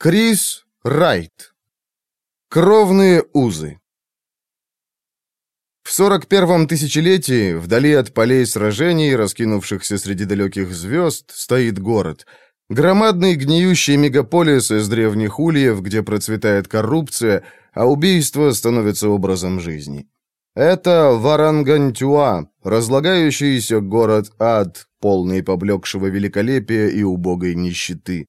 Крис Райт. Кровные узы. В 41-м тысячелетии, вдали от полей сражений, раскинувшихся среди далеких звезд, стоит город. Громадный гниющий мегаполис из древних ульев, где процветает коррупция, а убийство становится образом жизни. Это Варангантюа, разлагающийся город-ад, полный поблекшего великолепия и убогой нищеты.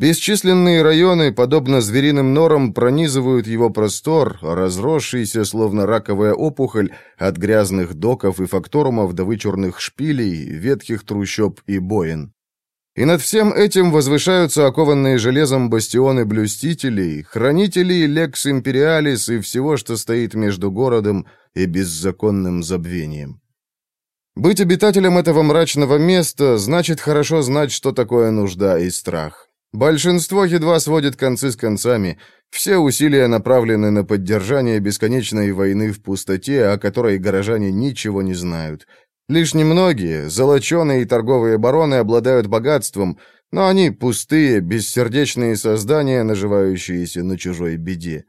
Бесчисленные районы, подобно звериным норам, пронизывают его простор, разросшийся, словно раковая опухоль, от грязных доков и факторумов до вычурных шпилей, ветхих трущоб и боин. И над всем этим возвышаются окованные железом бастионы блюстителей, хранителей Лекс Империалис и всего, что стоит между городом и беззаконным забвением. Быть обитателем этого мрачного места значит хорошо знать, что такое нужда и страх. Большинство едва сводит концы с концами. Все усилия направлены на поддержание бесконечной войны в пустоте, о которой горожане ничего не знают. Лишь немногие, золоченые и торговые бароны обладают богатством, но они пустые, бессердечные создания, наживающиеся на чужой беде.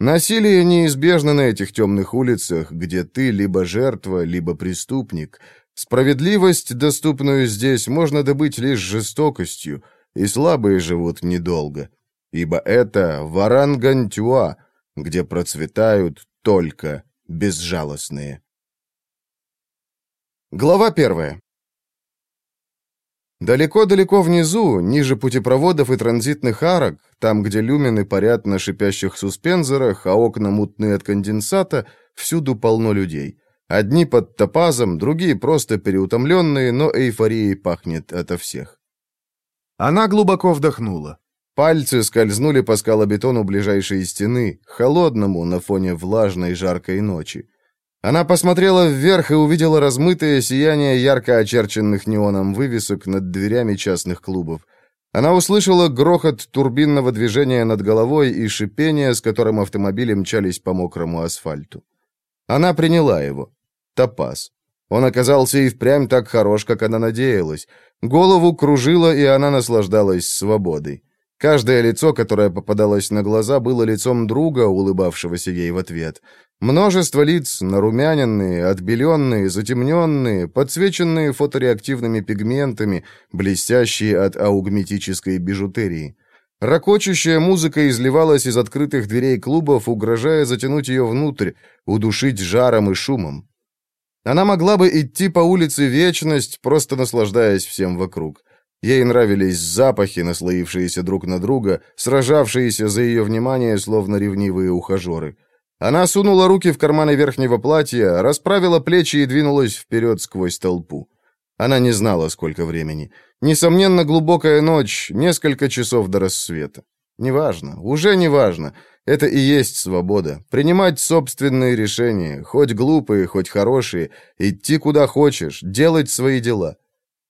Насилие неизбежно на этих темных улицах, где ты либо жертва, либо преступник. Справедливость, доступную здесь, можно добыть лишь жестокостью — и слабые живут недолго, ибо это Варангантюа, где процветают только безжалостные. Глава первая. Далеко-далеко внизу, ниже путепроводов и транзитных арок, там, где люмины парят на шипящих суспензорах, а окна мутные от конденсата, всюду полно людей. Одни под топазом, другие просто переутомленные, но эйфорией пахнет ото всех. Она глубоко вдохнула. Пальцы скользнули по скалобетону ближайшей стены, холодному на фоне влажной жаркой ночи. Она посмотрела вверх и увидела размытое сияние ярко очерченных неоном вывесок над дверями частных клубов. Она услышала грохот турбинного движения над головой и шипение, с которым автомобили мчались по мокрому асфальту. Она приняла его. Топаз. Он оказался и впрямь так хорош, как она надеялась. Голову кружило, и она наслаждалась свободой. Каждое лицо, которое попадалось на глаза, было лицом друга, улыбавшегося ей в ответ. Множество лиц, нарумяненные, отбеленные, затемненные, подсвеченные фотореактивными пигментами, блестящие от аугметической бижутерии. Рокочущая музыка изливалась из открытых дверей клубов, угрожая затянуть ее внутрь, удушить жаром и шумом. Она могла бы идти по улице вечность, просто наслаждаясь всем вокруг. Ей нравились запахи, наслоившиеся друг на друга, сражавшиеся за ее внимание, словно ревнивые ухажеры. Она сунула руки в карманы верхнего платья, расправила плечи и двинулась вперед сквозь толпу. Она не знала, сколько времени. Несомненно, глубокая ночь, несколько часов до рассвета. Неважно, уже неважно. Это и есть свобода. Принимать собственные решения, хоть глупые, хоть хорошие, идти куда хочешь, делать свои дела.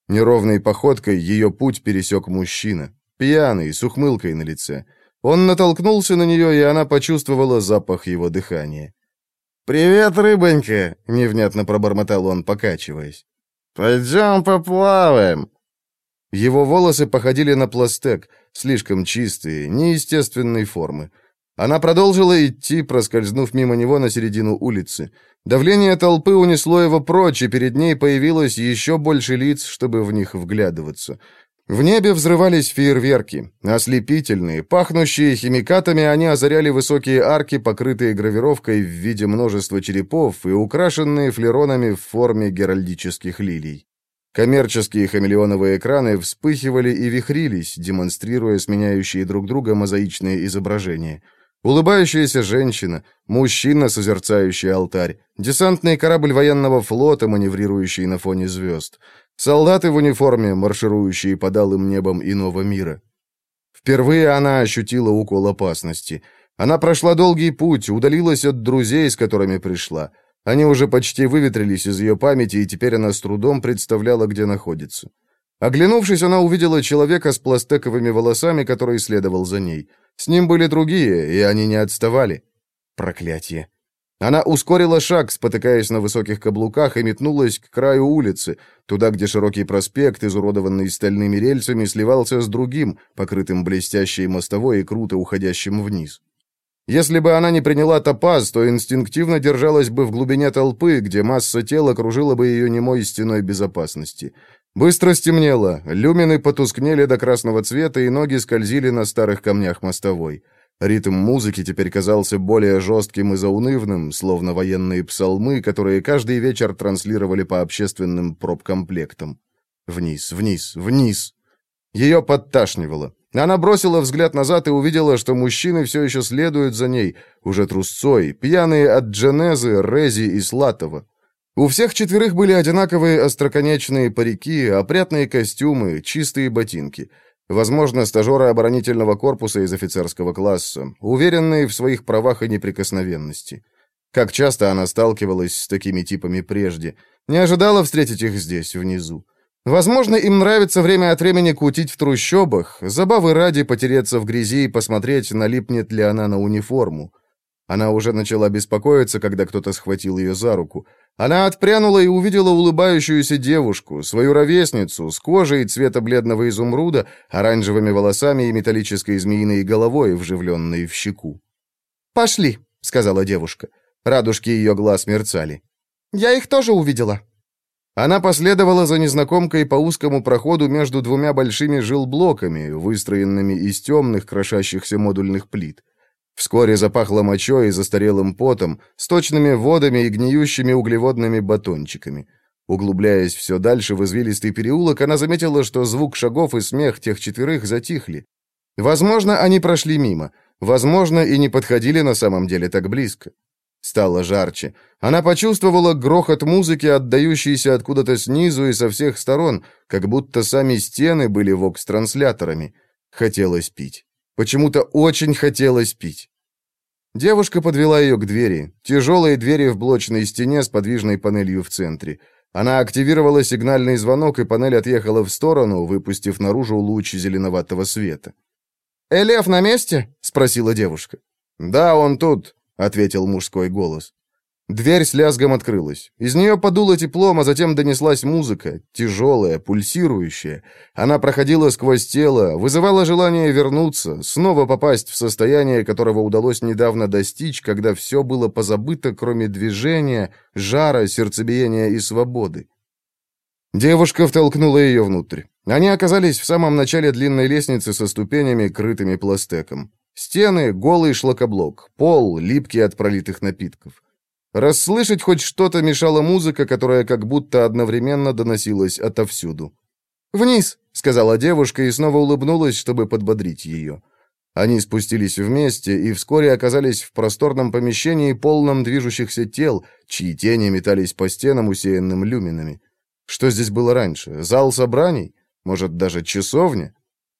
Неровной походкой ее путь пересек мужчина, пьяный, с ухмылкой на лице. Он натолкнулся на нее, и она почувствовала запах его дыхания. «Привет, рыбонька!» — невнятно пробормотал он, покачиваясь. «Пойдем поплаваем!» Его волосы походили на пластек, слишком чистые, неестественной формы. Она продолжила идти, проскользнув мимо него на середину улицы. Давление толпы унесло его прочь, и перед ней появилось еще больше лиц, чтобы в них вглядываться. В небе взрывались фейерверки. Ослепительные, пахнущие химикатами, они озаряли высокие арки, покрытые гравировкой в виде множества черепов и украшенные флеронами в форме геральдических лилий. Коммерческие хамелеоновые экраны вспыхивали и вихрились, демонстрируя сменяющие друг друга мозаичные изображения – Улыбающаяся женщина, мужчина, созерцающий алтарь, десантный корабль военного флота, маневрирующий на фоне звезд, солдаты в униформе, марширующие под алым небом иного мира. Впервые она ощутила укол опасности. Она прошла долгий путь, удалилась от друзей, с которыми пришла. Они уже почти выветрились из ее памяти, и теперь она с трудом представляла, где находится. Оглянувшись, она увидела человека с пластековыми волосами, который следовал за ней. С ним были другие, и они не отставали. Проклятие. Она ускорила шаг, спотыкаясь на высоких каблуках, и метнулась к краю улицы, туда, где широкий проспект, изуродованный стальными рельсами, сливался с другим, покрытым блестящей мостовой и круто уходящим вниз. Если бы она не приняла топаз, то инстинктивно держалась бы в глубине толпы, где масса тела кружила бы ее немой стеной безопасности. Быстро стемнело, люмины потускнели до красного цвета, и ноги скользили на старых камнях мостовой. Ритм музыки теперь казался более жестким и заунывным, словно военные псалмы, которые каждый вечер транслировали по общественным пробкомплектам. Вниз, вниз, вниз. Ее подташнивало. Она бросила взгляд назад и увидела, что мужчины все еще следуют за ней, уже трусцой, пьяные от Дженезы, Рези и Слатова. У всех четверых были одинаковые остроконечные парики, опрятные костюмы, чистые ботинки — Возможно, стажеры оборонительного корпуса из офицерского класса, уверенные в своих правах и неприкосновенности. Как часто она сталкивалась с такими типами прежде. Не ожидала встретить их здесь, внизу. Возможно, им нравится время от времени кутить в трущобах, забавы ради потереться в грязи и посмотреть, налипнет ли она на униформу. Она уже начала беспокоиться, когда кто-то схватил ее за руку. Она отпрянула и увидела улыбающуюся девушку, свою ровесницу, с кожей цвета бледного изумруда, оранжевыми волосами и металлической змеиной головой, вживленной в щеку. «Пошли», — сказала девушка. Радужки ее глаз мерцали. «Я их тоже увидела». Она последовала за незнакомкой по узкому проходу между двумя большими жилблоками, выстроенными из темных, крошащихся модульных плит. Вскоре запахло мочой и застарелым потом, сточными водами и гниющими углеводными батончиками. Углубляясь все дальше в извилистый переулок, она заметила, что звук шагов и смех тех четверых затихли. Возможно, они прошли мимо. Возможно, и не подходили на самом деле так близко. Стало жарче. Она почувствовала грохот музыки, отдающийся откуда-то снизу и со всех сторон, как будто сами стены были вокс-трансляторами. Хотелось пить. Почему-то очень хотелось пить. Девушка подвела ее к двери, тяжелой двери в блочной стене с подвижной панелью в центре. Она активировала сигнальный звонок, и панель отъехала в сторону, выпустив наружу луч зеленоватого света. «Элев на месте?» — спросила девушка. «Да, он тут», — ответил мужской голос. Дверь с лязгом открылась. Из нее подуло теплом, а затем донеслась музыка, тяжелая, пульсирующая. Она проходила сквозь тело, вызывала желание вернуться, снова попасть в состояние, которого удалось недавно достичь, когда все было позабыто, кроме движения, жара, сердцебиения и свободы. Девушка втолкнула ее внутрь. Они оказались в самом начале длинной лестницы со ступенями, крытыми пластеком. Стены — голый шлакоблок, пол — липкий от пролитых напитков. Расслышать хоть что-то мешала музыка, которая как будто одновременно доносилась отовсюду. «Вниз!» — сказала девушка и снова улыбнулась, чтобы подбодрить ее. Они спустились вместе и вскоре оказались в просторном помещении, полном движущихся тел, чьи тени метались по стенам, усеянным люминами. Что здесь было раньше? Зал собраний? Может, даже часовня?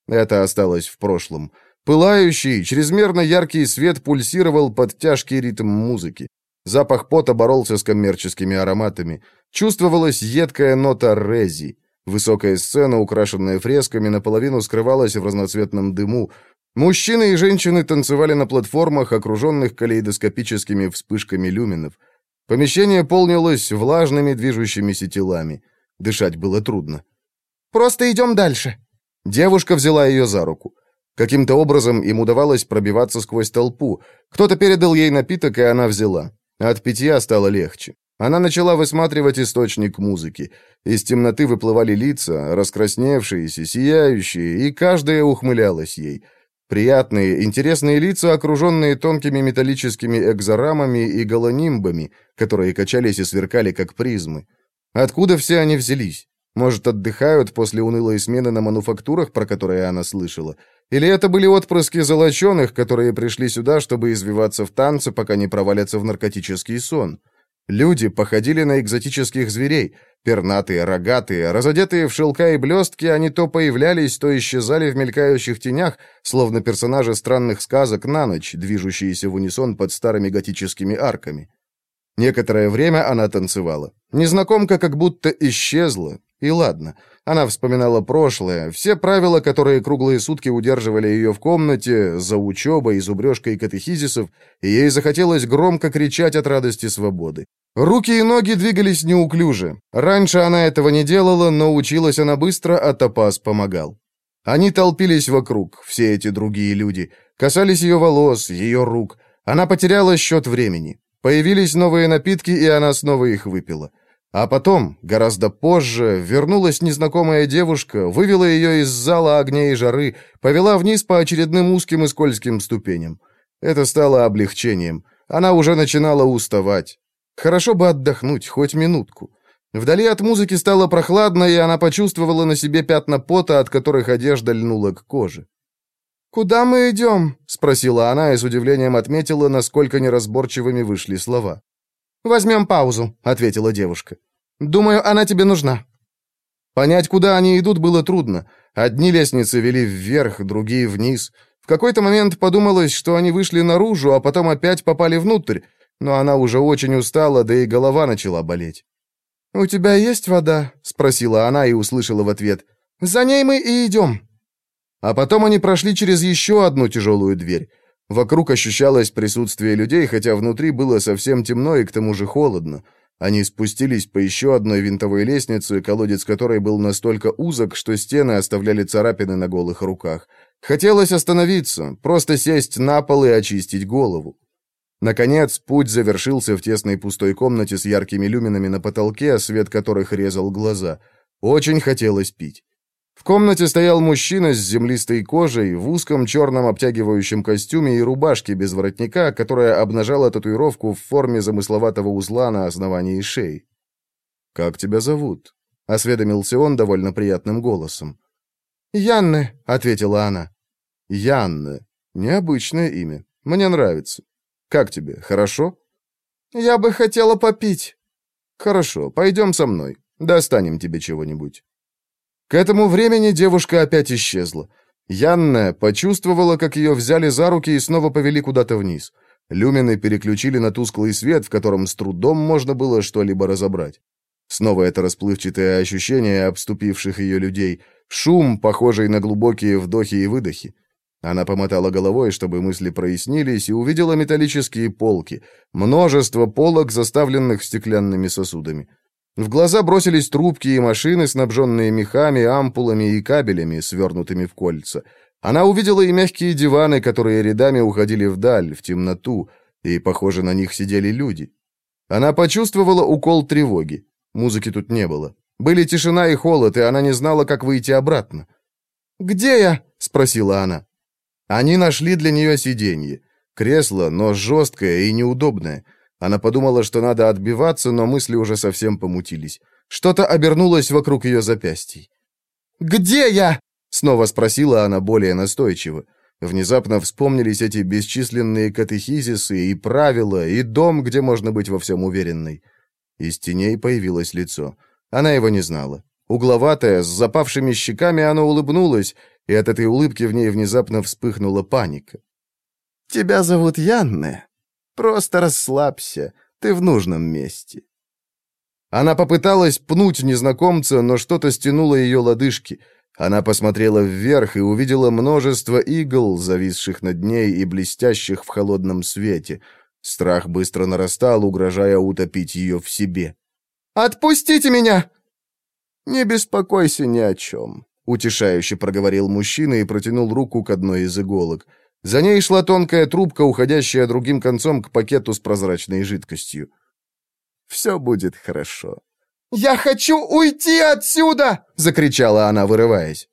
Это осталось в прошлом. Пылающий, чрезмерно яркий свет пульсировал под тяжкий ритм музыки. Запах пота боролся с коммерческими ароматами. Чувствовалась едкая нота рези. Высокая сцена, украшенная фресками, наполовину скрывалась в разноцветном дыму. Мужчины и женщины танцевали на платформах, окруженных калейдоскопическими вспышками люминов. Помещение полнилось влажными движущимися телами. Дышать было трудно. «Просто идем дальше». Девушка взяла ее за руку. Каким-то образом им удавалось пробиваться сквозь толпу. Кто-то передал ей напиток, и она взяла. От питья стало легче. Она начала высматривать источник музыки. Из темноты выплывали лица, раскрасневшиеся, сияющие, и каждая ухмылялась ей. Приятные, интересные лица, окруженные тонкими металлическими экзорамами и голонимбами, которые качались и сверкали, как призмы. Откуда все они взялись? Может, отдыхают после унылой смены на мануфактурах, про которые она слышала? Или это были отпрыски золоченых, которые пришли сюда, чтобы извиваться в танце, пока не провалятся в наркотический сон? Люди походили на экзотических зверей. Пернатые, рогатые, разодетые в шелка и блестки, они то появлялись, то исчезали в мелькающих тенях, словно персонажи странных сказок на ночь, движущиеся в унисон под старыми готическими арками. Некоторое время она танцевала. Незнакомка как будто исчезла. И ладно. Она вспоминала прошлое, все правила, которые круглые сутки удерживали ее в комнате, за учебой, зубрежкой катехизисов, и ей захотелось громко кричать от радости свободы. Руки и ноги двигались неуклюже. Раньше она этого не делала, но училась она быстро, а топаз помогал. Они толпились вокруг, все эти другие люди, касались ее волос, ее рук. Она потеряла счет времени. Появились новые напитки, и она снова их выпила. А потом, гораздо позже, вернулась незнакомая девушка, вывела ее из зала огня и жары, повела вниз по очередным узким и скользким ступеням. Это стало облегчением. Она уже начинала уставать. Хорошо бы отдохнуть, хоть минутку. Вдали от музыки стало прохладно, и она почувствовала на себе пятна пота, от которых одежда льнула к коже. «Куда мы идем?» — спросила она и с удивлением отметила, насколько неразборчивыми вышли слова. «Возьмем паузу», — ответила девушка. «Думаю, она тебе нужна». Понять, куда они идут, было трудно. Одни лестницы вели вверх, другие вниз. В какой-то момент подумалось, что они вышли наружу, а потом опять попали внутрь, но она уже очень устала, да и голова начала болеть. «У тебя есть вода?» — спросила она и услышала в ответ. «За ней мы и идем». А потом они прошли через еще одну тяжелую дверь. Вокруг ощущалось присутствие людей, хотя внутри было совсем темно и к тому же холодно. Они спустились по еще одной винтовой лестнице, колодец которой был настолько узок, что стены оставляли царапины на голых руках. Хотелось остановиться, просто сесть на пол и очистить голову. Наконец, путь завершился в тесной пустой комнате с яркими люминами на потолке, свет которых резал глаза. Очень хотелось пить. В комнате стоял мужчина с землистой кожей, в узком черном обтягивающем костюме и рубашке без воротника, которая обнажала татуировку в форме замысловатого узла на основании шеи. «Как тебя зовут?» — осведомился он довольно приятным голосом. «Янне», — ответила она. «Янне. Необычное имя. Мне нравится. Как тебе, хорошо?» «Я бы хотела попить». «Хорошо, пойдем со мной. Достанем тебе чего-нибудь». К этому времени девушка опять исчезла. Янна почувствовала, как ее взяли за руки и снова повели куда-то вниз. Люмины переключили на тусклый свет, в котором с трудом можно было что-либо разобрать. Снова это расплывчатое ощущение обступивших ее людей, шум, похожий на глубокие вдохи и выдохи. Она помотала головой, чтобы мысли прояснились, и увидела металлические полки, множество полок, заставленных стеклянными сосудами. В глаза бросились трубки и машины, снабженные мехами, ампулами и кабелями, свернутыми в кольца. Она увидела и мягкие диваны, которые рядами уходили вдаль, в темноту, и, похоже, на них сидели люди. Она почувствовала укол тревоги. Музыки тут не было. Были тишина и холод, и она не знала, как выйти обратно. «Где я?» — спросила она. Они нашли для нее сиденье. Кресло, но жесткое и неудобное — она подумала, что надо отбиваться, но мысли уже совсем помутились. Что-то обернулось вокруг ее запястий. «Где я?» — снова спросила она более настойчиво. Внезапно вспомнились эти бесчисленные катехизисы и правила, и дом, где можно быть во всем уверенной. Из теней появилось лицо. Она его не знала. Угловатая, с запавшими щеками, она улыбнулась, и от этой улыбки в ней внезапно вспыхнула паника. «Тебя зовут Янне?» Просто расслабься, ты в нужном месте». Она попыталась пнуть незнакомца, но что-то стянуло ее лодыжки. Она посмотрела вверх и увидела множество игл, зависших над ней и блестящих в холодном свете. Страх быстро нарастал, угрожая утопить ее в себе. «Отпустите меня!» «Не беспокойся ни о чем», — утешающе проговорил мужчина и протянул руку к одной из иголок. За ней шла тонкая трубка, уходящая другим концом к пакету с прозрачной жидкостью. «Все будет хорошо». «Я хочу уйти отсюда!» — закричала она, вырываясь.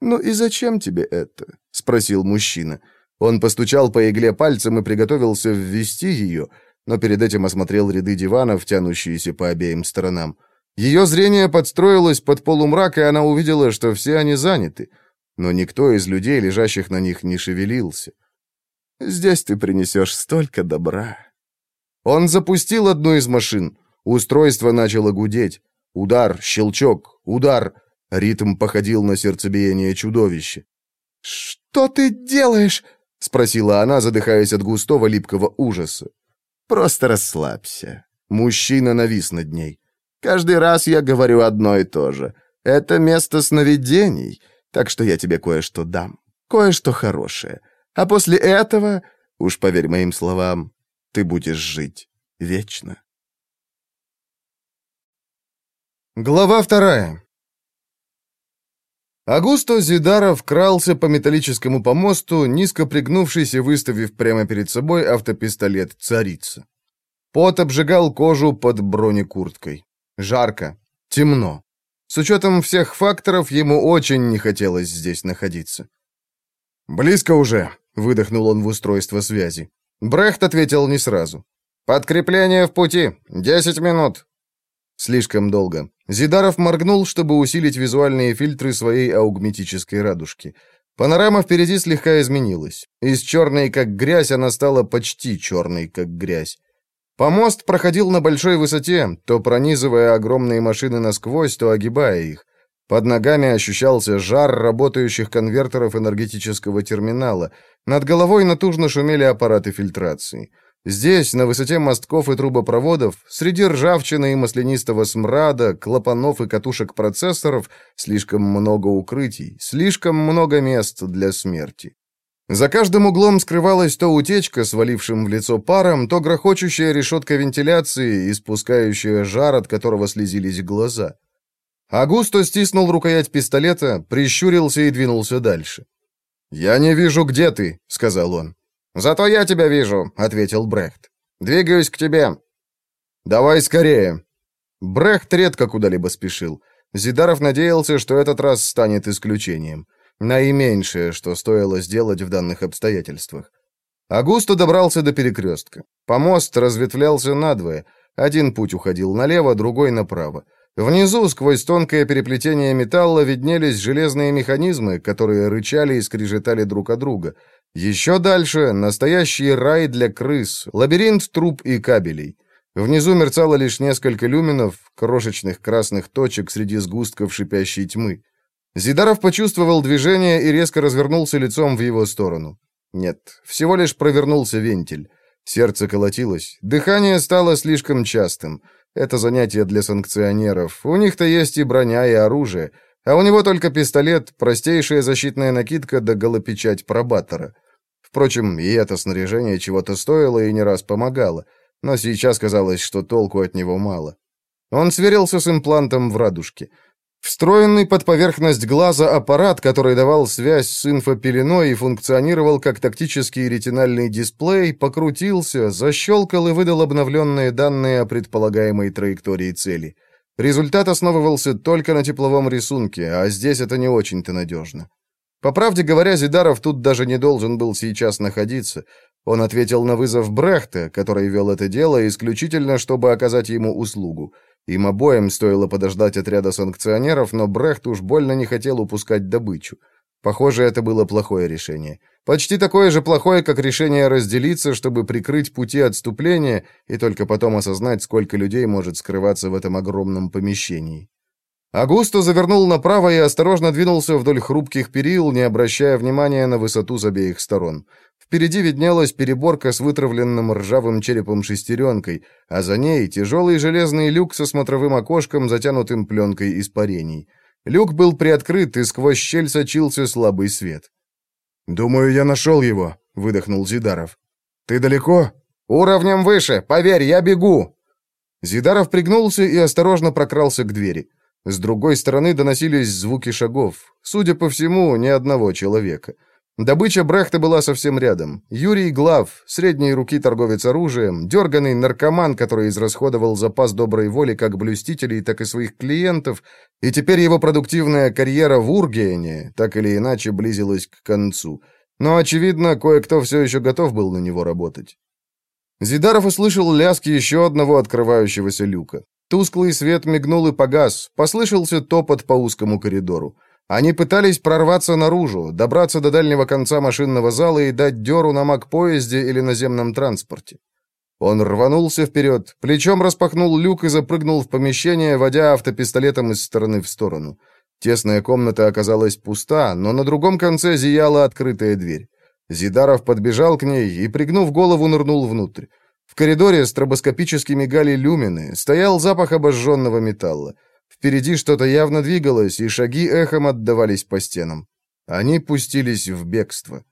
«Ну и зачем тебе это?» — спросил мужчина. Он постучал по игле пальцем и приготовился ввести ее, но перед этим осмотрел ряды диванов, тянущиеся по обеим сторонам. Ее зрение подстроилось под полумрак, и она увидела, что все они заняты — но никто из людей, лежащих на них, не шевелился. «Здесь ты принесешь столько добра». Он запустил одну из машин. Устройство начало гудеть. Удар, щелчок, удар. Ритм походил на сердцебиение чудовища. «Что ты делаешь?» — спросила она, задыхаясь от густого липкого ужаса. «Просто расслабься». Мужчина навис над ней. Каждый раз я говорю одно и то же. Это место сновидений, так что я тебе кое-что дам, кое-что хорошее. А после этого, уж поверь моим словам, ты будешь жить вечно. Глава вторая. Агусто Зидаров крался по металлическому помосту, низко пригнувшись и выставив прямо перед собой автопистолет «Царица». Пот обжигал кожу под бронекурткой. Жарко, темно. С учетом всех факторов, ему очень не хотелось здесь находиться. «Близко уже», — выдохнул он в устройство связи. Брехт ответил не сразу. «Подкрепление в пути. Десять минут». Слишком долго. Зидаров моргнул, чтобы усилить визуальные фильтры своей аугметической радужки. Панорама впереди слегка изменилась. Из черной, как грязь, она стала почти черной, как грязь. Помост проходил на большой высоте, то пронизывая огромные машины насквозь, то огибая их. Под ногами ощущался жар работающих конвертеров энергетического терминала. Над головой натужно шумели аппараты фильтрации. Здесь, на высоте мостков и трубопроводов, среди ржавчины и маслянистого смрада, клапанов и катушек процессоров, слишком много укрытий, слишком много мест для смерти. За каждым углом скрывалась то утечка, свалившим в лицо паром, то грохочущая решетка вентиляции, испускающая жар, от которого слезились глаза. Агусто стиснул рукоять пистолета, прищурился и двинулся дальше. «Я не вижу, где ты», — сказал он. «Зато я тебя вижу», — ответил Брехт. «Двигаюсь к тебе». «Давай скорее». Брехт редко куда-либо спешил. Зидаров надеялся, что этот раз станет исключением. Наименьшее, что стоило сделать в данных обстоятельствах. Агусто добрался до перекрестка. Помост разветвлялся надвое. Один путь уходил налево, другой направо. Внизу, сквозь тонкое переплетение металла, виднелись железные механизмы, которые рычали и скрежетали друг от друга. Еще дальше — настоящий рай для крыс, лабиринт труб и кабелей. Внизу мерцало лишь несколько люминов, крошечных красных точек среди сгустков шипящей тьмы. Зидаров почувствовал движение и резко развернулся лицом в его сторону. Нет, всего лишь провернулся вентиль. Сердце колотилось, дыхание стало слишком частым. Это занятие для санкционеров. У них-то есть и броня, и оружие. А у него только пистолет, простейшая защитная накидка да голопечать пробатора. Впрочем, и это снаряжение чего-то стоило и не раз помогало. Но сейчас казалось, что толку от него мало. Он сверился с имплантом в радужке. Встроенный под поверхность глаза аппарат, который давал связь с инфопеленой и функционировал как тактический ретинальный дисплей, покрутился, защелкал и выдал обновленные данные о предполагаемой траектории цели. Результат основывался только на тепловом рисунке, а здесь это не очень-то надежно. По правде говоря, Зидаров тут даже не должен был сейчас находиться. Он ответил на вызов Брехта, который вел это дело исключительно, чтобы оказать ему услугу. Им обоим стоило подождать отряда санкционеров, но Брехт уж больно не хотел упускать добычу. Похоже, это было плохое решение. Почти такое же плохое, как решение разделиться, чтобы прикрыть пути отступления и только потом осознать, сколько людей может скрываться в этом огромном помещении. Агусто завернул направо и осторожно двинулся вдоль хрупких перил, не обращая внимания на высоту с обеих сторон. Впереди виднелась переборка с вытравленным ржавым черепом-шестеренкой, а за ней тяжелый железный люк со смотровым окошком, затянутым пленкой испарений. Люк был приоткрыт, и сквозь щель сочился слабый свет. «Думаю, я нашел его», — выдохнул Зидаров. «Ты далеко?» «Уровнем выше! Поверь, я бегу!» Зидаров пригнулся и осторожно прокрался к двери. С другой стороны доносились звуки шагов. Судя по всему, ни одного человека. Добыча Брехта была совсем рядом. Юрий Глав, средней руки торговец оружием, дерганный наркоман, который израсходовал запас доброй воли как блюстителей, так и своих клиентов, и теперь его продуктивная карьера в Ургене так или иначе близилась к концу. Но, очевидно, кое-кто все еще готов был на него работать. Зидаров услышал лязг еще одного открывающегося люка. Тусклый свет мигнул и погас, послышался топот по узкому коридору. Они пытались прорваться наружу, добраться до дальнего конца машинного зала и дать дёру на маг-поезде или наземном транспорте. Он рванулся вперед, плечом распахнул люк и запрыгнул в помещение, водя автопистолетом из стороны в сторону. Тесная комната оказалась пуста, но на другом конце зияла открытая дверь. Зидаров подбежал к ней и, пригнув голову, нырнул внутрь. В коридоре стробоскопически мигали люмины, стоял запах обожженного металла. Впереди что-то явно двигалось, и шаги эхом отдавались по стенам. Они пустились в бегство.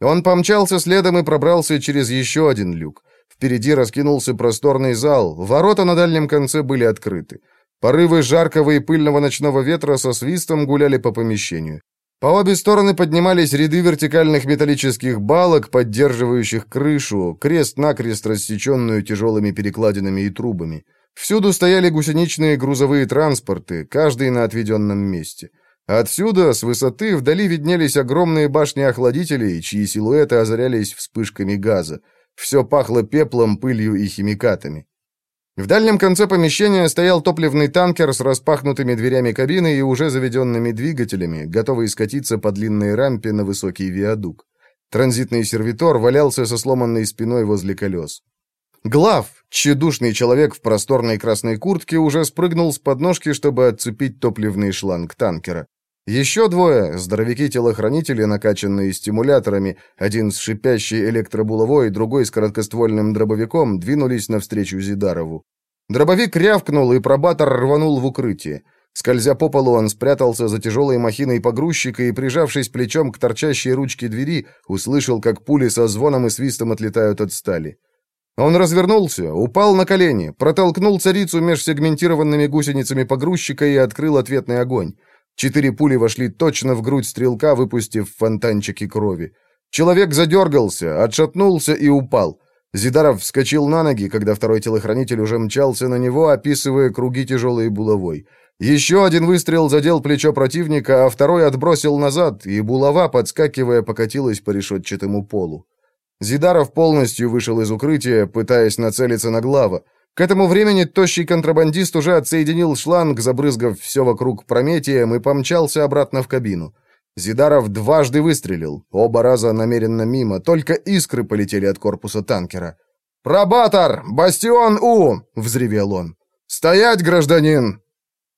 Он помчался следом и пробрался через еще один люк. Впереди раскинулся просторный зал, ворота на дальнем конце были открыты. Порывы жаркого и пыльного ночного ветра со свистом гуляли по помещению. По обе стороны поднимались ряды вертикальных металлических балок, поддерживающих крышу, крест-накрест рассеченную тяжелыми перекладинами и трубами. Всюду стояли гусеничные грузовые транспорты, каждый на отведенном месте. Отсюда, с высоты, вдали виднелись огромные башни охладителей, чьи силуэты озарялись вспышками газа. Все пахло пеплом, пылью и химикатами. В дальнем конце помещения стоял топливный танкер с распахнутыми дверями кабины и уже заведенными двигателями, готовый скатиться по длинной рампе на высокий виадук. Транзитный сервитор валялся со сломанной спиной возле колес. Глав, тщедушный человек в просторной красной куртке, уже спрыгнул с подножки, чтобы отцепить топливный шланг танкера. Еще двое, здоровяки-телохранители, накачанные стимуляторами, один с шипящей электробуловой, другой с короткоствольным дробовиком, двинулись навстречу Зидарову. Дробовик рявкнул, и пробатор рванул в укрытие. Скользя по полу, он спрятался за тяжелой махиной погрузчика и, прижавшись плечом к торчащей ручке двери, услышал, как пули со звоном и свистом отлетают от стали. Он развернулся, упал на колени, протолкнул царицу меж сегментированными гусеницами погрузчика и открыл ответный огонь. Четыре пули вошли точно в грудь стрелка, выпустив фонтанчики крови. Человек задергался, отшатнулся и упал. Зидаров вскочил на ноги, когда второй телохранитель уже мчался на него, описывая круги тяжелой булавой. Еще один выстрел задел плечо противника, а второй отбросил назад, и булава, подскакивая, покатилась по решетчатому полу. Зидаров полностью вышел из укрытия, пытаясь нацелиться на глава. К этому времени тощий контрабандист уже отсоединил шланг, забрызгав все вокруг прометием, и помчался обратно в кабину. Зидаров дважды выстрелил, оба раза намеренно мимо, только искры полетели от корпуса танкера. «Пробатор! Бастион У!» — взревел он. «Стоять, гражданин!»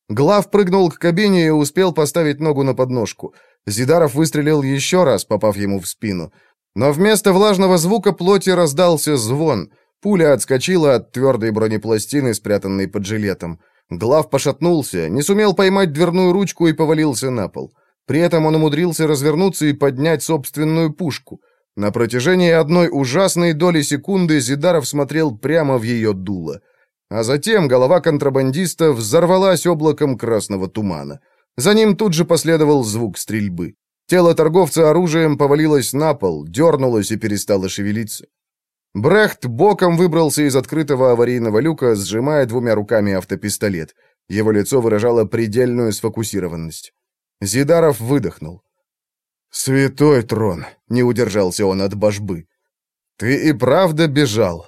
Глав прыгнул к кабине и успел поставить ногу на подножку. Зидаров выстрелил еще раз, попав ему в спину. Но вместо влажного звука плоти раздался звон — Пуля отскочила от твердой бронепластины, спрятанной под жилетом. Глав пошатнулся, не сумел поймать дверную ручку и повалился на пол. При этом он умудрился развернуться и поднять собственную пушку. На протяжении одной ужасной доли секунды Зидаров смотрел прямо в ее дуло. А затем голова контрабандиста взорвалась облаком красного тумана. За ним тут же последовал звук стрельбы. Тело торговца оружием повалилось на пол, дернулось и перестало шевелиться. Брехт боком выбрался из открытого аварийного люка, сжимая двумя руками автопистолет. Его лицо выражало предельную сфокусированность. Зидаров выдохнул. «Святой трон!» — не удержался он от божбы. «Ты и правда бежал!»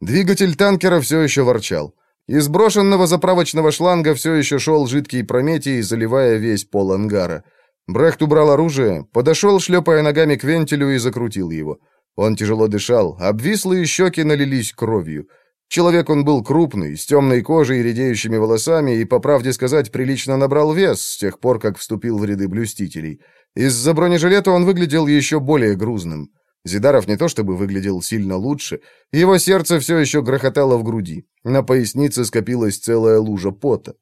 Двигатель танкера все еще ворчал. Из брошенного заправочного шланга все еще шел жидкий прометий, заливая весь пол ангара. Брехт убрал оружие, подошел, шлепая ногами к вентилю и закрутил его. Он тяжело дышал, обвислые щеки налились кровью. Человек он был крупный, с темной кожей и редеющими волосами, и, по правде сказать, прилично набрал вес с тех пор, как вступил в ряды блюстителей. Из-за бронежилета он выглядел еще более грузным. Зидаров не то чтобы выглядел сильно лучше, его сердце все еще грохотало в груди. На пояснице скопилась целая лужа пота.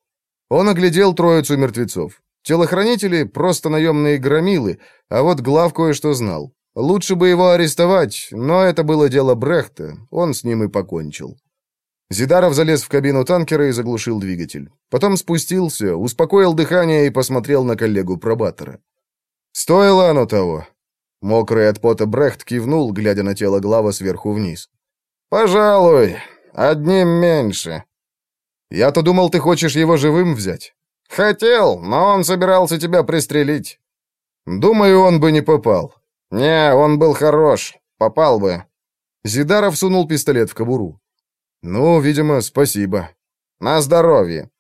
Он оглядел троицу мертвецов. Телохранители — просто наемные громилы, а вот глав кое-что знал. Лучше бы его арестовать, но это было дело Брехта, он с ним и покончил. Зидаров залез в кабину танкера и заглушил двигатель. Потом спустился, успокоил дыхание и посмотрел на коллегу-пробатора. «Стоило оно того». Мокрый от пота Брехт кивнул, глядя на тело глава сверху вниз. «Пожалуй, одним меньше». «Я-то думал, ты хочешь его живым взять». «Хотел, но он собирался тебя пристрелить». «Думаю, он бы не попал. «Не, он был хорош. Попал бы». Зидаров сунул пистолет в кобуру. «Ну, видимо, спасибо. На здоровье».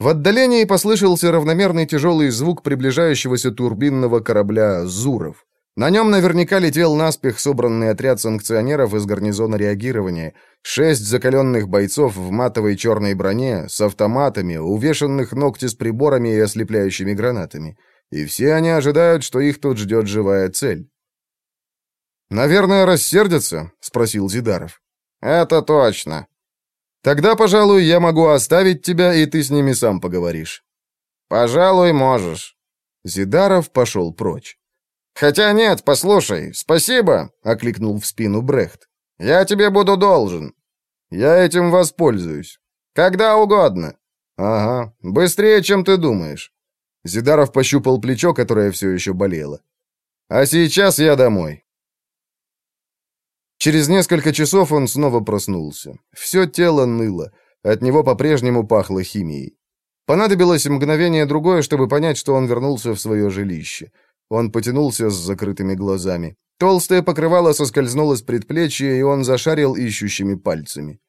В отдалении послышался равномерный тяжелый звук приближающегося турбинного корабля «Зуров». На нем наверняка летел наспех собранный отряд санкционеров из гарнизона реагирования, шесть закаленных бойцов в матовой черной броне, с автоматами, увешанных ногти с приборами и ослепляющими гранатами и все они ожидают, что их тут ждет живая цель. «Наверное, рассердятся?» — спросил Зидаров. «Это точно». «Тогда, пожалуй, я могу оставить тебя, и ты с ними сам поговоришь». «Пожалуй, можешь». Зидаров пошел прочь. «Хотя нет, послушай, спасибо», — окликнул в спину Брехт. «Я тебе буду должен». «Я этим воспользуюсь». «Когда угодно». «Ага, быстрее, чем ты думаешь». Зидаров пощупал плечо, которое все еще болело. «А сейчас я домой». Через несколько часов он снова проснулся. Все тело ныло. От него по-прежнему пахло химией. Понадобилось мгновение другое, чтобы понять, что он вернулся в свое жилище. Он потянулся с закрытыми глазами. Толстое покрывало соскользнуло с предплечья, и он зашарил ищущими пальцами.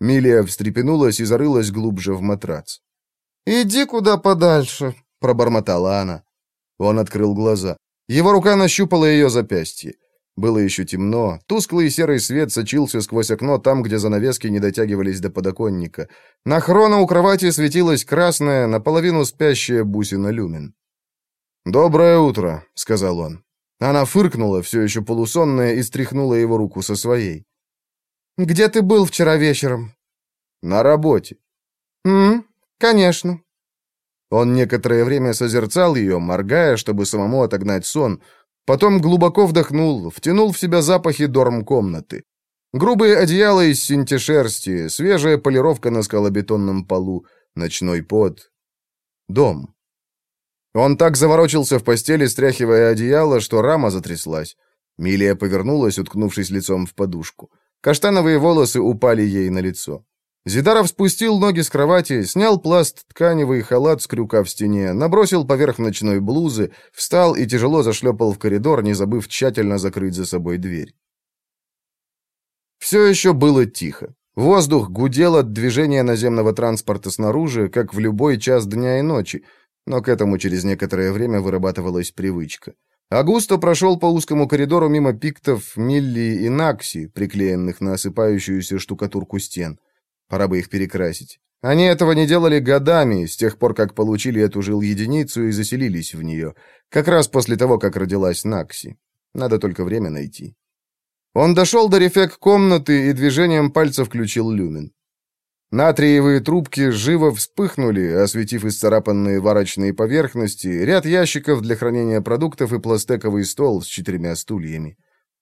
Милия встрепенулась и зарылась глубже в матрац. «Иди куда подальше», — пробормотала она. Он открыл глаза. Его рука нащупала ее запястье. Было еще темно, тусклый серый свет сочился сквозь окно там, где занавески не дотягивались до подоконника. На хрона у кровати светилась красная, наполовину спящая бусина люмен. «Доброе утро», — сказал он. Она фыркнула, все еще полусонная, и стряхнула его руку со своей. «Где ты был вчера вечером?» «На работе». «М, конечно». Он некоторое время созерцал ее, моргая, чтобы самому отогнать сон, потом глубоко вдохнул, втянул в себя запахи дорм-комнаты. Грубые одеяла из синтешерсти, свежая полировка на скалобетонном полу, ночной пот. Дом. Он так заворочился в постели, стряхивая одеяло, что рама затряслась. Милия повернулась, уткнувшись лицом в подушку. Каштановые волосы упали ей на лицо. Зидаров спустил ноги с кровати, снял пласт тканевый халат с крюка в стене, набросил поверх ночной блузы, встал и тяжело зашлепал в коридор, не забыв тщательно закрыть за собой дверь. Все еще было тихо. Воздух гудел от движения наземного транспорта снаружи, как в любой час дня и ночи, но к этому через некоторое время вырабатывалась привычка. Агусто прошел по узкому коридору мимо пиктов Милли и Накси, приклеенных на осыпающуюся штукатурку стен. Пора бы их перекрасить. Они этого не делали годами, с тех пор, как получили эту жил-единицу и заселились в нее. Как раз после того, как родилась Накси. Надо только время найти. Он дошел до рефек комнаты и движением пальца включил люмен. Натриевые трубки живо вспыхнули, осветив исцарапанные варочные поверхности, ряд ящиков для хранения продуктов и пластековый стол с четырьмя стульями.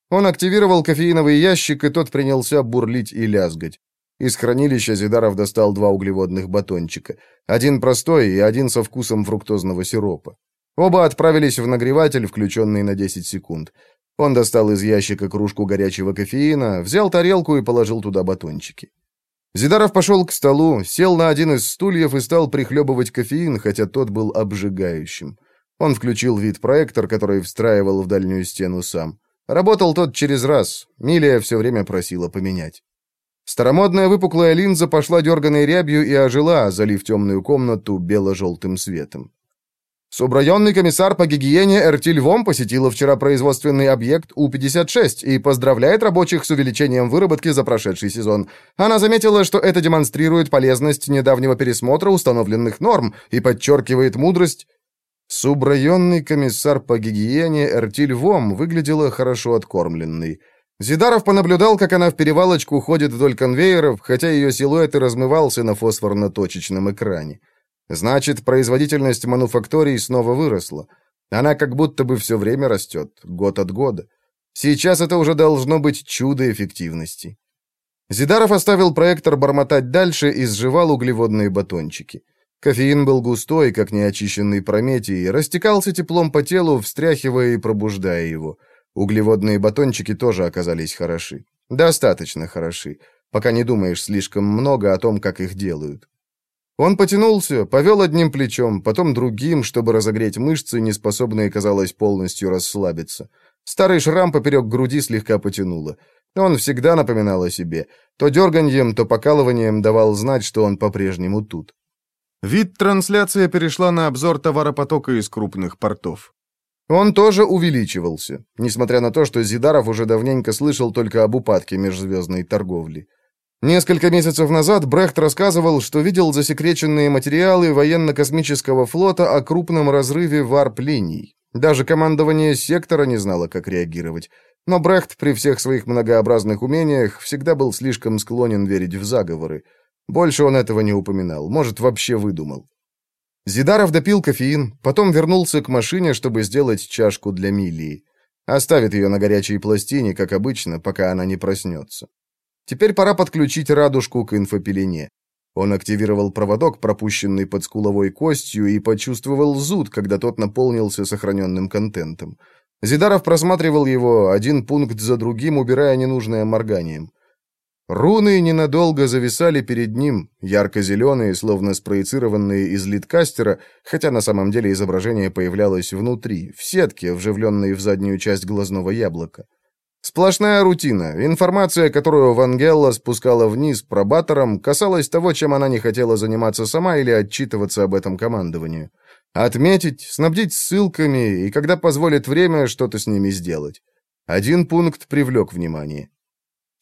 Он активировал кофеиновый ящик, и тот принялся бурлить и лязгать. Из хранилища Зидаров достал два углеводных батончика. Один простой и один со вкусом фруктозного сиропа. Оба отправились в нагреватель, включенный на 10 секунд. Он достал из ящика кружку горячего кофеина, взял тарелку и положил туда батончики. Зидаров пошел к столу, сел на один из стульев и стал прихлебывать кофеин, хотя тот был обжигающим. Он включил вид-проектор, который встраивал в дальнюю стену сам. Работал тот через раз. Милия все время просила поменять. Старомодная выпуклая линза пошла дерганой рябью и ожила, залив темную комнату бело-желтым светом. Субрайонный комиссар по гигиене Эртиль Вом посетила вчера производственный объект У-56 и поздравляет рабочих с увеличением выработки за прошедший сезон. Она заметила, что это демонстрирует полезность недавнего пересмотра установленных норм и подчеркивает мудрость. Субрайонный комиссар по гигиене Эртиль Вом выглядела хорошо откормленной. Зидаров понаблюдал, как она в перевалочку ходит вдоль конвейеров, хотя ее силуэт и размывался на фосфорно-точечном экране. Значит, производительность мануфакторий снова выросла. Она как будто бы все время растет, год от года. Сейчас это уже должно быть чудо эффективности. Зидаров оставил проектор бормотать дальше и сживал углеводные батончики. Кофеин был густой, как неочищенный прометий, растекался теплом по телу, встряхивая и пробуждая его. Углеводные батончики тоже оказались хороши. Достаточно хороши, пока не думаешь слишком много о том, как их делают. Он потянулся, повел одним плечом, потом другим, чтобы разогреть мышцы, не способные, казалось, полностью расслабиться. Старый шрам поперек груди слегка потянуло. Он всегда напоминал о себе. То дерганьем, то покалыванием давал знать, что он по-прежнему тут. Вид трансляция перешла на обзор товаропотока из крупных портов. Он тоже увеличивался, несмотря на то, что Зидаров уже давненько слышал только об упадке межзвездной торговли. Несколько месяцев назад Брехт рассказывал, что видел засекреченные материалы военно-космического флота о крупном разрыве варп-линий. Даже командование сектора не знало, как реагировать. Но Брехт при всех своих многообразных умениях всегда был слишком склонен верить в заговоры. Больше он этого не упоминал, может, вообще выдумал. Зидаров допил кофеин, потом вернулся к машине, чтобы сделать чашку для Милии. Оставит ее на горячей пластине, как обычно, пока она не проснется. Теперь пора подключить радужку к инфопелене. Он активировал проводок, пропущенный под скуловой костью, и почувствовал зуд, когда тот наполнился сохраненным контентом. Зидаров просматривал его один пункт за другим, убирая ненужное морганием. Руны ненадолго зависали перед ним, ярко-зеленые, словно спроецированные из литкастера, хотя на самом деле изображение появлялось внутри, в сетке, вживленной в заднюю часть глазного яблока. Сплошная рутина. Информация, которую Вангелла спускала вниз пробатором, касалась того, чем она не хотела заниматься сама или отчитываться об этом командованию. Отметить, снабдить ссылками и, когда позволит время, что-то с ними сделать. Один пункт привлек внимание.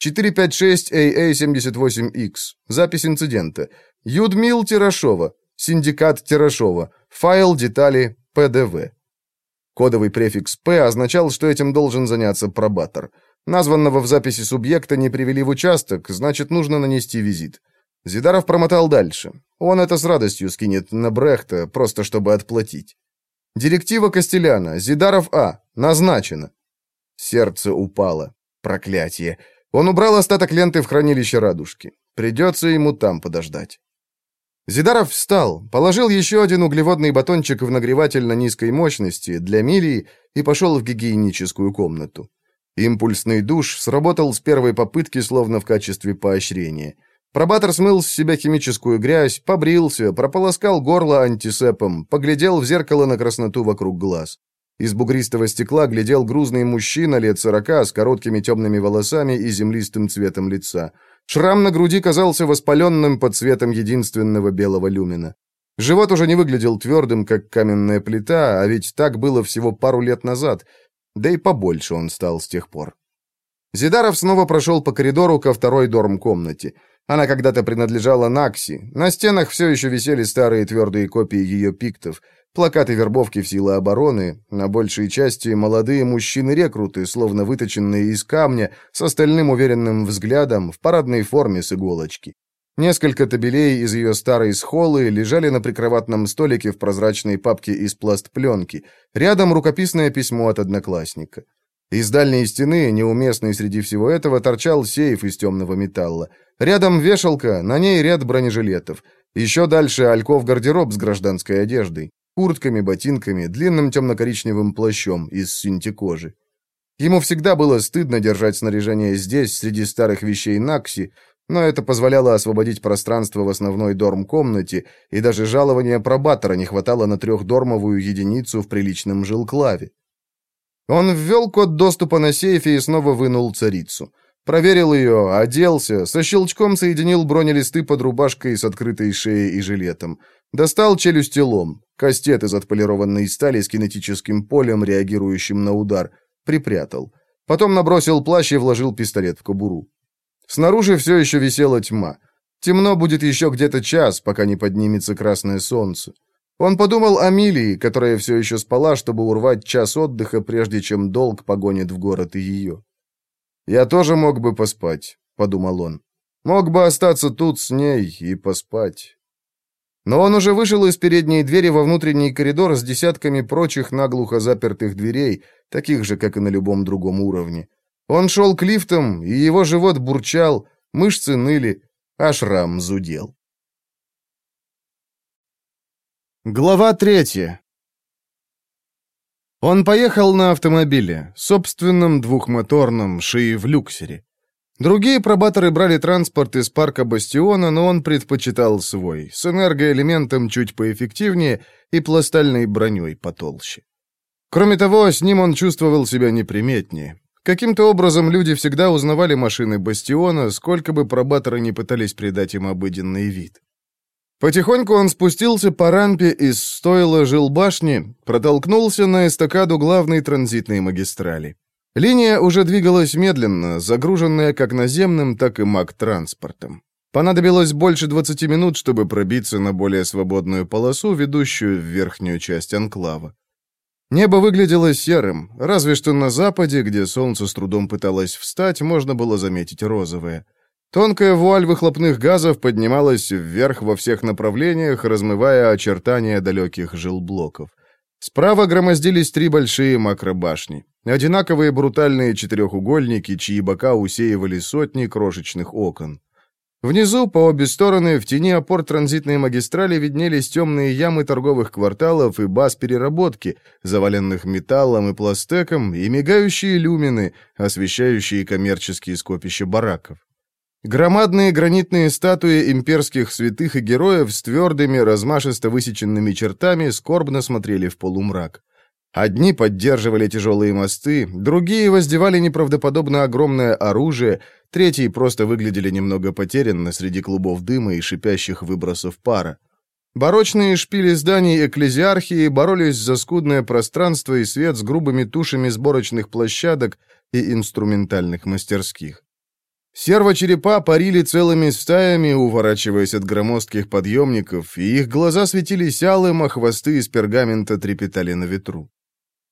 456AA78X. Запись инцидента. Юдмил Тирашова. Синдикат Тирашова. Файл детали ПДВ. Кодовый префикс «П» означал, что этим должен заняться пробатор. Названного в записи субъекта не привели в участок, значит, нужно нанести визит. Зидаров промотал дальше. Он это с радостью скинет на Брехта, просто чтобы отплатить. Директива Костеляна. Зидаров А. Назначено. Сердце упало. Проклятие. Он убрал остаток ленты в хранилище радужки. Придется ему там подождать. Зидаров встал, положил еще один углеводный батончик в нагреватель на низкой мощности для Милии и пошел в гигиеническую комнату. Импульсный душ сработал с первой попытки, словно в качестве поощрения. Пробатор смыл с себя химическую грязь, побрился, прополоскал горло антисепом, поглядел в зеркало на красноту вокруг глаз. Из бугристого стекла глядел грузный мужчина лет сорока с короткими темными волосами и землистым цветом лица. Шрам на груди казался воспаленным под цветом единственного белого люмина. Живот уже не выглядел твердым, как каменная плита, а ведь так было всего пару лет назад, да и побольше он стал с тех пор. Зидаров снова прошел по коридору ко второй дорм-комнате. Она когда-то принадлежала Накси. На стенах все еще висели старые твердые копии ее пиктов — Плакаты вербовки в силы обороны, на большей части молодые мужчины-рекруты, словно выточенные из камня, с остальным уверенным взглядом, в парадной форме с иголочки. Несколько табелей из ее старой схолы лежали на прикроватном столике в прозрачной папке из пластпленки. Рядом рукописное письмо от одноклассника. Из дальней стены, неуместный среди всего этого, торчал сейф из темного металла. Рядом вешалка, на ней ряд бронежилетов. Еще дальше альков-гардероб с гражданской одеждой куртками, ботинками, длинным темно-коричневым плащом из синтекожи. Ему всегда было стыдно держать снаряжение здесь, среди старых вещей Накси, но это позволяло освободить пространство в основной дорм-комнате, и даже жалования пробатора не хватало на трехдормовую единицу в приличном жилклаве. Он ввел код доступа на сейфе и снова вынул царицу. Проверил ее, оделся, со щелчком соединил бронелисты под рубашкой с открытой шеей и жилетом. Достал челюсти лом, кастет из отполированной стали с кинетическим полем, реагирующим на удар. Припрятал. Потом набросил плащ и вложил пистолет в кобуру. Снаружи все еще висела тьма. Темно будет еще где-то час, пока не поднимется красное солнце. Он подумал о Милии, которая все еще спала, чтобы урвать час отдыха, прежде чем долг погонит в город и ее. «Я тоже мог бы поспать», — подумал он. «Мог бы остаться тут с ней и поспать». Но он уже вышел из передней двери во внутренний коридор с десятками прочих наглухо запертых дверей, таких же, как и на любом другом уровне. Он шел к лифтам, и его живот бурчал, мышцы ныли, а шрам зудел. Глава третья. Он поехал на автомобиле, собственном двухмоторном шии в люксере. Другие пробаторы брали транспорт из парка Бастиона, но он предпочитал свой, с энергоэлементом чуть поэффективнее и пластальной броней потолще. Кроме того, с ним он чувствовал себя неприметнее. Каким-то образом люди всегда узнавали машины Бастиона, сколько бы пробаторы не пытались придать им обыденный вид. Потихоньку он спустился по рампе из стойла жилбашни, протолкнулся на эстакаду главной транзитной магистрали. Линия уже двигалась медленно, загруженная как наземным, так и маг-транспортом. Понадобилось больше 20 минут, чтобы пробиться на более свободную полосу, ведущую в верхнюю часть анклава. Небо выглядело серым, разве что на западе, где солнце с трудом пыталось встать, можно было заметить розовое. Тонкая вуаль выхлопных газов поднималась вверх во всех направлениях, размывая очертания далеких жилблоков. Справа громоздились три большие макробашни. Одинаковые брутальные четырехугольники, чьи бока усеивали сотни крошечных окон. Внизу, по обе стороны, в тени опор транзитной магистрали виднелись темные ямы торговых кварталов и баз переработки, заваленных металлом и пластеком, и мигающие люмины, освещающие коммерческие скопища бараков. Громадные гранитные статуи имперских святых и героев с твердыми, размашисто высеченными чертами скорбно смотрели в полумрак. Одни поддерживали тяжелые мосты, другие воздевали неправдоподобно огромное оружие, третьи просто выглядели немного потерянно среди клубов дыма и шипящих выбросов пара. Барочные шпили зданий экклезиархии боролись за скудное пространство и свет с грубыми тушами сборочных площадок и инструментальных мастерских. Сервочерепа парили целыми стаями, уворачиваясь от громоздких подъемников, и их глаза светились алым, а хвосты из пергамента трепетали на ветру.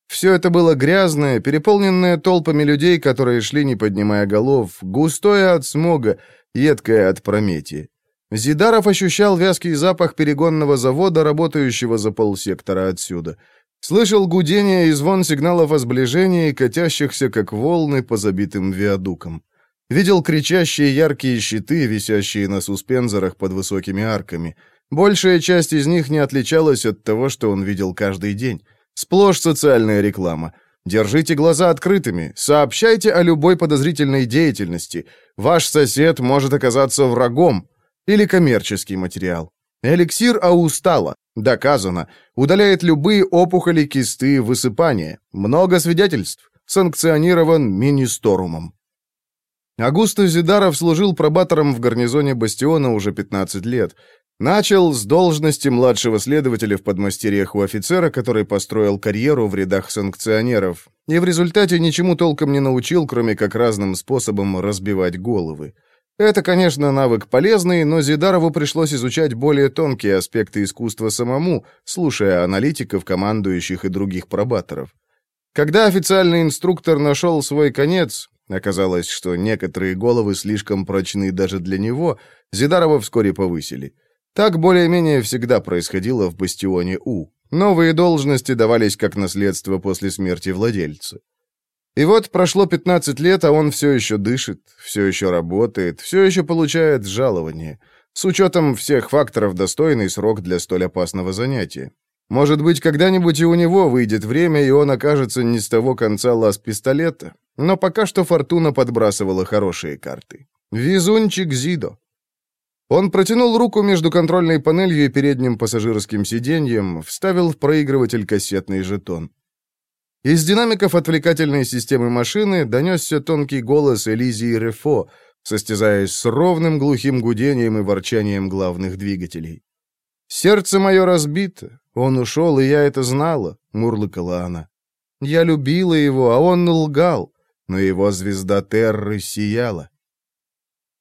Все это было грязное, переполненное толпами людей, которые шли, не поднимая голов, густое от смога, едкое от прометия. Зидаров ощущал вязкий запах перегонного завода, работающего за полсектора отсюда. Слышал гудение и звон сигналов о сближении, катящихся, как волны, по забитым виадукам. Видел кричащие яркие щиты, висящие на суспензорах под высокими арками. Большая часть из них не отличалась от того, что он видел каждый день. Сплошь социальная реклама. Держите глаза открытыми, сообщайте о любой подозрительной деятельности. Ваш сосед может оказаться врагом. Или коммерческий материал. Эликсир Аустала. Доказано. Удаляет любые опухоли, кисты, высыпания. Много свидетельств. Санкционирован министорумом. Агусто Зидаров служил пробатором в гарнизоне Бастиона уже 15 лет. Начал с должности младшего следователя в подмастерьях у офицера, который построил карьеру в рядах санкционеров, и в результате ничему толком не научил, кроме как разным способом разбивать головы. Это, конечно, навык полезный, но Зидарову пришлось изучать более тонкие аспекты искусства самому, слушая аналитиков, командующих и других пробаторов. Когда официальный инструктор нашел свой конец, оказалось, что некоторые головы слишком прочны даже для него, Зидарова вскоре повысили – так более-менее всегда происходило в бастионе У. Новые должности давались как наследство после смерти владельца. И вот прошло 15 лет, а он все еще дышит, все еще работает, все еще получает жалование. С учетом всех факторов достойный срок для столь опасного занятия. Может быть, когда-нибудь и у него выйдет время, и он окажется не с того конца лаз пистолета. Но пока что Фортуна подбрасывала хорошие карты. Везунчик Зидо. Он протянул руку между контрольной панелью и передним пассажирским сиденьем, вставил в проигрыватель кассетный жетон. Из динамиков отвлекательной системы машины донесся тонкий голос Элизии Рефо, состязаясь с ровным глухим гудением и ворчанием главных двигателей. «Сердце мое разбито. Он ушел, и я это знала», — мурлыкала она. «Я любила его, а он лгал, но его звезда Терры сияла.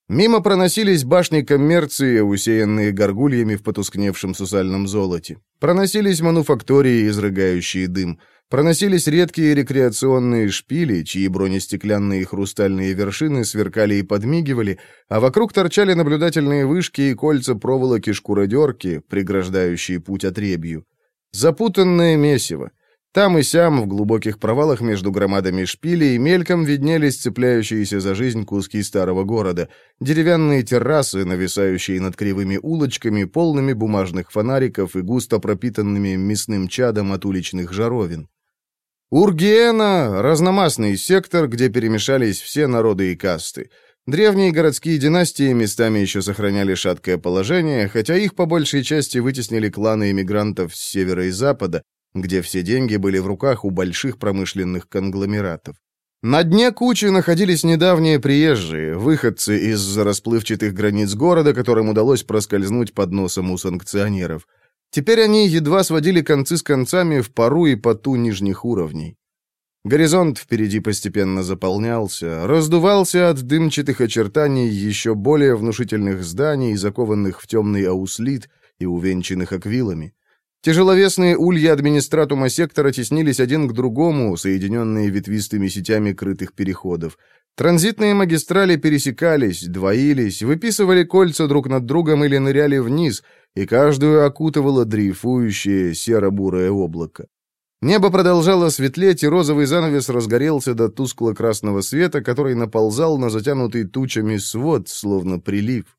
Мимо проносились башни коммерции, усеянные горгульями в потускневшем сусальном золоте. Проносились мануфактории, изрыгающие дым. Проносились редкие рекреационные шпили, чьи бронестеклянные и хрустальные вершины сверкали и подмигивали, а вокруг торчали наблюдательные вышки и кольца проволоки-шкуродерки, преграждающие путь отребью. Запутанное месиво. Там и сям, в глубоких провалах между громадами шпилей, мельком виднелись цепляющиеся за жизнь куски старого города, деревянные террасы, нависающие над кривыми улочками, полными бумажных фонариков и густо пропитанными мясным чадом от уличных жаровин. Ургиена — разномастный сектор, где перемешались все народы и касты. Древние городские династии местами еще сохраняли шаткое положение, хотя их по большей части вытеснили кланы иммигрантов с севера и запада, где все деньги были в руках у больших промышленных конгломератов. На дне кучи находились недавние приезжие, выходцы из расплывчатых границ города, которым удалось проскользнуть под носом у санкционеров. Теперь они едва сводили концы с концами в пару и поту нижних уровней. Горизонт впереди постепенно заполнялся, раздувался от дымчатых очертаний еще более внушительных зданий, закованных в темный ауслит и увенчанных аквилами. Тяжеловесные ульи администратума сектора теснились один к другому, соединенные ветвистыми сетями крытых переходов. Транзитные магистрали пересекались, двоились, выписывали кольца друг над другом или ныряли вниз, и каждую окутывало дрейфующее серо-бурое облако. Небо продолжало светлеть, и розовый занавес разгорелся до тускло-красного света, который наползал на затянутый тучами свод, словно прилив.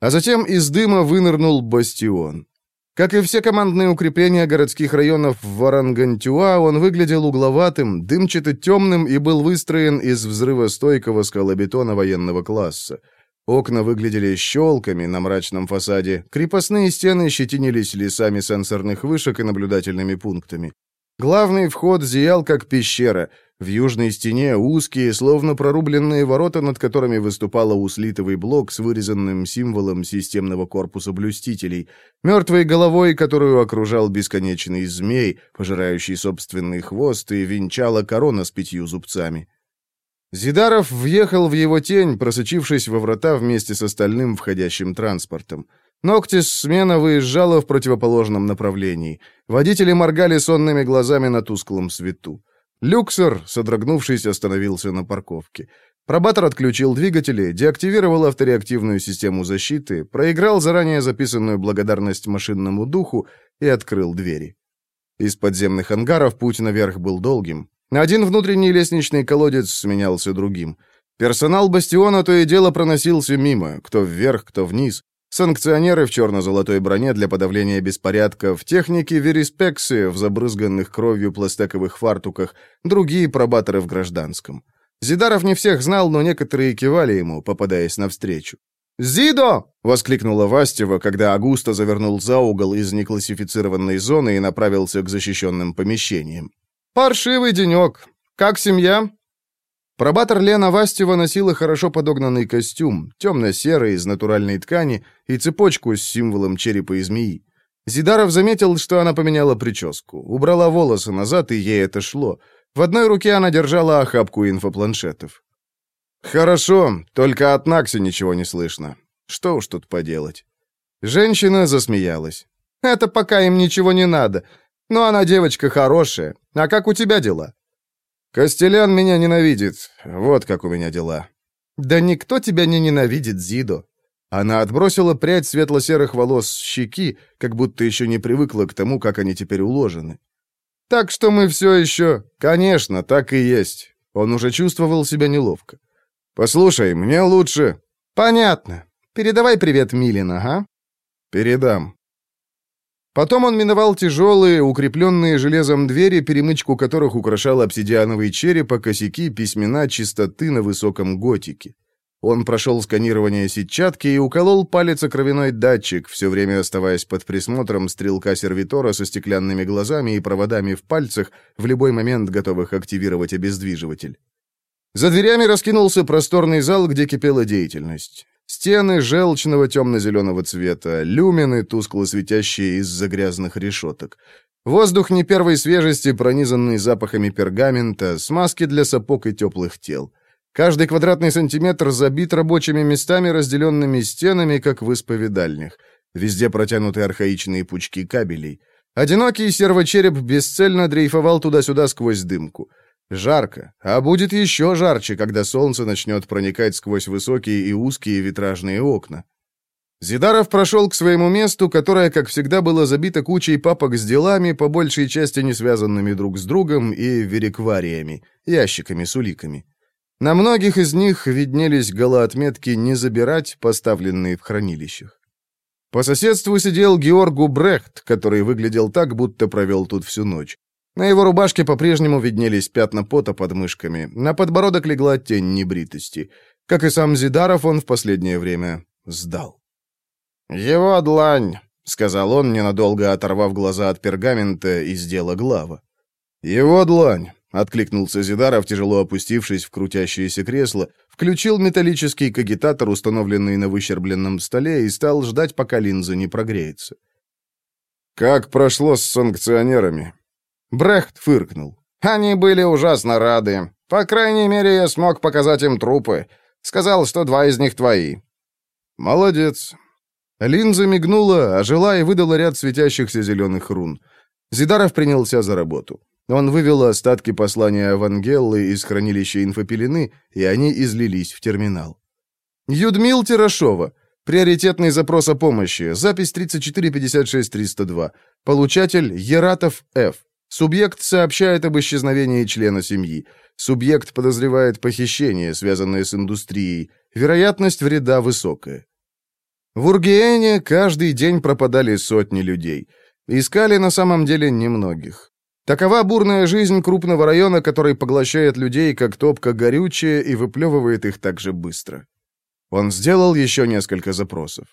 А затем из дыма вынырнул бастион. Как и все командные укрепления городских районов Варангантюа, он выглядел угловатым, дымчато-темным и был выстроен из взрывостойкого скалобетона военного класса. Окна выглядели щелками на мрачном фасаде, крепостные стены щетинились лесами сенсорных вышек и наблюдательными пунктами. Главный вход зиял, как пещера. В южной стене узкие, словно прорубленные ворота, над которыми выступал услитовый блок с вырезанным символом системного корпуса блюстителей, мертвой головой, которую окружал бесконечный змей, пожирающий собственный хвост, и венчала корона с пятью зубцами. Зидаров въехал в его тень, просочившись во врата вместе с остальным входящим транспортом. Ноктис смена выезжала в противоположном направлении. Водители моргали сонными глазами на тусклом свету. Люксор, содрогнувшись, остановился на парковке. Пробатор отключил двигатели, деактивировал автореактивную систему защиты, проиграл заранее записанную благодарность машинному духу и открыл двери. Из подземных ангаров путь наверх был долгим. Один внутренний лестничный колодец сменялся другим. Персонал бастиона то и дело проносился мимо, кто вверх, кто вниз. Санкционеры в черно-золотой броне для подавления беспорядков, техники вериспексы в забрызганных кровью пластековых фартуках, другие пробаторы в гражданском. Зидаров не всех знал, но некоторые кивали ему, попадаясь навстречу. «Зидо!» — воскликнула Вастева, когда Агуста завернул за угол из неклассифицированной зоны и направился к защищенным помещениям. «Паршивый денек. Как семья?» Пробатор Лена Вастева носила хорошо подогнанный костюм, темно-серый, из натуральной ткани, и цепочку с символом черепа и змеи. Зидаров заметил, что она поменяла прическу, убрала волосы назад, и ей это шло. В одной руке она держала охапку инфопланшетов. «Хорошо, только от Накси ничего не слышно. Что уж тут поделать». Женщина засмеялась. «Это пока им ничего не надо. Но она девочка хорошая. А как у тебя дела?» «Костелян меня ненавидит. Вот как у меня дела». «Да никто тебя не ненавидит, Зидо». Она отбросила прядь светло-серых волос с щеки, как будто еще не привыкла к тому, как они теперь уложены. «Так что мы все еще...» «Конечно, так и есть». Он уже чувствовал себя неловко. «Послушай, мне лучше...» «Понятно. Передавай привет Милина, ага?» «Передам». Потом он миновал тяжелые, укрепленные железом двери, перемычку которых украшал обсидиановый череп, а косяки письмена чистоты на высоком готике. Он прошел сканирование сетчатки и уколол палец о кровяной датчик, все время оставаясь под присмотром стрелка-сервитора со стеклянными глазами и проводами в пальцах, в любой момент готовых активировать обездвиживатель. За дверями раскинулся просторный зал, где кипела деятельность. Стены желчного темно-зеленого цвета, люмины, тускло светящие из-за грязных решеток. Воздух не первой свежести, пронизанный запахами пергамента, смазки для сапог и теплых тел. Каждый квадратный сантиметр забит рабочими местами, разделенными стенами, как в исповедальнях. Везде протянуты архаичные пучки кабелей. Одинокий сервочереп бесцельно дрейфовал туда-сюда сквозь дымку. Жарко, а будет еще жарче, когда солнце начнет проникать сквозь высокие и узкие витражные окна. Зидаров прошел к своему месту, которое, как всегда, было забито кучей папок с делами, по большей части не связанными друг с другом, и вериквариями, ящиками с уликами. На многих из них виднелись голоотметки «не забирать», поставленные в хранилищах. По соседству сидел Георгу Брехт, который выглядел так, будто провел тут всю ночь. На его рубашке по-прежнему виднелись пятна пота под мышками, на подбородок легла тень небритости. Как и сам Зидаров, он в последнее время сдал. «Его длань», — сказал он, ненадолго оторвав глаза от пергамента из дела глава. «Его длань», — откликнулся Зидаров, тяжело опустившись в крутящееся кресло, включил металлический кагитатор, установленный на выщербленном столе, и стал ждать, пока линза не прогреется. «Как прошло с санкционерами?» Брехт фыркнул. «Они были ужасно рады. По крайней мере, я смог показать им трупы. Сказал, что два из них твои». «Молодец. Линза мигнула, ожила и выдала ряд светящихся зеленых рун. Зидаров принялся за работу. Он вывел остатки послания Авангеллы из хранилища инфопелены, и они излились в терминал. Юдмил Тирашова. Приоритетный запрос о помощи. Запись 3456302. Получатель Ератов Ф. Субъект сообщает об исчезновении члена семьи. Субъект подозревает похищение, связанное с индустрией. Вероятность вреда высокая. В Ургиене каждый день пропадали сотни людей. Искали на самом деле немногих. Такова бурная жизнь крупного района, который поглощает людей, как топка горючее, и выплевывает их так же быстро. Он сделал еще несколько запросов.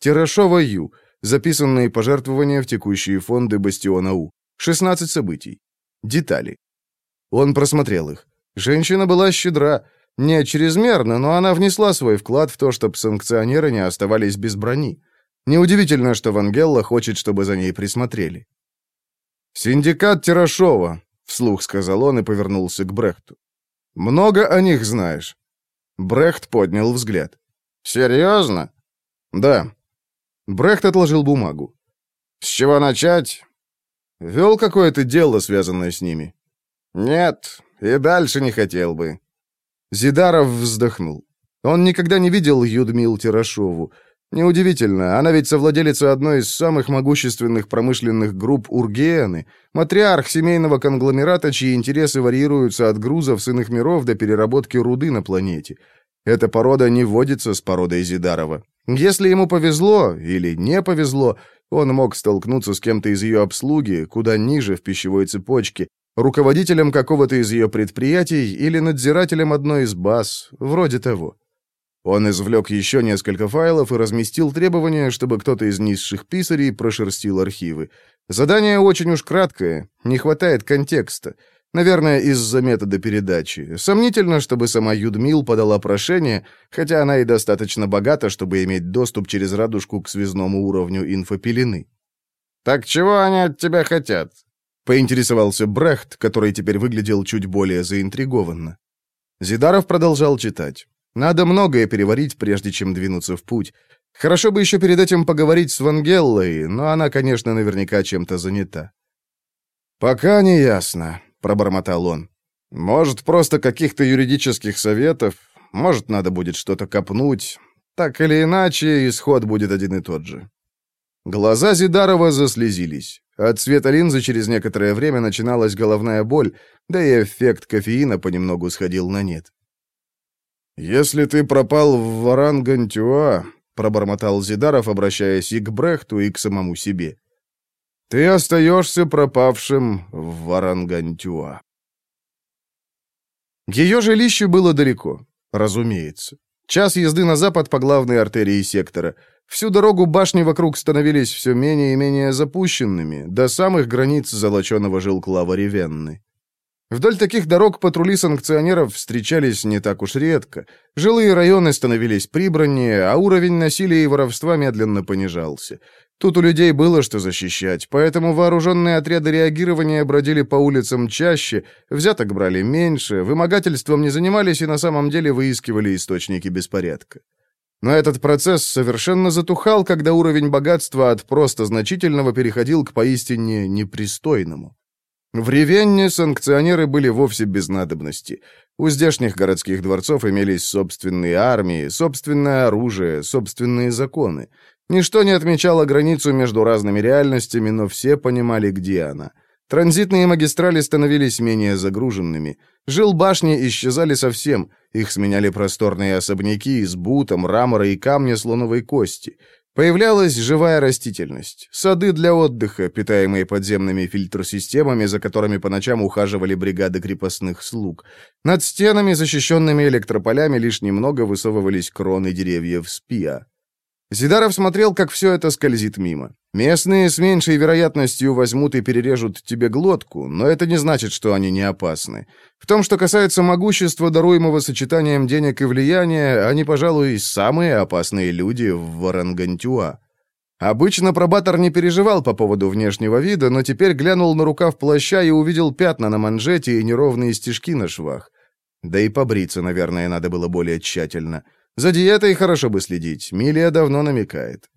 Тирашова Ю. Записанные пожертвования в текущие фонды Бастиона У. 16 событий. Детали. Он просмотрел их. Женщина была щедра. Не чрезмерно, но она внесла свой вклад в то, чтобы санкционеры не оставались без брони. Неудивительно, что Вангелла хочет, чтобы за ней присмотрели. «Синдикат Тирашова», — вслух сказал он и повернулся к Брехту. «Много о них знаешь?» Брехт поднял взгляд. «Серьезно?» «Да». Брехт отложил бумагу. «С чего начать?» «Вел какое-то дело, связанное с ними?» «Нет, и дальше не хотел бы». Зидаров вздохнул. Он никогда не видел Юдмил Тирашову. Неудивительно, она ведь совладелица одной из самых могущественных промышленных групп Ургены, матриарх семейного конгломерата, чьи интересы варьируются от грузов с иных миров до переработки руды на планете. Эта порода не водится с породой Зидарова. Если ему повезло или не повезло, он мог столкнуться с кем-то из ее обслуги, куда ниже в пищевой цепочке, руководителем какого-то из ее предприятий или надзирателем одной из баз, вроде того. Он извлек еще несколько файлов и разместил требования, чтобы кто-то из низших писарей прошерстил архивы. Задание очень уж краткое, не хватает контекста. Наверное, из-за метода передачи. Сомнительно, чтобы сама Юдмил подала прошение, хотя она и достаточно богата, чтобы иметь доступ через радужку к связному уровню инфопелены. «Так чего они от тебя хотят?» — поинтересовался Брехт, который теперь выглядел чуть более заинтригованно. Зидаров продолжал читать. Надо многое переварить, прежде чем двинуться в путь. Хорошо бы еще перед этим поговорить с Вангеллой, но она, конечно, наверняка чем-то занята. «Пока не ясно», — пробормотал он. «Может, просто каких-то юридических советов, может, надо будет что-то копнуть. Так или иначе, исход будет один и тот же». Глаза Зидарова заслезились. От цвета линзы через некоторое время начиналась головная боль, да и эффект кофеина понемногу сходил на нет. «Если ты пропал в Варангантюа», — пробормотал Зидаров, обращаясь и к Брехту, и к самому себе, — «ты остаешься пропавшим в Варангантюа». Ее жилище было далеко, разумеется. Час езды на запад по главной артерии сектора. Всю дорогу башни вокруг становились все менее и менее запущенными, до самых границ золоченого жилклава Ревенны. Вдоль таких дорог патрули санкционеров встречались не так уж редко. Жилые районы становились прибраннее, а уровень насилия и воровства медленно понижался. Тут у людей было что защищать, поэтому вооруженные отряды реагирования бродили по улицам чаще, взяток брали меньше, вымогательством не занимались и на самом деле выискивали источники беспорядка. Но этот процесс совершенно затухал, когда уровень богатства от просто значительного переходил к поистине непристойному. В Ревенне санкционеры были вовсе без надобности. У здешних городских дворцов имелись собственные армии, собственное оружие, собственные законы. Ничто не отмечало границу между разными реальностями, но все понимали, где она. Транзитные магистрали становились менее загруженными. Жил башни исчезали совсем, их сменяли просторные особняки из бута, мрамора и камня слоновой кости. Появлялась живая растительность, сады для отдыха, питаемые подземными фильтр-системами, за которыми по ночам ухаживали бригады крепостных слуг. Над стенами, защищенными электрополями, лишь немного высовывались кроны деревьев спия. Зидаров смотрел, как все это скользит мимо. Местные с меньшей вероятностью возьмут и перережут тебе глотку, но это не значит, что они не опасны. В том, что касается могущества, даруемого сочетанием денег и влияния, они, пожалуй, самые опасные люди в Варангантюа. Обычно пробатор не переживал по поводу внешнего вида, но теперь глянул на рукав плаща и увидел пятна на манжете и неровные стежки на швах. Да и побриться, наверное, надо было более тщательно. За диетой хорошо бы следить, Милия давно намекает.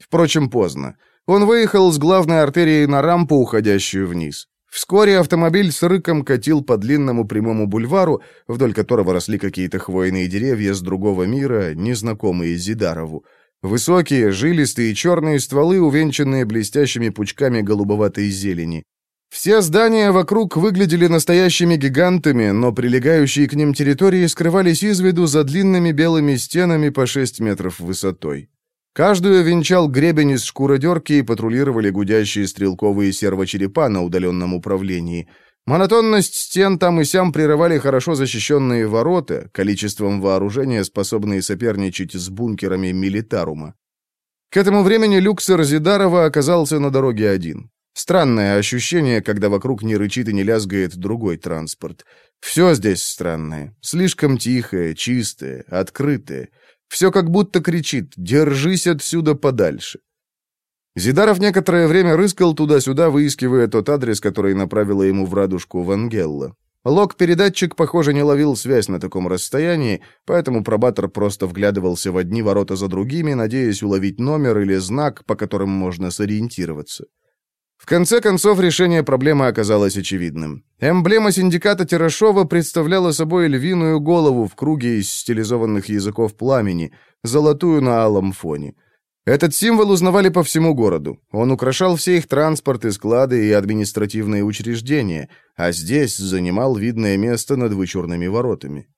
Впрочем, поздно. Он выехал с главной артерии на рампу, уходящую вниз. Вскоре автомобиль с рыком катил по длинному прямому бульвару, вдоль которого росли какие-то хвойные деревья с другого мира, незнакомые Зидарову. Высокие, жилистые черные стволы, увенчанные блестящими пучками голубоватой зелени. Все здания вокруг выглядели настоящими гигантами, но прилегающие к ним территории скрывались из виду за длинными белыми стенами по 6 метров высотой. Каждую венчал гребень из шкуродерки и патрулировали гудящие стрелковые сервочерепа на удаленном управлении. Монотонность стен там и сям прерывали хорошо защищенные ворота, количеством вооружения, способные соперничать с бункерами милитарума. К этому времени люксер Зидарова оказался на дороге один. Странное ощущение, когда вокруг не рычит и не лязгает другой транспорт. Все здесь странное. Слишком тихое, чистое, открытое. Все как будто кричит «Держись отсюда подальше». Зидаров некоторое время рыскал туда-сюда, выискивая тот адрес, который направила ему в радужку Вангелла. Лог-передатчик, похоже, не ловил связь на таком расстоянии, поэтому пробатор просто вглядывался в одни ворота за другими, надеясь уловить номер или знак, по которым можно сориентироваться. В конце концов, решение проблемы оказалось очевидным. Эмблема синдиката Тирашова представляла собой львиную голову в круге из стилизованных языков пламени, золотую на алом фоне. Этот символ узнавали по всему городу. Он украшал все их транспорты, склады и административные учреждения, а здесь занимал видное место над вычурными воротами.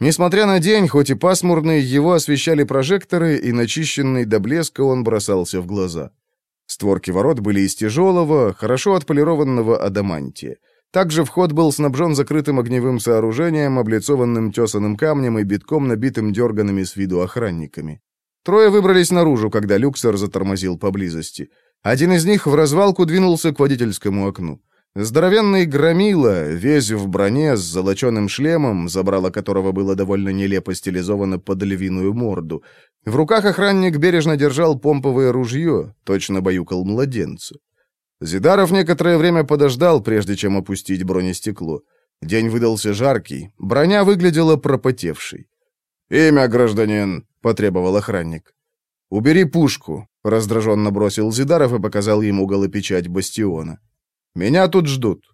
Несмотря на день, хоть и пасмурный, его освещали прожекторы, и начищенный до блеска он бросался в глаза. Створки ворот были из тяжелого, хорошо отполированного адамантия. Также вход был снабжен закрытым огневым сооружением, облицованным тесаным камнем и битком набитым дерганными с виду охранниками. Трое выбрались наружу, когда люксер затормозил поблизости. Один из них в развалку двинулся к водительскому окну. Здоровенный громила, весь в броне, с золоченым шлемом, забрало которого было довольно нелепо стилизовано под львиную морду. В руках охранник бережно держал помповое ружье, точно баюкал младенца. Зидаров некоторое время подождал, прежде чем опустить бронестекло. День выдался жаркий, броня выглядела пропотевшей. «Имя, гражданин!» — потребовал охранник. «Убери пушку», — раздраженно бросил Зидаров и показал ему голопечать бастиона. Меня тут ждут».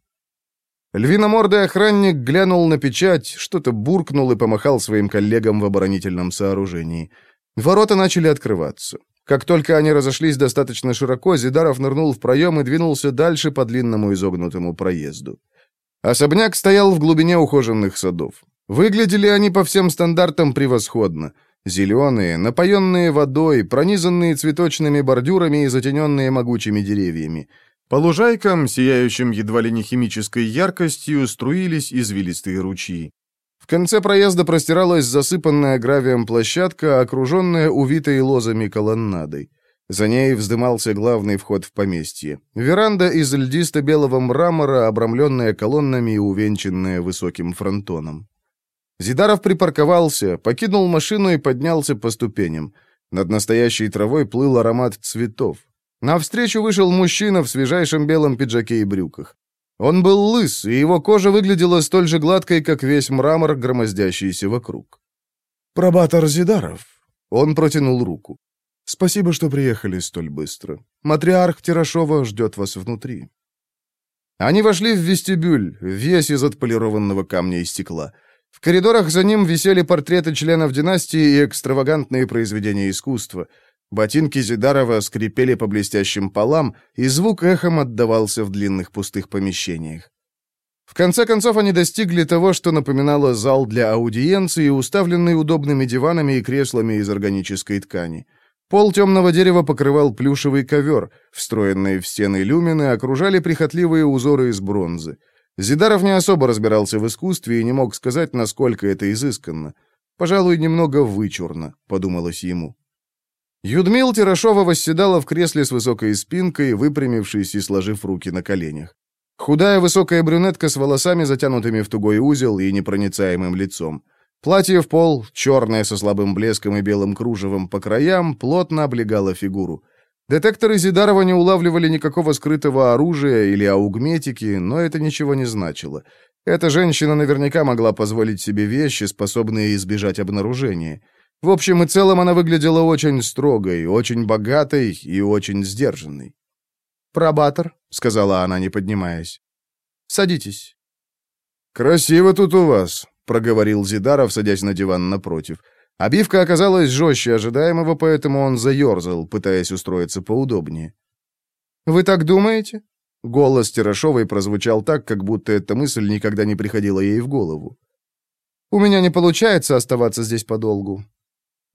Львиномордый охранник глянул на печать, что-то буркнул и помахал своим коллегам в оборонительном сооружении. Ворота начали открываться. Как только они разошлись достаточно широко, Зидаров нырнул в проем и двинулся дальше по длинному изогнутому проезду. Особняк стоял в глубине ухоженных садов. Выглядели они по всем стандартам превосходно. Зеленые, напоенные водой, пронизанные цветочными бордюрами и затененные могучими деревьями. По лужайкам, сияющим едва ли не химической яркостью, струились извилистые ручьи. В конце проезда простиралась засыпанная гравием площадка, окруженная увитой лозами колоннадой. За ней вздымался главный вход в поместье. Веранда из льдисто-белого мрамора, обрамленная колоннами и увенчанная высоким фронтоном. Зидаров припарковался, покинул машину и поднялся по ступеням. Над настоящей травой плыл аромат цветов. Навстречу вышел мужчина в свежайшем белом пиджаке и брюках. Он был лыс, и его кожа выглядела столь же гладкой, как весь мрамор, громоздящийся вокруг. «Пробатор Зидаров». Он протянул руку. «Спасибо, что приехали столь быстро. Матриарх Тирашова ждет вас внутри». Они вошли в вестибюль, весь из отполированного камня и стекла. В коридорах за ним висели портреты членов династии и экстравагантные произведения искусства — Ботинки Зидарова скрипели по блестящим полам, и звук эхом отдавался в длинных пустых помещениях. В конце концов они достигли того, что напоминало зал для аудиенции, уставленный удобными диванами и креслами из органической ткани. Пол темного дерева покрывал плюшевый ковер, встроенные в стены люмины окружали прихотливые узоры из бронзы. Зидаров не особо разбирался в искусстве и не мог сказать, насколько это изысканно. «Пожалуй, немного вычурно», — подумалось ему. Юдмил Тирашова восседала в кресле с высокой спинкой, выпрямившись и сложив руки на коленях. Худая высокая брюнетка с волосами, затянутыми в тугой узел и непроницаемым лицом. Платье в пол, черное со слабым блеском и белым кружевом по краям, плотно облегало фигуру. Детекторы Зидарова не улавливали никакого скрытого оружия или аугметики, но это ничего не значило. Эта женщина наверняка могла позволить себе вещи, способные избежать обнаружения. В общем и целом она выглядела очень строгой, очень богатой и очень сдержанной. «Пробатор», — сказала она, не поднимаясь. «Садитесь». «Красиво тут у вас», — проговорил Зидаров, садясь на диван напротив. Обивка оказалась жестче ожидаемого, поэтому он заерзал, пытаясь устроиться поудобнее. «Вы так думаете?» Голос Терешовой прозвучал так, как будто эта мысль никогда не приходила ей в голову. «У меня не получается оставаться здесь подолгу».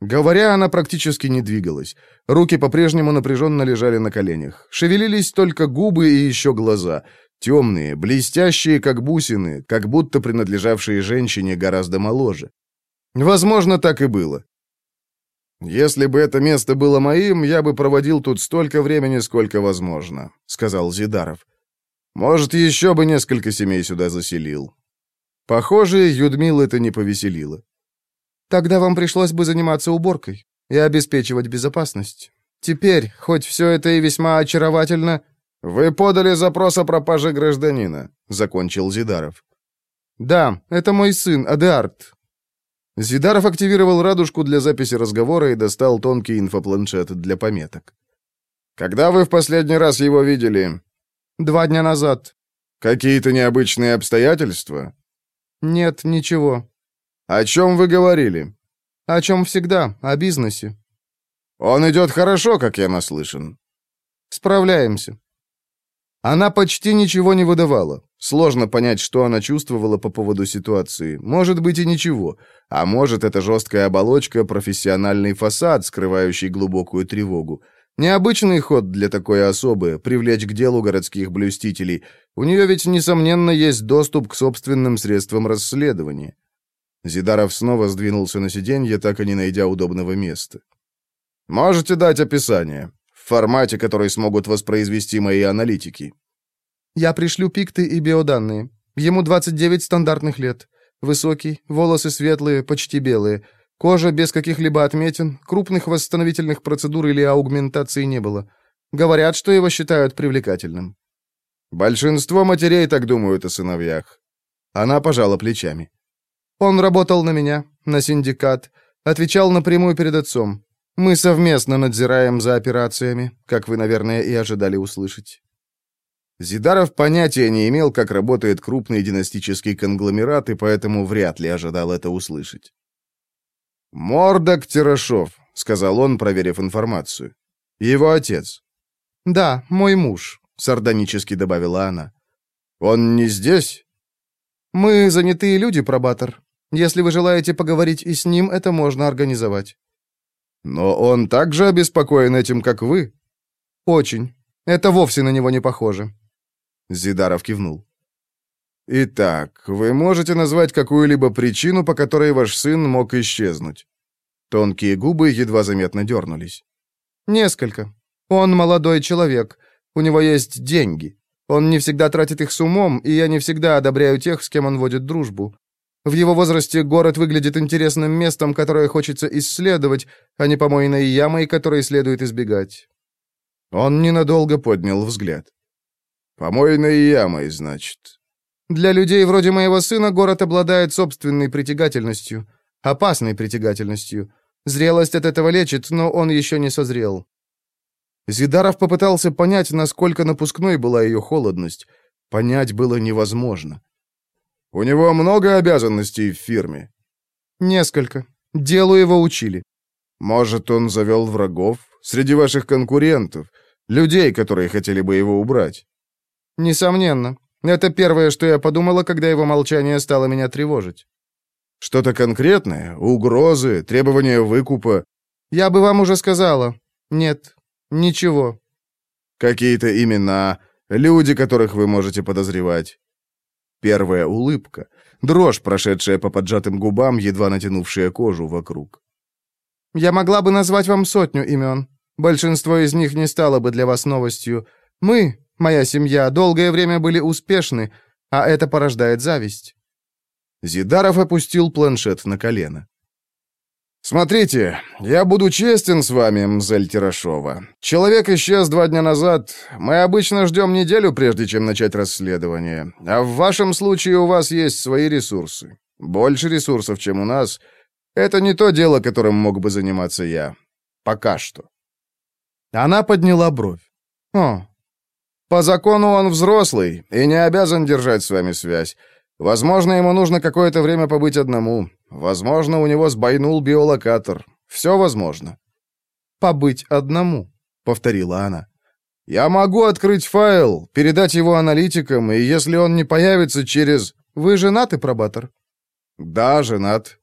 Говоря, она практически не двигалась. Руки по-прежнему напряженно лежали на коленях. Шевелились только губы и еще глаза. Темные, блестящие, как бусины, как будто принадлежавшие женщине гораздо моложе. Возможно, так и было. «Если бы это место было моим, я бы проводил тут столько времени, сколько возможно», — сказал Зидаров. «Может, еще бы несколько семей сюда заселил». Похоже, Юдмил это не повеселило. «Тогда вам пришлось бы заниматься уборкой и обеспечивать безопасность. Теперь, хоть все это и весьма очаровательно...» «Вы подали запрос о пропаже гражданина», — закончил Зидаров. «Да, это мой сын, Адеарт. Зидаров активировал радужку для записи разговора и достал тонкий инфопланшет для пометок. «Когда вы в последний раз его видели?» «Два дня назад». «Какие-то необычные обстоятельства?» «Нет, ничего». «О чем вы говорили?» «О чем всегда, о бизнесе». «Он идет хорошо, как я наслышан». «Справляемся». Она почти ничего не выдавала. Сложно понять, что она чувствовала по поводу ситуации. Может быть и ничего. А может, это жесткая оболочка, профессиональный фасад, скрывающий глубокую тревогу. Необычный ход для такой особы — привлечь к делу городских блюстителей. У нее ведь, несомненно, есть доступ к собственным средствам расследования. Зидаров снова сдвинулся на сиденье, так и не найдя удобного места. «Можете дать описание? В формате, который смогут воспроизвести мои аналитики». Я пришлю пикты и биоданные. Ему 29 стандартных лет. Высокий, волосы светлые, почти белые. Кожа без каких-либо отметин, крупных восстановительных процедур или аугментации не было. Говорят, что его считают привлекательным. Большинство матерей так думают о сыновьях. Она пожала плечами. Он работал на меня, на синдикат, отвечал напрямую перед отцом. Мы совместно надзираем за операциями, как вы, наверное, и ожидали услышать. Зидаров понятия не имел, как работает крупный династический конгломерат, и поэтому вряд ли ожидал это услышать. «Мордок Тирашов», — сказал он, проверив информацию. «Его отец». «Да, мой муж», — сардонически добавила она. «Он не здесь?» «Мы занятые люди, пробатор. Если вы желаете поговорить и с ним, это можно организовать». «Но он так же обеспокоен этим, как вы?» «Очень. Это вовсе на него не похоже. Зидаров кивнул. «Итак, вы можете назвать какую-либо причину, по которой ваш сын мог исчезнуть?» Тонкие губы едва заметно дернулись. «Несколько. Он молодой человек. У него есть деньги. Он не всегда тратит их с умом, и я не всегда одобряю тех, с кем он водит дружбу. В его возрасте город выглядит интересным местом, которое хочется исследовать, а не помойной ямой, которой следует избегать». Он ненадолго поднял взгляд. Помойной ямой, значит. Для людей вроде моего сына город обладает собственной притягательностью. Опасной притягательностью. Зрелость от этого лечит, но он еще не созрел. Зидаров попытался понять, насколько напускной была ее холодность. Понять было невозможно. «У него много обязанностей в фирме?» «Несколько. Делу его учили». «Может, он завел врагов? Среди ваших конкурентов? Людей, которые хотели бы его убрать?» Несомненно. Это первое, что я подумала, когда его молчание стало меня тревожить. Что-то конкретное? Угрозы, требования выкупа? Я бы вам уже сказала. Нет, ничего. Какие-то имена, люди, которых вы можете подозревать. Первая улыбка, дрожь, прошедшая по поджатым губам, едва натянувшая кожу вокруг. Я могла бы назвать вам сотню имен. Большинство из них не стало бы для вас новостью. Мы, Моя семья долгое время были успешны, а это порождает зависть». Зидаров опустил планшет на колено. «Смотрите, я буду честен с вами, Мзель Тирашова. Человек исчез два дня назад. Мы обычно ждем неделю, прежде чем начать расследование. А в вашем случае у вас есть свои ресурсы. Больше ресурсов, чем у нас. Это не то дело, которым мог бы заниматься я. Пока что». Она подняла бровь. «О, по закону он взрослый и не обязан держать с вами связь. Возможно, ему нужно какое-то время побыть одному. Возможно, у него сбойнул биолокатор. Все возможно. «Побыть одному», — повторила она. «Я могу открыть файл, передать его аналитикам, и если он не появится через...» «Вы женаты, пробатор?» «Да, женат».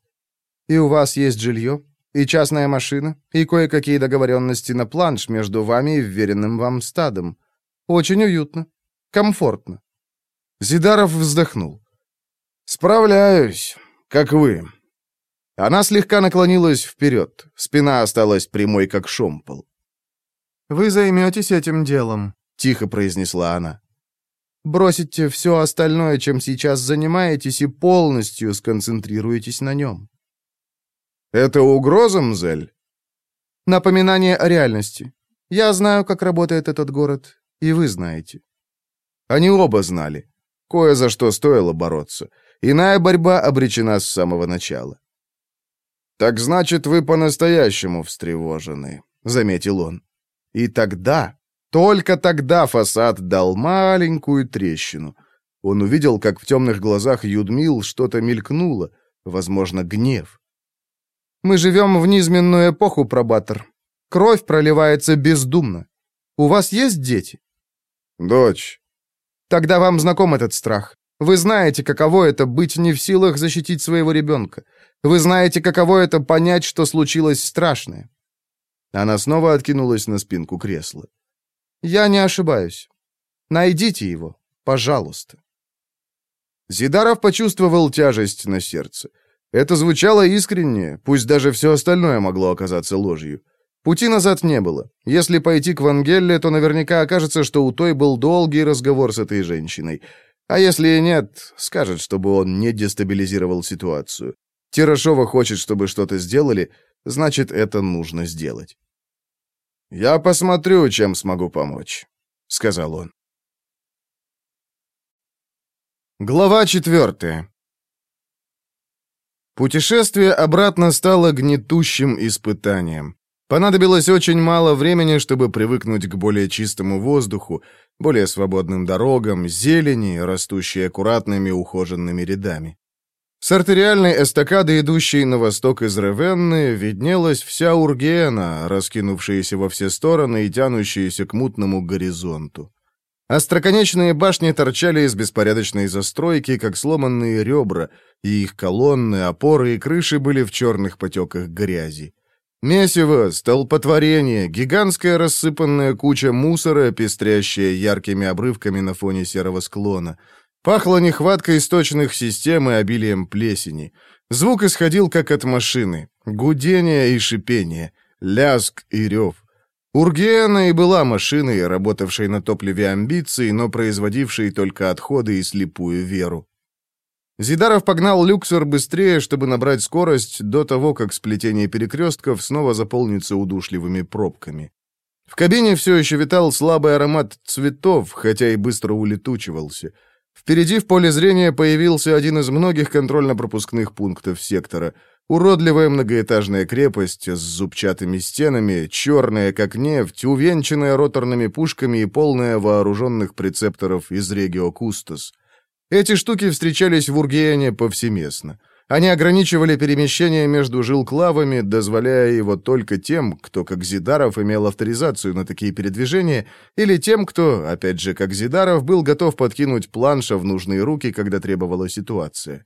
«И у вас есть жилье, и частная машина, и кое-какие договоренности на планш между вами и вверенным вам стадом. Очень уютно, комфортно». Зидаров вздохнул. «Справляюсь, как вы». Она слегка наклонилась вперед, спина осталась прямой, как шомпол. «Вы займетесь этим делом», — тихо произнесла она. «Бросите все остальное, чем сейчас занимаетесь, и полностью сконцентрируетесь на нем». «Это угроза, Мзель?» «Напоминание о реальности. Я знаю, как работает этот город, и вы знаете». Они оба знали. Кое за что стоило бороться. Иная борьба обречена с самого начала. «Так значит, вы по-настоящему встревожены», — заметил он. И тогда, только тогда фасад дал маленькую трещину. Он увидел, как в темных глазах Юдмил что-то мелькнуло, возможно, гнев. «Мы живем в низменную эпоху, пробатор. Кровь проливается бездумно. У вас есть дети?» «Дочь». «Тогда вам знаком этот страх. Вы знаете, каково это быть не в силах защитить своего ребенка. Вы знаете, каково это понять, что случилось страшное». Она снова откинулась на спинку кресла. «Я не ошибаюсь. Найдите его, пожалуйста». Зидаров почувствовал тяжесть на сердце. Это звучало искренне, пусть даже все остальное могло оказаться ложью. Пути назад не было. Если пойти к Вангелле, то наверняка окажется, что у той был долгий разговор с этой женщиной. А если и нет, скажет, чтобы он не дестабилизировал ситуацию. Тирашова хочет, чтобы что-то сделали, значит, это нужно сделать. «Я посмотрю, чем смогу помочь», — сказал он. Глава четвертая. Путешествие обратно стало гнетущим испытанием. Понадобилось очень мало времени, чтобы привыкнуть к более чистому воздуху, более свободным дорогам, зелени, растущей аккуратными ухоженными рядами. С артериальной эстакады, идущей на восток из Ревенны, виднелась вся Ургена, раскинувшаяся во все стороны и тянущаяся к мутному горизонту. Остроконечные башни торчали из беспорядочной застройки, как сломанные ребра, и их колонны, опоры и крыши были в черных потеках грязи. Месиво, столпотворение, гигантская рассыпанная куча мусора, пестрящая яркими обрывками на фоне серого склона. Пахло нехваткой источных систем и обилием плесени. Звук исходил как от машины. Гудение и шипение, ляск и рев. Ургена и была машиной, работавшей на топливе амбиций, но производившей только отходы и слепую веру. Зидаров погнал люксор быстрее, чтобы набрать скорость до того, как сплетение перекрестков снова заполнится удушливыми пробками. В кабине все еще витал слабый аромат цветов, хотя и быстро улетучивался. Впереди в поле зрения появился один из многих контрольно-пропускных пунктов сектора. Уродливая многоэтажная крепость с зубчатыми стенами, черная как нефть, увенчанная роторными пушками и полная вооруженных прецепторов из Регио Кустос. Эти штуки встречались в Ургене повсеместно. Они ограничивали перемещение между жилклавами, дозволяя его только тем, кто, как Зидаров, имел авторизацию на такие передвижения, или тем, кто, опять же, как Зидаров, был готов подкинуть планша в нужные руки, когда требовала ситуация.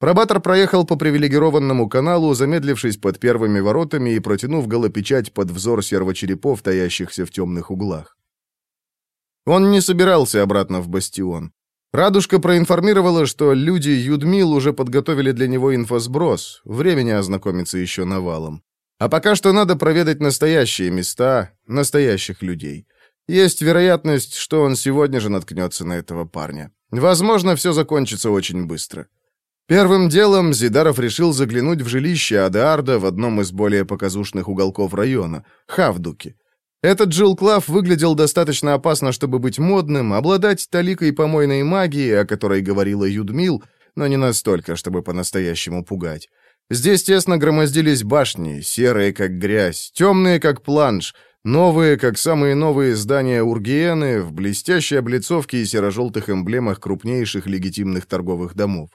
Пробатор проехал по привилегированному каналу, замедлившись под первыми воротами и протянув голопечать под взор сервочерепов, таящихся в темных углах. Он не собирался обратно в бастион. Радужка проинформировала, что люди Юдмил уже подготовили для него инфосброс, времени ознакомиться еще навалом. А пока что надо проведать настоящие места, настоящих людей. Есть вероятность, что он сегодня же наткнется на этого парня. Возможно, все закончится очень быстро. Первым делом Зидаров решил заглянуть в жилище Адеарда в одном из более показушных уголков района — Хавдуке. Этот Джилклав выглядел достаточно опасно, чтобы быть модным, обладать таликой помойной магии, о которой говорила Юдмил, но не настолько, чтобы по-настоящему пугать. Здесь тесно громоздились башни, серые как грязь, темные как планш, новые, как самые новые здания Ургиены, в блестящей облицовке и серо-желтых эмблемах крупнейших легитимных торговых домов.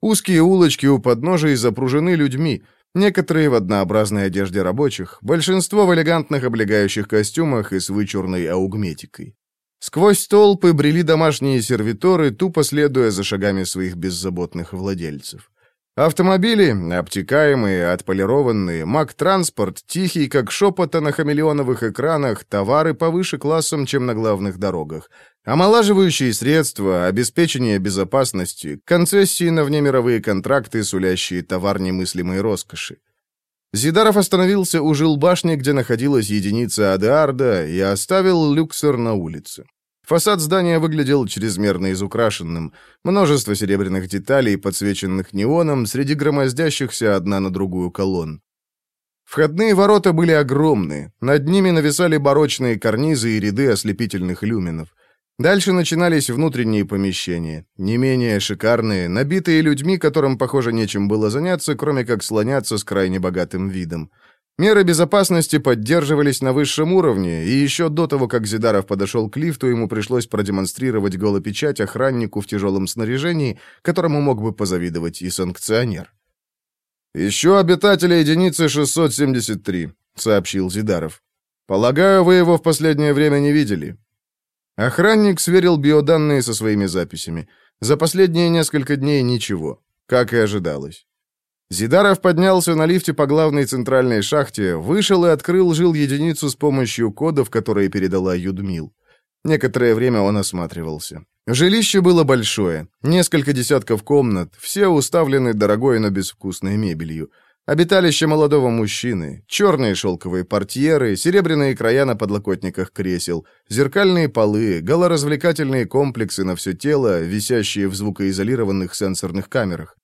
Узкие улочки у подножия запружены людьми, некоторые в однообразной одежде рабочих, большинство в элегантных облегающих костюмах и с вычурной аугметикой. Сквозь толпы брели домашние сервиторы, тупо следуя за шагами своих беззаботных владельцев. Автомобили, обтекаемые, отполированные, маг-транспорт, тихий, как шепота на хамелеоновых экранах, товары повыше классом, чем на главных дорогах. Омолаживающие средства, обеспечение безопасности, концессии на внемировые контракты, сулящие товар немыслимой роскоши. Зидаров остановился у жилбашни, где находилась единица Адеарда, и оставил люксор на улице. Фасад здания выглядел чрезмерно изукрашенным. Множество серебряных деталей, подсвеченных неоном, среди громоздящихся одна на другую колонн. Входные ворота были огромны. Над ними нависали барочные карнизы и ряды ослепительных люминов. Дальше начинались внутренние помещения, не менее шикарные, набитые людьми, которым, похоже, нечем было заняться, кроме как слоняться с крайне богатым видом. Меры безопасности поддерживались на высшем уровне, и еще до того, как Зидаров подошел к лифту, ему пришлось продемонстрировать голопечать охраннику в тяжелом снаряжении, которому мог бы позавидовать и санкционер. «Еще обитателя единицы 673», — сообщил Зидаров. «Полагаю, вы его в последнее время не видели». Охранник сверил биоданные со своими записями. За последние несколько дней ничего, как и ожидалось. Зидаров поднялся на лифте по главной центральной шахте, вышел и открыл жил единицу с помощью кодов, которые передала Юдмил. Некоторое время он осматривался. Жилище было большое, несколько десятков комнат, все уставлены дорогой, но безвкусной мебелью. Обиталище молодого мужчины, черные шелковые портьеры, серебряные края на подлокотниках кресел, зеркальные полы, голоразвлекательные комплексы на все тело, висящие в звукоизолированных сенсорных камерах.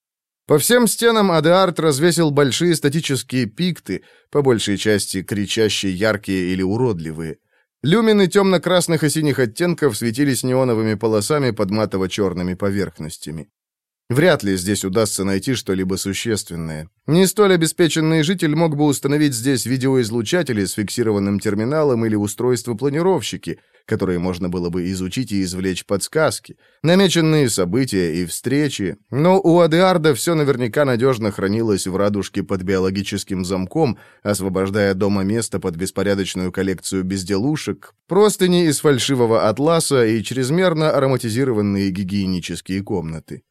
По всем стенам Адеарт развесил большие статические пикты, по большей части кричащие яркие или уродливые. Люмины темно-красных и синих оттенков светились неоновыми полосами под матово-черными поверхностями. Вряд ли здесь удастся найти что-либо существенное. Не столь обеспеченный житель мог бы установить здесь видеоизлучатели с фиксированным терминалом или устройство-планировщики, которые можно было бы изучить и извлечь подсказки, намеченные события и встречи, но у Адеарда все наверняка надежно хранилось в радужке под биологическим замком, освобождая дома место под беспорядочную коллекцию безделушек, простыни из фальшивого атласа и чрезмерно ароматизированные гигиенические комнаты.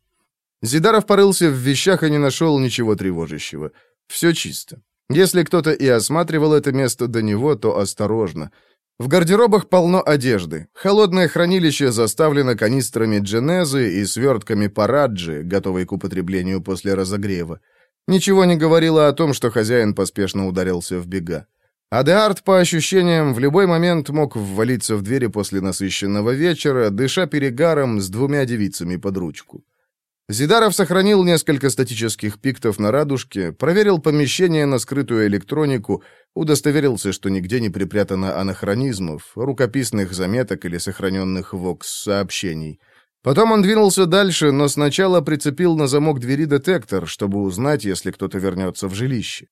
Зидаров порылся в вещах и не нашел ничего тревожащего. Все чисто. Если кто-то и осматривал это место до него, то осторожно. В гардеробах полно одежды. Холодное хранилище заставлено канистрами дженезы и свертками параджи, готовой к употреблению после разогрева. Ничего не говорило о том, что хозяин поспешно ударился в бега. Адеарт, по ощущениям, в любой момент мог ввалиться в двери после насыщенного вечера, дыша перегаром с двумя девицами под ручку. Зидаров сохранил несколько статических пиктов на радужке, проверил помещение на скрытую электронику, удостоверился, что нигде не припрятано анахронизмов, рукописных заметок или сохраненных ВОКС-сообщений. Потом он двинулся дальше, но сначала прицепил на замок двери детектор, чтобы узнать, если кто-то вернется в жилище.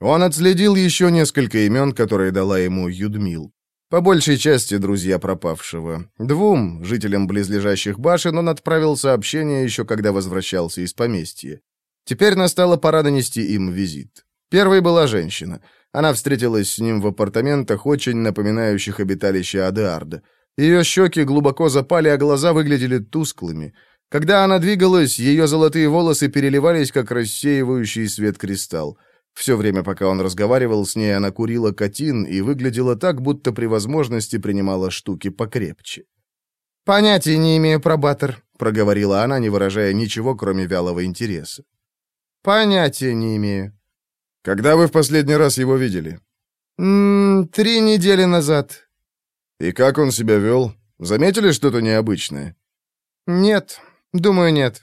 Он отследил еще несколько имен, которые дала ему Юдмил. По большей части друзья пропавшего. Двум, жителям близлежащих башен, он отправил сообщение еще когда возвращался из поместья. Теперь настала пора нанести им визит. Первой была женщина. Она встретилась с ним в апартаментах, очень напоминающих обиталище Адеарда. Ее щеки глубоко запали, а глаза выглядели тусклыми. Когда она двигалась, ее золотые волосы переливались, как рассеивающий свет кристалл. Все время, пока он разговаривал с ней, она курила катин и выглядела так, будто при возможности принимала штуки покрепче. «Понятия не имею, пробатор», — проговорила она, не выражая ничего, кроме вялого интереса. «Понятия не имею». «Когда вы в последний раз его видели?» «М -м, «Три недели назад». «И как он себя вел? Заметили что-то необычное?» «Нет, думаю, нет».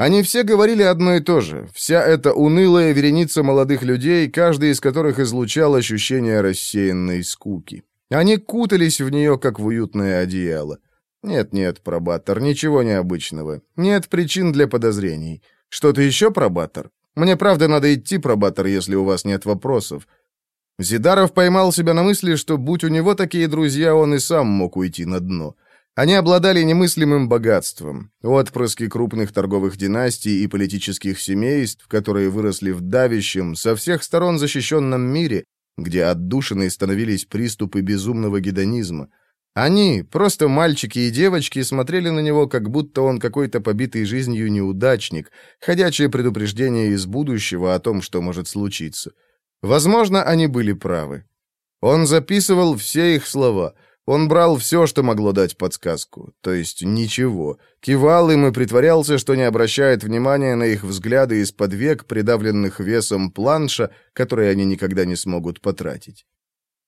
Они все говорили одно и то же. Вся эта унылая вереница молодых людей, каждый из которых излучал ощущение рассеянной скуки. Они кутались в нее, как в уютное одеяло. Нет-нет, пробаттер, ничего необычного. Нет причин для подозрений. Что-то еще, пробаттер? Мне правда надо идти, пробатор, если у вас нет вопросов». Зидаров поймал себя на мысли, что, будь у него такие друзья, он и сам мог уйти на дно. Они обладали немыслимым богатством. Отпрыски крупных торговых династий и политических семейств, которые выросли в давящем, со всех сторон защищенном мире, где отдушиной становились приступы безумного гедонизма. Они, просто мальчики и девочки, смотрели на него, как будто он какой-то побитый жизнью неудачник, ходячее предупреждение из будущего о том, что может случиться. Возможно, они были правы. Он записывал все их слова — он брал все, что могло дать подсказку, то есть ничего. Кивал им и притворялся, что не обращает внимания на их взгляды из-под век, придавленных весом планша, который они никогда не смогут потратить.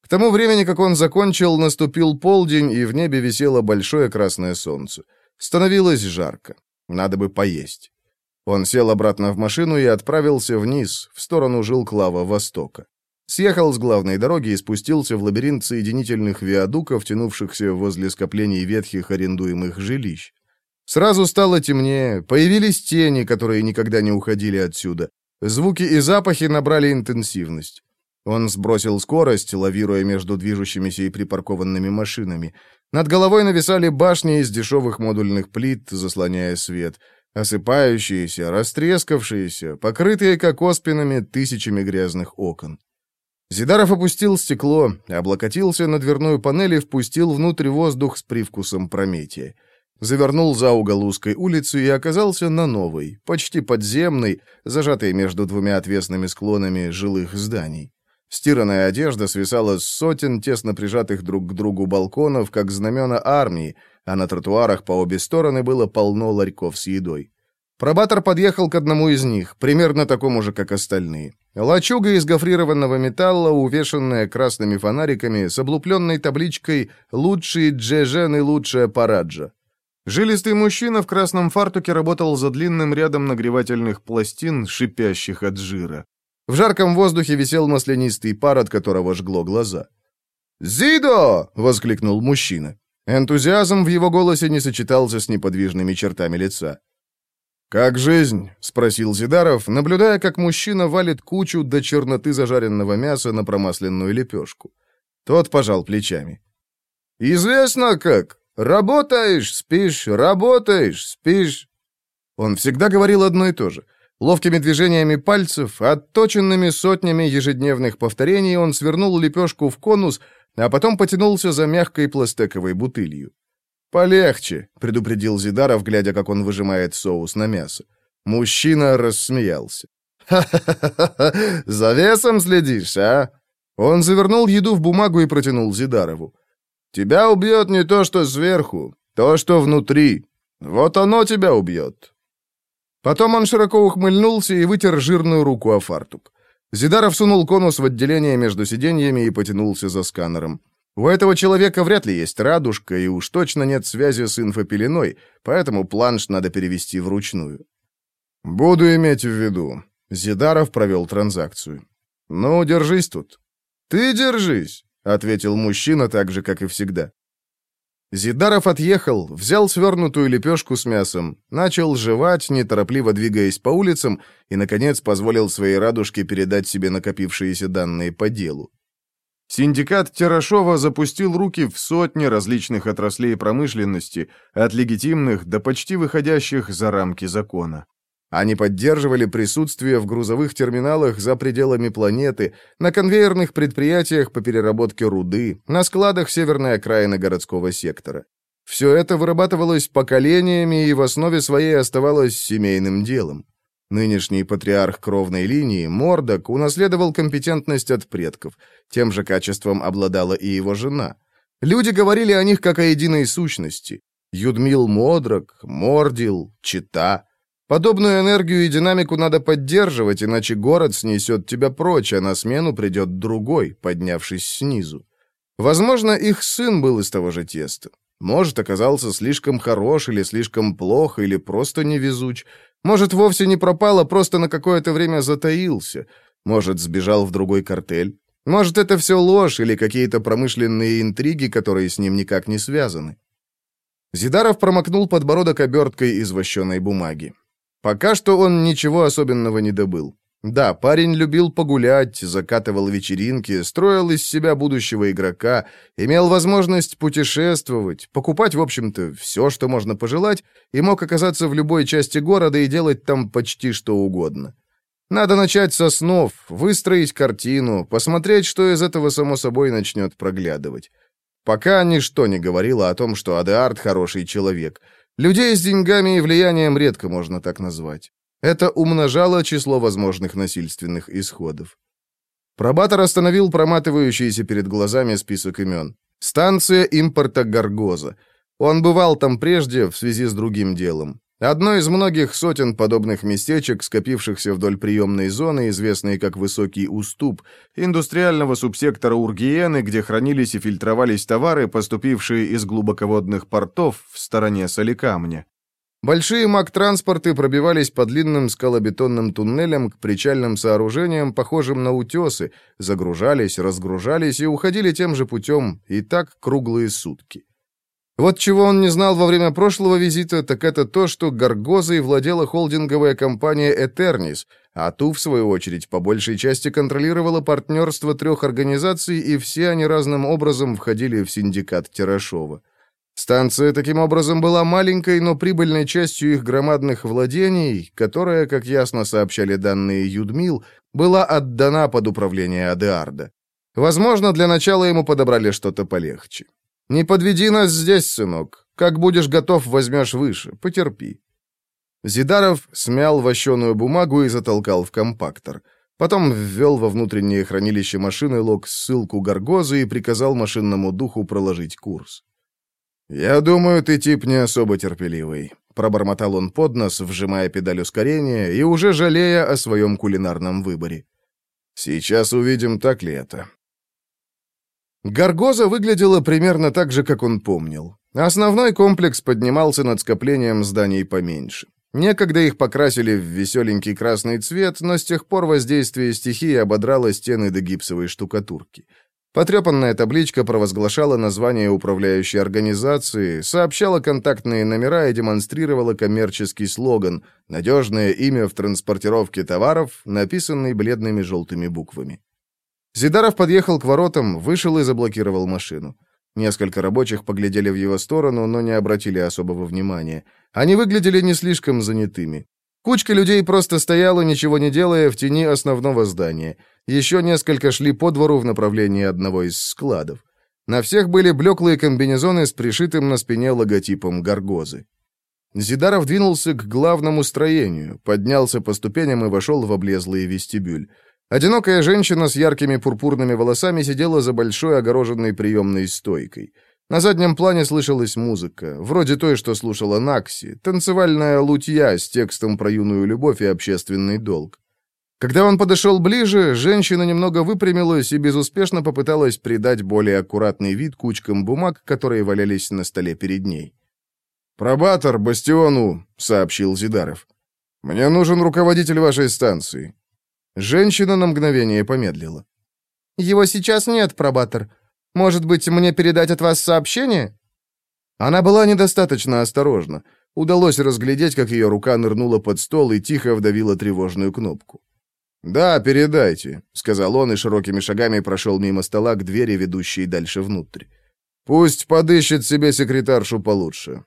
К тому времени, как он закончил, наступил полдень, и в небе висело большое красное солнце. Становилось жарко. Надо бы поесть. Он сел обратно в машину и отправился вниз, в сторону Жилклава Востока. Съехал с главной дороги и спустился в лабиринт соединительных виадуков, тянувшихся возле скоплений ветхих арендуемых жилищ. Сразу стало темнее, появились тени, которые никогда не уходили отсюда. Звуки и запахи набрали интенсивность. Он сбросил скорость, лавируя между движущимися и припаркованными машинами. Над головой нависали башни из дешевых модульных плит, заслоняя свет, осыпающиеся, растрескавшиеся, покрытые кокоспинами тысячами грязных окон. Зидаров опустил стекло, облокотился на дверную панель и впустил внутрь воздух с привкусом прометия. Завернул за угол узкой улицы и оказался на новой, почти подземной, зажатой между двумя отвесными склонами жилых зданий. Стиранная одежда свисала с сотен тесно прижатых друг к другу балконов, как знамена армии, а на тротуарах по обе стороны было полно ларьков с едой. Пробатор подъехал к одному из них, примерно такому же, как остальные. Лачуга из гофрированного металла, увешанная красными фонариками, с облупленной табличкой «Лучший Джежен и лучшая Параджа». Жилистый мужчина в красном фартуке работал за длинным рядом нагревательных пластин, шипящих от жира. В жарком воздухе висел маслянистый пар, от которого жгло глаза. «Зидо!» — воскликнул мужчина. Энтузиазм в его голосе не сочетался с неподвижными чертами лица. «Как жизнь?» — спросил Зидаров, наблюдая, как мужчина валит кучу до черноты зажаренного мяса на промасленную лепешку. Тот пожал плечами. «Известно как. Работаешь, спишь, работаешь, спишь». Он всегда говорил одно и то же. Ловкими движениями пальцев, отточенными сотнями ежедневных повторений, он свернул лепешку в конус, а потом потянулся за мягкой пластековой бутылью. «Полегче», — предупредил Зидаров, глядя, как он выжимает соус на мясо. Мужчина рассмеялся. «Ха-ха-ха! За весом следишь, а?» Он завернул еду в бумагу и протянул Зидарову. «Тебя убьет не то, что сверху, то, что внутри. Вот оно тебя убьет». Потом он широко ухмыльнулся и вытер жирную руку о фартук. Зидаров сунул конус в отделение между сиденьями и потянулся за сканером. У этого человека вряд ли есть радужка, и уж точно нет связи с инфопеленой, поэтому планш надо перевести вручную. «Буду иметь в виду». Зидаров провел транзакцию. «Ну, держись тут». «Ты держись», — ответил мужчина так же, как и всегда. Зидаров отъехал, взял свернутую лепешку с мясом, начал жевать, неторопливо двигаясь по улицам, и, наконец, позволил своей радужке передать себе накопившиеся данные по делу. Синдикат Терешова запустил руки в сотни различных отраслей промышленности, от легитимных до почти выходящих за рамки закона. Они поддерживали присутствие в грузовых терминалах за пределами планеты, на конвейерных предприятиях по переработке руды, на складах северной окраины городского сектора. Все это вырабатывалось поколениями и в основе своей оставалось семейным делом. Нынешний патриарх кровной линии, Мордок, унаследовал компетентность от предков. Тем же качеством обладала и его жена. Люди говорили о них как о единой сущности. Юдмил Модрок, Мордил, Чита. Подобную энергию и динамику надо поддерживать, иначе город снесет тебя прочь, а на смену придет другой, поднявшись снизу. Возможно, их сын был из того же теста. Может, оказался слишком хорош или слишком плох, или просто невезуч. Может, вовсе не пропал, а просто на какое-то время затаился. Может, сбежал в другой картель. Может, это все ложь или какие-то промышленные интриги, которые с ним никак не связаны. Зидаров промокнул подбородок оберткой из вощеной бумаги. Пока что он ничего особенного не добыл. Да, парень любил погулять, закатывал вечеринки, строил из себя будущего игрока, имел возможность путешествовать, покупать, в общем-то, все, что можно пожелать, и мог оказаться в любой части города и делать там почти что угодно. Надо начать со снов, выстроить картину, посмотреть, что из этого само собой начнет проглядывать. Пока ничто не говорило о том, что Адеарт хороший человек. Людей с деньгами и влиянием редко можно так назвать. Это умножало число возможных насильственных исходов. Пробатор остановил проматывающийся перед глазами список имен. Станция импорта Гаргоза. Он бывал там прежде в связи с другим делом. Одно из многих сотен подобных местечек, скопившихся вдоль приемной зоны, известной как Высокий Уступ, индустриального субсектора Ургиены, где хранились и фильтровались товары, поступившие из глубоководных портов в стороне Соликамня. Большие маг-транспорты пробивались по длинным скалобетонным туннелям к причальным сооружениям, похожим на утесы, загружались, разгружались и уходили тем же путем, и так круглые сутки. Вот чего он не знал во время прошлого визита, так это то, что Гаргозой владела холдинговая компания «Этернис», а ту, в свою очередь, по большей части контролировала партнерство трех организаций, и все они разным образом входили в синдикат Терашова. Станция таким образом была маленькой, но прибыльной частью их громадных владений, которая, как ясно сообщали данные Юдмил, была отдана под управление Адеарда. Возможно, для начала ему подобрали что-то полегче. «Не подведи нас здесь, сынок. Как будешь готов, возьмешь выше. Потерпи». Зидаров смял вощеную бумагу и затолкал в компактор. Потом ввел во внутреннее хранилище машины лог ссылку Гаргозы и приказал машинному духу проложить курс. «Я думаю, ты тип не особо терпеливый», — пробормотал он под нос, вжимая педаль ускорения и уже жалея о своем кулинарном выборе. «Сейчас увидим, так ли это». Гаргоза выглядела примерно так же, как он помнил. Основной комплекс поднимался над скоплением зданий поменьше. Некогда их покрасили в веселенький красный цвет, но с тех пор воздействие стихии ободрало стены до гипсовой штукатурки. Потрепанная табличка провозглашала название управляющей организации, сообщала контактные номера и демонстрировала коммерческий слоган «Надежное имя в транспортировке товаров», написанный бледными желтыми буквами. Зидаров подъехал к воротам, вышел и заблокировал машину. Несколько рабочих поглядели в его сторону, но не обратили особого внимания. Они выглядели не слишком занятыми. Кучка людей просто стояла, ничего не делая, в тени основного здания. Еще несколько шли по двору в направлении одного из складов. На всех были блеклые комбинезоны с пришитым на спине логотипом Гаргозы. Зидаров двинулся к главному строению, поднялся по ступеням и вошел в облезлый вестибюль. Одинокая женщина с яркими пурпурными волосами сидела за большой огороженной приемной стойкой. На заднем плане слышалась музыка, вроде той, что слушала Накси, танцевальная лутья с текстом про юную любовь и общественный долг. Когда он подошел ближе, женщина немного выпрямилась и безуспешно попыталась придать более аккуратный вид кучкам бумаг, которые валялись на столе перед ней. «Пробатор, Бастиону», — сообщил Зидаров. «Мне нужен руководитель вашей станции». Женщина на мгновение помедлила. «Его сейчас нет, пробатор. Может быть, мне передать от вас сообщение?» Она была недостаточно осторожна. Удалось разглядеть, как ее рука нырнула под стол и тихо вдавила тревожную кнопку. «Да, передайте», — сказал он и широкими шагами прошел мимо стола к двери, ведущей дальше внутрь. «Пусть подыщет себе секретаршу получше».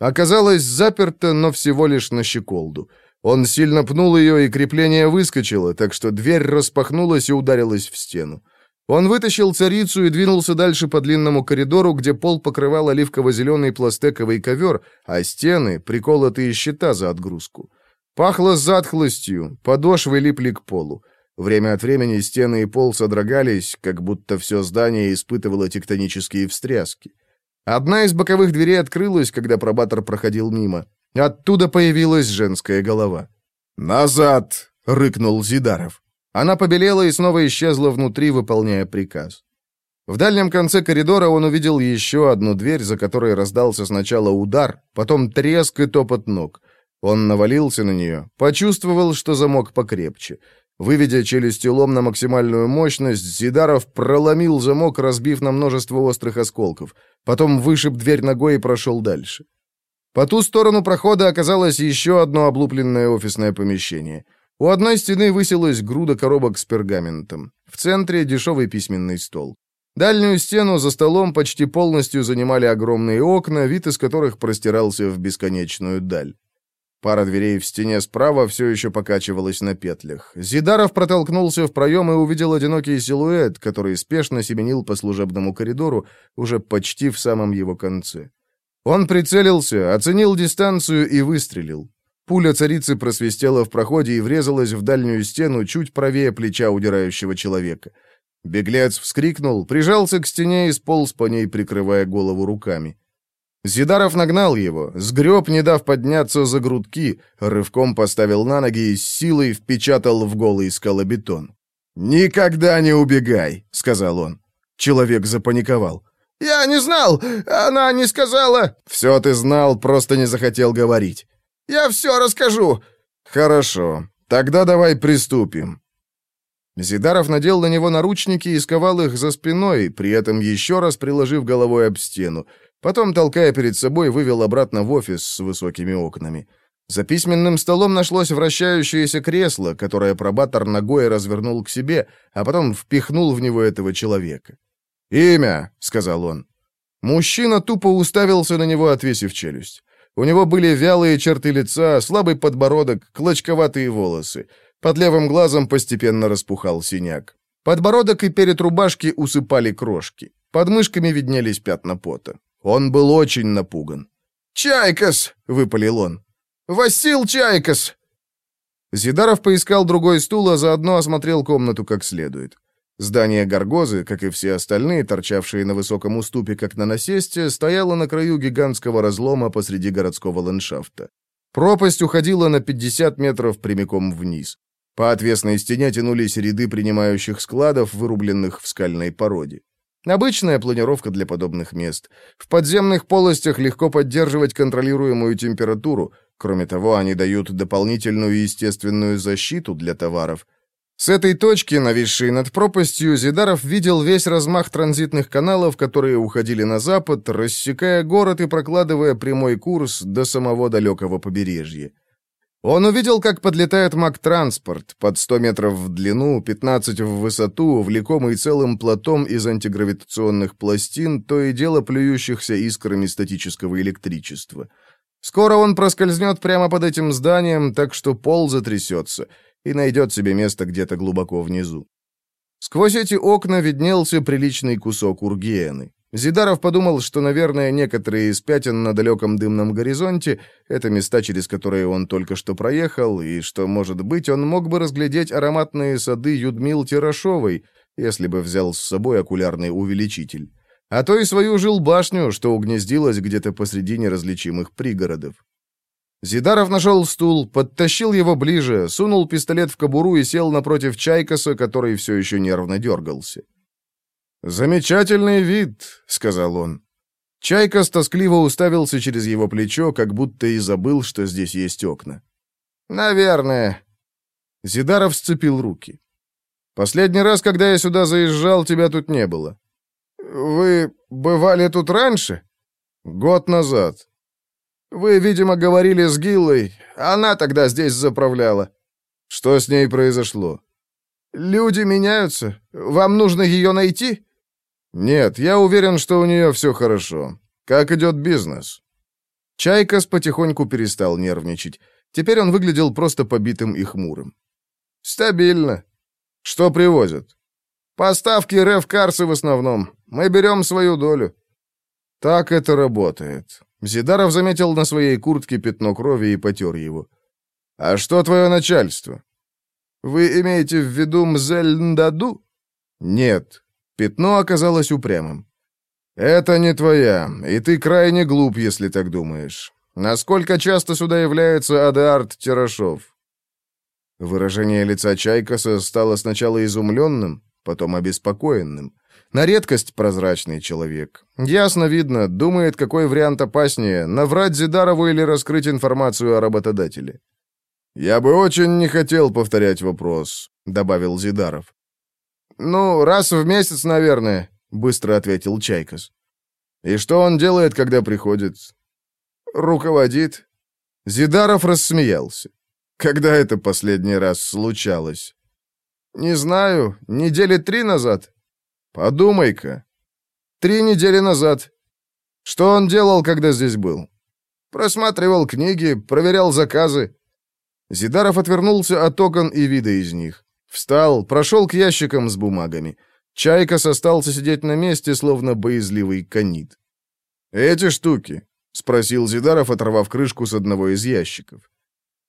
Оказалось заперто, но всего лишь на щеколду. Он сильно пнул ее, и крепление выскочило, так что дверь распахнулась и ударилась в стену. Он вытащил царицу и двинулся дальше по длинному коридору, где пол покрывал оливково-зеленый пластековый ковер, а стены — приколотые щита за отгрузку. Пахло затхлостью, подошвы липли к полу. Время от времени стены и пол содрогались, как будто все здание испытывало тектонические встряски. Одна из боковых дверей открылась, когда пробатор проходил мимо. Оттуда появилась женская голова. «Назад!» — рыкнул Зидаров. Она побелела и снова исчезла внутри, выполняя приказ. В дальнем конце коридора он увидел еще одну дверь, за которой раздался сначала удар, потом треск и топот ног. Он навалился на нее, почувствовал, что замок покрепче. Выведя челюстью лом на максимальную мощность, Зидаров проломил замок, разбив на множество острых осколков. Потом вышиб дверь ногой и прошел дальше. По ту сторону прохода оказалось еще одно облупленное офисное помещение. У одной стены высилась груда коробок с пергаментом. В центре дешевый письменный стол. Дальнюю стену за столом почти полностью занимали огромные окна, вид из которых простирался в бесконечную даль. Пара дверей в стене справа все еще покачивалась на петлях. Зидаров протолкнулся в проем и увидел одинокий силуэт, который спешно семенил по служебному коридору, уже почти в самом его конце. Он прицелился, оценил дистанцию и выстрелил. Пуля царицы просвистела в проходе и врезалась в дальнюю стену чуть правее плеча удирающего человека. Беглец вскрикнул, прижался к стене и сполз по ней, прикрывая голову руками. Зидаров нагнал его, сгреб, не дав подняться за грудки, рывком поставил на ноги и с силой впечатал в голый скалобетон. «Никогда не убегай», — сказал он. Человек запаниковал. «Я не знал! Она не сказала!» «Все ты знал, просто не захотел говорить». «Я все расскажу!» «Хорошо. Тогда давай приступим». Зидаров надел на него наручники и сковал их за спиной, при этом еще раз приложив головой об стену. Потом, толкая перед собой, вывел обратно в офис с высокими окнами. За письменным столом нашлось вращающееся кресло, которое пробатор ногой развернул к себе, а потом впихнул в него этого человека. «Имя», — сказал он. Мужчина тупо уставился на него, отвесив челюсть. У него были вялые черты лица, слабый подбородок, клочковатые волосы. Под левым глазом постепенно распухал синяк. Подбородок и перед рубашки усыпали крошки. Под мышками виднелись пятна пота. Он был очень напуган. «Чайкос!» — выпалил он. «Васил Чайкос!» Зидаров поискал другой стул, а заодно осмотрел комнату как следует. Здание Гаргозы, как и все остальные, торчавшие на высоком уступе, как на насесте, стояло на краю гигантского разлома посреди городского ландшафта. Пропасть уходила на 50 метров прямиком вниз. По отвесной стене тянулись ряды принимающих складов, вырубленных в скальной породе. Обычная планировка для подобных мест. В подземных полостях легко поддерживать контролируемую температуру. Кроме того, они дают дополнительную естественную защиту для товаров. С этой точки, нависшей над пропастью, Зидаров видел весь размах транзитных каналов, которые уходили на запад, рассекая город и прокладывая прямой курс до самого далекого побережья. Он увидел, как подлетает маг-транспорт под 100 метров в длину, 15 в высоту, влекомый целым платом из антигравитационных пластин, то и дело плюющихся искрами статического электричества. Скоро он проскользнет прямо под этим зданием, так что пол затрясется — и найдет себе место где-то глубоко внизу. Сквозь эти окна виднелся приличный кусок Ургиены. Зидаров подумал, что, наверное, некоторые из пятен на далеком дымном горизонте — это места, через которые он только что проехал, и что, может быть, он мог бы разглядеть ароматные сады Юдмил Тирашовой, если бы взял с собой окулярный увеличитель. А то и свою жилбашню, что угнездилась где-то посреди неразличимых пригородов. Зидаров нашел стул, подтащил его ближе, сунул пистолет в кобуру и сел напротив Чайкоса, который все еще нервно дергался. «Замечательный вид», — сказал он. Чайкос тоскливо уставился через его плечо, как будто и забыл, что здесь есть окна. «Наверное». Зидаров сцепил руки. «Последний раз, когда я сюда заезжал, тебя тут не было». «Вы бывали тут раньше?» «Год назад. Вы, видимо, говорили с Гиллой. Она тогда здесь заправляла. Что с ней произошло? Люди меняются. Вам нужно ее найти? Нет, я уверен, что у нее все хорошо. Как идет бизнес? Чайкас потихоньку перестал нервничать. Теперь он выглядел просто побитым и хмурым. Стабильно. Что привозят? Поставки рев-карсы в основном. Мы берем свою долю. Так это работает. Зидаров заметил на своей куртке пятно крови и потер его. «А что твое начальство?» «Вы имеете в виду Мзельндаду?» «Нет». Пятно оказалось упрямым. «Это не твоя, и ты крайне глуп, если так думаешь. Насколько часто сюда является Адеарт Тирашов?» Выражение лица Чайкаса стало сначала изумленным, потом обеспокоенным. На редкость прозрачный человек. Ясно видно, думает, какой вариант опаснее, наврать Зидарову или раскрыть информацию о работодателе. «Я бы очень не хотел повторять вопрос», — добавил Зидаров. «Ну, раз в месяц, наверное», — быстро ответил Чайкас. «И что он делает, когда приходит?» руководит». Зидаров рассмеялся. «Когда это последний раз случалось?» «Не знаю, недели три назад». «Подумай-ка». «Три недели назад». «Что он делал, когда здесь был?» «Просматривал книги, проверял заказы». Зидаров отвернулся от окон и вида из них. Встал, прошел к ящикам с бумагами. Чайкос остался сидеть на месте, словно боязливый канит. «Эти штуки?» — спросил Зидаров, оторвав крышку с одного из ящиков.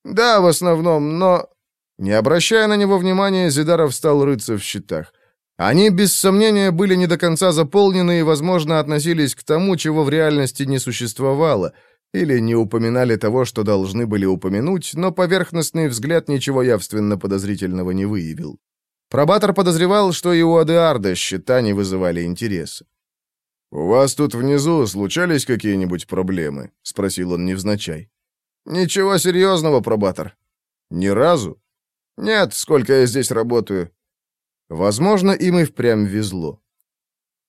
«Да, в основном, но...» Не обращая на него внимания, Зидаров стал рыться в счетах. Они, без сомнения, были не до конца заполнены и, возможно, относились к тому, чего в реальности не существовало, или не упоминали того, что должны были упомянуть, но поверхностный взгляд ничего явственно подозрительного не выявил. Пробатор подозревал, что и у Адеарда счета не вызывали интереса. «У вас тут внизу случались какие-нибудь проблемы?» — спросил он невзначай. «Ничего серьезного, пробатор». «Ни разу?» «Нет, сколько я здесь работаю». Возможно, им и впрямь везло.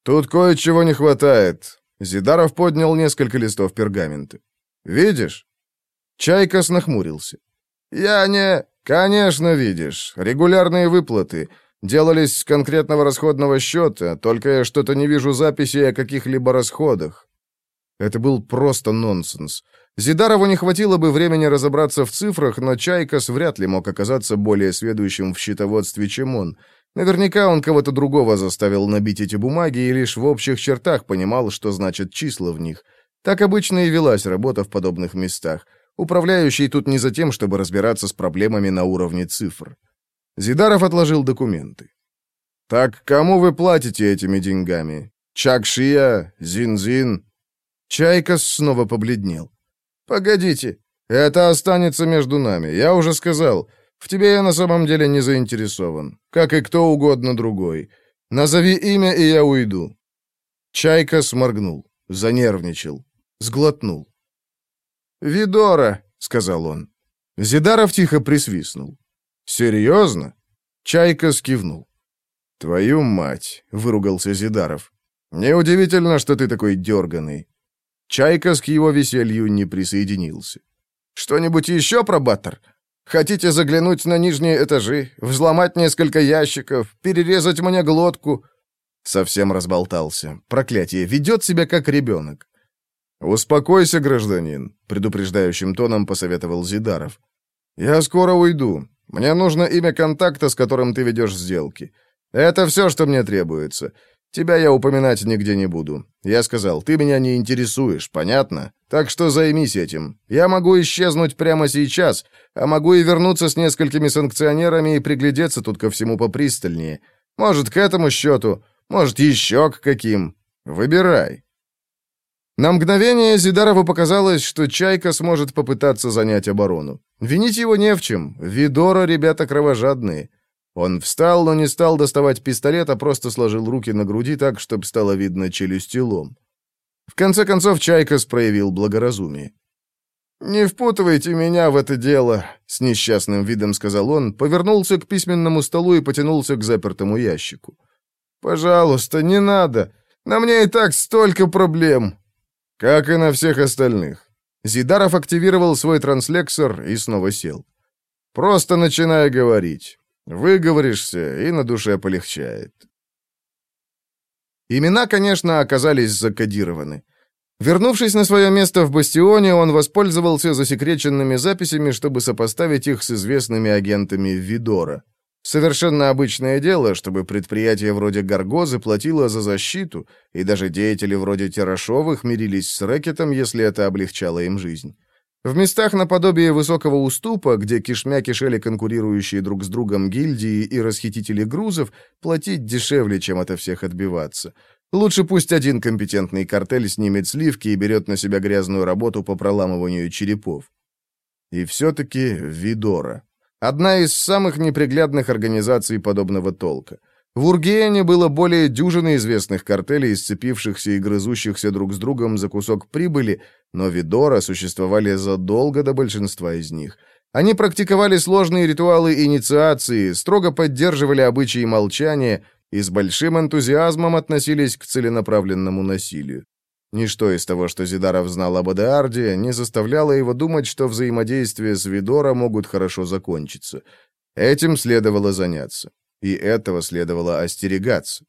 «Тут кое-чего не хватает». Зидаров поднял несколько листов пергамента. «Видишь?» Чайкас нахмурился. «Я не...» «Конечно, видишь. Регулярные выплаты. Делались с конкретного расходного счета, только я что-то не вижу записей о каких-либо расходах». Это был просто нонсенс. Зидарову не хватило бы времени разобраться в цифрах, но Чайкас вряд ли мог оказаться более сведущим в счетоводстве, чем он. Наверняка он кого-то другого заставил набить эти бумаги и лишь в общих чертах понимал, что значат числа в них. Так обычно и велась работа в подобных местах. Управляющий тут не за тем, чтобы разбираться с проблемами на уровне цифр. Зидаров отложил документы. «Так кому вы платите этими деньгами? Чакшия? Зинзин?» Чайкас снова побледнел. «Погодите, это останется между нами. Я уже сказал, в тебе я на самом деле не заинтересован, как и кто угодно другой. Назови имя, и я уйду». Чайка сморгнул, занервничал, сглотнул. «Видора», — сказал он. Зидаров тихо присвистнул. «Серьезно?» Чайка скивнул. «Твою мать!» — выругался Зидаров. «Неудивительно, что ты такой дерганый». Чайка к его веселью не присоединился. «Что-нибудь еще, пробаттер? Хотите заглянуть на нижние этажи, взломать несколько ящиков, перерезать мне глотку?» Совсем разболтался. Проклятие, ведет себя как ребенок. «Успокойся, гражданин», — предупреждающим тоном посоветовал Зидаров. «Я скоро уйду. Мне нужно имя контакта, с которым ты ведешь сделки. Это все, что мне требуется. Тебя я упоминать нигде не буду. Я сказал, ты меня не интересуешь, понятно? Так что займись этим. Я могу исчезнуть прямо сейчас, а могу и вернуться с несколькими санкционерами и приглядеться тут ко всему попристальнее. Может, к этому счету, может, еще к каким. Выбирай». На мгновение Зидарову показалось, что Чайка сможет попытаться занять оборону. Винить его не в чем. Видора ребята кровожадные. Он встал, но не стал доставать пистолет, а просто сложил руки на груди так, чтобы стало видно челюсти лом. В конце концов, Чайка проявил благоразумие. «Не впутывайте меня в это дело», — с несчастным видом сказал он, повернулся к письменному столу и потянулся к запертому ящику. «Пожалуйста, не надо. На мне и так столько проблем». Как и на всех остальных. Зидаров активировал свой транслексор и снова сел. Просто начинай говорить. Выговоришься, и на душе полегчает. Имена, конечно, оказались закодированы. Вернувшись на свое место в бастионе, он воспользовался засекреченными записями, чтобы сопоставить их с известными агентами Видора. Совершенно обычное дело, чтобы предприятие вроде Гаргозы платило за защиту, и даже деятели вроде Терошовых мирились с рэкетом, если это облегчало им жизнь. В местах наподобие высокого уступа, где кишмя кишели конкурирующие друг с другом гильдии и расхитители грузов, платить дешевле, чем от всех отбиваться. Лучше пусть один компетентный картель снимет сливки и берет на себя грязную работу по проламыванию черепов. И все-таки Видора. Одна из самых неприглядных организаций подобного толка. В Ургене было более дюжины известных картелей, сцепившихся и грызущихся друг с другом за кусок прибыли, но Видора существовали задолго до большинства из них. Они практиковали сложные ритуалы инициации, строго поддерживали обычаи молчания и с большим энтузиазмом относились к целенаправленному насилию. Ничто из того, что Зидаров знал об Адеарде, не заставляло его думать, что взаимодействия с Видора могут хорошо закончиться. Этим следовало заняться. И этого следовало остерегаться.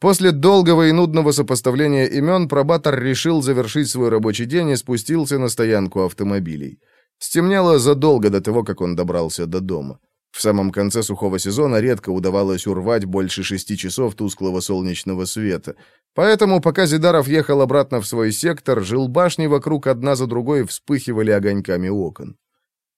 После долгого и нудного сопоставления имен пробатор решил завершить свой рабочий день и спустился на стоянку автомобилей. Стемнело задолго до того, как он добрался до дома. В самом конце сухого сезона редко удавалось урвать больше шести часов тусклого солнечного света. Поэтому, пока Зидаров ехал обратно в свой сектор, жил башни вокруг одна за другой вспыхивали огоньками окон.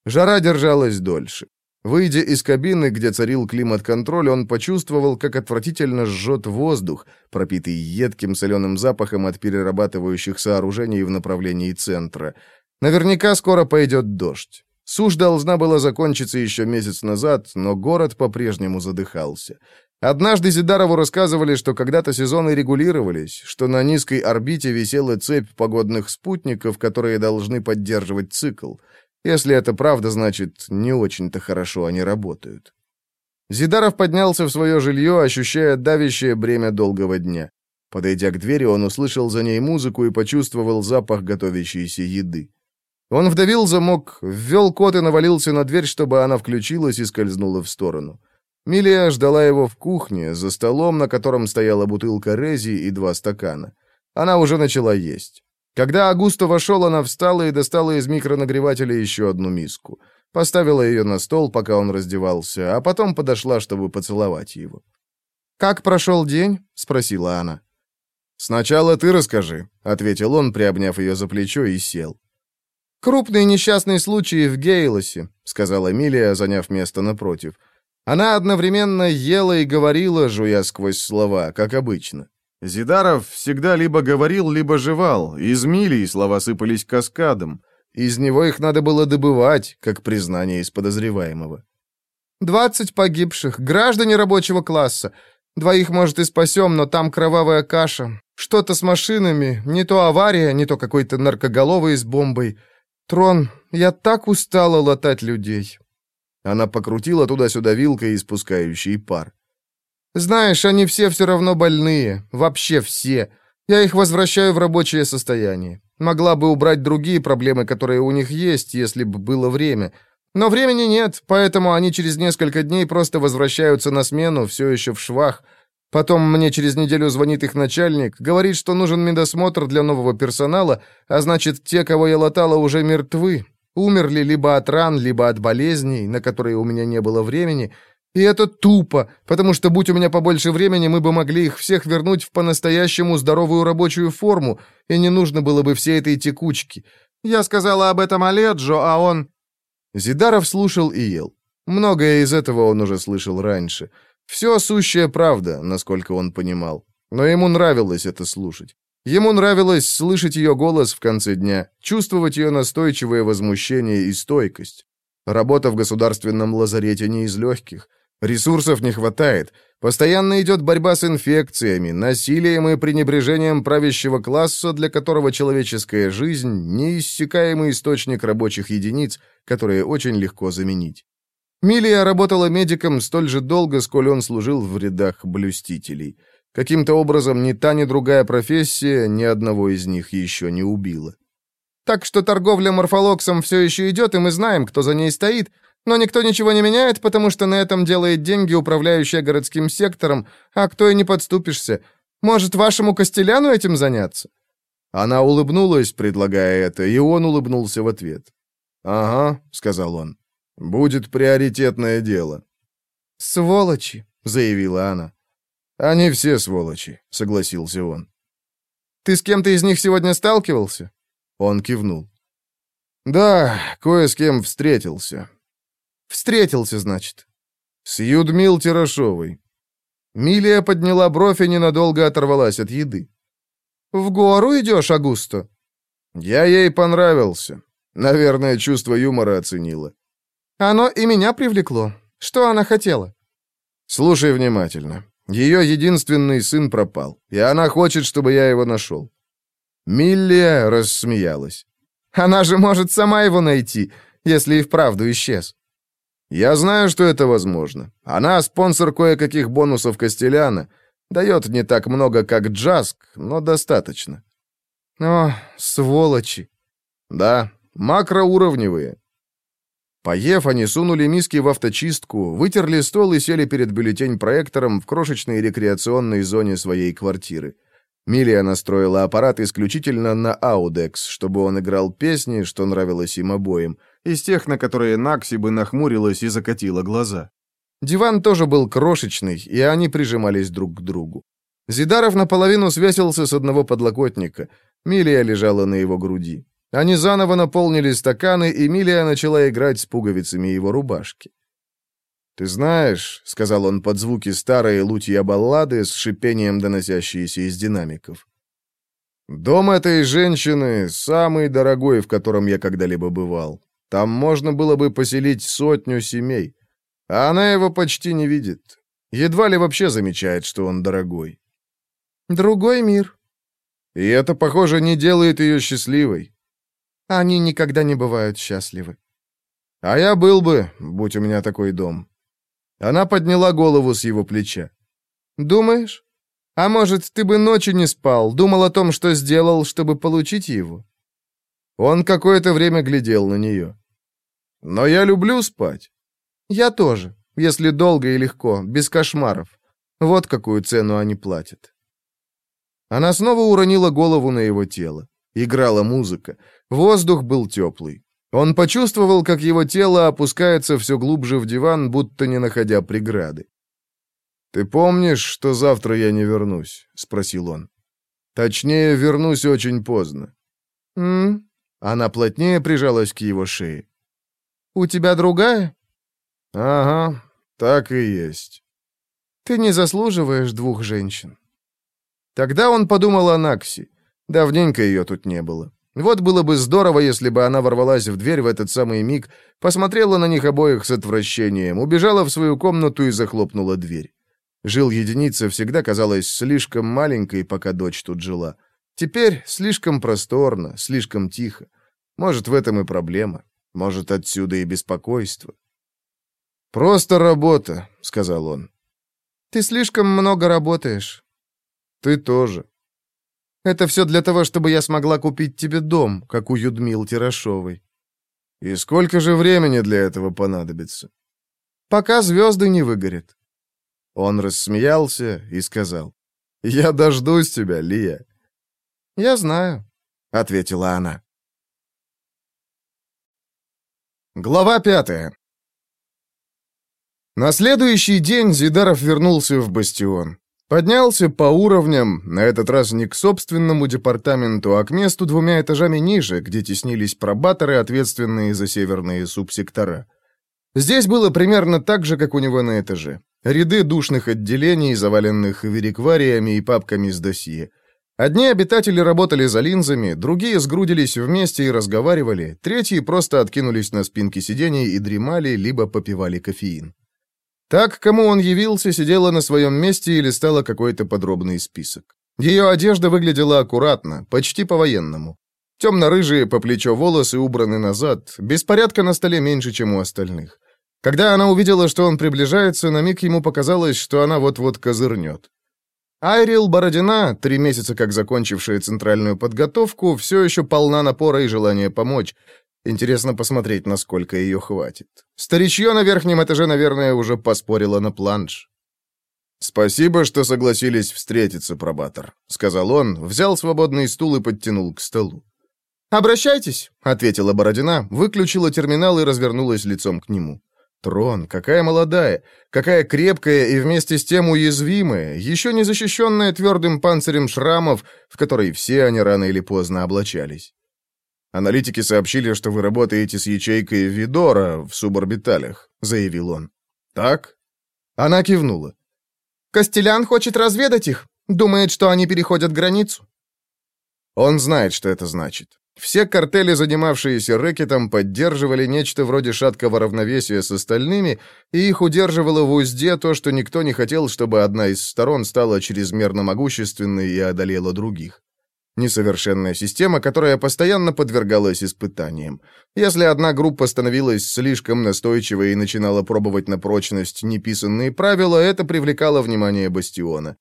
Жара держалась дольше. Выйдя из кабины, где царил климат-контроль, он почувствовал, как отвратительно жжет воздух, пропитый едким соленым запахом от перерабатывающих сооружений в направлении центра. Наверняка скоро пойдет дождь. Сушь должна была закончиться еще месяц назад, но город по-прежнему задыхался. Однажды Зидарову рассказывали, что когда-то сезоны регулировались, что на низкой орбите висела цепь погодных спутников, которые должны поддерживать цикл. Если это правда, значит, не очень-то хорошо они работают. Зидаров поднялся в свое жилье, ощущая давящее бремя долгого дня. Подойдя к двери, он услышал за ней музыку и почувствовал запах готовящейся еды. Он вдавил замок, ввел код и навалился на дверь, чтобы она включилась и скользнула в сторону. Милия ждала его в кухне, за столом, на котором стояла бутылка рези и два стакана. Она уже начала есть. Когда Агусто вошел, она встала и достала из микронагревателя еще одну миску. Поставила ее на стол, пока он раздевался, а потом подошла, чтобы поцеловать его. «Как прошел день?» — спросила она. «Сначала ты расскажи», — ответил он, приобняв ее за плечо, и сел. «Крупные несчастные случаи в Гейлосе», — сказала Эмилия, заняв место напротив. Она одновременно ела и говорила, жуя сквозь слова, как обычно. Зидаров всегда либо говорил, либо жевал. Из милии слова сыпались каскадом. Из него их надо было добывать, как признание из подозреваемого. «Двадцать погибших, граждане рабочего класса. Двоих, может, и спасем, но там кровавая каша. Что-то с машинами, не то авария, не то какой-то наркоголовый с бомбой. «Трон, я так устала латать людей». Она покрутила туда-сюда вилкой, испускающей пар. «Знаешь, они все все равно больные. Вообще все. Я их возвращаю в рабочее состояние. Могла бы убрать другие проблемы, которые у них есть, если бы было время. Но времени нет, поэтому они через несколько дней просто возвращаются на смену, все еще в швах, Потом мне через неделю звонит их начальник, говорит, что нужен медосмотр для нового персонала, а значит, те, кого я латала, уже мертвы. Умерли либо от ран, либо от болезней, на которые у меня не было времени. И это тупо, потому что, будь у меня побольше времени, мы бы могли их всех вернуть в по-настоящему здоровую рабочую форму, и не нужно было бы всей этой текучки. Я сказала об этом Оледжо, а он...» Зидаров слушал и ел. Многое из этого он уже слышал раньше. Все сущая правда, насколько он понимал. Но ему нравилось это слушать. Ему нравилось слышать ее голос в конце дня, чувствовать ее настойчивое возмущение и стойкость. Работа в государственном лазарете не из легких. Ресурсов не хватает. Постоянно идет борьба с инфекциями, насилием и пренебрежением правящего класса, для которого человеческая жизнь – неиссякаемый источник рабочих единиц, которые очень легко заменить. Милия работала медиком столь же долго, сколь он служил в рядах блюстителей. Каким-то образом ни та, ни другая профессия ни одного из них еще не убила. Так что торговля морфолоксом все еще идет, и мы знаем, кто за ней стоит, но никто ничего не меняет, потому что на этом делает деньги управляющая городским сектором, а кто и не подступишься. Может, вашему Костеляну этим заняться?» Она улыбнулась, предлагая это, и он улыбнулся в ответ. «Ага», — сказал он. Будет приоритетное дело. Сволочи, заявила она. Они все сволочи, согласился он. Ты с кем-то из них сегодня сталкивался? Он кивнул. Да, кое с кем встретился. Встретился, значит. С Юдмил Тирашовой. Милия подняла бровь и ненадолго оторвалась от еды. «В гору идешь, Агусто?» Я ей понравился. Наверное, чувство юмора оценила. Оно и меня привлекло. Что она хотела? Слушай внимательно. Ее единственный сын пропал, и она хочет, чтобы я его нашел. Миллия рассмеялась. Она же может сама его найти, если и вправду исчез. Я знаю, что это возможно. Она спонсор кое-каких бонусов Костеляна. Дает не так много, как Джаск, но достаточно. О, сволочи. Да, макроуровневые. Поев, они сунули миски в авточистку, вытерли стол и сели перед бюллетень-проектором в крошечной рекреационной зоне своей квартиры. Милия настроила аппарат исключительно на Аудекс, чтобы он играл песни, что нравилось им обоим, из тех, на которые Накси бы нахмурилась и закатила глаза. Диван тоже был крошечный, и они прижимались друг к другу. Зидаров наполовину свесился с одного подлокотника. Милия лежала на его груди. Они заново наполнили стаканы, и Милия начала играть с пуговицами его рубашки. «Ты знаешь», — сказал он под звуки старой лутья баллады с шипением, доносящиеся из динамиков, «Дом этой женщины самый дорогой, в котором я когда-либо бывал. Там можно было бы поселить сотню семей. А она его почти не видит. Едва ли вообще замечает, что он дорогой. Другой мир. И это, похоже, не делает ее счастливой. Они никогда не бывают счастливы. А я был бы, будь у меня такой дом. Она подняла голову с его плеча. Думаешь? А может, ты бы ночью не спал, думал о том, что сделал, чтобы получить его? Он какое-то время глядел на нее. Но я люблю спать. Я тоже, если долго и легко, без кошмаров. Вот какую цену они платят. Она снова уронила голову на его тело. Играла музыка. Воздух был теплый. Он почувствовал, как его тело опускается все глубже в диван, будто не находя преграды. «Ты помнишь, что завтра я не вернусь?» — спросил он. «Точнее, вернусь очень поздно». «М?» Она плотнее прижалась к его шее. «У тебя другая?» «Ага, так и есть». «Ты не заслуживаешь двух женщин». Тогда он подумал о Накси. Давненько ее тут не было. Вот было бы здорово, если бы она ворвалась в дверь в этот самый миг, посмотрела на них обоих с отвращением, убежала в свою комнату и захлопнула дверь. Жил единица всегда казалась слишком маленькой, пока дочь тут жила. Теперь слишком просторно, слишком тихо. Может, в этом и проблема. Может, отсюда и беспокойство. «Просто работа», — сказал он. «Ты слишком много работаешь». «Ты тоже». «Это все для того, чтобы я смогла купить тебе дом, как у Юдмил Тирашовой». «И сколько же времени для этого понадобится?» «Пока звезды не выгорят». Он рассмеялся и сказал. «Я дождусь тебя, Лия». «Я знаю», — ответила она. Глава пятая. На следующий день Зидаров вернулся в бастион. Поднялся по уровням, на этот раз не к собственному департаменту, а к месту двумя этажами ниже, где теснились пробаторы, ответственные за северные субсектора. Здесь было примерно так же, как у него на этаже. Ряды душных отделений, заваленных вериквариями и папками с досье. Одни обитатели работали за линзами, другие сгрудились вместе и разговаривали, третьи просто откинулись на спинки сидений и дремали, либо попивали кофеин. Так, кому он явился, сидела на своем месте и листала какой-то подробный список. Ее одежда выглядела аккуратно, почти по-военному. Темно-рыжие по плечо волосы убраны назад, беспорядка на столе меньше, чем у остальных. Когда она увидела, что он приближается, на миг ему показалось, что она вот-вот козырнет. Айрил Бородина, три месяца как закончившая центральную подготовку, все еще полна напора и желания помочь. Интересно посмотреть, насколько ее хватит. Старичье на верхнем этаже, наверное, уже поспорило на планш. «Спасибо, что согласились встретиться, пробатор», — сказал он, взял свободный стул и подтянул к столу. «Обращайтесь», — ответила Бородина, выключила терминал и развернулась лицом к нему. Трон, какая молодая, какая крепкая и вместе с тем уязвимая, еще не защищенная твердым панцирем шрамов, в которые все они рано или поздно облачались. «Аналитики сообщили, что вы работаете с ячейкой Видора в суборбиталях», — заявил он. «Так?» Она кивнула. «Костелян хочет разведать их. Думает, что они переходят границу». Он знает, что это значит. Все картели, занимавшиеся рэкетом, поддерживали нечто вроде шаткого равновесия с остальными, и их удерживало в узде то, что никто не хотел, чтобы одна из сторон стала чрезмерно могущественной и одолела других. Несовершенная система, которая постоянно подвергалась испытаниям. Если одна группа становилась слишком настойчивой и начинала пробовать на прочность неписанные правила, это привлекало внимание Бастиона.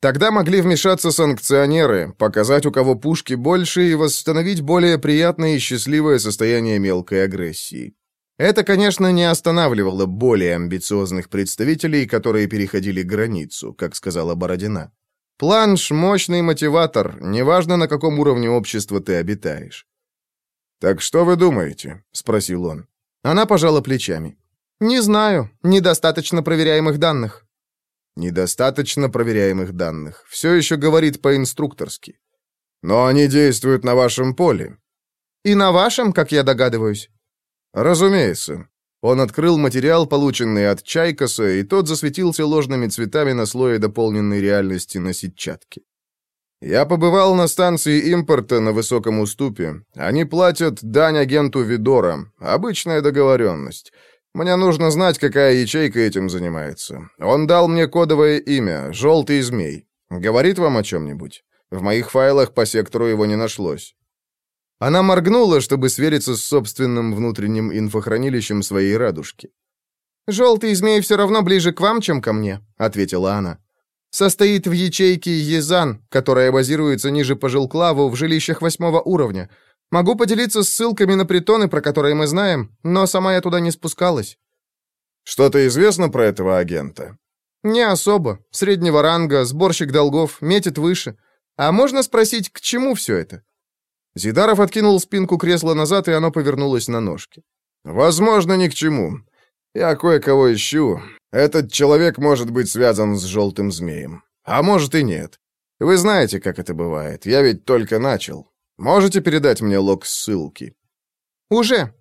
Тогда могли вмешаться санкционеры, показать, у кого пушки больше, и восстановить более приятное и счастливое состояние мелкой агрессии. Это, конечно, не останавливало более амбициозных представителей, которые переходили границу, как сказала Бородина. Планш — мощный мотиватор, неважно, на каком уровне общества ты обитаешь. «Так что вы думаете?» — спросил он. Она пожала плечами. «Не знаю. Недостаточно проверяемых данных». «Недостаточно проверяемых данных. Все еще говорит по-инструкторски. Но они действуют на вашем поле». «И на вашем, как я догадываюсь». «Разумеется». Он открыл материал, полученный от Чайкоса, и тот засветился ложными цветами на слое дополненной реальности на сетчатке. Я побывал на станции импорта на высоком уступе. Они платят дань агенту Видора. Обычная договоренность. Мне нужно знать, какая ячейка этим занимается. Он дал мне кодовое имя — «Желтый змей». Говорит вам о чем-нибудь? В моих файлах по сектору его не нашлось. Она моргнула, чтобы свериться с собственным внутренним инфохранилищем своей радужки. «Желтый змей все равно ближе к вам, чем ко мне», — ответила она состоит в ячейке Езан, которая базируется ниже по Жилклаву в жилищах восьмого уровня. Могу поделиться ссылками на притоны, про которые мы знаем, но сама я туда не спускалась». «Что-то известно про этого агента?» «Не особо. Среднего ранга, сборщик долгов, метит выше. А можно спросить, к чему все это?» Зидаров откинул спинку кресла назад, и оно повернулось на ножки. «Возможно, ни к чему. Я кое-кого ищу. Этот человек может быть связан с желтым змеем. А может и нет. Вы знаете, как это бывает. Я ведь только начал. Можете передать мне лог ссылки?» «Уже».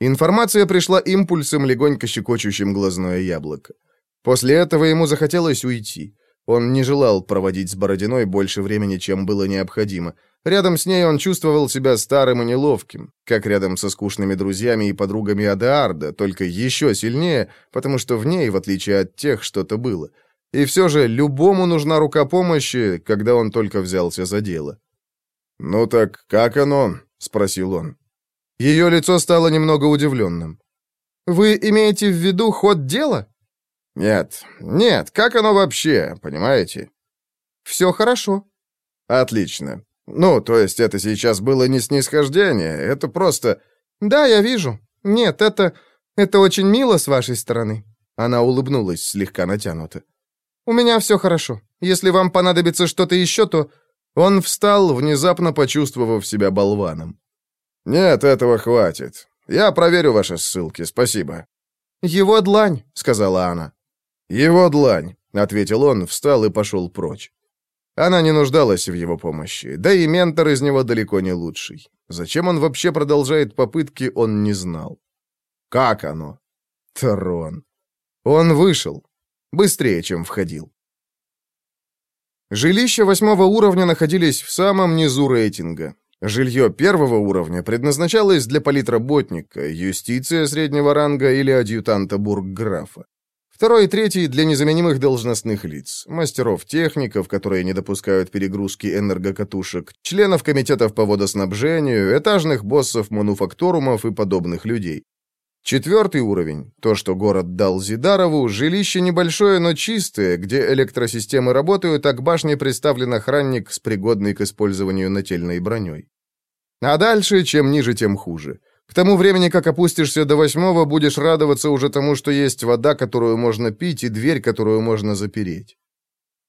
Информация пришла импульсом, легонько щекочущим глазное яблоко. После этого ему захотелось уйти. Он не желал проводить с Бородиной больше времени, чем было необходимо. Рядом с ней он чувствовал себя старым и неловким, как рядом со скучными друзьями и подругами Адеарда, только еще сильнее, потому что в ней, в отличие от тех, что-то было. И все же любому нужна рука помощи, когда он только взялся за дело. «Ну так как оно?» — спросил он. Ее лицо стало немного удивленным. «Вы имеете в виду ход дела?» «Нет, нет, как оно вообще, понимаете?» «Все хорошо». «Отлично. Ну, то есть это сейчас было не снисхождение, это просто... Да, я вижу. Нет, это... Это очень мило с вашей стороны. Она улыбнулась слегка натянуто. У меня все хорошо. Если вам понадобится что-то еще, то... Он встал, внезапно почувствовав себя болваном. «Нет, этого хватит. Я проверю ваши ссылки, спасибо». «Его длань», — сказала она. «Его длань», — ответил он, встал и пошел прочь. Она не нуждалась в его помощи, да и ментор из него далеко не лучший. Зачем он вообще продолжает попытки, он не знал. Как оно? Тарон. Он вышел. Быстрее, чем входил. Жилища восьмого уровня находились в самом низу рейтинга. Жилье первого уровня предназначалось для политработника, юстиция среднего ранга или адъютанта бургграфа. Второй и третий для незаменимых должностных лиц, мастеров-техников, которые не допускают перегрузки энергокатушек, членов комитетов по водоснабжению, этажных боссов мануфактурумов и подобных людей. Четвертый уровень, то, что город дал Зидарову, жилище небольшое, но чистое, где электросистемы работают, а к башне представлен охранник с пригодной к использованию нательной броней. А дальше, чем ниже, тем хуже. К тому времени, как опустишься до восьмого, будешь радоваться уже тому, что есть вода, которую можно пить, и дверь, которую можно запереть.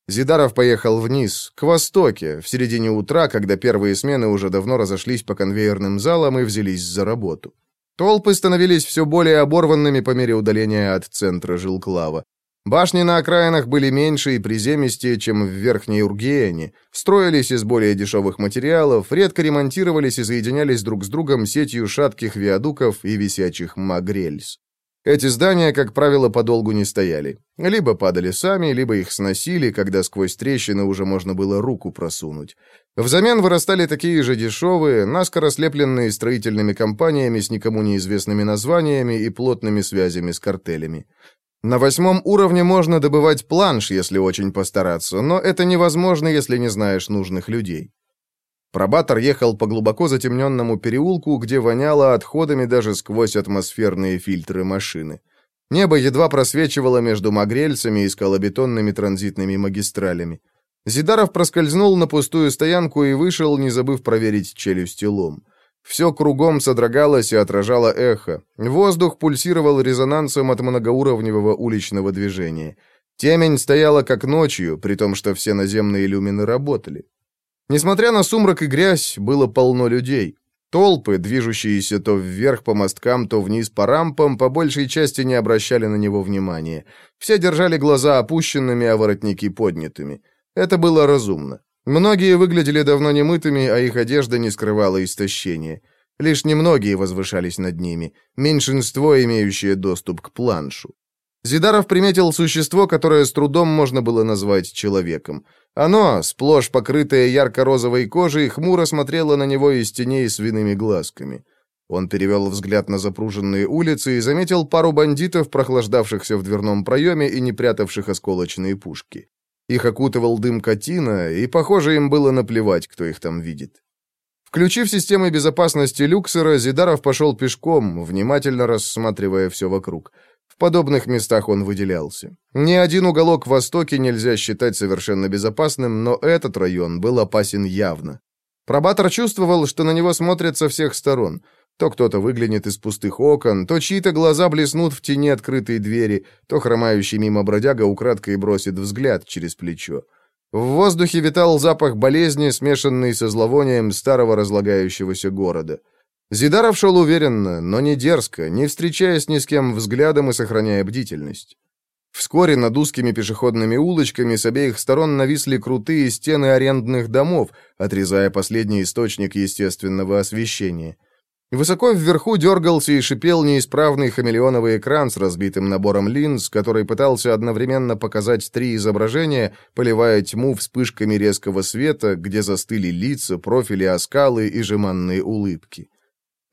Зидаров поехал вниз, к востоке, в середине утра, когда первые смены уже давно разошлись по конвейерным залам и взялись за работу. Толпы становились все более оборванными по мере удаления от центра Жилклава. Башни на окраинах были меньше и приземистее, чем в Верхней Ургеяне, строились из более дешевых материалов, редко ремонтировались и соединялись друг с другом сетью шатких виадуков и висячих магрельс. Эти здания, как правило, подолгу не стояли. Либо падали сами, либо их сносили, когда сквозь трещины уже можно было руку просунуть. Взамен вырастали такие же дешевые, наскоро слепленные строительными компаниями с никому неизвестными названиями и плотными связями с картелями. На восьмом уровне можно добывать планш, если очень постараться, но это невозможно, если не знаешь нужных людей. Пробатор ехал по глубоко затемненному переулку, где воняло отходами даже сквозь атмосферные фильтры машины. Небо едва просвечивало между магрельцами и скалобетонными транзитными магистралями. Зидаров проскользнул на пустую стоянку и вышел, не забыв проверить челюсти лом. Все кругом содрогалось и отражало эхо. Воздух пульсировал резонансом от многоуровневого уличного движения. Темень стояла как ночью, при том, что все наземные люмины работали. Несмотря на сумрак и грязь, было полно людей. Толпы, движущиеся то вверх по мосткам, то вниз по рампам, по большей части не обращали на него внимания. Все держали глаза опущенными, а воротники поднятыми. Это было разумно. Многие выглядели давно немытыми, а их одежда не скрывала истощения. Лишь немногие возвышались над ними, меньшинство, имеющее доступ к планшу. Зидаров приметил существо, которое с трудом можно было назвать человеком. Оно, сплошь покрытое ярко-розовой кожей, хмуро смотрело на него из теней свиными глазками. Он перевел взгляд на запруженные улицы и заметил пару бандитов, прохлаждавшихся в дверном проеме и не прятавших осколочные пушки. Их окутывал дым катина, и, похоже, им было наплевать, кто их там видит. Включив системы безопасности люксера, Зидаров пошел пешком, внимательно рассматривая все вокруг. В подобных местах он выделялся. Ни один уголок Востоке нельзя считать совершенно безопасным, но этот район был опасен явно. Пробатор чувствовал, что на него смотрят со всех сторон – то кто-то выглянет из пустых окон, то чьи-то глаза блеснут в тени открытой двери, то хромающий мимо бродяга украдкой бросит взгляд через плечо. В воздухе витал запах болезни, смешанный со зловонием старого разлагающегося города. Зидаров шел уверенно, но не дерзко, не встречаясь ни с кем взглядом и сохраняя бдительность. Вскоре над узкими пешеходными улочками с обеих сторон нависли крутые стены арендных домов, отрезая последний источник естественного освещения. Высоко вверху дергался и шипел неисправный хамелеоновый экран с разбитым набором линз, который пытался одновременно показать три изображения, поливая тьму вспышками резкого света, где застыли лица, профили, оскалы и жеманные улыбки.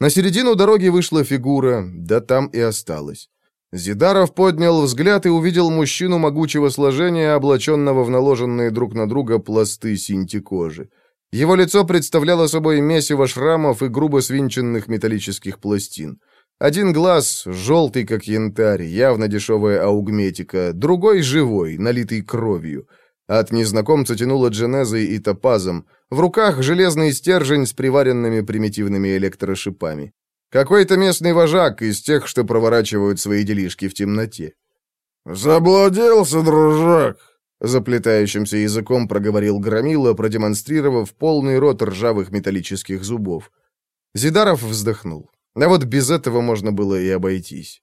На середину дороги вышла фигура, да там и осталась. Зидаров поднял взгляд и увидел мужчину могучего сложения, облаченного в наложенные друг на друга пласты синти кожи. Его лицо представляло собой месиво шрамов и грубо свинченных металлических пластин. Один глаз, желтый как янтарь, явно дешевая аугметика, другой живой, налитый кровью. От незнакомца тянуло дженезой и топазом. В руках железный стержень с приваренными примитивными электрошипами. Какой-то местный вожак из тех, что проворачивают свои делишки в темноте. «Заблудился, дружок!» Заплетающимся языком проговорил Громила, продемонстрировав полный рот ржавых металлических зубов. Зидаров вздохнул. А вот без этого можно было и обойтись.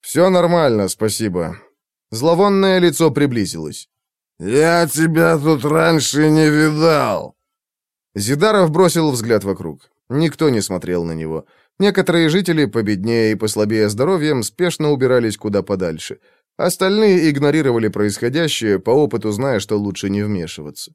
«Все нормально, спасибо». Зловонное лицо приблизилось. «Я тебя тут раньше не видал». Зидаров бросил взгляд вокруг. Никто не смотрел на него. Некоторые жители, победнее и послабее здоровьем, спешно убирались куда подальше. Остальные игнорировали происходящее, по опыту зная, что лучше не вмешиваться.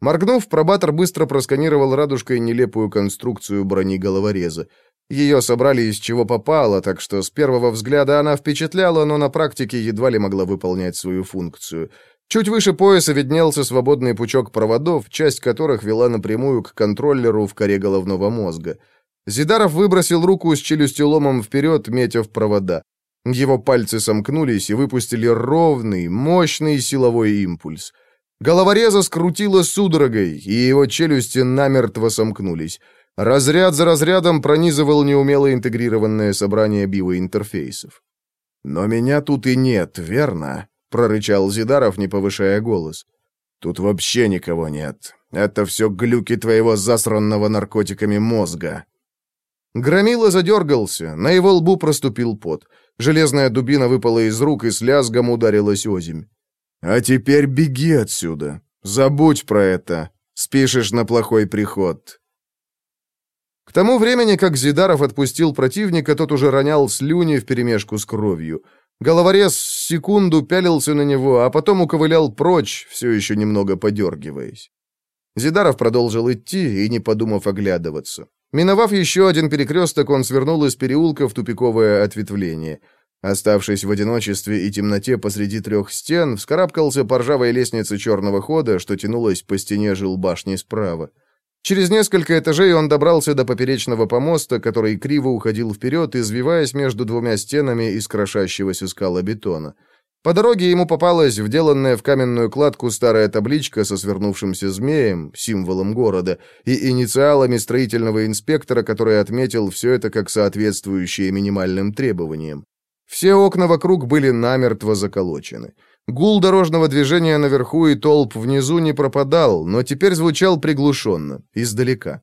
Моргнув, пробатор быстро просканировал радужкой нелепую конструкцию брони головореза. Ее собрали из чего попало, так что с первого взгляда она впечатляла, но на практике едва ли могла выполнять свою функцию. Чуть выше пояса виднелся свободный пучок проводов, часть которых вела напрямую к контроллеру в коре головного мозга. Зидаров выбросил руку с челюстью ломом вперед, метя в провода. Его пальцы сомкнулись и выпустили ровный, мощный силовой импульс. Головореза скрутило судорогой, и его челюсти намертво сомкнулись. Разряд за разрядом пронизывал неумело интегрированное собрание биоинтерфейсов. «Но меня тут и нет, верно?» — прорычал Зидаров, не повышая голос. «Тут вообще никого нет. Это все глюки твоего засранного наркотиками мозга». Громила задергался, на его лбу проступил пот — Железная дубина выпала из рук и с лязгом ударилась озимь. «А теперь беги отсюда. Забудь про это. Спишешь на плохой приход». К тому времени, как Зидаров отпустил противника, тот уже ронял слюни вперемешку с кровью. Головорез секунду пялился на него, а потом уковылял прочь, все еще немного подергиваясь. Зидаров продолжил идти и не подумав оглядываться. Миновав еще один перекресток, он свернул из переулка в тупиковое ответвление. Оставшись в одиночестве и темноте посреди трех стен, вскарабкался по ржавой лестнице черного хода, что тянулась по стене жилбашни справа. Через несколько этажей он добрался до поперечного помоста, который криво уходил вперед, извиваясь между двумя стенами из крошащегося скалобетона. По дороге ему попалась вделанная в каменную кладку старая табличка со свернувшимся змеем, символом города, и инициалами строительного инспектора, который отметил все это как соответствующее минимальным требованиям. Все окна вокруг были намертво заколочены. Гул дорожного движения наверху и толп внизу не пропадал, но теперь звучал приглушенно, издалека.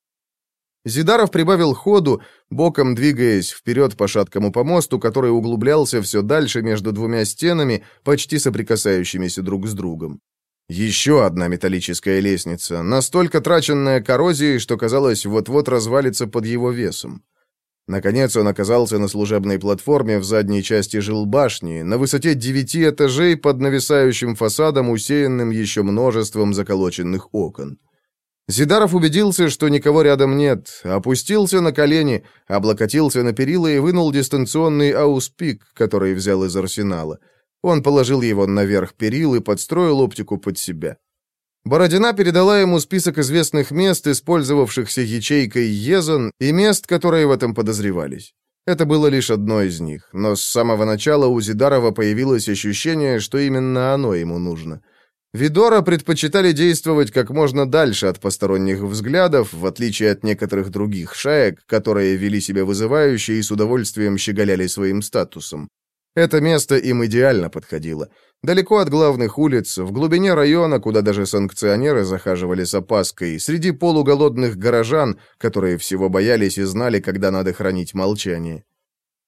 Зидаров прибавил ходу, боком двигаясь вперед по шаткому помосту, который углублялся все дальше между двумя стенами, почти соприкасающимися друг с другом. Еще одна металлическая лестница, настолько траченная коррозией, что казалось, вот-вот развалится под его весом. Наконец он оказался на служебной платформе в задней части жилбашни, на высоте девяти этажей под нависающим фасадом, усеянным еще множеством заколоченных окон. Зидаров убедился, что никого рядом нет, опустился на колени, облокотился на перила и вынул дистанционный ауспик, который взял из арсенала. Он положил его наверх перил и подстроил оптику под себя. Бородина передала ему список известных мест, использовавшихся ячейкой Езон, и мест, которые в этом подозревались. Это было лишь одно из них, но с самого начала у Зидарова появилось ощущение, что именно оно ему нужно — Видора предпочитали действовать как можно дальше от посторонних взглядов, в отличие от некоторых других шаек, которые вели себя вызывающе и с удовольствием щеголяли своим статусом. Это место им идеально подходило. Далеко от главных улиц, в глубине района, куда даже санкционеры захаживали с опаской, среди полуголодных горожан, которые всего боялись и знали, когда надо хранить молчание.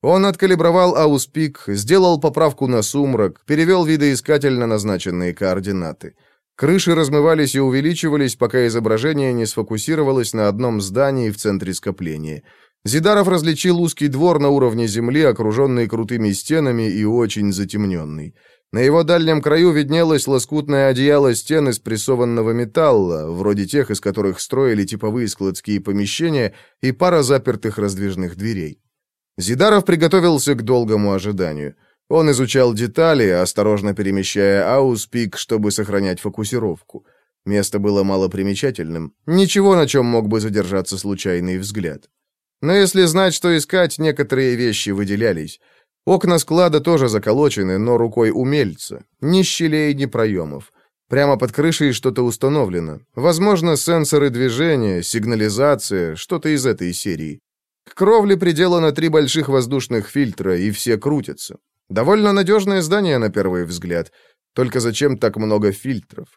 Он откалибровал ауспик, сделал поправку на сумрак, перевел видоискатель на назначенные координаты. Крыши размывались и увеличивались, пока изображение не сфокусировалось на одном здании в центре скопления. Зидаров различил узкий двор на уровне земли, окруженный крутыми стенами и очень затемненный. На его дальнем краю виднелось лоскутное одеяло стен из прессованного металла, вроде тех, из которых строили типовые складские помещения, и пара запертых раздвижных дверей. Зидаров приготовился к долгому ожиданию. Он изучал детали, осторожно перемещая ауспик, чтобы сохранять фокусировку. Место было малопримечательным. Ничего, на чем мог бы задержаться случайный взгляд. Но если знать, что искать, некоторые вещи выделялись. Окна склада тоже заколочены, но рукой умельца. Ни щелей, ни проемов. Прямо под крышей что-то установлено. Возможно, сенсоры движения, сигнализация, что-то из этой серии. К кровле приделано три больших воздушных фильтра, и все крутятся. Довольно надежное здание на первый взгляд. Только зачем так много фильтров?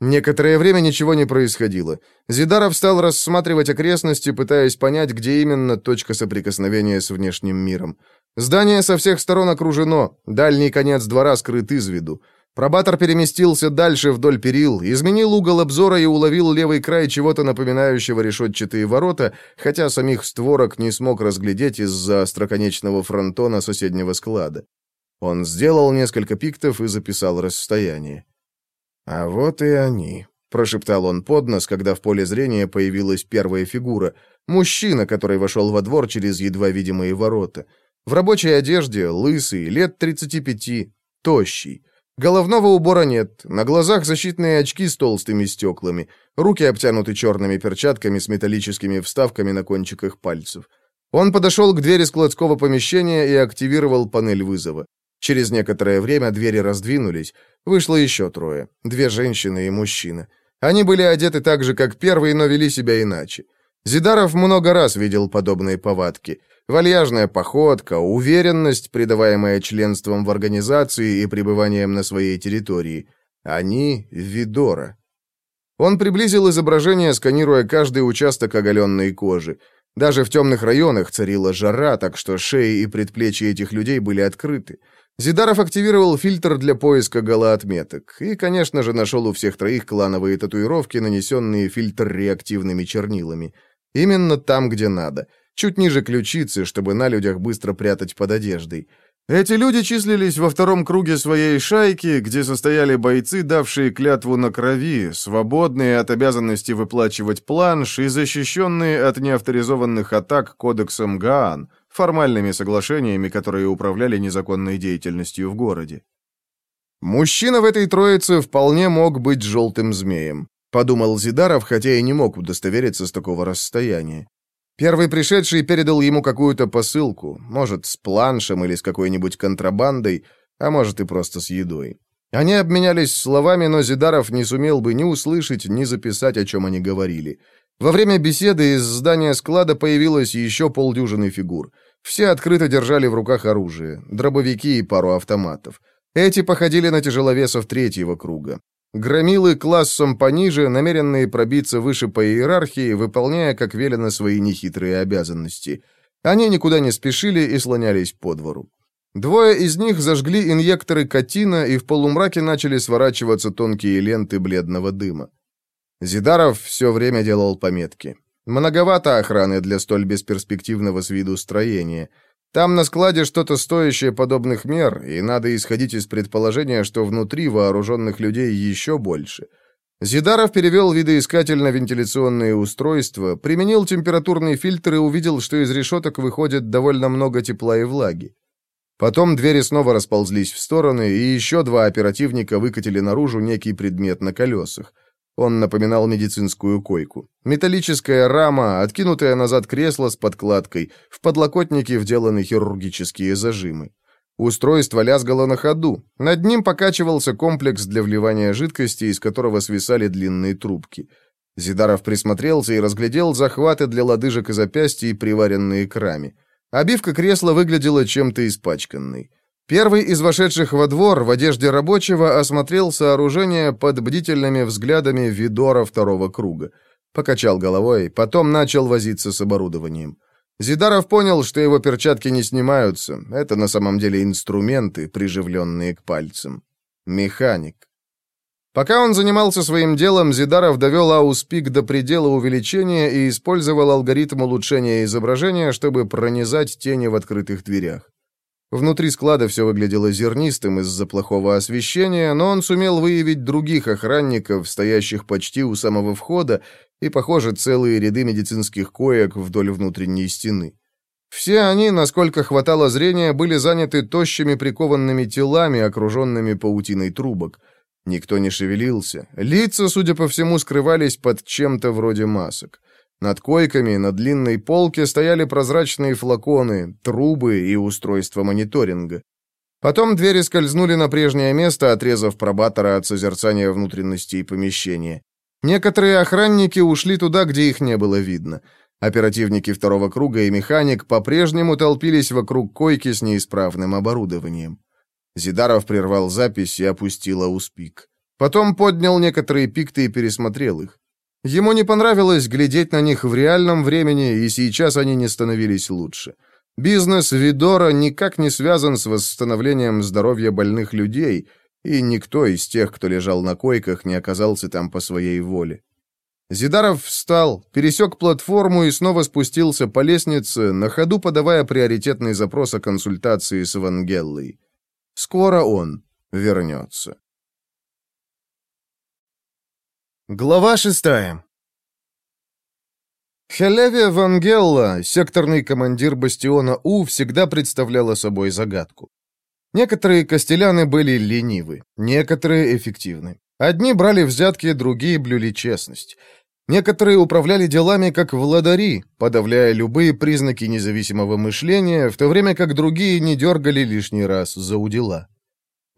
Некоторое время ничего не происходило. Зидаров стал рассматривать окрестности, пытаясь понять, где именно точка соприкосновения с внешним миром. Здание со всех сторон окружено, дальний конец двора скрыт из виду. Пробатор переместился дальше вдоль перил, изменил угол обзора и уловил левый край чего-то напоминающего решетчатые ворота, хотя самих створок не смог разглядеть из-за остроконечного фронтона соседнего склада. Он сделал несколько пиктов и записал расстояние. «А вот и они», — прошептал он под нос, когда в поле зрения появилась первая фигура, мужчина, который вошел во двор через едва видимые ворота. В рабочей одежде, лысый, лет 35, тощий. Головного убора нет, на глазах защитные очки с толстыми стеклами, руки обтянуты черными перчатками с металлическими вставками на кончиках пальцев. Он подошел к двери складского помещения и активировал панель вызова. Через некоторое время двери раздвинулись. Вышло еще трое. Две женщины и мужчина. Они были одеты так же, как первые, но вели себя иначе. Зидаров много раз видел подобные повадки. Вальяжная походка, уверенность, придаваемая членством в организации и пребыванием на своей территории. Они — Видора. Он приблизил изображение, сканируя каждый участок оголенной кожи. Даже в темных районах царила жара, так что шеи и предплечья этих людей были открыты. Зидаров активировал фильтр для поиска голоотметок и, конечно же, нашел у всех троих клановые татуировки, нанесенные фильтр реактивными чернилами. Именно там, где надо — чуть ниже ключицы, чтобы на людях быстро прятать под одеждой. Эти люди числились во втором круге своей шайки, где состояли бойцы, давшие клятву на крови, свободные от обязанности выплачивать планш и защищенные от неавторизованных атак кодексом Гаан, формальными соглашениями, которые управляли незаконной деятельностью в городе. Мужчина в этой троице вполне мог быть желтым змеем, подумал Зидаров, хотя и не мог удостовериться с такого расстояния. Первый пришедший передал ему какую-то посылку, может, с планшем или с какой-нибудь контрабандой. а может и просто с едой. Они обменялись словами, но Зидаров не сумел бы ни услышать, ни записать, о чем они говорили. Во время беседы из здания склада появилось еще полдюжины фигур. Все открыто держали в руках оружие, дробовики и пару автоматов. Эти походили на тяжеловесов третьего круга. Громилы классом пониже, намеренные пробиться выше по иерархии, выполняя, как велено, свои нехитрые обязанности. Они никуда не спешили и слонялись по двору. Двое из них зажгли инъекторы катина, и в полумраке начали сворачиваться тонкие ленты бледного дыма. Зидаров все время делал пометки. Многовато охраны для столь бесперспективного с виду строения — там на складе что-то стоящее подобных мер, и надо исходить из предположения, что внутри вооруженных людей еще больше. Зидаров перевел видоискатель на вентиляционные устройства, применил температурный фильтр и увидел, что из решеток выходит довольно много тепла и влаги. Потом двери снова расползлись в стороны, и еще два оперативника выкатили наружу некий предмет на колесах. Он напоминал медицинскую койку. Металлическая рама, откинутая назад кресло с подкладкой, в подлокотнике вделаны хирургические зажимы. Устройство лязгало на ходу. Над ним покачивался комплекс для вливания жидкости, из которого свисали длинные трубки. Зидаров присмотрелся и разглядел захваты для лодыжек и запястий, приваренные к раме. Обивка кресла выглядела чем-то испачканной. Первый из вошедших во двор в одежде рабочего осмотрел сооружение под бдительными взглядами видора второго круга. Покачал головой, потом начал возиться с оборудованием. Зидаров понял, что его перчатки не снимаются. Это на самом деле инструменты, приживленные к пальцам. Механик. Пока он занимался своим делом, Зидаров довел ауспик до предела увеличения и использовал алгоритм улучшения изображения, чтобы пронизать тени в открытых дверях. Внутри склада все выглядело зернистым из-за плохого освещения, но он сумел выявить других охранников, стоящих почти у самого входа, и, похоже, целые ряды медицинских коек вдоль внутренней стены. Все они, насколько хватало зрения, были заняты тощими прикованными телами, окруженными паутиной трубок. Никто не шевелился. Лица, судя по всему, скрывались под чем-то вроде масок. Над койками на длинной полке стояли прозрачные флаконы, трубы и устройство мониторинга. Потом двери скользнули на прежнее место, отрезав пробатора от созерцания внутренностей помещения. Некоторые охранники ушли туда, где их не было видно. Оперативники второго круга и механик по-прежнему толпились вокруг койки с неисправным оборудованием. Зидаров прервал запись и опустил ауспик. Потом поднял некоторые пикты и пересмотрел их. Ему не понравилось глядеть на них в реальном времени, и сейчас они не становились лучше. Бизнес Видора никак не связан с восстановлением здоровья больных людей, и никто из тех, кто лежал на койках, не оказался там по своей воле. Зидаров встал, пересек платформу и снова спустился по лестнице, на ходу подавая приоритетный запрос о консультации с Вангеллой. Скоро он вернется. Глава шестая. Хелевия Вангелла, секторный командир бастиона У, всегда представляла собой загадку. Некоторые костеляны были ленивы, некоторые эффективны. Одни брали взятки, другие блюли честность. Некоторые управляли делами как владари, подавляя любые признаки независимого мышления, в то время как другие не дергали лишний раз за удила.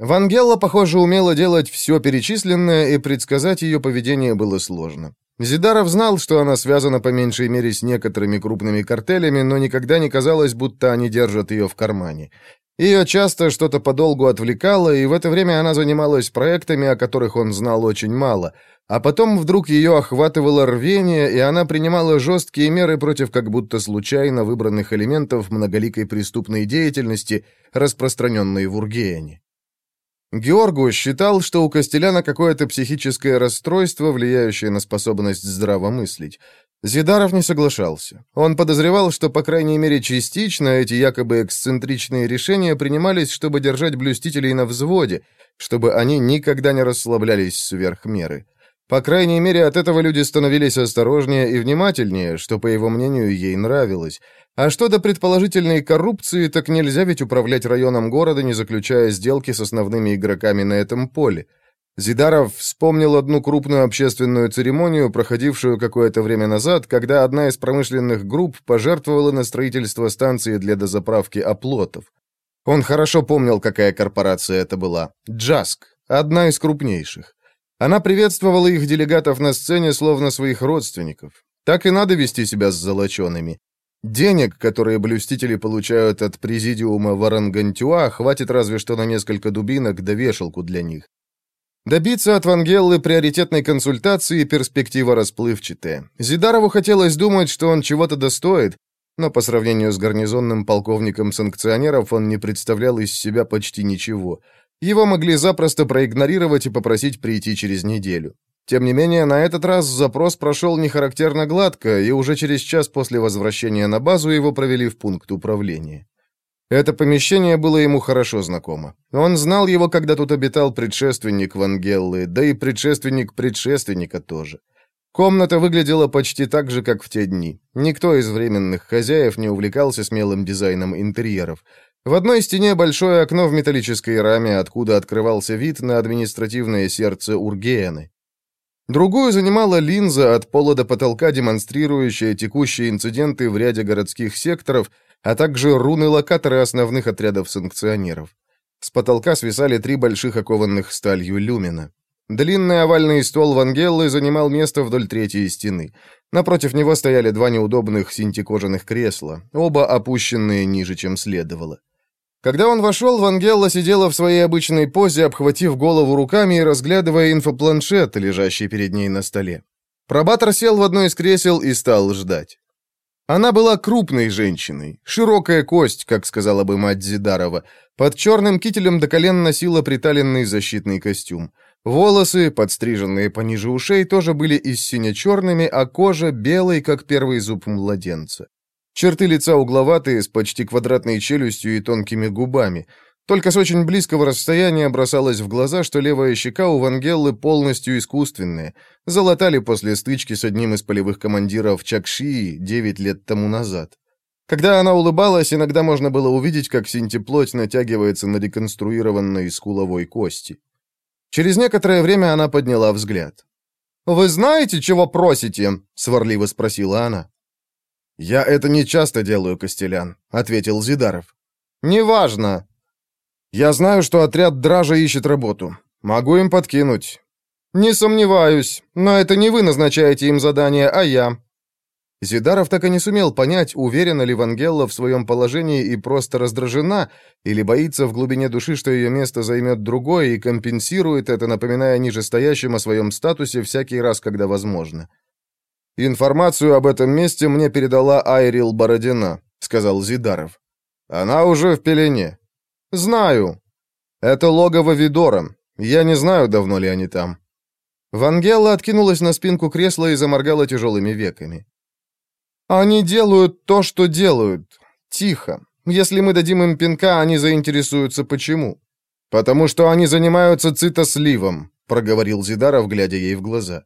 Вангелла, похоже, умела делать все перечисленное, и предсказать ее поведение было сложно. Зидаров знал, что она связана по меньшей мере с некоторыми крупными картелями, но никогда не казалось, будто они держат ее в кармане. Ее часто что-то подолгу отвлекало, и в это время она занималась проектами, о которых он знал очень мало. А потом вдруг ее охватывало рвение, и она принимала жесткие меры против как будто случайно выбранных элементов многоликой преступной деятельности, распространенной в Ургеяне. Георгу считал, что у Костеляна какое-то психическое расстройство, влияющее на способность здраво мыслить. Зидаров не соглашался. Он подозревал, что, по крайней мере, частично эти якобы эксцентричные решения принимались, чтобы держать блюстителей на взводе, чтобы они никогда не расслаблялись сверх меры. По крайней мере, от этого люди становились осторожнее и внимательнее, что, по его мнению, ей нравилось. А что до предположительной коррупции, так нельзя ведь управлять районом города, не заключая сделки с основными игроками на этом поле. Зидаров вспомнил одну крупную общественную церемонию, проходившую какое-то время назад, когда одна из промышленных групп пожертвовала на строительство станции для дозаправки оплотов. Он хорошо помнил, какая корпорация это была. Джаск, одна из крупнейших. Она приветствовала их делегатов на сцене, словно своих родственников. Так и надо вести себя с золочеными. Денег, которые блюстители получают от президиума Варангантюа, хватит разве что на несколько дубинок да вешалку для них. Добиться от Вангеллы приоритетной консультации перспектива расплывчатая. Зидарову хотелось думать, что он чего-то достоит, но по сравнению с гарнизонным полковником санкционеров он не представлял из себя почти ничего. Его могли запросто проигнорировать и попросить прийти через неделю. Тем не менее, на этот раз запрос прошел нехарактерно гладко, и уже через час после возвращения на базу его провели в пункт управления. Это помещение было ему хорошо знакомо. Он знал его, когда тут обитал предшественник Вангеллы, да и предшественник предшественника тоже. Комната выглядела почти так же, как в те дни. Никто из временных хозяев не увлекался смелым дизайном интерьеров. В одной стене большое окно в металлической раме, откуда открывался вид на административное сердце Ургены. Другую занимала линза от пола до потолка, демонстрирующая текущие инциденты в ряде городских секторов, а также руны-локаторы основных отрядов санкционеров. С потолка свисали три больших окованных сталью люмина. Длинный овальный стол Вангеллы занимал место вдоль третьей стены. Напротив него стояли два неудобных синтекожаных кресла, оба опущенные ниже, чем следовало. Когда он вошел, Вангелла сидела в своей обычной позе, обхватив голову руками и разглядывая инфопланшет, лежащий перед ней на столе. Пробатор сел в одно из кресел и стал ждать. Она была крупной женщиной, широкая кость, как сказала бы мать Зидарова. Под черным кителем до колен носила приталенный защитный костюм. Волосы, подстриженные пониже ушей, тоже были и сине-черными, а кожа белой, как первый зуб младенца. Черты лица угловатые, с почти квадратной челюстью и тонкими губами. Только с очень близкого расстояния бросалось в глаза, что левая щека у Вангеллы полностью искусственная. Залатали после стычки с одним из полевых командиров Чакшии девять лет тому назад. Когда она улыбалась, иногда можно было увидеть, как синтеплоть натягивается на реконструированной скуловой кости. Через некоторое время она подняла взгляд. «Вы знаете, чего просите?» — сварливо спросила она. «Я это не часто делаю, Костелян», — ответил Зидаров. «Неважно. Я знаю, что отряд Дража ищет работу. Могу им подкинуть». «Не сомневаюсь, но это не вы назначаете им задание, а я. Зидаров так и не сумел понять, уверена ли Вангелла в своем положении и просто раздражена, или боится в глубине души, что ее место займет другое и компенсирует это, напоминая нижестоящим о своем статусе всякий раз, когда возможно. «Информацию об этом месте мне передала Айрил Бородина», — сказал Зидаров. «Она уже в пелене». «Знаю. Это логово Видора. Я не знаю, давно ли они там». Вангелла откинулась на спинку кресла и заморгала тяжелыми веками. Они делают то, что делают. Тихо. Если мы дадим им пинка, они заинтересуются почему. Потому что они занимаются цитосливом, проговорил Зидаров, глядя ей в глаза.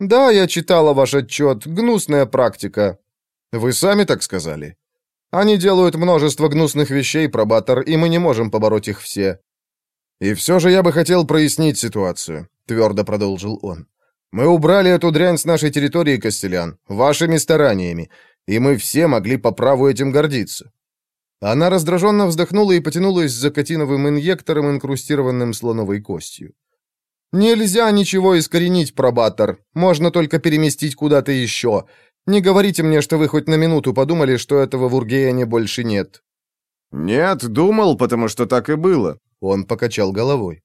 Да, я читала ваш отчет. Гнусная практика. Вы сами так сказали. Они делают множество гнусных вещей, пробатор, и мы не можем побороть их все. И все же я бы хотел прояснить ситуацию, твердо продолжил он. Мы убрали эту дрянь с нашей территории, Костелян, вашими стараниями, и мы все могли по праву этим гордиться». Она раздраженно вздохнула и потянулась за катиновым инъектором, инкрустированным слоновой костью. «Нельзя ничего искоренить, пробатор. Можно только переместить куда-то еще. Не говорите мне, что вы хоть на минуту подумали, что этого в Ургеяне больше нет». «Нет, думал, потому что так и было», — он покачал головой.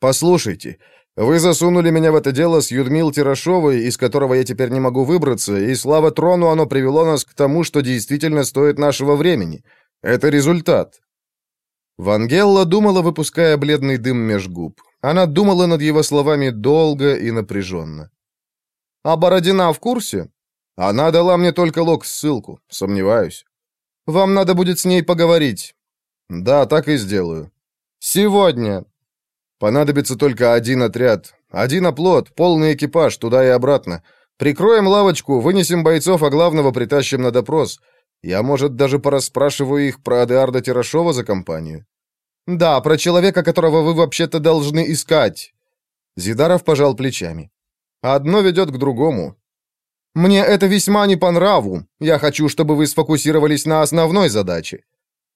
«Послушайте, вы засунули меня в это дело с Юдмил Тирашовой, из которого я теперь не могу выбраться, и слава трону оно привело нас к тому, что действительно стоит нашего времени. Это результат». Вангелла думала, выпуская бледный дым меж губ. Она думала над его словами долго и напряженно. «А Бородина в курсе?» «Она дала мне только лог-ссылку, сомневаюсь». «Вам надо будет с ней поговорить». «Да, так и сделаю». «Сегодня. Понадобится только один отряд. Один оплот, полный экипаж, туда и обратно. Прикроем лавочку, вынесем бойцов, а главного притащим на допрос. Я, может, даже порасспрашиваю их про Адеарда Тирашова за компанию. Да, про человека, которого вы вообще-то должны искать. Зидаров пожал плечами. Одно ведет к другому. Мне это весьма не по нраву. Я хочу, чтобы вы сфокусировались на основной задаче.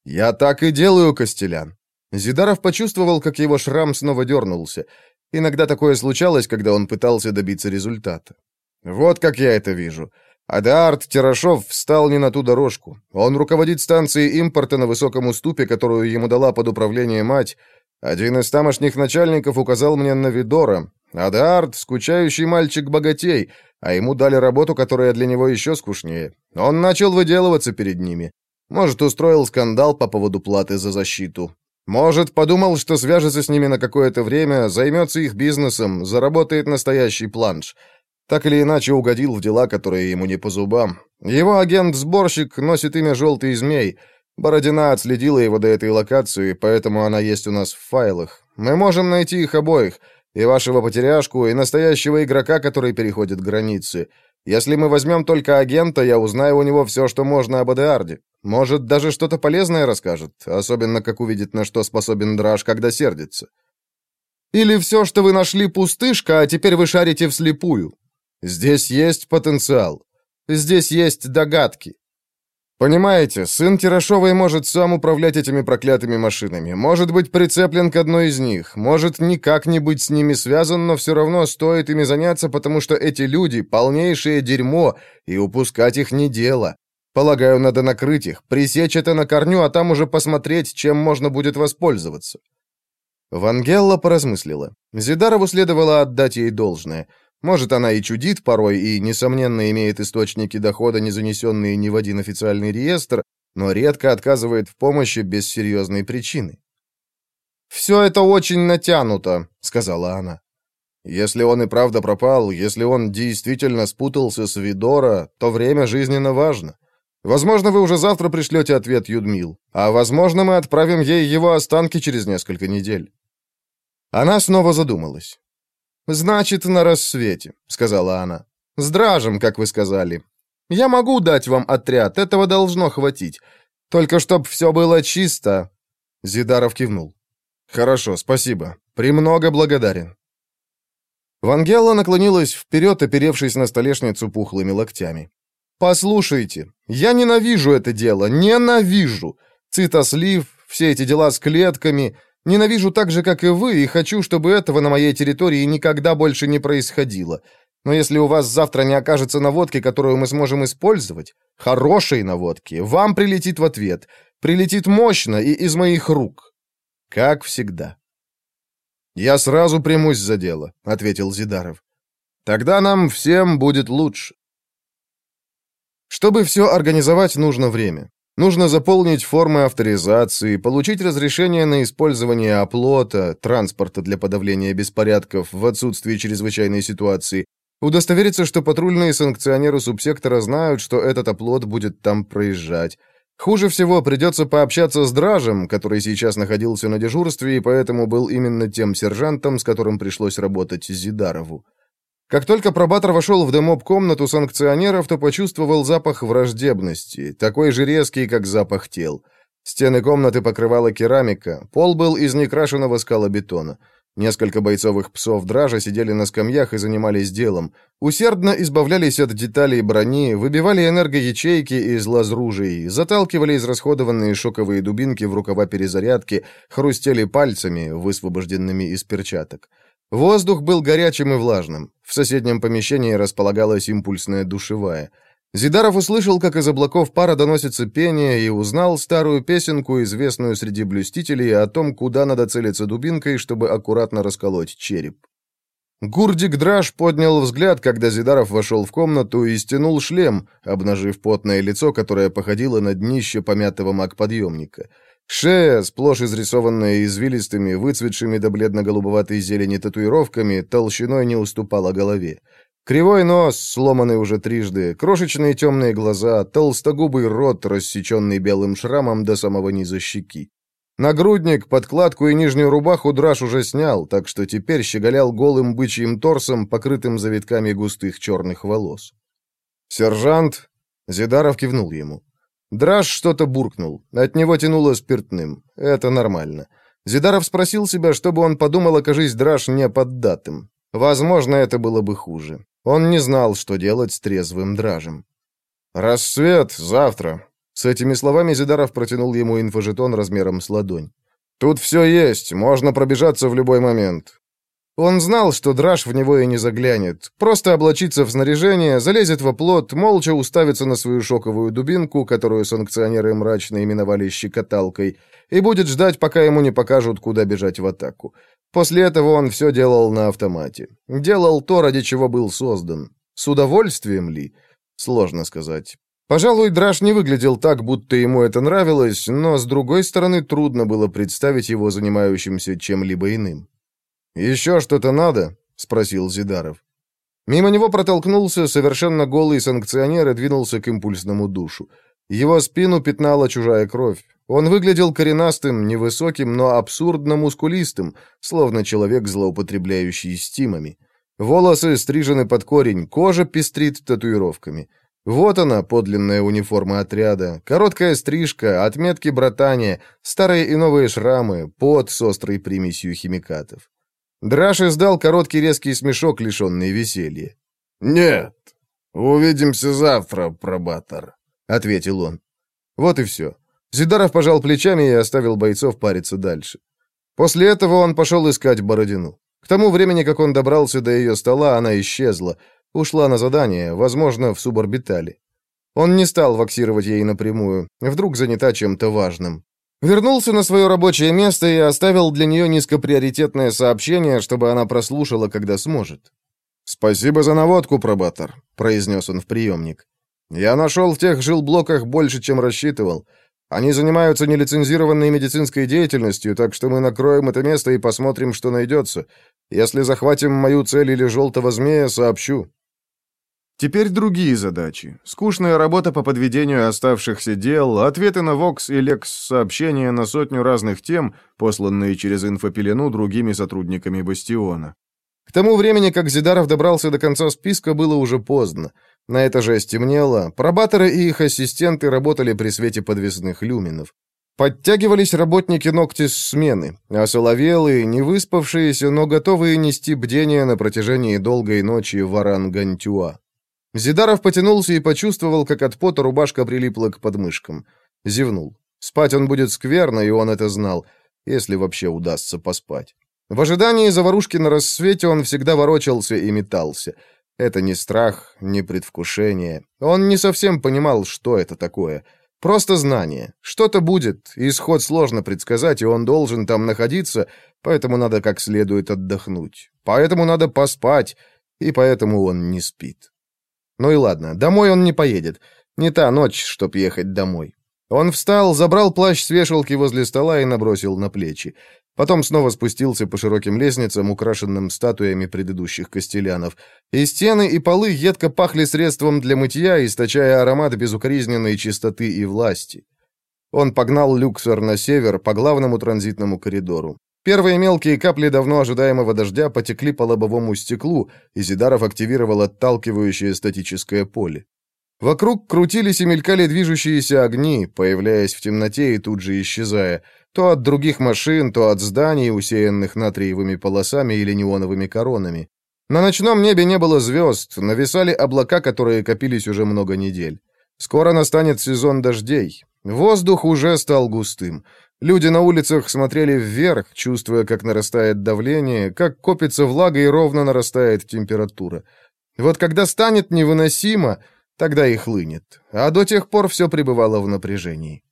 «Я так и делаю, Костелян». Зидаров почувствовал, как его шрам снова дернулся. Иногда такое случалось, когда он пытался добиться результата. «Вот как я это вижу. Адаарт Тирашов встал не на ту дорожку. Он руководит станцией импорта на высоком уступе, которую ему дала под управление мать. Один из тамошних начальников указал мне на Видора. Адаарт — скучающий мальчик-богатей, а ему дали работу, которая для него еще скучнее. Он начал выделываться перед ними. Может, устроил скандал по поводу платы за защиту. Может, подумал, что свяжется с ними на какое-то время, займется их бизнесом, заработает настоящий планш — так или иначе угодил в дела, которые ему не по зубам. Его агент-сборщик носит имя «Желтый змей». Бородина отследила его до этой локации, поэтому она есть у нас в файлах. Мы можем найти их обоих, и вашего потеряшку, и настоящего игрока, который переходит границы. Если мы возьмем только агента, я узнаю у него все, что можно об Адеарде. Может, даже что-то полезное расскажет, особенно как увидит, на что способен Драж, когда сердится. Или все, что вы нашли, пустышка, а теперь вы шарите вслепую. Здесь есть потенциал. Здесь есть догадки. Понимаете, сын Тирашовой может сам управлять этими проклятыми машинами, может быть прицеплен к одной из них, может никак не быть с ними связан, но все равно стоит ими заняться, потому что эти люди — полнейшее дерьмо, и упускать их не дело. Полагаю, надо накрыть их, пресечь это на корню, а там уже посмотреть, чем можно будет воспользоваться. Вангелла поразмыслила. Зидарову следовало отдать ей должное — может, она и чудит порой, и, несомненно, имеет источники дохода, не занесенные ни в один официальный реестр, но редко отказывает в помощи без серьезной причины. «Все это очень натянуто», — сказала она. «Если он и правда пропал, если он действительно спутался с Видора, то время жизненно важно. Возможно, вы уже завтра пришлете ответ Юдмил, а возможно, мы отправим ей его останки через несколько недель». Она снова задумалась. «Значит, на рассвете», — сказала она. «С дражем, как вы сказали. Я могу дать вам отряд, этого должно хватить. Только чтоб все было чисто». Зидаров кивнул. «Хорошо, спасибо. Премного благодарен». Вангелла наклонилась вперед, оперевшись на столешницу пухлыми локтями. «Послушайте, я ненавижу это дело, ненавижу! Цитослив, все эти дела с клетками, Ненавижу так же, как и вы, и хочу, чтобы этого на моей территории никогда больше не происходило. Но если у вас завтра не окажется наводки, которую мы сможем использовать, хорошей наводки, вам прилетит в ответ. Прилетит мощно и из моих рук. Как всегда. «Я сразу примусь за дело», — ответил Зидаров. «Тогда нам всем будет лучше». Чтобы все организовать, нужно время. Нужно заполнить формы авторизации, получить разрешение на использование оплота, транспорта для подавления беспорядков в отсутствии чрезвычайной ситуации, удостовериться, что патрульные санкционеры субсектора знают, что этот оплот будет там проезжать. Хуже всего придется пообщаться с Дражем, который сейчас находился на дежурстве и поэтому был именно тем сержантом, с которым пришлось работать Зидарову. Как только пробатор вошел в демоб-комнату санкционеров, то почувствовал запах враждебности, такой же резкий, как запах тел. Стены комнаты покрывала керамика, пол был из некрашенного скалобетона. Несколько бойцовых псов дража сидели на скамьях и занимались делом. Усердно избавлялись от деталей брони, выбивали энергоячейки из лазружей, заталкивали израсходованные шоковые дубинки в рукава перезарядки, хрустели пальцами, высвобожденными из перчаток. Воздух был горячим и влажным. В соседнем помещении располагалась импульсная душевая. Зидаров услышал, как из облаков пара доносится пение, и узнал старую песенку, известную среди блюстителей, о том, куда надо целиться дубинкой, чтобы аккуратно расколоть череп. Гурдик Драж поднял взгляд, когда Зидаров вошел в комнату и стянул шлем, обнажив потное лицо, которое походило на днище помятого маг-подъемника. Шея, сплошь изрисованная извилистыми, выцветшими до бледно-голубоватой зелени татуировками, толщиной не уступала голове. Кривой нос, сломанный уже трижды, крошечные темные глаза, толстогубый рот, рассеченный белым шрамом до самого низа щеки. Нагрудник, подкладку и нижнюю рубаху Драш уже снял, так что теперь щеголял голым бычьим торсом, покрытым завитками густых черных волос. «Сержант!» Зидаров кивнул ему. Драж что-то буркнул. От него тянуло спиртным. Это нормально. Зидаров спросил себя, что бы он подумал, окажись Драж неподдатым. Возможно, это было бы хуже. Он не знал, что делать с трезвым Дражем. «Рассвет завтра. С этими словами Зидаров протянул ему инфожетон размером с ладонь. «Тут все есть, можно пробежаться в любой момент». Он знал, что драж в него и не заглянет. Просто облачится в снаряжение, залезет в оплот, молча уставится на свою шоковую дубинку, которую санкционеры мрачно именовали «щекоталкой», и будет ждать, пока ему не покажут, куда бежать в атаку. После этого он все делал на автомате. Делал то, ради чего был создан. С удовольствием ли? Сложно сказать. Пожалуй, Драж не выглядел так, будто ему это нравилось, но, с другой стороны, трудно было представить его занимающимся чем-либо иным. «Еще что-то надо?» — спросил Зидаров. Мимо него протолкнулся совершенно голый санкционер и двинулся к импульсному душу. Его спину пятнала чужая кровь. Он выглядел коренастым, невысоким, но абсурдно мускулистым, словно человек, злоупотребляющий стимами. Волосы стрижены под корень, кожа пестрит татуировками. Вот она, подлинная униформа отряда. Короткая стрижка, отметки братания, старые и новые шрамы, пот с острой примесью химикатов. Драш издал короткий резкий смешок, лишенный веселья. «Нет, увидимся завтра, пробатор», — ответил он. Вот и все. Зидаров пожал плечами и оставил бойцов париться дальше. После этого он пошел искать Бородину. К тому времени, как он добрался до ее стола, она исчезла — Ушла на задание, возможно, в суборбитале. Он не стал ваксировать ей напрямую, вдруг занята чем-то важным. Вернулся на свое рабочее место и оставил для нее низкоприоритетное сообщение, чтобы она прослушала, когда сможет. «Спасибо за наводку, пробатор», — произнес он в приемник. «Я нашел в тех жилблоках больше, чем рассчитывал. Они занимаются нелицензированной медицинской деятельностью, так что мы накроем это место и посмотрим, что найдется. Если захватим мою цель или желтого змея, сообщу. Теперь другие задачи. Скучная работа по подведению оставшихся дел, ответы на Вокс и Лекс сообщения на сотню разных тем, посланные через инфопелену другими сотрудниками Бастиона. К тому времени, как Зидаров добрался до конца списка, было уже поздно. На этаже стемнело, пробаторы и их ассистенты работали при свете подвесных люминов. Подтягивались работники ногти с смены, а соловелые, не выспавшиеся, но готовые нести бдение на протяжении долгой ночи варан Гантюа. Зидаров потянулся и почувствовал, как от пота рубашка прилипла к подмышкам. Зевнул. Спать он будет скверно, и он это знал, если вообще удастся поспать. В ожидании заварушки на рассвете он всегда ворочался и метался. Это не страх, не предвкушение. Он не совсем понимал, что это такое. Просто знание. Что-то будет, исход сложно предсказать, и он должен там находиться, поэтому надо как следует отдохнуть. Поэтому надо поспать, и поэтому он не спит. Ну и ладно, домой он не поедет. Не та ночь, чтоб ехать домой. Он встал, забрал плащ с вешалки возле стола и набросил на плечи. Потом снова спустился по широким лестницам, украшенным статуями предыдущих костелянов. И стены, и полы едко пахли средством для мытья, источая аромат безукоризненной чистоты и власти. Он погнал люксор на север по главному транзитному коридору. Первые мелкие капли давно ожидаемого дождя потекли по лобовому стеклу, и Зидаров активировал отталкивающее статическое поле. Вокруг крутились и мелькали движущиеся огни, появляясь в темноте и тут же исчезая, то от других машин, то от зданий, усеянных натриевыми полосами или неоновыми коронами. На ночном небе не было звезд, нависали облака, которые копились уже много недель. Скоро настанет сезон дождей. Воздух уже стал густым. Люди на улицах смотрели вверх, чувствуя, как нарастает давление, как копится влага и ровно нарастает температура. Вот когда станет невыносимо, тогда и хлынет. А до тех пор все пребывало в напряжении.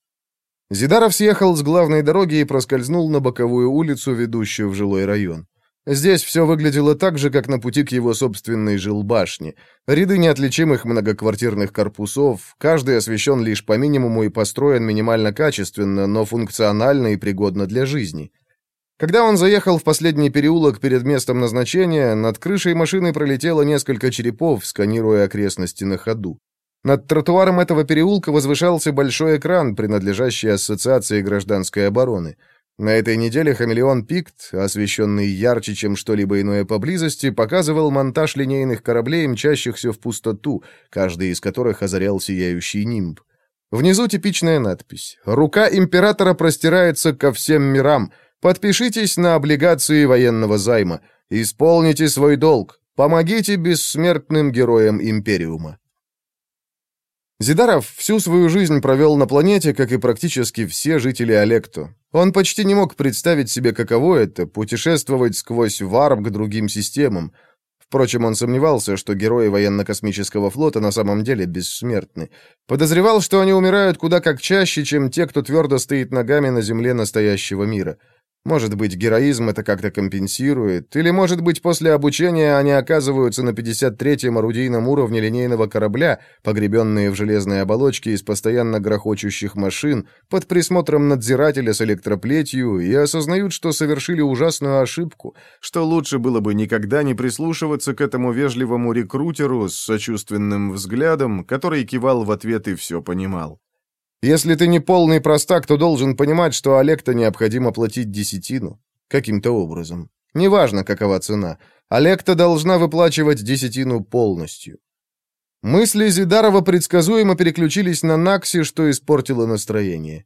Зидаров съехал с главной дороги и проскользнул на боковую улицу, ведущую в жилой район. Здесь все выглядело так же, как на пути к его собственной жилбашне. Ряды неотличимых многоквартирных корпусов, каждый освещен лишь по минимуму и построен минимально качественно, но функционально и пригодно для жизни. Когда он заехал в последний переулок перед местом назначения, над крышей машины пролетело несколько черепов, сканируя окрестности на ходу. Над тротуаром этого переулка возвышался большой экран, принадлежащий Ассоциации гражданской обороны – на этой неделе «Хамелеон Пикт», освещенный ярче, чем что-либо иное поблизости, показывал монтаж линейных кораблей, мчащихся в пустоту, каждый из которых озарял сияющий нимб. Внизу типичная надпись «Рука императора простирается ко всем мирам. Подпишитесь на облигации военного займа. Исполните свой долг. Помогите бессмертным героям Империума». Зидаров всю свою жизнь провел на планете, как и практически все жители Олекто. Он почти не мог представить себе, каково это — путешествовать сквозь варп к другим системам. Впрочем, он сомневался, что герои военно-космического флота на самом деле бессмертны. Подозревал, что они умирают куда как чаще, чем те, кто твердо стоит ногами на земле настоящего мира. Может быть, героизм это как-то компенсирует, или, может быть, после обучения они оказываются на 53-м орудийном уровне линейного корабля, погребенные в железной оболочке из постоянно грохочущих машин, под присмотром надзирателя с электроплетью, и осознают, что совершили ужасную ошибку, что лучше было бы никогда не прислушиваться к этому вежливому рекрутеру с сочувственным взглядом, который кивал в ответ и все понимал. Если ты не полный простак, то должен понимать, что Олег-то необходимо платить десятину. Каким-то образом. Неважно, какова цена. Олег-то должна выплачивать десятину полностью. Мысли Зидарова предсказуемо переключились на Накси, что испортило настроение.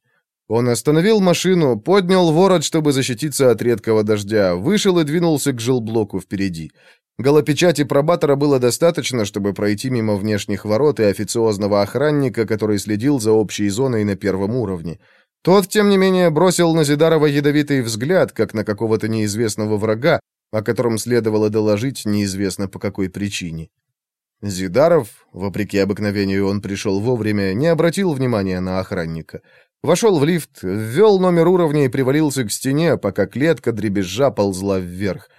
Он остановил машину, поднял ворот, чтобы защититься от редкого дождя, вышел и двинулся к жилблоку впереди. Голопечати пробатора было достаточно, чтобы пройти мимо внешних ворот и официозного охранника, который следил за общей зоной на первом уровне. Тот, тем не менее, бросил на Зидарова ядовитый взгляд, как на какого-то неизвестного врага, о котором следовало доложить неизвестно по какой причине. Зидаров, вопреки обыкновению он пришел вовремя, не обратил внимания на охранника. Вошел в лифт, ввел номер уровня и привалился к стене, пока клетка дребезжа ползла вверх.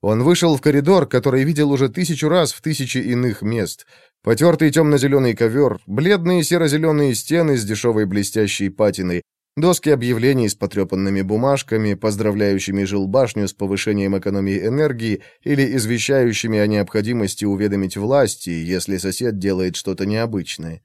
Он вышел в коридор, который видел уже тысячу раз в тысячи иных мест. Потертый темно-зеленый ковер, бледные серо-зеленые стены с дешевой блестящей патиной, доски объявлений с потрепанными бумажками, поздравляющими жилбашню с повышением экономии энергии или извещающими о необходимости уведомить власти, если сосед делает что-то необычное.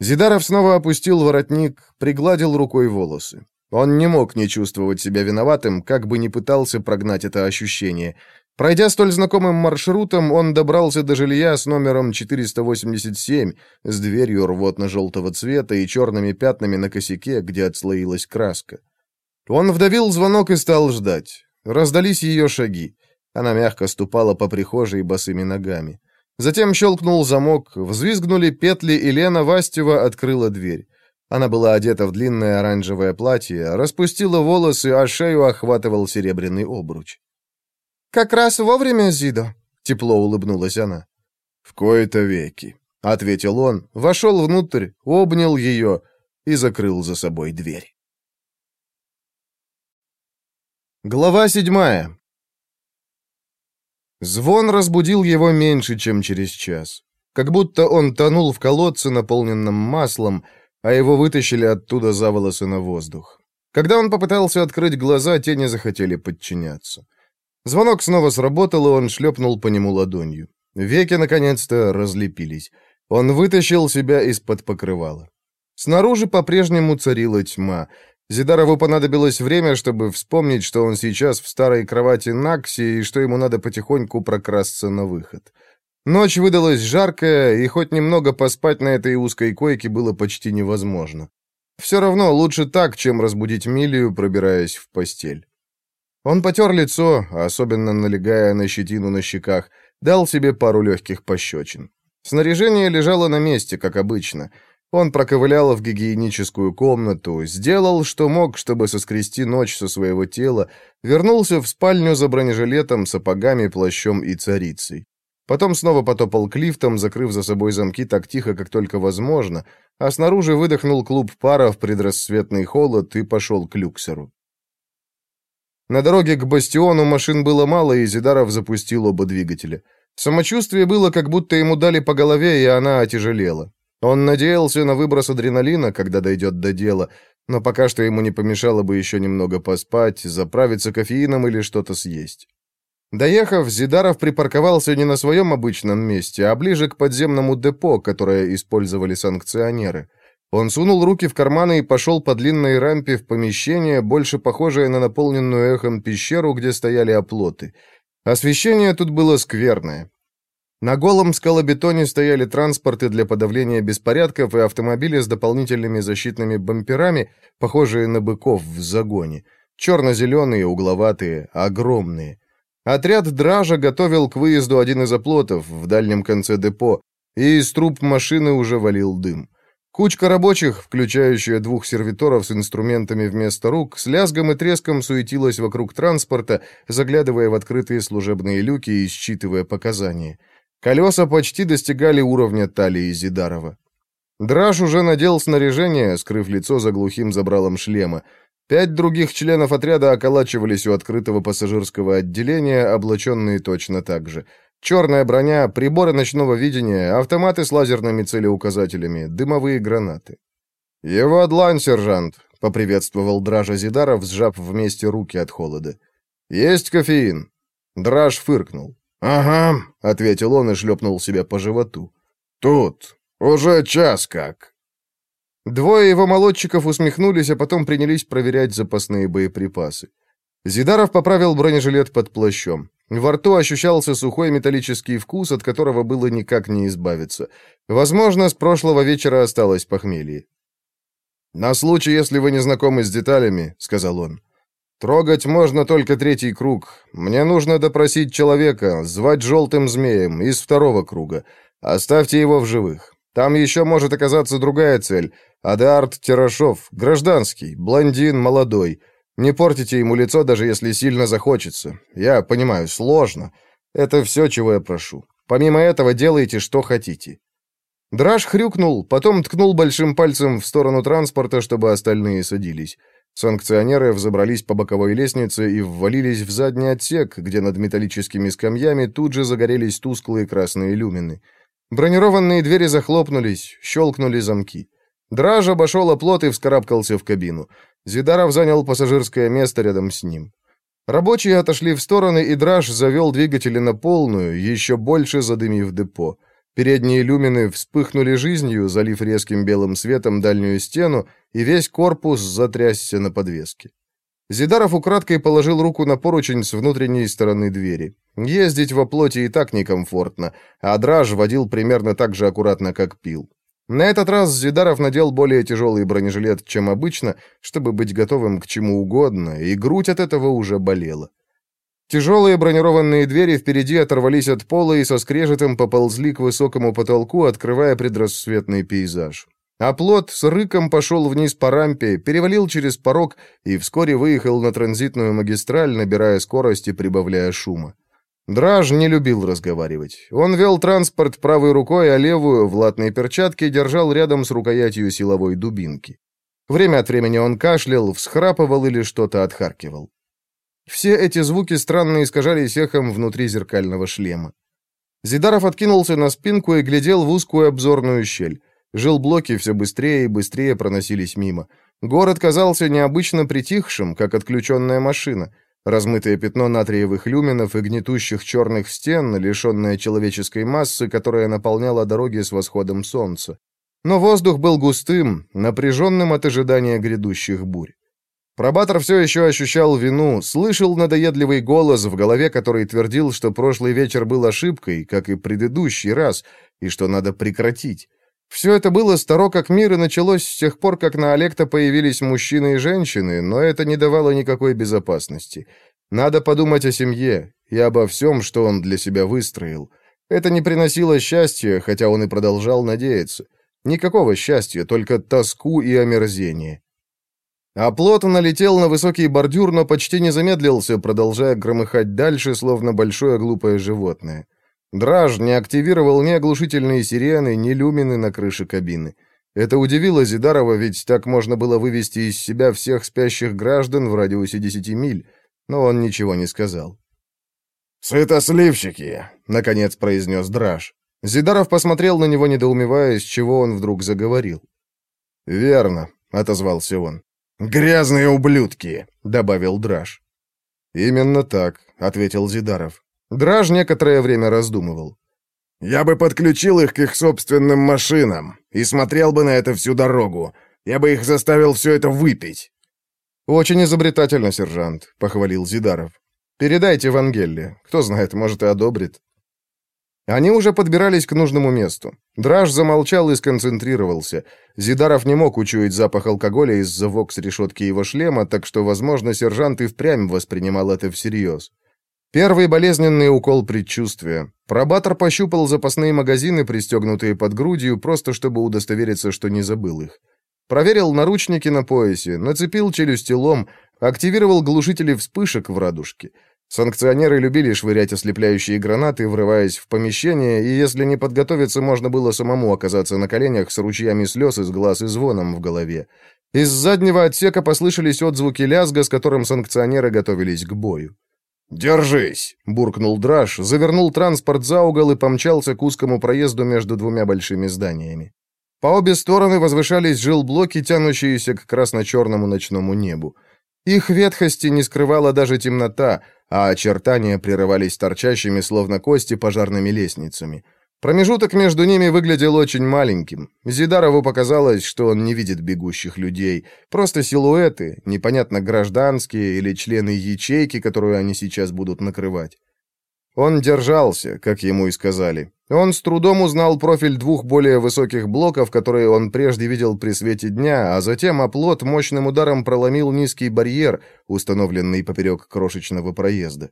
Зидаров снова опустил воротник, пригладил рукой волосы. Он не мог не чувствовать себя виноватым, как бы ни пытался прогнать это ощущение. Пройдя столь знакомым маршрутом, он добрался до жилья с номером 487, с дверью рвотно-желтого цвета и черными пятнами на косяке, где отслоилась краска. Он вдавил звонок и стал ждать. Раздались ее шаги. Она мягко ступала по прихожей босыми ногами. Затем щелкнул замок, взвизгнули петли, и Лена Вастева открыла дверь. Она была одета в длинное оранжевое платье, распустила волосы, а шею охватывал серебряный обруч. «Как раз вовремя, Зидо», — тепло улыбнулась она. «В кои-то веки», — ответил он, вошел внутрь, обнял ее и закрыл за собой дверь. Глава седьмая. Звон разбудил его меньше, чем через час. Как будто он тонул в колодце, наполненном маслом, а его вытащили оттуда за волосы на воздух. Когда он попытался открыть глаза, те не захотели подчиняться. Звонок снова сработал, и он шлепнул по нему ладонью. Веки, наконец-то, разлепились. Он вытащил себя из-под покрывала. Снаружи по-прежнему царила тьма. Зидарову понадобилось время, чтобы вспомнить, что он сейчас в старой кровати Накси и что ему надо потихоньку прокрасться на выход. Ночь выдалась жаркая, и хоть немного поспать на этой узкой койке было почти невозможно. Все равно лучше так, чем разбудить Милию, пробираясь в постель. Он потер лицо, особенно налегая на щетину на щеках, дал себе пару легких пощечин. Снаряжение лежало на месте, как обычно. Он проковылял в гигиеническую комнату, сделал, что мог, чтобы соскрести ночь со своего тела, вернулся в спальню за бронежилетом, сапогами, плащом и царицей. Потом снова потопал к лифтам, закрыв за собой замки так тихо, как только возможно, а снаружи выдохнул клуб пара в предрассветный холод и пошел к люксеру. На дороге к бастиону машин было мало, и Зидаров запустил оба двигателя. Самочувствие было, как будто ему дали по голове, и она отяжелела. Он надеялся на выброс адреналина, когда дойдет до дела, но пока что ему не помешало бы еще немного поспать, заправиться кофеином или что-то съесть. Доехав, Зидаров припарковался не на своем обычном месте, а ближе к подземному депо, которое использовали санкционеры. Он сунул руки в карманы и пошел по длинной рампе в помещение, больше похожее на наполненную эхом пещеру, где стояли оплоты. Освещение тут было скверное. На голом скалобетоне стояли транспорты для подавления беспорядков и автомобили с дополнительными защитными бамперами, похожие на быков в загоне. Черно-зеленые, угловатые, огромные. Отряд Дража готовил к выезду один из оплотов в дальнем конце депо, и из труб машины уже валил дым. Кучка рабочих, включающая двух сервиторов с инструментами вместо рук, с лязгом и треском суетилась вокруг транспорта, заглядывая в открытые служебные люки и считывая показания. Колеса почти достигали уровня талии Зидарова. Драж уже надел снаряжение, скрыв лицо за глухим забралом шлема. Пять других членов отряда околачивались у открытого пассажирского отделения, облаченные точно так же. Черная броня, приборы ночного видения, автоматы с лазерными целеуказателями, дымовые гранаты. «Его длань, сержант», — поприветствовал Дража Зидаров, сжав вместе руки от холода. «Есть кофеин?» Драж фыркнул. «Ага», — ответил он и шлепнул себя по животу. «Тут. Уже час как». Двое его молодчиков усмехнулись, а потом принялись проверять запасные боеприпасы. Зидаров поправил бронежилет под плащом. Во рту ощущался сухой металлический вкус, от которого было никак не избавиться. Возможно, с прошлого вечера осталось похмелье. «На случай, если вы не знакомы с деталями», — сказал он. «Трогать можно только третий круг. Мне нужно допросить человека, звать желтым змеем, из второго круга. Оставьте его в живых. Там еще может оказаться другая цель. Адарт Тирашов, гражданский, блондин, молодой. Не портите ему лицо, даже если сильно захочется. Я понимаю, сложно. Это все, чего я прошу. Помимо этого, делайте, что хотите». Драж хрюкнул, потом ткнул большим пальцем в сторону транспорта, чтобы остальные садились. Санкционеры взобрались по боковой лестнице и ввалились в задний отсек, где над металлическими скамьями тут же загорелись тусклые красные люмины. Бронированные двери захлопнулись, щелкнули замки. Драж обошел оплот и вскарабкался в кабину. Зидаров занял пассажирское место рядом с ним. Рабочие отошли в стороны, и Драж завел двигатели на полную, еще больше задымив депо. Передние люмины вспыхнули жизнью, залив резким белым светом дальнюю стену, и весь корпус затрясся на подвеске. Зидаров украдкой положил руку на поручень с внутренней стороны двери. Ездить во плоти и так некомфортно, а драж водил примерно так же аккуратно, как пил. На этот раз Зидаров надел более тяжелый бронежилет, чем обычно, чтобы быть готовым к чему угодно, и грудь от этого уже болела. Тяжелые бронированные двери впереди оторвались от пола и со скрежетом поползли к высокому потолку, открывая предрассветный пейзаж. А с рыком пошел вниз по рампе, перевалил через порог и вскоре выехал на транзитную магистраль, набирая скорость и прибавляя шума. Драж не любил разговаривать. Он вел транспорт правой рукой, а левую, в латной перчатке, держал рядом с рукоятью силовой дубинки. Время от времени он кашлял, всхрапывал или что-то отхаркивал. Все эти звуки странно искажались эхом внутри зеркального шлема. Зидаров откинулся на спинку и глядел в узкую обзорную щель. Жилблоки все быстрее и быстрее проносились мимо. Город казался необычно притихшим, как отключенная машина — Размытое пятно натриевых люминов и гнетущих черных стен, лишенное человеческой массы, которая наполняла дороги с восходом солнца. Но воздух был густым, напряженным от ожидания грядущих бурь. Пробатор все еще ощущал вину, слышал надоедливый голос в голове, который твердил, что прошлый вечер был ошибкой, как и предыдущий раз, и что надо прекратить. Все это было старо как мир и началось с тех пор, как на Олекта появились мужчины и женщины, но это не давало никакой безопасности. Надо подумать о семье и обо всем, что он для себя выстроил. Это не приносило счастья, хотя он и продолжал надеяться. Никакого счастья, только тоску и омерзение. Оплот налетел на высокий бордюр, но почти не замедлился, продолжая громыхать дальше, словно большое глупое животное. Драж не активировал ни оглушительные сирены, ни люмины на крыше кабины. Это удивило Зидарова, ведь так можно было вывести из себя всех спящих граждан в радиусе 10 миль, но он ничего не сказал. «Сытосливщики!» — наконец произнес Драж. Зидаров посмотрел на него, недоумевая, с чего он вдруг заговорил. «Верно», — отозвался он. «Грязные ублюдки!» — добавил Драж. «Именно так», — ответил Зидаров. Драж некоторое время раздумывал. «Я бы подключил их к их собственным машинам и смотрел бы на это всю дорогу. Я бы их заставил все это выпить». «Очень изобретательно, сержант», — похвалил Зидаров. «Передайте Вангелле. Кто знает, может, и одобрит». Они уже подбирались к нужному месту. Драж замолчал и сконцентрировался. Зидаров не мог учуять запах алкоголя из-за вокс решетки его шлема, так что, возможно, сержант и впрямь воспринимал это всерьез. Первый болезненный укол предчувствия. Пробатор пощупал запасные магазины, пристегнутые под грудью, просто чтобы удостовериться, что не забыл их. Проверил наручники на поясе, нацепил челюстелом, активировал глушители вспышек в радужке. Санкционеры любили швырять ослепляющие гранаты, врываясь в помещение, и если не подготовиться, можно было самому оказаться на коленях с ручьями слез из глаз и звоном в голове. Из заднего отсека послышались отзвуки лязга, с которым санкционеры готовились к бою. «Держись!» — буркнул Драж, завернул транспорт за угол и помчался к узкому проезду между двумя большими зданиями. По обе стороны возвышались жилблоки, тянущиеся к красно-черному ночному небу. Их ветхости не скрывала даже темнота, а очертания прерывались торчащими, словно кости, пожарными лестницами. Промежуток между ними выглядел очень маленьким. Зидарову показалось, что он не видит бегущих людей. Просто силуэты, непонятно гражданские или члены ячейки, которую они сейчас будут накрывать. Он держался, как ему и сказали. Он с трудом узнал профиль двух более высоких блоков, которые он прежде видел при свете дня, а затем оплот мощным ударом проломил низкий барьер, установленный поперек крошечного проезда.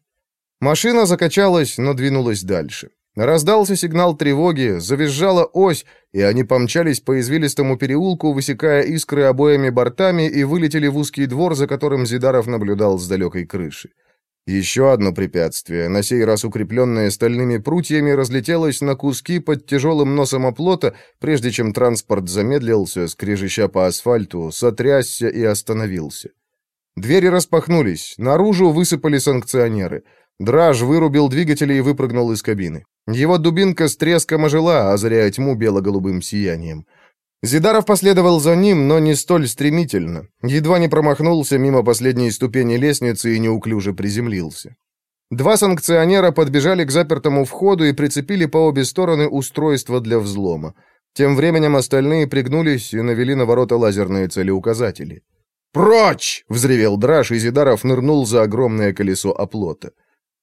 Машина закачалась, но двинулась дальше. Раздался сигнал тревоги, завизжала ось, и они помчались по извилистому переулку, высекая искры обоими бортами, и вылетели в узкий двор, за которым Зидаров наблюдал с далекой крыши. Еще одно препятствие, на сей раз укрепленное стальными прутьями, разлетелось на куски под тяжелым носом оплота, прежде чем транспорт замедлился, скрежеща по асфальту, сотрясся и остановился. Двери распахнулись, наружу высыпали санкционеры. Драж вырубил двигатели и выпрыгнул из кабины. Его дубинка с треском ожила, озаряя тьму бело-голубым сиянием. Зидаров последовал за ним, но не столь стремительно. Едва не промахнулся мимо последней ступени лестницы и неуклюже приземлился. Два санкционера подбежали к запертому входу и прицепили по обе стороны устройство для взлома. Тем временем остальные пригнулись и навели на ворота лазерные целеуказатели. «Прочь!» — взревел Драж, и Зидаров нырнул за огромное колесо оплота.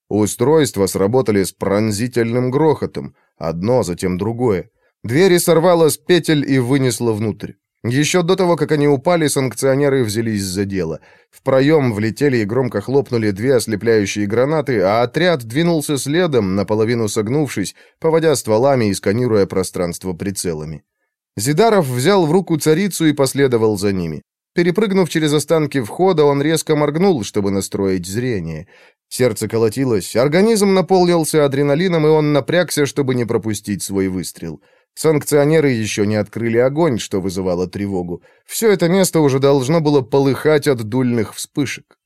Устройства сработали с пронзительным грохотом, одно, затем другое. Двери сорвало с петель и вынесло внутрь. Еще до того, как они упали, санкционеры взялись за дело. В проем влетели и громко хлопнули две ослепляющие гранаты, а отряд двинулся следом, наполовину согнувшись, поводя стволами и сканируя пространство прицелами. Зидаров взял в руку царицу и последовал за ними. Перепрыгнув через останки входа, он резко моргнул, чтобы настроить зрение. Сердце колотилось, организм наполнился адреналином, и он напрягся, чтобы не пропустить свой выстрел. Санкционеры еще не открыли огонь, что вызывало тревогу. Все это место уже должно было полыхать от дульных вспышек.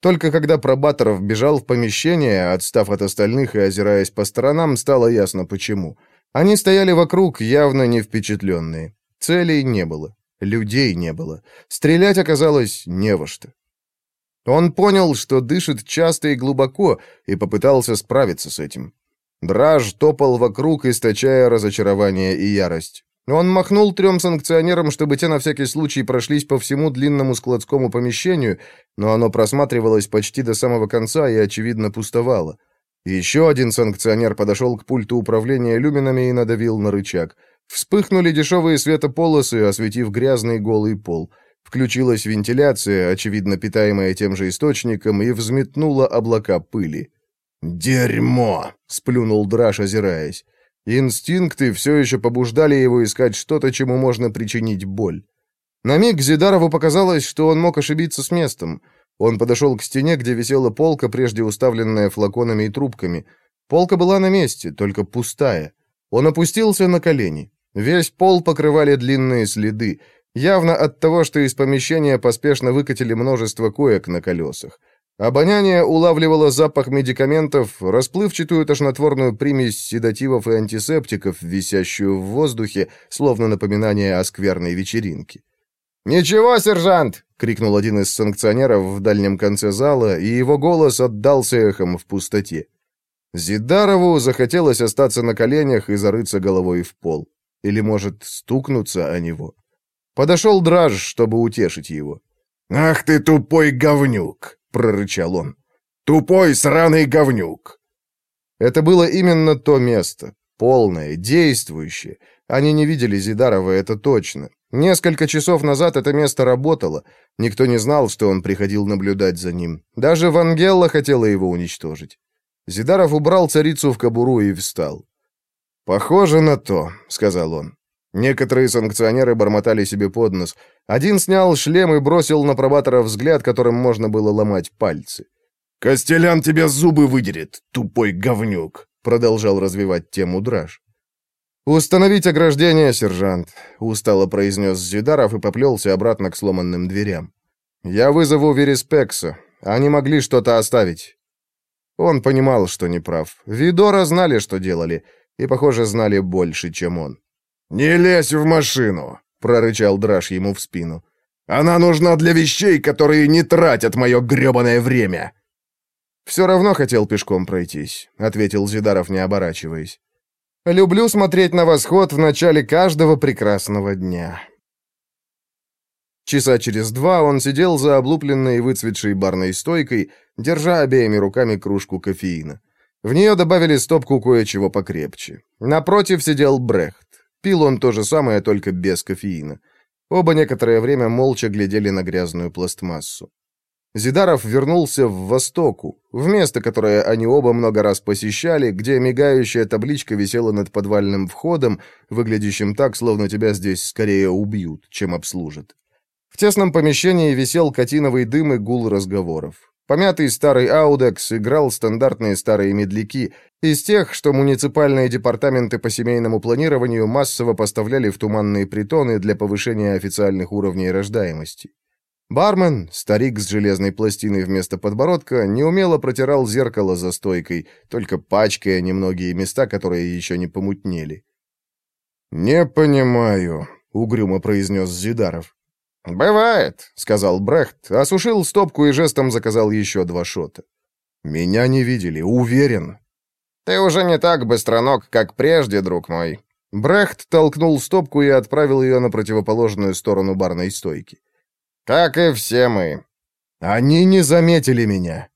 Только когда Пробаторов бежал в помещение, отстав от остальных и озираясь по сторонам, стало ясно почему. Они стояли вокруг, явно не впечатленные. Целей не было, людей не было. Стрелять оказалось не во что. Он понял, что дышит часто и глубоко, и попытался справиться с этим. Драж топал вокруг, источая разочарование и ярость. Он махнул трем санкционерам, чтобы те на всякий случай прошлись по всему длинному складскому помещению, но оно просматривалось почти до самого конца и, очевидно, пустовало. Еще один санкционер подошел к пульту управления люминами и надавил на рычаг. Вспыхнули дешевые светополосы, осветив грязный голый пол — Включилась вентиляция, очевидно питаемая тем же источником, и взметнула облака пыли. «Дерьмо!» — сплюнул Драш, озираясь. Инстинкты все еще побуждали его искать что-то, чему можно причинить боль. На миг Зидарову показалось, что он мог ошибиться с местом. Он подошел к стене, где висела полка, прежде уставленная флаконами и трубками. Полка была на месте, только пустая. Он опустился на колени. Весь пол покрывали длинные следы. Явно от того, что из помещения поспешно выкатили множество коек на колесах. Обоняние улавливало запах медикаментов, расплывчатую тошнотворную примесь седативов и антисептиков, висящую в воздухе, словно напоминание о скверной вечеринке. «Ничего, сержант!» — крикнул один из санкционеров в дальнем конце зала, и его голос отдался эхом в пустоте. Зидарову захотелось остаться на коленях и зарыться головой в пол. Или, может, стукнуться о него. Подошел Драж, чтобы утешить его. «Ах ты тупой говнюк!» — прорычал он. «Тупой сраный говнюк!» Это было именно то место. Полное, действующее. Они не видели Зидарова, это точно. Несколько часов назад это место работало. Никто не знал, что он приходил наблюдать за ним. Даже Вангелла хотела его уничтожить. Зидаров убрал царицу в кобуру и встал. «Похоже на то», — сказал он. Некоторые санкционеры бормотали себе под нос. Один снял шлем и бросил на пробатора взгляд, которым можно было ломать пальцы. «Костелян тебе зубы выдерет, тупой говнюк», — продолжал развивать тему драж. «Установить ограждение, сержант», — устало произнес Зидаров и поплелся обратно к сломанным дверям. «Я вызову Вереспекса. Они могли что-то оставить». Он понимал, что не прав. Видора знали, что делали, и, похоже, знали больше, чем он. «Не лезь в машину!» — прорычал Драж ему в спину. «Она нужна для вещей, которые не тратят мое гребаное время!» «Все равно хотел пешком пройтись», — ответил Зидаров, не оборачиваясь. «Люблю смотреть на восход в начале каждого прекрасного дня». Часа через два он сидел за облупленной и выцветшей барной стойкой, держа обеими руками кружку кофеина. В нее добавили стопку кое-чего покрепче. Напротив сидел Брехт. Пил он то же самое, только без кофеина. Оба некоторое время молча глядели на грязную пластмассу. Зидаров вернулся в Востоку, в место, которое они оба много раз посещали, где мигающая табличка висела над подвальным входом, выглядящим так, словно тебя здесь скорее убьют, чем обслужат. В тесном помещении висел катиновый дым и гул разговоров. Помятый старый Аудекс играл стандартные старые медляки, из тех, что муниципальные департаменты по семейному планированию массово поставляли в туманные притоны для повышения официальных уровней рождаемости. Бармен, старик с железной пластиной вместо подбородка, неумело протирал зеркало за стойкой, только пачкая немногие места, которые еще не помутнели. «Не понимаю», — угрюмо произнес Зидаров. «Бывает», — сказал Брехт, осушил стопку и жестом заказал еще два шота. «Меня не видели, уверен». «Ты уже не так быстроног, как прежде, друг мой». Брехт толкнул стопку и отправил ее на противоположную сторону барной стойки. «Как и все мы». «Они не заметили меня».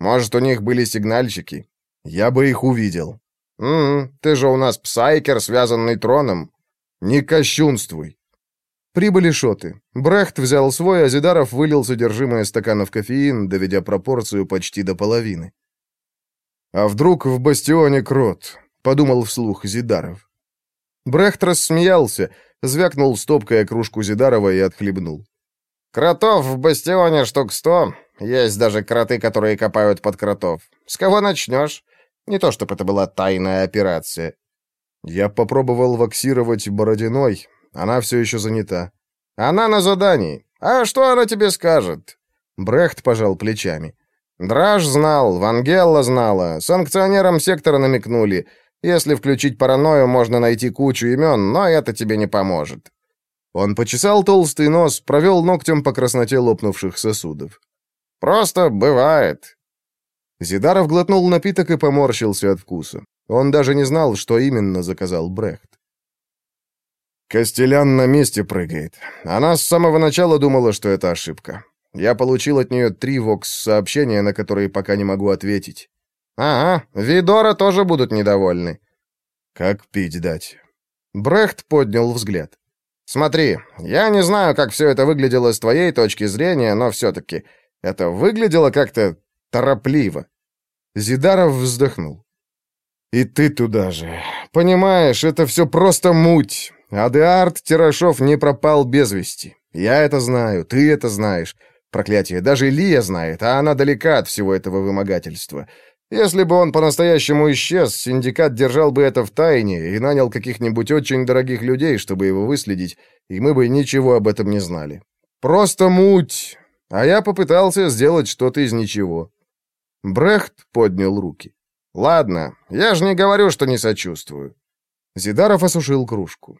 «Может, у них были сигнальщики?» «Я бы их увидел». «М ты же у нас псайкер, связанный троном». «Не кощунствуй». Прибыли шоты. Брехт взял свой, а Зидаров вылил содержимое стакана в кофеин, доведя пропорцию почти до половины. «А вдруг в бастионе крот?» — подумал вслух Зидаров. Брехт рассмеялся, звякнул стопкой о кружку Зидарова и отхлебнул. «Кротов в бастионе штук сто. Есть даже кроты, которые копают под кротов. С кого начнешь? Не то чтобы это была тайная операция». Я попробовал ваксировать Бородиной, она все еще занята. Она на задании. А что она тебе скажет? Брехт пожал плечами. Драж знал, Вангелла знала, санкционерам сектора намекнули. Если включить паранойю, можно найти кучу имен, но это тебе не поможет. Он почесал толстый нос, провел ногтем по красноте лопнувших сосудов. «Просто бывает». Зидаров глотнул напиток и поморщился от вкуса. Он даже не знал, что именно заказал Брехт. Костелян на месте прыгает. Она с самого начала думала, что это ошибка. Я получил от нее три вокс-сообщения, на которые пока не могу ответить. Ага, Видора тоже будут недовольны. Как пить дать? Брехт поднял взгляд. Смотри, я не знаю, как все это выглядело с твоей точки зрения, но все-таки это выглядело как-то торопливо. Зидаров вздохнул. И ты туда же. Понимаешь, это все просто муть. Адеарт Тирашов не пропал без вести. Я это знаю, ты это знаешь. Проклятие, даже Лия знает, а она далека от всего этого вымогательства. Если бы он по-настоящему исчез, синдикат держал бы это в тайне и нанял каких-нибудь очень дорогих людей, чтобы его выследить, и мы бы ничего об этом не знали. Просто муть. А я попытался сделать что-то из ничего. Брехт поднял руки. Ладно, я же не говорю, что не сочувствую. Зидаров осушил кружку.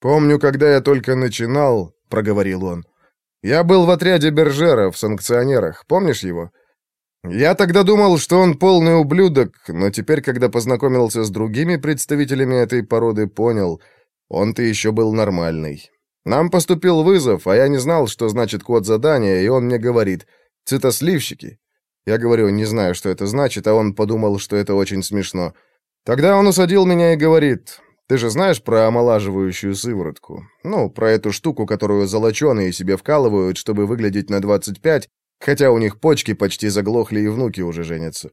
«Помню, когда я только начинал», — проговорил он. «Я был в отряде Бержера в санкционерах. Помнишь его? Я тогда думал, что он полный ублюдок, но теперь, когда познакомился с другими представителями этой породы, понял, он-то еще был нормальный. Нам поступил вызов, а я не знал, что значит код задания, и он мне говорит «цитосливщики». Я говорю, не знаю, что это значит, а он подумал, что это очень смешно. Тогда он усадил меня и говорит, ты же знаешь про омолаживающую сыворотку? Ну, про эту штуку, которую золоченые себе вкалывают, чтобы выглядеть на 25, хотя у них почки почти заглохли и внуки уже женятся.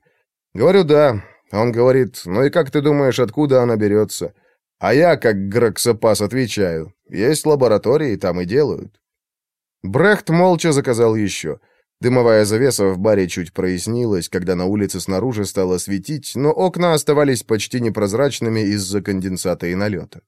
Говорю, да. Он говорит, ну и как ты думаешь, откуда она берется? А я, как Граксопас, отвечаю, есть лаборатории, там и делают. Брехт молча заказал еще. Дымовая завеса в баре чуть прояснилась, когда на улице снаружи стало светить, но окна оставались почти непрозрачными из-за конденсата и налета.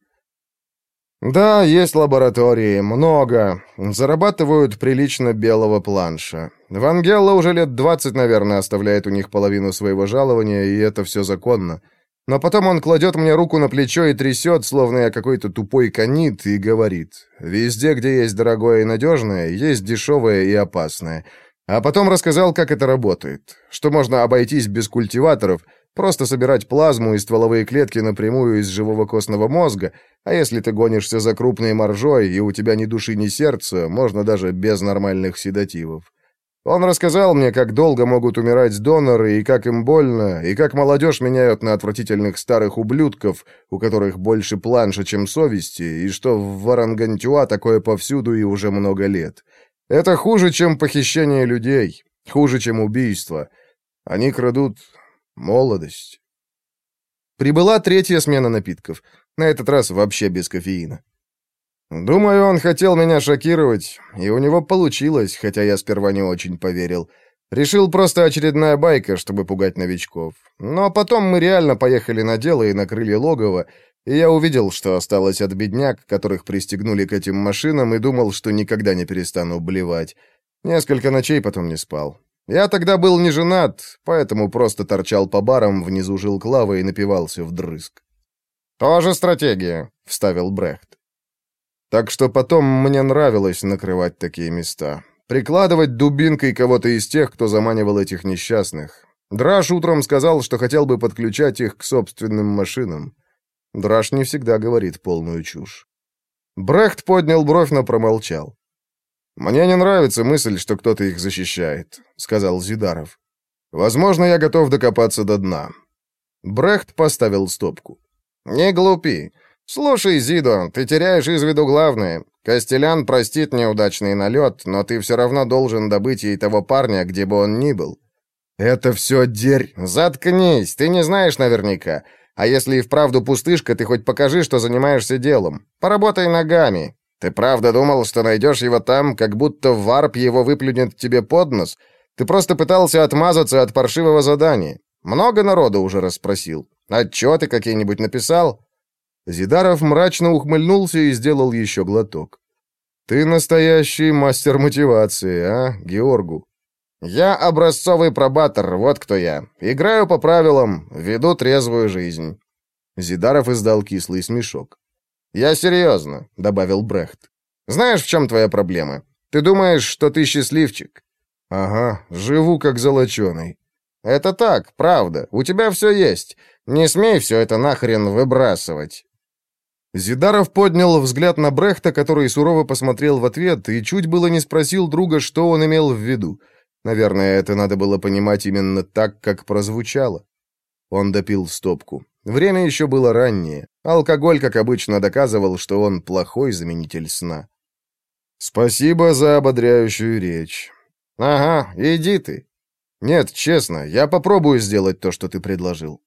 «Да, есть лаборатории, много. Зарабатывают прилично белого планша. Вангелла уже лет двадцать, наверное, оставляет у них половину своего жалования, и это все законно. Но потом он кладет мне руку на плечо и трясет, словно я какой-то тупой канит, и говорит, «Везде, где есть дорогое и надежное, есть дешевое и опасное». А потом рассказал, как это работает, что можно обойтись без культиваторов, просто собирать плазму и стволовые клетки напрямую из живого костного мозга, а если ты гонишься за крупной моржой, и у тебя ни души, ни сердца, можно даже без нормальных седативов. Он рассказал мне, как долго могут умирать доноры, и как им больно, и как молодежь меняют на отвратительных старых ублюдков, у которых больше планша, чем совести, и что в Варангантюа такое повсюду и уже много лет. Это хуже, чем похищение людей, хуже, чем убийство. Они крадут молодость. Прибыла третья смена напитков, на этот раз вообще без кофеина. Думаю, он хотел меня шокировать, и у него получилось, хотя я сперва не очень поверил. Решил просто очередная байка, чтобы пугать новичков. Но потом мы реально поехали на дело и накрыли логово, и я увидел, что осталось от бедняк, которых пристегнули к этим машинам, и думал, что никогда не перестану блевать. Несколько ночей потом не спал. Я тогда был не женат, поэтому просто торчал по барам внизу жилклава и напивался вдрызг. «Тоже стратегия», — вставил Брехт. Так что потом мне нравилось накрывать такие места. Прикладывать дубинкой кого-то из тех, кто заманивал этих несчастных. Драш утром сказал, что хотел бы подключать их к собственным машинам. Драш не всегда говорит полную чушь. Брехт поднял бровь, но промолчал. «Мне не нравится мысль, что кто-то их защищает», — сказал Зидаров. «Возможно, я готов докопаться до дна». Брехт поставил стопку. «Не глупи. «Слушай, Зидо, ты теряешь из виду главное. Костелян простит неудачный налет, но ты все равно должен добыть ей того парня, где бы он ни был». «Это все дерь...» «Заткнись, ты не знаешь наверняка. А если и вправду пустышка, ты хоть покажи, что занимаешься делом. Поработай ногами. Ты правда думал, что найдешь его там, как будто варп его выплюнет тебе под нос? Ты просто пытался отмазаться от паршивого задания. Много народу уже расспросил. Отчеты какие-нибудь написал?» Зидаров мрачно ухмыльнулся и сделал еще глоток. «Ты настоящий мастер мотивации, а, Георгу?» «Я образцовый пробатор, вот кто я. Играю по правилам, веду трезвую жизнь». Зидаров издал кислый смешок. «Я серьезно», — добавил Брехт. «Знаешь, в чем твоя проблема? Ты думаешь, что ты счастливчик?» «Ага, живу как золоченый». «Это так, правда. У тебя все есть. Не смей все это нахрен выбрасывать. Зидаров поднял взгляд на Брехта, который сурово посмотрел в ответ и чуть было не спросил друга, что он имел в виду. Наверное, это надо было понимать именно так, как прозвучало. Он допил стопку. Время еще было раннее. Алкоголь, как обычно, доказывал, что он плохой заменитель сна. «Спасибо за ободряющую речь». «Ага, иди ты». «Нет, честно, я попробую сделать то, что ты предложил».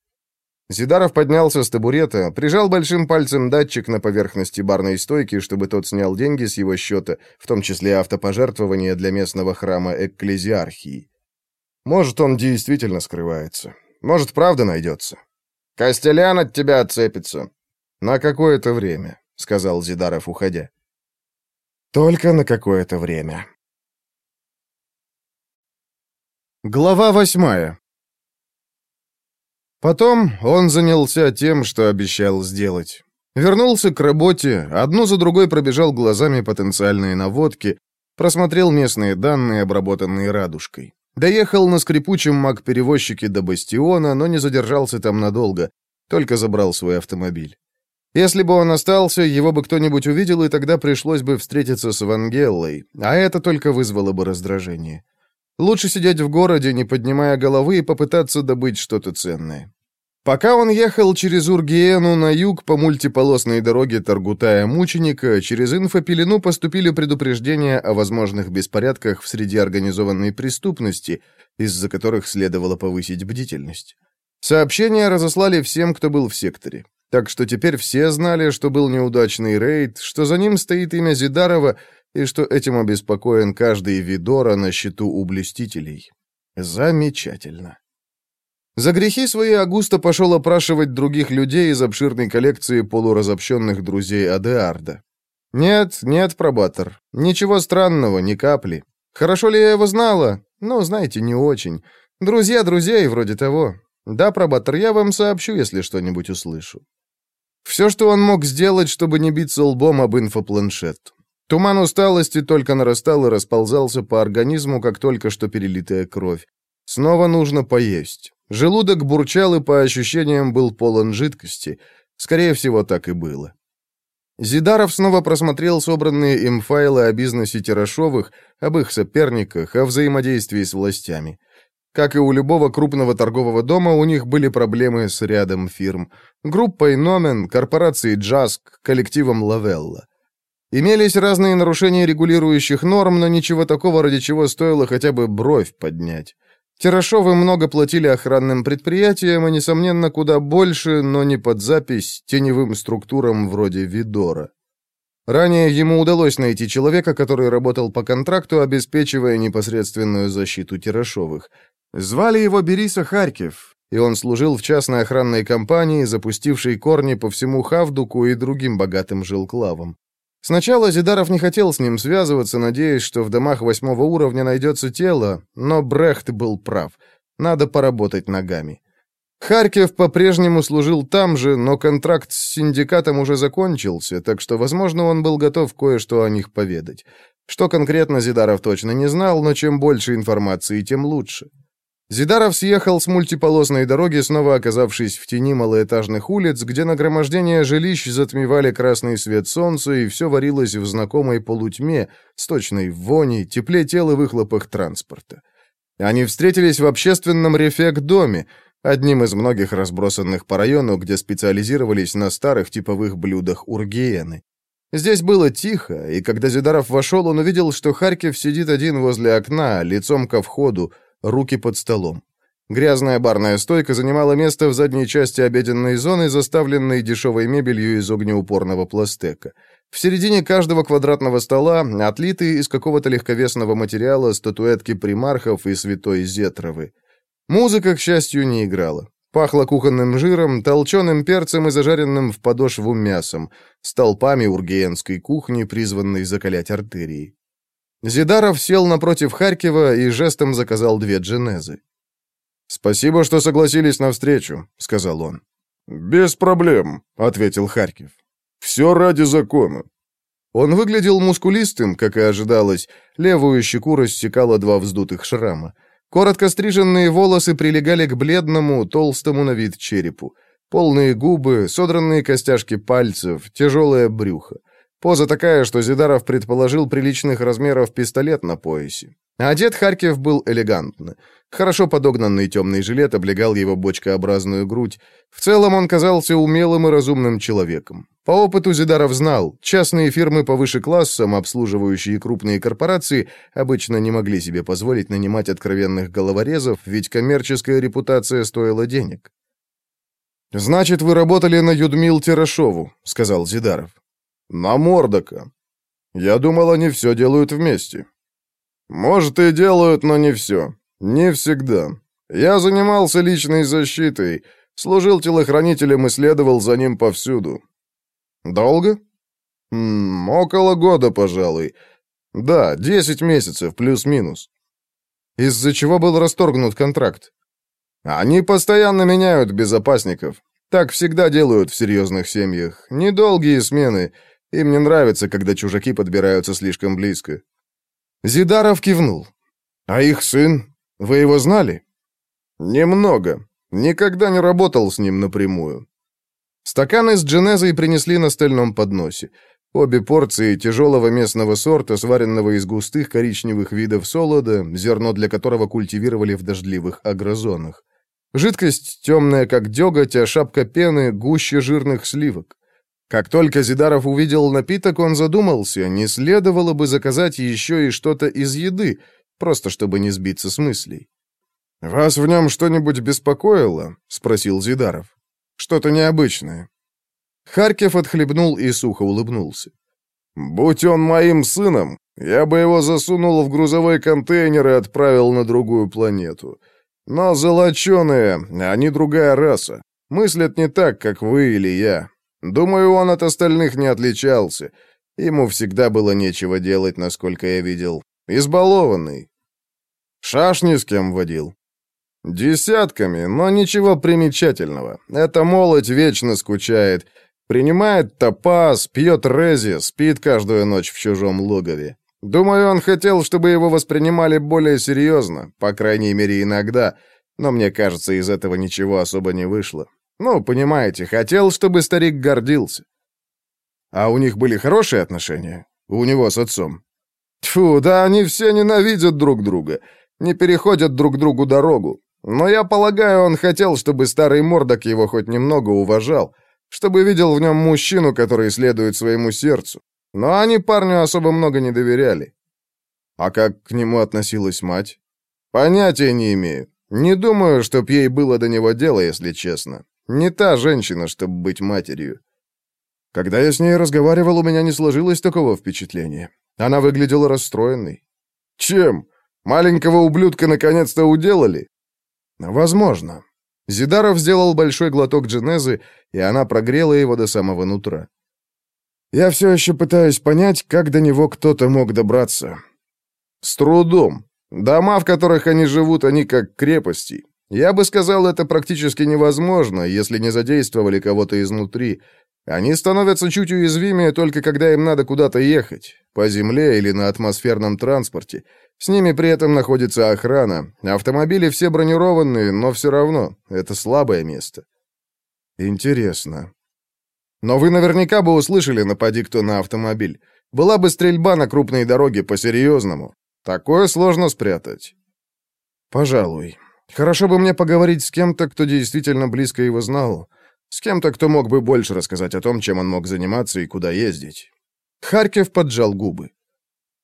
Зидаров поднялся с табурета, прижал большим пальцем датчик на поверхности барной стойки, чтобы тот снял деньги с его счета, в том числе автопожертвования для местного храма Экклезиархии. Может, он действительно скрывается. Может, правда найдется. «Костелян от тебя отцепится». «На какое-то время», — сказал Зидаров, уходя. «Только на какое-то время». Глава восьмая. Потом он занялся тем, что обещал сделать. Вернулся к работе, одну за другой пробежал глазами потенциальные наводки, просмотрел местные данные, обработанные радужкой. Доехал на скрипучем маг-перевозчике до Бастиона, но не задержался там надолго, только забрал свой автомобиль. Если бы он остался, его бы кто-нибудь увидел, и тогда пришлось бы встретиться с Вангеллой, а это только вызвало бы раздражение. Лучше сидеть в городе, не поднимая головы, и попытаться добыть что-то ценное. Пока он ехал через Ургиену на юг по мультиполосной дороге Таргутая-Мученика, через инфопелену поступили предупреждения о возможных беспорядках в среде организованной преступности, из-за которых следовало повысить бдительность. Сообщения разослали всем, кто был в секторе. Так что теперь все знали, что был неудачный рейд, что за ним стоит имя Зидарова и что этим обеспокоен каждый Видора на счету у блюстителей. Замечательно. За грехи свои Агуста пошел опрашивать других людей из обширной коллекции полуразобщенных друзей Адеарда. «Нет, нет, пробатор. Ничего странного, ни капли. Хорошо ли я его знала? Ну, знаете, не очень. Друзья друзей, вроде того. Да, пробатор, я вам сообщу, если что-нибудь услышу». Все, что он мог сделать, чтобы не биться лбом об инфопланшет. Туман усталости только нарастал и расползался по организму, как только что перелитая кровь. Снова нужно поесть. Желудок бурчал и, по ощущениям, был полон жидкости. Скорее всего, так и было. Зидаров снова просмотрел собранные им файлы о бизнесе Тирашовых, об их соперниках, о взаимодействии с властями. Как и у любого крупного торгового дома, у них были проблемы с рядом фирм. Группой Номен, корпорацией Джаск, коллективом Лавелла. Имелись разные нарушения регулирующих норм, но ничего такого, ради чего стоило хотя бы бровь поднять. Тирашовы много платили охранным предприятиям, и, несомненно, куда больше, но не под запись, теневым структурам вроде Видора. Ранее ему удалось найти человека, который работал по контракту, обеспечивая непосредственную защиту Тирашовых. Звали его Бериса Харьков, и он служил в частной охранной компании, запустившей корни по всему Хавдуку и другим богатым жилклавам. Сначала Зидаров не хотел с ним связываться, надеясь, что в домах восьмого уровня найдется тело, но Брехт был прав. Надо поработать ногами. Харьков по-прежнему служил там же, но контракт с синдикатом уже закончился, так что, возможно, он был готов кое-что о них поведать. Что конкретно Зидаров точно не знал, но чем больше информации, тем лучше. Зидаров съехал с мультиполосной дороги, снова оказавшись в тени малоэтажных улиц, где нагромождение жилищ затмевали красный свет солнца, и все варилось в знакомой полутьме, сточной вони, тепле тел и выхлопах транспорта. Они встретились в общественном рефек-доме, одним из многих разбросанных по району, где специализировались на старых типовых блюдах ургиены. Здесь было тихо, и когда Зидаров вошел, он увидел, что Харьков сидит один возле окна, лицом ко входу, руки под столом. Грязная барная стойка занимала место в задней части обеденной зоны, заставленной дешевой мебелью из огнеупорного пластека. В середине каждого квадратного стола отлиты из какого-то легковесного материала статуэтки примархов и святой Зетровы. Музыка, к счастью, не играла. Пахло кухонным жиром, толченым перцем и зажаренным в подошву мясом, столпами ургиенской кухни, призванной закалять артерии. Зидаров сел напротив Харькова и жестом заказал две дженезы. «Спасибо, что согласились на встречу», — сказал он. «Без проблем», — ответил Харьков. «Все ради закона». Он выглядел мускулистым, как и ожидалось. Левую щеку рассекало два вздутых шрама. Коротко стриженные волосы прилегали к бледному, толстому на вид черепу. Полные губы, содранные костяшки пальцев, тяжелое брюхо. Поза такая, что Зидаров предположил приличных размеров пистолет на поясе. Одет Харьков был элегантно. Хорошо подогнанный темный жилет облегал его бочкообразную грудь. В целом он казался умелым и разумным человеком. По опыту Зидаров знал, частные фирмы повыше классом, обслуживающие крупные корпорации, обычно не могли себе позволить нанимать откровенных головорезов, ведь коммерческая репутация стоила денег. «Значит, вы работали на Юдмил Тирашову», — сказал Зидаров. «На Мордока. Я думал, они все делают вместе». «Может, и делают, но не все. Не всегда. Я занимался личной защитой, служил телохранителем и следовал за ним повсюду». «Долго?» М -м, «Около года, пожалуй. Да, десять месяцев, плюс-минус». «Из-за чего был расторгнут контракт?» «Они постоянно меняют безопасников. Так всегда делают в серьезных семьях. Недолгие смены». Им не нравится, когда чужаки подбираются слишком близко. Зидаров кивнул. А их сын? Вы его знали? Немного. Никогда не работал с ним напрямую. Стаканы с дженезой принесли на стальном подносе. Обе порции тяжелого местного сорта, сваренного из густых коричневых видов солода, зерно для которого культивировали в дождливых агрозонах. Жидкость темная, как деготь, а шапка пены гуще жирных сливок. Как только Зидаров увидел напиток, он задумался, не следовало бы заказать еще и что-то из еды, просто чтобы не сбиться с мыслей. «Вас в нем что-нибудь беспокоило?» — спросил Зидаров. «Что-то необычное». Харьков отхлебнул и сухо улыбнулся. «Будь он моим сыном, я бы его засунул в грузовой контейнер и отправил на другую планету. Но золоченые, они другая раса. Мыслят не так, как вы или я. Думаю, он от остальных не отличался. Ему всегда было нечего делать, насколько я видел. Избалованный. Шашни с кем водил? Десятками, но ничего примечательного. Эта молодь вечно скучает. Принимает топаз, пьет рези, спит каждую ночь в чужом логове. Думаю, он хотел, чтобы его воспринимали более серьезно, по крайней мере, иногда, но мне кажется, из этого ничего особо не вышло. Ну, понимаете, хотел, чтобы старик гордился. А у них были хорошие отношения? У него с отцом? Тьфу, да они все ненавидят друг друга, не переходят друг другу дорогу. Но я полагаю, он хотел, чтобы старый Мордок его хоть немного уважал, чтобы видел в нем мужчину, который следует своему сердцу. Но они парню особо много не доверяли. А как к нему относилась мать? Понятия не имею. Не думаю, чтоб ей было до него дело, если честно. Не та женщина, чтобы быть матерью. Когда я с ней разговаривал, у меня не сложилось такого впечатления. Она выглядела расстроенной. Чем? Маленького ублюдка наконец-то уделали? Возможно. Зидаров сделал большой глоток дженезы, и она прогрела его до самого нутра. Я все еще пытаюсь понять, как до него кто-то мог добраться. С трудом. Дома, в которых они живут, они как крепости. Я бы сказал, это практически невозможно, если не задействовали кого-то изнутри. Они становятся чуть уязвимее только когда им надо куда-то ехать, по земле или на атмосферном транспорте. С ними при этом находится охрана. Автомобили все бронированные, но все равно, это слабое место. Интересно. Но вы наверняка бы услышали, напади кто на автомобиль. Была бы стрельба на крупной дороге по-серьезному. Такое сложно спрятать. Пожалуй. Хорошо бы мне поговорить с кем-то, кто действительно близко его знал. С кем-то, кто мог бы больше рассказать о том, чем он мог заниматься и куда ездить. Харьков поджал губы.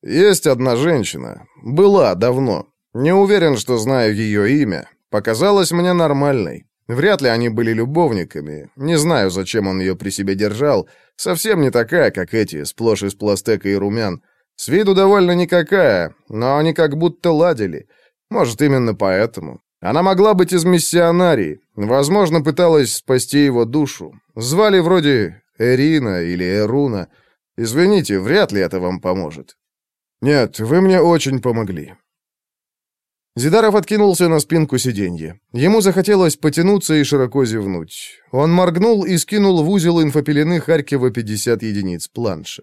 Есть одна женщина. Была давно. Не уверен, что знаю ее имя. Показалась мне нормальной. Вряд ли они были любовниками. Не знаю, зачем он ее при себе держал. Совсем не такая, как эти, сплошь из пластека и румян. С виду довольно никакая, но они как будто ладили. Может, именно поэтому. Она могла быть из миссионарии. Возможно, пыталась спасти его душу. Звали вроде Эрина или Эруна. Извините, вряд ли это вам поможет. Нет, вы мне очень помогли. Зидаров откинулся на спинку сиденья. Ему захотелось потянуться и широко зевнуть. Он моргнул и скинул в узел инфопелены Харькова 50 единиц планша.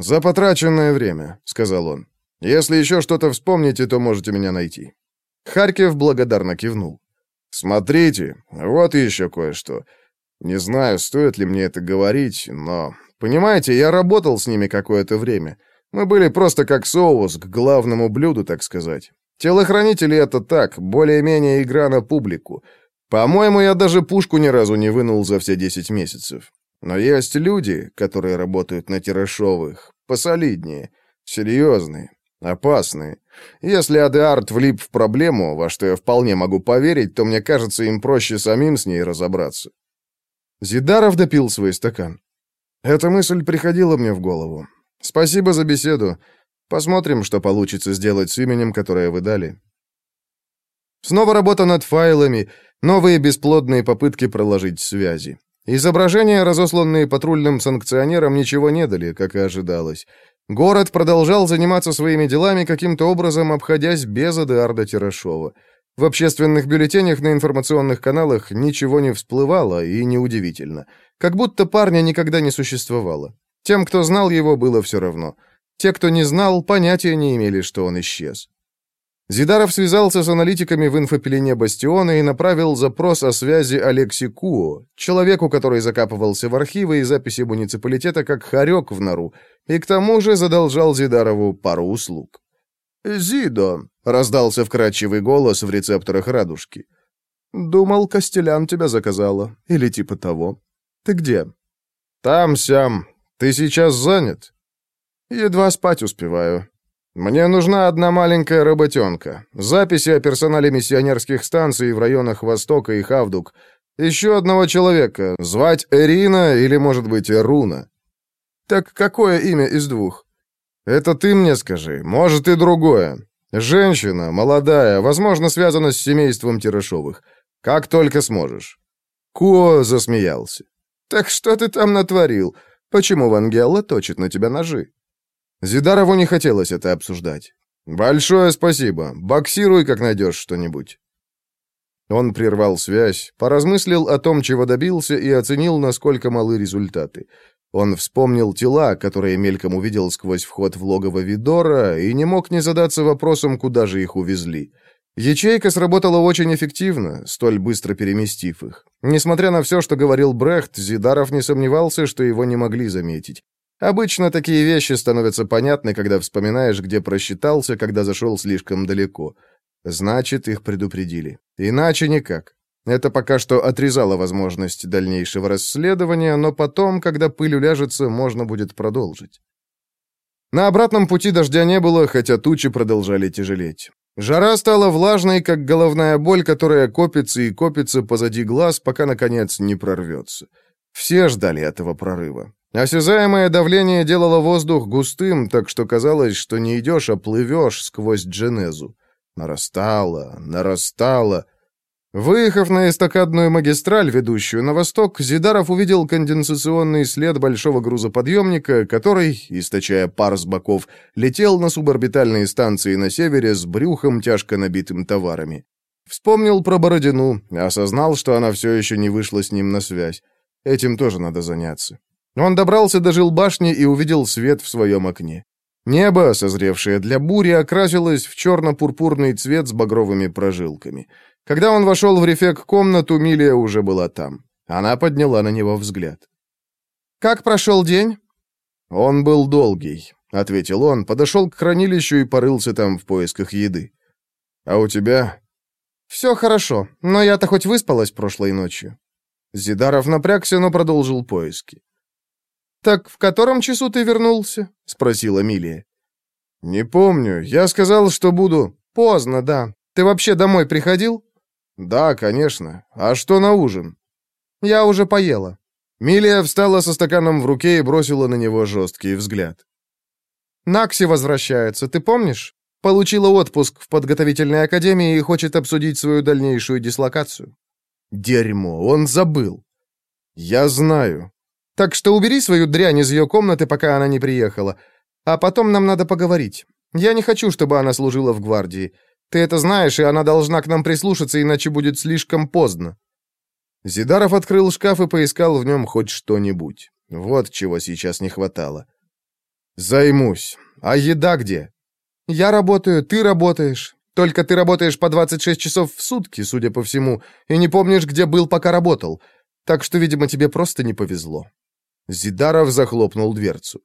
«За потраченное время», — сказал он. «Если еще что-то вспомните, то можете меня найти». Харьков благодарно кивнул. «Смотрите, вот еще кое-что. Не знаю, стоит ли мне это говорить, но... Понимаете, я работал с ними какое-то время. Мы были просто как соус к главному блюду, так сказать. Телохранители — это так, более-менее игра на публику. По-моему, я даже пушку ни разу не вынул за все 10 месяцев. Но есть люди, которые работают на тиражовых, посолиднее, серьезные, опасные. Если Адеарт влип в проблему, во что я вполне могу поверить, то мне кажется, им проще самим с ней разобраться. Зидаров допил свой стакан. Эта мысль приходила мне в голову. Спасибо за беседу. Посмотрим, что получится сделать с именем, которое вы дали. Снова работа над файлами, новые бесплодные попытки проложить связи. Изображения, разосланные патрульным санкционерам, ничего не дали, как и ожидалось. Город продолжал заниматься своими делами, каким-то образом обходясь без Адеарда Тирашова. В общественных бюллетенях на информационных каналах ничего не всплывало, и неудивительно. Как будто парня никогда не существовало. Тем, кто знал его, было все равно — те, кто не знал, понятия не имели, что он исчез. Зидаров связался с аналитиками в инфопелене Бастиона и направил запрос о связи Алекси Куо, человеку, который закапывался в архивы и записи муниципалитета как хорек в нору, и к тому же задолжал Зидарову пару услуг. «Зидо», — раздался вкрадчивый голос в рецепторах радужки. «Думал, Костелян тебя заказала, или типа того. Ты где?» «Там, сям. Ты сейчас занят?» «Едва спать успеваю». «Мне нужна одна маленькая работенка. Записи о персонале миссионерских станций в районах Востока и Хавдук. Еще одного человека. Звать Эрина или, может быть, Эруна». «Так какое имя из двух?» «Это ты мне скажи. Может, и другое. Женщина, молодая, возможно, связана с семейством Тирашовых. Как только сможешь». Куо засмеялся. «Так что ты там натворил? Почему Вангелла точит на тебя ножи?» Зидарову не хотелось это обсуждать. «Большое спасибо. Боксируй, как найдешь что-нибудь». Он прервал связь, поразмыслил о том, чего добился, и оценил, насколько малы результаты. Он вспомнил тела, которые мельком увидел сквозь вход в логово Видора, и не мог не задаться вопросом, куда же их увезли. Ячейка сработала очень эффективно, столь быстро переместив их. Несмотря на все, что говорил Брехт, Зидаров не сомневался, что его не могли заметить. Обычно такие вещи становятся понятны, когда вспоминаешь, где просчитался, когда зашел слишком далеко. Значит, их предупредили. Иначе никак. Это пока что отрезало возможность дальнейшего расследования, но потом, когда пыль уляжется, можно будет продолжить. На обратном пути дождя не было, хотя тучи продолжали тяжелеть. Жара стала влажной, как головная боль, которая копится и копится позади глаз, пока, наконец, не прорвется. Все ждали этого прорыва. Осязаемое давление делало воздух густым, так что казалось, что не идешь, а плывешь сквозь Дженезу. Нарастало, нарастало. Выехав на эстакадную магистраль, ведущую на восток, Зидаров увидел конденсационный след большого грузоподъемника, который, источая пар с боков, летел на суборбитальные станции на севере с брюхом, тяжко набитым товарами. Вспомнил про Бородину, осознал, что она все еще не вышла с ним на связь. Этим тоже надо заняться. Он добрался до жилбашни и увидел свет в своем окне. Небо, созревшее для бури, окрасилось в черно-пурпурный цвет с багровыми прожилками. Когда он вошел в рефек-комнату, Милия уже была там. Она подняла на него взгляд. «Как прошел день?» «Он был долгий», — ответил он, подошел к хранилищу и порылся там в поисках еды. «А у тебя?» «Все хорошо, но я-то хоть выспалась прошлой ночью». Зидаров напрягся, но продолжил поиски. «Так в котором часу ты вернулся?» — спросила Милия. «Не помню. Я сказал, что буду...» «Поздно, да. Ты вообще домой приходил?» «Да, конечно. А что на ужин?» «Я уже поела». Милия встала со стаканом в руке и бросила на него жесткий взгляд. «Накси возвращается, ты помнишь? Получила отпуск в подготовительной академии и хочет обсудить свою дальнейшую дислокацию». «Дерьмо, он забыл». «Я знаю». «Так что убери свою дрянь из ее комнаты, пока она не приехала. А потом нам надо поговорить. Я не хочу, чтобы она служила в гвардии. Ты это знаешь, и она должна к нам прислушаться, иначе будет слишком поздно». Зидаров открыл шкаф и поискал в нем хоть что-нибудь. Вот чего сейчас не хватало. «Займусь. А еда где?» «Я работаю, ты работаешь. Только ты работаешь по 26 часов в сутки, судя по всему, и не помнишь, где был, пока работал. Так что, видимо, тебе просто не повезло». Зидаров захлопнул дверцу.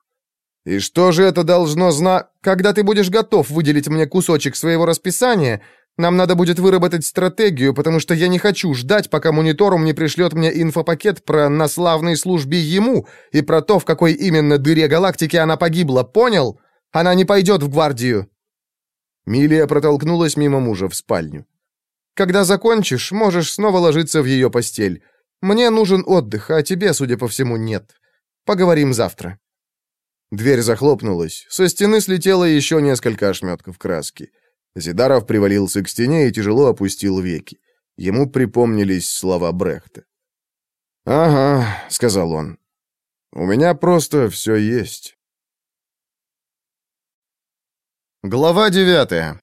И что же это должно зна... Когда ты будешь готов выделить мне кусочек своего расписания, нам надо будет выработать стратегию, потому что я не хочу ждать, пока мониторум не пришлет мне инфопакет про на славной службе ему и про то, в какой именно дыре галактики она погибла, понял? Она не пойдет в гвардию». Милия протолкнулась мимо мужа в спальню. «Когда закончишь, можешь снова ложиться в ее постель. Мне нужен отдых, а тебе, судя по всему, нет. Поговорим завтра». Дверь захлопнулась. Со стены слетело еще несколько ошметков краски. Зидаров привалился к стене и тяжело опустил веки. Ему припомнились слова Брехта. «Ага», — сказал он. «У меня просто все есть». Глава девятая.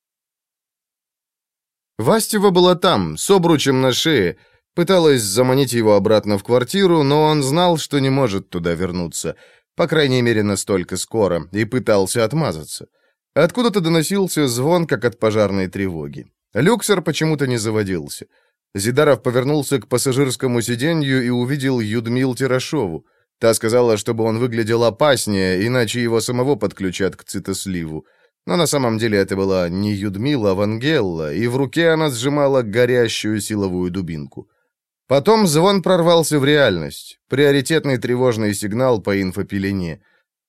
Вастева была там, с обручем на шее, пыталась заманить его обратно в квартиру, но он знал, что не может туда вернуться — по крайней мере, настолько скоро, и пытался отмазаться. Откуда-то доносился звон, как от пожарной тревоги. Люксер почему-то не заводился. Зидаров повернулся к пассажирскому сиденью и увидел Юдмил Тирашову. Та сказала, чтобы он выглядел опаснее, иначе его самого подключат к цитосливу. Но на самом деле это была не Юдмила, а Вангелла, и в руке она сжимала горящую силовую дубинку. Потом звон прорвался в реальность. Приоритетный тревожный сигнал по инфопелене.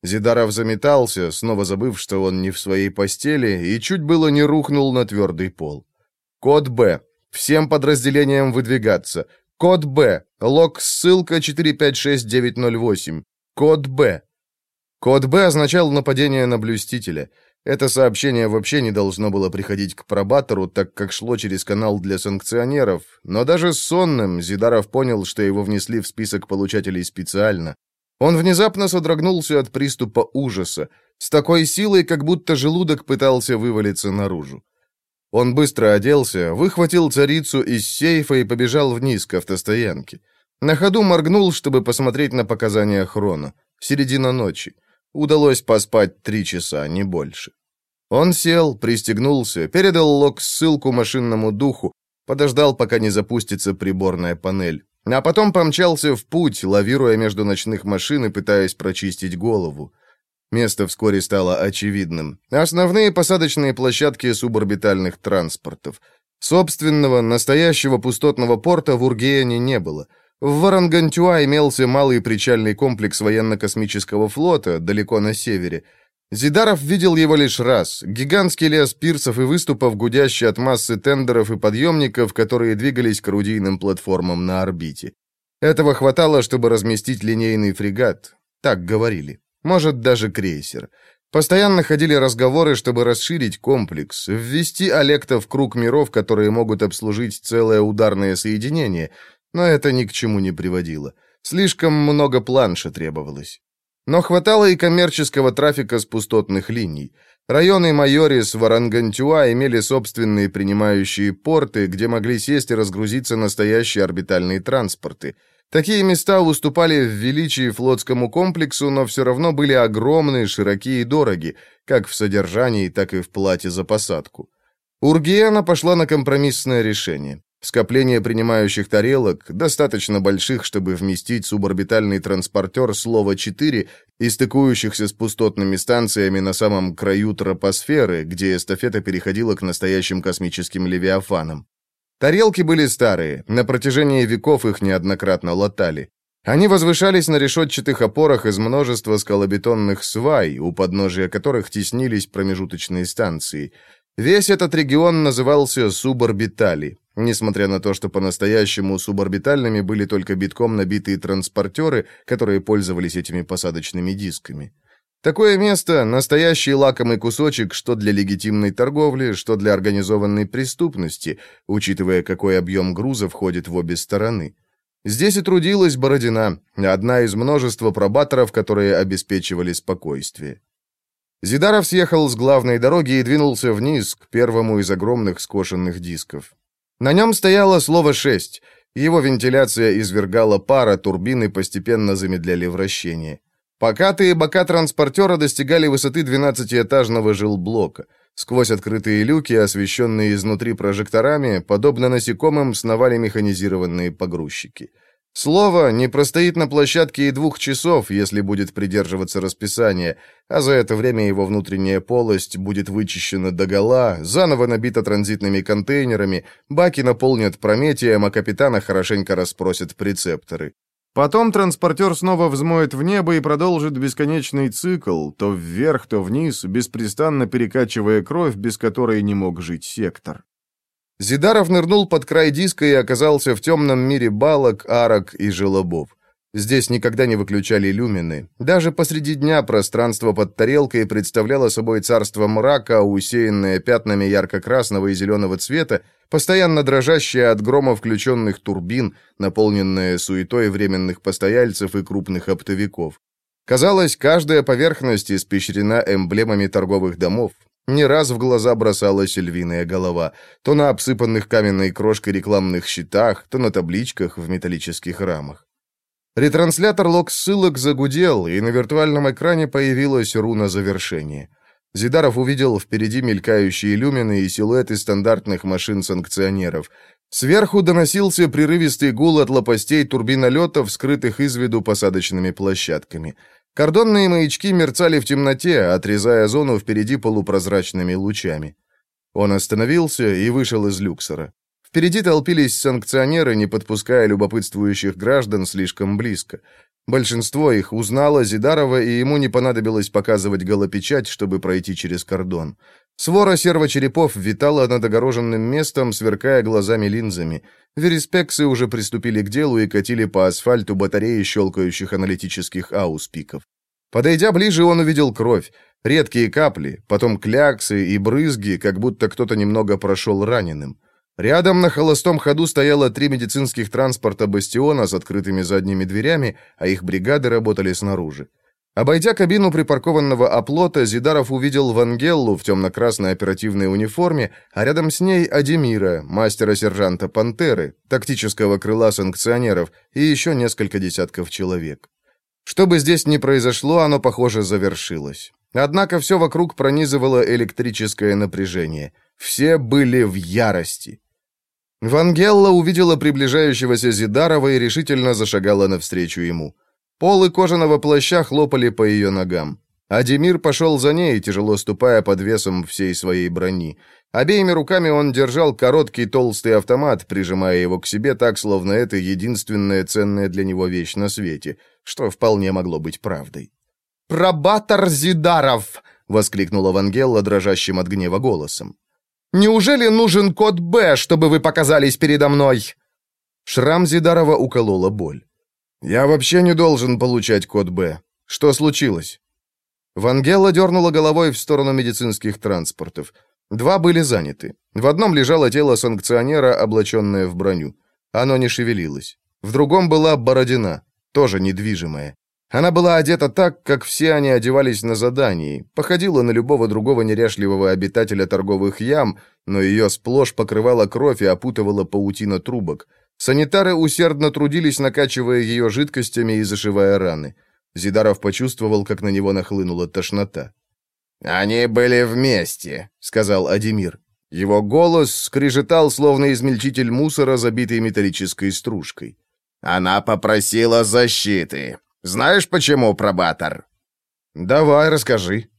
Зидаров заметался, снова забыв, что он не в своей постели, и чуть было не рухнул на твердый пол. Код «Б». Всем подразделениям выдвигаться. Код «Б». Лог-ссылка 456908. Код «Б». Код «Б» означал нападение на блюстителя. Это сообщение вообще не должно было приходить к пробатору, так как шло через канал для санкционеров, но даже сонным Зидаров понял, что его внесли в список получателей специально. Он внезапно содрогнулся от приступа ужаса, с такой силой, как будто желудок пытался вывалиться наружу. Он быстро оделся, выхватил царицу из сейфа и побежал вниз к автостоянке. На ходу моргнул, чтобы посмотреть на показания Хрона. Середина ночи. Удалось поспать три часа, не больше. Он сел, пристегнулся, передал лог ссылку машинному духу, подождал, пока не запустится приборная панель. А потом помчался в путь, лавируя между ночных машин и пытаясь прочистить голову. Место вскоре стало очевидным. Основные посадочные площадки суборбитальных транспортов. Собственного, настоящего пустотного порта в Ургеяне не было. В Варангантюа имелся малый причальный комплекс военно-космического флота, далеко на севере. Зидаров видел его лишь раз. Гигантский лес пирсов и выступов, гудящий от массы тендеров и подъемников, которые двигались к орудийным платформам на орбите. Этого хватало, чтобы разместить линейный фрегат. Так говорили. Может, даже крейсер. Постоянно ходили разговоры, чтобы расширить комплекс, ввести Олекта в круг миров, которые могут обслужить целое ударное соединение, но это ни к чему не приводило. Слишком много планша требовалось. Но хватало и коммерческого трафика с пустотных линий. Районы Майорис, Варангантюа имели собственные принимающие порты, где могли сесть и разгрузиться настоящие орбитальные транспорты. Такие места уступали в величии флотскому комплексу, но все равно были огромные, широкие и дороги, как в содержании, так и в плате за посадку. Ургиена пошла на компромиссное решение. Скопление принимающих тарелок, достаточно больших, чтобы вместить суборбитальный транспортер слова 4 и стыкующихся с пустотными станциями на самом краю тропосферы, где эстафета переходила к настоящим космическим левиафанам. Тарелки были старые, на протяжении веков их неоднократно латали. Они возвышались на решетчатых опорах из множества скалобетонных свай, у подножия которых теснились промежуточные станции. Весь этот регион назывался суборбитали, несмотря на то, что по-настоящему суборбитальными были только битком набитые транспортеры, которые пользовались этими посадочными дисками. Такое место – настоящий лакомый кусочек что для легитимной торговли, что для организованной преступности, учитывая, какой объем груза входит в обе стороны. Здесь и трудилась Бородина, одна из множества пробаторов, которые обеспечивали спокойствие. Зидаров съехал с главной дороги и двинулся вниз, к первому из огромных скошенных дисков. На нем стояло слово «шесть». Его вентиляция извергала пара, турбины постепенно замедляли вращение. Покатые бока транспортера достигали высоты 12-этажного жилблока. Сквозь открытые люки, освещенные изнутри прожекторами, подобно насекомым, сновали механизированные погрузчики. Слово не простоит на площадке и двух часов, если будет придерживаться расписания, а за это время его внутренняя полость будет вычищена догола, заново набита транзитными контейнерами, баки наполнят прометием, а капитана хорошенько расспросят прецепторы. Потом транспортер снова взмоет в небо и продолжит бесконечный цикл, то вверх, то вниз, беспрестанно перекачивая кровь, без которой не мог жить сектор. Зидаров нырнул под край диска и оказался в темном мире балок, арок и желобов. Здесь никогда не выключали люмины. Даже посреди дня пространство под тарелкой представляло собой царство мрака, усеянное пятнами ярко-красного и зеленого цвета, постоянно дрожащее от грома включенных турбин, наполненное суетой временных постояльцев и крупных оптовиков. Казалось, каждая поверхность испещрена эмблемами торговых домов, не раз в глаза бросалась львиная голова, то на обсыпанных каменной крошкой рекламных щитах, то на табличках в металлических рамах. Ретранслятор лог-ссылок загудел, и на виртуальном экране появилась руна завершения. Зидаров увидел впереди мелькающие люмины и силуэты стандартных машин-санкционеров. Сверху доносился прерывистый гул от лопастей турбинолетов, скрытых из виду посадочными площадками. Кордонные маячки мерцали в темноте, отрезая зону впереди полупрозрачными лучами. Он остановился и вышел из люксора. Впереди толпились санкционеры, не подпуская любопытствующих граждан слишком близко. Большинство их узнало Зидарова, и ему не понадобилось показывать голопечать, чтобы пройти через кордон. Свора сервочерепов витала над огороженным местом, сверкая глазами линзами. Вереспексы уже приступили к делу и катили по асфальту батареи щелкающих аналитических ауспиков. Подойдя ближе, он увидел кровь, редкие капли, потом кляксы и брызги, как будто кто-то немного прошел раненым. Рядом на холостом ходу стояло три медицинских транспорта «Бастиона» с открытыми задними дверями, а их бригады работали снаружи. Обойдя кабину припаркованного оплота, Зидаров увидел Вангеллу в темно-красной оперативной униформе, а рядом с ней Адемира, мастера-сержанта «Пантеры», тактического крыла санкционеров и еще несколько десятков человек. Что бы здесь ни произошло, оно, похоже, завершилось. Однако все вокруг пронизывало электрическое напряжение. Все были в ярости. Вангелла увидела приближающегося Зидарова и решительно зашагала навстречу ему. Полы кожаного плаща хлопали по ее ногам. Адемир пошел за ней, тяжело ступая под весом всей своей брони. Обеими руками он держал короткий толстый автомат, прижимая его к себе так, словно это единственная ценная для него вещь на свете, что вполне могло быть правдой. «Пробатор Зидаров!» — воскликнула Вангелла дрожащим от гнева голосом. Неужели нужен код «Б», чтобы вы показались передо мной?» Шрам Зидарова уколола боль. «Я вообще не должен получать код «Б». Что случилось?» Вангелла дернула головой в сторону медицинских транспортов. Два были заняты. В одном лежало тело санкционера, облаченное в броню. Оно не шевелилось. В другом была Бородина, тоже недвижимая. Она была одета так, как все они одевались на задании, походила на любого другого неряшливого обитателя торговых ям, но ее сплошь покрывала кровь и опутывала паутина трубок. Санитары усердно трудились, накачивая ее жидкостями и зашивая раны. Зидаров почувствовал, как на него нахлынула тошнота. «Они были вместе», — сказал Адемир. Его голос скрежетал, словно измельчитель мусора, забитый металлической стружкой. «Она попросила защиты. Знаешь, почему, пробатор?» «Давай, расскажи».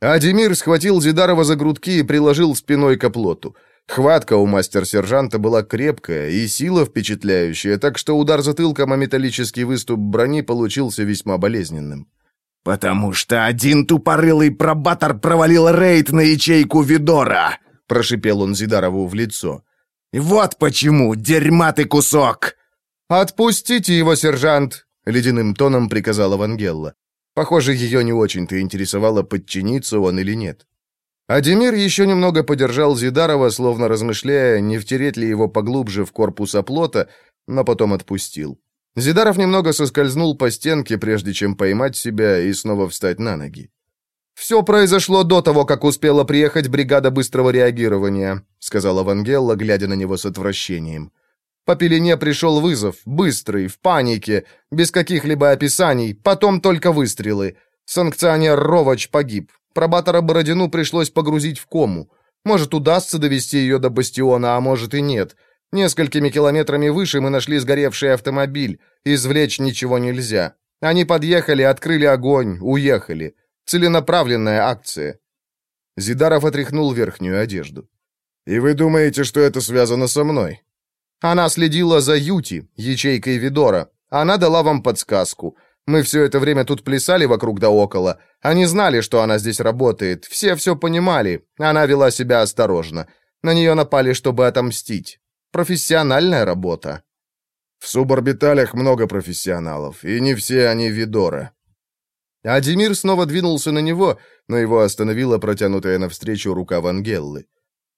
Адемир схватил Зидарова за грудки и приложил спиной к оплоту. Хватка у мастер-сержанта была крепкая и сила впечатляющая, так что удар затылком о металлический выступ брони получился весьма болезненным. «Потому что один тупорылый пробатор провалил рейд на ячейку Видора!» — прошипел он Зидарову в лицо. «Вот почему, дерьма ты кусок!» «Отпустите его, сержант!» — ледяным тоном приказала Вангелла. Похоже, ее не очень-то интересовало, подчиниться он или нет. Адемир еще немного подержал Зидарова, словно размышляя, не втереть ли его поглубже в корпус оплота, но потом отпустил. Зидаров немного соскользнул по стенке, прежде чем поймать себя и снова встать на ноги. «Все произошло до того, как успела приехать бригада быстрого реагирования», сказала Вангелла, глядя на него с отвращением. По пелене пришел вызов, быстрый, в панике, без каких-либо описаний, потом только выстрелы. Санкционер Ровач погиб. Пробатора Бородину пришлось погрузить в кому. Может, удастся довести ее до бастиона, а может и нет. Несколькими километрами выше мы нашли сгоревший автомобиль. Извлечь ничего нельзя. Они подъехали, открыли огонь, уехали. Целенаправленная акция. Зидаров отряхнул верхнюю одежду. «И вы думаете, что это связано со мной?» Она следила за Юти, ячейкой Видора. Она дала вам подсказку. Мы все это время тут плясали вокруг да около. Они знали, что она здесь работает. Все все понимали. Она вела себя осторожно. На нее напали, чтобы отомстить. Профессиональная работа. В суборбиталях много профессионалов, и не все они Видора. Адемир снова двинулся на него, но его остановила протянутая навстречу рука Вангеллы.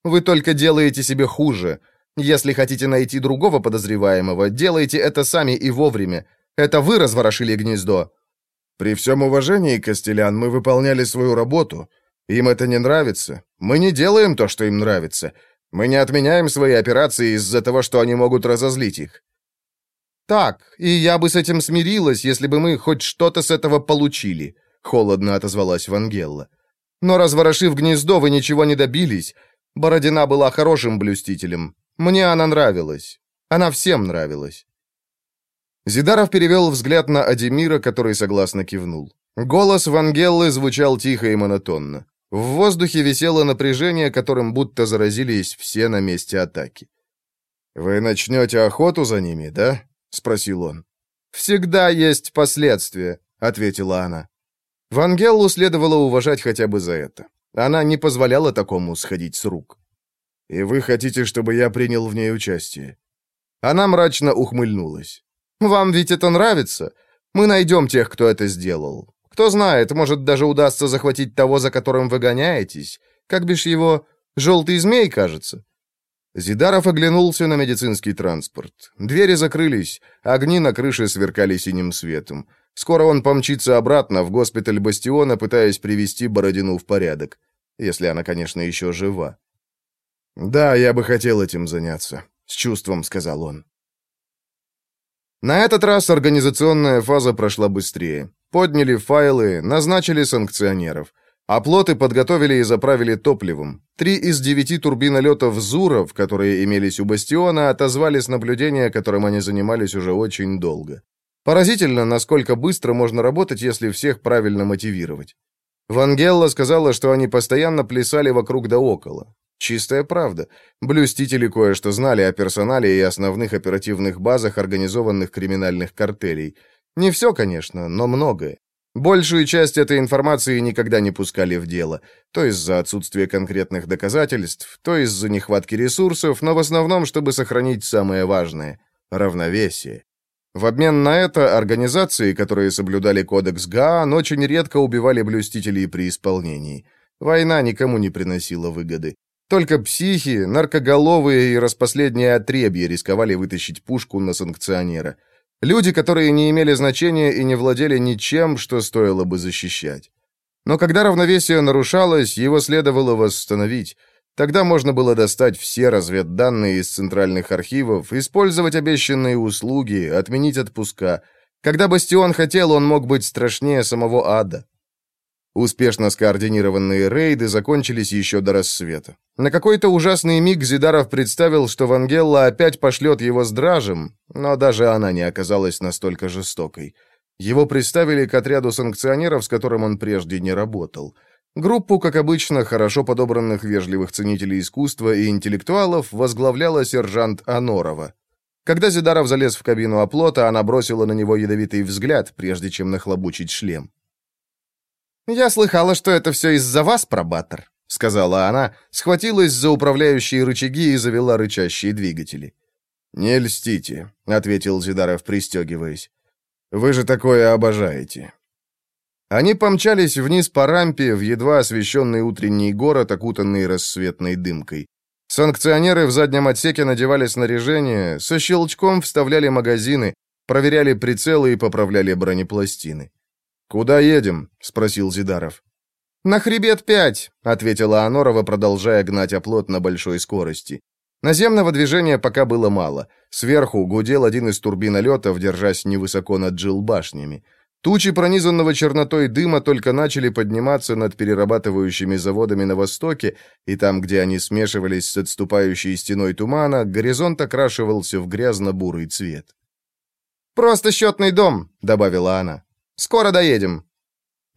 «Вы только делаете себе хуже. Если хотите найти другого подозреваемого, делайте это сами и вовремя. Это вы разворошили гнездо». «При всем уважении, Костелян, мы выполняли свою работу. Им это не нравится. Мы не делаем то, что им нравится. Мы не отменяем свои операции из-за того, что они могут разозлить их». «Так, и я бы с этим смирилась, если бы мы хоть что-то с этого получили», — холодно отозвалась Вангелла. «Но разворошив гнездо, вы ничего не добились. Бородина была хорошим блюстителем. Мне она нравилась. Она всем нравилась. Зидаров перевел взгляд на Адемира, который согласно кивнул. Голос Вангеллы звучал тихо и монотонно. В воздухе висело напряжение, которым будто заразились все на месте атаки. «Вы начнете охоту за ними, да?» — спросил он. «Всегда есть последствия», — ответила она. Вангеллу следовало уважать хотя бы за это. Она не позволяла такому сходить с рук. «И вы хотите, чтобы я принял в ней участие?» Она мрачно ухмыльнулась. «Вам ведь это нравится? Мы найдем тех, кто это сделал. Кто знает, может, даже удастся захватить того, за которым вы гоняетесь. Как бишь его... Желтый змей, кажется?» Зидаров оглянулся на медицинский транспорт. Двери закрылись, огни на крыше сверкали синим светом. Скоро он помчится обратно в госпиталь Бастиона, пытаясь привести Бородину в порядок. Если она, конечно, еще жива. «Да, я бы хотел этим заняться», — с чувством сказал он. На этот раз организационная фаза прошла быстрее. Подняли файлы, назначили санкционеров. Оплоты подготовили и заправили топливом. Три из девяти турбинолетов «Зуров», которые имелись у «Бастиона», отозвали с наблюдения, которым они занимались уже очень долго. Поразительно, насколько быстро можно работать, если всех правильно мотивировать. Вангелла сказала, что они постоянно плясали вокруг да около. Чистая правда. Блюстители кое-что знали о персонале и основных оперативных базах организованных криминальных картелей. Не все, конечно, но многое. Большую часть этой информации никогда не пускали в дело, то из-за отсутствия конкретных доказательств, то из-за нехватки ресурсов, но в основном, чтобы сохранить самое важное — равновесие. В обмен на это организации, которые соблюдали кодекс Гаан, очень редко убивали блюстителей при исполнении. Война никому не приносила выгоды. Только психи, наркоголовые и распоследние отребья рисковали вытащить пушку на санкционера — Люди, которые не имели значения и не владели ничем, что стоило бы защищать. Но когда равновесие нарушалось, его следовало восстановить. Тогда можно было достать все разведданные из центральных архивов, использовать обещанные услуги, отменить отпуска. Когда Бастион хотел, он мог быть страшнее самого ада. Успешно скоординированные рейды закончились еще до рассвета. На какой-то ужасный миг Зидаров представил, что Вангелла опять пошлет его с дражем, но даже она не оказалась настолько жестокой. Его представили к отряду санкционеров, с которым он прежде не работал. Группу, как обычно, хорошо подобранных вежливых ценителей искусства и интеллектуалов возглавляла сержант Анорова. Когда Зидаров залез в кабину оплота, она бросила на него ядовитый взгляд, прежде чем нахлобучить шлем. «Я слыхала, что это все из-за вас, пробатор», — сказала она, схватилась за управляющие рычаги и завела рычащие двигатели. «Не льстите», — ответил Зидаров, пристегиваясь. «Вы же такое обожаете». Они помчались вниз по рампе в едва освещенный утренний город, окутанный рассветной дымкой. Санкционеры в заднем отсеке надевали снаряжение, со щелчком вставляли магазины, проверяли прицелы и поправляли бронепластины. «Куда едем?» — спросил Зидаров. «На хребет пять», — ответила Анорова, продолжая гнать оплот на большой скорости. Наземного движения пока было мало. Сверху гудел один из турбинолетов, держась невысоко над джилбашнями. Тучи пронизанного чернотой дыма только начали подниматься над перерабатывающими заводами на востоке, и там, где они смешивались с отступающей стеной тумана, горизонт окрашивался в грязно-бурый цвет. «Просто счетный дом», — добавила она. Скоро доедем».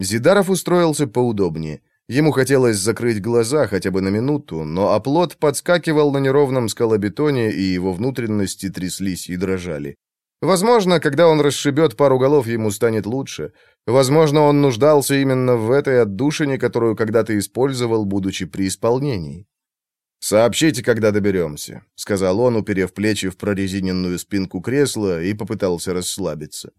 Зидаров устроился поудобнее. Ему хотелось закрыть глаза хотя бы на минуту, но оплот подскакивал на неровном скалобетоне, и его внутренности тряслись и дрожали. Возможно, когда он расшибет пару голов, ему станет лучше. Возможно, он нуждался именно в этой отдушине, которую когда-то использовал, будучи при исполнении. «Сообщите, когда доберемся», — сказал он, уперев плечи в прорезиненную спинку кресла и попытался расслабиться.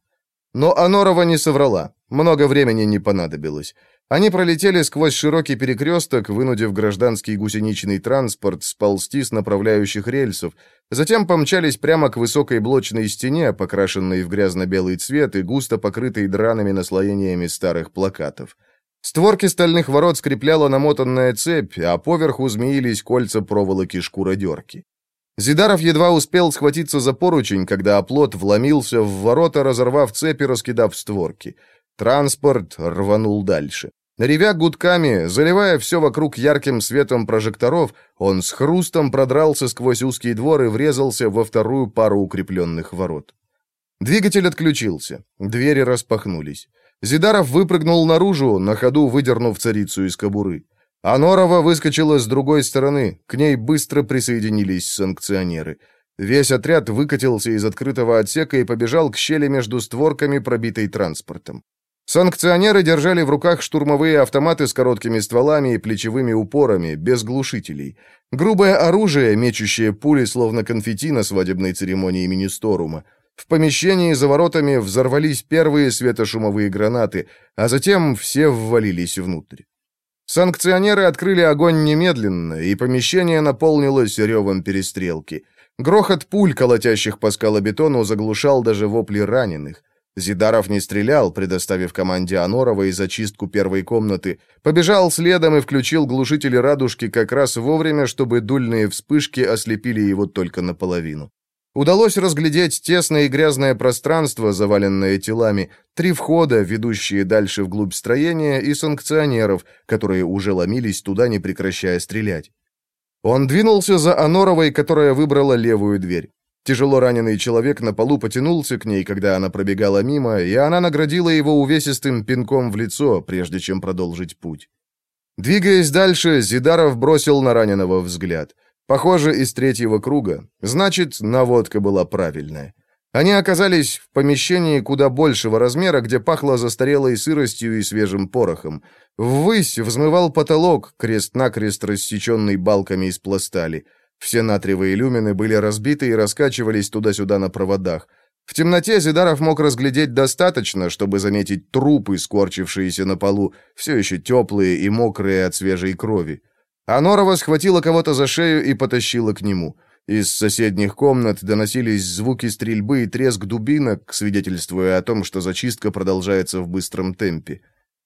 Но Анорова не соврала. Много времени не понадобилось. Они пролетели сквозь широкий перекресток, вынудив гражданский гусеничный транспорт сползти с направляющих рельсов, затем помчались прямо к высокой блочной стене, покрашенной в грязно-белый цвет и густо покрытой драными наслоениями старых плакатов. Створки стальных ворот скрепляла намотанная цепь, а поверху змеились кольца проволоки шкуродерки. Зидаров едва успел схватиться за поручень, когда оплот вломился в ворота, разорвав цепи, раскидав створки. Транспорт рванул дальше. Ревя гудками, заливая все вокруг ярким светом прожекторов, он с хрустом продрался сквозь узкий двор и врезался во вторую пару укрепленных ворот. Двигатель отключился, двери распахнулись. Зидаров выпрыгнул наружу, на ходу выдернув царицу из кобуры. Анорова выскочила с другой стороны, к ней быстро присоединились санкционеры. Весь отряд выкатился из открытого отсека и побежал к щели между створками, пробитой транспортом. Санкционеры держали в руках штурмовые автоматы с короткими стволами и плечевыми упорами, без глушителей. Грубое оружие, мечущее пули, словно конфетти на свадебной церемонии Министорума. В помещении за воротами взорвались первые светошумовые гранаты, а затем все ввалились внутрь. Санкционеры открыли огонь немедленно, и помещение наполнилось ревом перестрелки. Грохот пуль, колотящих по скалобетону, заглушал даже вопли раненых. Зидаров не стрелял, предоставив команде Анорова и зачистку первой комнаты. Побежал следом и включил глушители радужки как раз вовремя, чтобы дульные вспышки ослепили его только наполовину. Удалось разглядеть тесное и грязное пространство, заваленное телами, три входа, ведущие дальше вглубь строения, и санкционеров, которые уже ломились туда, не прекращая стрелять. Он двинулся за Аноровой, которая выбрала левую дверь. Тяжело раненый человек на полу потянулся к ней, когда она пробегала мимо, и она наградила его увесистым пинком в лицо, прежде чем продолжить путь. Двигаясь дальше, Зидаров бросил на раненого взгляд. Похоже, из третьего круга. Значит, наводка была правильная. Они оказались в помещении куда большего размера, где пахло застарелой сыростью и свежим порохом. Ввысь взмывал потолок, крест-накрест рассеченный балками из пластали. Все натриевые люмины были разбиты и раскачивались туда-сюда на проводах. В темноте Зидаров мог разглядеть достаточно, чтобы заметить трупы, скорчившиеся на полу, все еще теплые и мокрые от свежей крови. Анорова схватила кого-то за шею и потащила к нему. Из соседних комнат доносились звуки стрельбы и треск дубинок, свидетельствуя о том, что зачистка продолжается в быстром темпе.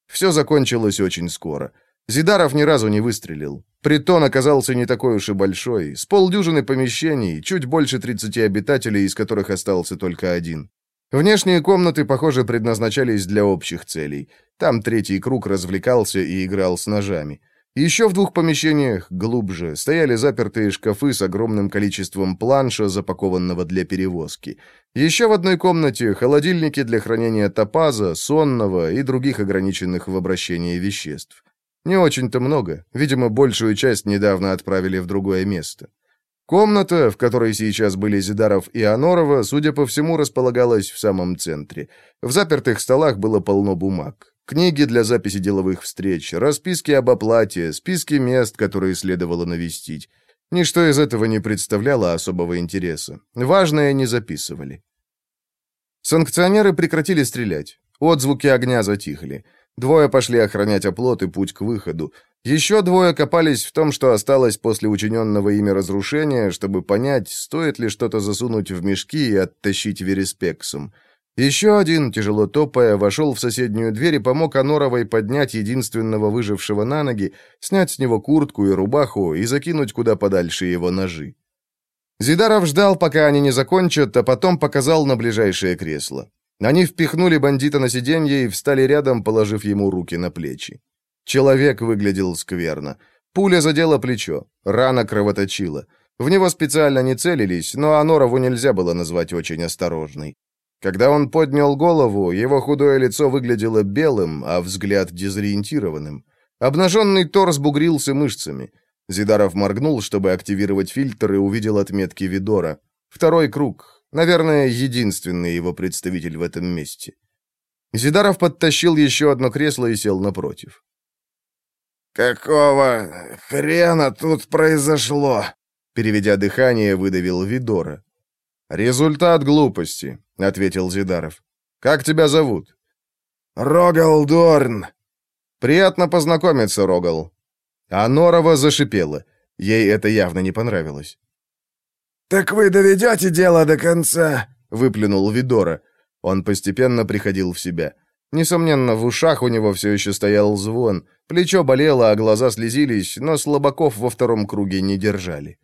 Все закончилось очень скоро. Зидаров ни разу не выстрелил. Притон оказался не такой уж и большой, с полдюжины помещений, чуть больше 30 обитателей, из которых остался только один. Внешние комнаты, похоже, предназначались для общих целей. Там третий круг развлекался и играл с ножами. Еще в двух помещениях, глубже, стояли запертые шкафы с огромным количеством планша, запакованного для перевозки. Еще в одной комнате холодильники для хранения топаза, сонного и других ограниченных в обращении веществ. Не очень-то много, видимо, большую часть недавно отправили в другое место. Комната, в которой сейчас были Зидаров и Анорова, судя по всему, располагалась в самом центре. В запертых столах было полно бумаг. Книги для записи деловых встреч, расписки об оплате, списки мест, которые следовало навестить. Ничто из этого не представляло особого интереса. Важное не записывали. Санкционеры прекратили стрелять. Отзвуки огня затихли. Двое пошли охранять оплот и путь к выходу. Еще двое копались в том, что осталось после учиненного ими разрушения, чтобы понять, стоит ли что-то засунуть в мешки и оттащить вереспексом. Еще один, тяжело топая, вошел в соседнюю дверь и помог Аноровой поднять единственного выжившего на ноги, снять с него куртку и рубаху и закинуть куда подальше его ножи. Зидаров ждал, пока они не закончат, а потом показал на ближайшее кресло. Они впихнули бандита на сиденье и встали рядом, положив ему руки на плечи. Человек выглядел скверно. Пуля задела плечо, рана кровоточила. В него специально не целились, но Анорову нельзя было назвать очень осторожной. Когда он поднял голову, его худое лицо выглядело белым, а взгляд дезориентированным. Обнаженный торс бугрился мышцами. Зидаров моргнул, чтобы активировать фильтр, и увидел отметки Видора. Второй круг. Наверное, единственный его представитель в этом месте. Зидаров подтащил еще одно кресло и сел напротив. «Какого хрена тут произошло?» Переведя дыхание, выдавил Видора. «Результат глупости», — ответил Зидаров. «Как тебя зовут?» «Рогал Дорн». «Приятно познакомиться, Рогал». А Норова зашипела. Ей это явно не понравилось. «Так вы доведете дело до конца?» — выплюнул Видора. Он постепенно приходил в себя. Несомненно, в ушах у него все еще стоял звон. Плечо болело, а глаза слезились, но слабаков во втором круге не держали.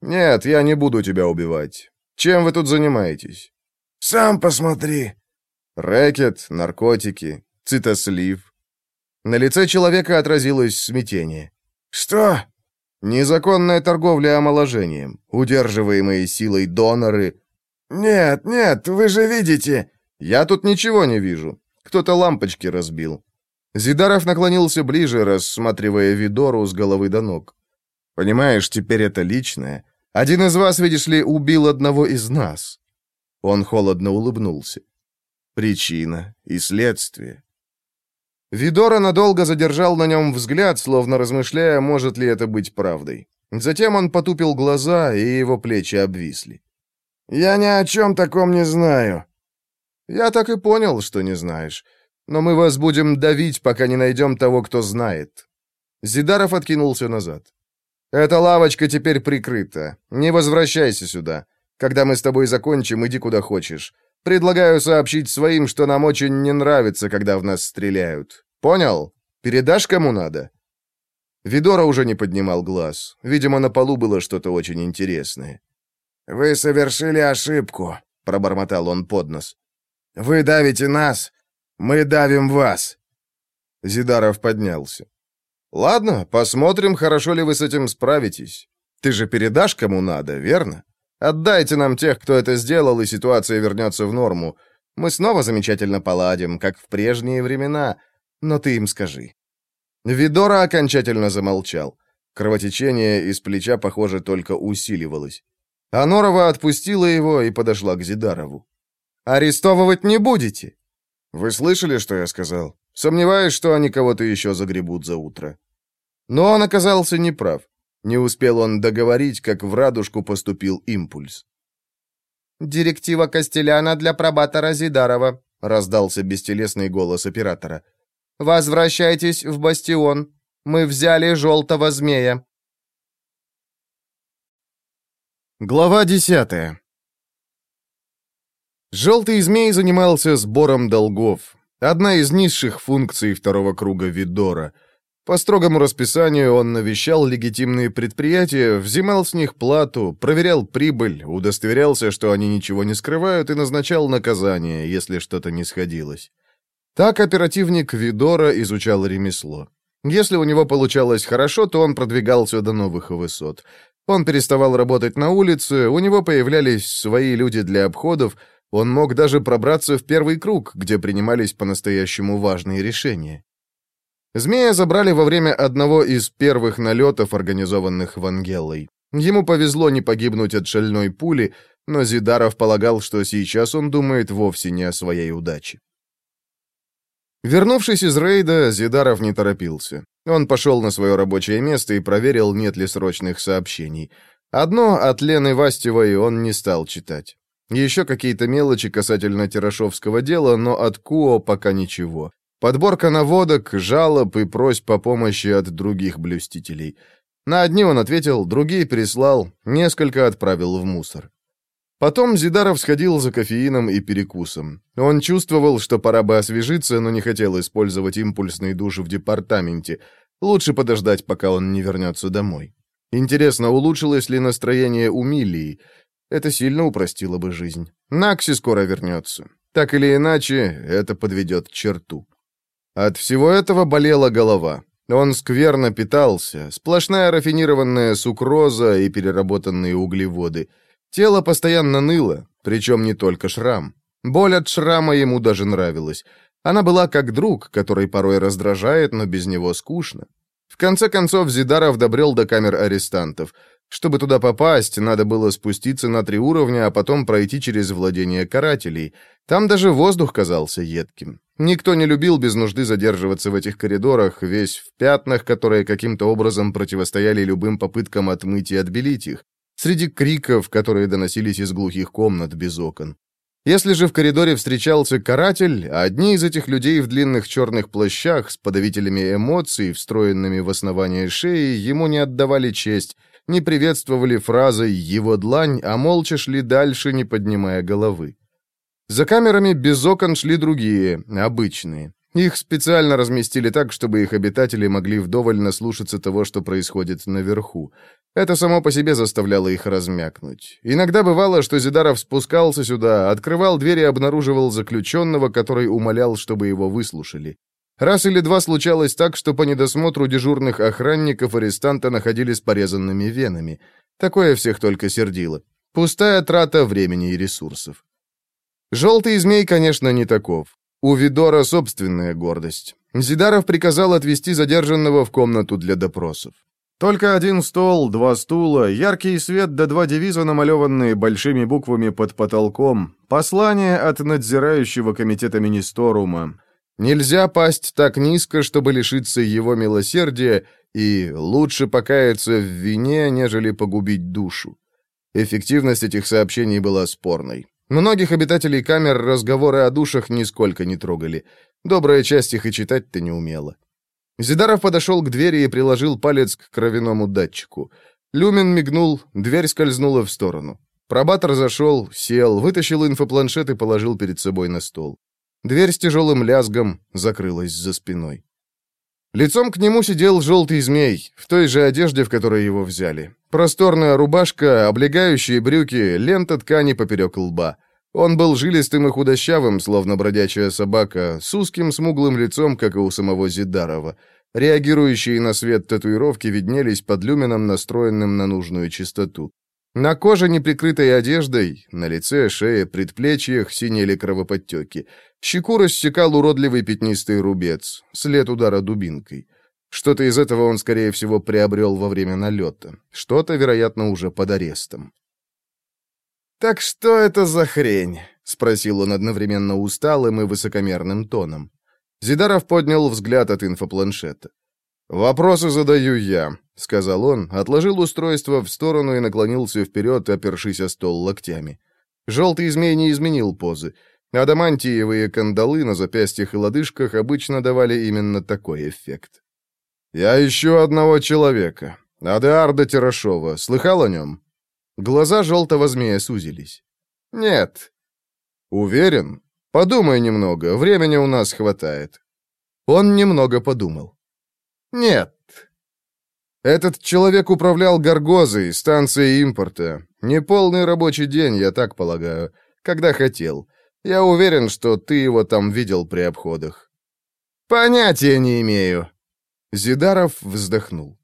«Нет, я не буду тебя убивать. Чем вы тут занимаетесь?» «Сам посмотри». Рэкет, наркотики, цитослив. На лице человека отразилось смятение. «Что?» «Незаконная торговля омоложением, удерживаемые силой доноры». «Нет, нет, вы же видите...» «Я тут ничего не вижу. Кто-то лампочки разбил». Зидаров наклонился ближе, рассматривая Видору с головы до ног. «Понимаешь, теперь это личное. Один из вас, видишь ли, убил одного из нас». Он холодно улыбнулся. «Причина и следствие». Видора надолго задержал на нем взгляд, словно размышляя, может ли это быть правдой. Затем он потупил глаза, и его плечи обвисли. «Я ни о чем таком не знаю». «Я так и понял, что не знаешь. Но мы вас будем давить, пока не найдем того, кто знает». Зидаров откинулся назад. «Эта лавочка теперь прикрыта. Не возвращайся сюда. Когда мы с тобой закончим, иди куда хочешь. Предлагаю сообщить своим, что нам очень не нравится, когда в нас стреляют. Понял? Передашь кому надо?» Видора уже не поднимал глаз. Видимо, на полу было что-то очень интересное. «Вы совершили ошибку», — пробормотал он под нос. «Вы давите нас, мы давим вас». Зидаров поднялся. «Ладно, посмотрим, хорошо ли вы с этим справитесь. Ты же передашь кому надо, верно? Отдайте нам тех, кто это сделал, и ситуация вернется в норму. Мы снова замечательно поладим, как в прежние времена, но ты им скажи». Видора окончательно замолчал. Кровотечение из плеча, похоже, только усиливалось. Анорова отпустила его и подошла к Зидарову. «Арестовывать не будете?» «Вы слышали, что я сказал? Сомневаюсь, что они кого-то еще загребут за утро». Но он оказался неправ. Не успел он договорить, как в радужку поступил импульс. «Директива Костеляна для пробатора Зидарова», — раздался бестелесный голос оператора. «Возвращайтесь в бастион. Мы взяли желтого змея». Глава десятая. Желтый змей занимался сбором долгов. Одна из низших функций второго круга Видора — по строгому расписанию он навещал легитимные предприятия, взимал с них плату, проверял прибыль, удостоверялся, что они ничего не скрывают, и назначал наказание, если что-то не сходилось. Так оперативник Видора изучал ремесло. Если у него получалось хорошо, то он продвигался до новых высот. Он переставал работать на улице, у него появлялись свои люди для обходов, он мог даже пробраться в первый круг, где принимались по-настоящему важные решения. Змея забрали во время одного из первых налетов, организованных Вангеллой. Ему повезло не погибнуть от шальной пули, но Зидаров полагал, что сейчас он думает вовсе не о своей удаче. Вернувшись из рейда, Зидаров не торопился. Он пошел на свое рабочее место и проверил, нет ли срочных сообщений. Одно от Лены Вастевой он не стал читать. Еще какие-то мелочи касательно Терошовского дела, но от Куо пока ничего. Подборка наводок, жалоб и просьб о помощи от других блюстителей. На одни он ответил, другие прислал, несколько отправил в мусор. Потом Зидаров сходил за кофеином и перекусом. Он чувствовал, что пора бы освежиться, но не хотел использовать импульсный душ в департаменте. Лучше подождать, пока он не вернется домой. Интересно, улучшилось ли настроение у Милии? Это сильно упростило бы жизнь. Накси скоро вернется. Так или иначе, это подведет черту. От всего этого болела голова. Он скверно питался, сплошная рафинированная сукроза и переработанные углеводы. Тело постоянно ныло, причем не только шрам. Боль от шрама ему даже нравилась. Она была как друг, который порой раздражает, но без него скучно. В конце концов, Зидаров добрел до камер арестантов. Чтобы туда попасть, надо было спуститься на три уровня, а потом пройти через владение карателей. Там даже воздух казался едким. Никто не любил без нужды задерживаться в этих коридорах, весь в пятнах, которые каким-то образом противостояли любым попыткам отмыть и отбелить их, среди криков, которые доносились из глухих комнат без окон. Если же в коридоре встречался каратель, а одни из этих людей в длинных черных плащах с подавителями эмоций, встроенными в основание шеи, ему не отдавали честь, не приветствовали фразой «его длань», а молча шли дальше, не поднимая головы. За камерами без окон шли другие, обычные. Их специально разместили так, чтобы их обитатели могли вдоволь наслушаться того, что происходит наверху. Это само по себе заставляло их размякнуть. Иногда бывало, что Зидаров спускался сюда, открывал дверь и обнаруживал заключенного, который умолял, чтобы его выслушали. Раз или два случалось так, что по недосмотру дежурных охранников арестанта находили с порезанными венами. Такое всех только сердило. Пустая трата времени и ресурсов. Желтый змей, конечно, не таков. У Видора собственная гордость. Зидаров приказал отвести задержанного в комнату для допросов. Только один стол, два стула, яркий свет да два девиза, намалеванные большими буквами под потолком. Послание от надзирающего комитета Министорума. Нельзя пасть так низко, чтобы лишиться его милосердия, и лучше покаяться в вине, нежели погубить душу. Эффективность этих сообщений была спорной. Многих обитателей камер разговоры о душах нисколько не трогали. Добрая часть их и читать-то не умела. Зидаров подошел к двери и приложил палец к кровяному датчику. Люмен мигнул, дверь скользнула в сторону. Пробатор зашел, сел, вытащил инфопланшет и положил перед собой на стол. Дверь с тяжелым лязгом закрылась за спиной. Лицом к нему сидел желтый змей, в той же одежде, в которой его взяли. Просторная рубашка, облегающие брюки, лента ткани поперек лба. Он был жилистым и худощавым, словно бродячая собака, с узким смуглым лицом, как и у самого Зидарова. Реагирующие на свет татуировки виднелись под люмином, настроенным на нужную частоту. На коже, не прикрытой одеждой, на лице, шее, предплечьях синели кровоподтеки. Щеку рассекал уродливый пятнистый рубец, след удара дубинкой. Что-то из этого он, скорее всего, приобрел во время налета. Что-то, вероятно, уже под арестом. «Так что это за хрень?» — спросил он одновременно усталым и высокомерным тоном. Зидаров поднял взгляд от инфопланшета. «Вопросы задаю я», — сказал он, отложил устройство в сторону и наклонился вперед, опершись о стол локтями. Желтый змей не изменил позы. Адамантиевые кандалы на запястьях и лодыжках обычно давали именно такой эффект. «Я ищу одного человека. Адеарда Тирашова. Слыхал о нем?» Глаза желтого змея сузились. «Нет». «Уверен? Подумай немного, времени у нас хватает». Он немного подумал. «Нет». Этот человек управлял Гаргозой, станцией импорта. Неполный рабочий день, я так полагаю, когда хотел. Я уверен, что ты его там видел при обходах». «Понятия не имею». Зидаров вздохнул.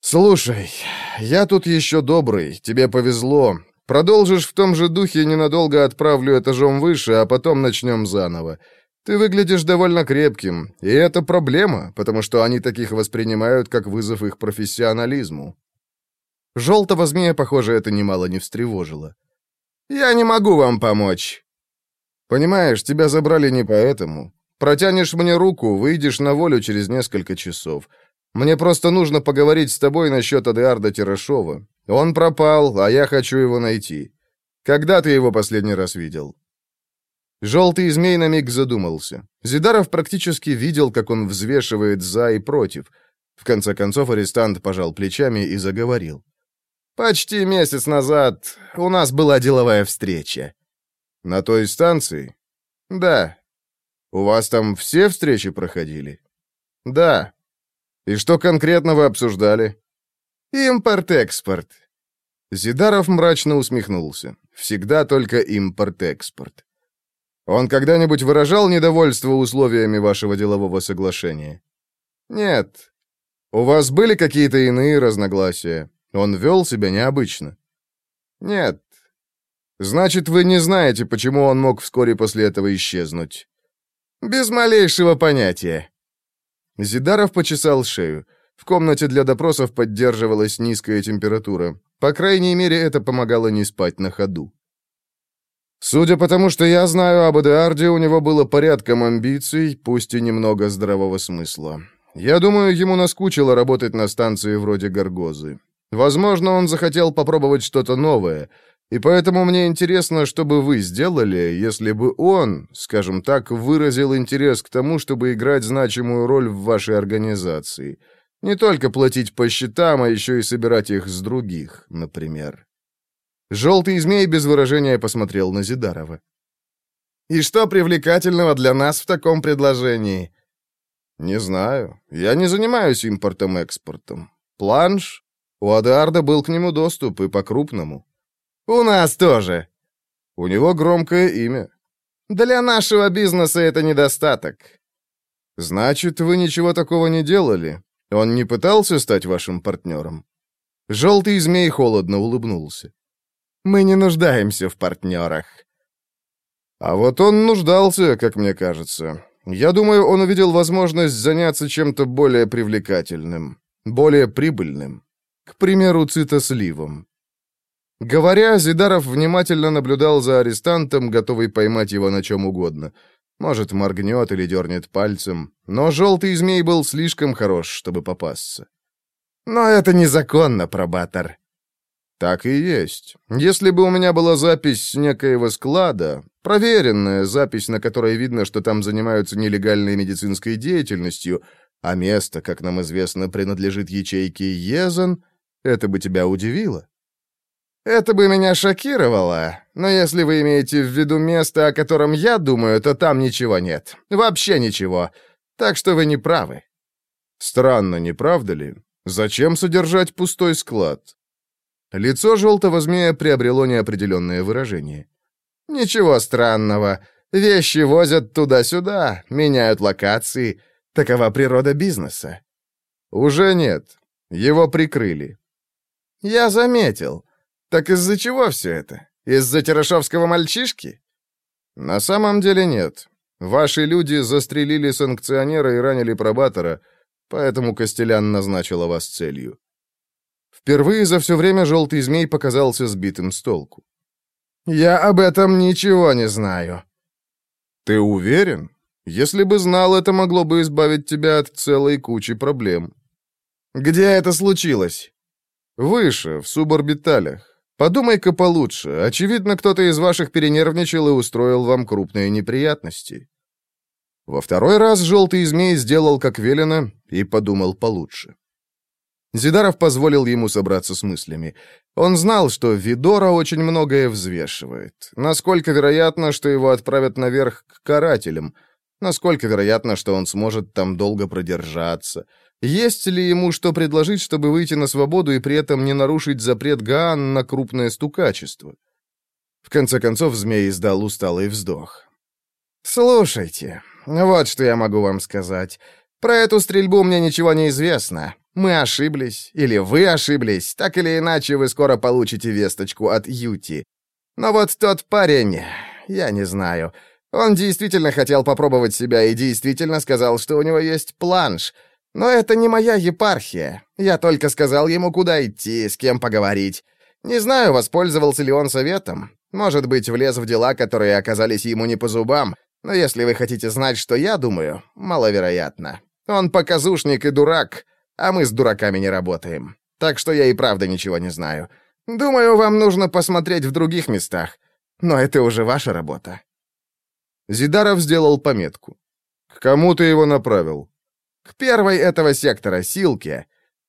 «Слушай, я тут еще добрый, тебе повезло. Продолжишь в том же духе, ненадолго отправлю этажом выше, а потом начнем заново. Ты выглядишь довольно крепким, и это проблема, потому что они таких воспринимают как вызов их профессионализму». Желтого змея, похоже, это немало не встревожило. «Я не могу вам помочь». «Понимаешь, тебя забрали не поэтому. Протянешь мне руку, выйдешь на волю через несколько часов. Мне просто нужно поговорить с тобой насчет Адеарда Тирашова. Он пропал, а я хочу его найти. Когда ты его последний раз видел?» Желтый змей на миг задумался. Зидаров практически видел, как он взвешивает «за» и «против». В конце концов арестант пожал плечами и заговорил. «Почти месяц назад у нас была деловая встреча». «На той станции?» «Да». «У вас там все встречи проходили?» «Да». «И что конкретно вы обсуждали?» «Импорт-экспорт». Зидаров мрачно усмехнулся. Всегда только импорт-экспорт. Он когда-нибудь выражал недовольство условиями вашего делового соглашения? Нет. У вас были какие-то иные разногласия? Он вел себя необычно? Нет. Значит, вы не знаете, почему он мог вскоре после этого исчезнуть? Без малейшего понятия. Зидаров почесал шею. В комнате для допросов поддерживалась низкая температура. По крайней мере, это помогало не спать на ходу. Судя по тому, что я знаю об Эдеарде, у него было порядком амбиций, пусть и немного здравого смысла. Я думаю, ему наскучило работать на станции вроде Гаргозы. Возможно, он захотел попробовать что-то новое, и поэтому мне интересно, что бы вы сделали, если бы он, скажем так, выразил интерес к тому, чтобы играть значимую роль в вашей организации. Не только платить по счетам, а еще и собирать их с других, например. Желтый змей без выражения посмотрел на Зидарова. «И что привлекательного для нас в таком предложении?» «Не знаю. Я не занимаюсь импортом-экспортом. Планш? У Адеарда был к нему доступ, и по-крупному. «У нас тоже». «У него громкое имя». «Для нашего бизнеса это недостаток». «Значит, вы ничего такого не делали? Он не пытался стать вашим партнером?» Желтый змей холодно улыбнулся. «Мы не нуждаемся в партнерах». «А вот он нуждался, как мне кажется. Я думаю, он увидел возможность заняться чем-то более привлекательным. более прибыльным. К примеру, цитосливом. Говоря, Зидаров внимательно наблюдал за арестантом, готовый поймать его на чем угодно. Может, моргнет или дернет пальцем, но желтый змей был слишком хорош, чтобы попасться. «Но это незаконно, пробатор», так и есть. Если бы у меня была запись некоего склада, проверенная запись, на которой видно, что там занимаются нелегальной медицинской деятельностью, а место, как нам известно, принадлежит ячейке Езен, это бы тебя удивило. Это бы меня шокировало, но если вы имеете в виду место, о котором я думаю, то там ничего нет. Вообще ничего. Так что вы не правы. Странно, не правда ли? Зачем содержать пустой склад? Лицо желтого змея приобрело неопределенное выражение. «Ничего странного. Вещи возят туда-сюда, меняют локации. Такова природа бизнеса». «Уже нет. Его прикрыли». «Я заметил. Так из-за чего все это? Из-за Терешовского мальчишки?» «На самом деле нет. Ваши люди застрелили санкционера и ранили пробатора, поэтому Костелян назначила вас целью». Впервые за все время желтый змей показался сбитым с толку. «Я об этом ничего не знаю». «Ты уверен? Если бы знал, это могло бы избавить тебя от целой кучи проблем». «Где это случилось?» «Выше, в суборбиталях. Подумай-ка получше. Очевидно, кто-то из ваших перенервничал и устроил вам крупные неприятности». Во второй раз желтый змей сделал, как велено, и подумал получше. Зидаров позволил ему собраться с мыслями. Он знал, что Видора очень многое взвешивает. Насколько вероятно, что его отправят наверх к карателям? Насколько вероятно, что он сможет там долго продержаться? Есть ли ему что предложить, чтобы выйти на свободу и при этом не нарушить запрет Гаан на крупное стукачество? В конце концов, змей издал усталый вздох. «Слушайте, вот что я могу вам сказать. Про эту стрельбу мне ничего не известно. Мы ошиблись, или вы ошиблись, так или иначе вы скоро получите весточку от Юти. Но вот тот парень, я не знаю. Он действительно хотел попробовать себя и действительно сказал, что у него есть планш. Но это не моя епархия. Я только сказал ему, куда идти, с кем поговорить. Не знаю, воспользовался ли он советом. Может быть, влез в дела, которые оказались ему не по зубам. Но если вы хотите знать, что я думаю, маловероятно. Он показушник и дурак а мы с дураками не работаем. Так что я и правда ничего не знаю. Думаю, вам нужно посмотреть в других местах. Но это уже ваша работа». Зидаров сделал пометку. «К кому ты его направил?» «К первой этого сектора, Силке.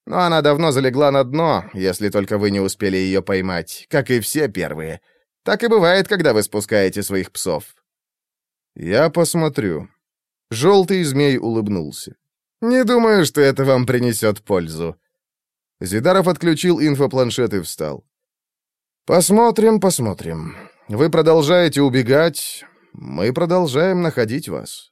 Но она давно залегла на дно, если только вы не успели ее поймать, как и все первые. Так и бывает, когда вы спускаете своих псов». «Я посмотрю». Желтый змей улыбнулся. «Не думаю, что это вам принесет пользу». Зидаров отключил инфопланшет и встал. «Посмотрим, посмотрим. Вы продолжаете убегать, мы продолжаем находить вас».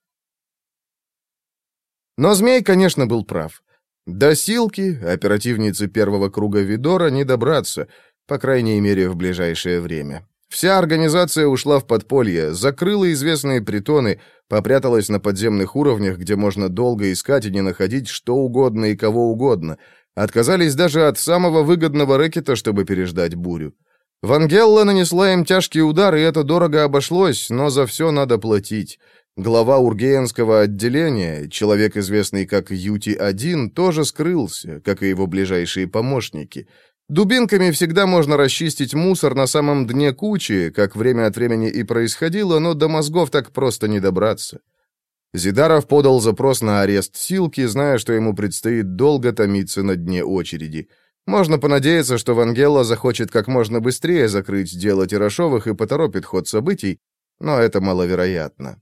Но Змей, конечно, был прав. До Силки, оперативницы первого круга Видора, не добраться, по крайней мере, в ближайшее время. Вся организация ушла в подполье, закрыла известные притоны, попряталась на подземных уровнях, где можно долго искать и не находить что угодно и кого угодно. Отказались даже от самого выгодного рэкета, чтобы переждать бурю. Вангелла нанесла им тяжкий удар, и это дорого обошлось, но за все надо платить. Глава Ургеенского отделения, человек, известный как Юти-1, тоже скрылся, как и его ближайшие помощники — Дубинками всегда можно расчистить мусор на самом дне кучи, как время от времени и происходило, но до мозгов так просто не добраться. Зидаров подал запрос на арест Силки, зная, что ему предстоит долго томиться на дне очереди. Можно понадеяться, что Вангела захочет как можно быстрее закрыть дело Тирашовых и поторопит ход событий, но это маловероятно.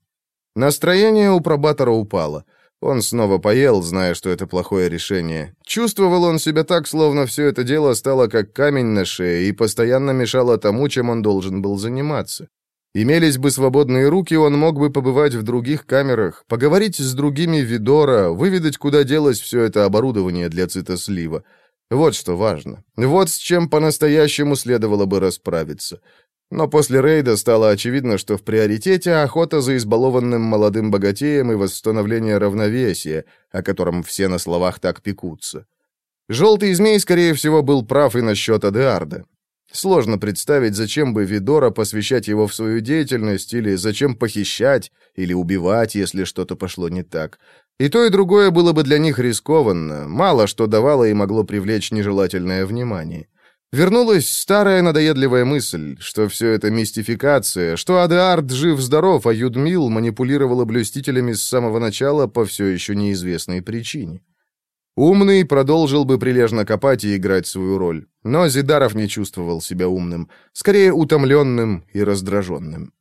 Настроение у пробатора упало — он снова поел, зная, что это плохое решение. Чувствовал он себя так, словно все это дело стало как камень на шее и постоянно мешало тому, чем он должен был заниматься. Имелись бы свободные руки, он мог бы побывать в других камерах, поговорить с другими Видора, выведать, куда делось все это оборудование для цитослива. Вот что важно. Вот с чем по-настоящему следовало бы расправиться. Но после рейда стало очевидно, что в приоритете охота за избалованным молодым богатеем и восстановление равновесия, о котором все на словах так пекутся. Желтый змей, скорее всего, был прав и насчет Адеарда. Сложно представить, зачем бы Видора посвящать его в свою деятельность, или зачем похищать, или убивать, если что-то пошло не так. И то, и другое было бы для них рискованно, мало что давало и могло привлечь нежелательное внимание. Вернулась старая надоедливая мысль, что все это мистификация, что Адеард жив-здоров, а Юдмил манипулировала блюстителями с самого начала по все еще неизвестной причине. Умный продолжил бы прилежно копать и играть свою роль, но Зидаров не чувствовал себя умным, скорее утомленным и раздраженным.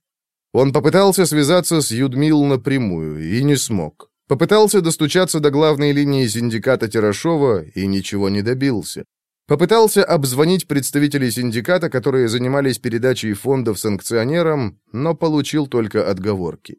Он попытался связаться с Юдмил напрямую и не смог. Попытался достучаться до главной линии синдиката Тирашова и ничего не добился. Попытался обзвонить представителей синдиката, которые занимались передачей фондов санкционерам, но получил только отговорки.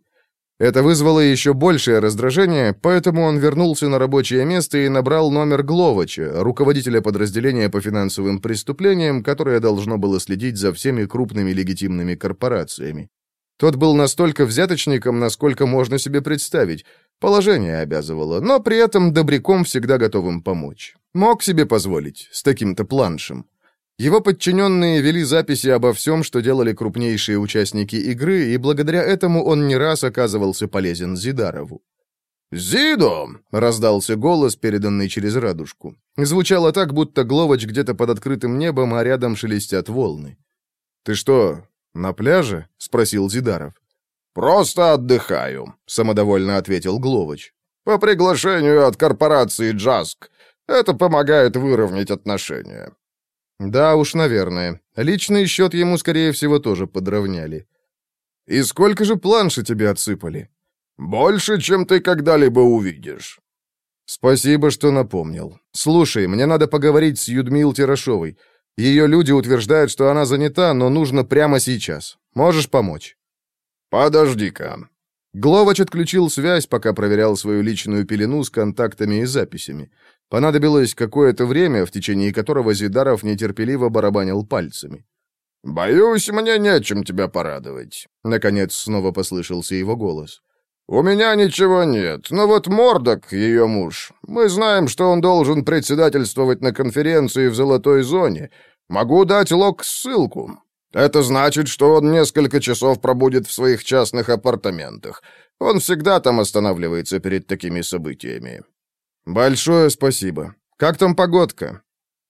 Это вызвало еще большее раздражение, поэтому он вернулся на рабочее место и набрал номер Гловача, руководителя подразделения по финансовым преступлениям, которое должно было следить за всеми крупными легитимными корпорациями. Тот был настолько взяточником, насколько можно себе представить. Положение обязывало, но при этом добряком всегда готовым помочь. Мог себе позволить, с таким-то планшем. Его подчиненные вели записи обо всем, что делали крупнейшие участники игры, и благодаря этому он не раз оказывался полезен Зидарову. «Зидо!» — раздался голос, переданный через радужку. Звучало так, будто Гловач где-то под открытым небом, а рядом шелестят волны. «Ты что, на пляже?» — спросил Зидаров. «Просто отдыхаю», — самодовольно ответил Гловач. «По приглашению от корпорации «Джаск». Это помогает выровнять отношения». «Да уж, наверное. Личный счет ему, скорее всего, тоже подровняли». «И сколько же планши тебе отсыпали?» «Больше, чем ты когда-либо увидишь». «Спасибо, что напомнил. Слушай, мне надо поговорить с Юдмил Тирашовой. Ее люди утверждают, что она занята, но нужно прямо сейчас. Можешь помочь?» «Подожди-ка». Гловач отключил связь, пока проверял свою личную пелену с контактами и записями. Понадобилось какое-то время, в течение которого Зидаров нетерпеливо барабанил пальцами. «Боюсь, мне нечем тебя порадовать», — наконец снова послышался его голос. «У меня ничего нет, но вот Мордок, ее муж, мы знаем, что он должен председательствовать на конференции в Золотой Зоне. Могу дать Лок ссылку. Это значит, что он несколько часов пробудет в своих частных апартаментах. Он всегда там останавливается перед такими событиями. Большое спасибо. Как там погодка?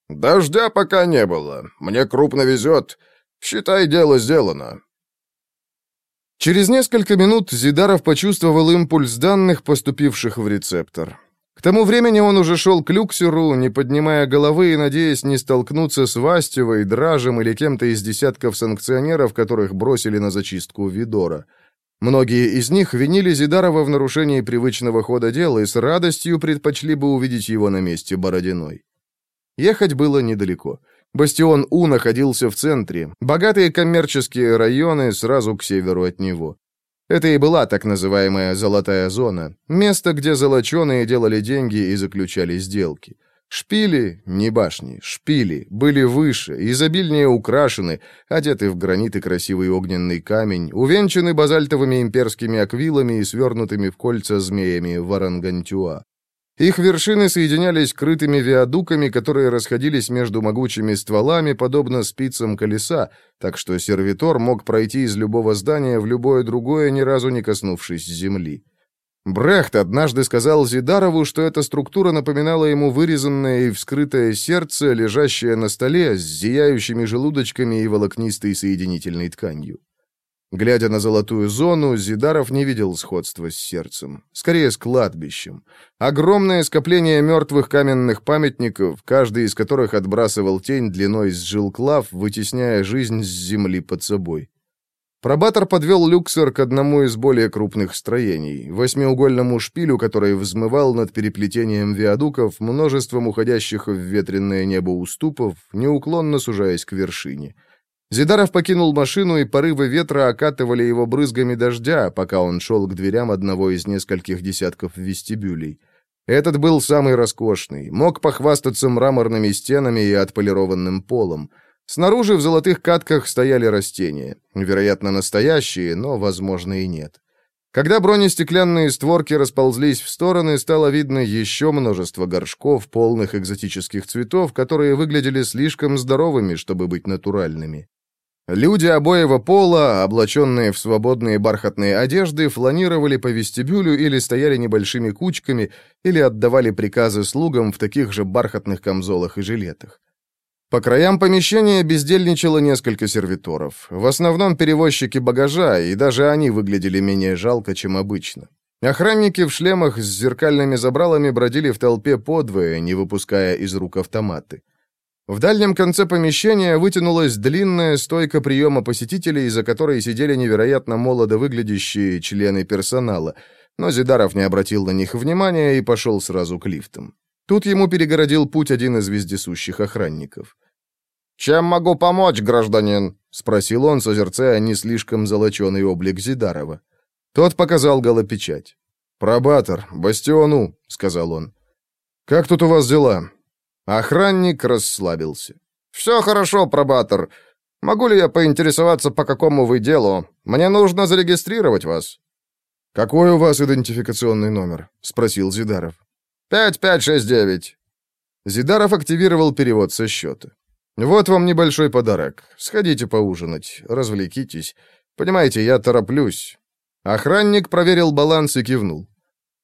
Дождя пока не было. Мне крупно везет. Считай, дело сделано. Через несколько минут Зидаров почувствовал импульс данных, поступивших в рецептор. К тому времени он уже шел к люксеру, не поднимая головы и надеясь не столкнуться с Вастевой, Дражем или кем-то из десятков санкционеров, которых бросили на зачистку Видора. Многие из них винили Зидарова в нарушении привычного хода дела и с радостью предпочли бы увидеть его на месте Бородиной. Ехать было недалеко. Бастион У находился в центре, богатые коммерческие районы сразу к северу от него. Это и была так называемая «золотая зона», место, где золоченые делали деньги и заключали сделки. Шпили, не башни, шпили, были выше, изобильнее украшены, одеты в гранит и красивый огненный камень, увенчаны базальтовыми имперскими аквилами и свернутыми в кольца змеями варангантюа. Их вершины соединялись крытыми виадуками, которые расходились между могучими стволами, подобно спицам колеса, так что сервитор мог пройти из любого здания в любое другое, ни разу не коснувшись земли. Брехт однажды сказал Зидарову, что эта структура напоминала ему вырезанное и вскрытое сердце, лежащее на столе с зияющими желудочками и волокнистой соединительной тканью. Глядя на золотую зону, Зидаров не видел сходства с сердцем, скорее с кладбищем. Огромное скопление мертвых каменных памятников, каждый из которых отбрасывал тень длиной с жилклав, вытесняя жизнь с земли под собой. Пробатор подвел люксер к одному из более крупных строений, восьмиугольному шпилю, который взмывал над переплетением виадуков, множеством уходящих в ветреное небо уступов, неуклонно сужаясь к вершине — Зидаров покинул машину, и порывы ветра окатывали его брызгами дождя, пока он шел к дверям одного из нескольких десятков вестибюлей. Этот был самый роскошный, мог похвастаться мраморными стенами и отполированным полом. Снаружи в золотых катках стояли растения, вероятно, настоящие, но, возможно, и нет. Когда бронестеклянные створки расползлись в стороны, стало видно еще множество горшков, полных экзотических цветов, которые выглядели слишком здоровыми, чтобы быть натуральными. Люди обоего пола, облаченные в свободные бархатные одежды, фланировали по вестибюлю или стояли небольшими кучками, или отдавали приказы слугам в таких же бархатных камзолах и жилетах. По краям помещения бездельничало несколько сервиторов. В основном перевозчики багажа, и даже они выглядели менее жалко, чем обычно. Охранники в шлемах с зеркальными забралами бродили в толпе подвое, не выпуская из рук автоматы. В дальнем конце помещения вытянулась длинная стойка приема посетителей, за которой сидели невероятно молодо выглядящие члены персонала, но Зидаров не обратил на них внимания и пошел сразу к лифтам. Тут ему перегородил путь один из вездесущих охранников. «Чем могу помочь, гражданин?» — спросил он, созерцая не слишком золоченый облик Зидарова. Тот показал голопечать. «Пробатор, бастиону», — сказал он. «Как тут у вас дела?» Охранник расслабился. «Все хорошо, пробатор. Могу ли я поинтересоваться, по какому вы делу? Мне нужно зарегистрировать вас». «Какой у вас идентификационный номер?» — спросил Зидаров. Пять пять шесть девять. Зидаров активировал перевод со счета. «Вот вам небольшой подарок. Сходите поужинать, развлекитесь. Понимаете, я тороплюсь». Охранник проверил баланс и кивнул.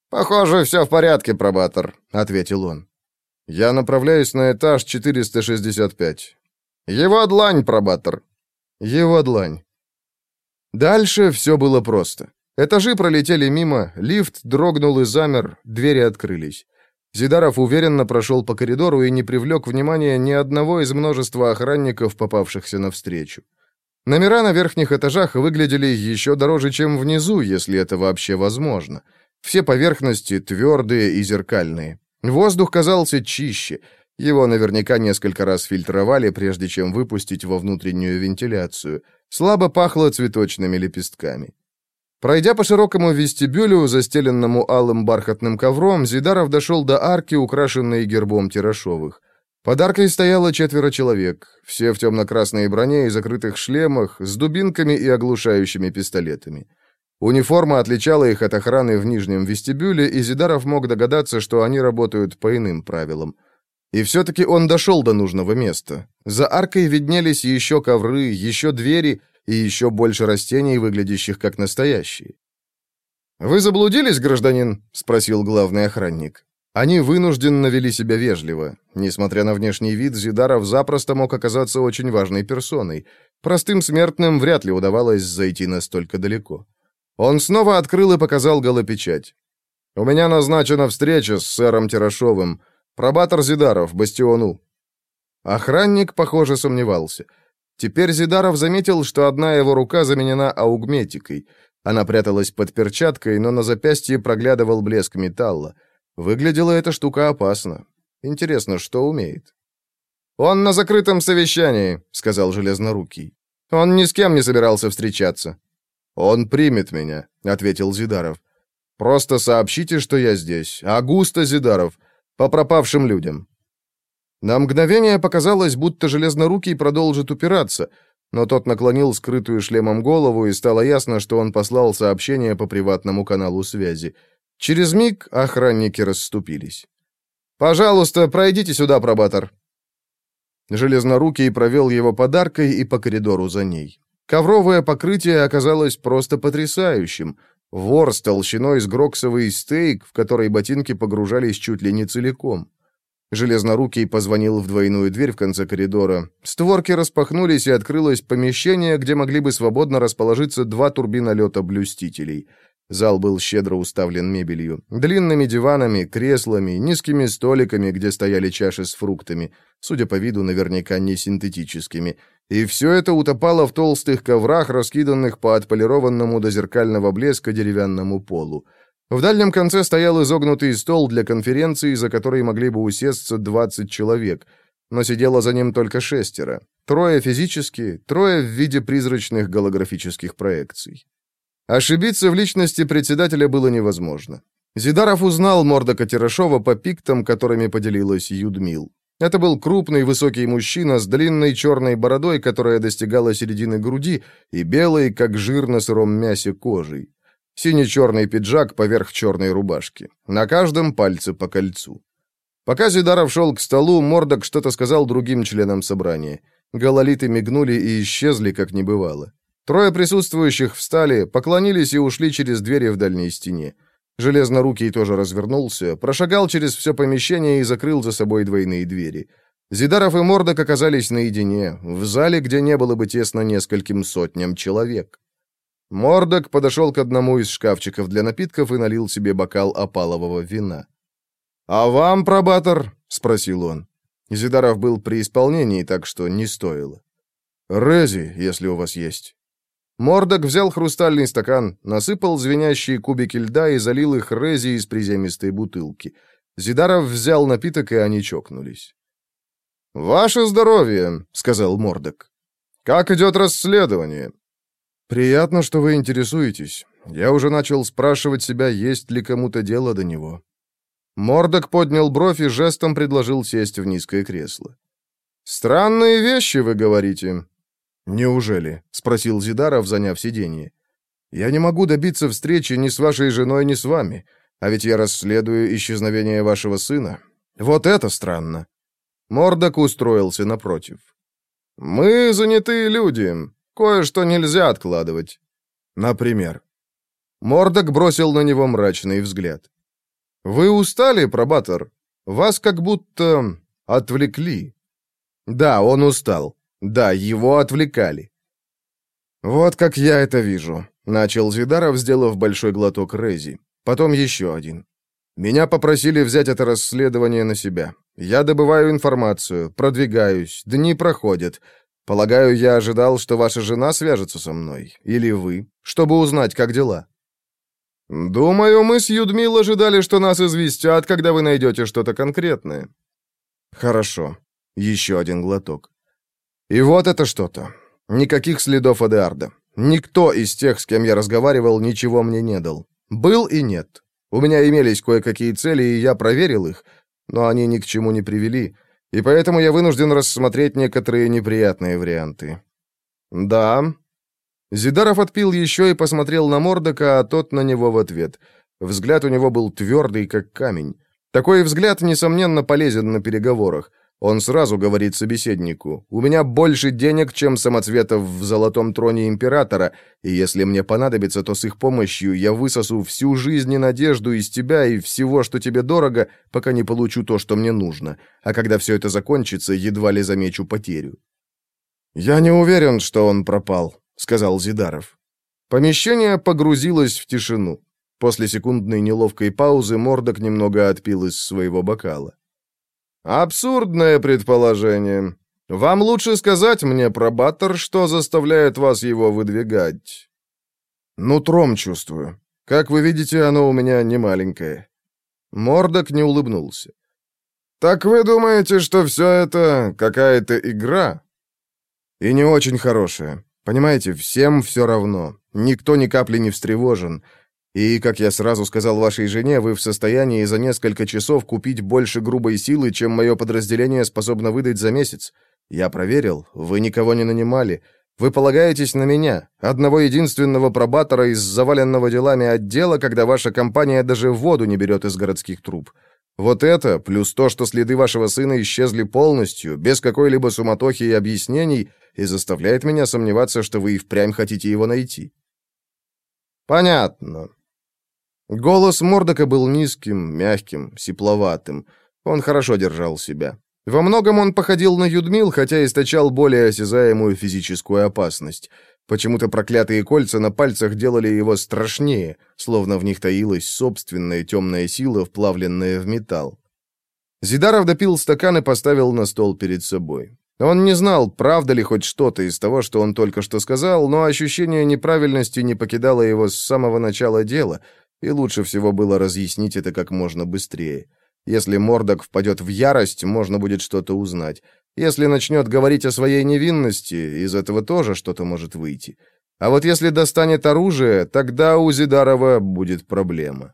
«Похоже, все в порядке, пробатор», — ответил он. «Я направляюсь на этаж 465». «Его длань, пробатор». «Его длань». Дальше все было просто. Этажи пролетели мимо, лифт дрогнул и замер, двери открылись. Зидаров уверенно прошел по коридору и не привлек внимания ни одного из множества охранников, попавшихся навстречу. Номера на верхних этажах выглядели еще дороже, чем внизу, если это вообще возможно. Все поверхности твердые и зеркальные. Воздух казался чище. Его наверняка несколько раз фильтровали, прежде чем выпустить во внутреннюю вентиляцию. Слабо пахло цветочными лепестками. Пройдя по широкому вестибюлю, застеленному алым бархатным ковром, Зидаров дошел до арки, украшенной гербом Тирашовых. Под аркой стояло четверо человек, все в темно-красной броне и закрытых шлемах, с дубинками и оглушающими пистолетами. Униформа отличала их от охраны в нижнем вестибюле, и Зидаров мог догадаться, что они работают по иным правилам. И все-таки он дошел до нужного места. За аркой виднелись еще ковры, еще двери — и еще больше растений, выглядящих как настоящие. «Вы заблудились, гражданин?» — спросил главный охранник. Они вынужденно вели себя вежливо. Несмотря на внешний вид, Зидаров запросто мог оказаться очень важной персоной. Простым смертным вряд ли удавалось зайти настолько далеко. Он снова открыл и показал голопечать. «У меня назначена встреча с сэром Тирашовым. Пробатор Зидаров, Бастиону». Охранник, похоже, сомневался — Теперь Зидаров заметил, что одна его рука заменена аугметикой. Она пряталась под перчаткой, но на запястье проглядывал блеск металла. Выглядела эта штука опасно. Интересно, что умеет? «Он на закрытом совещании», — сказал Железнорукий. «Он ни с кем не собирался встречаться». «Он примет меня», — ответил Зидаров. «Просто сообщите, что я здесь. Агуста Зидаров. По пропавшим людям». На мгновение показалось, будто Железнорукий продолжит упираться, но тот наклонил скрытую шлемом голову, и стало ясно, что он послал сообщение по приватному каналу связи. Через миг охранники расступились. «Пожалуйста, пройдите сюда, пробатор». Железнорукий провел его подаркой и по коридору за ней. Ковровое покрытие оказалось просто потрясающим. Вор с толщиной с гроксовый стейк, в который ботинки погружались чуть ли не целиком. Железнорукий позвонил в двойную дверь в конце коридора. Створки распахнулись, и открылось помещение, где могли бы свободно расположиться два турбинолета блюстителей. Зал был щедро уставлен мебелью. Длинными диванами, креслами, низкими столиками, где стояли чаши с фруктами, судя по виду, наверняка не синтетическими. И все это утопало в толстых коврах, раскиданных по отполированному до зеркального блеска деревянному полу. В дальнем конце стоял изогнутый стол для конференции, за который могли бы усесться 20 человек, но сидело за ним только шестеро. Трое физически, трое в виде призрачных голографических проекций. Ошибиться в личности председателя было невозможно. Зидаров узнал Мордока Терешова по пиктам, которыми поделилась Юдмил. Это был крупный высокий мужчина с длинной черной бородой, которая достигала середины груди, и белой, как жир на сыром мясе, кожей. Синий-черный пиджак поверх черной рубашки. На каждом пальце по кольцу. Пока Зидаров шел к столу, Мордок что-то сказал другим членам собрания. Гололиты мигнули и исчезли, как не бывало. Трое присутствующих встали, поклонились и ушли через двери в дальней стене. Железнорукий тоже развернулся, прошагал через все помещение и закрыл за собой двойные двери. Зидаров и Мордок оказались наедине, в зале, где не было бы тесно нескольким сотням человек. Мордок подошел к одному из шкафчиков для напитков и налил себе бокал опалового вина. «А вам, пробатор?» — спросил он. Зидаров был при исполнении, так что не стоило. «Рези, если у вас есть». Мордок взял хрустальный стакан, насыпал звенящие кубики льда и залил их рези из приземистой бутылки. Зидаров взял напиток, и они чокнулись. «Ваше здоровье», — сказал Мордок. «Как идет расследование?» «Приятно, что вы интересуетесь. Я уже начал спрашивать себя, есть ли кому-то дело до него». Мордок поднял бровь и жестом предложил сесть в низкое кресло. «Странные вещи, вы говорите». «Неужели?» — спросил Зидаров, заняв сиденье. «Я не могу добиться встречи ни с вашей женой, ни с вами. А ведь я расследую исчезновение вашего сына. Вот это странно». Мордок устроился напротив. «Мы занятые люди. Кое-что нельзя откладывать». «Например?» Мордок бросил на него мрачный взгляд. «Вы устали, пробатор? Вас как будто отвлекли». «Да, он устал. Да, его отвлекали». «Вот как я это вижу», — начал Зидаров, сделав большой глоток рези. Потом еще один. «Меня попросили взять это расследование на себя. Я добываю информацию, продвигаюсь, дни проходят. Полагаю, я ожидал, что ваша жена свяжется со мной. Или вы, чтобы узнать, как дела». «Думаю, мы с Юдмил ожидали, что нас известят, когда вы найдете что-то конкретное». «Хорошо. Еще один глоток. И вот это что-то. Никаких следов Адеарда. Никто из тех, с кем я разговаривал, ничего мне не дал. Был и нет. У меня имелись кое-какие цели, и я проверил их, но они ни к чему не привели, и поэтому я вынужден рассмотреть некоторые неприятные варианты. Да, Зидаров отпил еще и посмотрел на Мордока, а тот на него в ответ. Взгляд у него был твердый, как камень. Такой взгляд, несомненно, полезен на переговорах. Он сразу говорит собеседнику, «У меня больше денег, чем самоцветов в золотом троне императора, и если мне понадобится, то с их помощью я высосу всю жизнь и надежду из тебя и всего, что тебе дорого, пока не получу то, что мне нужно, а когда все это закончится, едва ли замечу потерю». «Я не уверен, что он пропал», — сказал Зидаров. Помещение погрузилось в тишину. После секундной неловкой паузы Мордок немного отпил из своего бокала. «Абсурдное предположение. Вам лучше сказать мне, пробаттер, что заставляет вас его выдвигать?» «Нутром чувствую. Как вы видите, оно у меня не маленькое». Мордок не улыбнулся. «Так вы думаете, что все это какая-то игра?» «И не очень хорошая. Понимаете, всем все равно. Никто ни капли не встревожен. И, как я сразу сказал вашей жене, вы в состоянии за несколько часов купить больше грубой силы, чем мое подразделение способно выдать за месяц. Я проверил, вы никого не нанимали. Вы полагаетесь на меня, одного единственного пробатора из заваленного делами отдела, когда ваша компания даже воду не берет из городских труб. Вот это, плюс то, что следы вашего сына исчезли полностью, без какой-либо суматохи и объяснений, и заставляет меня сомневаться, что вы и впрямь хотите его найти». «Понятно». Голос Мордока был низким, мягким, сипловатым. Он хорошо держал себя. Во многом он походил на Юдмил, хотя источал более осязаемую физическую опасность. Почему-то проклятые кольца на пальцах делали его страшнее, словно в них таилась собственная темная сила, вплавленная в металл. Зидаров допил стакан и поставил на стол перед собой. Он не знал, правда ли хоть что-то из того, что он только что сказал, но ощущение неправильности не покидало его с самого начала дела, и лучше всего было разъяснить это как можно быстрее. Если Мордок впадет в ярость, можно будет что-то узнать. Если начнет говорить о своей невинности, из этого тоже что-то может выйти. А вот если достанет оружие, тогда у Зидарова будет проблема.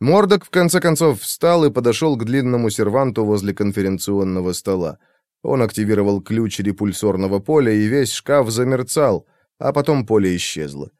Мордок в конце концов встал и подошел к длинному серванту возле конференционного стола. Он активировал ключ репульсорного поля, и весь шкаф замерцал, а потом поле исчезло.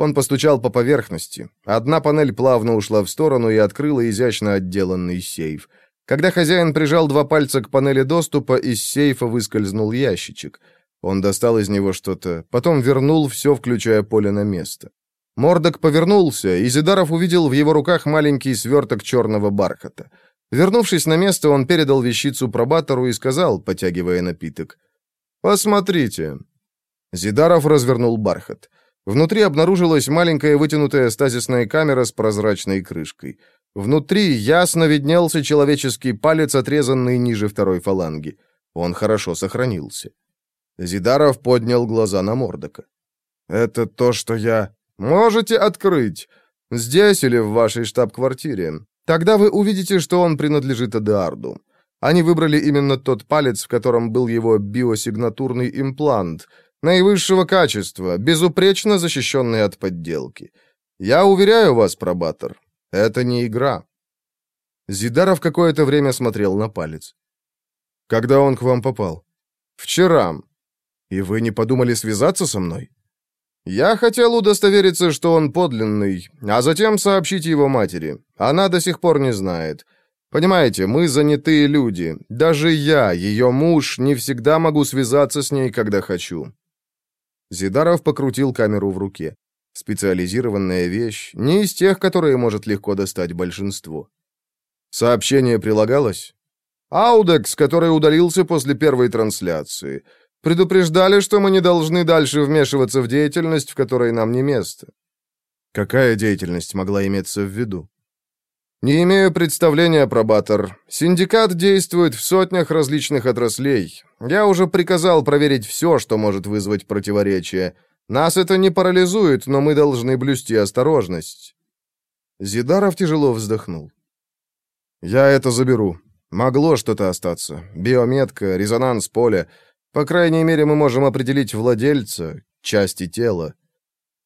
Он постучал по поверхности. Одна панель плавно ушла в сторону и открыла изящно отделанный сейф. Когда хозяин прижал два пальца к панели доступа, из сейфа выскользнул ящичек. Он достал из него что-то, потом вернул все, включая поле на место. Мордок повернулся, и Зидаров увидел в его руках маленький сверток черного бархата. Вернувшись на место, он передал вещицу пробатору и сказал, потягивая напиток, «Посмотрите». Зидаров развернул бархат. Внутри обнаружилась маленькая вытянутая стазисная камера с прозрачной крышкой. Внутри ясно виднелся человеческий палец, отрезанный ниже второй фаланги. Он хорошо сохранился. Зидаров поднял глаза на Мордока. «Это то, что я...» «Можете открыть. Здесь или в вашей штаб-квартире. Тогда вы увидите, что он принадлежит Адеарду. Они выбрали именно тот палец, в котором был его биосигнатурный имплант, наивысшего качества, безупречно защищенный от подделки. Я уверяю вас, пробатор, это не игра». Зидаров какое-то время смотрел на палец. «Когда он к вам попал?» «Вчера. И вы не подумали связаться со мной?» «Я хотел удостовериться, что он подлинный, а затем сообщить его матери. Она до сих пор не знает. Понимаете, мы занятые люди. Даже я, ее муж, не всегда могу связаться с ней, когда хочу». Зидаров покрутил камеру в руке. Специализированная вещь, не из тех, которые может легко достать большинство. Сообщение прилагалось? Аудекс, который удалился после первой трансляции. Предупреждали, что мы не должны дальше вмешиваться в деятельность, в которой нам не место. Какая деятельность могла иметься в виду? Не имею представления, пробатор. Синдикат действует в сотнях различных отраслей. Я уже приказал проверить все, что может вызвать противоречие. Нас это не парализует, но мы должны блюсти осторожность. Зидаров тяжело вздохнул. Я это заберу. Могло что-то остаться. Биометка, резонанс поля. По крайней мере, мы можем определить владельца, части тела.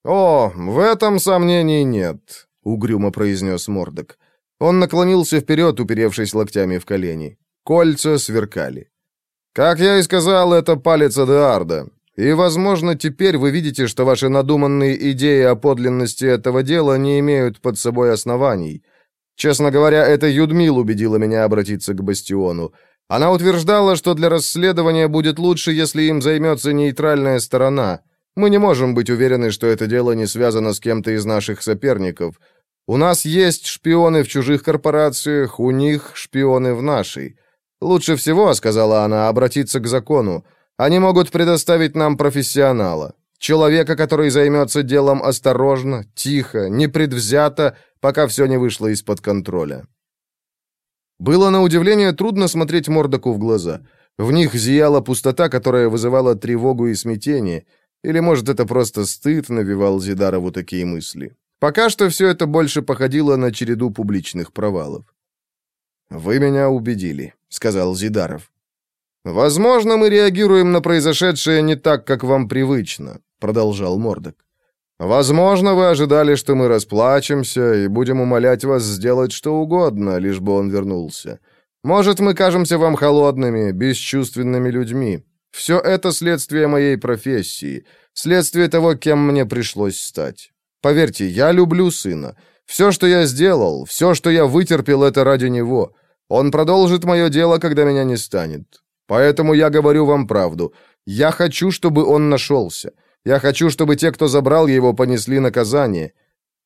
«О, в этом сомнений нет», — угрюмо произнес Мордок. Он наклонился вперед, уперевшись локтями в колени. Кольца сверкали. «Как я и сказал, это палец Адеарда. И, возможно, теперь вы видите, что ваши надуманные идеи о подлинности этого дела не имеют под собой оснований. Честно говоря, это Юдмил убедила меня обратиться к Бастиону. Она утверждала, что для расследования будет лучше, если им займется нейтральная сторона. Мы не можем быть уверены, что это дело не связано с кем-то из наших соперников. У нас есть шпионы в чужих корпорациях, у них шпионы в нашей. Лучше всего, сказала она, обратиться к закону. Они могут предоставить нам профессионала. Человека, который займется делом осторожно, тихо, непредвзято, пока все не вышло из-под контроля. Было на удивление трудно смотреть Мордоку в глаза. В них зияла пустота, которая вызывала тревогу и смятение. Или, может, это просто стыд навевал Зидарову такие мысли. Пока что все это больше походило на череду публичных провалов. «Вы меня убедили», — сказал Зидаров. «Возможно, мы реагируем на произошедшее не так, как вам привычно», — продолжал Мордок. Возможно, вы ожидали, что мы расплачемся и будем умолять вас сделать что угодно, лишь бы он вернулся. Может, мы кажемся вам холодными, бесчувственными людьми. Все это следствие моей профессии, следствие того, кем мне пришлось стать. Поверьте, я люблю сына. Все, что я сделал, все, что я вытерпел, это ради него. Он продолжит мое дело, когда меня не станет. Поэтому я говорю вам правду. Я хочу, чтобы он нашелся. Я хочу, чтобы те, кто забрал его, понесли наказание.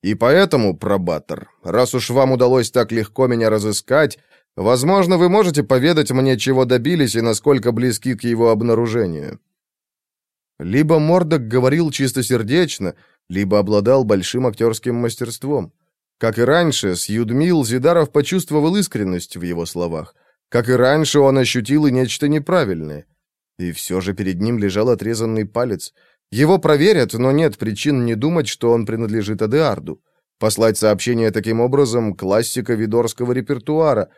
И поэтому, пробатор, раз уж вам удалось так легко меня разыскать, возможно, вы можете поведать мне, чего добились и насколько близки к его обнаружению». Либо Мордок говорил чистосердечно, либо обладал большим актерским мастерством. Как и раньше, с Юдмил Зидаров почувствовал искренность в его словах. Как и раньше, он ощутил и нечто неправильное. И все же перед ним лежал отрезанный палец — его проверят, но нет причин не думать, что он принадлежит Адеарду. Послать сообщение таким образом – классика видорского репертуара.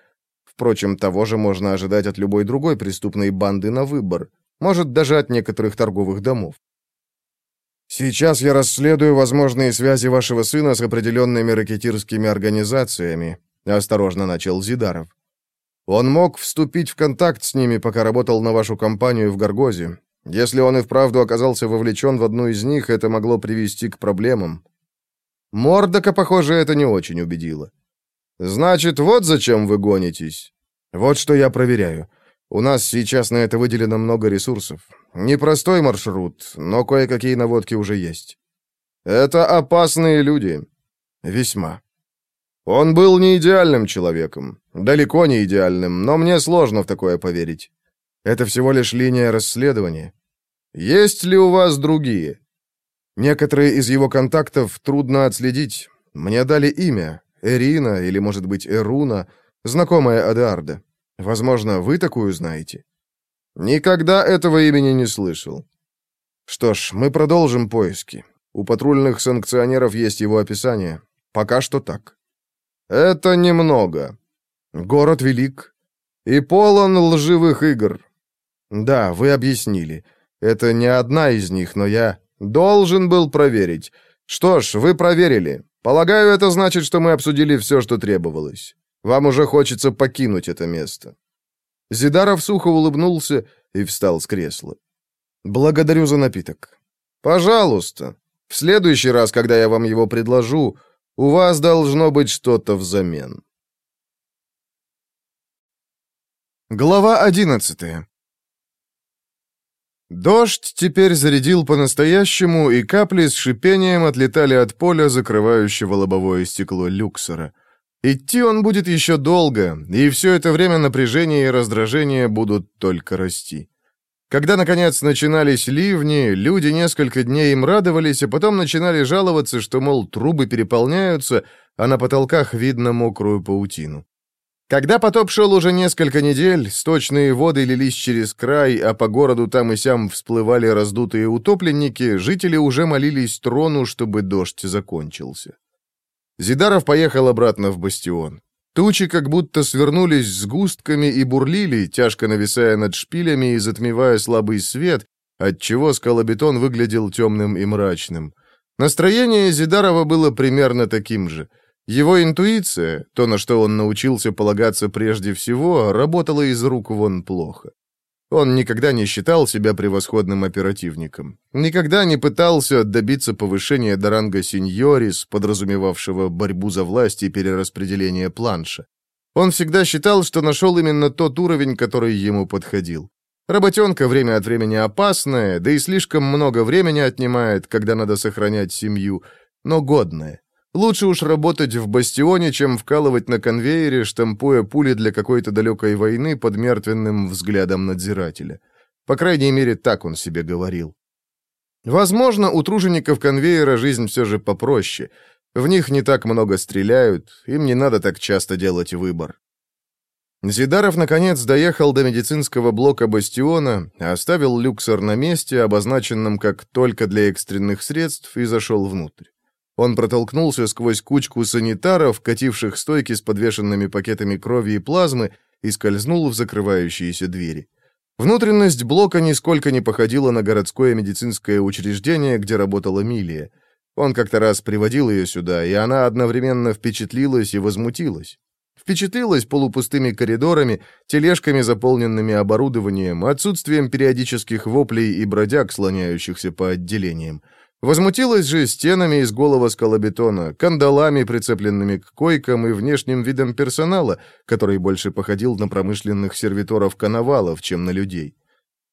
Впрочем, того же можно ожидать от любой другой преступной банды на выбор. Может, даже от некоторых торговых домов. «Сейчас я расследую возможные связи вашего сына с определенными ракетирскими организациями», — осторожно начал Зидаров. «Он мог вступить в контакт с ними, пока работал на вашу компанию в Гаргозе. Если он и вправду оказался вовлечен в одну из них, это могло привести к проблемам. Мордока, похоже, это не очень убедило. «Значит, вот зачем вы гонитесь?» «Вот что я проверяю. У нас сейчас на это выделено много ресурсов. Непростой маршрут, но кое-какие наводки уже есть». «Это опасные люди». «Весьма». «Он был не идеальным человеком. Далеко не идеальным, но мне сложно в такое поверить. Это всего лишь линия расследования. Есть ли у вас другие?» Некоторые из его контактов трудно отследить. Мне дали имя. Эрина или, может быть, Эруна, знакомая Адарда. Возможно, вы такую знаете. Никогда этого имени не слышал. Что ж, мы продолжим поиски. У патрульных санкционеров есть его описание. Пока что так. Это немного. Город велик и полон лживых игр. Да, вы объяснили. Это не одна из них, но я должен был проверить. Что ж, вы проверили. Полагаю, это значит, что мы обсудили все, что требовалось. Вам уже хочется покинуть это место». Зидаров сухо улыбнулся и встал с кресла. «Благодарю за напиток». «Пожалуйста. В следующий раз, когда я вам его предложу, у вас должно быть что-то взамен». Глава одиннадцатая Дождь теперь зарядил по-настоящему, и капли с шипением отлетали от поля, закрывающего лобовое стекло люксора. Идти он будет еще долго, и все это время напряжение и раздражение будут только расти. Когда, наконец, начинались ливни, люди несколько дней им радовались, а потом начинали жаловаться, что, мол, трубы переполняются, а на потолках видно мокрую паутину. Когда потоп шел уже несколько недель, сточные воды лились через край, а по городу там и сям всплывали раздутые утопленники, жители уже молились трону, чтобы дождь закончился. Зидаров поехал обратно в бастион. Тучи как будто свернулись сгустками и бурлили, тяжко нависая над шпилями и затмевая слабый свет, отчего скалобетон выглядел темным и мрачным. Настроение Зидарова было примерно таким же — его интуиция, то, на что он научился полагаться прежде всего, работала из рук вон плохо. Он никогда не считал себя превосходным оперативником. Никогда не пытался добиться повышения до ранга сеньорис, подразумевавшего борьбу за власть и перераспределение планша. Он всегда считал, что нашел именно тот уровень, который ему подходил. Работенка время от времени опасная, да и слишком много времени отнимает, когда надо сохранять семью, но годная. Лучше уж работать в бастионе, чем вкалывать на конвейере, штампуя пули для какой-то далекой войны под мертвенным взглядом надзирателя. По крайней мере, так он себе говорил. Возможно, у тружеников конвейера жизнь все же попроще. В них не так много стреляют, им не надо так часто делать выбор. Зидаров, наконец, доехал до медицинского блока бастиона, оставил люксор на месте, обозначенном как «только для экстренных средств», и зашел внутрь. Он протолкнулся сквозь кучку санитаров, кативших стойки с подвешенными пакетами крови и плазмы, и скользнул в закрывающиеся двери. Внутренность блока нисколько не походила на городское медицинское учреждение, где работала Милия. Он как-то раз приводил ее сюда, и она одновременно впечатлилась и возмутилась. Впечатлилась полупустыми коридорами, тележками, заполненными оборудованием, отсутствием периодических воплей и бродяг, слоняющихся по отделениям. Возмутилась же стенами из голого скалобетона, кандалами, прицепленными к койкам и внешним видом персонала, который больше походил на промышленных сервиторов-коновалов, чем на людей.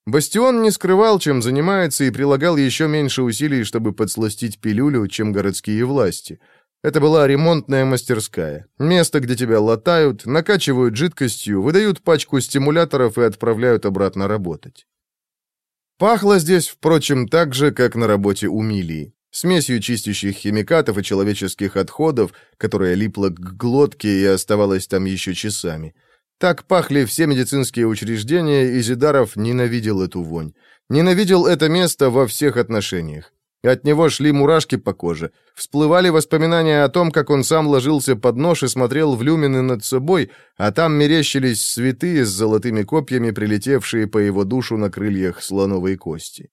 Бастион не скрывал, чем занимается, и прилагал еще меньше усилий, чтобы подсластить пилюлю, чем городские власти. Это была ремонтная мастерская. Место, где тебя латают, накачивают жидкостью, выдают пачку стимуляторов и отправляют обратно работать. Пахло здесь, впрочем, так же, как на работе у Милии. Смесью чистящих химикатов и человеческих отходов, которая липла к глотке и оставалась там еще часами. Так пахли все медицинские учреждения, и Зидаров ненавидел эту вонь. Ненавидел это место во всех отношениях. От него шли мурашки по коже. Всплывали воспоминания о том, как он сам ложился под нож и смотрел в люмины над собой, а там мерещились святые с золотыми копьями, прилетевшие по его душу на крыльях слоновой кости.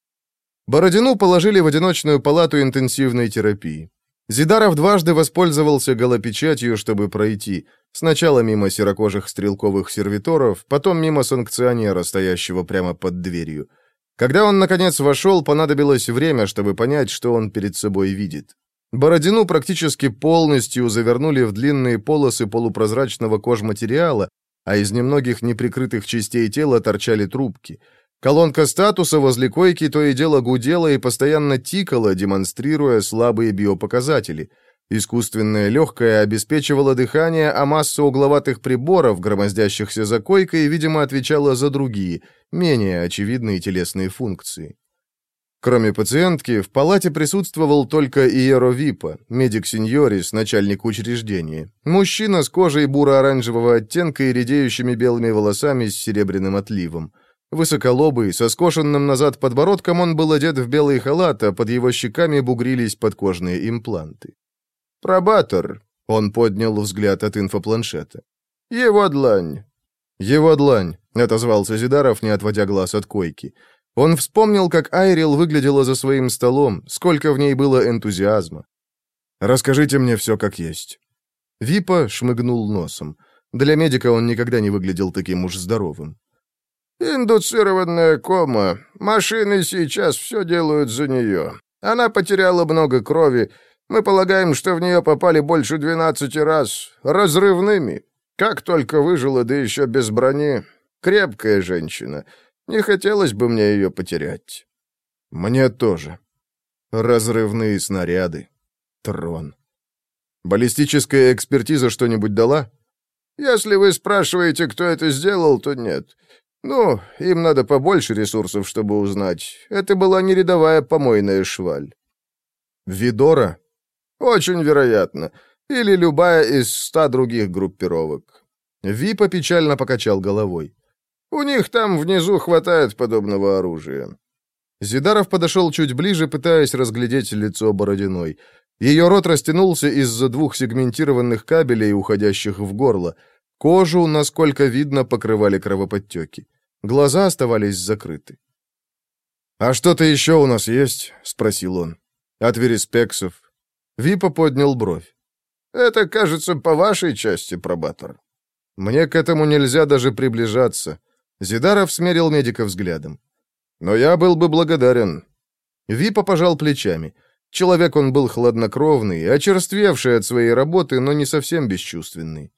Бородину положили в одиночную палату интенсивной терапии. Зидаров дважды воспользовался голопечатью, чтобы пройти. Сначала мимо серокожих стрелковых сервиторов, потом мимо санкционера, стоящего прямо под дверью. Когда он, наконец, вошел, понадобилось время, чтобы понять, что он перед собой видит. Бородину практически полностью завернули в длинные полосы полупрозрачного кожматериала, а из немногих неприкрытых частей тела торчали трубки. Колонка статуса возле койки то и дело гудела и постоянно тикала, демонстрируя слабые биопоказатели. Искусственное легкое обеспечивало дыхание, а масса угловатых приборов, громоздящихся за койкой, видимо, отвечала за другие, менее очевидные телесные функции. Кроме пациентки, в палате присутствовал только Иеро Випа, медик-сеньорис, начальник учреждения. Мужчина с кожей буро-оранжевого оттенка и редеющими белыми волосами с серебряным отливом. Высоколобый, со скошенным назад подбородком, он был одет в белый халат, а под его щеками бугрились подкожные импланты. «Пробатор», — он поднял взгляд от инфопланшета. «Его длань». «Его длань», — отозвался Зидаров, не отводя глаз от койки. Он вспомнил, как Айрил выглядела за своим столом, сколько в ней было энтузиазма. «Расскажите мне все как есть». Випа шмыгнул носом. Для медика он никогда не выглядел таким уж здоровым. «Индуцированная кома. Машины сейчас все делают за нее. Она потеряла много крови. Мы полагаем, что в нее попали больше двенадцати раз. Разрывными. Как только выжила, да еще без брони. Крепкая женщина. Не хотелось бы мне ее потерять. Мне тоже. Разрывные снаряды. Трон. Баллистическая экспертиза что-нибудь дала? Если вы спрашиваете, кто это сделал, то нет. Ну, им надо побольше ресурсов, чтобы узнать. Это была не рядовая помойная шваль. Видора? Очень вероятно. Или любая из ста других группировок. Випа печально покачал головой. У них там внизу хватает подобного оружия». Зидаров подошел чуть ближе, пытаясь разглядеть лицо Бородиной. Ее рот растянулся из-за двух сегментированных кабелей, уходящих в горло. Кожу, насколько видно, покрывали кровоподтеки. Глаза оставались закрыты. «А что-то еще у нас есть?» — спросил он. «От вереспексов». Випа поднял бровь. «Это, кажется, по вашей части, пробатор». «Мне к этому нельзя даже приближаться. Зидаров смерил медика взглядом. «Но я был бы благодарен». Випа пожал плечами. Человек он был хладнокровный, очерствевший от своей работы, но не совсем бесчувственный.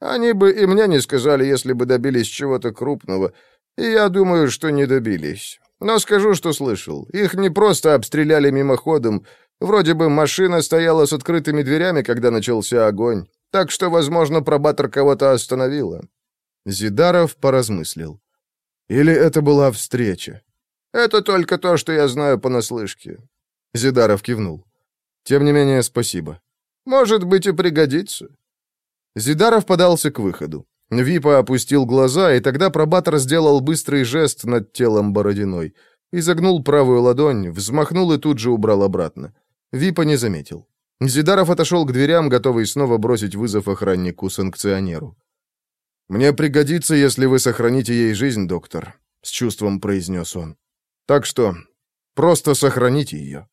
«Они бы и мне не сказали, если бы добились чего-то крупного, и я думаю, что не добились. Но скажу, что слышал. Их не просто обстреляли мимоходом. Вроде бы машина стояла с открытыми дверями, когда начался огонь. Так что, возможно, пробатор кого-то остановила. Зидаров поразмыслил. Или это была встреча? Это только то, что я знаю понаслышке. Зидаров кивнул. Тем не менее, спасибо. Может быть, и пригодится. Зидаров подался к выходу. Випа опустил глаза, и тогда пробатор сделал быстрый жест над телом Бородиной. Изогнул правую ладонь, взмахнул и тут же убрал обратно. Випа не заметил. Зидаров отошел к дверям, готовый снова бросить вызов охраннику-санкционеру. «Мне пригодится, если вы сохраните ей жизнь, доктор», — с чувством произнес он. «Так что просто сохраните ее».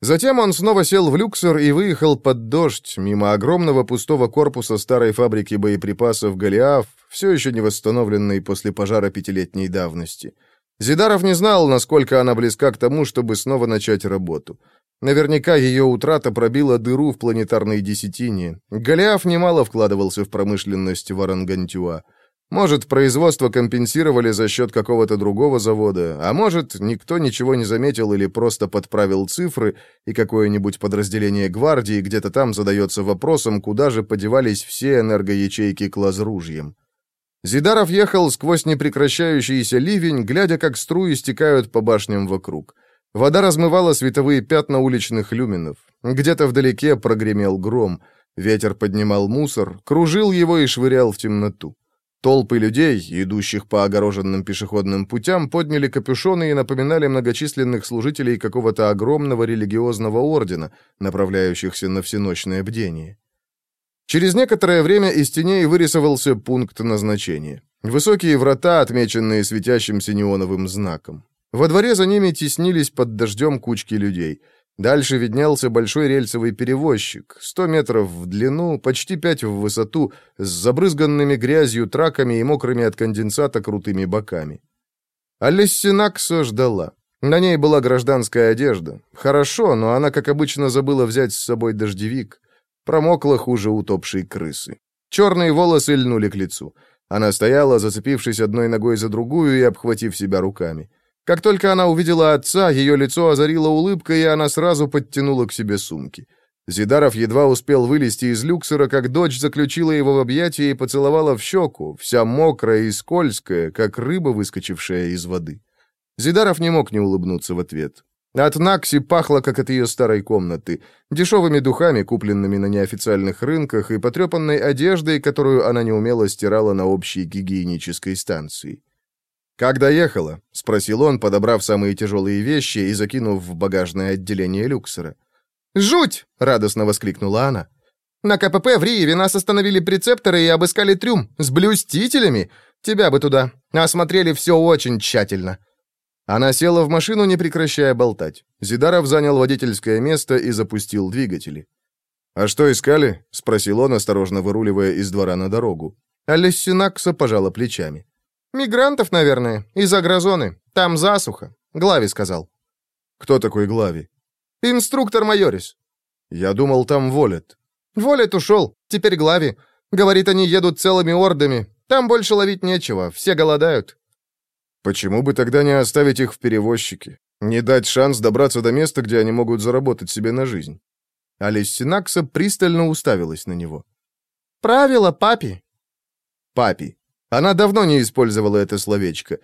Затем он снова сел в люксор и выехал под дождь, мимо огромного пустого корпуса старой фабрики боеприпасов «Голиаф», все еще не восстановленной после пожара пятилетней давности. Зидаров не знал, насколько она близка к тому, чтобы снова начать работу. Наверняка ее утрата пробила дыру в планетарной десятине. Голиаф немало вкладывался в промышленность Варангантюа. Может, производство компенсировали за счет какого-то другого завода, а может, никто ничего не заметил или просто подправил цифры, и какое-нибудь подразделение гвардии где-то там задается вопросом, куда же подевались все энергоячейки к лазружьям. Зидаров ехал сквозь непрекращающийся ливень, глядя, как струи стекают по башням вокруг. Вода размывала световые пятна уличных люминов. Где-то вдалеке прогремел гром. Ветер поднимал мусор, кружил его и швырял в темноту. Толпы людей, идущих по огороженным пешеходным путям, подняли капюшоны и напоминали многочисленных служителей какого-то огромного религиозного ордена, направляющихся на всеночное бдение. Через некоторое время из теней вырисовался пункт назначения. Высокие врата, отмеченные светящимся неоновым знаком. Во дворе за ними теснились под дождем кучки людей. Дальше виднелся большой рельсовый перевозчик, 100 метров в длину, почти 5 в высоту, с забрызганными грязью траками и мокрыми от конденсата крутыми боками. Алессинакса ждала. На ней была гражданская одежда. Хорошо, но она, как обычно, забыла взять с собой дождевик. Промокла хуже утопшей крысы. Черные волосы льнули к лицу. Она стояла, зацепившись одной ногой за другую и обхватив себя руками. Как только она увидела отца, ее лицо озарила улыбка, и она сразу подтянула к себе сумки. Зидаров едва успел вылезти из люксера, как дочь заключила его в объятия и поцеловала в щеку, вся мокрая и скользкая, как рыба, выскочившая из воды. Зидаров не мог не улыбнуться в ответ. От Накси пахло, как от ее старой комнаты, дешевыми духами, купленными на неофициальных рынках, и потрепанной одеждой, которую она неумело стирала на общей гигиенической станции. «Как доехала?» — спросил он, подобрав самые тяжелые вещи и закинув в багажное отделение люксера. «Жуть!» — радостно воскликнула она. «На КПП в Риеве нас остановили прецепторы и обыскали трюм. С блюстителями? Тебя бы туда. Осмотрели все очень тщательно». Она села в машину, не прекращая болтать. Зидаров занял водительское место и запустил двигатели. «А что искали?» — спросил он, осторожно выруливая из двора на дорогу. А Лессинакса пожала плечами. «Мигрантов, наверное, из агрозоны. Там засуха», — Глави сказал. «Кто такой Глави?» «Инструктор Майорис». «Я думал, там Волет». «Волет ушел. Теперь Глави. Говорит, они едут целыми ордами. Там больше ловить нечего. Все голодают». Почему бы тогда не оставить их в перевозчике? Не дать шанс добраться до места, где они могут заработать себе на жизнь? Алис Синакса пристально уставилась на него. «Правило папи». «Папи». Она давно не использовала это словечко.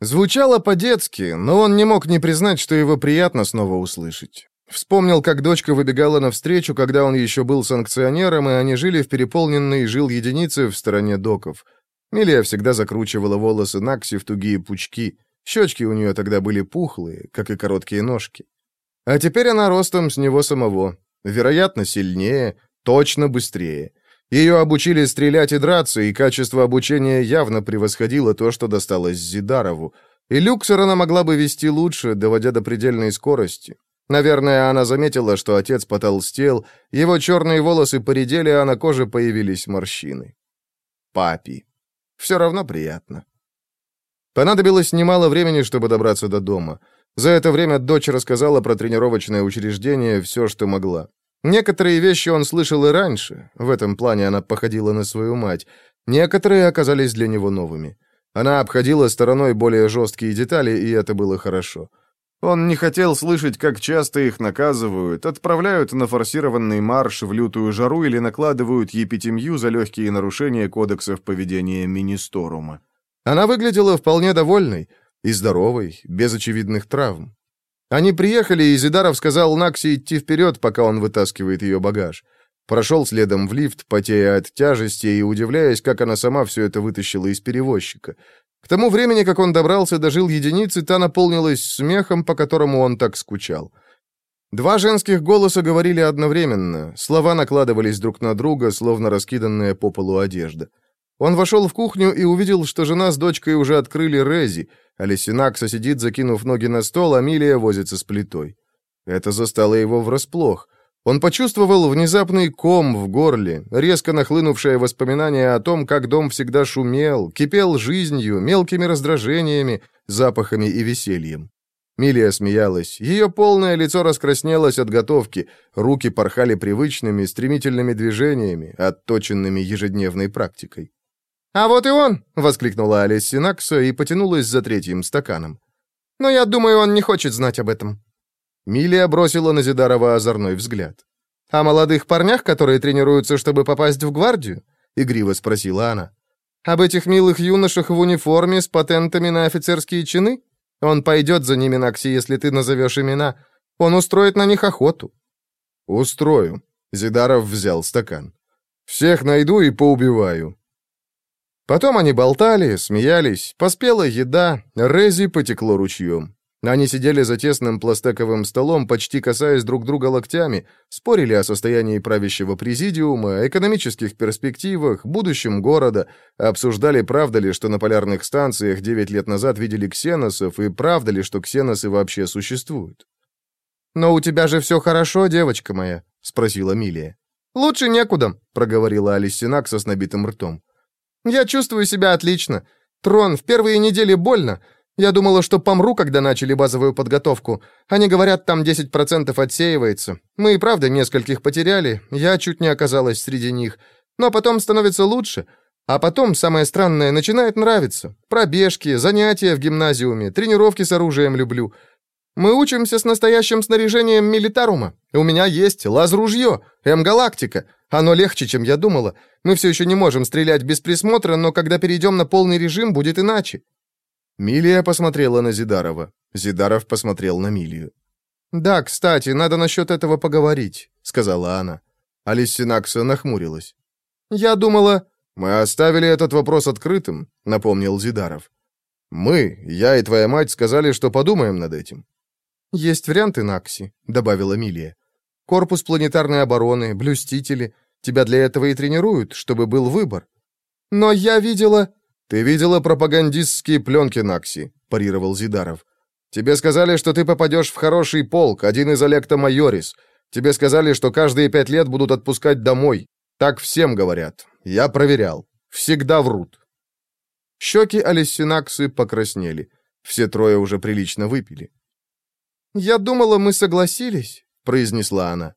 Звучало по-детски, но он не мог не признать, что его приятно снова услышать. Вспомнил, как дочка выбегала навстречу, когда он еще был санкционером, и они жили в переполненной жил единице в стороне доков — Милия всегда закручивала волосы Накси в тугие пучки. Щечки у нее тогда были пухлые, как и короткие ножки. А теперь она ростом с него самого. Вероятно, сильнее, точно быстрее. Ее обучили стрелять и драться, и качество обучения явно превосходило то, что досталось Зидарову. И люксер она могла бы вести лучше, доводя до предельной скорости. Наверное, она заметила, что отец потолстел, его черные волосы поредели, а на коже появились морщины. Папи. Все равно приятно. Понадобилось немало времени, чтобы добраться до дома. За это время дочь рассказала про тренировочное учреждение все, что могла. Некоторые вещи он слышал и раньше, в этом плане она походила на свою мать. Некоторые оказались для него новыми. Она обходила стороной более жесткие детали, и это было хорошо. Он не хотел слышать, как часто их наказывают, отправляют на форсированный марш в лютую жару или накладывают епитемью за легкие нарушения кодексов поведения Министорума. Она выглядела вполне довольной и здоровой, без очевидных травм. Они приехали, и Зидаров сказал Накси идти вперед, пока он вытаскивает ее багаж. Прошел следом в лифт, потея от тяжести и удивляясь, как она сама все это вытащила из перевозчика. К тому времени, как он добрался до жил единицы, та наполнилась смехом, по которому он так скучал. Два женских голоса говорили одновременно, слова накладывались друг на друга, словно раскиданная по полу одежда. Он вошел в кухню и увидел, что жена с дочкой уже открыли рези, а Лесинакса сидит, закинув ноги на стол, а Милия возится с плитой. Это застало его врасплох. Он почувствовал внезапный ком в горле, резко нахлынувшее воспоминание о том, как дом всегда шумел, кипел жизнью, мелкими раздражениями, запахами и весельем. Милия смеялась. Ее полное лицо раскраснелось от готовки, руки порхали привычными, стремительными движениями, отточенными ежедневной практикой. «А вот и он!» — воскликнула Алис Синакса и потянулась за третьим стаканом. «Но я думаю, он не хочет знать об этом». Милия бросила на Зидарова озорной взгляд. «О молодых парнях, которые тренируются, чтобы попасть в гвардию?» — игриво спросила она. «Об этих милых юношах в униформе с патентами на офицерские чины? Он пойдет за ними, Накси, если ты назовешь имена. Он устроит на них охоту». «Устрою». Зидаров взял стакан. «Всех найду и поубиваю». Потом они болтали, смеялись, поспела еда, Рези потекло ручьем. Они сидели за тесным пластековым столом, почти касаясь друг друга локтями, спорили о состоянии правящего президиума, экономических перспективах, будущем города, обсуждали, правда ли, что на полярных станциях 9 лет назад видели ксеносов, и правда ли, что ксеносы вообще существуют. «Но у тебя же все хорошо, девочка моя?» — спросила Милия. «Лучше некуда», — проговорила Алисинак со снабитым ртом. «Я чувствую себя отлично. Трон, в первые недели больно, Я думала, что помру, когда начали базовую подготовку. Они говорят, там 10% отсеивается. Мы и правда нескольких потеряли, я чуть не оказалась среди них. Но потом становится лучше. А потом, самое странное, начинает нравиться. Пробежки, занятия в гимназиуме, тренировки с оружием люблю. Мы учимся с настоящим снаряжением милитарума. У меня есть лаз-ружье, М-галактика. Оно легче, чем я думала. Мы все еще не можем стрелять без присмотра, но когда перейдем на полный режим, будет иначе. Милия посмотрела на Зидарова. Зидаров посмотрел на Милию. «Да, кстати, надо насчет этого поговорить», — сказала она. Алиссинакса нахмурилась. «Я думала...» «Мы оставили этот вопрос открытым», — напомнил Зидаров. «Мы, я и твоя мать, сказали, что подумаем над этим». «Есть варианты, Накси», — добавила Милия. «Корпус планетарной обороны, блюстители. Тебя для этого и тренируют, чтобы был выбор». «Но я видела...» «Ты видела пропагандистские пленки, Накси», — парировал Зидаров. «Тебе сказали, что ты попадешь в хороший полк, один из Олекта Майорис. Тебе сказали, что каждые пять лет будут отпускать домой. Так всем говорят. Я проверял. Всегда врут». Щеки Алиссинаксы покраснели. Все трое уже прилично выпили. «Я думала, мы согласились», — произнесла она.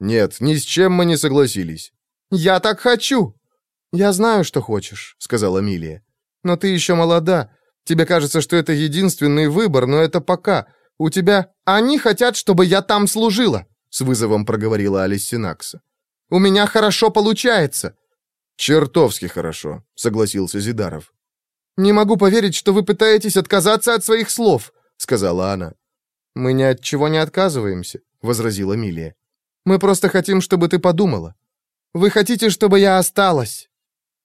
«Нет, ни с чем мы не согласились». «Я так хочу!» «Я знаю, что хочешь», — сказала Милия. Но ты еще молода. Тебе кажется, что это единственный выбор, но это пока. У тебя... Они хотят, чтобы я там служила», — с вызовом проговорила Алиссинакса. «У меня хорошо получается». «Чертовски хорошо», — согласился Зидаров. «Не могу поверить, что вы пытаетесь отказаться от своих слов», — сказала она. «Мы ни от чего не отказываемся», — возразила Милия. «Мы просто хотим, чтобы ты подумала. Вы хотите, чтобы я осталась?»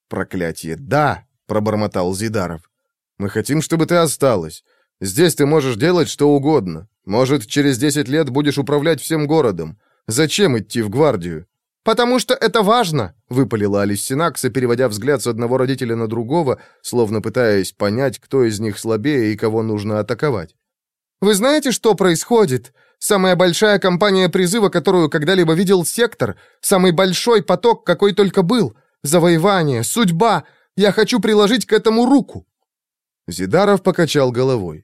«Проклятие, да!» — пробормотал Зидаров. «Мы хотим, чтобы ты осталась. Здесь ты можешь делать что угодно. Может, через десять лет будешь управлять всем городом. Зачем идти в гвардию?» «Потому что это важно!» — выпалила Алиссинакса, переводя взгляд с одного родителя на другого, словно пытаясь понять, кто из них слабее и кого нужно атаковать. «Вы знаете, что происходит? Самая большая кампания призыва, которую когда-либо видел сектор, самый большой поток, какой только был. Завоевание, судьба, я хочу приложить к этому руку!» Зидаров покачал головой.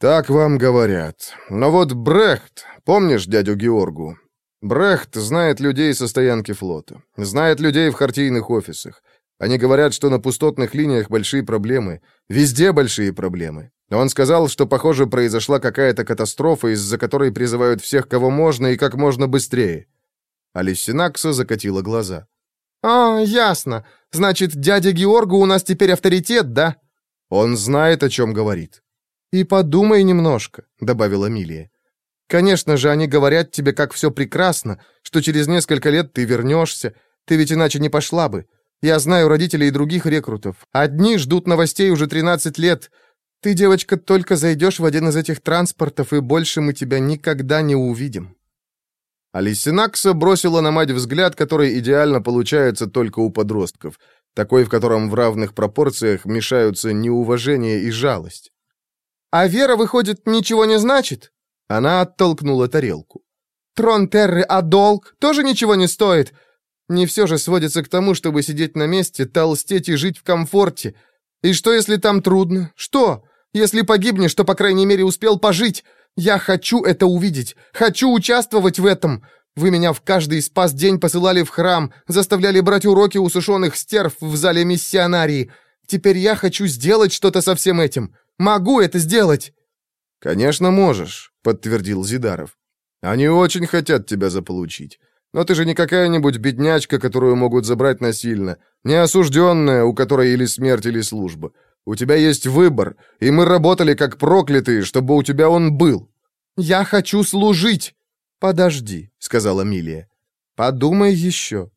«Так вам говорят. Но вот Брехт, помнишь дядю Георгу? Брехт знает людей со стоянки флота, знает людей в хартийных офисах. Они говорят, что на пустотных линиях большие проблемы, везде большие проблемы. Он сказал, что, похоже, произошла какая-то катастрофа, из-за которой призывают всех, кого можно, и как можно быстрее». Алиссинакса закатила глаза. «А, ясно. Значит, дядя Георгу у нас теперь авторитет, да?» «Он знает, о чем говорит». «И подумай немножко», — добавила Милия. «Конечно же, они говорят тебе, как все прекрасно, что через несколько лет ты вернешься. Ты ведь иначе не пошла бы. Я знаю родителей и других рекрутов. Одни ждут новостей уже 13 лет. Ты, девочка, только зайдешь в один из этих транспортов, и больше мы тебя никогда не увидим». Алисинакса бросила на мать взгляд, который идеально получается только у подростков, такой, в котором в равных пропорциях мешаются неуважение и жалость. «А вера, выходит, ничего не значит?» Она оттолкнула тарелку. «Трон Терры, а долг тоже ничего не стоит. Не все же сводится к тому, чтобы сидеть на месте, толстеть и жить в комфорте. И что, если там трудно? Что? Если погибнешь, то, по крайней мере, успел пожить. Я хочу это увидеть, хочу участвовать в этом. Вы меня в каждый спас день посылали в храм, заставляли брать уроки у сушеных стерв в зале миссионарии. Теперь я хочу сделать что-то со всем этим. Могу это сделать!» «Конечно можешь», — подтвердил Зидаров. «Они очень хотят тебя заполучить. Но ты же не какая-нибудь беднячка, которую могут забрать насильно. Не осужденная, у которой или смерть, или служба. У тебя есть выбор, и мы работали как проклятые, чтобы у тебя он был». «Я хочу служить!» «Подожди», — сказала Милия. «Подумай еще».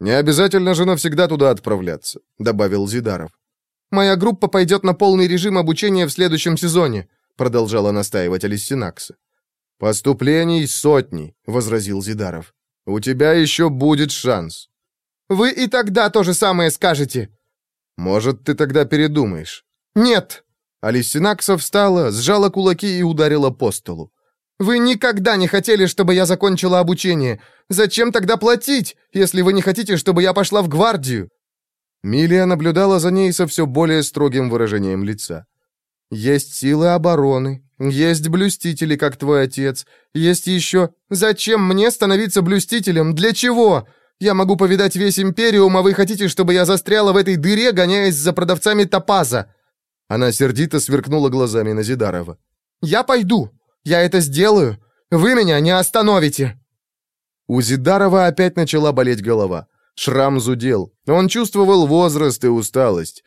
«Не обязательно же навсегда туда отправляться», — добавил Зидаров. «Моя группа пойдет на полный режим обучения в следующем сезоне», — продолжала настаивать Алиссинакса. «Поступлений сотни», — возразил Зидаров. «У тебя еще будет шанс». «Вы и тогда то же самое скажете», «Может, ты тогда передумаешь?» «Нет!» Алисинакса встала, сжала кулаки и ударила по столу. «Вы никогда не хотели, чтобы я закончила обучение. Зачем тогда платить, если вы не хотите, чтобы я пошла в гвардию?» Милия наблюдала за ней со все более строгим выражением лица. Есть силы обороны, есть блюстители, как твой отец, есть еще... Зачем мне становиться блюстителем? Для чего? Я могу повидать весь Империум, а вы хотите, чтобы я застряла в этой дыре, гоняясь за продавцами топаза?» Она сердито сверкнула глазами на Зидарова. «Я пойду. Я это сделаю. Вы меня не остановите!» У Зидарова опять начала болеть голова. Шрам зудел. Он чувствовал возраст и усталость.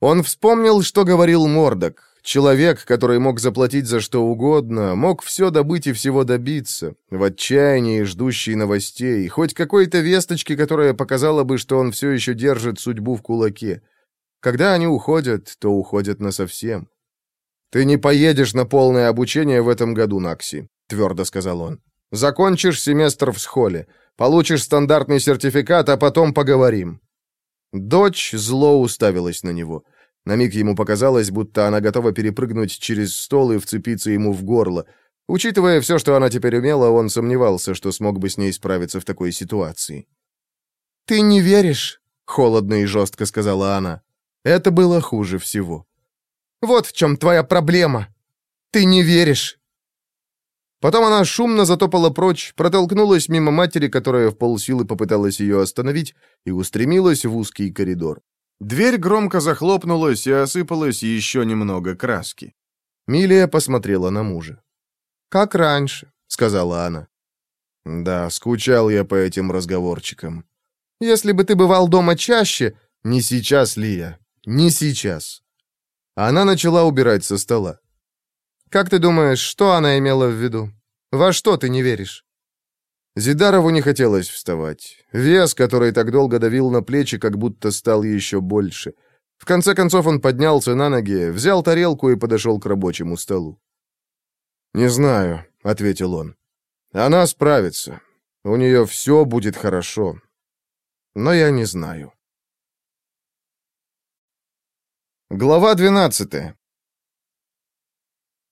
Он вспомнил, что говорил Мордок. Человек, который мог заплатить за что угодно, мог все добыть и всего добиться, в отчаянии ждущий новостей, хоть какой-то весточки, которая показала бы, что он все еще держит судьбу в кулаке. Когда они уходят, то уходят насовсем. «Ты не поедешь на полное обучение в этом году, Накси», — твердо сказал он. «Закончишь семестр в схоле, получишь стандартный сертификат, а потом поговорим». Дочь зло уставилась на него. На миг ему показалось, будто она готова перепрыгнуть через стол и вцепиться ему в горло. Учитывая все, что она теперь умела, он сомневался, что смог бы с ней справиться в такой ситуации. «Ты не веришь?» — холодно и жестко сказала она. Это было хуже всего. «Вот в чем твоя проблема. Ты не веришь». Потом она шумно затопала прочь, протолкнулась мимо матери, которая в полсилы попыталась ее остановить, и устремилась в узкий коридор. Дверь громко захлопнулась и осыпалось еще немного краски. Милия посмотрела на мужа. «Как раньше», — сказала она. «Да, скучал я по этим разговорчикам. Если бы ты бывал дома чаще...» «Не сейчас, Лия, не сейчас». Она начала убирать со стола. «Как ты думаешь, что она имела в виду? Во что ты не веришь?» Зидарову не хотелось вставать. Вес, который так долго давил на плечи, как будто стал еще больше. В конце концов он поднялся на ноги, взял тарелку и подошел к рабочему столу. «Не знаю», — ответил он. «Она справится. У нее все будет хорошо. Но я не знаю». Глава двенадцатая.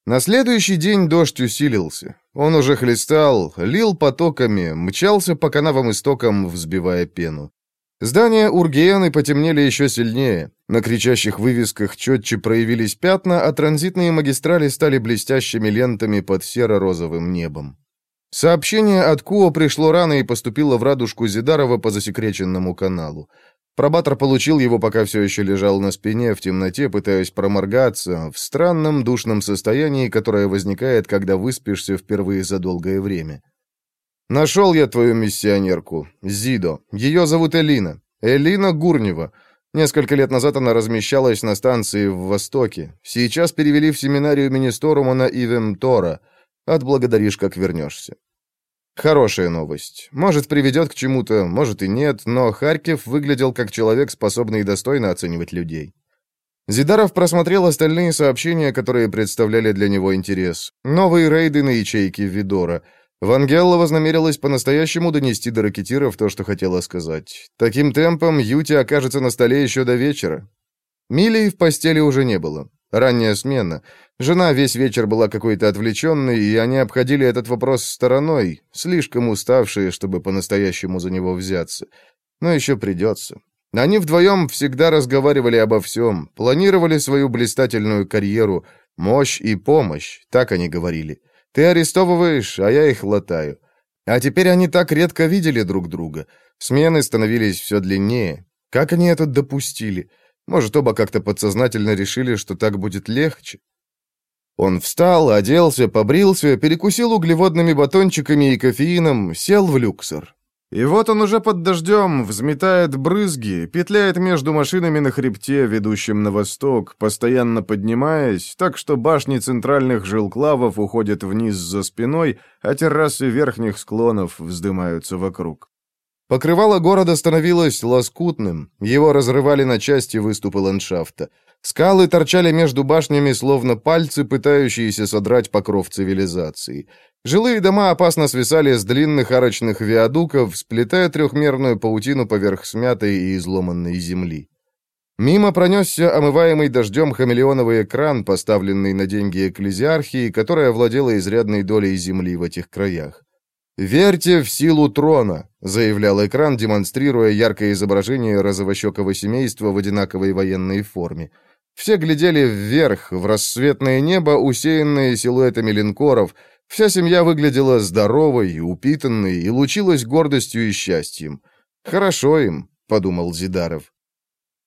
На следующий день дождь усилился. Он уже хлестал, лил потоками, мчался по канавам и стокам, взбивая пену. Здания Ургиены потемнели еще сильнее. На кричащих вывесках четче проявились пятна, а транзитные магистрали стали блестящими лентами под серо-розовым небом. Сообщение от Куо пришло рано и поступило в радужку Зидарова по засекреченному каналу. Пробатор получил его, пока все еще лежал на спине в темноте, пытаясь проморгаться, в странном душном состоянии, которое возникает, когда выспишься впервые за долгое время. «Нашел я твою миссионерку, Зидо. Ее зовут Элина. Элина Гурнева. Несколько лет назад она размещалась на станции в Востоке. Сейчас перевели в семинарию Министорума на Ивем Тора. Отблагодаришь, как вернешься. Хорошая новость. Может, приведет к чему-то, может и нет, но Харьков выглядел как человек, способный достойно оценивать людей. Зидаров просмотрел остальные сообщения, которые представляли для него интерес. Новые рейды на ячейки Видора. Вангелла вознамерилась по-настоящему донести до ракетиров то, что хотела сказать. Таким темпом Юти окажется на столе еще до вечера. Милии в постели уже не было. Ранняя смена. Жена весь вечер была какой-то отвлеченной, и они обходили этот вопрос стороной, слишком уставшие, чтобы по-настоящему за него взяться. Но еще придется. Они вдвоем всегда разговаривали обо всем, планировали свою блистательную карьеру, мощь и помощь, так они говорили. Ты арестовываешь, а я их латаю. А теперь они так редко видели друг друга. Смены становились все длиннее. Как они это допустили? Может, оба как-то подсознательно решили, что так будет легче. Он встал, оделся, побрился, перекусил углеводными батончиками и кофеином, сел в люксор. И вот он уже под дождем взметает брызги, петляет между машинами на хребте, ведущем на восток, постоянно поднимаясь, так что башни центральных жилклавов уходят вниз за спиной, а террасы верхних склонов вздымаются вокруг. Покрывало города становилось лоскутным, его разрывали на части выступы ландшафта. Скалы торчали между башнями, словно пальцы, пытающиеся содрать покров цивилизации. Жилые дома опасно свисали с длинных арочных виадуков, сплетая трехмерную паутину поверх смятой и изломанной земли. Мимо пронесся омываемый дождем хамелеоновый экран, поставленный на деньги экклезиархии, которая владела изрядной долей земли в этих краях. «Верьте в силу трона», — заявлял экран, демонстрируя яркое изображение розовощекого семейства в одинаковой военной форме. Все глядели вверх, в рассветное небо, усеянное силуэтами линкоров. Вся семья выглядела здоровой, упитанной и лучилась гордостью и счастьем. «Хорошо им», — подумал Зидаров.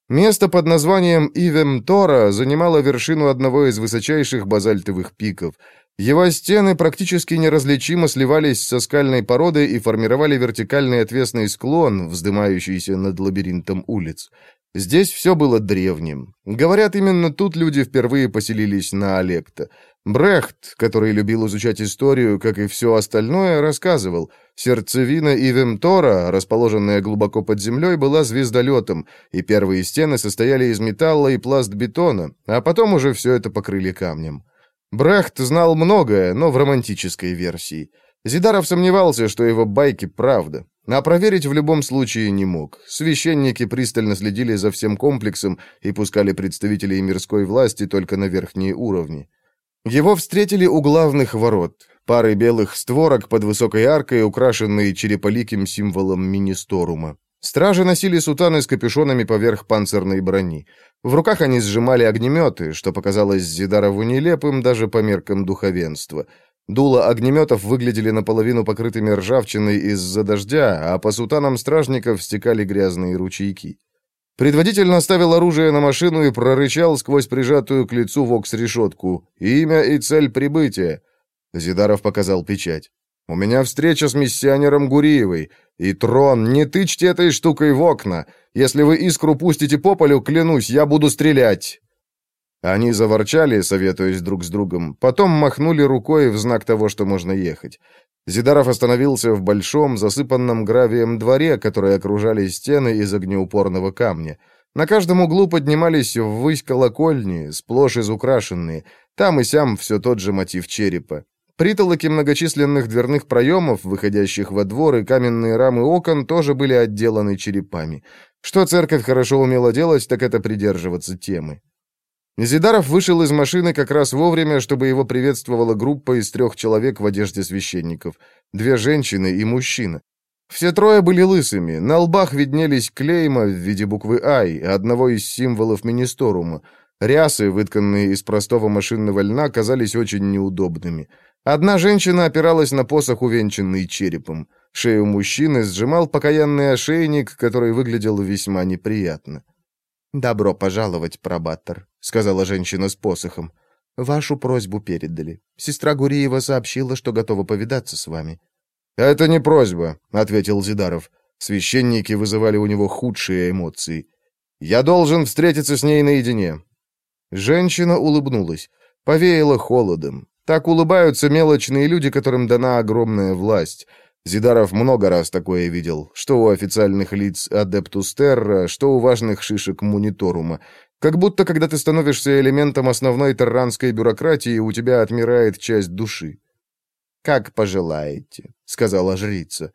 Место под названием Ивем Тора занимало вершину одного из высочайших базальтовых пиков. Его стены практически неразличимо сливались со скальной породой и формировали вертикальный отвесный склон, вздымающийся над лабиринтом улиц. Здесь все было древним. Говорят, именно тут люди впервые поселились на Олекта. Брехт, который любил изучать историю, как и все остальное, рассказывал, сердцевина Ивемтора, расположенная глубоко под землей, была звездолетом, и первые стены состояли из металла и пластбетона, а потом уже все это покрыли камнем. Брехт знал многое, но в романтической версии. Зидаров сомневался, что его байки правда. А проверить в любом случае не мог. Священники пристально следили за всем комплексом и пускали представителей мирской власти только на верхние уровни. Его встретили у главных ворот, пары белых створок под высокой аркой, украшенные череполиким символом Министорума. Стражи носили сутаны с капюшонами поверх панцирной брони. В руках они сжимали огнеметы, что показалось Зидарову нелепым даже по меркам духовенства — Дула огнеметов выглядели наполовину покрытыми ржавчиной из-за дождя, а по сутанам стражников стекали грязные ручейки. Предводитель наставил оружие на машину и прорычал сквозь прижатую к лицу вокс-решетку. «Имя и цель прибытия». Зидаров показал печать. «У меня встреча с миссионером Гуриевой. И, Трон, не тычьте этой штукой в окна. Если вы искру пустите по полю, клянусь, я буду стрелять». Они заворчали, советуясь друг с другом, потом махнули рукой в знак того, что можно ехать. Зидаров остановился в большом, засыпанном гравием дворе, который окружали стены из огнеупорного камня. На каждом углу поднимались ввысь колокольни, сплошь изукрашенные. Там и сям все тот же мотив черепа. Притолоки многочисленных дверных проемов, выходящих во двор, и каменные рамы окон тоже были отделаны черепами. Что церковь хорошо умела делать, так это придерживаться темы. Зидаров вышел из машины как раз вовремя, чтобы его приветствовала группа из трех человек в одежде священников, две женщины и мужчина. Все трое были лысыми, на лбах виднелись клейма в виде буквы «Ай», одного из символов Министорума. Рясы, вытканные из простого машинного льна, казались очень неудобными. Одна женщина опиралась на посох, увенчанный черепом. Шею мужчины сжимал покаянный ошейник, который выглядел весьма неприятно. «Добро пожаловать, пробаттер», — сказала женщина с посохом. «Вашу просьбу передали. Сестра Гуриева сообщила, что готова повидаться с вами». «Это не просьба», — ответил Зидаров. Священники вызывали у него худшие эмоции. «Я должен встретиться с ней наедине». Женщина улыбнулась. Повеяло холодом. Так улыбаются мелочные люди, которым дана огромная власть. Зидаров много раз такое видел, что у официальных лиц Адептус Терра, что у важных шишек Мониторума. Как будто, когда ты становишься элементом основной терранской бюрократии, у тебя отмирает часть души. «Как пожелаете», — сказала жрица.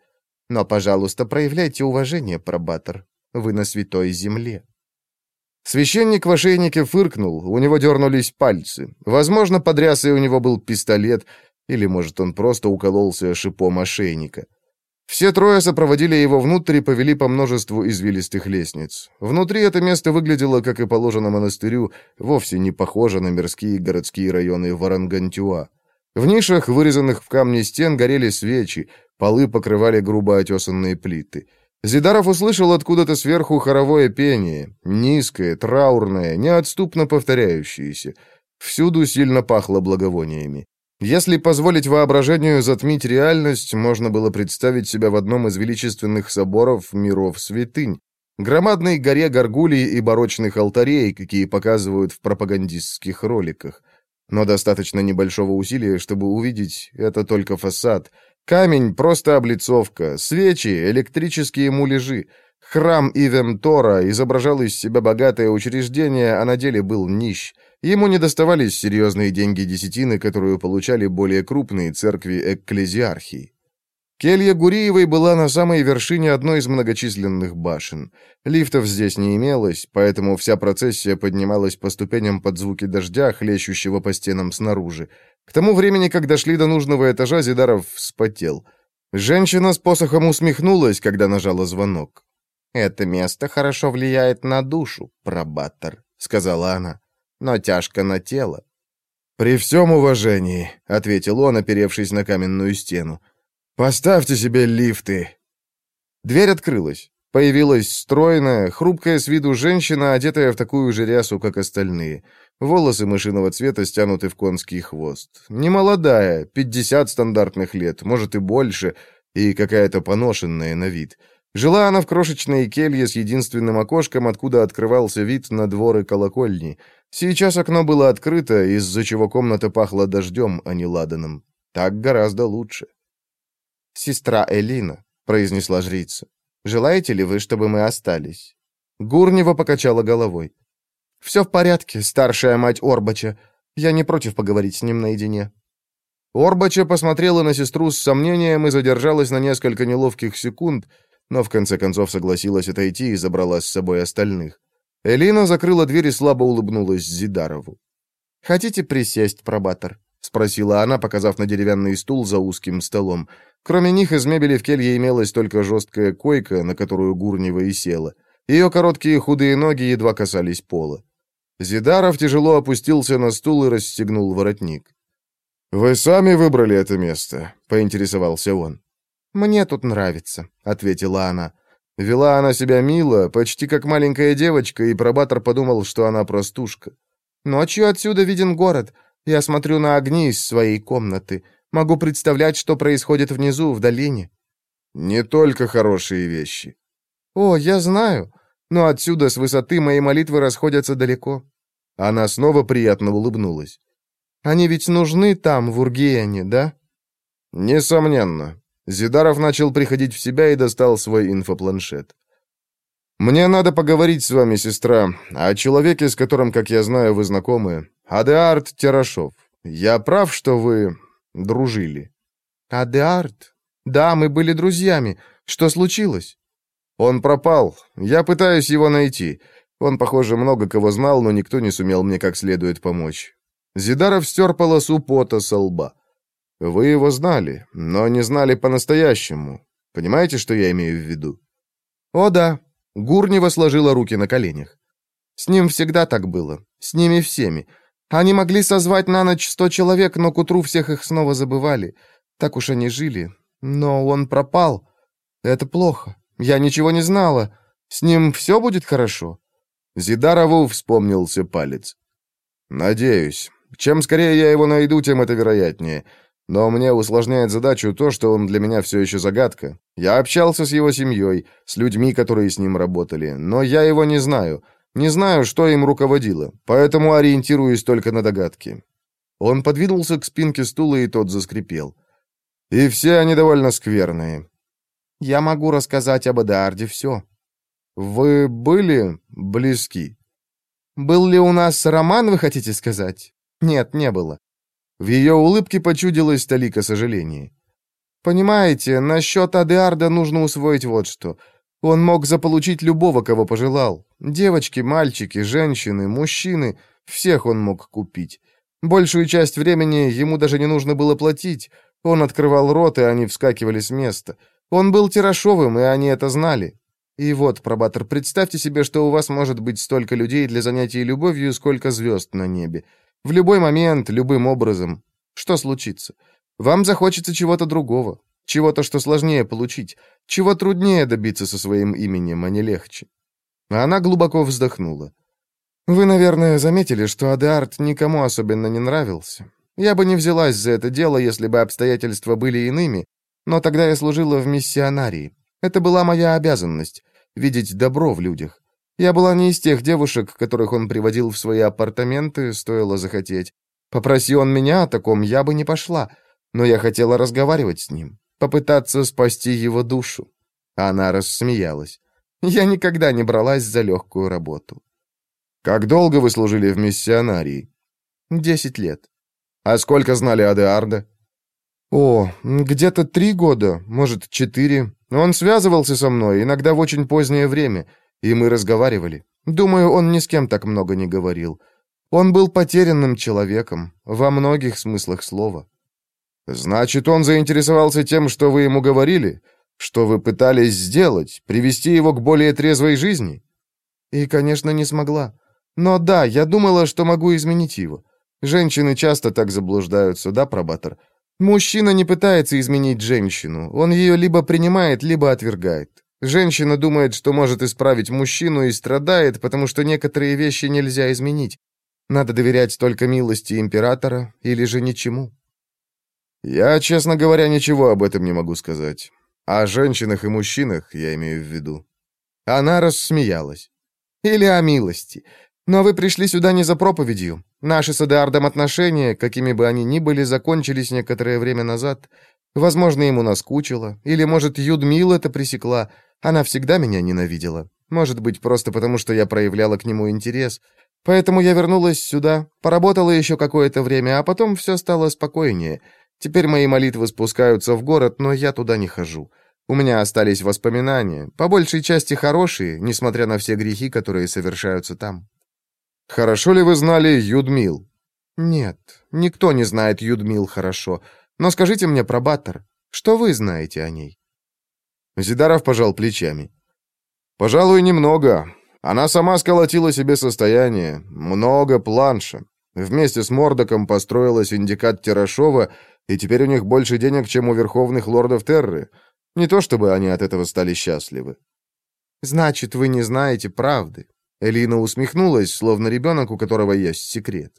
«Но, пожалуйста, проявляйте уважение, пробатор. Вы на святой земле». Священник в ошейнике фыркнул, у него дернулись пальцы. Возможно, под рясой у него был пистолет — или, может, он просто укололся шипом ошейника. Все трое сопроводили его внутрь и повели по множеству извилистых лестниц. Внутри это место выглядело, как и положено монастырю, вовсе не похоже на мирские городские районы Варангантюа. В нишах, вырезанных в камне стен, горели свечи, полы покрывали грубо отесанные плиты. Зидаров услышал откуда-то сверху хоровое пение, низкое, траурное, неотступно повторяющееся. Всюду сильно пахло благовониями. Если позволить воображению затмить реальность, можно было представить себя в одном из величественных соборов миров святынь, громадной горе горгулий и барочных алтарей, какие показывают в пропагандистских роликах. Но достаточно небольшого усилия, чтобы увидеть это только фасад. Камень — просто облицовка, свечи — электрические муляжи. Храм Ивем Тора изображал из себя богатое учреждение, а на деле был нищ — Ему не доставались серьезные деньги десятины, которую получали более крупные церкви экклезиархии. Келья Гуриевой была на самой вершине одной из многочисленных башен. Лифтов здесь не имелось, поэтому вся процессия поднималась по ступеням под звуки дождя, хлещущего по стенам снаружи. К тому времени, как дошли до нужного этажа, Зидаров вспотел. Женщина с посохом усмехнулась, когда нажала звонок. «Это место хорошо влияет на душу, пробаттер», — сказала она. но тяжко на тело. «При всем уважении», — ответил он, оперевшись на каменную стену. «Поставьте себе лифты». Дверь открылась. Появилась стройная, хрупкая с виду женщина, одетая в такую же рясу, как остальные. Волосы мышиного цвета стянуты в конский хвост. Немолодая, пятьдесят стандартных лет, может и больше, и какая-то поношенная на вид. Жила она в крошечной келье с единственным окошком, откуда открывался вид на дворы колокольни. Сейчас окно было открыто, из-за чего комната пахла дождем, а не ладаном. Так гораздо лучше. «Сестра Элина», — произнесла жрица. Желаете ли вы, чтобы мы остались?» Гурнева покачала головой. «Все в порядке, старшая мать Орбача. Я не против поговорить с ним наедине». Орбача посмотрела на сестру с сомнением и задержалась на несколько неловких секунд, но в конце концов согласилась отойти и забрала с собой остальных. Элина закрыла дверь и слабо улыбнулась Зидарову. «Хотите присесть, пробатор?» — спросила она, показав на деревянный стул за узким столом. Кроме них из мебели в келье имелась только жесткая койка, на которую Гурнева и села. Ее короткие худые ноги едва касались пола. Зидаров тяжело опустился на стул и расстегнул воротник. «Вы сами выбрали это место?» — поинтересовался он. «Мне тут нравится», — ответила она. Вела она себя мило, почти как маленькая девочка, и пробатор подумал, что она простушка. «Ночью отсюда виден город. Я смотрю на огни из своей комнаты. Могу представлять, что происходит внизу, в долине». «Не только хорошие вещи». «О, я знаю. Но отсюда, с высоты, мои молитвы расходятся далеко». Она снова приятно улыбнулась. «Они ведь нужны там, в Ургиене, да?» «Несомненно». Зидаров начал приходить в себя и достал свой инфопланшет. «Мне надо поговорить с вами, сестра, о человеке, с которым, как я знаю, вы знакомы. Адеарт Терашов. Я прав, что вы дружили. «Адеарт? Да, мы были друзьями. Что случилось?» «Он пропал. Я пытаюсь его найти. Он, похоже, много кого знал, но никто не сумел мне как следует помочь». Зидаров стер полосу пота со лба. «Вы его знали, но не знали по-настоящему. Понимаете, что я имею в виду?» «О да». Гурнева сложила руки на коленях. «С ним всегда так было. С ними всеми. Они могли созвать на ночь сто человек, но к утру всех их снова забывали. Так уж они жили. Но он пропал. Это плохо. Я ничего не знала. С ним все будет хорошо?» Зидарову вспомнился палец. «Надеюсь. Чем скорее я его найду, тем это вероятнее. Но мне усложняет задачу то, что он для меня все еще загадка. Я общался с его семьей, с людьми, которые с ним работали, но я его не знаю. Не знаю, что им руководило, поэтому ориентируюсь только на догадки». Он подвинулся к спинке стула, и тот заскрипел. «И все они довольно скверные». «Я могу рассказать об Эдарде все». «Вы были близки?» «Был ли у нас роман, вы хотите сказать?» «Нет, не было». В ее улыбке почудилось толика сожаления. «Понимаете, насчет Адеарда нужно усвоить вот что. Он мог заполучить любого, кого пожелал. Девочки, мальчики, женщины, мужчины, всех он мог купить. Большую часть времени ему даже не нужно было платить. Он открывал рот, и они вскакивали с места. Он был тирашовым, и они это знали. И вот, пробатор, представьте себе, что у вас может быть столько людей для занятий любовью, сколько звезд на небе. В любой момент, любым образом. Что случится? Вам захочется чего-то другого. Чего-то, что сложнее получить, чего труднее добиться со своим именем, а не легче. Она глубоко вздохнула. «Вы, наверное, заметили, что Адеарт никому особенно не нравился. Я бы не взялась за это дело, если бы обстоятельства были иными, но тогда я служила в миссионарии. Это была моя обязанность — видеть добро в людях. Я была не из тех девушек, которых он приводил в свои апартаменты, стоило захотеть. Попроси он меня о таком, я бы не пошла, но я хотела разговаривать с ним попытаться спасти его душу. Она рассмеялась. Я никогда не бралась за легкую работу. Как долго вы служили в миссионарии? Десять лет. А сколько знали Адеарда? О, где-то три года, может, четыре. Он связывался со мной, иногда в очень позднее время, и мы разговаривали. Думаю, он ни с кем так много не говорил. Он был потерянным человеком, во многих смыслах слова. Значит, он заинтересовался тем, что вы ему говорили, что вы пытались сделать, привести его к более трезвой жизни? И, конечно, не смогла. Но да, я думала, что могу изменить его. Женщины часто так заблуждаются, да, пробатор? Мужчина не пытается изменить женщину. Он ее либо принимает, либо отвергает. Женщина думает, что может исправить мужчину и страдает, потому что некоторые вещи нельзя изменить. Надо доверять только милости императора или же ничему. Я, честно говоря, ничего об этом не могу сказать. О женщинах и мужчинах я имею в виду. Она рассмеялась. Или о милости. Но вы пришли сюда не за проповедью. Наши с Эдуардом отношения, какими бы они ни были, закончились некоторое время назад. Возможно, ему наскучило. Или, может, Юдмил это пресекла. Она всегда меня ненавидела. Может быть, просто потому, что я проявляла к нему интерес. Поэтому я вернулась сюда, поработала еще какое-то время, а потом все стало спокойнее. Теперь мои молитвы спускаются в город, но я туда не хожу. У меня остались воспоминания, по большей части хорошие, несмотря на все грехи, которые совершаются там. «Хорошо ли вы знали Юдмил?» «Нет, никто не знает Юдмил хорошо. Но скажите мне про Баттер. Что вы знаете о ней?» Зидаров пожал плечами. «Пожалуй, немного. Она сама сколотила себе состояние. Много планша. Вместе с Мордоком построила синдикат Тирашова, и теперь у них больше денег, чем у верховных лордов Терры. Не то чтобы они от этого стали счастливы». «Значит, вы не знаете правды», Элина усмехнулась, словно ребенок, у которого есть секрет.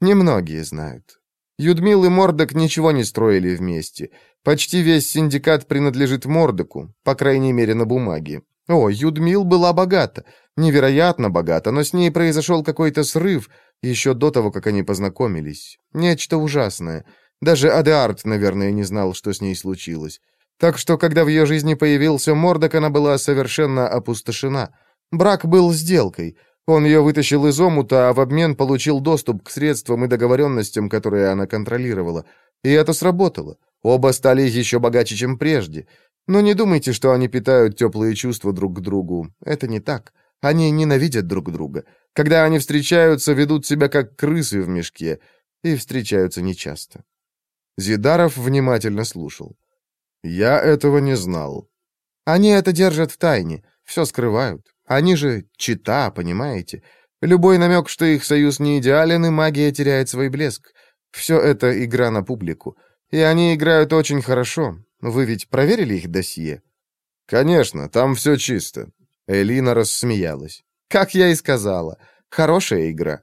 Немногие знают. Юдмил и Мордок ничего не строили вместе. Почти весь синдикат принадлежит Мордоку, по крайней мере, на бумаге. О, Юдмил была богата, невероятно богата, но с ней произошел какой-то срыв еще до того, как они познакомились. Нечто ужасное. Даже Адеарт, наверное, не знал, что с ней случилось. Так что, когда в ее жизни появился Мордок, она была совершенно опустошена. Брак был сделкой. Он ее вытащил из омута, а в обмен получил доступ к средствам и договоренностям, которые она контролировала. И это сработало. Оба стали еще богаче, чем прежде. Но не думайте, что они питают теплые чувства друг к другу. Это не так. Они ненавидят друг друга. Когда они встречаются, ведут себя как крысы в мешке. И встречаются нечасто. Зидаров внимательно слушал. «Я этого не знал». «Они это держат в тайне, все скрывают. Они же чита, понимаете? Любой намек, что их союз не идеален, и магия теряет свой блеск. Все это игра на публику. И они играют очень хорошо. Вы ведь проверили их досье? Конечно, там все чисто. Элина рассмеялась. Как я и сказала. Хорошая игра.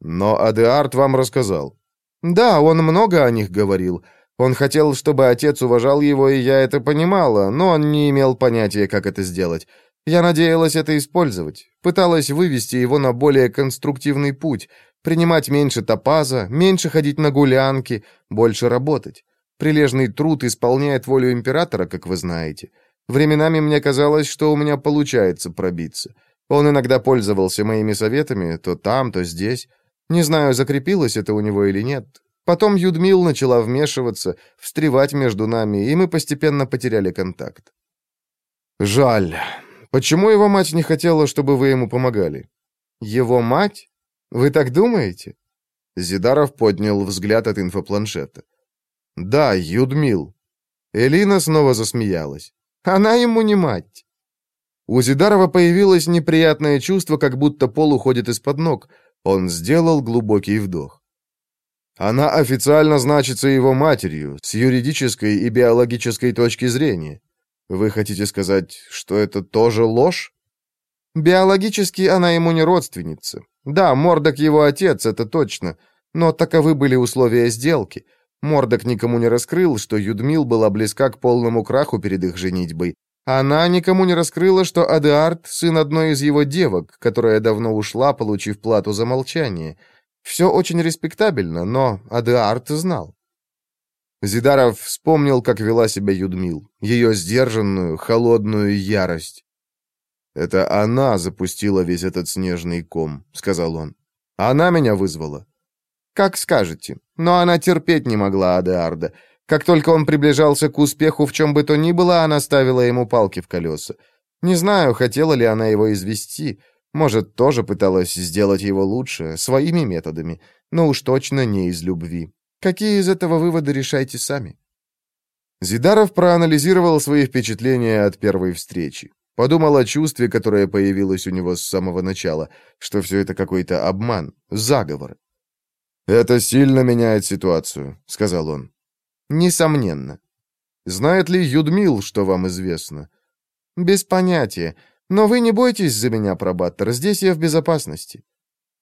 Но Адеарт вам рассказал. Да, он много о них говорил. Он хотел, чтобы отец уважал его, и я это понимала, но он не имел понятия, как это сделать. Я надеялась это использовать, пыталась вывести его на более конструктивный путь, принимать меньше топаза, меньше ходить на гулянки, больше работать. Прилежный труд исполняет волю императора, как вы знаете. Временами мне казалось, что у меня получается пробиться. Он иногда пользовался моими советами, то там, то здесь. Не знаю, закрепилось это у него или нет. Потом Юдмил начала вмешиваться, встревать между нами, и мы постепенно потеряли контакт. «Жаль. Почему его мать не хотела, чтобы вы ему помогали? Его мать? Вы так думаете? Зидаров поднял взгляд от инфопланшета. Да, Юдмил. Элина снова засмеялась. Она ему не мать. У Зидарова появилось неприятное чувство, как будто пол уходит из-под ног. Он сделал глубокий вдох. Она официально значится его матерью, с юридической и биологической точки зрения. Вы хотите сказать, что это тоже ложь? Биологически она ему не родственница. Да, Мордок его отец, это точно. Но таковы были условия сделки. Мордок никому не раскрыл, что Юдмил была близка к полному краху перед их женитьбой. Она никому не раскрыла, что Адеарт — сын одной из его девок, которая давно ушла, получив плату за молчание. Все очень респектабельно, но Адеарт знал. Зидаров вспомнил, как вела себя Юдмил, ее сдержанную, холодную ярость. «Это она запустила весь этот снежный ком», — сказал он. «Она меня вызвала». «Как скажете. Но она терпеть не могла Адеарда. Как только он приближался к успеху в чем бы то ни было, она ставила ему палки в колеса. Не знаю, хотела ли она его извести. Может, тоже пыталась сделать его лучше, своими методами, но уж точно не из любви. Какие из этого выводы решайте сами. Зидаров проанализировал свои впечатления от первой встречи. Подумал о чувстве, которое появилось у него с самого начала, что все это какой-то обман, заговор. «Это сильно меняет ситуацию», — сказал он. «Несомненно. Знает ли Юдмил, что вам известно?» «Без понятия. Но вы не бойтесь за меня, пробаттер. Здесь я в безопасности».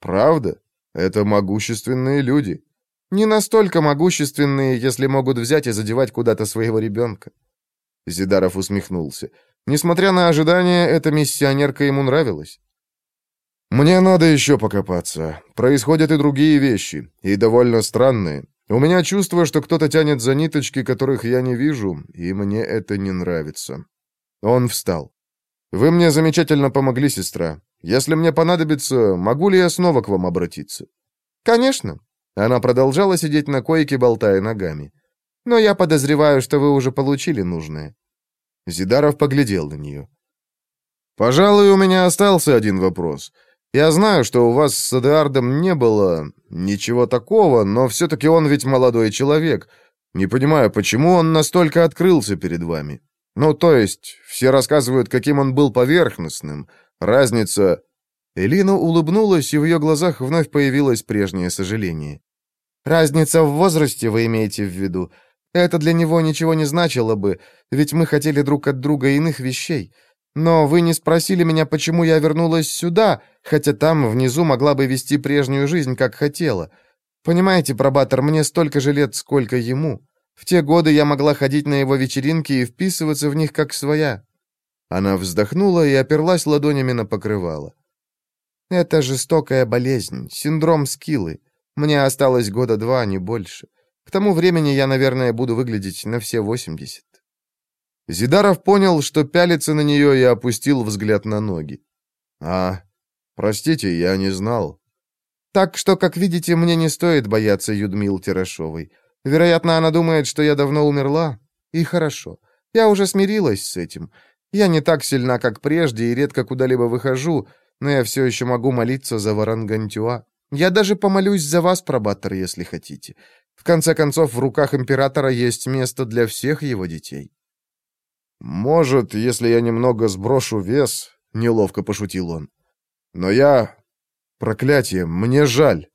«Правда? Это могущественные люди». «Не настолько могущественные, если могут взять и задевать куда-то своего ребенка». Зидаров усмехнулся. Несмотря на ожидания, эта миссионерка ему нравилась. «Мне надо еще покопаться. Происходят и другие вещи, и довольно странные. У меня чувство, что кто-то тянет за ниточки, которых я не вижу, и мне это не нравится». Он встал. «Вы мне замечательно помогли, сестра. Если мне понадобится, могу ли я снова к вам обратиться?» «Конечно». Она продолжала сидеть на койке, болтая ногами. «Но я подозреваю, что вы уже получили нужное». Зидаров поглядел на нее. «Пожалуй, у меня остался один вопрос. Я знаю, что у вас с Адеардом не было ничего такого, но все-таки он ведь молодой человек. Не понимаю, почему он настолько открылся перед вами. Ну, то есть, все рассказывают, каким он был поверхностным. Разница...» Элина улыбнулась, и в ее глазах вновь появилось прежнее сожаление. «Разница в возрасте вы имеете в виду? Это для него ничего не значило бы, ведь мы хотели друг от друга иных вещей. Но вы не спросили меня, почему я вернулась сюда, хотя там, внизу, могла бы вести прежнюю жизнь, как хотела. Понимаете, пробатор, мне столько же лет, сколько ему. В те годы я могла ходить на его вечеринки и вписываться в них как своя». Она вздохнула и оперлась ладонями на покрывало. «Это жестокая болезнь, синдром скиллы. Мне осталось года два, не больше. К тому времени я, наверное, буду выглядеть на все восемьдесят». Зидаров понял, что пялится на нее, и опустил взгляд на ноги. «А, простите, я не знал». «Так что, как видите, мне не стоит бояться Юдмил Терешовой. Вероятно, она думает, что я давно умерла. И хорошо. Я уже смирилась с этим. Я не так сильна, как прежде, и редко куда-либо выхожу, но я все еще могу молиться за Варангантюа. Я даже помолюсь за вас, пробаттер, если хотите. В конце концов, в руках императора есть место для всех его детей». «Может, если я немного сброшу вес», — неловко пошутил он. «Но я... Проклятие, мне жаль».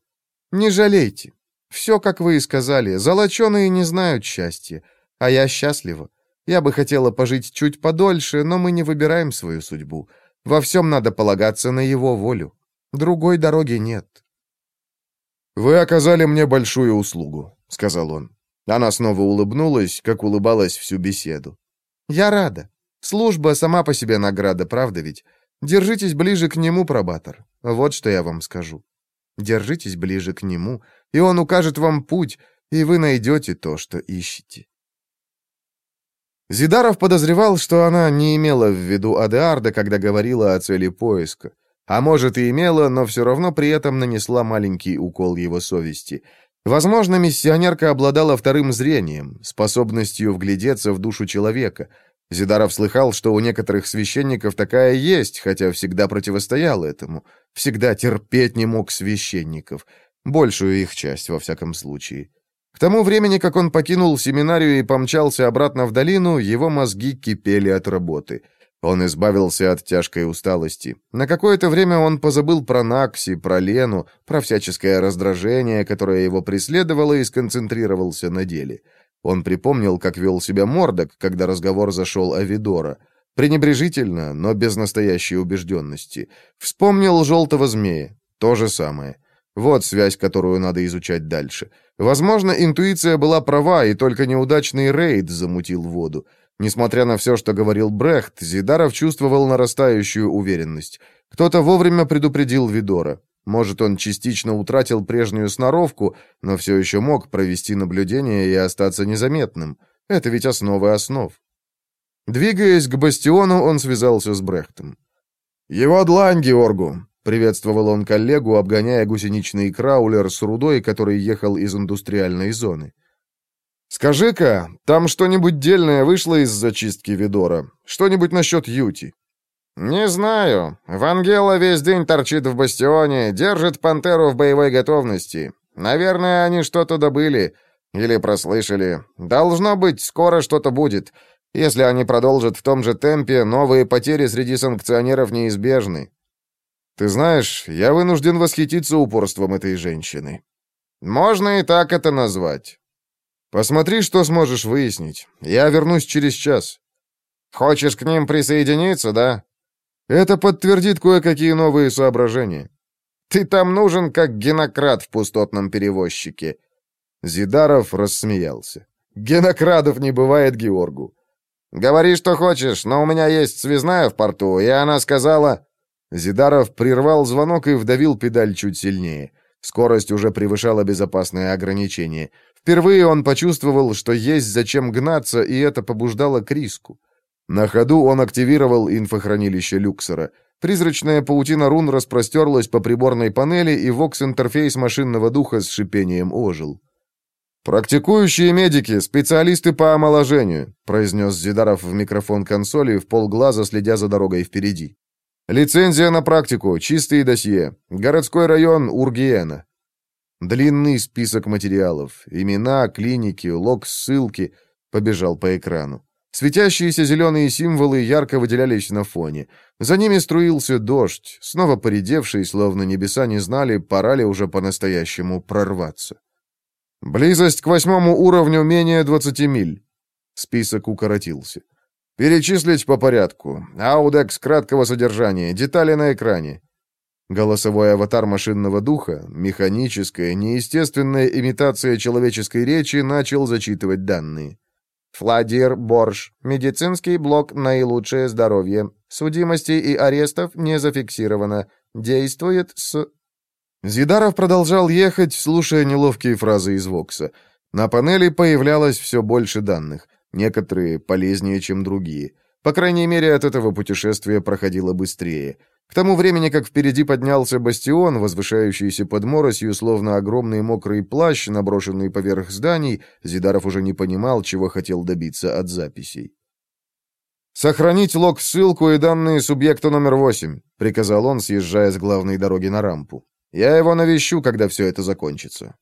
«Не жалейте. Все, как вы и сказали. Золоченые не знают счастья. А я счастлива. Я бы хотела пожить чуть подольше, но мы не выбираем свою судьбу. Во всем надо полагаться на его волю. Другой дороги нет». «Вы оказали мне большую услугу», — сказал он. Она снова улыбнулась, как улыбалась всю беседу. «Я рада. Служба сама по себе награда, правда ведь? Держитесь ближе к нему, пробатор. Вот что я вам скажу. Держитесь ближе к нему, и он укажет вам путь, и вы найдете то, что ищете». Зидаров подозревал, что она не имела в виду Адеарда, когда говорила о цели поиска. А может, и имела, но все равно при этом нанесла маленький укол его совести. Возможно, миссионерка обладала вторым зрением, способностью вглядеться в душу человека. Зидаров слыхал, что у некоторых священников такая есть, хотя всегда противостоял этому. Всегда терпеть не мог священников. Большую их часть, во всяком случае. К тому времени, как он покинул семинарию и помчался обратно в долину, его мозги кипели от работы — он избавился от тяжкой усталости. На какое-то время он позабыл про Накси, про Лену, про всяческое раздражение, которое его преследовало, и сконцентрировался на деле. Он припомнил, как вел себя Мордок, когда разговор зашел о Видора. Пренебрежительно, но без настоящей убежденности. Вспомнил желтого змея. То же самое. Вот связь, которую надо изучать дальше. Возможно, интуиция была права, и только неудачный рейд замутил воду. Несмотря на все, что говорил Брехт, Зидаров чувствовал нарастающую уверенность. Кто-то вовремя предупредил Видора. Может, он частично утратил прежнюю сноровку, но все еще мог провести наблюдение и остаться незаметным. Это ведь основа основ. Двигаясь к бастиону, он связался с Брехтом. «Его длань, Георгу!» — приветствовал он коллегу, обгоняя гусеничный краулер с рудой, который ехал из индустриальной зоны. «Скажи-ка, там что-нибудь дельное вышло из зачистки Видора? Что-нибудь насчет Юти?» «Не знаю. Вангела весь день торчит в бастионе, держит пантеру в боевой готовности. Наверное, они что-то добыли или прослышали. Должно быть, скоро что-то будет. Если они продолжат в том же темпе, новые потери среди санкционеров неизбежны. Ты знаешь, я вынужден восхититься упорством этой женщины. Можно и так это назвать. Посмотри, что сможешь выяснить. Я вернусь через час. Хочешь к ним присоединиться, да? Это подтвердит кое-какие новые соображения. Ты там нужен, как генократ в пустотном перевозчике. Зидаров рассмеялся. Генокрадов не бывает, Георгу. Говори, что хочешь, но у меня есть связная в порту, и она сказала... Зидаров прервал звонок и вдавил педаль чуть сильнее. Скорость уже превышала безопасное ограничение. Впервые он почувствовал, что есть зачем гнаться, и это побуждало к риску. На ходу он активировал инфохранилище Люксора. Призрачная паутина рун распростерлась по приборной панели, и вокс-интерфейс машинного духа с шипением ожил. «Практикующие медики, специалисты по омоложению», произнес Зидаров в микрофон консоли, в полглаза следя за дорогой впереди. «Лицензия на практику, чистые досье. Городской район Ургиена». Длинный список материалов. Имена, клиники, лог-ссылки. Побежал по экрану. Светящиеся зеленые символы ярко выделялись на фоне. За ними струился дождь, снова поредевший, словно небеса не знали, пора ли уже по-настоящему прорваться. Близость к восьмому уровню менее 20 миль. Список укоротился. Перечислить по порядку. Аудекс краткого содержания, детали на экране. Голосовой аватар машинного духа, механическая, неестественная имитация человеческой речи, начал зачитывать данные. Фладир Борш. Медицинский блок «Наилучшее здоровье». Судимостей и арестов не зафиксировано. Действует с... Зидаров продолжал ехать, слушая неловкие фразы из Вокса. На панели появлялось все больше данных. Некоторые полезнее, чем другие. По крайней мере, от этого путешествие проходило быстрее. К тому времени, как впереди поднялся бастион, возвышающийся под моросью, словно огромный мокрый плащ, наброшенный поверх зданий, Зидаров уже не понимал, чего хотел добиться от записей. «Сохранить лог-ссылку и данные субъекта номер восемь», — приказал он, съезжая с главной дороги на рампу. «Я его навещу, когда все это закончится».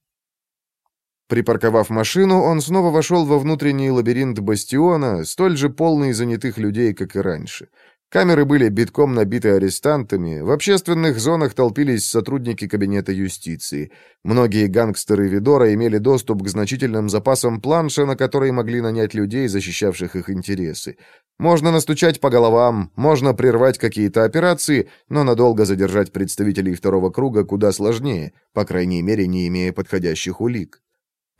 Припарковав машину, он снова вошел во внутренний лабиринт бастиона, столь же полный занятых людей, как и раньше. Камеры были битком набиты арестантами, в общественных зонах толпились сотрудники кабинета юстиции. Многие гангстеры Видора имели доступ к значительным запасам планша, на которые могли нанять людей, защищавших их интересы. Можно настучать по головам, можно прервать какие-то операции, но надолго задержать представителей второго круга куда сложнее, по крайней мере, не имея подходящих улик.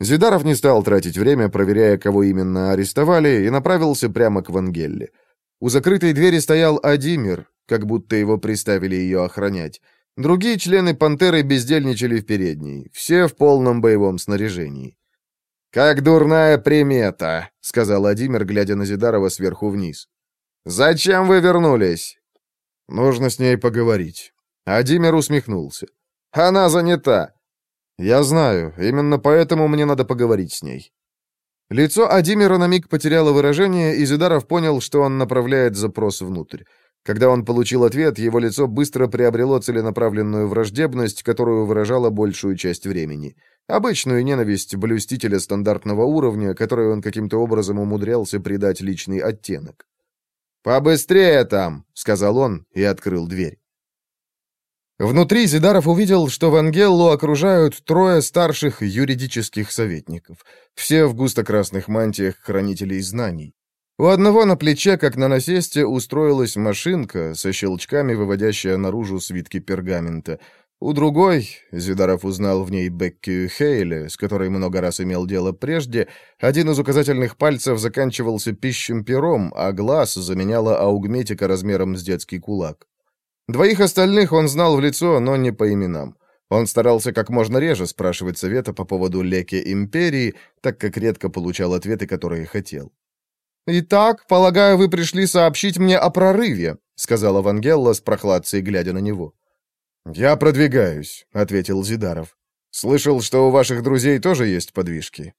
Зидаров не стал тратить время, проверяя, кого именно арестовали, и направился прямо к Вангелле. У закрытой двери стоял Адимир, как будто его приставили ее охранять. Другие члены «Пантеры» бездельничали в передней, все в полном боевом снаряжении. «Как дурная примета», — сказал Адимир, глядя на Зидарова сверху вниз. «Зачем вы вернулись?» «Нужно с ней поговорить». Адимир усмехнулся. «Она занята». «Я знаю, именно поэтому мне надо поговорить с ней». Лицо Адимира на миг потеряло выражение, и Зидаров понял, что он направляет запрос внутрь. Когда он получил ответ, его лицо быстро приобрело целенаправленную враждебность, которую выражало большую часть времени. Обычную ненависть блюстителя стандартного уровня, которой он каким-то образом умудрялся придать личный оттенок. «Побыстрее там!» — сказал он и открыл дверь. Внутри Зидаров увидел, что Вангеллу окружают трое старших юридических советников, все в густо-красных мантиях хранителей знаний. У одного на плече, как на насесте, устроилась машинка со щелчками, выводящая наружу свитки пергамента. У другой, Зидаров узнал в ней Бекки Хейле, с которой много раз имел дело прежде, один из указательных пальцев заканчивался пищем пером, а глаз заменяла аугметика размером с детский кулак. Двоих остальных он знал в лицо, но не по именам. Он старался как можно реже спрашивать совета по поводу леки Империи, так как редко получал ответы, которые хотел. «Итак, полагаю, вы пришли сообщить мне о прорыве», — сказала Вангелла с прохладцей, глядя на него. «Я продвигаюсь», — ответил Зидаров. «Слышал, что у ваших друзей тоже есть подвижки».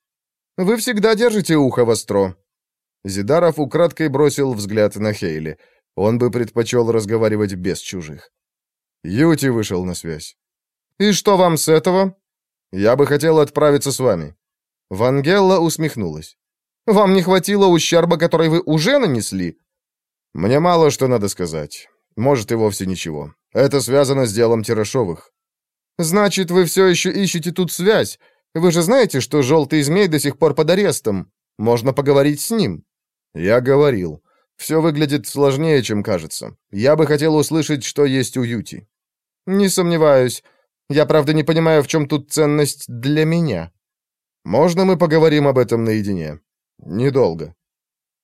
«Вы всегда держите ухо востро». Зидаров украдкой бросил взгляд на Хейли — он бы предпочел разговаривать без чужих. Юти вышел на связь. «И что вам с этого?» «Я бы хотел отправиться с вами». Вангелла усмехнулась. Вам не хватило ущерба, который вы уже нанесли?» «Мне мало что надо сказать. Может, и вовсе ничего. Это связано с делом Тирашовых». «Значит, вы все еще ищете тут связь. Вы же знаете, что желтый змей до сих пор под арестом. Можно поговорить с ним». «Я говорил. Все выглядит сложнее, чем кажется. Я бы хотел услышать, что есть у Юти». «Не сомневаюсь. Я, правда, не понимаю, в чем тут ценность для меня». «Можно мы поговорим об этом наедине?» «Недолго».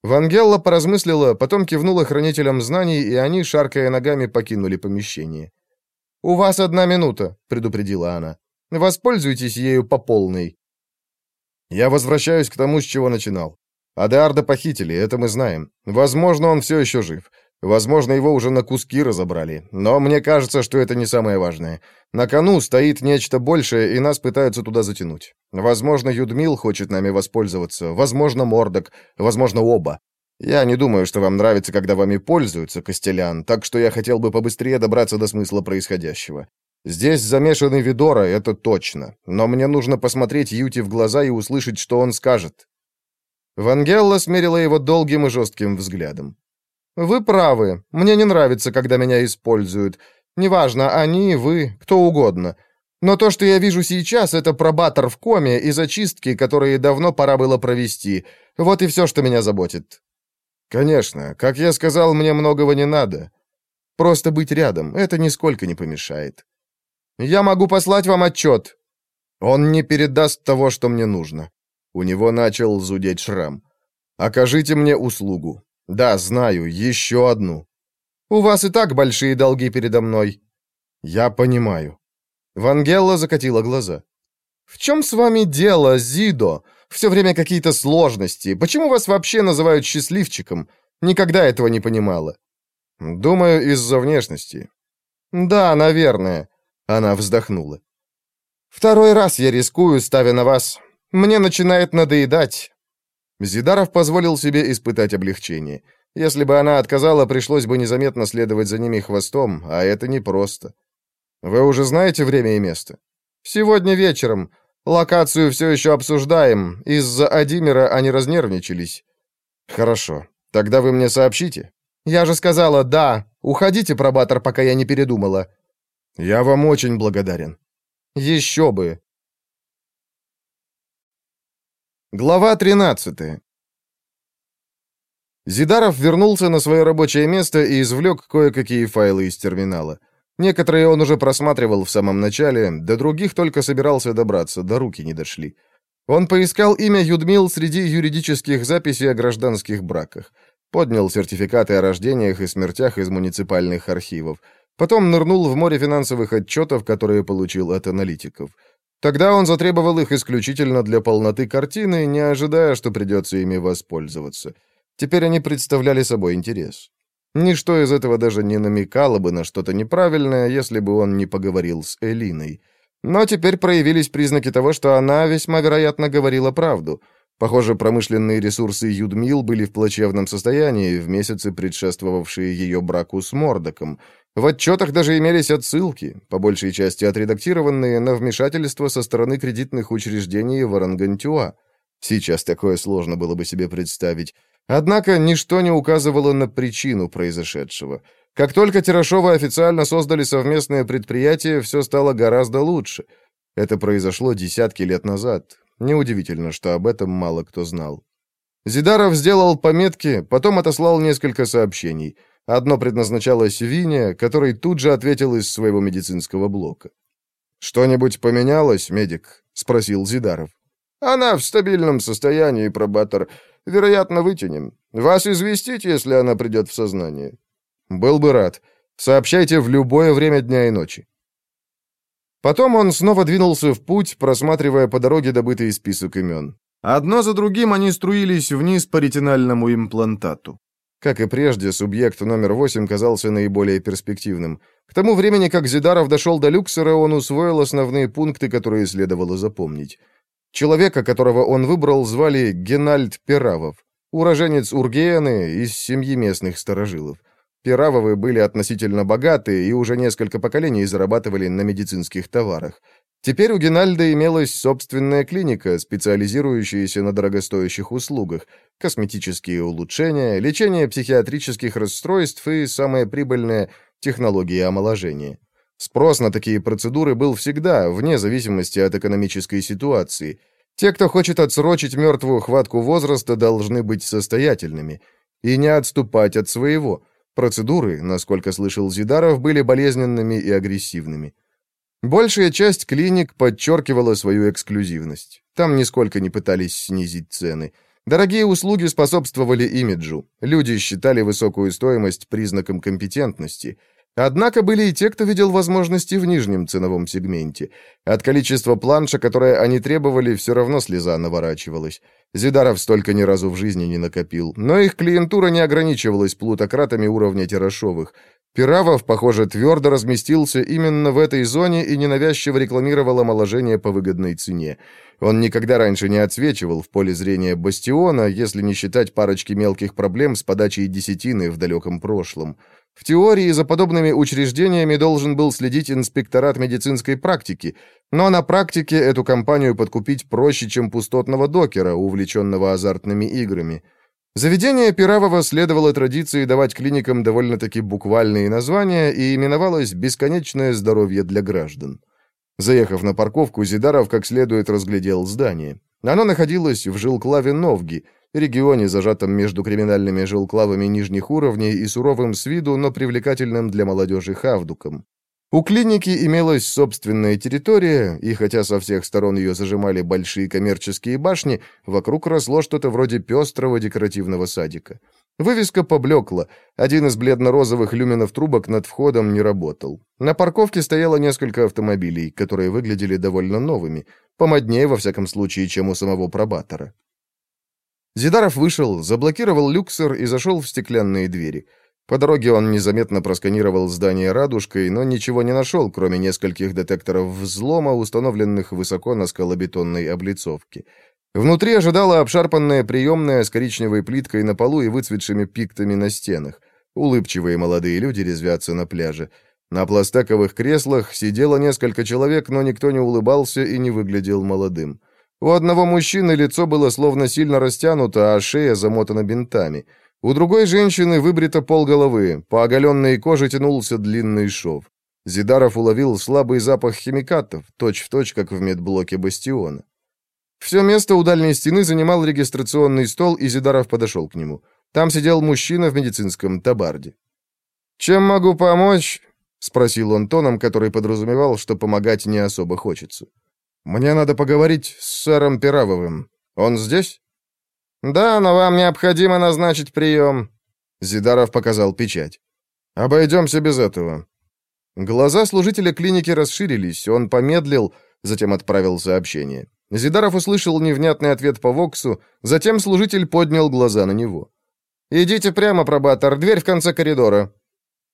Вангелла поразмыслила, потом кивнула хранителям знаний, и они, шаркая ногами, покинули помещение. «У вас одна минута», — предупредила она. «Воспользуйтесь ею по полной». «Я возвращаюсь к тому, с чего начинал. Адеарда похитили, это мы знаем. Возможно, он все еще жив. Возможно, его уже на куски разобрали. Но мне кажется, что это не самое важное. На кону стоит нечто большее, и нас пытаются туда затянуть. Возможно, Юдмил хочет нами воспользоваться. Возможно, Мордок. Возможно, оба. Я не думаю, что вам нравится, когда вами пользуются, Костелян, так что я хотел бы побыстрее добраться до смысла происходящего. Здесь замешаны Видора, это точно. Но мне нужно посмотреть Юти в глаза и услышать, что он скажет. Вангелла смерила его долгим и жестким взглядом. «Вы правы. Мне не нравится, когда меня используют. Неважно, они, вы, кто угодно. Но то, что я вижу сейчас, это пробатор в коме и зачистки, которые давно пора было провести. Вот и все, что меня заботит». «Конечно. Как я сказал, мне многого не надо. Просто быть рядом, это нисколько не помешает». «Я могу послать вам отчет». «Он не передаст того, что мне нужно». У него начал зудеть шрам. «Окажите мне услугу. Да, знаю, еще одну. У вас и так большие долги передо мной. Я понимаю. Вангелла закатила глаза. В чем с вами дело, Зидо? Все время какие-то сложности. Почему вас вообще называют счастливчиком? Никогда этого не понимала. Думаю, из-за внешности. Да, наверное. Она вздохнула. Второй раз я рискую, ставя на вас. Мне начинает надоедать. Зидаров позволил себе испытать облегчение. Если бы она отказала, пришлось бы незаметно следовать за ними хвостом, а это непросто. Вы уже знаете время и место? Сегодня вечером. Локацию все еще обсуждаем. Из-за Адимера они разнервничались. Хорошо. Тогда вы мне сообщите. Я же сказала «да». Уходите, пробатор, пока я не передумала. Я вам очень благодарен. Еще бы. Глава 13. Зидаров вернулся на свое рабочее место и извлек кое-какие файлы из терминала. Некоторые он уже просматривал в самом начале, до других только собирался добраться, до руки не дошли. Он поискал имя Юдмил среди юридических записей о гражданских браках. Поднял сертификаты о рождениях и смертях из муниципальных архивов. Потом нырнул в море финансовых отчетов, которые получил от аналитиков. Тогда он затребовал их исключительно для полноты картины, не ожидая, что придется ими воспользоваться. Теперь они представляли собой интерес. Ничто из этого даже не намекало бы на что-то неправильное, если бы он не поговорил с Элиной. Но теперь проявились признаки того, что она весьма вероятно говорила правду. Похоже, промышленные ресурсы Юдмил были в плачевном состоянии в месяцы, предшествовавшие ее браку с Мордоком, в отчетах даже имелись отсылки, по большей части отредактированные, на вмешательство со стороны кредитных учреждений Варангантюа. Сейчас такое сложно было бы себе представить. Однако ничто не указывало на причину произошедшего. Как только Тирашовы официально создали совместное предприятие, все стало гораздо лучше. Это произошло десятки лет назад. Неудивительно, что об этом мало кто знал. Зидаров сделал пометки, потом отослал несколько сообщений — Одно предназначалось Вине, который тут же ответил из своего медицинского блока. «Что-нибудь поменялось, медик?» — спросил Зидаров. «Она в стабильном состоянии, пробатор. Вероятно, вытянем. Вас известить, если она придет в сознание?» «Был бы рад. Сообщайте в любое время дня и ночи». Потом он снова двинулся в путь, просматривая по дороге добытый список имен. Одно за другим они струились вниз по ретинальному имплантату. Как и прежде, субъект номер восемь казался наиболее перспективным. К тому времени, как Зидаров дошел до люксера, он усвоил основные пункты, которые следовало запомнить. Человека, которого он выбрал, звали Генальд Пиравов, уроженец Ургеяны из семьи местных старожилов. Пиравовы были относительно богаты и уже несколько поколений зарабатывали на медицинских товарах. Теперь у Генальда имелась собственная клиника, специализирующаяся на дорогостоящих услугах, косметические улучшения, лечение психиатрических расстройств и, самое прибыльное, технологии омоложения. Спрос на такие процедуры был всегда, вне зависимости от экономической ситуации. Те, кто хочет отсрочить мертвую хватку возраста, должны быть состоятельными и не отступать от своего. Процедуры, насколько слышал Зидаров, были болезненными и агрессивными. Большая часть клиник подчеркивала свою эксклюзивность. Там нисколько не пытались снизить цены. Дорогие услуги способствовали имиджу. Люди считали высокую стоимость признаком компетентности. Однако были и те, кто видел возможности в нижнем ценовом сегменте. От количества планша, которое они требовали, все равно слеза наворачивалась. Зидаров столько ни разу в жизни не накопил. Но их клиентура не ограничивалась плутократами уровня Тирашовых. Пиравов, похоже, твердо разместился именно в этой зоне и ненавязчиво рекламировал омоложение по выгодной цене. Он никогда раньше не отсвечивал в поле зрения Бастиона, если не считать парочки мелких проблем с подачей десятины в далеком прошлом. В теории за подобными учреждениями должен был следить инспекторат медицинской практики, но на практике эту компанию подкупить проще, чем пустотного докера, увлеченного азартными играми. Заведение Пиравова следовало традиции давать клиникам довольно-таки буквальные названия и именовалось «Бесконечное здоровье для граждан». Заехав на парковку, Зидаров как следует разглядел здание. Оно находилось в жилклаве Новги, регионе, зажатом между криминальными жилклавами нижних уровней и суровым с виду, но привлекательным для молодежи Хавдуком. У клиники имелась собственная территория, и хотя со всех сторон ее зажимали большие коммерческие башни, вокруг росло что-то вроде пестрого декоративного садика. Вывеска поблекла, один из бледно-розовых люминов трубок над входом не работал. На парковке стояло несколько автомобилей, которые выглядели довольно новыми, помоднее, во всяком случае, чем у самого пробатора. Зидаров вышел, заблокировал люксор и зашел в стеклянные двери — по дороге он незаметно просканировал здание радужкой, но ничего не нашел, кроме нескольких детекторов взлома, установленных высоко на скалобетонной облицовке. Внутри ожидала обшарпанная приемная с коричневой плиткой на полу и выцветшими пиктами на стенах. Улыбчивые молодые люди резвятся на пляже. На пластаковых креслах сидело несколько человек, но никто не улыбался и не выглядел молодым. У одного мужчины лицо было словно сильно растянуто, а шея замотана бинтами — у другой женщины выбрито полголовы, по оголенной коже тянулся длинный шов. Зидаров уловил слабый запах химикатов, точь-в-точь, точь, как в медблоке Бастиона. Все место у дальней стены занимал регистрационный стол, и Зидаров подошел к нему. Там сидел мужчина в медицинском табарде. «Чем могу помочь?» — спросил он тоном, который подразумевал, что помогать не особо хочется. «Мне надо поговорить с сэром Пиравовым. Он здесь?» «Да, но вам необходимо назначить прием». Зидаров показал печать. «Обойдемся без этого». Глаза служителя клиники расширились, он помедлил, затем отправил сообщение. Зидаров услышал невнятный ответ по Воксу, затем служитель поднял глаза на него. «Идите прямо, пробатор, дверь в конце коридора».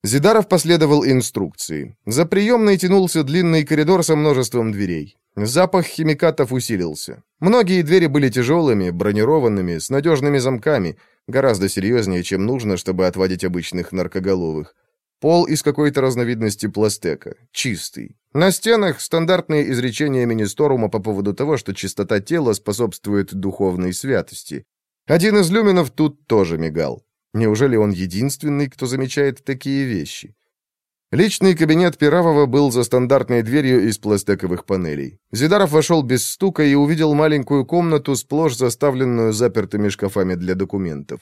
Зидаров последовал инструкции. За приемной тянулся длинный коридор со множеством дверей. Запах химикатов усилился. Многие двери были тяжелыми, бронированными, с надежными замками, гораздо серьезнее, чем нужно, чтобы отводить обычных наркоголовых. Пол из какой-то разновидности пластека, чистый. На стенах стандартные изречения Министорума по поводу того, что чистота тела способствует духовной святости. Один из люминов тут тоже мигал. Неужели он единственный, кто замечает такие вещи? Личный кабинет Пиравова был за стандартной дверью из пластиковых панелей. Зидаров вошел без стука и увидел маленькую комнату, сплошь заставленную запертыми шкафами для документов.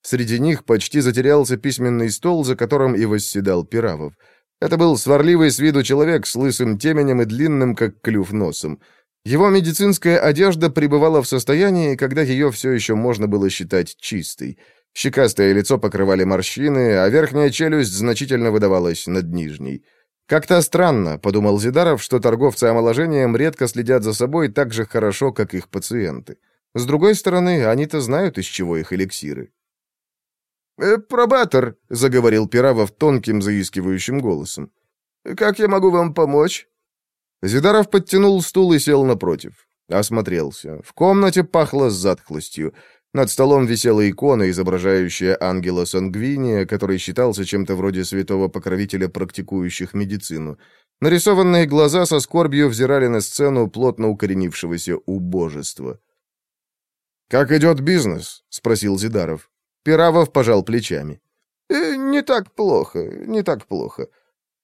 Среди них почти затерялся письменный стол, за которым и восседал Пиравов. Это был сварливый с виду человек с лысым теменем и длинным, как клюв, носом. Его медицинская одежда пребывала в состоянии, когда ее все еще можно было считать чистой — Щекастое лицо покрывали морщины, а верхняя челюсть значительно выдавалась над нижней. «Как-то странно», — подумал Зидаров, что торговцы омоложением редко следят за собой так же хорошо, как их пациенты. С другой стороны, они-то знают, из чего их эликсиры. «Э, «Пробатор», — заговорил Пиравов тонким, заискивающим голосом. «Как я могу вам помочь?» Зидаров подтянул стул и сел напротив. Осмотрелся. В комнате пахло затхлостью. Над столом висела икона, изображающая ангела Сангвиния, который считался чем-то вроде святого покровителя практикующих медицину. Нарисованные глаза со скорбью взирали на сцену плотно укоренившегося убожества. «Как идет бизнес?» — спросил Зидаров. Пиравов пожал плечами. «Э, «Не так плохо, не так плохо».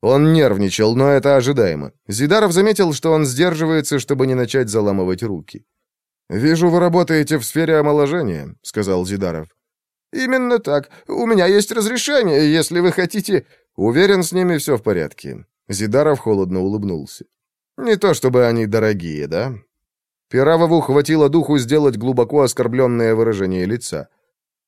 Он нервничал, но это ожидаемо. Зидаров заметил, что он сдерживается, чтобы не начать заламывать руки. «Вижу, вы работаете в сфере омоложения», — сказал Зидаров. «Именно так. У меня есть разрешение, если вы хотите...» «Уверен, с ними все в порядке». Зидаров холодно улыбнулся. «Не то чтобы они дорогие, да?» Пиравову хватило духу сделать глубоко оскорбленное выражение лица.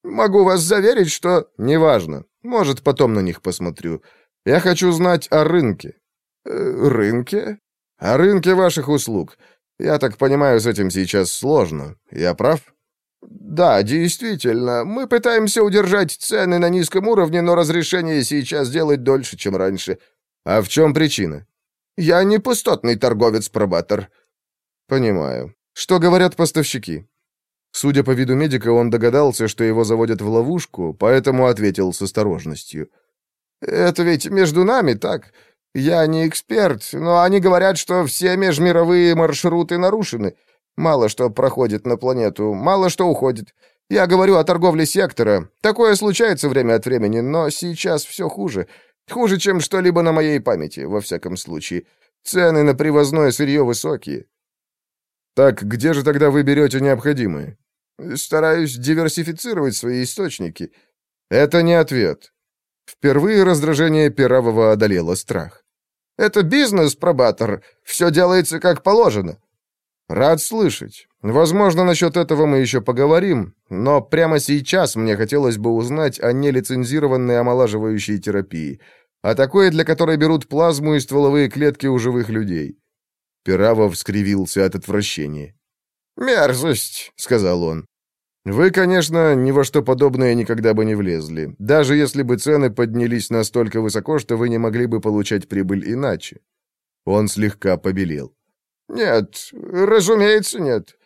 «Могу вас заверить, что...» «Неважно. Может, потом на них посмотрю. Я хочу знать о рынке». Э, «Рынке?» «О рынке ваших услуг. Я так понимаю, с этим сейчас сложно. Я прав? Да, действительно. Мы пытаемся удержать цены на низком уровне, но разрешение сейчас делать дольше, чем раньше. А в чем причина? Я не пустотный торговец-пробатор. Понимаю. Что говорят поставщики? Судя по виду медика, он догадался, что его заводят в ловушку, поэтому ответил с осторожностью. «Это ведь между нами, так? Я не эксперт, но они говорят, что все межмировые маршруты нарушены. Мало что проходит на планету, мало что уходит. Я говорю о торговле сектора. Такое случается время от времени, но сейчас все хуже. Хуже, чем что-либо на моей памяти, во всяком случае. Цены на привозное сырье высокие. Так где же тогда вы берете необходимое? Стараюсь диверсифицировать свои источники. Это не ответ. Впервые раздражение Пиравова одолело страх. «Это бизнес, пробатор. Все делается как положено». «Рад слышать. Возможно, насчет этого мы еще поговорим, но прямо сейчас мне хотелось бы узнать о нелицензированной омолаживающей терапии, о такой, для которой берут плазму и стволовые клетки у живых людей». Пиравов скривился от отвращения. «Мерзость», — сказал он. Вы, конечно, ни во что подобное никогда бы не влезли, даже если бы цены поднялись настолько высоко, что вы не могли бы получать прибыль иначе. Он слегка побелел. Нет, разумеется, нет.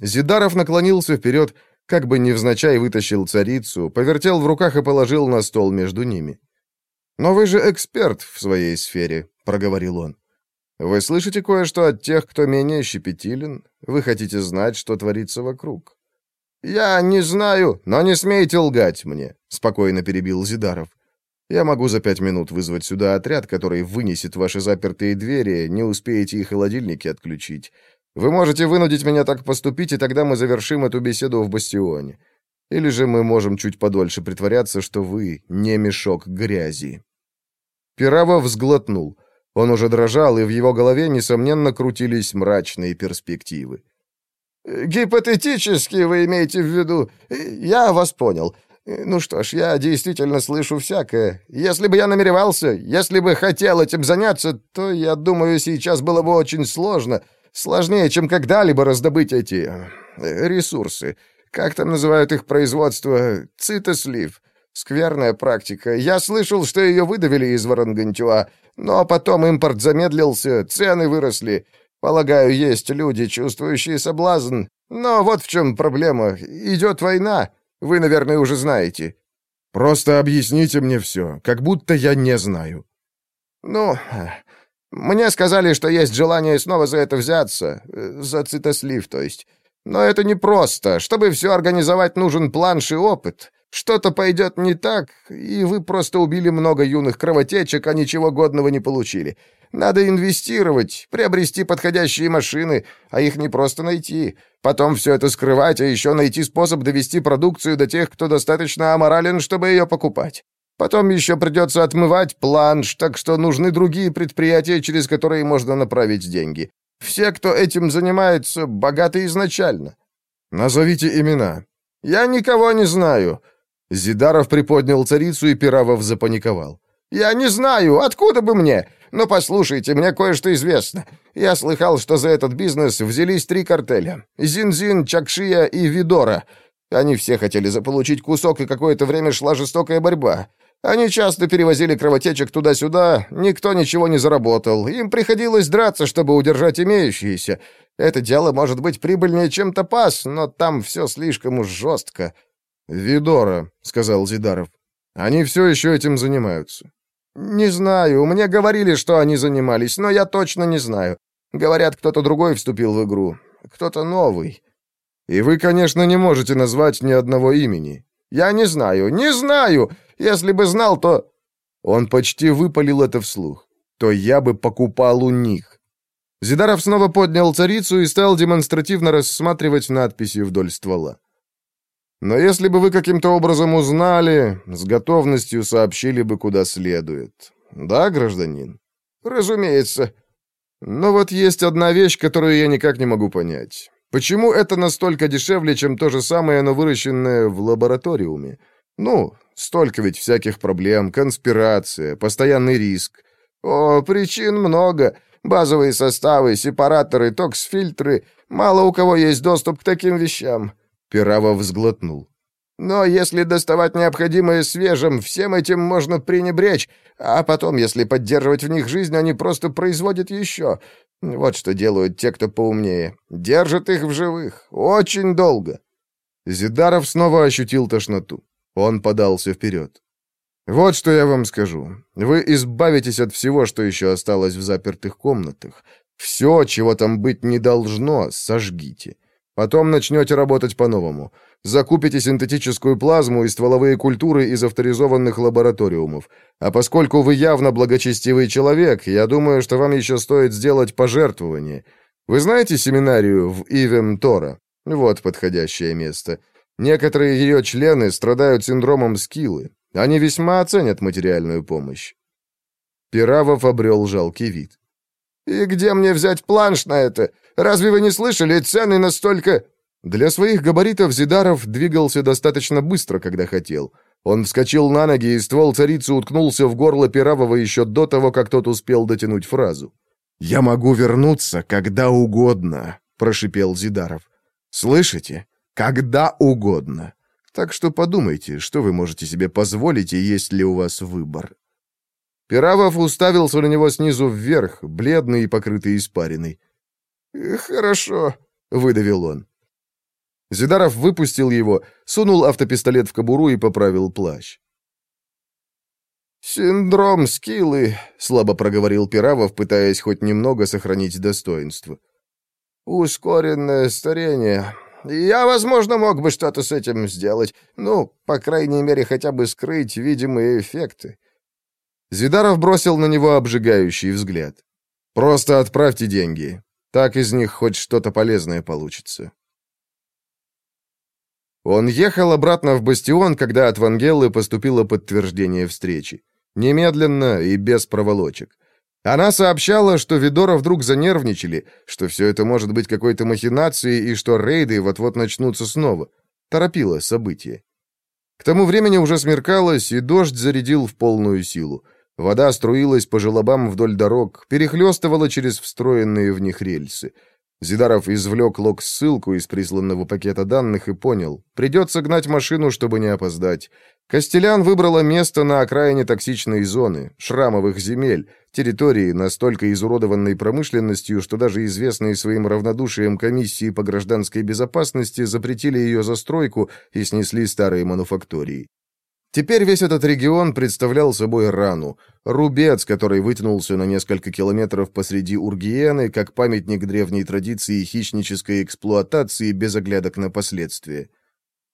Зидаров наклонился вперед, как бы невзначай вытащил царицу, повертел в руках и положил на стол между ними. «Но вы же эксперт в своей сфере», — проговорил он. «Вы слышите кое-что от тех, кто менее щепетилен? Вы хотите знать, что творится вокруг?» «Я не знаю, но не смейте лгать мне», — спокойно перебил Зидаров. «Я могу за пять минут вызвать сюда отряд, который вынесет ваши запертые двери, не успеете и холодильники отключить. Вы можете вынудить меня так поступить, и тогда мы завершим эту беседу в бастионе. Или же мы можем чуть подольше притворяться, что вы не мешок грязи». Пиравов взглотнул. Он уже дрожал, и в его голове, несомненно, крутились мрачные перспективы. «Гипотетически вы имеете в виду? Я вас понял. Ну что ж, я действительно слышу всякое. Если бы я намеревался, если бы хотел этим заняться, то, я думаю, сейчас было бы очень сложно. Сложнее, чем когда-либо раздобыть эти э, ресурсы. Как там называют их производство? Цитослив. Скверная практика. Я слышал, что ее выдавили из Варангантюа, но потом импорт замедлился, цены выросли. Полагаю, есть люди, чувствующие соблазн. Но вот в чем проблема. Идет война. Вы, наверное, уже знаете. Просто объясните мне все, как будто я не знаю. Ну, мне сказали, что есть желание снова за это взяться. За цитослив, то есть. Но это непросто. Чтобы все организовать, нужен планш и опыт. Что-то пойдет не так, и вы просто убили много юных кровотечек, а ничего годного не получили. Надо инвестировать, приобрести подходящие машины, а их не просто найти. Потом все это скрывать, а еще найти способ довести продукцию до тех, кто достаточно аморален, чтобы ее покупать. Потом еще придется отмывать планш, так что нужны другие предприятия, через которые можно направить деньги. Все, кто этим занимается, богаты изначально. Назовите имена. Я никого не знаю. Зидаров приподнял царицу, и Пиравов запаниковал. «Я не знаю, откуда бы мне? Но послушайте, мне кое-что известно. Я слыхал, что за этот бизнес взялись три картеля. Зинзин, Чакшия и Видора. Они все хотели заполучить кусок, и какое-то время шла жестокая борьба. Они часто перевозили кровотечек туда-сюда, никто ничего не заработал. Им приходилось драться, чтобы удержать имеющиеся. Это дело может быть прибыльнее, чем топаз, но там все слишком уж жестко». «Видора», — сказал Зидаров. «Они все еще этим занимаются». «Не знаю. Мне говорили, что они занимались, но я точно не знаю. Говорят, кто-то другой вступил в игру. Кто-то новый». «И вы, конечно, не можете назвать ни одного имени». «Я не знаю. Не знаю! Если бы знал, то...» Он почти выпалил это вслух. «То я бы покупал у них». Зидаров снова поднял царицу и стал демонстративно рассматривать надписи вдоль ствола. «Но если бы вы каким-то образом узнали, с готовностью сообщили бы, куда следует. Да, гражданин?» «Разумеется». Но вот есть одна вещь, которую я никак не могу понять. Почему это настолько дешевле, чем то же самое, но выращенное в лабораториуме? Ну, столько ведь всяких проблем, конспирация, постоянный риск. О, причин много. Базовые составы, сепараторы, токс-фильтры. Мало у кого есть доступ к таким вещам. Пиравов взглотнул. Но если доставать необходимое свежим, всем этим можно пренебречь, а потом, если поддерживать в них жизнь, они просто производят еще. Вот что делают те, кто поумнее. Держат их в живых. Очень долго. Зидаров снова ощутил тошноту. Он подался вперед. «Вот что я вам скажу. Вы избавитесь от всего, что еще осталось в запертых комнатах. Все, чего там быть не должно, сожгите. Потом начнете работать по-новому. Закупите синтетическую плазму и стволовые культуры из авторизованных лабораториумов. А поскольку вы явно благочестивый человек, я думаю, что вам еще стоит сделать пожертвование. Вы знаете семинарию в Ивем Тора? Вот подходящее место. Некоторые ее члены страдают синдромом скиллы. Они весьма оценят материальную помощь. Пиравов обрел жалкий вид. «И где мне взять планш на это? Разве вы не слышали, цены настолько...» Для своих габаритов Зидаров двигался достаточно быстро, когда хотел. Он вскочил на ноги, и ствол царицы уткнулся в горло Пиравова еще до того, как тот успел дотянуть фразу. «Я могу вернуться когда угодно», — прошипел Зидаров. «Слышите? Когда угодно. Так что подумайте, что вы можете себе позволить и есть ли у вас выбор». Пиравов уставился на него снизу вверх, бледный и покрытый испариной. «Хорошо», — выдавил он. Зидаров выпустил его, сунул автопистолет в кобуру и поправил плащ. «Синдром скиллы», — слабо проговорил Пиравов, пытаясь хоть немного сохранить достоинство. «Ускоренное старение. Я, возможно, мог бы что-то с этим сделать. Ну, по крайней мере, хотя бы скрыть видимые эффекты». Зидаров бросил на него обжигающий взгляд. «Просто отправьте деньги. Так из них хоть что-то полезное получится». Он ехал обратно в бастион, когда от Вангеллы поступило подтверждение встречи. Немедленно и без проволочек. Она сообщала, что Видора вдруг занервничали, что все это может быть какой-то махинацией и что рейды вот-вот начнутся снова. Торопила события. К тому времени уже смеркалось, и дождь зарядил в полную силу. Вода струилась по желобам вдоль дорог, перехлестывала через встроенные в них рельсы. Зидаров извлек лог-ссылку из присланного пакета данных и понял. Придется гнать машину, чтобы не опоздать. Костелян выбрала место на окраине токсичной зоны, шрамовых земель, территории, настолько изуродованной промышленностью, что даже известные своим равнодушием комиссии по гражданской безопасности запретили ее застройку и снесли старые мануфактории. Теперь весь этот регион представлял собой рану, рубец, который вытянулся на несколько километров посреди Ургиены, как памятник древней традиции хищнической эксплуатации без оглядок на последствия.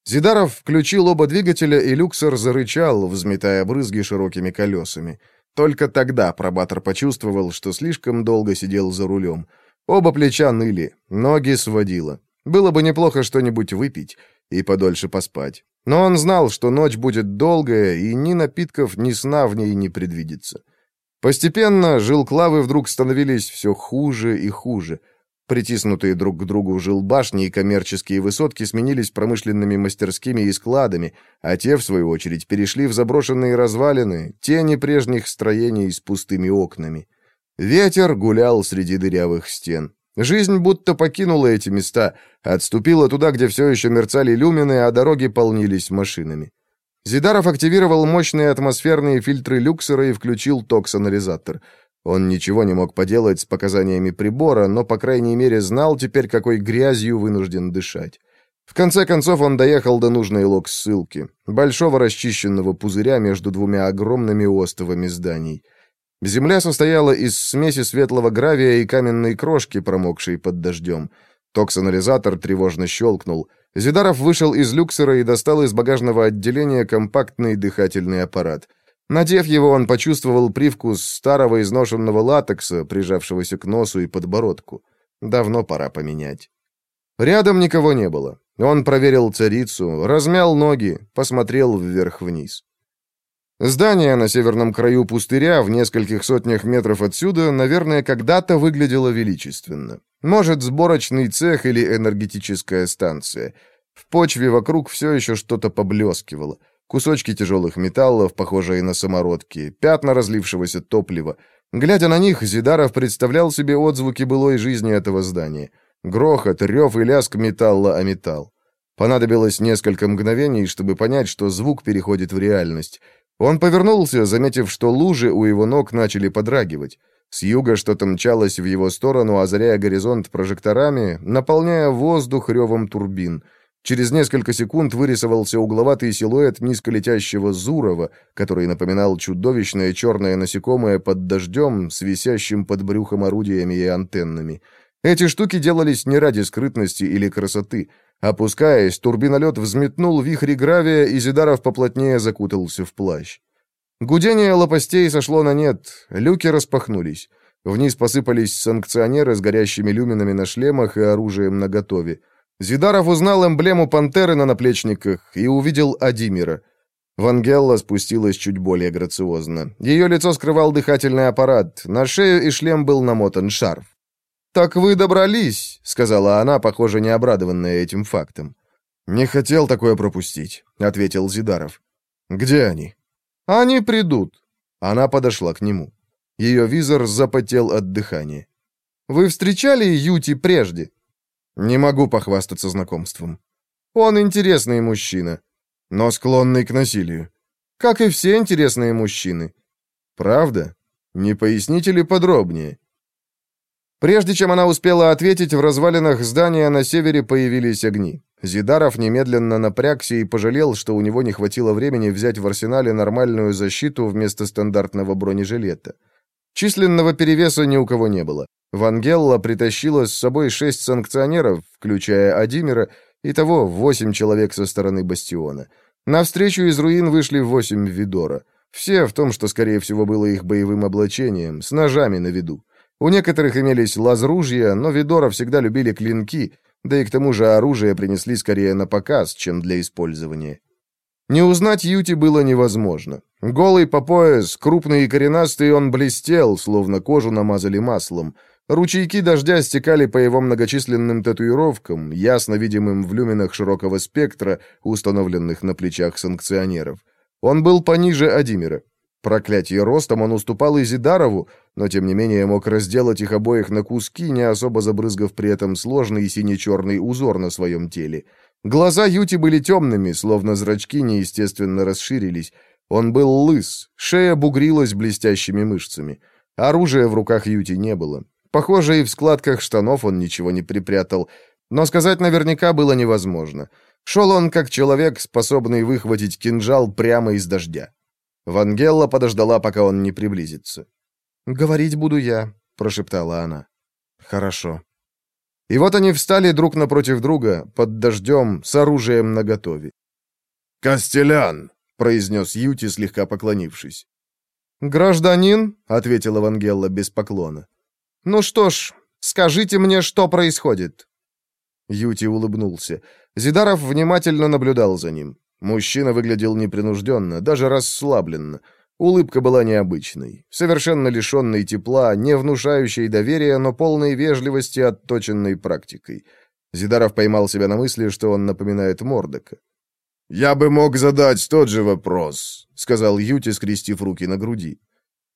Зидаров включил оба двигателя, и люксор зарычал, взметая брызги широкими колесами. Только тогда пробатор почувствовал, что слишком долго сидел за рулем. Оба плеча ныли, ноги сводило. Было бы неплохо что-нибудь выпить и подольше поспать. Но он знал, что ночь будет долгая, и ни напитков, ни сна в ней не предвидится. Постепенно жилклавы вдруг становились все хуже и хуже. Притиснутые друг к другу жилбашни и коммерческие высотки сменились промышленными мастерскими и складами, а те, в свою очередь, перешли в заброшенные развалины, тени прежних строений с пустыми окнами. Ветер гулял среди дырявых стен. Жизнь будто покинула эти места, отступила туда, где все еще мерцали люмины, а дороги полнились машинами. Зидаров активировал мощные атмосферные фильтры люксера и включил токсонализатор. Он ничего не мог поделать с показаниями прибора, но, по крайней мере, знал теперь, какой грязью вынужден дышать. В конце концов он доехал до нужной лог-ссылки, большого расчищенного пузыря между двумя огромными остовами зданий. Земля состояла из смеси светлого гравия и каменной крошки, промокшей под дождем. Токсонализатор тревожно щелкнул. Зидаров вышел из люксера и достал из багажного отделения компактный дыхательный аппарат. Надев его, он почувствовал привкус старого изношенного латекса, прижавшегося к носу и подбородку. Давно пора поменять. Рядом никого не было. Он проверил царицу, размял ноги, посмотрел вверх-вниз. Здание на северном краю пустыря, в нескольких сотнях метров отсюда, наверное, когда-то выглядело величественно. Может, сборочный цех или энергетическая станция. В почве вокруг все еще что-то поблескивало. Кусочки тяжелых металлов, похожие на самородки, пятна разлившегося топлива. Глядя на них, Зидаров представлял себе отзвуки былой жизни этого здания — Грохот, рев и лязг металла о металл. Понадобилось несколько мгновений, чтобы понять, что звук переходит в реальность. Он повернулся, заметив, что лужи у его ног начали подрагивать. С юга что-то мчалось в его сторону, озаряя горизонт прожекторами, наполняя воздух ревом турбин. Через несколько секунд вырисовался угловатый силуэт низколетящего Зурова, который напоминал чудовищное черное насекомое под дождем с висящим под брюхом орудиями и антеннами. Эти штуки делались не ради скрытности или красоты. Опускаясь, турбинолет взметнул вихри гравия, и Зидаров поплотнее закутался в плащ. Гудение лопастей сошло на нет, люки распахнулись. Вниз посыпались санкционеры с горящими люминами на шлемах и оружием наготове. Зидаров узнал эмблему пантеры на наплечниках и увидел Адимира. Вангелла спустилась чуть более грациозно. Ее лицо скрывал дыхательный аппарат, на шею и шлем был намотан шарф. «Так вы добрались», — сказала она, похоже, не обрадованная этим фактом. «Не хотел такое пропустить», — ответил Зидаров. «Где они?» «Они придут». Она подошла к нему. Ее визор запотел от дыхания. «Вы встречали Юти прежде?» «Не могу похвастаться знакомством». «Он интересный мужчина, но склонный к насилию. Как и все интересные мужчины». «Правда? Не поясните ли подробнее?» Прежде чем она успела ответить, в развалинах здания на севере появились огни. Зидаров немедленно напрягся и пожалел, что у него не хватило времени взять в арсенале нормальную защиту вместо стандартного бронежилета. Численного перевеса ни у кого не было. Вангелла притащила с собой шесть санкционеров, включая Адимира, и того восемь человек со стороны бастиона. Навстречу из руин вышли восемь видора. Все в том, что, скорее всего, было их боевым облачением, с ножами на виду. У некоторых имелись лазружья, но видора всегда любили клинки, да и к тому же оружие принесли скорее на показ, чем для использования. Не узнать Юти было невозможно. Голый по пояс, крупный и коренастый, он блестел, словно кожу намазали маслом. Ручейки дождя стекали по его многочисленным татуировкам, ясно видимым в люминах широкого спектра, установленных на плечах санкционеров. Он был пониже Адимира. Проклятие ростом он уступал Изидарову, но тем не менее мог разделать их обоих на куски, не особо забрызгав при этом сложный сине-черный узор на своем теле. Глаза Юти были темными, словно зрачки неестественно расширились. Он был лыс, шея бугрилась блестящими мышцами. Оружия в руках Юти не было. Похоже, и в складках штанов он ничего не припрятал, но сказать наверняка было невозможно. Шел он как человек, способный выхватить кинжал прямо из дождя. Вангелла подождала, пока он не приблизится. «Говорить буду я», — прошептала она. «Хорошо». И вот они встали друг напротив друга, под дождем, с оружием наготове. «Костелян!» — произнес Юти, слегка поклонившись. «Гражданин?» — ответила Вангелла без поклона. «Ну что ж, скажите мне, что происходит?» Юти улыбнулся. Зидаров внимательно наблюдал за ним. Мужчина выглядел непринужденно, даже расслабленно. Улыбка была необычной, совершенно лишенной тепла, не внушающей доверия, но полной вежливости, отточенной практикой. Зидаров поймал себя на мысли, что он напоминает Мордока. «Я бы мог задать тот же вопрос», — сказал Юти, скрестив руки на груди.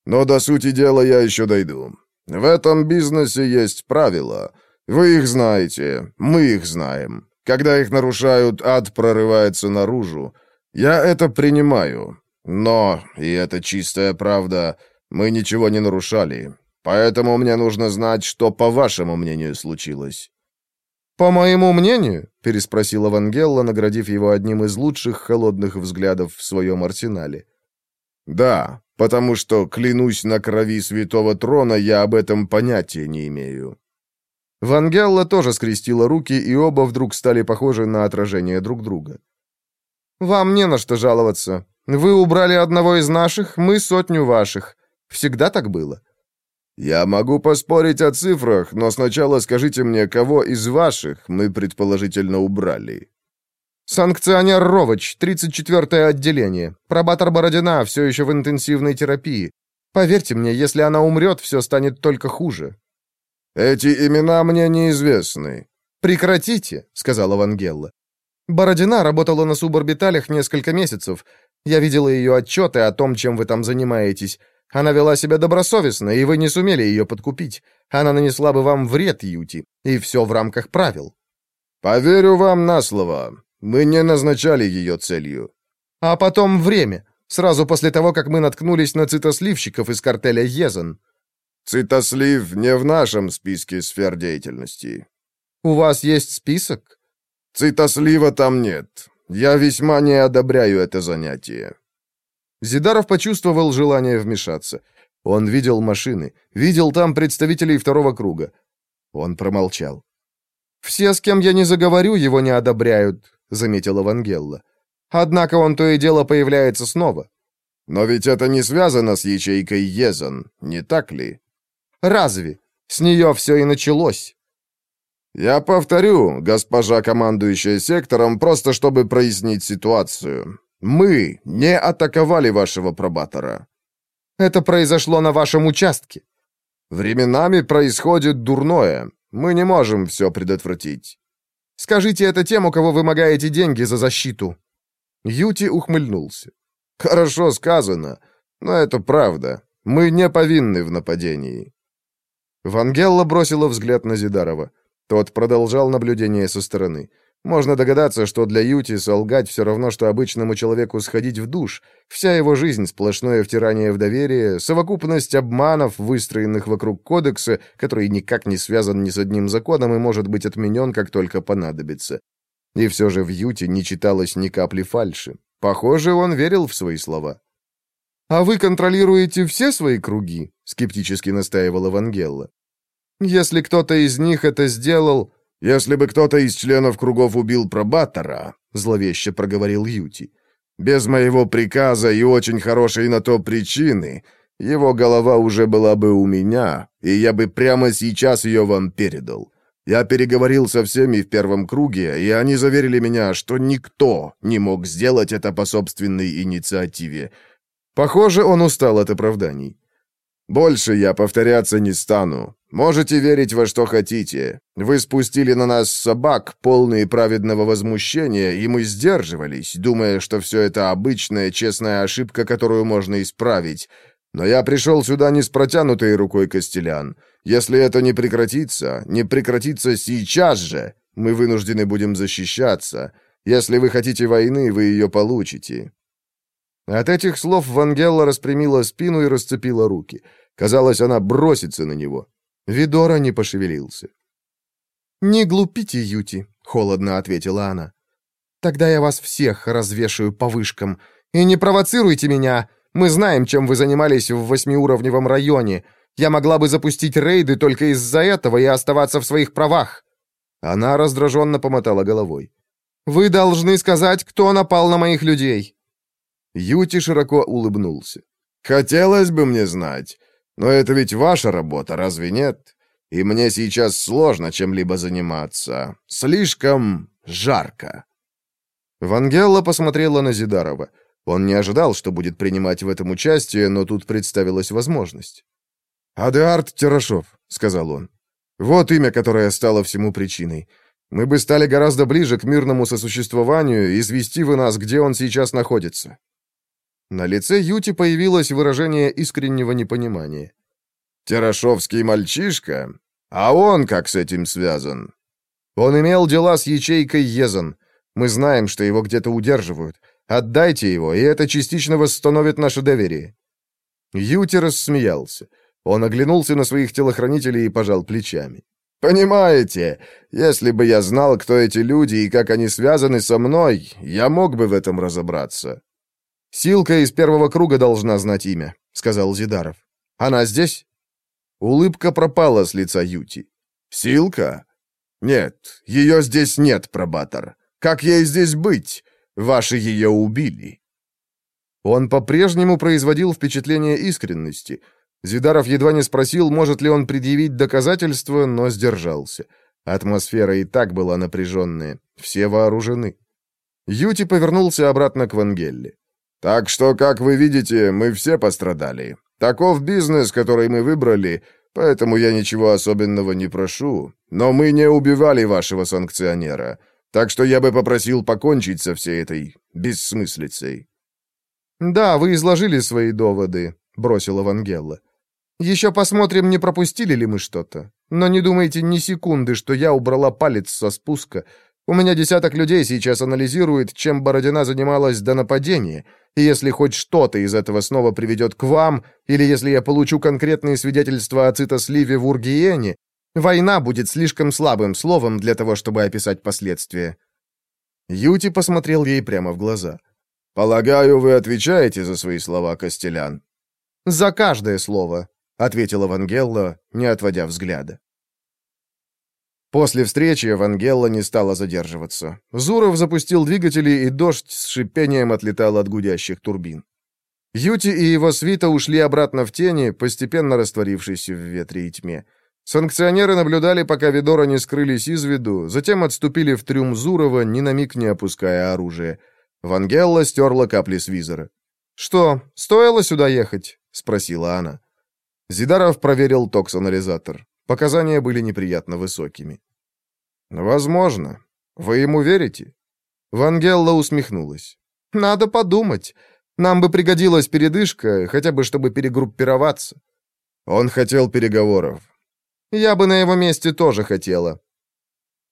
«Но до сути дела я еще дойду. В этом бизнесе есть правила. Вы их знаете, мы их знаем. Когда их нарушают, ад прорывается наружу. «Я это принимаю. Но, и это чистая правда, мы ничего не нарушали. Поэтому мне нужно знать, что, по вашему мнению, случилось». «По моему мнению?» — переспросила Вангелла, наградив его одним из лучших холодных взглядов в своем арсенале. «Да, потому что, клянусь на крови святого трона, я об этом понятия не имею». Вангелла тоже скрестила руки, и оба вдруг стали похожи на отражение друг друга. «Вам не на что жаловаться. Вы убрали одного из наших, мы сотню ваших. Всегда так было?» «Я могу поспорить о цифрах, но сначала скажите мне, кого из ваших мы предположительно убрали?» «Санкционер Ровач, 34-е отделение. Пробатор Бородина все еще в интенсивной терапии. Поверьте мне, если она умрет, все станет только хуже». «Эти имена мне неизвестны». «Прекратите», — сказала Вангелла. «Бородина работала на суборбиталях несколько месяцев. Я видела ее отчеты о том, чем вы там занимаетесь. Она вела себя добросовестно, и вы не сумели ее подкупить. Она нанесла бы вам вред, Юти, и все в рамках правил». «Поверю вам на слово. Мы не назначали ее целью». «А потом время, сразу после того, как мы наткнулись на цитосливщиков из картеля Езен». «Цитослив не в нашем списке сфер деятельности». «У вас есть список?» «Цитослива там нет. Я весьма не одобряю это занятие». Зидаров почувствовал желание вмешаться. Он видел машины, видел там представителей второго круга. Он промолчал. «Все, с кем я не заговорю, его не одобряют», — заметила Вангелла. «Однако он то и дело появляется снова». «Но ведь это не связано с ячейкой Езон, не так ли?» «Разве? С нее все и началось». «Я повторю, госпожа командующая сектором, просто чтобы прояснить ситуацию. Мы не атаковали вашего пробатора». «Это произошло на вашем участке». «Временами происходит дурное. Мы не можем все предотвратить». «Скажите это тем, у кого вымогаете деньги за защиту». Юти ухмыльнулся. «Хорошо сказано, но это правда. Мы не повинны в нападении». Вангелла бросила взгляд на Зидарова. Тот продолжал наблюдение со стороны. Можно догадаться, что для Юти солгать все равно, что обычному человеку сходить в душ. Вся его жизнь — сплошное втирание в доверие, совокупность обманов, выстроенных вокруг кодекса, который никак не связан ни с одним законом и может быть отменен, как только понадобится. И все же в Юте не читалось ни капли фальши. Похоже, он верил в свои слова. «А вы контролируете все свои круги?» — скептически настаивала Вангелла. «Если кто-то из них это сделал, «Если бы кто-то из членов кругов убил пробатора», — зловеще проговорил Юти, «без моего приказа и очень хорошей на то причины, его голова уже была бы у меня, и я бы прямо сейчас ее вам передал. Я переговорил со всеми в первом круге, и они заверили меня, что никто не мог сделать это по собственной инициативе. Похоже, он устал от оправданий. Больше я повторяться не стану. Можете верить во что хотите. Вы спустили на нас собак, полные праведного возмущения, и мы сдерживались, думая, что все это обычная честная ошибка, которую можно исправить. Но я пришел сюда не с протянутой рукой Костелян. Если это не прекратится, не прекратится сейчас же, мы вынуждены будем защищаться. Если вы хотите войны, вы ее получите». От этих слов Вангелла распрямила спину и расцепила руки — Казалось, она бросится на него. Видора не пошевелился. «Не глупите, Юти», — холодно ответила она. «Тогда я вас всех развешаю по вышкам. И не провоцируйте меня. Мы знаем, чем вы занимались в восьмиуровневом районе. Я могла бы запустить рейды только из-за этого и оставаться в своих правах». Она раздраженно помотала головой. «Вы должны сказать, кто напал на моих людей». Юти широко улыбнулся. «Хотелось бы мне знать. Но это ведь ваша работа, разве нет? И мне сейчас сложно чем-либо заниматься. Слишком жарко». Вангелла посмотрела на Зидарова. Он не ожидал, что будет принимать в этом участие, но тут представилась возможность. «Адеарт Терашов», — сказал он. «Вот имя, которое стало всему причиной. Мы бы стали гораздо ближе к мирному сосуществованию, извести вы нас, где он сейчас находится». На лице Юти появилось выражение искреннего непонимания. «Терошовский мальчишка? А он как с этим связан?» «Он имел дела с ячейкой Езан. Мы знаем, что его где-то удерживают. Отдайте его, и это частично восстановит наше доверие». Юти рассмеялся. Он оглянулся на своих телохранителей и пожал плечами. «Понимаете, если бы я знал, кто эти люди и как они связаны со мной, я мог бы в этом разобраться». «Силка из первого круга должна знать имя», — сказал Зидаров. «Она здесь?» Улыбка пропала с лица Юти. «Силка? Нет, ее здесь нет, пробатор. Как ей здесь быть? Ваши ее убили». Он по-прежнему производил впечатление искренности — Зидаров едва не спросил, может ли он предъявить доказательства, но сдержался. Атмосфера и так была напряженная. Все вооружены. Юти повернулся обратно к Вангелле. «Так что, как вы видите, мы все пострадали. Таков бизнес, который мы выбрали, поэтому я ничего особенного не прошу. Но мы не убивали вашего санкционера, так что я бы попросил покончить со всей этой бессмыслицей». «Да, вы изложили свои доводы», — бросила Вангелла. Еще посмотрим, не пропустили ли мы что-то. Но не думайте ни секунды, что я убрала палец со спуска. У меня десяток людей сейчас анализирует, чем Бородина занималась до нападения. И если хоть что-то из этого снова приведет к вам, или если я получу конкретные свидетельства о цитосливе в Ургиене, война будет слишком слабым словом для того, чтобы описать последствия». Юти посмотрел ей прямо в глаза. «Полагаю, вы отвечаете за свои слова, Костелян?» «За каждое слово», ответила Вангелла, не отводя взгляда. После встречи Вангелла не стала задерживаться. Зуров запустил двигатели, и дождь с шипением отлетал от гудящих турбин. Юти и его свита ушли обратно в тени, постепенно растворившись в ветре и тьме. Санкционеры наблюдали, пока Видора не скрылись из виду, затем отступили в трюм Зурова, ни на миг не опуская оружие. Вангелла стерла капли с визора. «Что, стоило сюда ехать?» — спросила она. Зидаров проверил токсанализатор. Показания были неприятно высокими. «Возможно. Вы ему верите?» Вангелла усмехнулась. «Надо подумать. Нам бы пригодилась передышка, хотя бы чтобы перегруппироваться». Он хотел переговоров. «Я бы на его месте тоже хотела».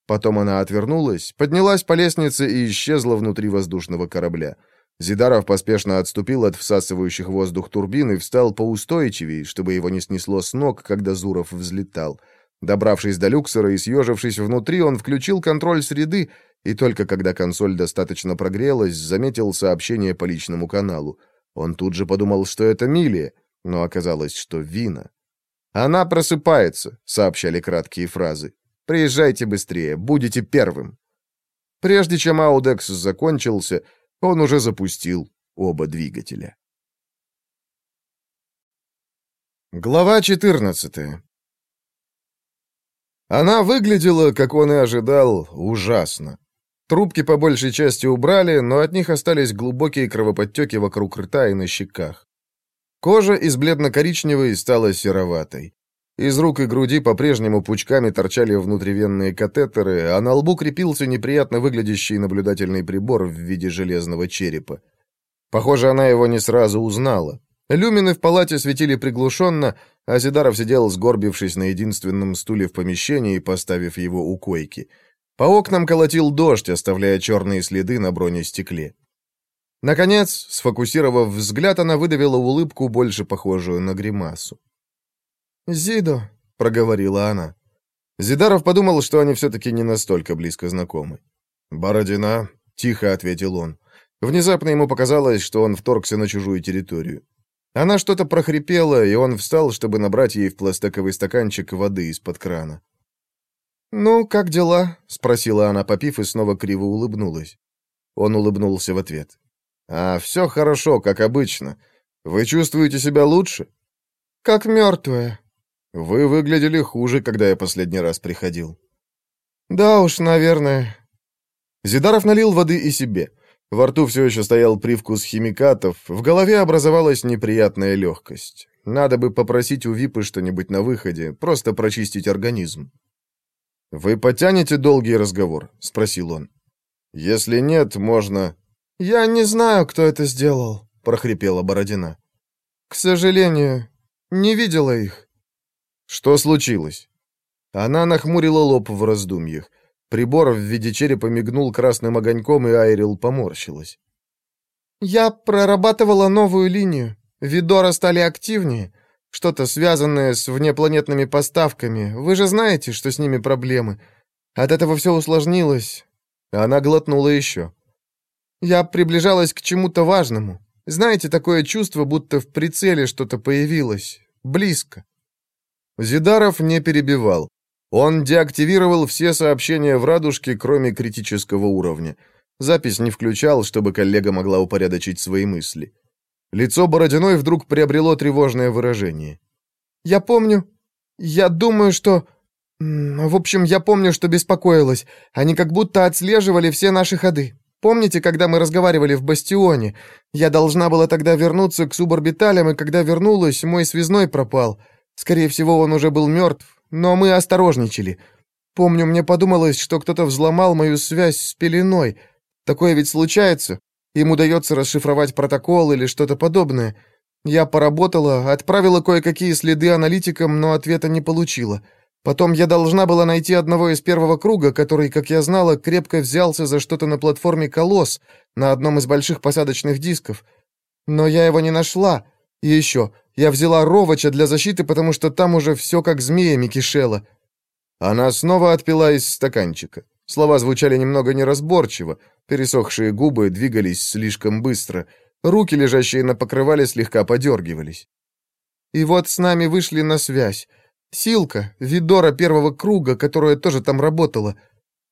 Потом она отвернулась, поднялась по лестнице и исчезла внутри воздушного корабля. Зидаров поспешно отступил от всасывающих воздух турбин и встал поустойчивее, чтобы его не снесло с ног, когда Зуров взлетал. Добравшись до люксера и съежившись внутри, он включил контроль среды, и только когда консоль достаточно прогрелась, заметил сообщение по личному каналу. Он тут же подумал, что это Милия, но оказалось, что Вина. «Она просыпается», — сообщали краткие фразы. «Приезжайте быстрее, будете первым». Прежде чем Аудекс закончился, он уже запустил оба двигателя. Глава 14 Она выглядела, как он и ожидал, ужасно. Трубки по большей части убрали, но от них остались глубокие кровоподтеки вокруг рта и на щеках. Кожа из бледно-коричневой стала сероватой. Из рук и груди по-прежнему пучками торчали внутривенные катетеры, а на лбу крепился неприятно выглядящий наблюдательный прибор в виде железного черепа. Похоже, она его не сразу узнала. Люмины в палате светили приглушенно, а Зидаров сидел, сгорбившись на единственном стуле в помещении, поставив его у койки. По окнам колотил дождь, оставляя черные следы на бронестекле. Наконец, сфокусировав взгляд, она выдавила улыбку, больше похожую на гримасу. «Зидо», — проговорила она. Зидаров подумал, что они все-таки не настолько близко знакомы. «Бородина», — тихо ответил он. Внезапно ему показалось, что он вторгся на чужую территорию. Она что-то прохрипела, и он встал, чтобы набрать ей в пластиковый стаканчик воды из-под крана. «Ну, как дела?» — спросила она, попив, и снова криво улыбнулась. Он улыбнулся в ответ. «А, все хорошо, как обычно. Вы чувствуете себя лучше?» «Как мертвая», вы выглядели хуже, когда я последний раз приходил. Да уж, наверное. Зидаров налил воды и себе. Во рту все еще стоял привкус химикатов, в голове образовалась неприятная легкость. Надо бы попросить у Випы что-нибудь на выходе, просто прочистить организм. «Вы потянете долгий разговор?» — спросил он. «Если нет, можно...» «Я не знаю, кто это сделал», — прохрипела Бородина. «К сожалению, не видела их». «Что случилось?» Она нахмурила лоб в раздумьях. Прибор в виде черепа мигнул красным огоньком, и Айрил поморщилась. «Я прорабатывала новую линию. Видора стали активнее. Что-то связанное с внепланетными поставками. Вы же знаете, что с ними проблемы. От этого все усложнилось». Она глотнула еще. «Я приближалась к чему-то важному. Знаете, такое чувство, будто в прицеле что-то появилось. Близко». Зидаров не перебивал. Он деактивировал все сообщения в радужке, кроме критического уровня. Запись не включал, чтобы коллега могла упорядочить свои мысли. Лицо Бородиной вдруг приобрело тревожное выражение. «Я помню. Я думаю, что... В общем, я помню, что беспокоилась. Они как будто отслеживали все наши ходы. Помните, когда мы разговаривали в Бастионе? Я должна была тогда вернуться к суборбиталям, и когда вернулась, мой связной пропал. Скорее всего, он уже был мертв, но мы осторожничали. Помню, мне подумалось, что кто-то взломал мою связь с пеленой. Такое ведь случается. Им удается расшифровать протокол или что-то подобное. Я поработала, отправила кое-какие следы аналитикам, но ответа не получила. Потом я должна была найти одного из первого круга, который, как я знала, крепко взялся за что-то на платформе «Колосс» на одном из больших посадочных дисков. Но я его не нашла. И еще, я взяла Ровача для защиты, потому что там уже все как змеями кишело». Она снова отпила из стаканчика. Слова звучали немного неразборчиво, пересохшие губы двигались слишком быстро, руки, лежащие на покрывале, слегка подергивались. «И вот с нами вышли на связь. Силка, Видора первого круга, которая тоже там работала».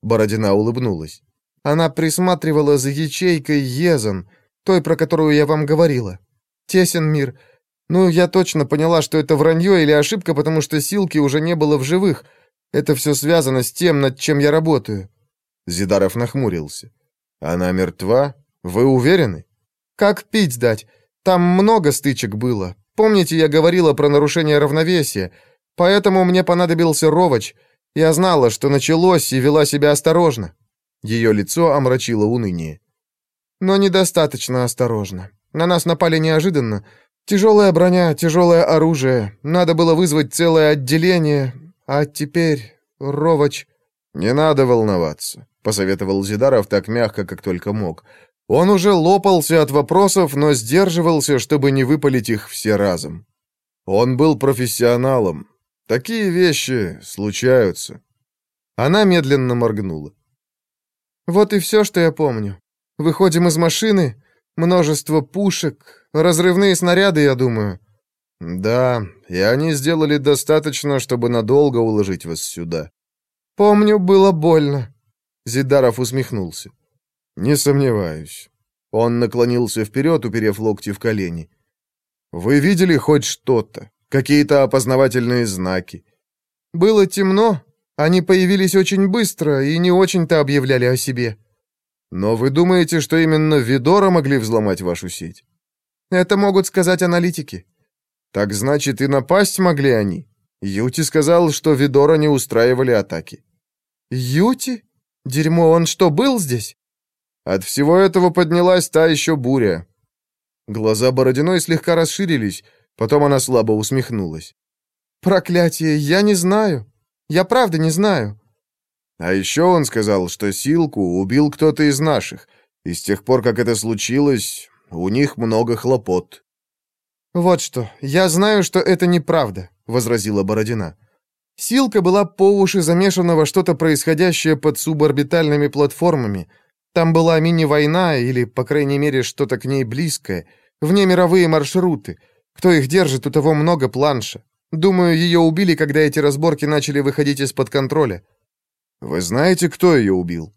Бородина улыбнулась. «Она присматривала за ячейкой Езан, той, про которую я вам говорила. Тесен мир. Ну, я точно поняла, что это вранье или ошибка, потому что Силки уже не было в живых. Это все связано с тем, над чем я работаю». Зидаров нахмурился. «Она мертва? Вы уверены?» «Как пить дать? Там много стычек было. Помните, я говорила про нарушение равновесия? Поэтому мне понадобился Ровач. Я знала, что началось, и вела себя осторожно». Ее лицо омрачило уныние. «Но недостаточно осторожно. На нас напали неожиданно. Тяжелая броня, тяжелое оружие. Надо было вызвать целое отделение. А теперь, Ровач...» «Не надо волноваться», — посоветовал Зидаров так мягко, как только мог. Он уже лопался от вопросов, но сдерживался, чтобы не выпалить их все разом. Он был профессионалом. Такие вещи случаются. Она медленно моргнула. «Вот и все, что я помню. Выходим из машины, множество пушек, разрывные снаряды, я думаю». «Да, и они сделали достаточно, чтобы надолго уложить вас сюда». «Помню, было больно». Зидаров усмехнулся. «Не сомневаюсь». Он наклонился вперед, уперев локти в колени. «Вы видели хоть что-то? Какие-то опознавательные знаки?» «Было темно. Они появились очень быстро и не очень-то объявляли о себе». «Но вы думаете, что именно Видора могли взломать вашу сеть?» «Это могут сказать аналитики». «Так значит, и напасть могли они?» Юти сказал, что Видора не устраивали атаки. «Юти? Дерьмо, он что, был здесь?» От всего этого поднялась та еще буря. Глаза Бородиной слегка расширились, потом она слабо усмехнулась. «Проклятие, я не знаю. Я правда не знаю». А еще он сказал, что Силку убил кто-то из наших, и с тех пор, как это случилось, у них много хлопот. «Вот что, я знаю, что это неправда», — возразила Бородина. Силка была по уши замешана во что-то происходящее под суборбитальными платформами. Там была мини-война, или, по крайней мере, что-то к ней близкое. Внемировые маршруты. Кто их держит, у того много планша. Думаю, ее убили, когда эти разборки начали выходить из-под контроля. Вы знаете, кто ее убил?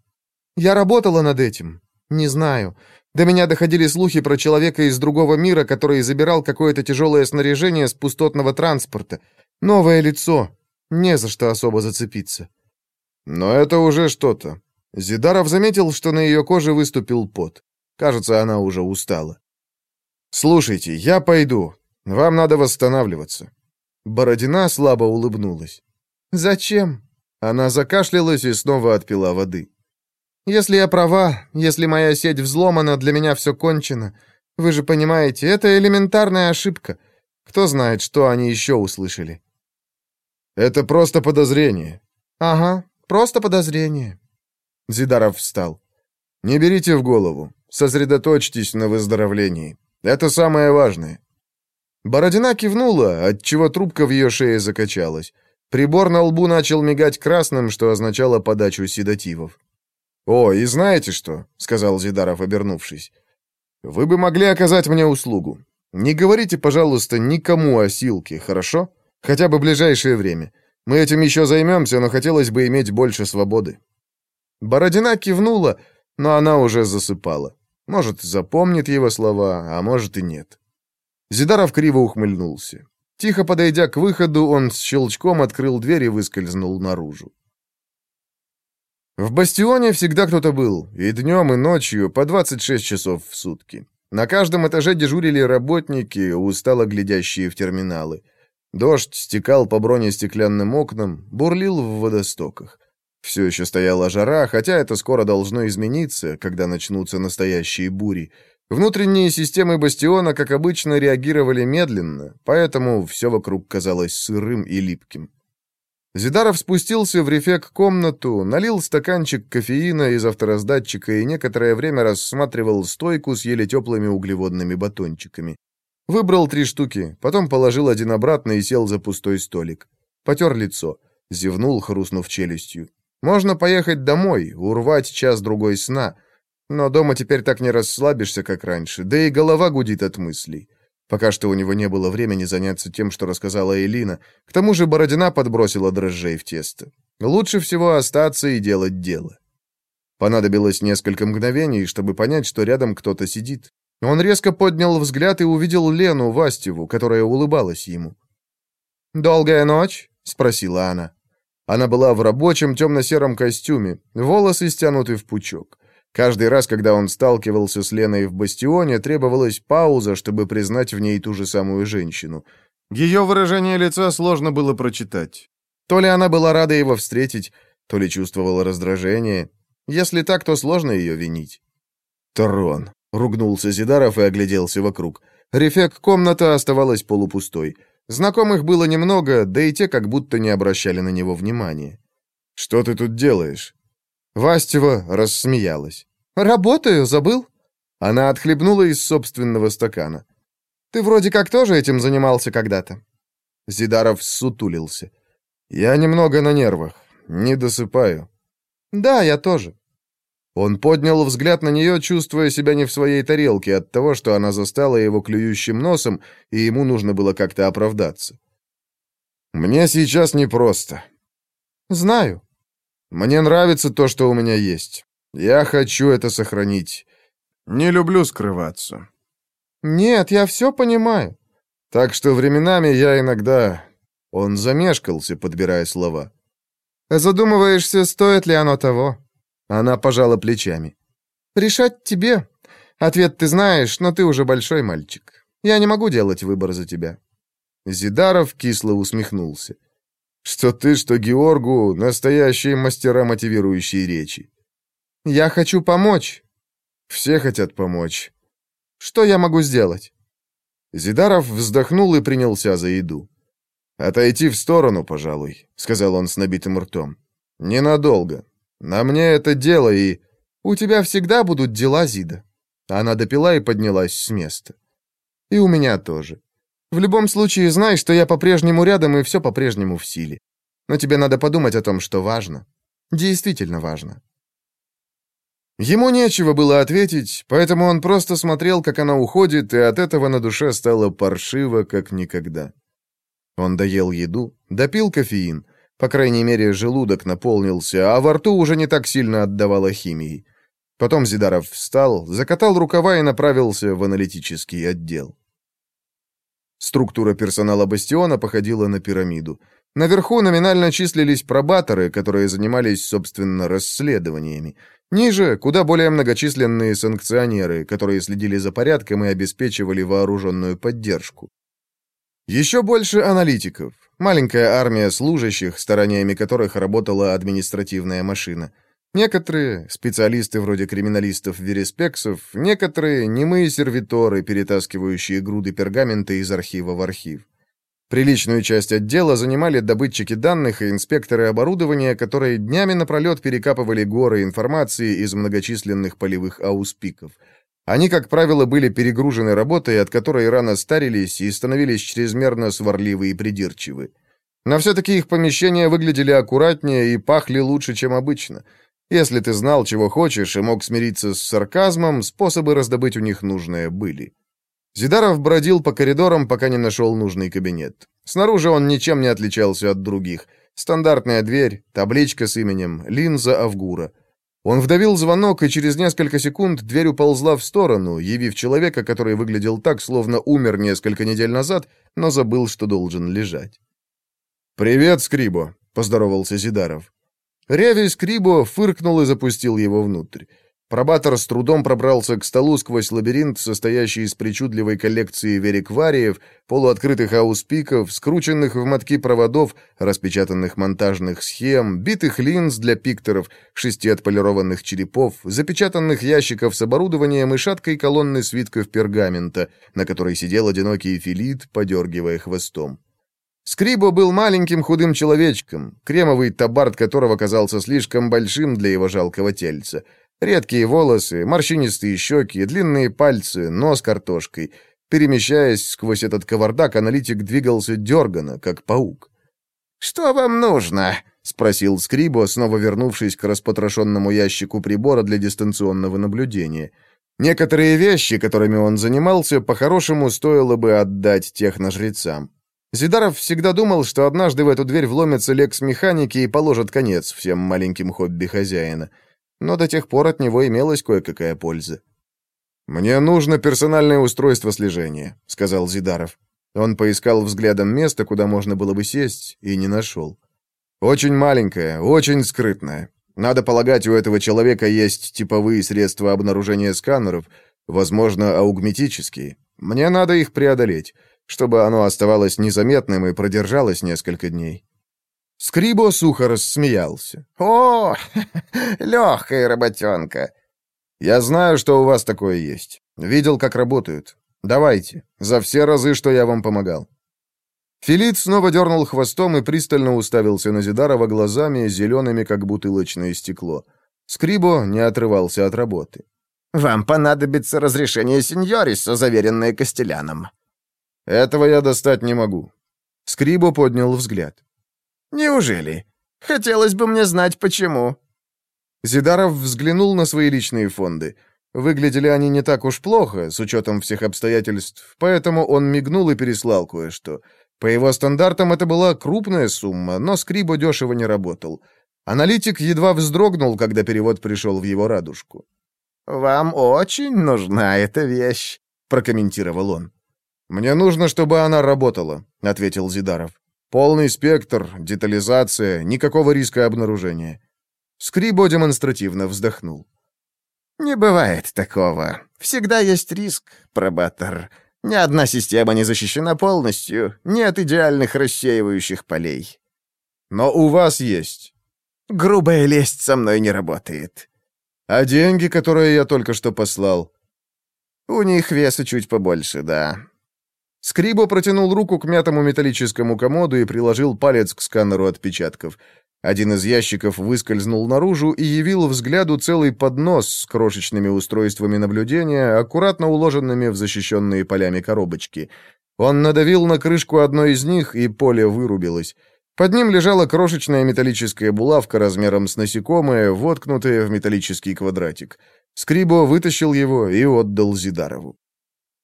Я работала над этим. Не знаю. До меня доходили слухи про человека из другого мира, который забирал какое-то тяжелое снаряжение с пустотного транспорта. Новое лицо. Не за что особо зацепиться. Но это уже что-то. Зидаров заметил, что на ее коже выступил пот. Кажется, она уже устала. «Слушайте, я пойду. Вам надо восстанавливаться». Бородина слабо улыбнулась. «Зачем?» Она закашлялась и снова отпила воды. «Если я права, если моя сеть взломана, для меня все кончено. Вы же понимаете, это элементарная ошибка. Кто знает, что они еще услышали». Это просто подозрение. Ага, просто подозрение. Зидаров встал. Не берите в голову. Сосредоточьтесь на выздоровлении. Это самое важное». Бородина кивнула, отчего трубка в ее шее закачалась. Прибор на лбу начал мигать красным, что означало подачу седативов. «О, и знаете что?» — сказал Зидаров, обернувшись. «Вы бы могли оказать мне услугу. Не говорите, пожалуйста, никому о Силке, хорошо? Хотя бы ближайшее время. Мы этим еще займемся, но хотелось бы иметь больше свободы». Бородина кивнула, но она уже засыпала. Может, запомнит его слова, а может и нет. Зидаров криво ухмыльнулся. Тихо подойдя к выходу, он с щелчком открыл дверь и выскользнул наружу. В бастионе всегда кто-то был, и днем, и ночью, по 26 часов в сутки. На каждом этаже дежурили работники, устало глядящие в терминалы. Дождь стекал по бронестеклянным окнам, бурлил в водостоках. Все еще стояла жара, хотя это скоро должно измениться, когда начнутся настоящие бури. Внутренние системы бастиона, как обычно, реагировали медленно, поэтому все вокруг казалось сырым и липким. Зидаров спустился в рефек-комнату, налил стаканчик кофеина из автораздатчика и некоторое время рассматривал стойку с еле теплыми углеводными батончиками. Выбрал три штуки, потом положил один обратно и сел за пустой столик. Потер лицо, зевнул, хрустнув челюстью. Можно поехать домой, урвать час-другой сна — но дома теперь так не расслабишься, как раньше, да и голова гудит от мыслей. Пока что у него не было времени заняться тем, что рассказала Элина. К тому же Бородина подбросила дрожжей в тесто. Лучше всего остаться и делать дело. Понадобилось несколько мгновений, чтобы понять, что рядом кто-то сидит. Он резко поднял взгляд и увидел Лену Вастеву, которая улыбалась ему. «Долгая ночь?» — спросила она. Она была в рабочем темно-сером костюме, волосы стянуты в пучок. Каждый раз, когда он сталкивался с Леной в бастионе, требовалась пауза, чтобы признать в ней ту же самую женщину. Ее выражение лица сложно было прочитать. То ли она была рада его встретить, то ли чувствовала раздражение. Если так, то сложно ее винить. «Трон!» — ругнулся Зидаров и огляделся вокруг. Рефек комната оставалась полупустой. Знакомых было немного, да и те как будто не обращали на него внимания. «Что ты тут делаешь?» Вастева рассмеялась. «Работаю, забыл?» Она отхлебнула из собственного стакана. «Ты вроде как тоже этим занимался когда-то?» Зидаров сутулился. «Я немного на нервах, не досыпаю». «Да, я тоже». Он поднял взгляд на нее, чувствуя себя не в своей тарелке от того, что она застала его клюющим носом, и ему нужно было как-то оправдаться. «Мне сейчас непросто». «Знаю», мне нравится то, что у меня есть. Я хочу это сохранить. Не люблю скрываться. Нет, я все понимаю. Так что временами я иногда... Он замешкался, подбирая слова. Задумываешься, стоит ли оно того? Она пожала плечами. Решать тебе. Ответ ты знаешь, но ты уже большой мальчик. Я не могу делать выбор за тебя. Зидаров кисло усмехнулся. Что ты, что Георгу — настоящие мастера мотивирующей речи. Я хочу помочь. Все хотят помочь. Что я могу сделать? Зидаров вздохнул и принялся за еду. «Отойти в сторону, пожалуй», — сказал он с набитым ртом. «Ненадолго. На мне это дело и...» «У тебя всегда будут дела, Зида». Она допила и поднялась с места. «И у меня тоже. В любом случае, знай, что я по-прежнему рядом и все по-прежнему в силе. Но тебе надо подумать о том, что важно. Действительно важно. Ему нечего было ответить, поэтому он просто смотрел, как она уходит, и от этого на душе стало паршиво, как никогда. Он доел еду, допил кофеин. По крайней мере, желудок наполнился, а во рту уже не так сильно отдавало химии. Потом Зидаров встал, закатал рукава и направился в аналитический отдел. Структура персонала бастиона походила на пирамиду. Наверху номинально числились пробаторы, которые занимались, собственно, расследованиями. Ниже — куда более многочисленные санкционеры, которые следили за порядком и обеспечивали вооруженную поддержку. Еще больше аналитиков. Маленькая армия служащих, стараниями которых работала административная машина — Некоторые, специалисты вроде криминалистов-вереспексов, некоторые — немые сервиторы, перетаскивающие груды пергамента из архива в архив. Приличную часть отдела занимали добытчики данных и инспекторы оборудования, которые днями напролет перекапывали горы информации из многочисленных полевых ауспиков. Они, как правило, были перегружены работой, от которой рано старились и становились чрезмерно сварливы и придирчивы. Но все-таки их помещения выглядели аккуратнее и пахли лучше, чем обычно. Если ты знал, чего хочешь, и мог смириться с сарказмом, способы раздобыть у них нужное были. Зидаров бродил по коридорам, пока не нашел нужный кабинет. Снаружи он ничем не отличался от других. Стандартная дверь, табличка с именем, линза Авгура. Он вдавил звонок, и через несколько секунд дверь уползла в сторону, явив человека, который выглядел так, словно умер несколько недель назад, но забыл, что должен лежать. «Привет, Скрибо», — поздоровался Зидаров. Реви Скрибо фыркнул и запустил его внутрь. Пробатор с трудом пробрался к столу сквозь лабиринт, состоящий из причудливой коллекции вериквариев, полуоткрытых ауспиков, скрученных в мотки проводов, распечатанных монтажных схем, битых линз для пикторов, шести отполированных черепов, запечатанных ящиков с оборудованием и шаткой колонны свитков пергамента, на которой сидел одинокий филит, подергивая хвостом. Скрибо был маленьким худым человечком, кремовый табард которого казался слишком большим для его жалкого тельца — Редкие волосы, морщинистые щеки, длинные пальцы, нос картошкой. Перемещаясь сквозь этот кавардак, аналитик двигался дерганно, как паук. «Что вам нужно?» — спросил Скрибо, снова вернувшись к распотрошенному ящику прибора для дистанционного наблюдения. Некоторые вещи, которыми он занимался, по-хорошему стоило бы отдать техножрецам. Зидаров всегда думал, что однажды в эту дверь вломятся лекс-механики и положат конец всем маленьким хобби хозяина — но до тех пор от него имелась кое-какая польза. «Мне нужно персональное устройство слежения», — сказал Зидаров. Он поискал взглядом место, куда можно было бы сесть, и не нашел. «Очень маленькое, очень скрытное. Надо полагать, у этого человека есть типовые средства обнаружения сканеров, возможно, аугметические. Мне надо их преодолеть, чтобы оно оставалось незаметным и продержалось несколько дней». Скрибо сухо рассмеялся. «О, легкая работенка!» «Я знаю, что у вас такое есть. Видел, как работают. Давайте, за все разы, что я вам помогал». Филит снова дернул хвостом и пристально уставился на Зидарова глазами, зелеными, как бутылочное стекло. Скрибо не отрывался от работы. «Вам понадобится разрешение сеньориса, заверенное Костеляном». «Этого я достать не могу». Скрибо поднял взгляд. «Неужели? Хотелось бы мне знать, почему». Зидаров взглянул на свои личные фонды. Выглядели они не так уж плохо, с учетом всех обстоятельств, поэтому он мигнул и переслал кое-что. По его стандартам это была крупная сумма, но Скрибо дешево не работал. Аналитик едва вздрогнул, когда перевод пришел в его радужку. «Вам очень нужна эта вещь», — прокомментировал он. «Мне нужно, чтобы она работала», — ответил Зидаров. Полный спектр, детализация, никакого риска обнаружения. Скрибо демонстративно вздохнул. «Не бывает такого. Всегда есть риск, пробатор. Ни одна система не защищена полностью, нет идеальных рассеивающих полей». «Но у вас есть». «Грубая лесть со мной не работает». «А деньги, которые я только что послал?» «У них веса чуть побольше, да. Скрибо протянул руку к мятому металлическому комоду и приложил палец к сканеру отпечатков. Один из ящиков выскользнул наружу и явил взгляду целый поднос с крошечными устройствами наблюдения, аккуратно уложенными в защищенные полями коробочки. Он надавил на крышку одной из них, и поле вырубилось. Под ним лежала крошечная металлическая булавка размером с насекомое, воткнутая в металлический квадратик. Скрибо вытащил его и отдал Зидарову.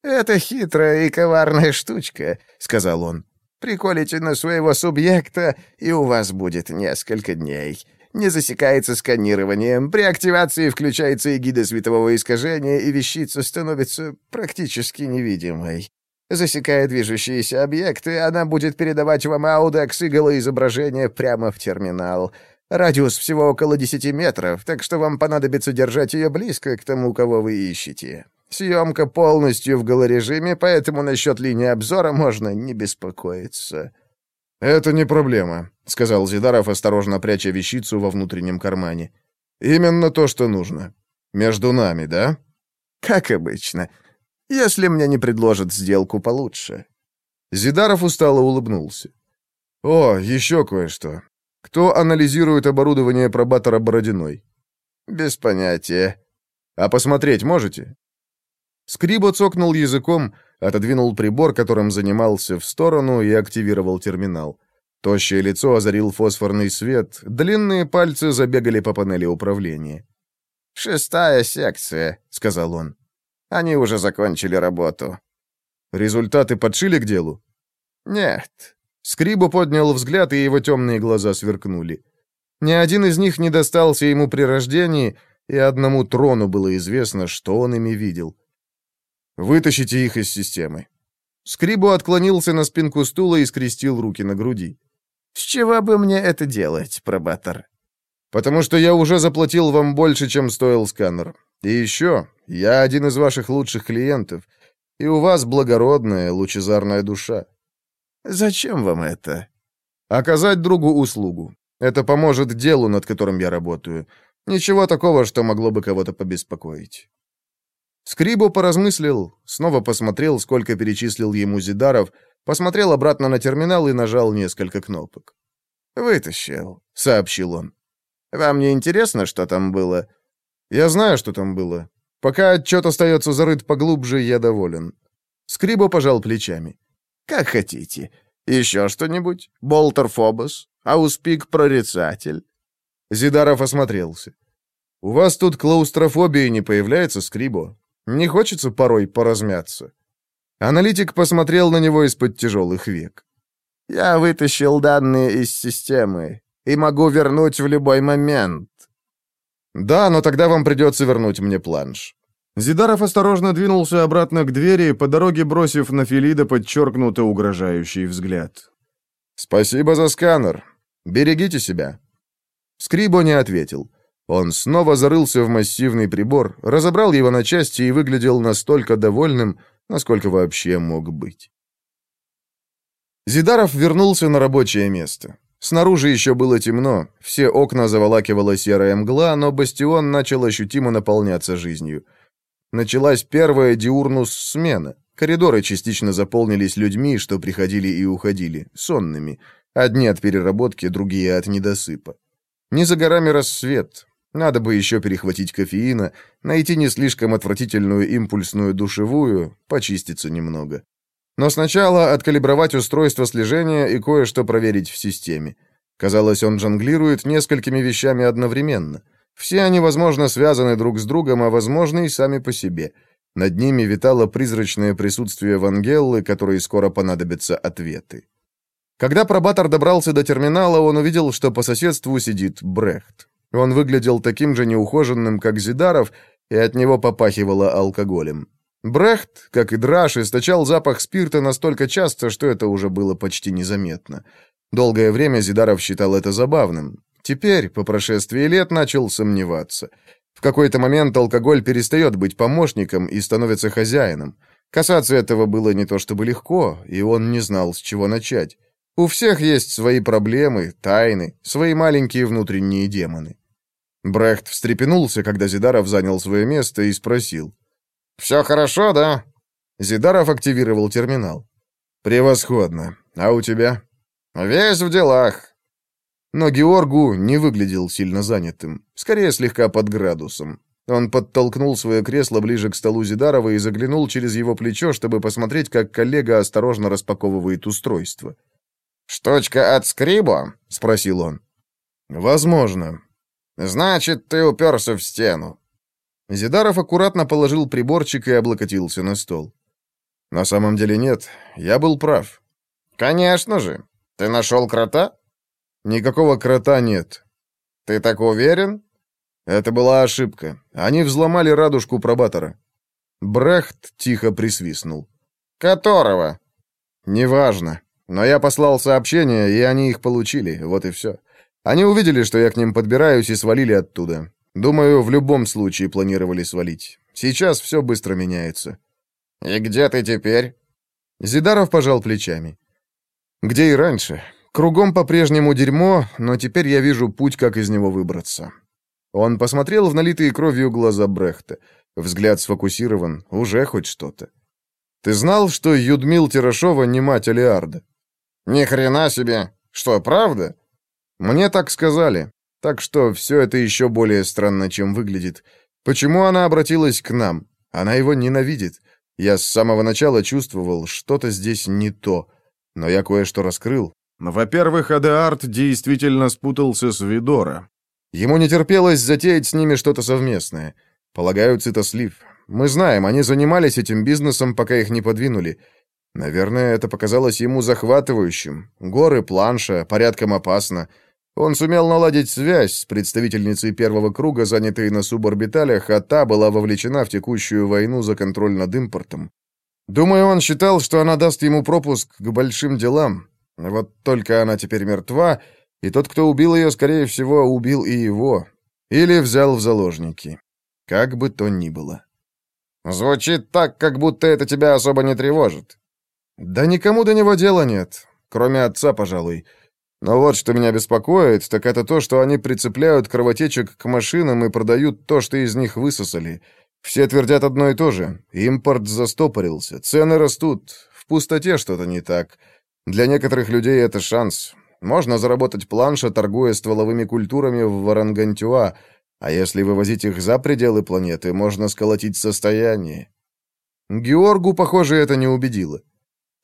«Это хитрая и коварная штучка», — сказал он. «Приколите на своего субъекта, и у вас будет несколько дней. Не засекается сканированием. При активации включается эгида светового искажения, и вещица становится практически невидимой. Засекая движущиеся объекты, она будет передавать вам аудекс и голоизображение прямо в терминал. Радиус всего около 10 метров, так что вам понадобится держать ее близко к тому, кого вы ищете. Съемка полностью в голорежиме, поэтому насчет линии обзора можно не беспокоиться». «Это не проблема», — сказал Зидаров, осторожно пряча вещицу во внутреннем кармане. «Именно то, что нужно. Между нами, да?» «Как обычно. Если мне не предложат сделку получше». Зидаров устало улыбнулся. «О, еще кое-что. Кто анализирует оборудование пробатора Бородиной?» «Без понятия». «А посмотреть можете?» Скрибо цокнул языком, отодвинул прибор, которым занимался, в сторону и активировал терминал. Тощее лицо озарил фосфорный свет, длинные пальцы забегали по панели управления. «Шестая секция», — сказал он. «Они уже закончили работу». «Результаты подшили к делу?» «Нет». Скрибу поднял взгляд, и его темные глаза сверкнули. Ни один из них не достался ему при рождении, и одному трону было известно, что он ими видел. «Вытащите их из системы». Скрибу отклонился на спинку стула и скрестил руки на груди. «С чего бы мне это делать, пробатор?» «Потому что я уже заплатил вам больше, чем стоил сканер. И еще, я один из ваших лучших клиентов, и у вас благородная, лучезарная душа». «Зачем вам это?» «Оказать другу услугу. Это поможет делу, над которым я работаю. Ничего такого, что могло бы кого-то побеспокоить». Скрибо поразмыслил, снова посмотрел, сколько перечислил ему Зидаров, посмотрел обратно на терминал и нажал несколько кнопок. «Вытащил», — сообщил он. «Вам не интересно, что там было?» «Я знаю, что там было. Пока отчет остается зарыт поглубже, я доволен». Скрибо пожал плечами. «Как хотите. Еще что-нибудь? Болтер Фобос? Ауспик Прорицатель?» Зидаров осмотрелся. «У вас тут клаустрофобии не появляется, Скрибо? Не хочется порой поразмяться?» Аналитик посмотрел на него из-под тяжелых век. «Я вытащил данные из системы и могу вернуть в любой момент». «Да, но тогда вам придется вернуть мне планш». Зидаров осторожно двинулся обратно к двери, по дороге бросив на Филида подчеркнуто угрожающий взгляд. «Спасибо за сканер. Берегите себя». Скрибо не ответил. Он снова зарылся в массивный прибор, разобрал его на части и выглядел настолько довольным, насколько вообще мог быть. Зидаров вернулся на рабочее место. Снаружи еще было темно, все окна заволакивала серая мгла, но бастион начал ощутимо наполняться жизнью. Началась первая диурнус-смена. Коридоры частично заполнились людьми, что приходили и уходили, сонными. Одни от переработки, другие от недосыпа. Не за горами рассвет. Надо бы еще перехватить кофеина, найти не слишком отвратительную импульсную душевую, почиститься немного. Но сначала откалибровать устройство слежения и кое-что проверить в системе. Казалось, он жонглирует несколькими вещами одновременно. Все они, возможно, связаны друг с другом, а, возможно, и сами по себе. Над ними витало призрачное присутствие Вангеллы, которой скоро понадобятся ответы. Когда пробатор добрался до терминала, он увидел, что по соседству сидит Брехт. Он выглядел таким же неухоженным, как Зидаров, и от него попахивало алкоголем. Брехт, как и Драш, источал запах спирта настолько часто, что это уже было почти незаметно. Долгое время Зидаров считал это забавным. Теперь, по прошествии лет, начал сомневаться. В какой-то момент алкоголь перестает быть помощником и становится хозяином. Касаться этого было не то чтобы легко, и он не знал, с чего начать. У всех есть свои проблемы, тайны, свои маленькие внутренние демоны. Брехт встрепенулся, когда Зидаров занял свое место и спросил. «Все хорошо, да?» Зидаров активировал терминал. «Превосходно. А у тебя?» «Весь в делах». Но Георгу не выглядел сильно занятым, скорее слегка под градусом. Он подтолкнул свое кресло ближе к столу Зидарова и заглянул через его плечо, чтобы посмотреть, как коллега осторожно распаковывает устройство. «Штучка от Скрибо?» — спросил он. «Возможно. «Значит, ты уперся в стену». Зидаров аккуратно положил приборчик и облокотился на стол. «На самом деле нет, я был прав». «Конечно же. Ты нашел крота?» «Никакого крота нет». «Ты так уверен?» «Это была ошибка. Они взломали радужку пробатора». Брехт тихо присвистнул. «Которого?» «Неважно. Но я послал сообщение, и они их получили. Вот и все. Они увидели, что я к ним подбираюсь, и свалили оттуда. Думаю, в любом случае планировали свалить. Сейчас все быстро меняется. «И где ты теперь?» Зидаров пожал плечами. «Где и раньше. Кругом по-прежнему дерьмо, но теперь я вижу путь, как из него выбраться». Он посмотрел в налитые кровью глаза Брехта. Взгляд сфокусирован, уже хоть что-то. «Ты знал, что Юдмил Тирашова не мать Алиарда?» «Ни хрена себе! Что, правда?» Мне так сказали. Так что все это еще более странно, чем выглядит. Почему она обратилась к нам? Она его ненавидит. Я с самого начала чувствовал, что-то здесь не то. Но я кое-что раскрыл. Во-первых, Адеарт действительно спутался с Видора. Ему не терпелось затеять с ними что-то совместное. Полагаю, цитослив. Мы знаем, они занимались этим бизнесом, пока их не подвинули. Наверное, это показалось ему захватывающим. Горы, планша, порядком опасно. Он сумел наладить связь с представительницей первого круга, занятой на суборбиталях, а та была вовлечена в текущую войну за контроль над импортом. Думаю, он считал, что она даст ему пропуск к большим делам. Вот только она теперь мертва, и тот, кто убил ее, скорее всего, убил и его. Или взял в заложники. Как бы то ни было. Звучит так, как будто это тебя особо не тревожит. Да никому до него дела нет, кроме отца, пожалуй. Но вот что меня беспокоит, так это то, что они прицепляют кровотечек к машинам и продают то, что из них высосали. Все твердят одно и то же. Импорт застопорился, цены растут, в пустоте что-то не так. Для некоторых людей это шанс. Можно заработать планша, торгуя стволовыми культурами в Варангантюа, а если вывозить их за пределы планеты, можно сколотить состояние. Георгу, похоже, это не убедило.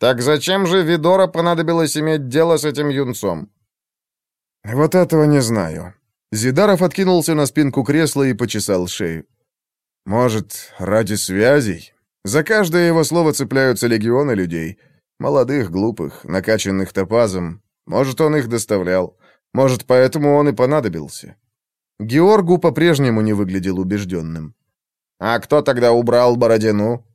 Так зачем же Видора понадобилось иметь дело с этим юнцом? Вот этого не знаю. Зидаров откинулся на спинку кресла и почесал шею. Может, ради связей? За каждое его слово цепляются легионы людей. Молодых, глупых, накачанных топазом. Может, он их доставлял. Может, поэтому он и понадобился. Георгу по-прежнему не выглядел убежденным. «А кто тогда убрал Бородину?»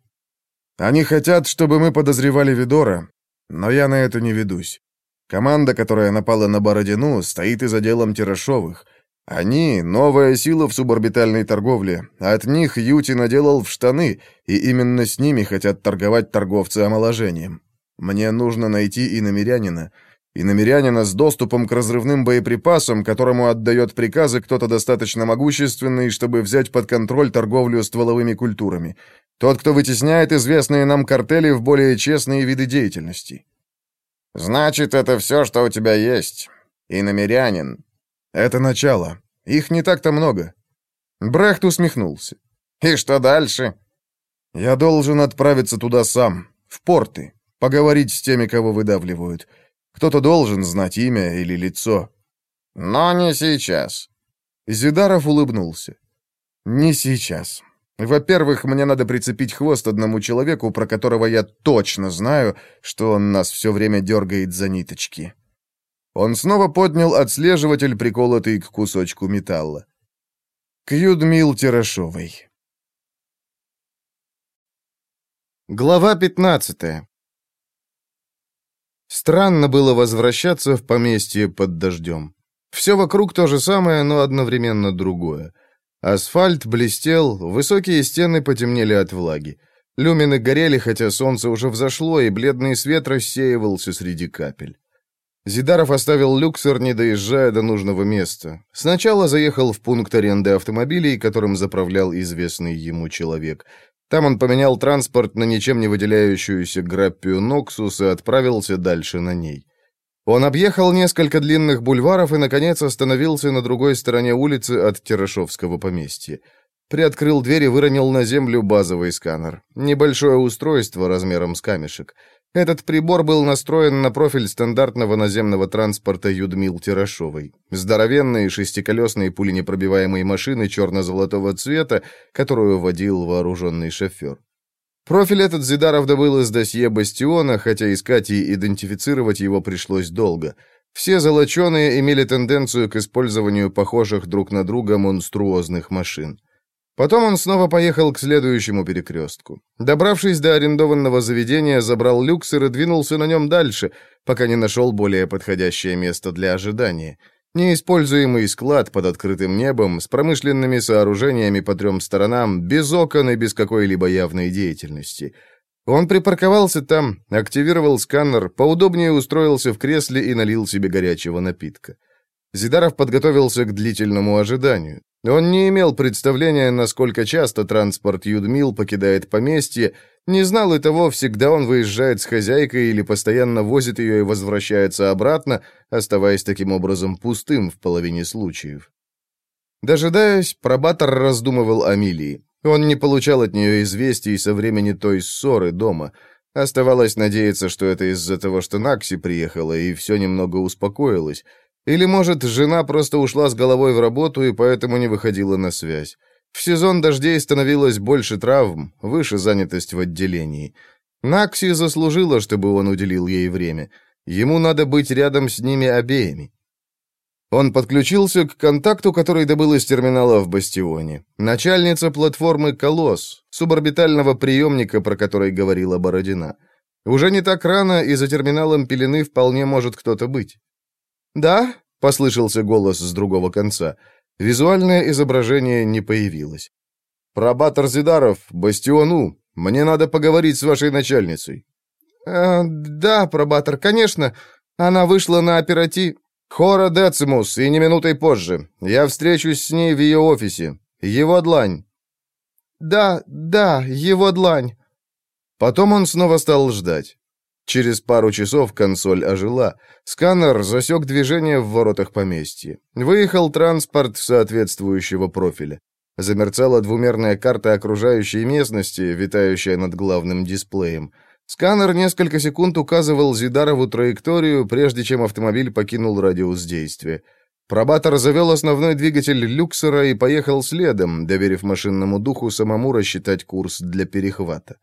«Они хотят, чтобы мы подозревали Видора, но я на это не ведусь. Команда, которая напала на Бородину, стоит и за делом Тирашовых. Они — новая сила в суборбитальной торговле, от них Юти наделал в штаны, и именно с ними хотят торговать торговцы омоложением. Мне нужно найти иномерянина, и намерянина с доступом к разрывным боеприпасам, которому отдает приказы кто-то достаточно могущественный, чтобы взять под контроль торговлю стволовыми культурами. Тот, кто вытесняет известные нам картели в более честные виды деятельности. «Значит, это все, что у тебя есть. И намерянин». «Это начало. Их не так-то много». Брехт усмехнулся. «И что дальше?» «Я должен отправиться туда сам, в порты, поговорить с теми, кого выдавливают». Кто-то должен знать имя или лицо. Но не сейчас. Зидаров улыбнулся. Не сейчас. Во-первых, мне надо прицепить хвост одному человеку, про которого я точно знаю, что он нас все время дергает за ниточки. Он снова поднял отслеживатель, приколотый к кусочку металла. К Юдмил Тирашовой. Глава пятнадцатая. Странно было возвращаться в поместье под дождем. Все вокруг то же самое, но одновременно другое. Асфальт блестел, высокие стены потемнели от влаги. Люмины горели, хотя солнце уже взошло, и бледный свет рассеивался среди капель. Зидаров оставил люксер, не доезжая до нужного места. Сначала заехал в пункт аренды автомобилей, которым заправлял известный ему человек. Там он поменял транспорт на ничем не выделяющуюся граппию «Ноксус» и отправился дальше на ней. Он объехал несколько длинных бульваров и, наконец, остановился на другой стороне улицы от Терешовского поместья. Приоткрыл дверь и выронил на землю базовый сканер. Небольшое устройство размером с камешек. Этот прибор был настроен на профиль стандартного наземного транспорта Юдмил Тирашовой. Здоровенные шестиколесные пуленепробиваемые машины черно-золотого цвета, которую водил вооруженный шофер. Профиль этот Зидаров добыл из досье Бастиона, хотя искать и идентифицировать его пришлось долго. Все золоченые имели тенденцию к использованию похожих друг на друга монструозных машин. Потом он снова поехал к следующему перекрестку. Добравшись до арендованного заведения, забрал люксер и двинулся на нем дальше, пока не нашел более подходящее место для ожидания. Неиспользуемый склад под открытым небом, с промышленными сооружениями по трем сторонам, без окон и без какой-либо явной деятельности. Он припарковался там, активировал сканер, поудобнее устроился в кресле и налил себе горячего напитка. Зидаров подготовился к длительному ожиданию. Он не имел представления, насколько часто транспорт Юдмил покидает поместье, не знал и того, всегда он выезжает с хозяйкой или постоянно возит ее и возвращается обратно, оставаясь таким образом пустым в половине случаев. Дожидаясь, пробатор раздумывал о Милии. Он не получал от нее известий со времени той ссоры дома. Оставалось надеяться, что это из-за того, что Накси приехала, и все немного успокоилось. Или, может, жена просто ушла с головой в работу и поэтому не выходила на связь. В сезон дождей становилось больше травм, выше занятость в отделении. Накси заслужила, чтобы он уделил ей время. Ему надо быть рядом с ними обеими. Он подключился к контакту, который добыл из терминала в Бастионе. Начальница платформы «Колосс», суборбитального приемника, про который говорила Бородина. Уже не так рано, и за терминалом пелены вполне может кто-то быть. «Да?» — послышался голос с другого конца. Визуальное изображение не появилось. «Пробатор Зидаров, Бастиону, мне надо поговорить с вашей начальницей». «Э, «Да, пробатор, конечно. Она вышла на оператив...» «Хора Децимус, и не минутой позже. Я встречусь с ней в ее офисе. Его длань». «Да, да, его длань». Потом он снова стал ждать. Через пару часов консоль ожила. Сканер засек движение в воротах поместья. Выехал транспорт соответствующего профиля. Замерцала двумерная карта окружающей местности, витающая над главным дисплеем. Сканер несколько секунд указывал Зидарову траекторию, прежде чем автомобиль покинул радиус действия. Пробатор завел основной двигатель люксера и поехал следом, доверив машинному духу самому рассчитать курс для перехвата.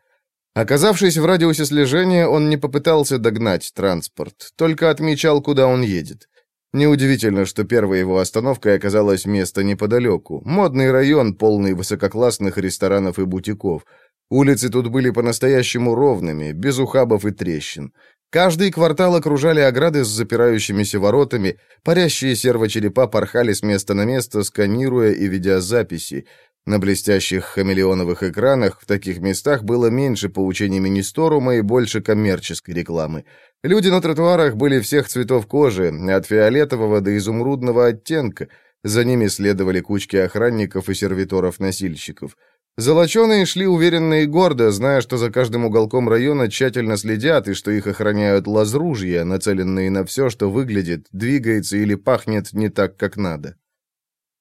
Оказавшись в радиусе слежения, он не попытался догнать транспорт, только отмечал, куда он едет. Неудивительно, что первой его остановкой оказалось место неподалеку. Модный район, полный высококлассных ресторанов и бутиков – Улицы тут были по-настоящему ровными, без ухабов и трещин. Каждый квартал окружали ограды с запирающимися воротами, парящие сервочерепа порхали с места на место, сканируя и ведя записи. На блестящих хамелеоновых экранах в таких местах было меньше поучений Министорума и больше коммерческой рекламы. Люди на тротуарах были всех цветов кожи, от фиолетового до изумрудного оттенка. За ними следовали кучки охранников и сервиторов-носильщиков. Золоченые шли уверенно и гордо, зная, что за каждым уголком района тщательно следят и что их охраняют лазружья, нацеленные на все, что выглядит, двигается или пахнет не так, как надо.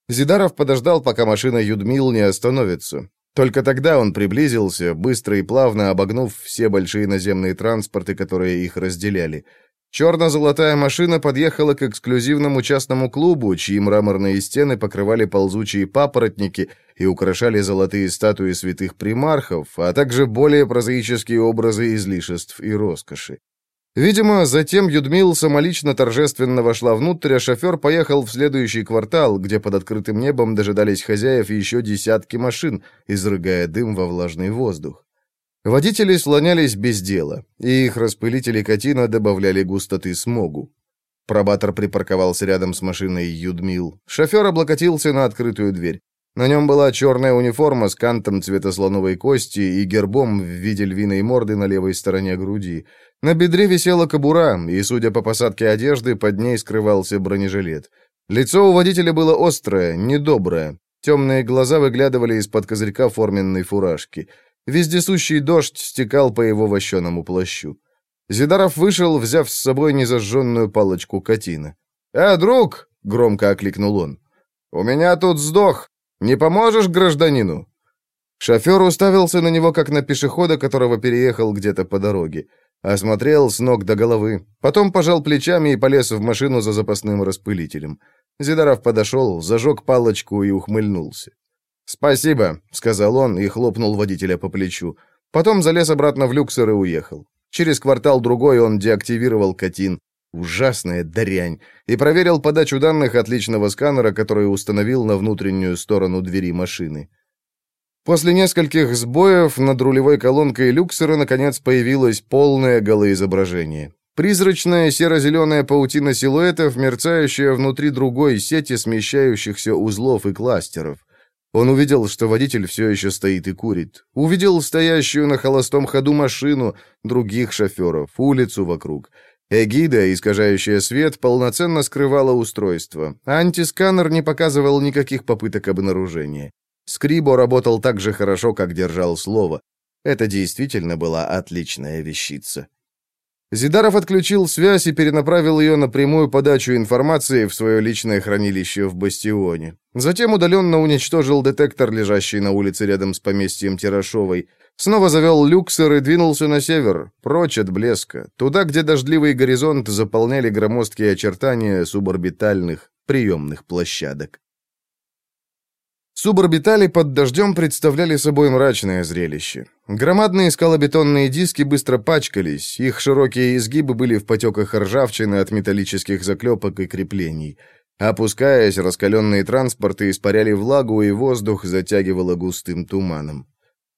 Зидаров подождал, пока машина Юдмил не остановится. Только тогда он приблизился, быстро и плавно обогнув все большие наземные транспорты, которые их разделяли – Черно-золотая машина подъехала к эксклюзивному частному клубу, чьи мраморные стены покрывали ползучие папоротники и украшали золотые статуи святых примархов, а также более прозаические образы излишеств и роскоши. Видимо, затем Юдмил самолично торжественно вошла внутрь, а шофер поехал в следующий квартал, где под открытым небом дожидались хозяев еще десятки машин, изрыгая дым во влажный воздух. Водители слонялись без дела, и их распылители катина добавляли густоты смогу. Пробатор припарковался рядом с машиной Юдмил. Шофер облокотился на открытую дверь. На нем была черная униформа с кантом цвета слоновой кости и гербом в виде львиной морды на левой стороне груди. На бедре висела кобура, и, судя по посадке одежды, под ней скрывался бронежилет. Лицо у водителя было острое, недоброе. Темные глаза выглядывали из-под козырька форменной фуражки. Вездесущий дождь стекал по его вощеному плащу. Зидаров вышел, взяв с собой незажженную палочку катина. «Э, друг!» — громко окликнул он. «У меня тут сдох. Не поможешь гражданину?» Шофер уставился на него, как на пешехода, которого переехал где-то по дороге. Осмотрел с ног до головы. Потом пожал плечами и полез в машину за запасным распылителем. Зидаров подошел, зажег палочку и ухмыльнулся. «Спасибо», — сказал он и хлопнул водителя по плечу. Потом залез обратно в люксер и уехал. Через квартал-другой он деактивировал Катин. Ужасная дрянь. И проверил подачу данных отличного сканера, который установил на внутреннюю сторону двери машины. После нескольких сбоев над рулевой колонкой люксера наконец появилось полное голоизображение. Призрачная серо-зеленая паутина силуэтов, мерцающая внутри другой сети смещающихся узлов и кластеров. Он увидел, что водитель все еще стоит и курит. Увидел стоящую на холостом ходу машину, других шоферов, улицу вокруг. Эгида, искажающая свет, полноценно скрывала устройство. Антисканер не показывал никаких попыток обнаружения. Скрибо работал так же хорошо, как держал слово. Это действительно была отличная вещица. Зидаров отключил связь и перенаправил ее на прямую подачу информации в свое личное хранилище в Бастионе. Затем удаленно уничтожил детектор, лежащий на улице рядом с поместьем Тирашовой. Снова завел люксер и двинулся на север, прочь от блеска, туда, где дождливый горизонт заполняли громоздкие очертания суборбитальных приемных площадок. Суборбитали под дождем представляли собой мрачное зрелище. Громадные скалобетонные диски быстро пачкались, их широкие изгибы были в потеках ржавчины от металлических заклепок и креплений. Опускаясь, раскаленные транспорты испаряли влагу, и воздух затягивало густым туманом.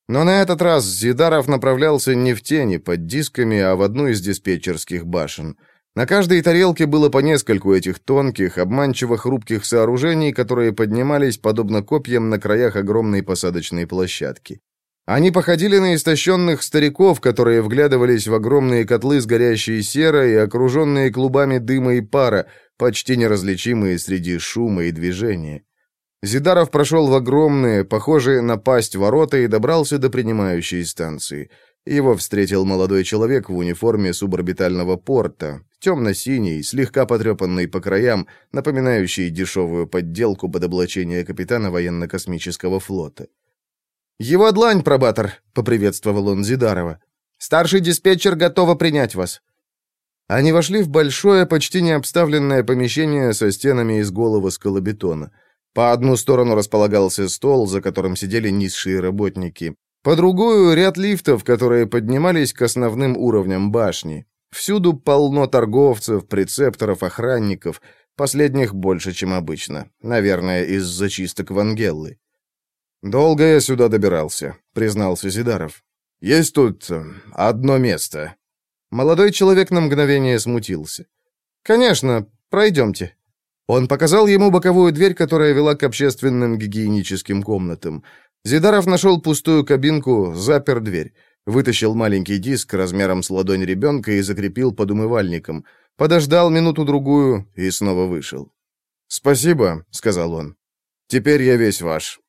Но на этот раз Зидаров направлялся не в тени под дисками, а в одну из диспетчерских башен — на каждой тарелке было по нескольку этих тонких, обманчиво хрупких сооружений, которые поднимались, подобно копьям, на краях огромной посадочной площадки. Они походили на истощенных стариков, которые вглядывались в огромные котлы с горящей серой окруженные клубами дыма и пара, почти неразличимые среди шума и движения. Зидаров прошел в огромные, похожие на пасть ворота и добрался до принимающей станции. Его встретил молодой человек в униформе суборбитального порта, темно-синий, слегка потрепанный по краям, напоминающий дешевую подделку под облачение капитана военно-космического флота. «Его длань, пробатор!» — поприветствовал он Зидарова. «Старший диспетчер готова принять вас». Они вошли в большое, почти необставленное помещение со стенами из голого скалобетона. По одну сторону располагался стол, за которым сидели низшие работники. По другую — ряд лифтов, которые поднимались к основным уровням башни. Всюду полно торговцев, прецепторов, охранников. Последних больше, чем обычно. Наверное, из-за чисток Вангеллы. «Долго я сюда добирался», — признался Зидаров. «Есть тут э, одно место». Молодой человек на мгновение смутился. «Конечно, пройдемте». Он показал ему боковую дверь, которая вела к общественным гигиеническим комнатам. Зидаров нашел пустую кабинку, запер дверь. Вытащил маленький диск размером с ладонь ребенка и закрепил под умывальником. Подождал минуту-другую и снова вышел. «Спасибо», — сказал он. «Теперь я весь ваш».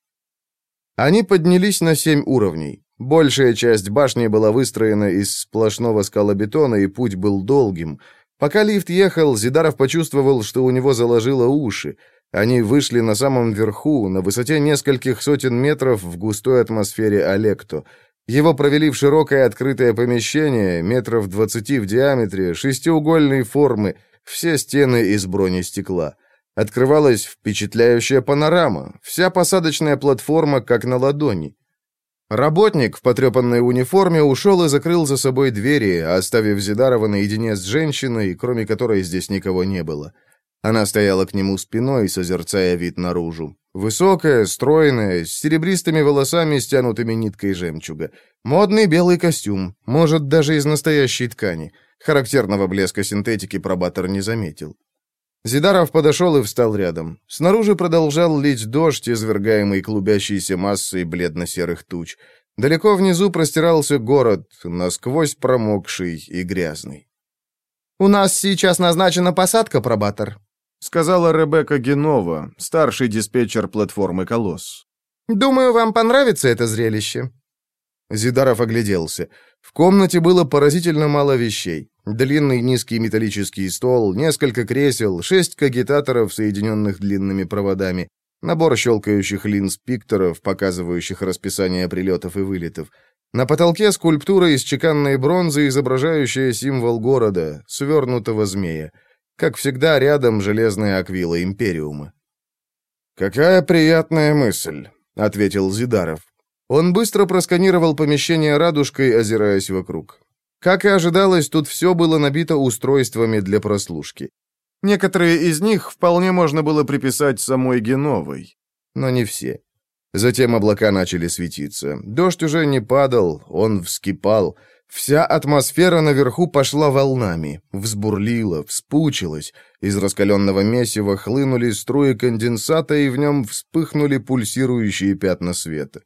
Они поднялись на семь уровней. Большая часть башни была выстроена из сплошного скалобетона, и путь был долгим. Пока лифт ехал, Зидаров почувствовал, что у него заложило уши. Они вышли на самом верху, на высоте нескольких сотен метров в густой атмосфере Олекто — его провели в широкое открытое помещение, метров двадцати в диаметре, шестиугольной формы, все стены из бронестекла. Открывалась впечатляющая панорама, вся посадочная платформа как на ладони. Работник в потрепанной униформе ушел и закрыл за собой двери, оставив Зидарова наедине с женщиной, кроме которой здесь никого не было. Она стояла к нему спиной, созерцая вид наружу. Высокая, стройная, с серебристыми волосами, стянутыми ниткой жемчуга. Модный белый костюм, может, даже из настоящей ткани. Характерного блеска синтетики пробатор не заметил. Зидаров подошел и встал рядом. Снаружи продолжал лить дождь, извергаемый клубящейся массой бледно-серых туч. Далеко внизу простирался город, насквозь промокший и грязный. «У нас сейчас назначена посадка, пробатор», сказала Ребекка Генова, старший диспетчер платформы «Колосс». «Думаю, вам понравится это зрелище». Зидаров огляделся. В комнате было поразительно мало вещей. Длинный низкий металлический стол, несколько кресел, шесть кагитаторов, соединенных длинными проводами, набор щелкающих линз-пикторов, показывающих расписание прилетов и вылетов. На потолке скульптура из чеканной бронзы, изображающая символ города, свернутого змея. Как всегда, рядом железная аквила Империума. «Какая приятная мысль», — ответил Зидаров. Он быстро просканировал помещение радужкой, озираясь вокруг. Как и ожидалось, тут все было набито устройствами для прослушки. Некоторые из них вполне можно было приписать самой Геновой, но не все. Затем облака начали светиться. Дождь уже не падал, он вскипал — Вся атмосфера наверху пошла волнами, взбурлила, вспучилась. Из раскаленного месива хлынули струи конденсата, и в нем вспыхнули пульсирующие пятна света.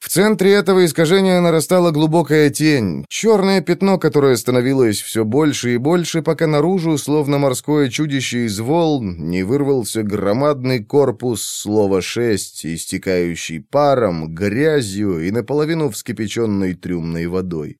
В центре этого искажения нарастала глубокая тень, черное пятно, которое становилось все больше и больше, пока наружу, словно морское чудище из волн, не вырвался громадный корпус слова «шесть», истекающий паром, грязью и наполовину вскипяченной трюмной водой.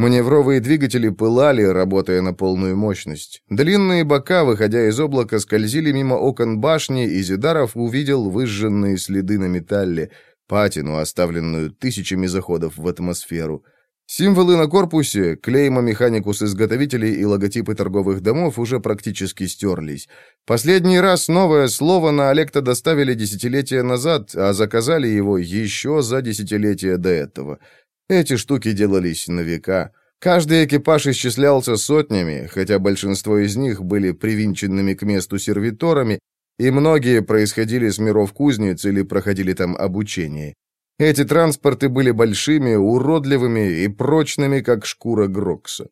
Маневровые двигатели пылали, работая на полную мощность. Длинные бока, выходя из облака, скользили мимо окон башни, и Зидаров увидел выжженные следы на металле, патину, оставленную тысячами заходов в атмосферу. Символы на корпусе, клейма механикус-изготовителей и логотипы торговых домов уже практически стерлись. Последний раз новое слово на Олекта доставили десятилетия назад, а заказали его еще за десятилетия до этого. Эти штуки делались на века. Каждый экипаж исчислялся сотнями, хотя большинство из них были привинченными к месту сервиторами, и многие происходили с миров кузниц или проходили там обучение. Эти транспорты были большими, уродливыми и прочными, как шкура Грокса.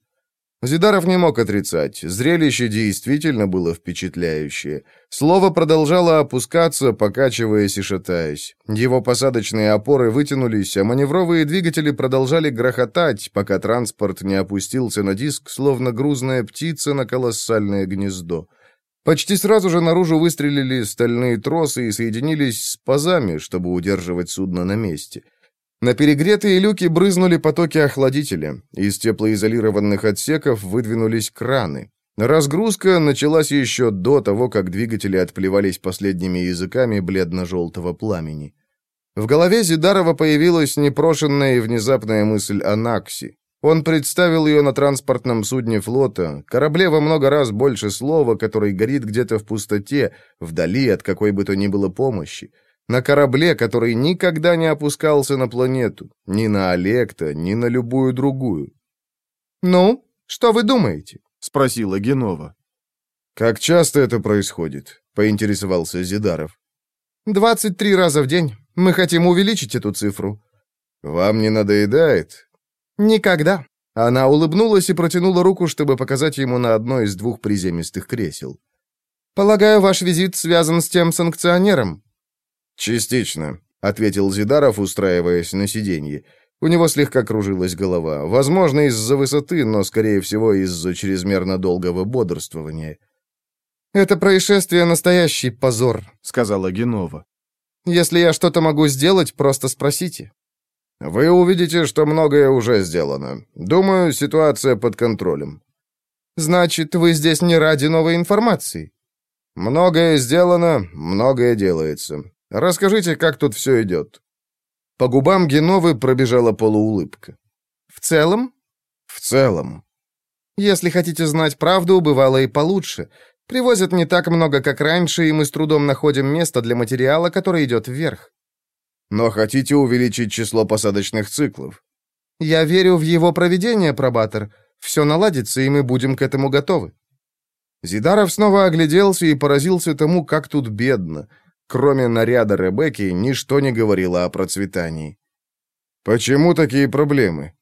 Зидаров не мог отрицать, зрелище действительно было впечатляющее. Слово продолжало опускаться, покачиваясь и шатаясь. Его посадочные опоры вытянулись, а маневровые двигатели продолжали грохотать, пока транспорт не опустился на диск, словно грузная птица на колоссальное гнездо. Почти сразу же наружу выстрелили стальные тросы и соединились с пазами, чтобы удерживать судно на месте. На перегретые люки брызнули потоки охладителя. Из теплоизолированных отсеков выдвинулись краны. Разгрузка началась еще до того, как двигатели отплевались последними языками бледно-желтого пламени. В голове Зидарова появилась непрошенная и внезапная мысль о Накси. Он представил ее на транспортном судне флота, корабле во много раз больше слова, который горит где-то в пустоте, вдали от какой бы то ни было помощи. На корабле, который никогда не опускался на планету, ни на Олекта, ни на любую другую. «Ну, что вы думаете?» — спросила Генова. «Как часто это происходит?» — поинтересовался Зидаров. «Двадцать три раза в день. Мы хотим увеличить эту цифру». «Вам не надоедает?» «Никогда». Она улыбнулась и протянула руку, чтобы показать ему на одно из двух приземистых кресел. «Полагаю, ваш визит связан с тем санкционером?» «Частично», — ответил Зидаров, устраиваясь на сиденье. У него слегка кружилась голова. Возможно, из-за высоты, но, скорее всего, из-за чрезмерно долгого бодрствования. «Это происшествие — настоящий позор», — сказала Генова. «Если я что-то могу сделать, просто спросите». Вы увидите, что многое уже сделано. Думаю, ситуация под контролем. Значит, вы здесь не ради новой информации? Многое сделано, многое делается. Расскажите, как тут все идет. По губам Геновы пробежала полуулыбка. В целом? В целом. Если хотите знать правду, бывало и получше. Привозят не так много, как раньше, и мы с трудом находим место для материала, который идет вверх. Но хотите увеличить число посадочных циклов? Я верю в его проведение, пробатор. Все наладится, и мы будем к этому готовы. Зидаров снова огляделся и поразился тому, как тут бедно. Кроме наряда Ребекки, ничто не говорило о процветании. «Почему такие проблемы?»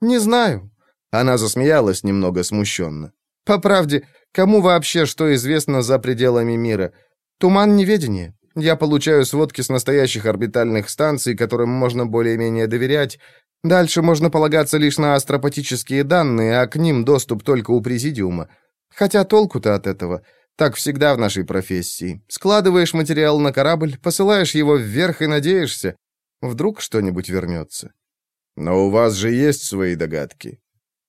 «Не знаю». Она засмеялась немного смущенно. «По правде, кому вообще что известно за пределами мира? Туман неведения. Я получаю сводки с настоящих орбитальных станций, которым можно более-менее доверять. Дальше можно полагаться лишь на астропатические данные, а к ним доступ только у Президиума. Хотя толку-то от этого. Так всегда в нашей профессии. Складываешь материал на корабль, посылаешь его вверх и надеешься. Вдруг что-нибудь вернется. Но у вас же есть свои догадки.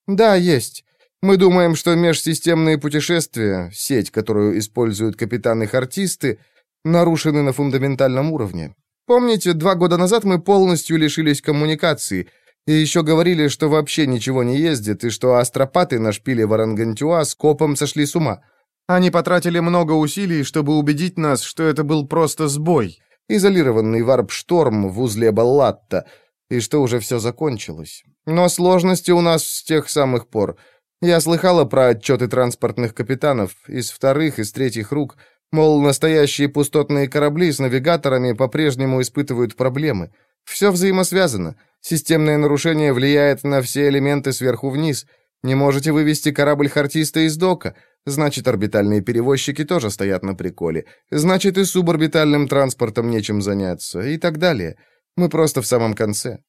Да, есть. Мы думаем, что межсистемные путешествия, сеть, которую используют капитаны-хартисты, нарушены на фундаментальном уровне. Помните, два года назад мы полностью лишились коммуникации, и еще говорили, что вообще ничего не ездит, и что астропаты на шпиле Варангантюа с копом сошли с ума. Они потратили много усилий, чтобы убедить нас, что это был просто сбой, изолированный варп-шторм в узле Баллатта, и что уже все закончилось. Но сложности у нас с тех самых пор. Я слыхала про отчеты транспортных капитанов из вторых, из третьих рук — Мол, настоящие пустотные корабли с навигаторами по-прежнему испытывают проблемы. Все взаимосвязано. Системное нарушение влияет на все элементы сверху вниз. Не можете вывести корабль Хартиста из дока. Значит, орбитальные перевозчики тоже стоят на приколе. Значит, и суборбитальным транспортом нечем заняться. И так далее. Мы просто в самом конце.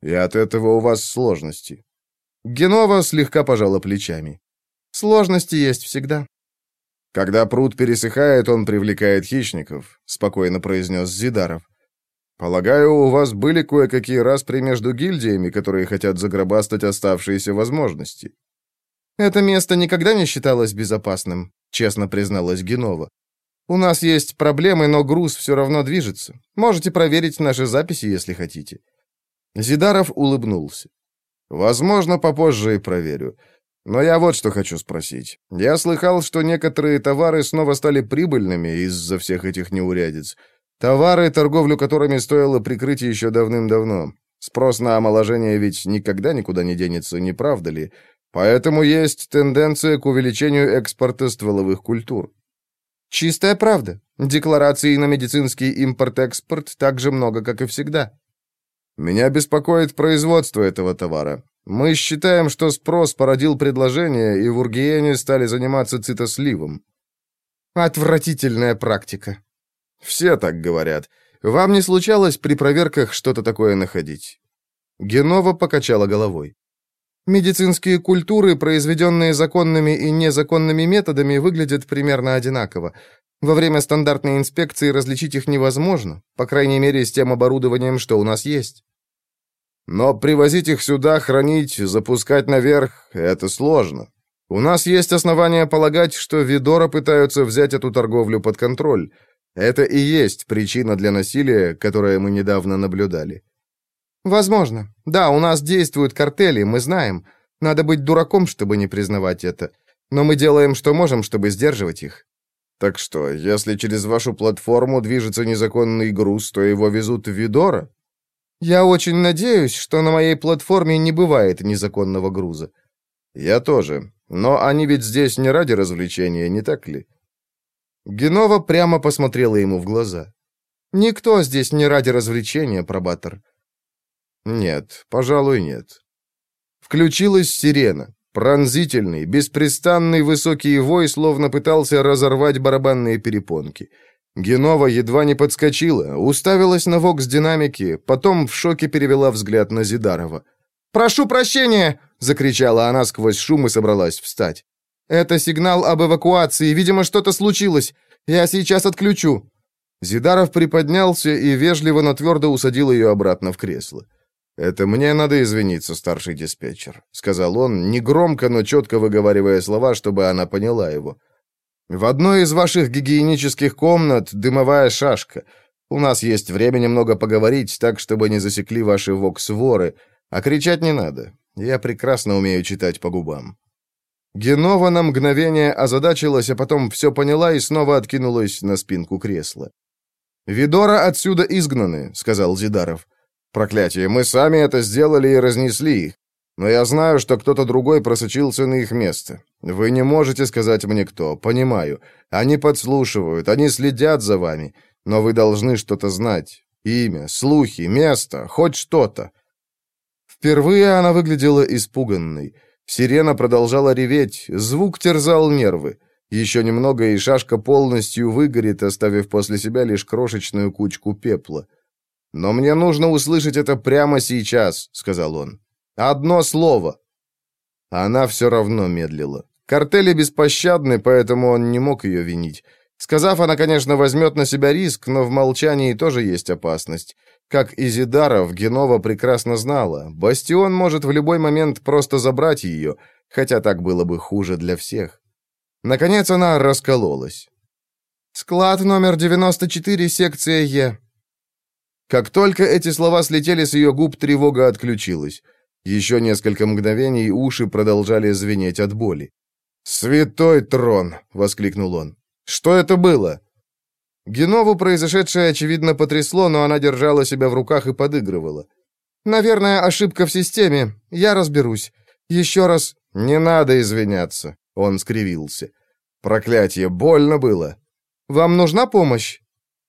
И от этого у вас сложности. Генова слегка пожала плечами. Сложности есть всегда. Когда пруд пересыхает, он привлекает хищников, спокойно произнес Зидаров. Полагаю, у вас были кое-какие распри между гильдиями, которые хотят загробастать оставшиеся возможности. Это место никогда не считалось безопасным, честно призналась Генова. У нас есть проблемы, но груз все равно движется. Можете проверить наши записи, если хотите. Зидаров улыбнулся. Возможно, попозже и проверю. Но я вот что хочу спросить. Я слыхал, что некоторые товары снова стали прибыльными из-за всех этих неурядиц. Товары, торговлю которыми стоило прикрыть еще давным-давно. Спрос на омоложение ведь никогда никуда не денется, не правда ли? Поэтому есть тенденция к увеличению экспорта стволовых культур. Чистая правда. Деклараций на медицинский импорт-экспорт так же много, как и всегда. Меня беспокоит производство этого товара. Мы считаем, что спрос породил предложение, и в Ургиене стали заниматься цитосливом. Отвратительная практика. Все так говорят. Вам не случалось при проверках что-то такое находить?» Генова покачала головой. Медицинские культуры, произведенные законными и незаконными методами, выглядят примерно одинаково. Во время стандартной инспекции различить их невозможно, по крайней мере, с тем оборудованием, что у нас есть. Но привозить их сюда, хранить, запускать наверх — это сложно. У нас есть основания полагать, что Видора пытаются взять эту торговлю под контроль. Это и есть причина для насилия, которое мы недавно наблюдали. Возможно. Да, у нас действуют картели, мы знаем. Надо быть дураком, чтобы не признавать это. Но мы делаем, что можем, чтобы сдерживать их. Так что, если через вашу платформу движется незаконный груз, то его везут в Видора? Я очень надеюсь, что на моей платформе не бывает незаконного груза. Я тоже. Но они ведь здесь не ради развлечения, не так ли? Генова прямо посмотрела ему в глаза. «Никто здесь не ради развлечения, пробатор». «Нет, пожалуй, нет». Включилась сирена. Пронзительный, беспрестанный высокий вой словно пытался разорвать барабанные перепонки. Генова едва не подскочила, уставилась на вокс-динамики, потом в шоке перевела взгляд на Зидарова. «Прошу прощения!» — закричала она сквозь шум и собралась встать. «Это сигнал об эвакуации. Видимо, что-то случилось. Я сейчас отключу». Зидаров приподнялся и вежливо, но твердо усадил ее обратно в кресло. «Это мне надо извиниться, старший диспетчер», — сказал он, негромко, но четко выговаривая слова, чтобы она поняла его. «В одной из ваших гигиенических комнат дымовая шашка. У нас есть время немного поговорить, так, чтобы не засекли ваши вокс-воры, а кричать не надо. Я прекрасно умею читать по губам». Генова на мгновение озадачилась, а потом все поняла и снова откинулась на спинку кресла. «Видора отсюда изгнаны», — сказал Зидаров. «Проклятие, мы сами это сделали и разнесли их. Но я знаю, что кто-то другой просочился на их место. Вы не можете сказать мне кто, понимаю. Они подслушивают, они следят за вами. Но вы должны что-то знать. Имя, слухи, место, хоть что-то». Впервые она выглядела испуганной. Сирена продолжала реветь, звук терзал нервы. Еще немного, и шашка полностью выгорит, оставив после себя лишь крошечную кучку пепла. «Но мне нужно услышать это прямо сейчас», — сказал он. «Одно слово». Она все равно медлила. Картели беспощадны, поэтому он не мог ее винить. Сказав, она, конечно, возьмет на себя риск, но в молчании тоже есть опасность. Как и Зидаров, Генова прекрасно знала, Бастион может в любой момент просто забрать ее, хотя так было бы хуже для всех. Наконец она раскололась. «Склад номер 94, секция Е». Как только эти слова слетели с ее губ, тревога отключилась. Еще несколько мгновений уши продолжали звенеть от боли. «Святой трон!» — воскликнул он. «Что это было?» Генову произошедшее, очевидно, потрясло, но она держала себя в руках и подыгрывала. «Наверное, ошибка в системе. Я разберусь. Еще раз...» «Не надо извиняться», — он скривился. «Проклятие, больно было». «Вам нужна помощь?»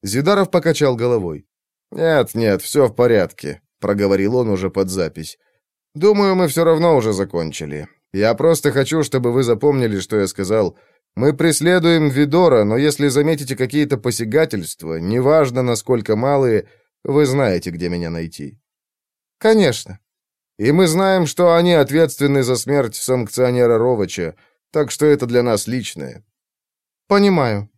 Зидаров покачал головой. «Нет, нет, все в порядке», — проговорил он уже под запись. «Думаю, мы все равно уже закончили. Я просто хочу, чтобы вы запомнили, что я сказал мы преследуем Видора, но если заметите какие-то посягательства, неважно, насколько малые, вы знаете, где меня найти». «Конечно». «И мы знаем, что они ответственны за смерть санкционера Ровача, так что это для нас личное». «Понимаю».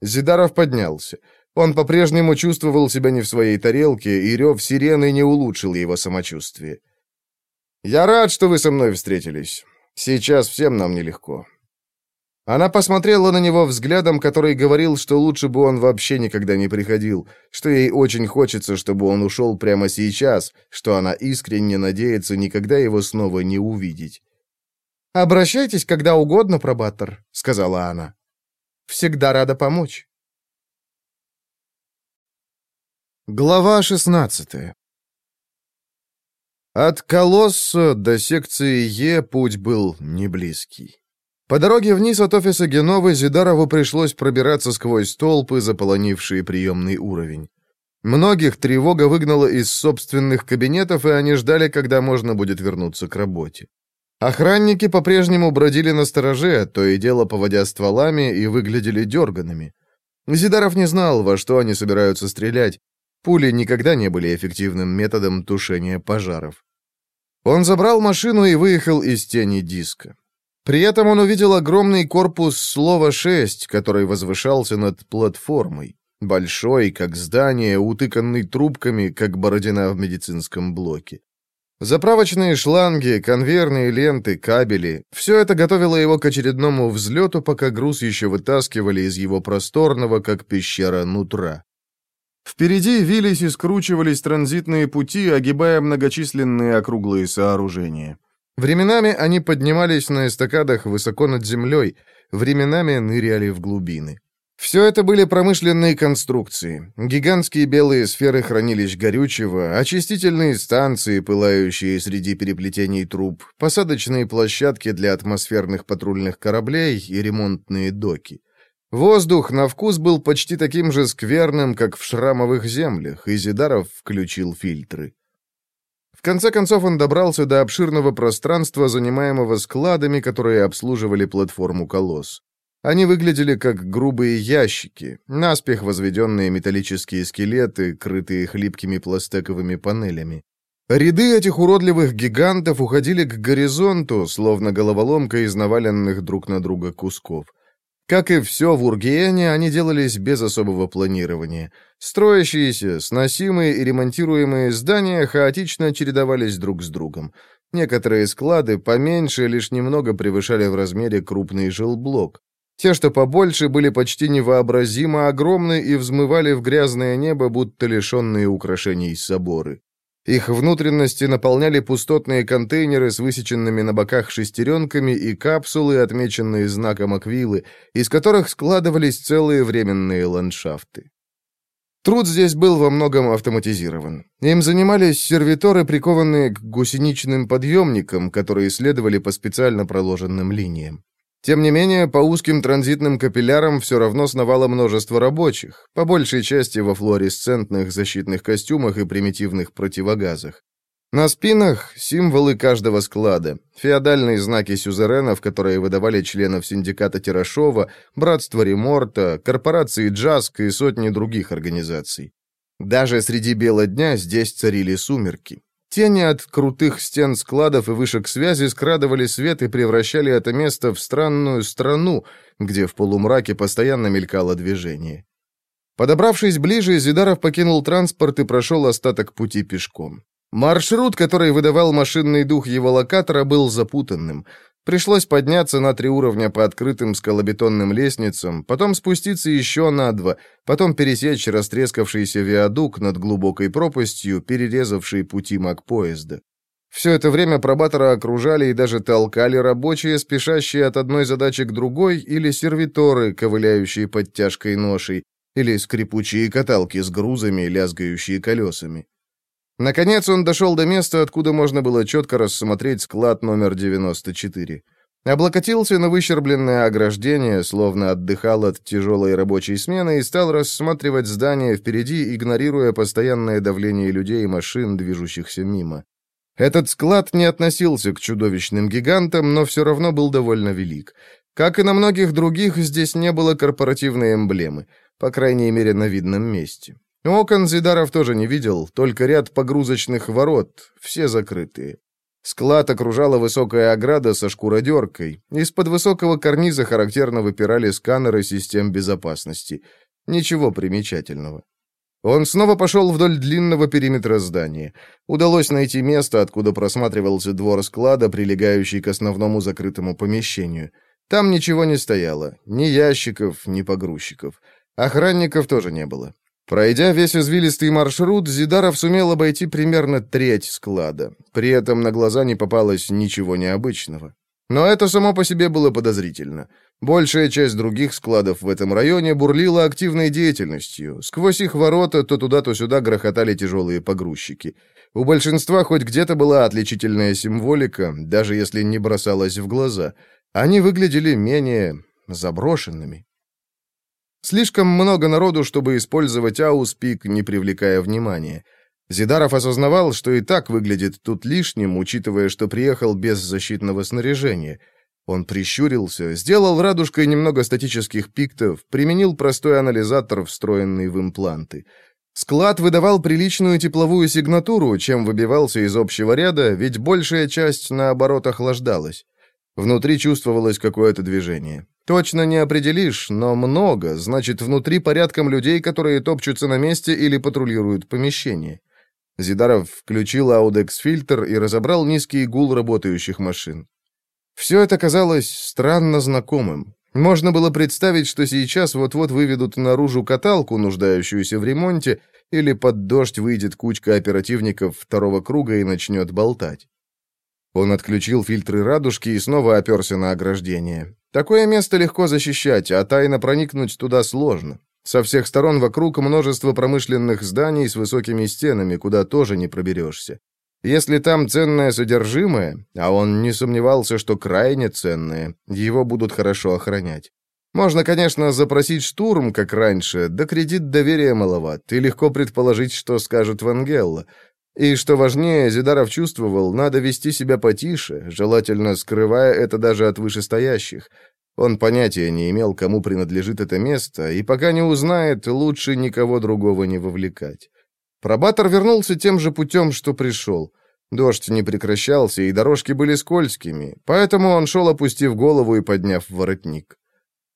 Зидаров поднялся. Он по-прежнему чувствовал себя не в своей тарелке, и рев сирены не улучшил его самочувствие. «Я рад, что вы со мной встретились. Сейчас всем нам нелегко». Она посмотрела на него взглядом, который говорил, что лучше бы он вообще никогда не приходил, что ей очень хочется, чтобы он ушел прямо сейчас, что она искренне надеется никогда его снова не увидеть. «Обращайтесь когда угодно, пробаттер», — сказала она. «Всегда рада помочь». Глава 16 От Колосса до секции Е путь был не близкий. По дороге вниз от офиса Геновы Зидарову пришлось пробираться сквозь толпы, заполонившие приемный уровень. Многих тревога выгнала из собственных кабинетов, и они ждали, когда можно будет вернуться к работе. Охранники по-прежнему бродили на стороже, то и дело поводя стволами, и выглядели дерганными. Зидаров не знал, во что они собираются стрелять, Пули никогда не были эффективным методом тушения пожаров. Он забрал машину и выехал из тени диска. При этом он увидел огромный корпус слова «6», который возвышался над платформой. Большой, как здание, утыканный трубками, как бородина в медицинском блоке. Заправочные шланги, конвейерные ленты, кабели — все это готовило его к очередному взлету, пока груз еще вытаскивали из его просторного, как пещера, нутра. Впереди вились и скручивались транзитные пути, огибая многочисленные округлые сооружения. Временами они поднимались на эстакадах высоко над землей, временами ныряли в глубины. Все это были промышленные конструкции, гигантские белые сферы хранилищ горючего, очистительные станции, пылающие среди переплетений труб, посадочные площадки для атмосферных патрульных кораблей и ремонтные доки. Воздух на вкус был почти таким же скверным, как в шрамовых землях, и Зидаров включил фильтры. В конце концов он добрался до обширного пространства, занимаемого складами, которые обслуживали платформу «Колосс». Они выглядели как грубые ящики, наспех возведенные металлические скелеты, крытые хлипкими пластековыми панелями. Ряды этих уродливых гигантов уходили к горизонту, словно головоломка из наваленных друг на друга кусков. Как и все в Ургиене, они делались без особого планирования. Строящиеся, сносимые и ремонтируемые здания хаотично чередовались друг с другом. Некоторые склады поменьше лишь немного превышали в размере крупный жилблок. Те, что побольше, были почти невообразимо огромны и взмывали в грязное небо, будто лишенные украшений соборы. Их внутренности наполняли пустотные контейнеры с высеченными на боках шестеренками и капсулы, отмеченные знаком аквилы, из которых складывались целые временные ландшафты. Труд здесь был во многом автоматизирован. Им занимались сервиторы, прикованные к гусеничным подъемникам, которые следовали по специально проложенным линиям. Тем не менее, по узким транзитным капиллярам все равно сновало множество рабочих, по большей части во флуоресцентных защитных костюмах и примитивных противогазах. На спинах символы каждого склада, феодальные знаки сюзеренов, которые выдавали членов синдиката Тирашова, Братства Реморта, корпорации Джаск и сотни других организаций. Даже среди бела дня здесь царили сумерки. Тени от крутых стен складов и вышек связи скрадывали свет и превращали это место в странную страну, где в полумраке постоянно мелькало движение. Подобравшись ближе, Зидаров покинул транспорт и прошел остаток пути пешком. Маршрут, который выдавал машинный дух его локатора, был запутанным. Пришлось подняться на три уровня по открытым скалобетонным лестницам, потом спуститься еще на два, потом пересечь растрескавшийся виадук над глубокой пропастью, перерезавший пути маг-поезда. Все это время пробатора окружали и даже толкали рабочие, спешащие от одной задачи к другой, или сервиторы, ковыляющие под тяжкой ношей, или скрипучие каталки с грузами, лязгающие колесами. Наконец он дошел до места, откуда можно было четко рассмотреть склад номер 94. Облокотился на выщербленное ограждение, словно отдыхал от тяжелой рабочей смены и стал рассматривать здание впереди, игнорируя постоянное давление людей и машин, движущихся мимо. Этот склад не относился к чудовищным гигантам, но все равно был довольно велик. Как и на многих других, здесь не было корпоративной эмблемы, по крайней мере, на видном месте. Окон Зидаров тоже не видел, только ряд погрузочных ворот, все закрытые. Склад окружала высокая ограда со шкуродеркой. Из-под высокого карниза характерно выпирали сканеры систем безопасности. Ничего примечательного. Он снова пошел вдоль длинного периметра здания. Удалось найти место, откуда просматривался двор склада, прилегающий к основному закрытому помещению. Там ничего не стояло. Ни ящиков, ни погрузчиков. Охранников тоже не было. Пройдя весь извилистый маршрут, Зидаров сумел обойти примерно треть склада. При этом на глаза не попалось ничего необычного. Но это само по себе было подозрительно. Большая часть других складов в этом районе бурлила активной деятельностью. Сквозь их ворота то туда, то сюда грохотали тяжелые погрузчики. У большинства хоть где-то была отличительная символика, даже если не бросалась в глаза. Они выглядели менее заброшенными. Слишком много народу, чтобы использовать ауспик, не привлекая внимания. Зидаров осознавал, что и так выглядит тут лишним, учитывая, что приехал без защитного снаряжения. Он прищурился, сделал радужкой немного статических пиктов, применил простой анализатор, встроенный в импланты. Склад выдавал приличную тепловую сигнатуру, чем выбивался из общего ряда, ведь большая часть, наоборот, охлаждалась. Внутри чувствовалось какое-то движение. Точно не определишь, но много, значит, внутри порядком людей, которые топчутся на месте или патрулируют помещение. Зидаров включил аудекс-фильтр и разобрал низкий гул работающих машин. Все это казалось странно знакомым. Можно было представить, что сейчас вот-вот выведут наружу каталку, нуждающуюся в ремонте, или под дождь выйдет кучка оперативников второго круга и начнет болтать. Он отключил фильтры радужки и снова оперся на ограждение. Такое место легко защищать, а тайно проникнуть туда сложно. Со всех сторон вокруг множество промышленных зданий с высокими стенами, куда тоже не проберешься. Если там ценное содержимое, а он не сомневался, что крайне ценное, его будут хорошо охранять. Можно, конечно, запросить штурм, как раньше, да кредит доверия маловат, и легко предположить, что скажет Вангелла. И, что важнее, Зидаров чувствовал, надо вести себя потише, желательно скрывая это даже от вышестоящих. Он понятия не имел, кому принадлежит это место, и пока не узнает, лучше никого другого не вовлекать. Пробатор вернулся тем же путем, что пришел. Дождь не прекращался, и дорожки были скользкими, поэтому он шел, опустив голову и подняв воротник.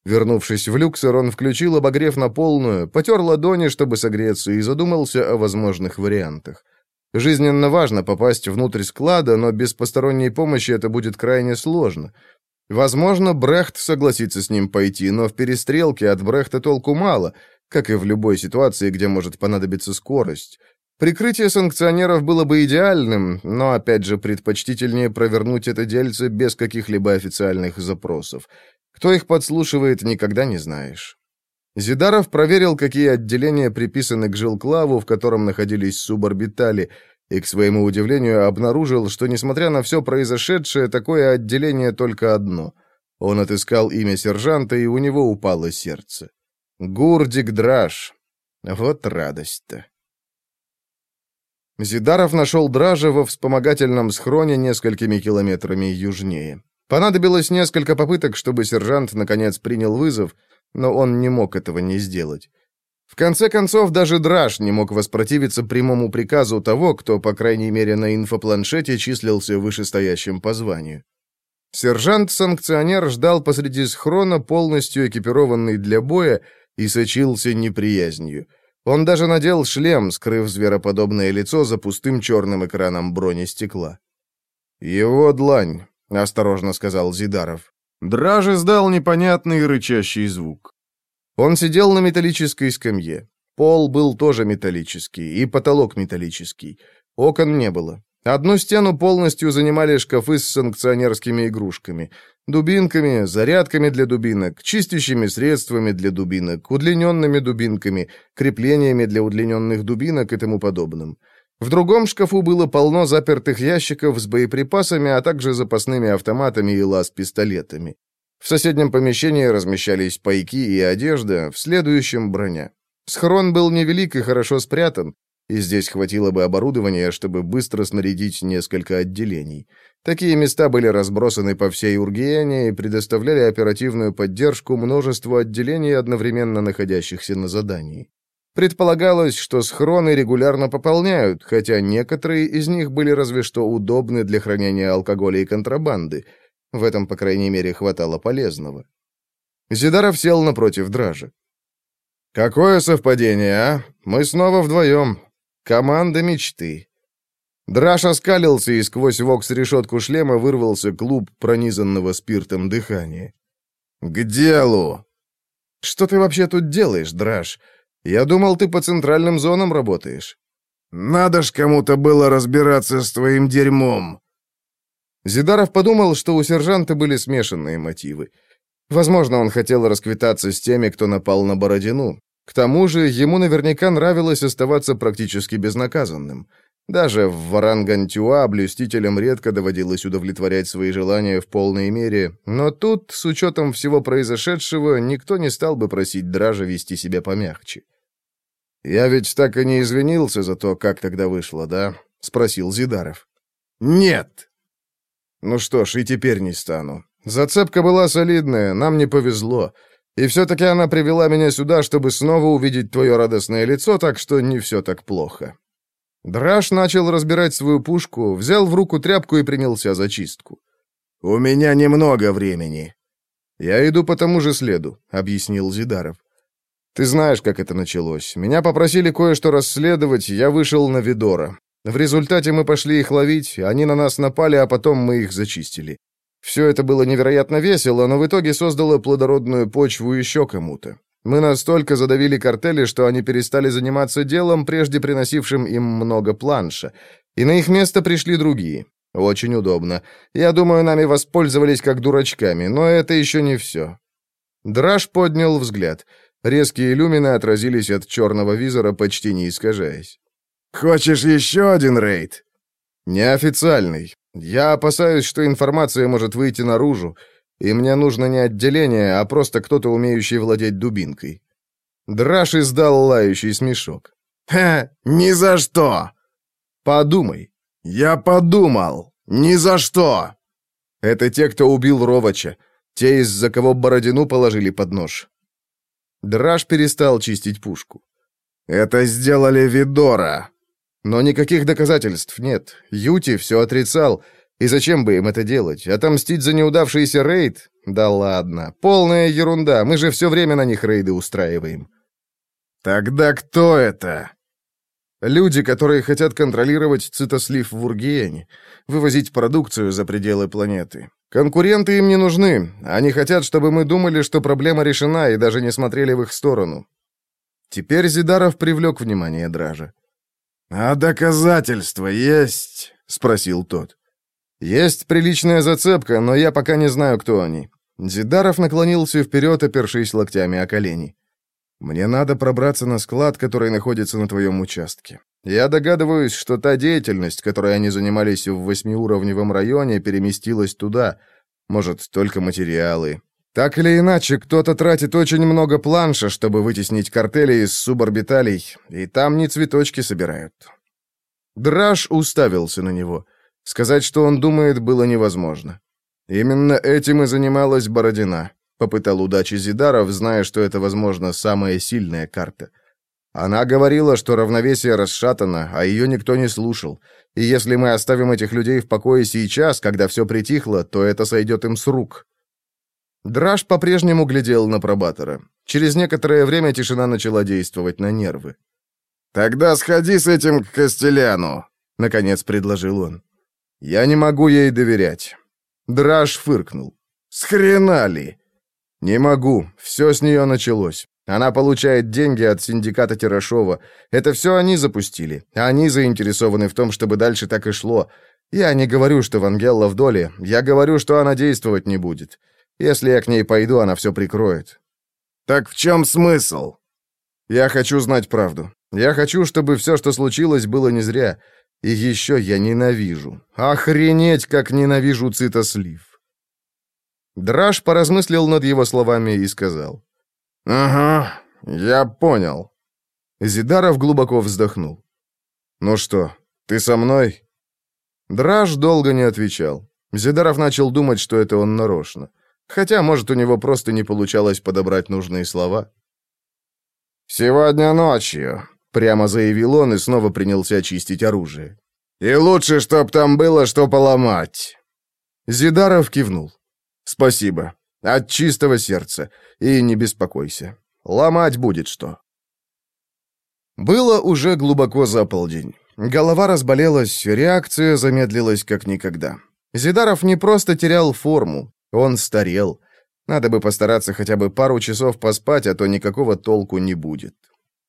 Вернувшись в люксер, он включил обогрев на полную, потер ладони, чтобы согреться, и задумался о возможных вариантах. Жизненно важно попасть внутрь склада, но без посторонней помощи это будет крайне сложно — Возможно, Брехт согласится с ним пойти, но в перестрелке от Брехта толку мало, как и в любой ситуации, где может понадобиться скорость. Прикрытие санкционеров было бы идеальным, но, опять же, предпочтительнее провернуть это дельце без каких-либо официальных запросов. Кто их подслушивает, никогда не знаешь. Зидаров проверил, какие отделения приписаны к жилклаву, в котором находились суборбитали, и, к своему удивлению, обнаружил, что, несмотря на все произошедшее, такое отделение только одно. Он отыскал имя сержанта, и у него упало сердце. Гурдик Драж. Вот радость-то. Зидаров нашел Дража во вспомогательном схроне несколькими километрами южнее. Понадобилось несколько попыток, чтобы сержант наконец принял вызов, но он не мог этого не сделать. В конце концов, даже Драж не мог воспротивиться прямому приказу того, кто, по крайней мере, на инфопланшете числился вышестоящим по званию. Сержант-санкционер ждал посреди схрона, полностью экипированный для боя, и сочился неприязнью. Он даже надел шлем, скрыв звероподобное лицо за пустым черным экраном бронестекла. «Его длань», — осторожно сказал Зидаров. Драж издал непонятный рычащий звук. Он сидел на металлической скамье. Пол был тоже металлический, и потолок металлический. Окон не было. Одну стену полностью занимали шкафы с санкционерскими игрушками. Дубинками, зарядками для дубинок, чистящими средствами для дубинок, удлиненными дубинками, креплениями для удлиненных дубинок и тому подобным. В другом шкафу было полно запертых ящиков с боеприпасами, а также запасными автоматами и лаз-пистолетами. В соседнем помещении размещались пайки и одежда, в следующем — броня. Схрон был невелик и хорошо спрятан, и здесь хватило бы оборудования, чтобы быстро снарядить несколько отделений. Такие места были разбросаны по всей Ургиене и предоставляли оперативную поддержку множеству отделений, одновременно находящихся на задании. Предполагалось, что схроны регулярно пополняют, хотя некоторые из них были разве что удобны для хранения алкоголя и контрабанды — в этом, по крайней мере, хватало полезного. Зидаров сел напротив Дража. «Какое совпадение, а? Мы снова вдвоем. Команда мечты». Драш оскалился, и сквозь вокс-решетку шлема вырвался клуб пронизанного спиртом дыхания. «К делу!» «Что ты вообще тут делаешь, Драш? Я думал, ты по центральным зонам работаешь». «Надо ж кому-то было разбираться с твоим дерьмом!» Зидаров подумал, что у сержанта были смешанные мотивы. Возможно, он хотел расквитаться с теми, кто напал на Бородину. К тому же, ему наверняка нравилось оставаться практически безнаказанным. Даже в Варангантюа блюстителям редко доводилось удовлетворять свои желания в полной мере, но тут, с учетом всего произошедшего, никто не стал бы просить Дража вести себя помягче. «Я ведь так и не извинился за то, как тогда вышло, да?» — спросил Зидаров. «Нет!» «Ну что ж, и теперь не стану. Зацепка была солидная, нам не повезло. И все-таки она привела меня сюда, чтобы снова увидеть твое радостное лицо, так что не все так плохо». Драж начал разбирать свою пушку, взял в руку тряпку и принялся за чистку. «У меня немного времени». «Я иду по тому же следу», — объяснил Зидаров. «Ты знаешь, как это началось. Меня попросили кое-что расследовать, я вышел на Видора. В результате мы пошли их ловить, они на нас напали, а потом мы их зачистили. Все это было невероятно весело, но в итоге создало плодородную почву еще кому-то. Мы настолько задавили картели, что они перестали заниматься делом, прежде приносившим им много планша. И на их место пришли другие. Очень удобно. Я думаю, нами воспользовались как дурачками, но это еще не все. Драж поднял взгляд. Резкие иллюмины отразились от черного визора, почти не искажаясь. «Хочешь еще один рейд?» «Неофициальный. Я опасаюсь, что информация может выйти наружу. И мне нужно не отделение, а просто кто-то, умеющий владеть дубинкой». Драш издал лающий смешок. «Ха, ни за что!» «Подумай». «Я подумал. Ни за что!» «Это те, кто убил Ровача. Те, из-за кого Бородину положили под нож». Драж перестал чистить пушку. «Это сделали Видора». «Но никаких доказательств нет. Юти все отрицал. И зачем бы им это делать? Отомстить за неудавшийся рейд? Да ладно, полная ерунда, мы же все время на них рейды устраиваем. Тогда кто это? Люди, которые хотят контролировать цитослив в Ургиене, вывозить продукцию за пределы планеты. Конкуренты им не нужны. Они хотят, чтобы мы думали, что проблема решена, и даже не смотрели в их сторону. Теперь Зидаров привлек внимание Дража. «А доказательства есть?» — спросил тот. «Есть приличная зацепка, но я пока не знаю, кто они». Зидаров наклонился вперед, опершись локтями о колени. «Мне надо пробраться на склад, который находится на твоем участке. Я догадываюсь, что та деятельность, которой они занимались в восьмиуровневом районе, переместилась туда. Может, только материалы. Так или иначе, кто-то тратит очень много планша, чтобы вытеснить картели из суборбиталей, и там не цветочки собирают». Драж уставился на него. Сказать, что он думает, было невозможно. Именно этим и занималась Бородина. Попытал удачи Зидаров, зная, что это, возможно, самая сильная карта. Она говорила, что равновесие расшатано, а ее никто не слушал. И если мы оставим этих людей в покое сейчас, когда все притихло, то это сойдет им с рук. Драж по-прежнему глядел на пробатора. Через некоторое время тишина начала действовать на нервы. «Тогда сходи с этим к Костеляну», — наконец предложил он. Я не могу ей доверять. Драж фыркнул. С ли? Не могу. Все с нее началось. Она получает деньги от синдиката Тирашова. Это все они запустили. Они заинтересованы в том, чтобы дальше так и шло. Я не говорю, что Вангелла в доле. Я говорю, что она действовать не будет. Если я к ней пойду, она все прикроет. Так в чем смысл? Я хочу знать правду. Я хочу, чтобы все, что случилось, было не зря. И еще я ненавижу. Охренеть, как ненавижу цитослив. Драж поразмыслил над его словами и сказал. «Ага, я понял». Зидаров глубоко вздохнул. «Ну что, ты со мной?» Драж долго не отвечал. Зидаров начал думать, что это он нарочно. Хотя, может, у него просто не получалось подобрать нужные слова. «Сегодня ночью», Прямо заявил он и снова принялся чистить оружие. «И лучше, чтоб там было что поломать!» Зидаров кивнул. «Спасибо. От чистого сердца. И не беспокойся. Ломать будет что». Было уже глубоко за полдень. Голова разболелась, реакция замедлилась как никогда. Зидаров не просто терял форму, он старел. Надо бы постараться хотя бы пару часов поспать, а то никакого толку не будет.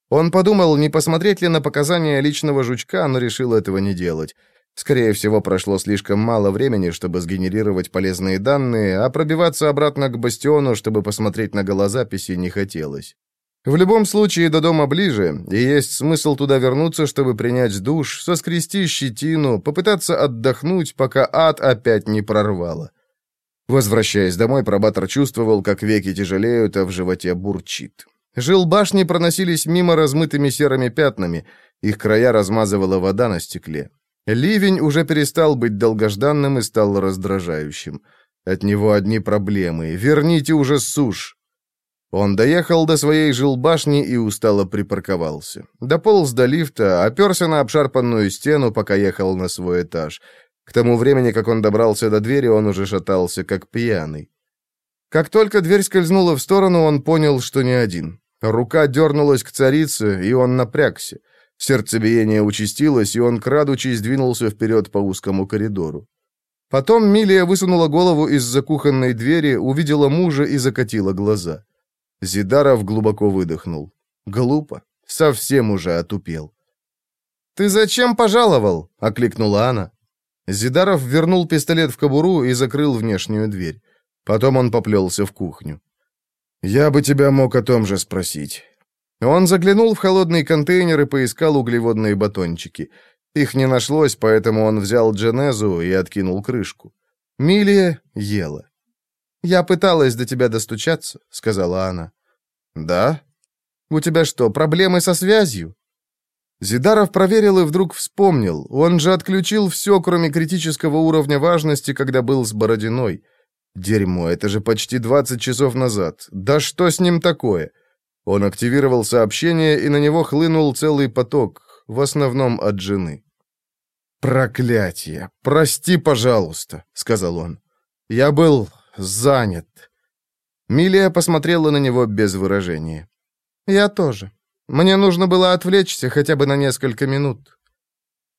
Он подумал, не посмотреть ли на показания личного жучка, но решил этого не делать. Скорее всего, прошло слишком мало времени, чтобы сгенерировать полезные данные, а пробиваться обратно к бастиону, чтобы посмотреть на голозаписи, не хотелось. В любом случае, до дома ближе, и есть смысл туда вернуться, чтобы принять душ, соскрести щетину, попытаться отдохнуть, пока ад опять не прорвало. Возвращаясь домой, пробатор чувствовал, как веки тяжелеют, а в животе бурчит. Жил башни проносились мимо размытыми серыми пятнами, их края размазывала вода на стекле. Ливень уже перестал быть долгожданным и стал раздражающим. От него одни проблемы. Верните уже сушь. Он доехал до своей жилбашни и устало припарковался. Дополз до лифта, оперся на обшарпанную стену, пока ехал на свой этаж. К тому времени, как он добрался до двери, он уже шатался, как пьяный. Как только дверь скользнула в сторону, он понял, что не один. Рука дернулась к царице, и он напрягся. Сердцебиение участилось, и он, крадучись, двинулся вперед по узкому коридору. Потом Милия высунула голову из-за кухонной двери, увидела мужа и закатила глаза. Зидаров глубоко выдохнул. Глупо. Совсем уже отупел. «Ты зачем пожаловал?» — окликнула она. Зидаров вернул пистолет в кобуру и закрыл внешнюю дверь. Потом он поплелся в кухню. «Я бы тебя мог о том же спросить». Он заглянул в холодный контейнер и поискал углеводные батончики. Их не нашлось, поэтому он взял Дженезу и откинул крышку. Милия ела. «Я пыталась до тебя достучаться», — сказала она. «Да? У тебя что, проблемы со связью?» Зидаров проверил и вдруг вспомнил. Он же отключил все, кроме критического уровня важности, когда был с Бородиной. Дерьмо, это же почти 20 часов назад. Да что с ним такое? Он активировал сообщение, и на него хлынул целый поток, в основном от жены. «Проклятие! Прости, пожалуйста», — сказал он. «Я был занят». Милия посмотрела на него без выражения. «Я тоже. Мне нужно было отвлечься хотя бы на несколько минут».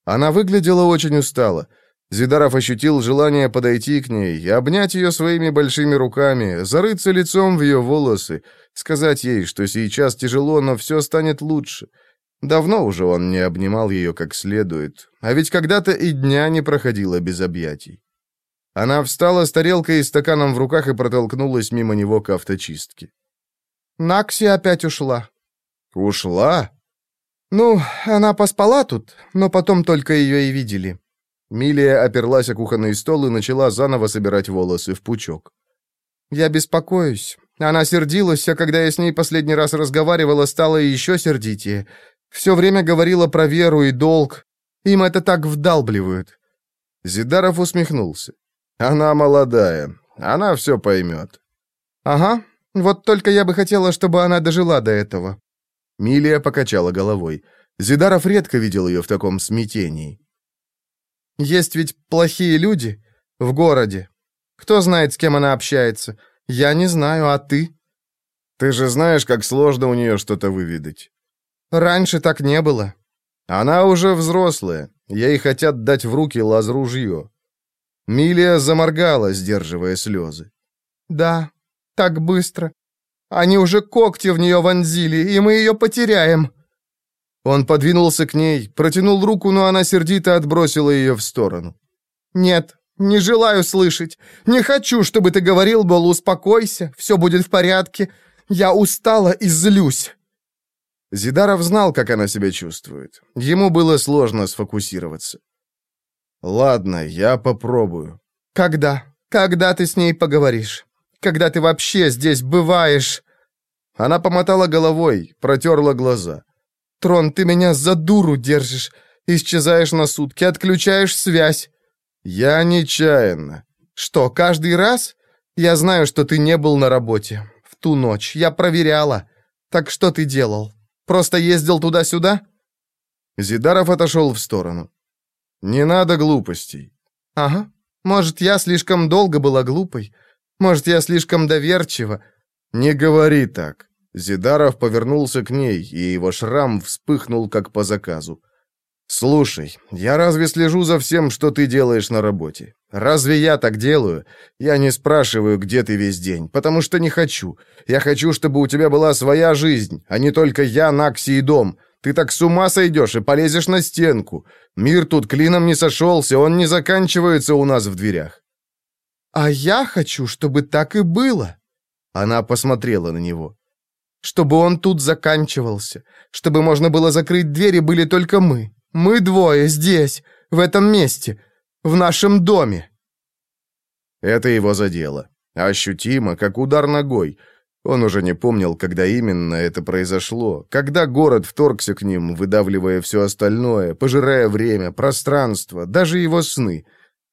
Она выглядела очень устало. Зидаров ощутил желание подойти к ней, обнять ее своими большими руками, зарыться лицом в ее волосы, сказать ей, что сейчас тяжело, но все станет лучше. Давно уже он не обнимал ее как следует, а ведь когда-то и дня не проходило без объятий. Она встала с тарелкой и стаканом в руках и протолкнулась мимо него к авточистке. Накси опять ушла. «Ушла?» «Ну, она поспала тут, но потом только ее и видели». Милия оперлась о кухонный стол и начала заново собирать волосы в пучок. «Я беспокоюсь. Она сердилась, а когда я с ней последний раз разговаривала, стала еще сердитее. Все время говорила про веру и долг. Им это так вдалбливают». Зидаров усмехнулся. «Она молодая. Она все поймет». «Ага. Вот только я бы хотела, чтобы она дожила до этого». Милия покачала головой. Зидаров редко видел ее в таком смятении. Есть ведь плохие люди в городе. Кто знает, с кем она общается? Я не знаю, а ты? Ты же знаешь, как сложно у нее что-то выведать. Раньше так не было. Она уже взрослая. Ей хотят дать в руки лаз-ружье. Милия заморгала, сдерживая слезы. «Да, так быстро. Они уже когти в нее вонзили, и мы ее потеряем». Он подвинулся к ней, протянул руку, но она сердито отбросила ее в сторону. «Нет, не желаю слышать. Не хочу, чтобы ты говорил, Бол, успокойся, все будет в порядке. Я устала и злюсь». Зидаров знал, как она себя чувствует. Ему было сложно сфокусироваться. «Ладно, я попробую». «Когда? Когда ты с ней поговоришь? Когда ты вообще здесь бываешь?» Она помотала головой, протерла глаза. Трон, ты меня за дуру держишь. Исчезаешь на сутки, отключаешь связь. Я нечаянно. Что, каждый раз? Я знаю, что ты не был на работе. В ту ночь. Я проверяла. Так что ты делал? Просто ездил туда-сюда? Зидаров отошел в сторону. Не надо глупостей. Ага. Может, я слишком долго была глупой. Может, я слишком доверчива. Не говори так. Зидаров повернулся к ней, и его шрам вспыхнул, как по заказу. «Слушай, я разве слежу за всем, что ты делаешь на работе? Разве я так делаю? Я не спрашиваю, где ты весь день, потому что не хочу. Я хочу, чтобы у тебя была своя жизнь, а не только я, Накси и дом. Ты так с ума сойдешь и полезешь на стенку. Мир тут клином не сошелся, он не заканчивается у нас в дверях». «А я хочу, чтобы так и было». Она посмотрела на него. «Чтобы он тут заканчивался, чтобы можно было закрыть двери, были только мы». Мы двое здесь, в этом месте, в нашем доме». Это его задело. Ощутимо, как удар ногой. Он уже не помнил, когда именно это произошло, когда город вторгся к ним, выдавливая все остальное, пожирая время, пространство, даже его сны.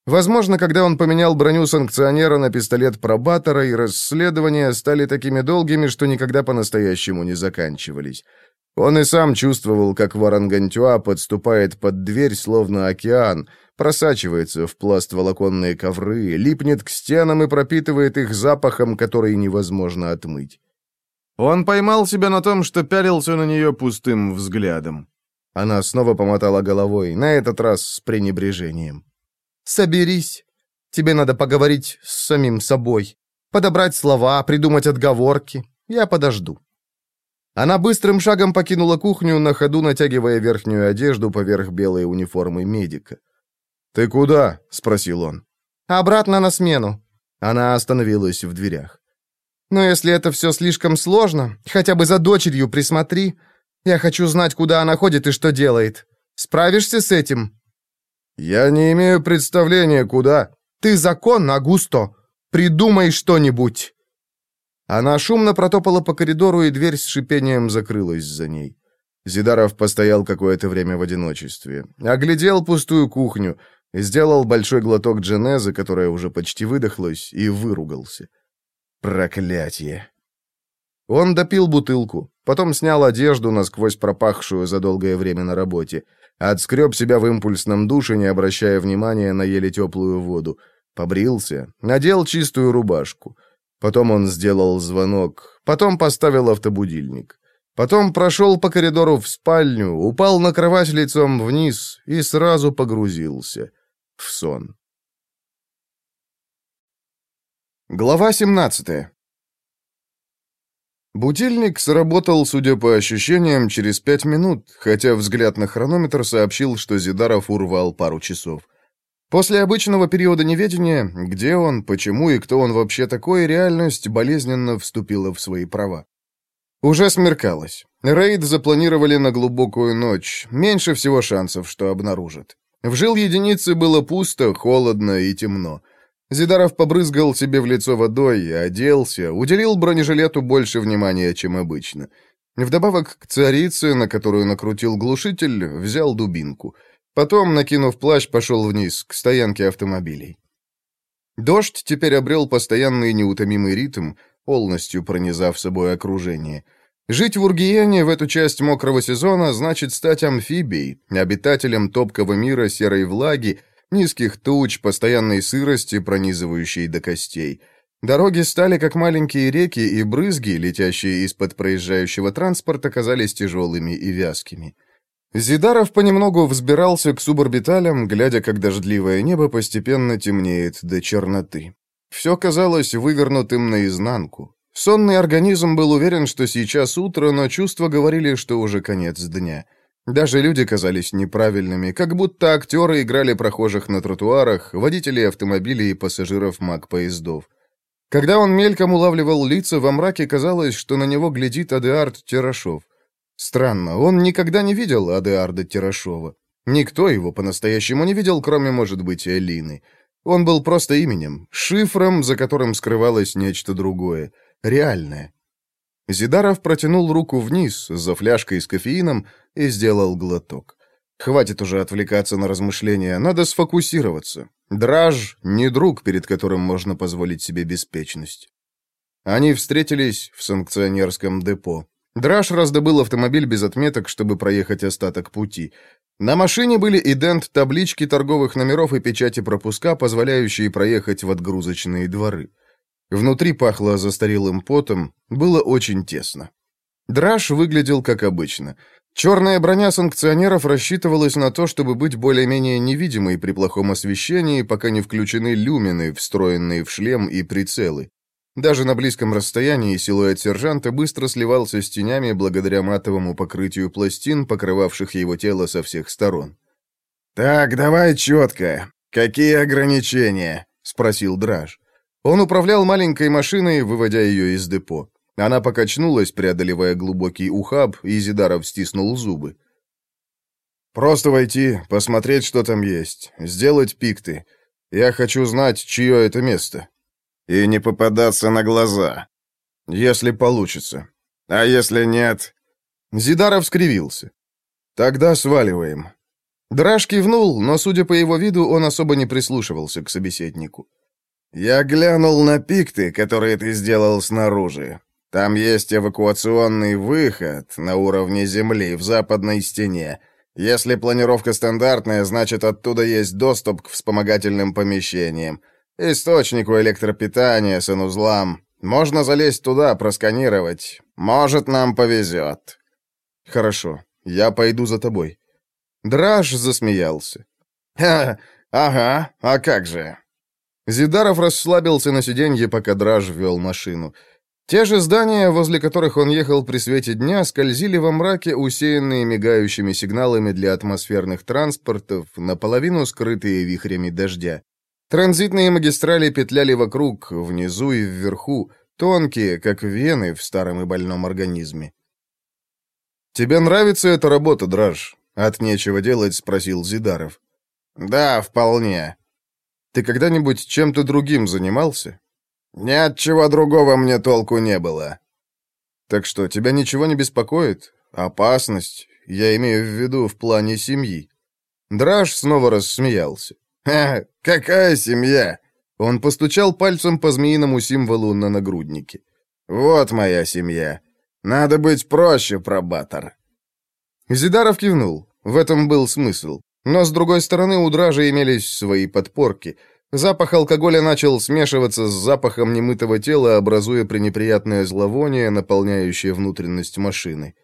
Возможно, когда он поменял броню санкционера на пистолет пробатора, и расследования стали такими долгими, что никогда по-настоящему не заканчивались. Он и сам чувствовал, как Варангантюа подступает под дверь, словно океан, просачивается в пласт волоконные ковры, липнет к стенам и пропитывает их запахом, который невозможно отмыть. Он поймал себя на том, что пялился на нее пустым взглядом. Она снова помотала головой, на этот раз с пренебрежением. «Соберись. Тебе надо поговорить с самим собой. Подобрать слова, придумать отговорки. Я подожду». Она быстрым шагом покинула кухню, на ходу натягивая верхнюю одежду поверх белой униформы медика. «Ты куда?» — спросил он. «Обратно на смену». Она остановилась в дверях. «Но если это все слишком сложно, хотя бы за дочерью присмотри. Я хочу знать, куда она ходит и что делает. Справишься с этим?» «Я не имею представления, куда». «Ты закон, Агусто. Придумай что-нибудь». Она шумно протопала по коридору, и дверь с шипением закрылась за ней. Зидаров постоял какое-то время в одиночестве. Оглядел пустую кухню, сделал большой глоток дженезы, которая уже почти выдохлась, и выругался. Проклятие! Он допил бутылку, потом снял одежду, насквозь пропахшую за долгое время на работе, отскреб себя в импульсном душе, не обращая внимания на еле теплую воду, побрился, надел чистую рубашку. Потом он сделал звонок, потом поставил автобудильник. Потом прошел по коридору в спальню, упал на кровать лицом вниз и сразу погрузился в сон. Глава 17 Будильник сработал, судя по ощущениям, через пять минут, хотя взгляд на хронометр сообщил, что Зидаров урвал пару часов. После обычного периода неведения, где он, почему и кто он вообще такой, реальность болезненно вступила в свои права. Уже смеркалось. Рейд запланировали на глубокую ночь. Меньше всего шансов, что обнаружат. В жил единицы было пусто, холодно и темно. Зидаров побрызгал себе в лицо водой, оделся, уделил бронежилету больше внимания, чем обычно. Вдобавок к царице, на которую накрутил глушитель, взял дубинку — Потом, накинув плащ, пошел вниз, к стоянке автомобилей. Дождь теперь обрел постоянный неутомимый ритм, полностью пронизав собой окружение. Жить в Ургиене в эту часть мокрого сезона значит стать амфибией, обитателем топкого мира серой влаги, низких туч, постоянной сырости, пронизывающей до костей. Дороги стали как маленькие реки, и брызги, летящие из-под проезжающего транспорта, казались тяжелыми и вязкими. Зидаров понемногу взбирался к суборбиталям, глядя, как дождливое небо постепенно темнеет до черноты. Все казалось вывернутым наизнанку. Сонный организм был уверен, что сейчас утро, но чувства говорили, что уже конец дня. Даже люди казались неправильными, как будто актеры играли прохожих на тротуарах, водителей автомобилей и пассажиров маг-поездов. Когда он мельком улавливал лица, во мраке казалось, что на него глядит Адеард Тирашов. Странно, он никогда не видел Адеарда Тирашова. Никто его по-настоящему не видел, кроме, может быть, Элины. Он был просто именем, шифром, за которым скрывалось нечто другое, реальное. Зидаров протянул руку вниз за фляжкой с кофеином и сделал глоток. Хватит уже отвлекаться на размышления, надо сфокусироваться. Драж — не друг, перед которым можно позволить себе беспечность. Они встретились в санкционерском депо. Драш раздобыл автомобиль без отметок, чтобы проехать остаток пути. На машине были идент-таблички торговых номеров и печати пропуска, позволяющие проехать в отгрузочные дворы. Внутри пахло застарелым потом, было очень тесно. Драж выглядел как обычно. Черная броня санкционеров рассчитывалась на то, чтобы быть более-менее невидимой при плохом освещении, пока не включены люмины, встроенные в шлем и прицелы. Даже на близком расстоянии силуэт сержанта быстро сливался с тенями благодаря матовому покрытию пластин, покрывавших его тело со всех сторон. «Так, давай четко. Какие ограничения?» — спросил Драж. Он управлял маленькой машиной, выводя ее из депо. Она покачнулась, преодолевая глубокий ухаб, и Зидаров стиснул зубы. «Просто войти, посмотреть, что там есть, сделать пикты. Я хочу знать, чье это место». И не попадаться на глаза. Если получится. А если нет? Зидаров скривился. Тогда сваливаем. Драж кивнул, но, судя по его виду, он особо не прислушивался к собеседнику. «Я глянул на пикты, которые ты сделал снаружи. Там есть эвакуационный выход на уровне земли в западной стене. Если планировка стандартная, значит, оттуда есть доступ к вспомогательным помещениям. Источнику электропитания, санузлам. Можно залезть туда, просканировать. Может, нам повезет. Хорошо, я пойду за тобой. Драж засмеялся. «Ха, ага, а как же?» Зидаров расслабился на сиденье, пока Драж вел машину. Те же здания, возле которых он ехал при свете дня, скользили во мраке, усеянные мигающими сигналами для атмосферных транспортов, наполовину скрытые вихрями дождя. Транзитные магистрали петляли вокруг, внизу и вверху, тонкие, как вены в старом и больном организме. «Тебе нравится эта работа, Драж?» — от нечего делать спросил Зидаров. «Да, вполне». «Ты когда-нибудь чем-то другим занимался?» «Ни от чего другого мне толку не было». «Так что, тебя ничего не беспокоит? Опасность? Я имею в виду в плане семьи». Драж снова рассмеялся. «Ха, какая семья?» Он постучал пальцем по змеиному символу на нагруднике. «Вот моя семья. Надо быть проще, пробатор». Зидаров кивнул. В этом был смысл. Но, с другой стороны, у Дража имелись свои подпорки. Запах алкоголя начал смешиваться с запахом немытого тела, образуя пренеприятное зловоние, наполняющее внутренность машины.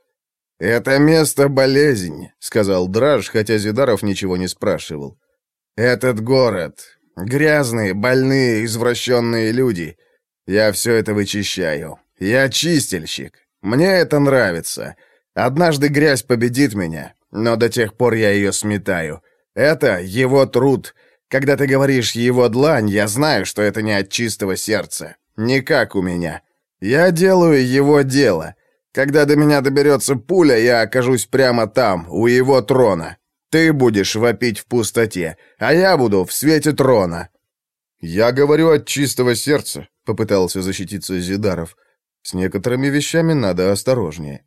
«Это место болезнь», — сказал Драж, хотя Зидаров ничего не спрашивал. Этот город. Грязные, больные, извращенные люди. Я все это вычищаю. Я чистильщик. Мне это нравится. Однажды грязь победит меня, но до тех пор я ее сметаю. Это его труд. Когда ты говоришь «его длань», я знаю, что это не от чистого сердца. Не как у меня. Я делаю его дело. Когда до меня доберется пуля, я окажусь прямо там, у его трона. Ты будешь вопить в пустоте, а я буду в свете трона». «Я говорю от чистого сердца», — попытался защититься Зидаров. «С некоторыми вещами надо осторожнее».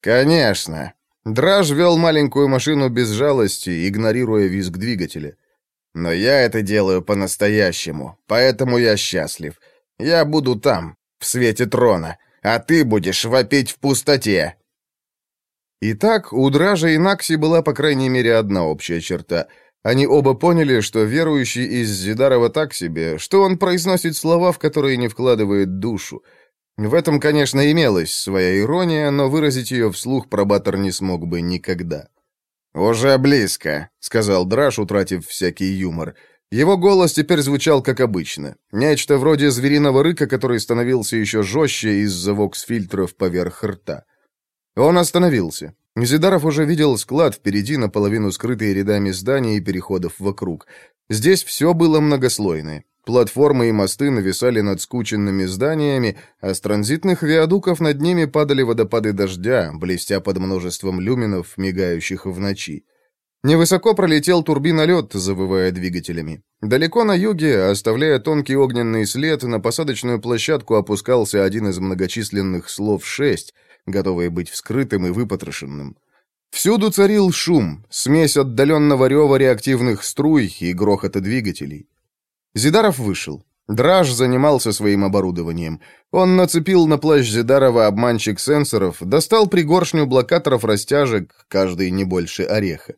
«Конечно». Драж вел маленькую машину без жалости, игнорируя визг двигателя. «Но я это делаю по-настоящему, поэтому я счастлив. Я буду там, в свете трона, а ты будешь вопить в пустоте». Итак, у Дража и Накси была, по крайней мере, одна общая черта. Они оба поняли, что верующий из Зидарова так себе, что он произносит слова, в которые не вкладывает душу. В этом, конечно, имелась своя ирония, но выразить ее вслух пробатор не смог бы никогда. «Уже близко», — сказал Драж, утратив всякий юмор. Его голос теперь звучал как обычно. Нечто вроде звериного рыка, который становился еще жестче из-за вокс-фильтров поверх рта. Он остановился. Зидаров уже видел склад впереди, наполовину скрытый рядами зданий и переходов вокруг. Здесь все было многослойное. Платформы и мосты нависали над скученными зданиями, а с транзитных виадуков над ними падали водопады дождя, блестя под множеством люминов, мигающих в ночи. Невысоко пролетел турбинолет, завывая двигателями. Далеко на юге, оставляя тонкий огненный след, на посадочную площадку опускался один из многочисленных слов шесть, готовые быть вскрытым и выпотрошенным. Всюду царил шум, смесь отдаленного рева реактивных струй и грохота двигателей. Зидаров вышел. Драж занимался своим оборудованием. Он нацепил на плащ Зидарова обманщик сенсоров, достал пригоршню блокаторов растяжек, каждый не больше ореха.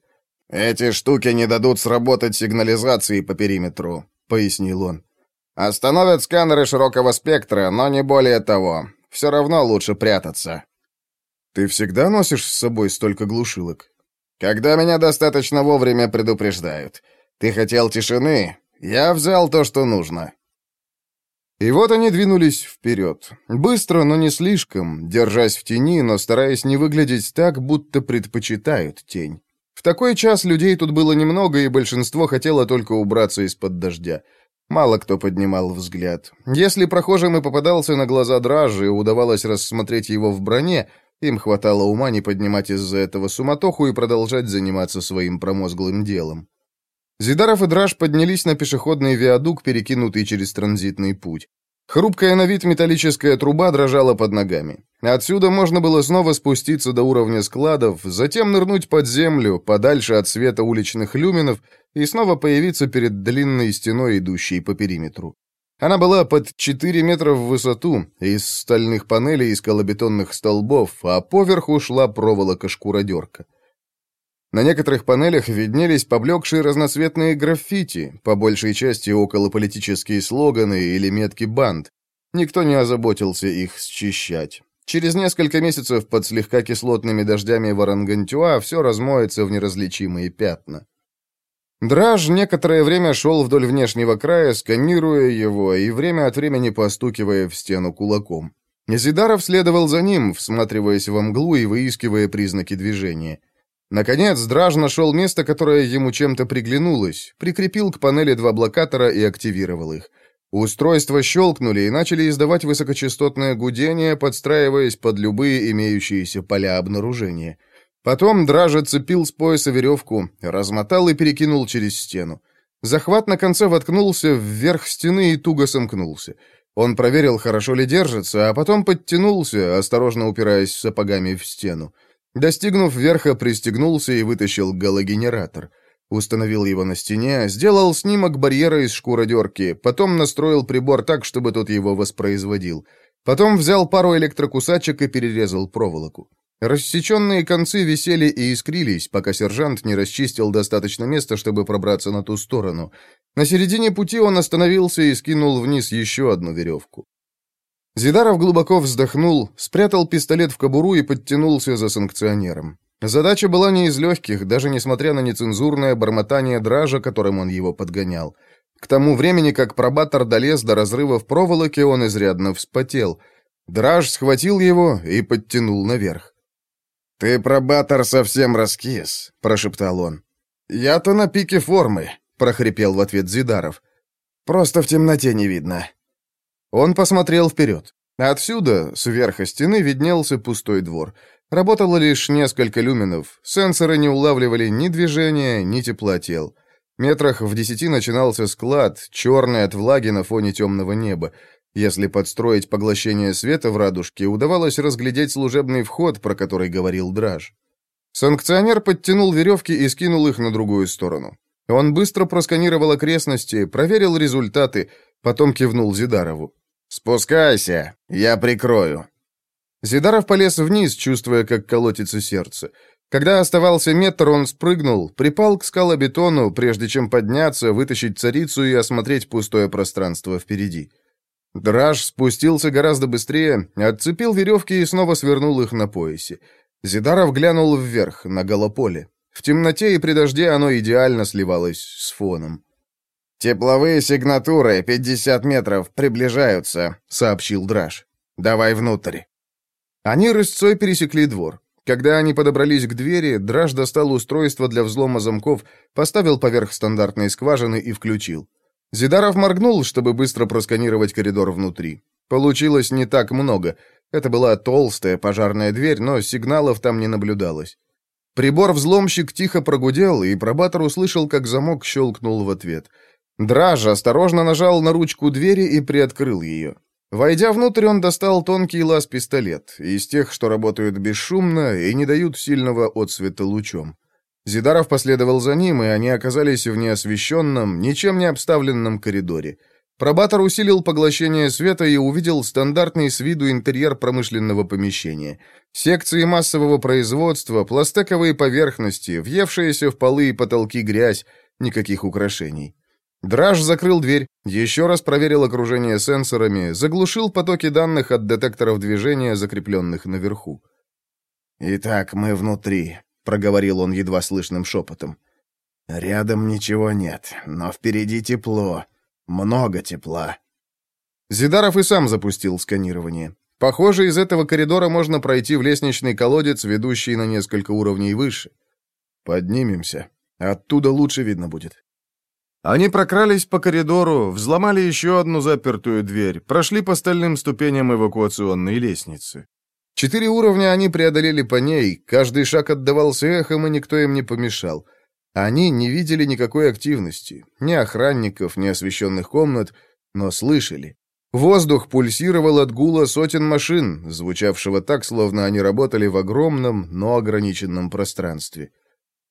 «Эти штуки не дадут сработать сигнализации по периметру», — пояснил он. «Остановят сканеры широкого спектра, но не более того. Все равно лучше прятаться». «Ты всегда носишь с собой столько глушилок?» «Когда меня достаточно вовремя предупреждают. Ты хотел тишины? Я взял то, что нужно». И вот они двинулись вперед. Быстро, но не слишком, держась в тени, но стараясь не выглядеть так, будто предпочитают тень. В такой час людей тут было немного, и большинство хотело только убраться из-под дождя. Мало кто поднимал взгляд. Если прохожим и попадался на глаза дражи, удавалось рассмотреть его в броне, им хватало ума не поднимать из-за этого суматоху и продолжать заниматься своим промозглым делом. Зидаров и Драж поднялись на пешеходный виадук, перекинутый через транзитный путь. Хрупкая на вид металлическая труба дрожала под ногами. Отсюда можно было снова спуститься до уровня складов, затем нырнуть под землю, подальше от света уличных люминов, и снова появиться перед длинной стеной, идущей по периметру. Она была под 4 метра в высоту, из стальных панелей и скалобетонных столбов, а поверху шла проволока-шкуродерка. На некоторых панелях виднелись поблекшие разноцветные граффити, по большей части околополитические слоганы или метки банд. Никто не озаботился их счищать. Через несколько месяцев под слегка кислотными дождями Варангантюа все размоется в неразличимые пятна. Драж некоторое время шел вдоль внешнего края, сканируя его и время от времени постукивая в стену кулаком. Зидаров следовал за ним, всматриваясь во мглу и выискивая признаки движения. Наконец, Драж нашел место, которое ему чем-то приглянулось, прикрепил к панели два блокатора и активировал их. Устройства щелкнули и начали издавать высокочастотное гудение, подстраиваясь под любые имеющиеся поля обнаружения. Потом Драж отцепил с пояса веревку, размотал и перекинул через стену. Захват на конце воткнулся вверх стены и туго сомкнулся. Он проверил, хорошо ли держится, а потом подтянулся, осторожно упираясь сапогами в стену. Достигнув верха, пристегнулся и вытащил галогенератор. Установил его на стене, сделал снимок барьера из шкуродерки, потом настроил прибор так, чтобы тот его воспроизводил. Потом взял пару электрокусачек и перерезал проволоку. Рассеченные концы висели и искрились, пока сержант не расчистил достаточно места, чтобы пробраться на ту сторону. На середине пути он остановился и скинул вниз еще одну веревку. Зидаров глубоко вздохнул, спрятал пистолет в кобуру и подтянулся за санкционером. Задача была не из легких, даже несмотря на нецензурное бормотание дража, которым он его подгонял. К тому времени, как пробатор долез до разрыва в проволоке, он изрядно вспотел. Драж схватил его и подтянул наверх. «Ты, пробатор, совсем раскис», — прошептал он. «Я-то на пике формы», — прохрипел в ответ Зидаров. «Просто в темноте не видно». Он посмотрел вперед. Отсюда, с верха стены, виднелся пустой двор. Работало лишь несколько люминов. Сенсоры не улавливали ни движения, ни тепла тел. Метрах в десяти начинался склад, черный от влаги на фоне темного неба. Если подстроить поглощение света в радужке, удавалось разглядеть служебный вход, про который говорил Драж. Санкционер подтянул веревки и скинул их на другую сторону. Он быстро просканировал окрестности, проверил результаты, потом кивнул Зидарову. «Спускайся, я прикрою». Зидаров полез вниз, чувствуя, как колотится сердце. Когда оставался метр, он спрыгнул, припал к скалобетону, прежде чем подняться, вытащить царицу и осмотреть пустое пространство впереди. Драж спустился гораздо быстрее, отцепил веревки и снова свернул их на поясе. Зидаров глянул вверх, на голополе. В темноте и при дожде оно идеально сливалось с фоном. «Тепловые сигнатуры, 50 метров, приближаются», — сообщил Драж. «Давай внутрь». Они рысцой пересекли двор. Когда они подобрались к двери, Драж достал устройство для взлома замков, поставил поверх стандартной скважины и включил. Зидаров моргнул, чтобы быстро просканировать коридор внутри. Получилось не так много. Это была толстая пожарная дверь, но сигналов там не наблюдалось. Прибор-взломщик тихо прогудел, и пробатор услышал, как замок щелкнул в ответ — Драж осторожно нажал на ручку двери и приоткрыл ее. Войдя внутрь, он достал тонкий лаз-пистолет, из тех, что работают бесшумно и не дают сильного отсвета лучом. Зидаров последовал за ним, и они оказались в неосвещенном, ничем не обставленном коридоре. Пробатор усилил поглощение света и увидел стандартный с виду интерьер промышленного помещения. Секции массового производства, пластековые поверхности, въевшиеся в полы и потолки грязь, никаких украшений. Драж закрыл дверь, еще раз проверил окружение сенсорами, заглушил потоки данных от детекторов движения, закрепленных наверху. «Итак, мы внутри», — проговорил он едва слышным шепотом. «Рядом ничего нет, но впереди тепло. Много тепла». Зидаров и сам запустил сканирование. Похоже, из этого коридора можно пройти в лестничный колодец, ведущий на несколько уровней выше. Поднимемся. Оттуда лучше видно будет. Они прокрались по коридору, взломали еще одну запертую дверь, прошли по стальным ступеням эвакуационной лестницы. Четыре уровня они преодолели по ней, каждый шаг отдавался эхом, и никто им не помешал. Они не видели никакой активности, ни охранников, ни освещенных комнат, но слышали. Воздух пульсировал от гула сотен машин, звучавшего так, словно они работали в огромном, но ограниченном пространстве.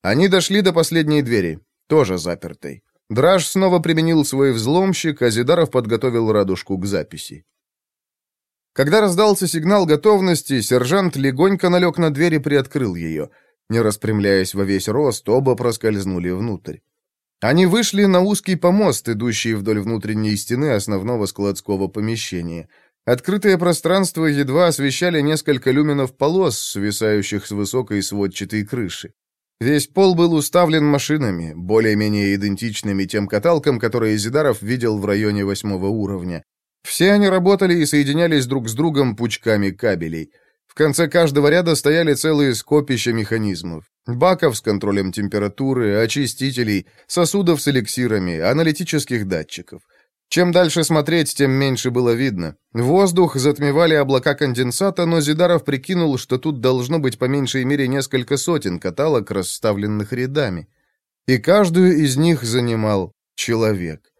Они дошли до последней двери, тоже запертой. Драж снова применил свой взломщик, а Зидаров подготовил радужку к записи. Когда раздался сигнал готовности, сержант легонько налег на дверь и приоткрыл ее. Не распрямляясь во весь рост, оба проскользнули внутрь. Они вышли на узкий помост, идущий вдоль внутренней стены основного складского помещения. Открытое пространство едва освещали несколько люменов полос, свисающих с высокой сводчатой крыши. Весь пол был уставлен машинами, более-менее идентичными тем каталкам, которые Зидаров видел в районе восьмого уровня. Все они работали и соединялись друг с другом пучками кабелей. Конце каждого ряда стояли целые скопища механизмов. Баков с контролем температуры, очистителей, сосудов с эликсирами, аналитических датчиков. Чем дальше смотреть, тем меньше было видно. Воздух затмевали облака конденсата, но Зидаров прикинул, что тут должно быть по меньшей мере несколько сотен каталог, расставленных рядами. И каждую из них занимал человек.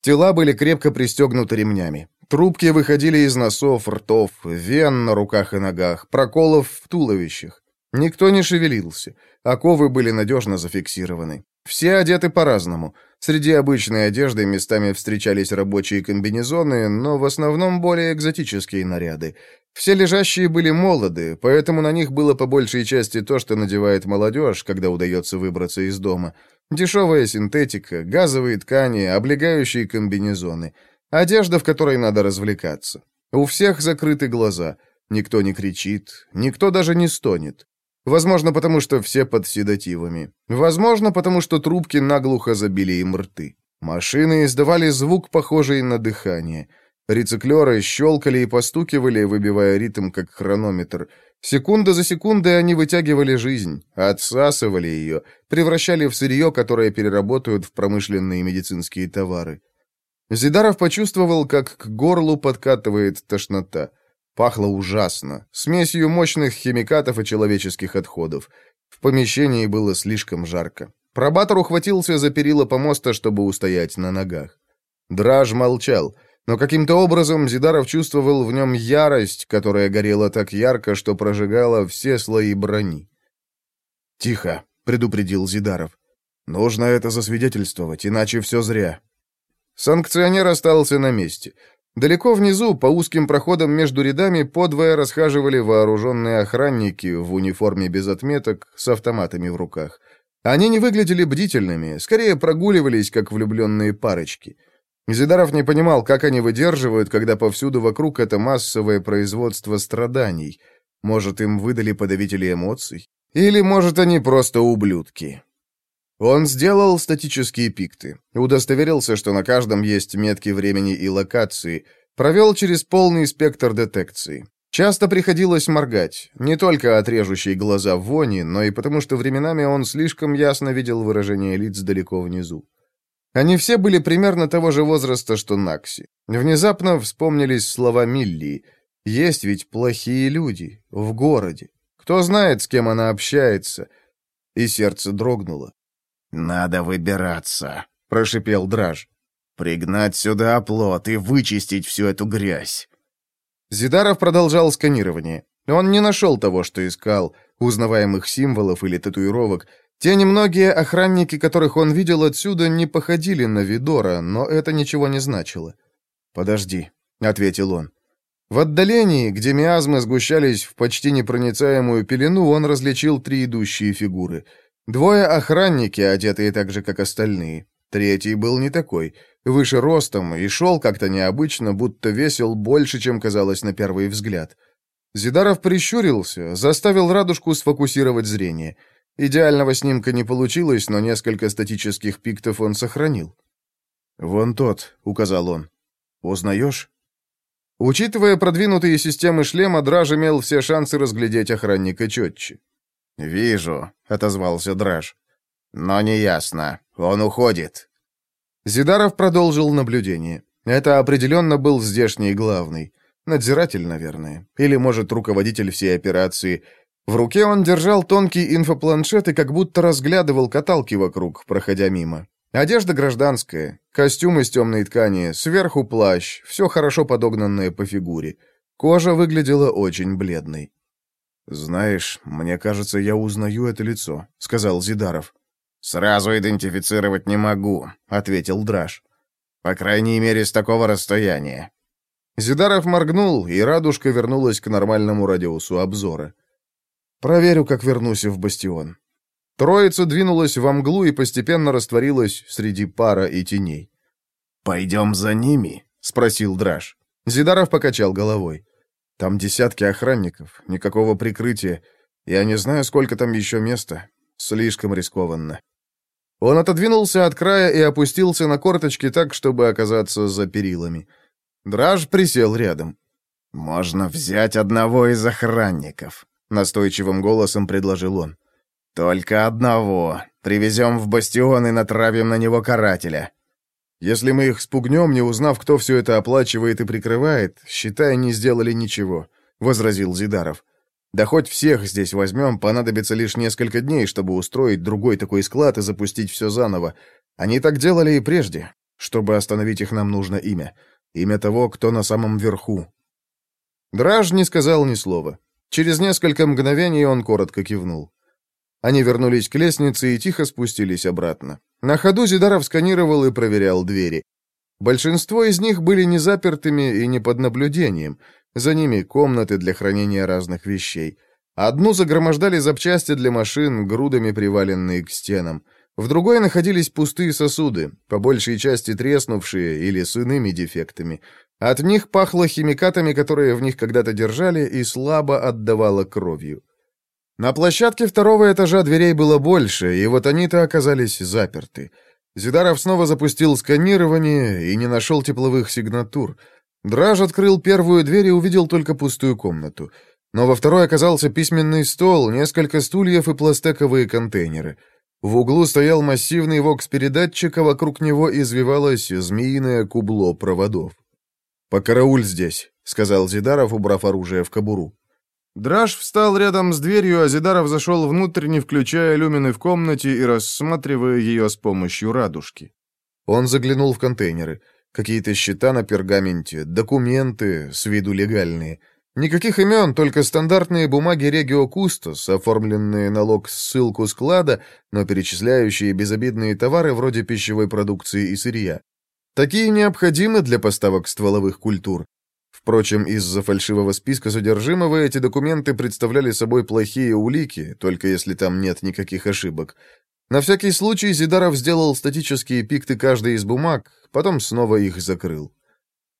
Тела были крепко пристегнуты ремнями. Трубки выходили из носов, ртов, вен на руках и ногах, проколов в туловищах. Никто не шевелился. Оковы были надежно зафиксированы. Все одеты по-разному. Среди обычной одежды местами встречались рабочие комбинезоны, но в основном более экзотические наряды. Все лежащие были молоды, поэтому на них было по большей части то, что надевает молодежь, когда удается выбраться из дома. Дешевая синтетика, газовые ткани, облегающие комбинезоны. Одежда, в которой надо развлекаться. У всех закрыты глаза. Никто не кричит, никто даже не стонет. Возможно, потому что все под седативами. Возможно, потому что трубки наглухо забили им рты. Машины издавали звук, похожий на дыхание. Рециклеры щелкали и постукивали, выбивая ритм, как хронометр. Секунда за секундой они вытягивали жизнь, отсасывали ее, превращали в сырье, которое переработают в промышленные медицинские товары. Зидаров почувствовал, как к горлу подкатывает тошнота. Пахло ужасно, смесью мощных химикатов и человеческих отходов. В помещении было слишком жарко. Пробатор ухватился за перила помоста, чтобы устоять на ногах. Драж молчал, но каким-то образом Зидаров чувствовал в нем ярость, которая горела так ярко, что прожигала все слои брони. «Тихо», — предупредил Зидаров. «Нужно это засвидетельствовать, иначе все зря». Санкционер остался на месте — Далеко внизу, по узким проходам между рядами, подвое расхаживали вооруженные охранники в униформе без отметок, с автоматами в руках. Они не выглядели бдительными, скорее прогуливались, как влюбленные парочки. Зидаров не понимал, как они выдерживают, когда повсюду вокруг это массовое производство страданий. Может, им выдали подавители эмоций? Или, может, они просто ублюдки? Он сделал статические пикты, удостоверился, что на каждом есть метки времени и локации, провел через полный спектр детекции. Часто приходилось моргать, не только от режущей глаза вони, но и потому, что временами он слишком ясно видел выражение лиц далеко внизу. Они все были примерно того же возраста, что Накси. Внезапно вспомнились слова Милли. «Есть ведь плохие люди в городе. Кто знает, с кем она общается?» И сердце дрогнуло. «Надо выбираться», — прошипел Драж. «Пригнать сюда оплот и вычистить всю эту грязь». Зидаров продолжал сканирование. Он не нашел того, что искал, узнаваемых символов или татуировок. Те немногие охранники, которых он видел отсюда, не походили на Видора, но это ничего не значило. «Подожди», — ответил он. В отдалении, где миазмы сгущались в почти непроницаемую пелену, он различил три идущие фигуры — Двое охранники, одетые так же, как остальные. Третий был не такой, выше ростом и шел как-то необычно, будто весил больше, чем казалось на первый взгляд. Зидаров прищурился, заставил радужку сфокусировать зрение. Идеального снимка не получилось, но несколько статических пиктов он сохранил. «Вон тот», — указал он. «Узнаешь?» Учитывая продвинутые системы шлема, Драж имел все шансы разглядеть охранника четче. «Вижу», — отозвался Драж. «Но неясно. Он уходит». Зидаров продолжил наблюдение. Это определенно был здешний главный. Надзиратель, наверное. Или, может, руководитель всей операции. В руке он держал тонкий инфопланшет и как будто разглядывал каталки вокруг, проходя мимо. Одежда гражданская, костюм из темной ткани, сверху плащ, все хорошо подогнанное по фигуре. Кожа выглядела очень бледной. «Знаешь, мне кажется, я узнаю это лицо», — сказал Зидаров. «Сразу идентифицировать не могу», — ответил Драж. «По крайней мере, с такого расстояния. Зидаров моргнул, и радужка вернулась к нормальному радиусу обзора. «Проверю, как вернусь в бастион». Троица двинулась во мглу и постепенно растворилась среди пара и теней. «Пойдем за ними?» — спросил Драж. Зидаров покачал головой. «Там десятки охранников, никакого прикрытия. Я не знаю, сколько там еще места. Слишком рискованно». Он отодвинулся от края и опустился на корточки так, чтобы оказаться за перилами. Драж присел рядом. «Можно взять одного из охранников», — настойчивым голосом предложил он. «Только одного. Привезем в бастион и натравим на него карателя». «Если мы их спугнем, не узнав, кто все это оплачивает и прикрывает, считай, не сделали ничего», — возразил Зидаров. «Да хоть всех здесь возьмем, понадобится лишь несколько дней, чтобы устроить другой такой склад и запустить все заново. Они так делали и прежде. Чтобы остановить их, нам нужно имя. Имя того, кто на самом верху. Драж не сказал ни слова. Через несколько мгновений он коротко кивнул. Они вернулись к лестнице и тихо спустились обратно. На ходу Зидаров сканировал и проверял двери. Большинство из них были не запертыми и не под наблюдением. За ними комнаты для хранения разных вещей. Одну загромождали запчасти для машин, грудами приваленные к стенам. В другой находились пустые сосуды, по большей части треснувшие или с иными дефектами. От них пахло химикатами, которые в них когда-то держали, и слабо отдавало кровью. На площадке второго этажа дверей было больше, и вот они-то оказались заперты. Зидаров снова запустил сканирование и не нашел тепловых сигнатур. Драж открыл первую дверь и увидел только пустую комнату. Но во второй оказался письменный стол, несколько стульев и пластековые контейнеры — в углу стоял массивный вокс-передатчик, а вокруг него извивалось змеиное кубло проводов. «Покарауль здесь», — сказал Зидаров, убрав оружие в кобуру. Драж встал рядом с дверью, а Зидаров зашел внутрь, не включая люмины в комнате и рассматривая ее с помощью радужки. Он заглянул в контейнеры. Какие-то счета на пергаменте, документы, с виду легальные — Никаких имен, только стандартные бумаги Регио Кустос, оформленные на лог-ссылку склада, но перечисляющие безобидные товары вроде пищевой продукции и сырья. Такие необходимы для поставок стволовых культур. Впрочем, из-за фальшивого списка содержимого эти документы представляли собой плохие улики, только если там нет никаких ошибок. На всякий случай Зидаров сделал статические пикты каждой из бумаг, потом снова их закрыл.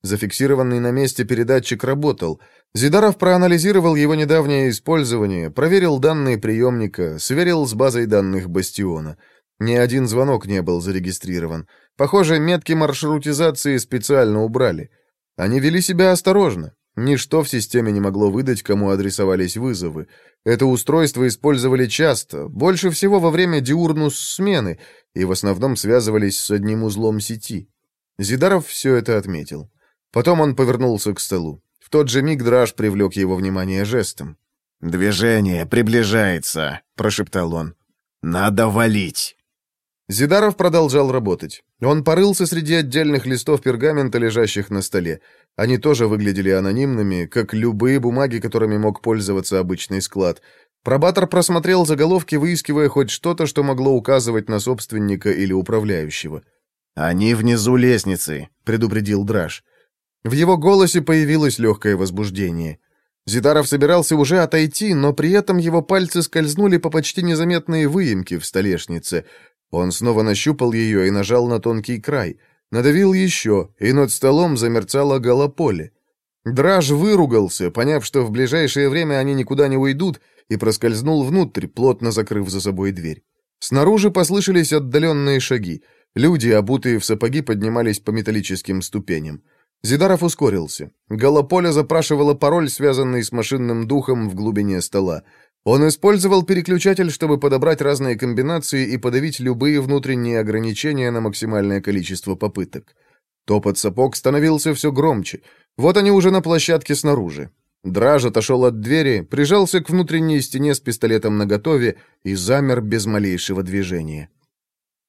Зафиксированный на месте передатчик работал. Зидаров проанализировал его недавнее использование, проверил данные приемника, сверил с базой данных Бастиона. Ни один звонок не был зарегистрирован. Похоже, метки маршрутизации специально убрали. Они вели себя осторожно. Ничто в системе не могло выдать, кому адресовались вызовы. Это устройство использовали часто, больше всего во время диурнус-смены, и в основном связывались с одним узлом сети. Зидаров все это отметил. Потом он повернулся к столу. В тот же миг Драж привлек его внимание жестом. «Движение приближается», — прошептал он. «Надо валить». Зидаров продолжал работать. Он порылся среди отдельных листов пергамента, лежащих на столе. Они тоже выглядели анонимными, как любые бумаги, которыми мог пользоваться обычный склад. Пробатор просмотрел заголовки, выискивая хоть что-то, что могло указывать на собственника или управляющего. «Они внизу лестницы», — предупредил Драж. В его голосе появилось легкое возбуждение. Зидаров собирался уже отойти, но при этом его пальцы скользнули по почти незаметной выемке в столешнице. Он снова нащупал ее и нажал на тонкий край. Надавил еще, и над столом замерцало голополе. Драж выругался, поняв, что в ближайшее время они никуда не уйдут, и проскользнул внутрь, плотно закрыв за собой дверь. Снаружи послышались отдаленные шаги. Люди, обутые в сапоги, поднимались по металлическим ступеням. Зидаров ускорился. Голополя запрашивала пароль, связанный с машинным духом в глубине стола. Он использовал переключатель, чтобы подобрать разные комбинации и подавить любые внутренние ограничения на максимальное количество попыток. Топот сапог становился все громче. Вот они уже на площадке снаружи. Драж отошел от двери, прижался к внутренней стене с пистолетом наготове и замер без малейшего движения.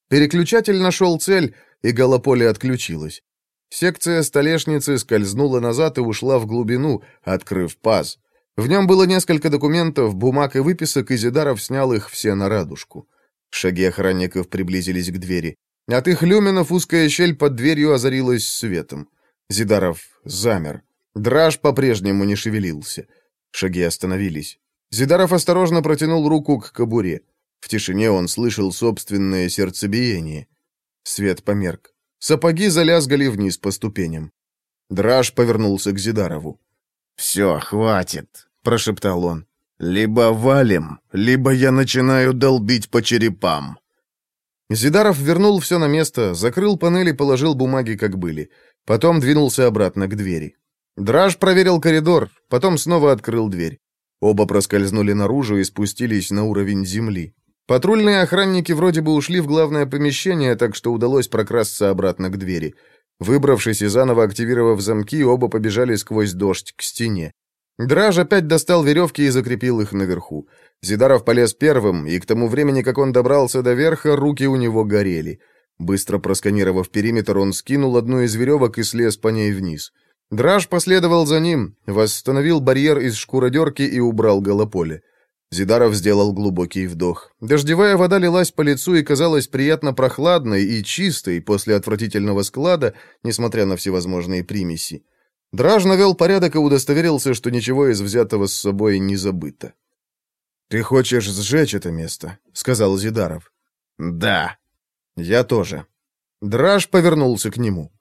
Переключатель нашел цель, и голополе отключилось. Секция столешницы скользнула назад и ушла в глубину, открыв паз. В нем было несколько документов, бумаг и выписок, и Зидаров снял их все на радужку. Шаги охранников приблизились к двери. От их люминов узкая щель под дверью озарилась светом. Зидаров замер. Драж по-прежнему не шевелился. Шаги остановились. Зидаров осторожно протянул руку к кобуре. В тишине он слышал собственное сердцебиение. Свет померк. Сапоги залязгали вниз по ступеням. Драж повернулся к Зидарову. «Все, хватит», — прошептал он. «Либо валим, либо я начинаю долбить по черепам». Зидаров вернул все на место, закрыл панель и положил бумаги, как были. Потом двинулся обратно к двери. Драж проверил коридор, потом снова открыл дверь. Оба проскользнули наружу и спустились на уровень земли. Патрульные охранники вроде бы ушли в главное помещение, так что удалось прокрасться обратно к двери. Выбравшись и заново активировав замки, оба побежали сквозь дождь к стене. Драж опять достал веревки и закрепил их наверху. Зидаров полез первым, и к тому времени, как он добрался до верха, руки у него горели. Быстро просканировав периметр, он скинул одну из веревок и слез по ней вниз. Драж последовал за ним, восстановил барьер из шкуродерки и убрал голополе. Зидаров сделал глубокий вдох. Дождевая вода лилась по лицу и казалась приятно прохладной и чистой после отвратительного склада, несмотря на всевозможные примеси. Драж навел порядок и удостоверился, что ничего из взятого с собой не забыто. «Ты хочешь сжечь это место?» — сказал Зидаров. «Да». «Я тоже». Драж повернулся к нему.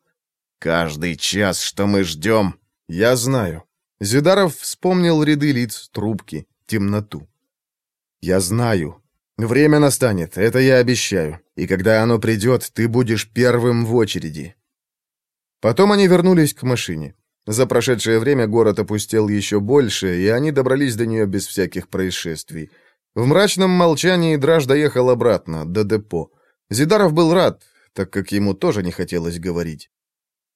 «Каждый час, что мы ждем...» «Я знаю». Зидаров вспомнил ряды лиц, трубки, темноту. «Я знаю. Время настанет, это я обещаю. И когда оно придет, ты будешь первым в очереди». Потом они вернулись к машине. За прошедшее время город опустел еще больше, и они добрались до нее без всяких происшествий. В мрачном молчании Драж доехал обратно, до депо. Зидаров был рад, так как ему тоже не хотелось говорить.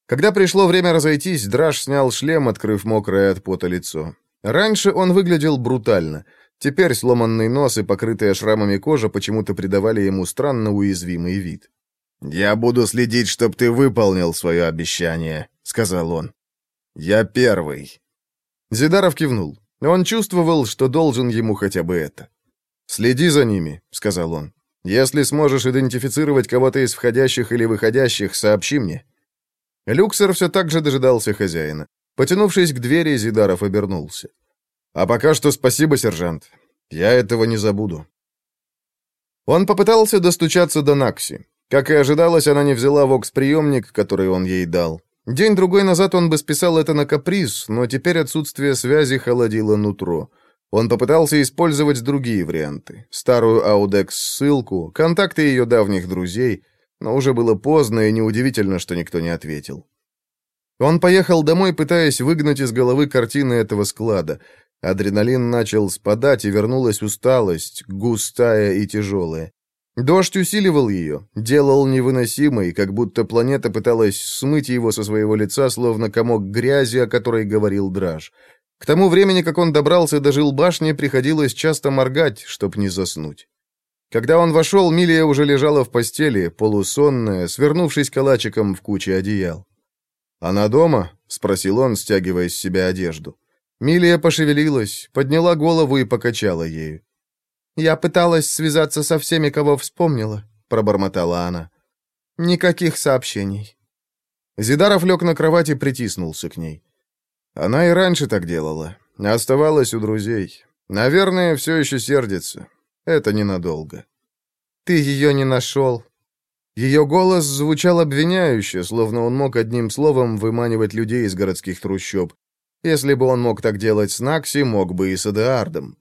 Когда пришло время разойтись, Драж снял шлем, открыв мокрое от пота лицо. Раньше он выглядел брутально. Теперь сломанный нос и покрытая шрамами кожа почему-то придавали ему странно уязвимый вид. «Я буду следить, чтоб ты выполнил свое обещание», — сказал он. «Я первый». Зидаров кивнул. Он чувствовал, что должен ему хотя бы это. «Следи за ними», — сказал он. «Если сможешь идентифицировать кого-то из входящих или выходящих, сообщи мне». Люксер все так же дожидался хозяина. Потянувшись к двери, Зидаров обернулся. «А пока что спасибо, сержант. Я этого не забуду». Он попытался достучаться до Накси. Как и ожидалось, она не взяла вокс-приемник, который он ей дал. День-другой назад он бы списал это на каприз, но теперь отсутствие связи холодило нутро. Он попытался использовать другие варианты. Старую Аудекс-ссылку, контакты ее давних друзей, но уже было поздно, и неудивительно, что никто не ответил. Он поехал домой, пытаясь выгнать из головы картины этого склада. Адреналин начал спадать, и вернулась усталость, густая и тяжелая. Дождь усиливал ее, делал невыносимой, как будто планета пыталась смыть его со своего лица, словно комок грязи, о которой говорил Драж. К тому времени, как он добрался до жилбашни, приходилось часто моргать, чтоб не заснуть. Когда он вошел, Милия уже лежала в постели, полусонная, свернувшись калачиком в куче одеял. «Она дома?» — спросил он, стягивая с себя одежду. Милия пошевелилась, подняла голову и покачала ею. «Я пыталась связаться со всеми, кого вспомнила», — пробормотала она. «Никаких сообщений». Зидаров лег на кровать и притиснулся к ней. Она и раньше так делала. Оставалась у друзей. Наверное, все еще сердится. Это ненадолго. «Ты ее не нашел». Ее голос звучал обвиняюще, словно он мог одним словом выманивать людей из городских трущоб. Если бы он мог так делать с Накси, мог бы и с Адеардом.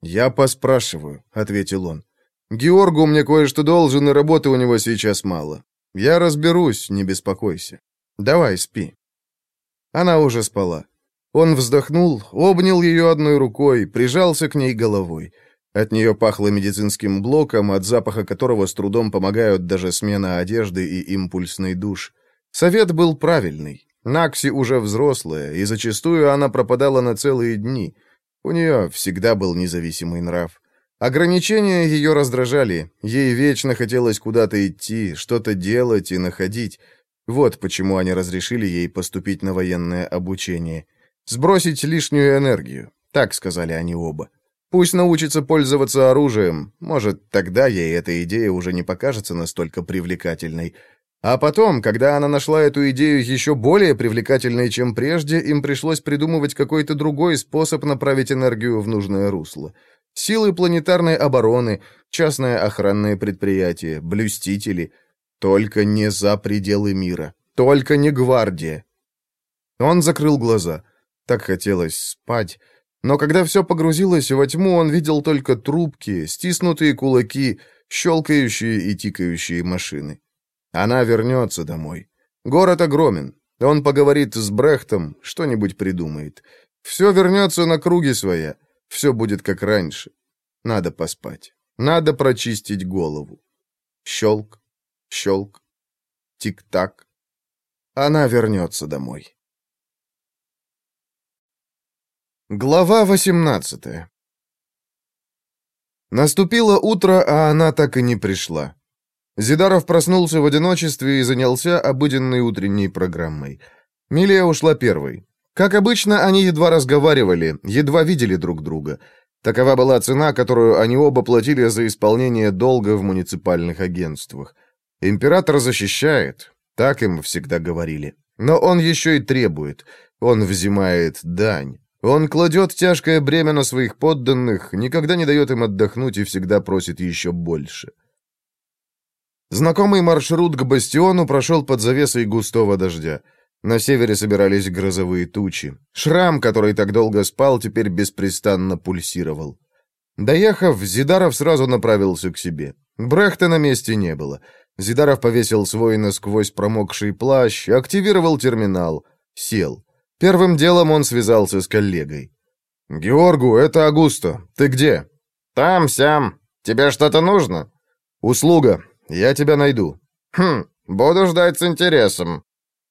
«Я поспрашиваю», — ответил он. «Георгу мне кое-что должен, и работы у него сейчас мало. Я разберусь, не беспокойся. Давай, спи». Она уже спала. Он вздохнул, обнял ее одной рукой, прижался к ней головой. От нее пахло медицинским блоком, от запаха которого с трудом помогают даже смена одежды и импульсный душ. Совет был правильный. Накси уже взрослая, и зачастую она пропадала на целые дни. У нее всегда был независимый нрав. Ограничения ее раздражали, ей вечно хотелось куда-то идти, что-то делать и находить. Вот почему они разрешили ей поступить на военное обучение. Сбросить лишнюю энергию, так сказали они оба. Пусть научится пользоваться оружием, может, тогда ей эта идея уже не покажется настолько привлекательной. А потом, когда она нашла эту идею еще более привлекательной, чем прежде, им пришлось придумывать какой-то другой способ направить энергию в нужное русло. Силы планетарной обороны, частное охранное предприятие, блюстители. Только не за пределы мира. Только не гвардия. Он закрыл глаза. Так хотелось спать. Но когда все погрузилось во тьму, он видел только трубки, стиснутые кулаки, щелкающие и тикающие машины. Она вернется домой. Город огромен. Он поговорит с Брехтом, что-нибудь придумает. Все вернется на круги своя. Все будет как раньше. Надо поспать. Надо прочистить голову. Щелк, щелк, тик-так. Она вернется домой. Глава 18 Наступило утро, а она так и не пришла. Зидаров проснулся в одиночестве и занялся обыденной утренней программой. Милия ушла первой. Как обычно, они едва разговаривали, едва видели друг друга. Такова была цена, которую они оба платили за исполнение долга в муниципальных агентствах. Император защищает, так им всегда говорили. Но он еще и требует, он взимает дань. Он кладет тяжкое бремя на своих подданных, никогда не дает им отдохнуть и всегда просит еще больше. Знакомый маршрут к бастиону прошел под завесой густого дождя. На севере собирались грозовые тучи. Шрам, который так долго спал, теперь беспрестанно пульсировал. Доехав, Зидаров сразу направился к себе. Брехта на месте не было. Зидаров повесил свой насквозь промокший плащ, активировал терминал, сел. Первым делом он связался с коллегой. «Георгу, это Агусто. Ты где?» «Там, сям. Тебе что-то нужно?» «Услуга. Я тебя найду». «Хм, буду ждать с интересом».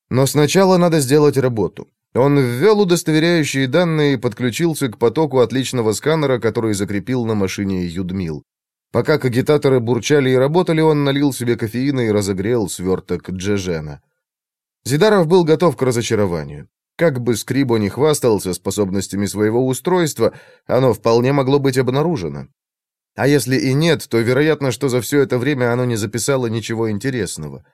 Но сначала надо сделать работу. Он ввел удостоверяющие данные и подключился к потоку отличного сканера, который закрепил на машине Юдмил. Пока кагитаторы бурчали и работали, он налил себе кофеина и разогрел сверток Джежена. Зидаров был готов к разочарованию. Как бы Скрибо не хвастался способностями своего устройства, оно вполне могло быть обнаружено. А если и нет, то вероятно, что за все это время оно не записало ничего интересного.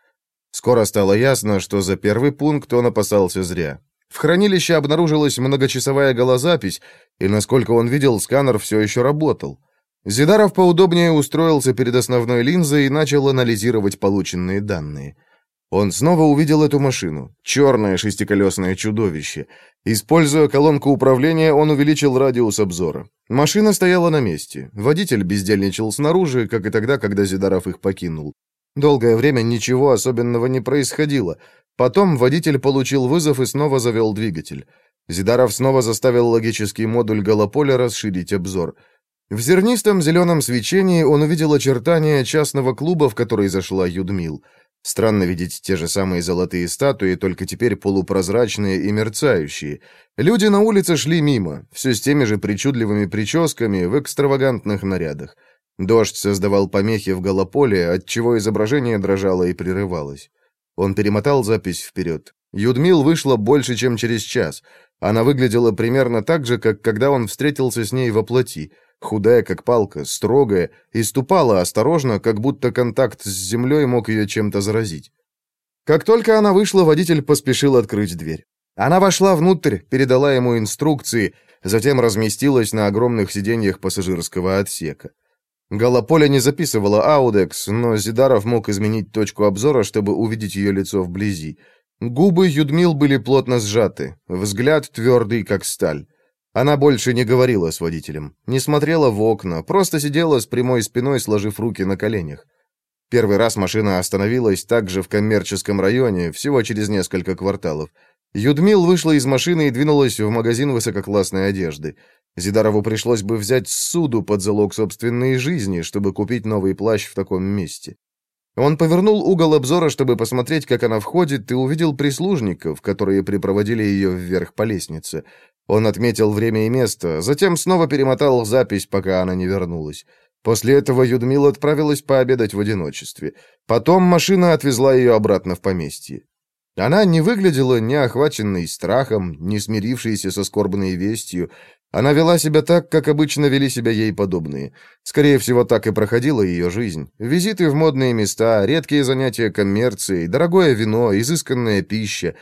Скоро стало ясно, что за первый пункт он опасался зря. В хранилище обнаружилась многочасовая голозапись, и, насколько он видел, сканер все еще работал. Зидаров поудобнее устроился перед основной линзой и начал анализировать полученные данные – он снова увидел эту машину. Черное шестиколесное чудовище. Используя колонку управления, он увеличил радиус обзора. Машина стояла на месте. Водитель бездельничал снаружи, как и тогда, когда Зидаров их покинул. Долгое время ничего особенного не происходило. Потом водитель получил вызов и снова завел двигатель. Зидаров снова заставил логический модуль Галополя расширить обзор. В зернистом зеленом свечении он увидел очертания частного клуба, в который зашла Юдмил. Странно видеть те же самые золотые статуи, только теперь полупрозрачные и мерцающие. Люди на улице шли мимо, все с теми же причудливыми прическами в экстравагантных нарядах. Дождь создавал помехи в голополе, отчего изображение дрожало и прерывалось. Он перемотал запись вперед. Юдмил вышла больше, чем через час. Она выглядела примерно так же, как когда он встретился с ней во плоти — худая как палка, строгая, и ступала осторожно, как будто контакт с землей мог ее чем-то заразить. Как только она вышла, водитель поспешил открыть дверь. Она вошла внутрь, передала ему инструкции, затем разместилась на огромных сиденьях пассажирского отсека. Галополя не записывала аудекс, но Зидаров мог изменить точку обзора, чтобы увидеть ее лицо вблизи. Губы Юдмил были плотно сжаты, взгляд твердый, как сталь. Она больше не говорила с водителем, не смотрела в окна, просто сидела с прямой спиной, сложив руки на коленях. Первый раз машина остановилась также в коммерческом районе, всего через несколько кварталов. Юдмил вышла из машины и двинулась в магазин высококлассной одежды. Зидарову пришлось бы взять суду под залог собственной жизни, чтобы купить новый плащ в таком месте. Он повернул угол обзора, чтобы посмотреть, как она входит, и увидел прислужников, которые припроводили ее вверх по лестнице. Он отметил время и место, затем снова перемотал запись, пока она не вернулась. После этого Юдмила отправилась пообедать в одиночестве. Потом машина отвезла ее обратно в поместье. Она не выглядела ни охваченной страхом, ни смирившейся со скорбной вестью. Она вела себя так, как обычно вели себя ей подобные. Скорее всего, так и проходила ее жизнь. Визиты в модные места, редкие занятия коммерцией, дорогое вино, изысканная пища.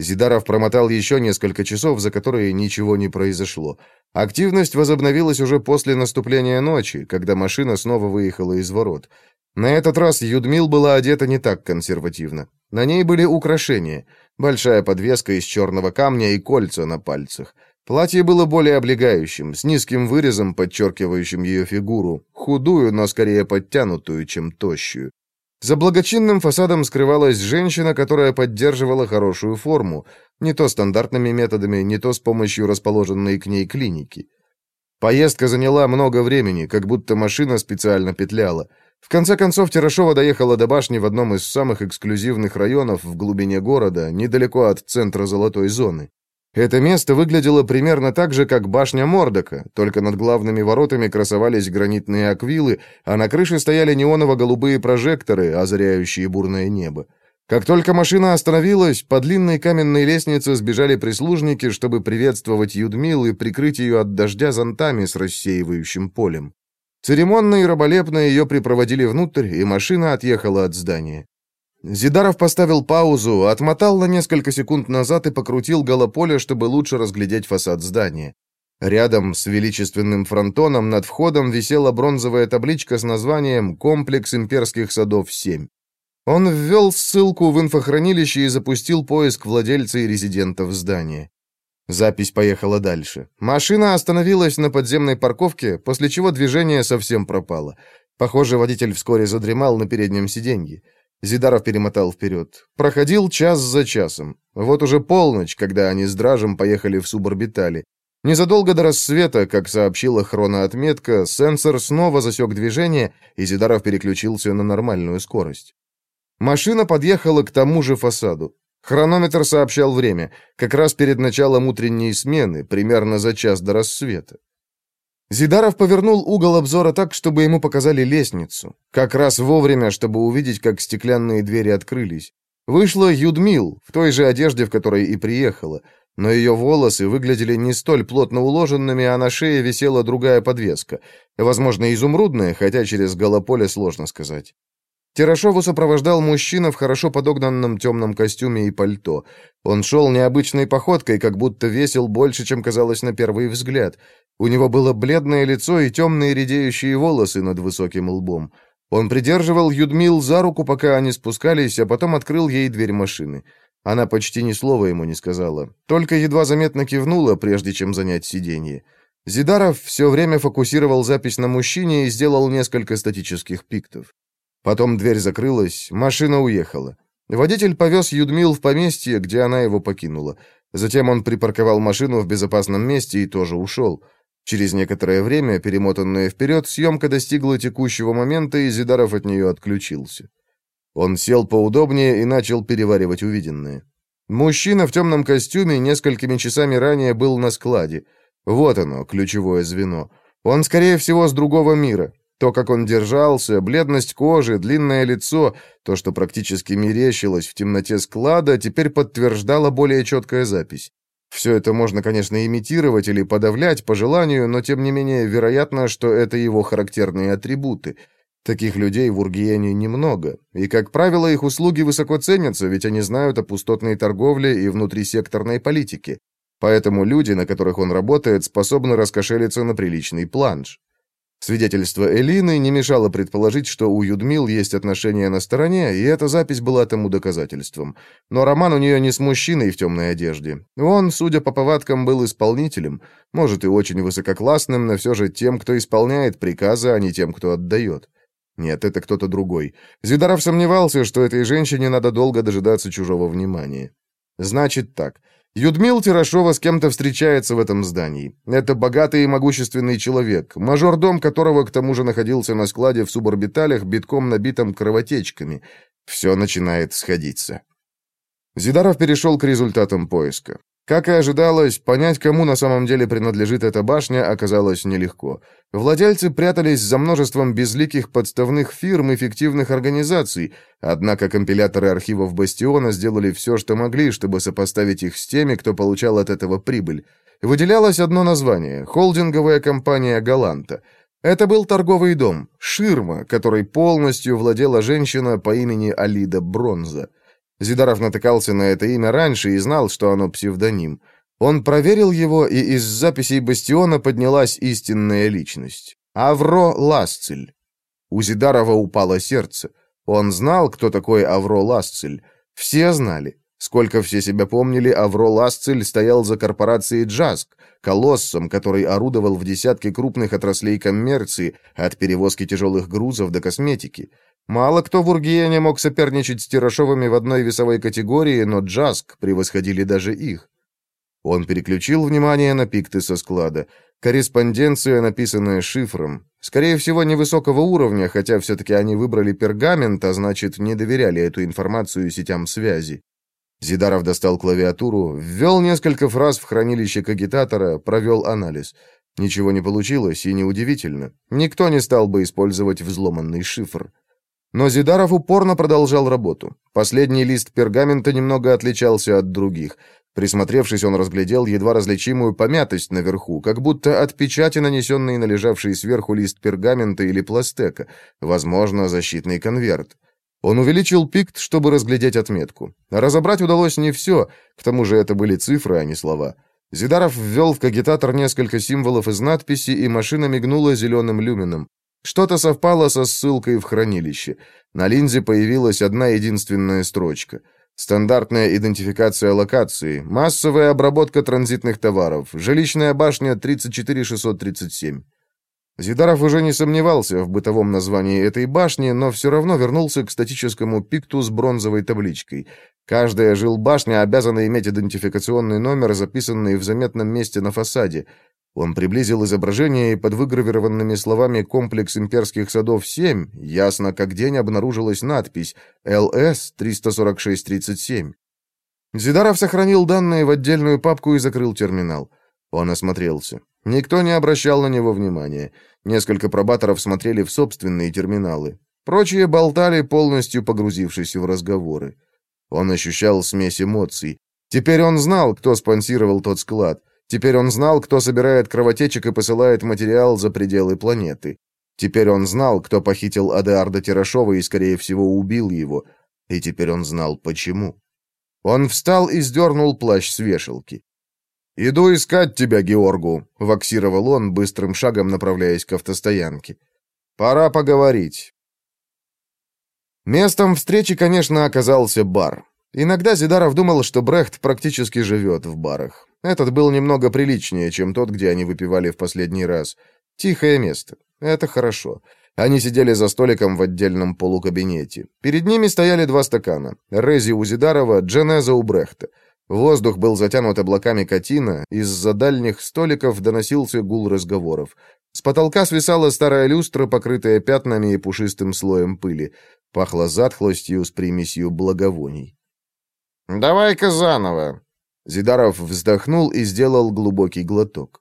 Зидаров промотал еще несколько часов, за которые ничего не произошло. Активность возобновилась уже после наступления ночи, когда машина снова выехала из ворот. На этот раз Юдмил была одета не так консервативно. На ней были украшения, большая подвеска из черного камня и кольца на пальцах. Платье было более облегающим, с низким вырезом, подчеркивающим ее фигуру, худую, но скорее подтянутую, чем тощую. За благочинным фасадом скрывалась женщина, которая поддерживала хорошую форму, не то стандартными методами, не то с помощью расположенной к ней клиники. Поездка заняла много времени, как будто машина специально петляла. В конце концов, Терешова доехала до башни в одном из самых эксклюзивных районов в глубине города, недалеко от центра золотой зоны. Это место выглядело примерно так же, как башня Мордока, только над главными воротами красовались гранитные аквилы, а на крыше стояли неоново-голубые прожекторы, озаряющие бурное небо. Как только машина остановилась, по длинной каменной лестнице сбежали прислужники, чтобы приветствовать Юдмил и прикрыть ее от дождя зонтами с рассеивающим полем. Церемонно и раболепно ее припроводили внутрь, и машина отъехала от здания. Зидаров поставил паузу, отмотал на несколько секунд назад и покрутил голополе, чтобы лучше разглядеть фасад здания. Рядом с величественным фронтоном над входом висела бронзовая табличка с названием «Комплекс имперских садов-7». Он ввел ссылку в инфохранилище и запустил поиск владельца и резидентов здания. Запись поехала дальше. Машина остановилась на подземной парковке, после чего движение совсем пропало. Похоже, водитель вскоре задремал на переднем сиденье. Зидаров перемотал вперед. Проходил час за часом. Вот уже полночь, когда они с Дражем поехали в суборбитали. Незадолго до рассвета, как сообщила хроноотметка, сенсор снова засек движение, и Зидаров переключился на нормальную скорость. Машина подъехала к тому же фасаду. Хронометр сообщал время, как раз перед началом утренней смены, примерно за час до рассвета. Зидаров повернул угол обзора так, чтобы ему показали лестницу. Как раз вовремя, чтобы увидеть, как стеклянные двери открылись. Вышла Юдмил, в той же одежде, в которой и приехала. Но ее волосы выглядели не столь плотно уложенными, а на шее висела другая подвеска. Возможно, изумрудная, хотя через голополе сложно сказать. Терешову сопровождал мужчина в хорошо подогнанном темном костюме и пальто. Он шел необычной походкой, как будто весил больше, чем казалось на первый взгляд. У него было бледное лицо и темные редеющие волосы над высоким лбом. Он придерживал Юдмил за руку, пока они спускались, а потом открыл ей дверь машины. Она почти ни слова ему не сказала, только едва заметно кивнула, прежде чем занять сиденье. Зидаров все время фокусировал запись на мужчине и сделал несколько статических пиктов. Потом дверь закрылась, машина уехала. Водитель повез Юдмил в поместье, где она его покинула. Затем он припарковал машину в безопасном месте и тоже ушел. Через некоторое время, перемотанное вперед, съемка достигла текущего момента, и Зидаров от нее отключился. Он сел поудобнее и начал переваривать увиденное. Мужчина в темном костюме несколькими часами ранее был на складе. Вот оно, ключевое звено. Он, скорее всего, с другого мира. То, как он держался, бледность кожи, длинное лицо, то, что практически мерещилось в темноте склада, теперь подтверждала более четкая запись. Все это можно, конечно, имитировать или подавлять по желанию, но тем не менее вероятно, что это его характерные атрибуты. Таких людей в Ургиене немного, и, как правило, их услуги высоко ценятся, ведь они знают о пустотной торговле и внутрисекторной политике. Поэтому люди, на которых он работает, способны раскошелиться на приличный планш. Свидетельство Элины не мешало предположить, что у Юдмил есть отношения на стороне, и эта запись была тому доказательством. Но роман у нее не с мужчиной в темной одежде. Он, судя по повадкам, был исполнителем, может и очень высококлассным, но все же тем, кто исполняет приказы, а не тем, кто отдает. Нет, это кто-то другой. Зидаров сомневался, что этой женщине надо долго дожидаться чужого внимания. Значит так. Юдмил Тирашова с кем-то встречается в этом здании. Это богатый и могущественный человек, мажордом которого к тому же находился на складе в суборбиталях, битком набитом кровотечками. Все начинает сходиться. Зидаров перешел к результатам поиска. Как и ожидалось, понять, кому на самом деле принадлежит эта башня, оказалось нелегко. Владельцы прятались за множеством безликих подставных фирм и фиктивных организаций, однако компиляторы архивов Бастиона сделали все, что могли, чтобы сопоставить их с теми, кто получал от этого прибыль. Выделялось одно название – холдинговая компания «Галанта». Это был торговый дом, ширма, которой полностью владела женщина по имени Алида Бронза. Зидаров натыкался на это имя раньше и знал, что оно псевдоним. Он проверил его, и из записей Бастиона поднялась истинная личность. Авро Ласцель. У Зидарова упало сердце. Он знал, кто такой Авро Ласцель. Все знали. Сколько все себя помнили, Авро Ласцель стоял за корпорацией «Джаск», колоссом, который орудовал в десятке крупных отраслей коммерции, от перевозки тяжелых грузов до косметики. Мало кто в Ургиене мог соперничать с Тирашовыми в одной весовой категории, но Джаск превосходили даже их. Он переключил внимание на пикты со склада. Корреспонденция, написанная шифром. Скорее всего, невысокого уровня, хотя все-таки они выбрали пергамент, а значит, не доверяли эту информацию сетям связи. Зидаров достал клавиатуру, ввел несколько фраз в хранилище кагитатора, провел анализ. Ничего не получилось, и неудивительно. Никто не стал бы использовать взломанный шифр. Но Зидаров упорно продолжал работу. Последний лист пергамента немного отличался от других. Присмотревшись, он разглядел едва различимую помятость наверху, как будто от печати, нанесенной на лежавший сверху лист пергамента или пластека, возможно, защитный конверт. Он увеличил пикт, чтобы разглядеть отметку. Разобрать удалось не все, к тому же это были цифры, а не слова. Зидаров ввел в кагитатор несколько символов из надписи, и машина мигнула зеленым люмином. Что-то совпало со ссылкой в хранилище. На линзе появилась одна единственная строчка. Стандартная идентификация локации, массовая обработка транзитных товаров, жилищная башня 34637. Зидаров уже не сомневался в бытовом названии этой башни, но все равно вернулся к статическому пикту с бронзовой табличкой. Каждая жилбашня обязана иметь идентификационный номер, записанный в заметном месте на фасаде. Он приблизил изображение, и под выгравированными словами «Комплекс имперских садов 7» ясно как день обнаружилась надпись «ЛС-346-37». Зидаров сохранил данные в отдельную папку и закрыл терминал. Он осмотрелся. Никто не обращал на него внимания. Несколько пробаторов смотрели в собственные терминалы. Прочие болтали, полностью погрузившись в разговоры. Он ощущал смесь эмоций. Теперь он знал, кто спонсировал тот склад. Теперь он знал, кто собирает кровотечек и посылает материал за пределы планеты. Теперь он знал, кто похитил Адеарда Тирашова и, скорее всего, убил его. И теперь он знал, почему. Он встал и сдернул плащ с вешалки. «Иду искать тебя, Георгу», — ваксировал он, быстрым шагом направляясь к автостоянке. «Пора поговорить». Местом встречи, конечно, оказался бар. Иногда Зидаров думал, что Брехт практически живет в барах. Этот был немного приличнее, чем тот, где они выпивали в последний раз. Тихое место. Это хорошо. Они сидели за столиком в отдельном полукабинете. Перед ними стояли два стакана. Рези у Зидарова, Дженеза у. Воздух был затянут облаками катина, из-за дальних столиков доносился гул разговоров. С потолка свисала старая люстра, покрытая пятнами и пушистым слоем пыли. Пахло затхлостью с примесью благовоний. «Давай-ка заново», Зидаров вздохнул и сделал глубокий глоток.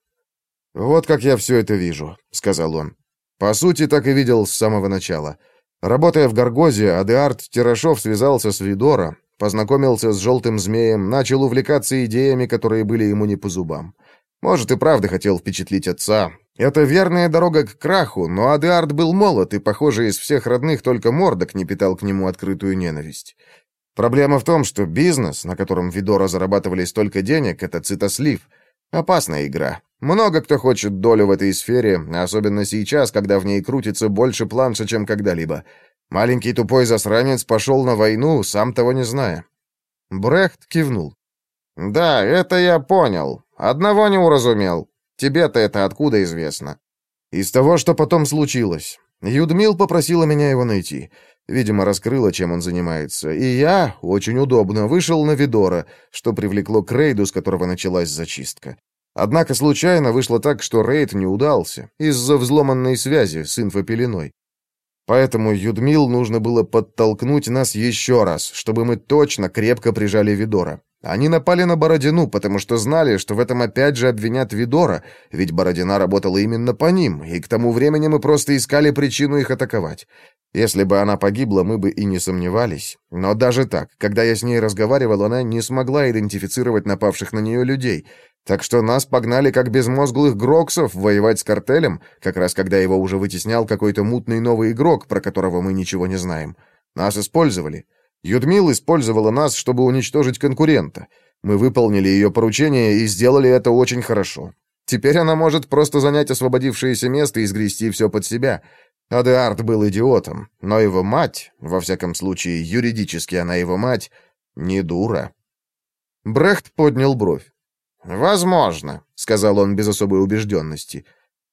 «Вот как я все это вижу», — сказал он. «По сути, так и видел с самого начала. Работая в Гаргозе, Адеарт Тирашов связался с Видора, познакомился с Желтым Змеем, начал увлекаться идеями, которые были ему не по зубам. Может, и правда хотел впечатлить отца. Это верная дорога к краху, но Адеарт был молод, и, похоже, из всех родных только Мордок не питал к нему открытую ненависть. Проблема в том, что бизнес, на котором Видора зарабатывали столько денег, это цитослив. Опасная игра. Много кто хочет долю в этой сфере, особенно сейчас, когда в ней крутится больше планша, чем когда-либо. Маленький тупой засранец пошел на войну, сам того не зная. Брехт кивнул. «Да, это я понял. Одного не уразумел. Тебе-то это откуда известно?» «Из того, что потом случилось. Юдмил попросила меня его найти. Видимо, раскрыла, чем он занимается. И я, очень удобно, вышел на Видора, что привлекло к рейду, с которого началась зачистка. Однако случайно вышло так, что рейд не удался, из-за взломанной связи с инфопеленой. Поэтому Юдмил нужно было подтолкнуть нас еще раз, чтобы мы точно крепко прижали Видора. Они напали на Бородину, потому что знали, что в этом опять же обвинят Видора, ведь Бородина работала именно по ним, и к тому времени мы просто искали причину их атаковать. Если бы она погибла, мы бы и не сомневались. Но даже так, когда я с ней разговаривал, она не смогла идентифицировать напавших на нее людей. Так что нас погнали как безмозглых гроксов воевать с картелем, как раз когда его уже вытеснял какой-то мутный новый игрок, про которого мы ничего не знаем. Нас использовали. Юдмил использовала нас, чтобы уничтожить конкурента. Мы выполнили ее поручение и сделали это очень хорошо. Теперь она может просто занять освободившееся место и сгрести все под себя. Адеарт был идиотом, но его мать, во всяком случае, юридически она его мать, не дура. Брехт поднял бровь. «Возможно», — сказал он без особой убежденности.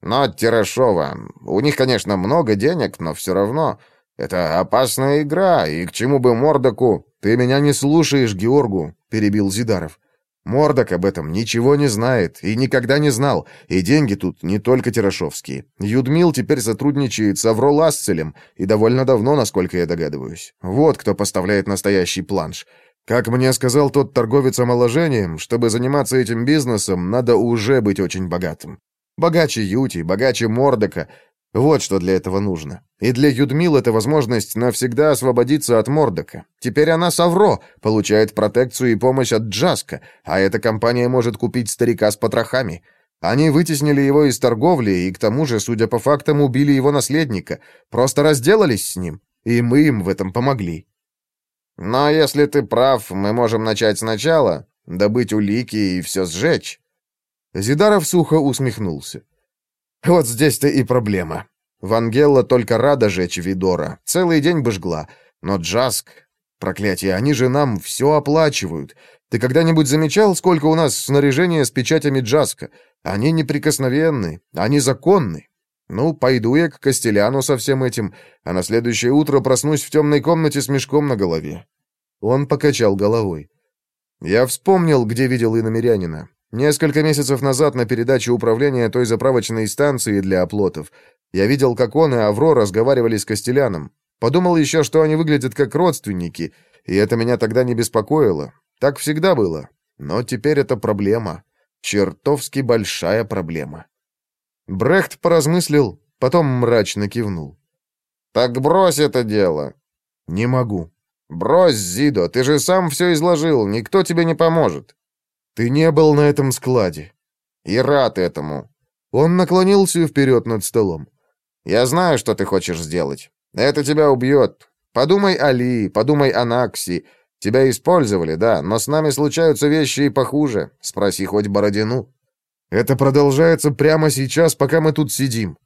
«Но Тирашова, у них, конечно, много денег, но все равно это опасная игра, и к чему бы Мордоку...» «Ты меня не слушаешь, Георгу», — перебил Зидаров. Мордок об этом ничего не знает и никогда не знал, и деньги тут не только Тирашовские. Юдмил теперь сотрудничает с Авро Ласцелем, и довольно давно, насколько я догадываюсь. Вот кто поставляет настоящий планш. Как мне сказал тот торговец омоложением, чтобы заниматься этим бизнесом, надо уже быть очень богатым. Богаче Юти, богаче Мордока. Вот что для этого нужно. И для Юдмил это возможность навсегда освободиться от Мордока. Теперь она Савро, получает протекцию и помощь от Джаска, а эта компания может купить старика с потрохами. Они вытеснили его из торговли и, к тому же, судя по фактам, убили его наследника. Просто разделались с ним. И мы им в этом помогли. Но если ты прав, мы можем начать сначала, добыть улики и все сжечь». Зидаров сухо усмехнулся. «Вот здесь-то и проблема. Вангелла только рада жечь Видора. Целый день бы жгла. Но Джаск... Проклятие, они же нам все оплачивают. Ты когда-нибудь замечал, сколько у нас снаряжения с печатями Джаска? Они неприкосновенны, они законны. Ну, пойду я к Костеляну со всем этим, а на следующее утро проснусь в темной комнате с мешком на голове». Он покачал головой. «Я вспомнил, где видел иномерянина. Несколько месяцев назад на передаче управления той заправочной станции для оплотов. Я видел, как он и Авро разговаривали с Костеляном. Подумал еще, что они выглядят как родственники, и это меня тогда не беспокоило. Так всегда было. Но теперь это проблема. Чертовски большая проблема». Брехт поразмыслил, потом мрачно кивнул. «Так брось это дело». «Не могу». «Брось, Зидо, ты же сам все изложил, никто тебе не поможет». «Ты не был на этом складе». «И рад этому». Он наклонился вперед над столом. «Я знаю, что ты хочешь сделать. Это тебя убьет. Подумай о Ли, подумай о Накси. Тебя использовали, да, но с нами случаются вещи и похуже. Спроси хоть Бородину». Это продолжается прямо сейчас, пока мы тут сидим.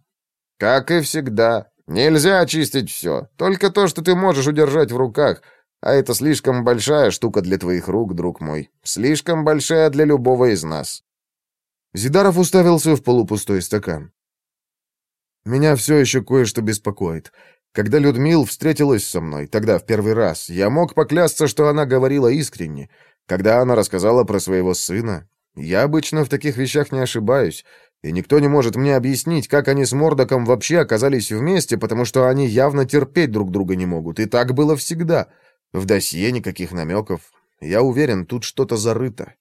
Как и всегда. Нельзя очистить все. Только то, что ты можешь удержать в руках. А это слишком большая штука для твоих рук, друг мой. Слишком большая для любого из нас. Зидаров уставился в полупустой стакан. Меня все еще кое-что беспокоит. Когда Людмил встретилась со мной, тогда в первый раз, я мог поклясться, что она говорила искренне. Когда она рассказала про своего сына, я обычно в таких вещах не ошибаюсь, и никто не может мне объяснить, как они с Мордоком вообще оказались вместе, потому что они явно терпеть друг друга не могут, и так было всегда. В досье никаких намеков. Я уверен, тут что-то зарыто».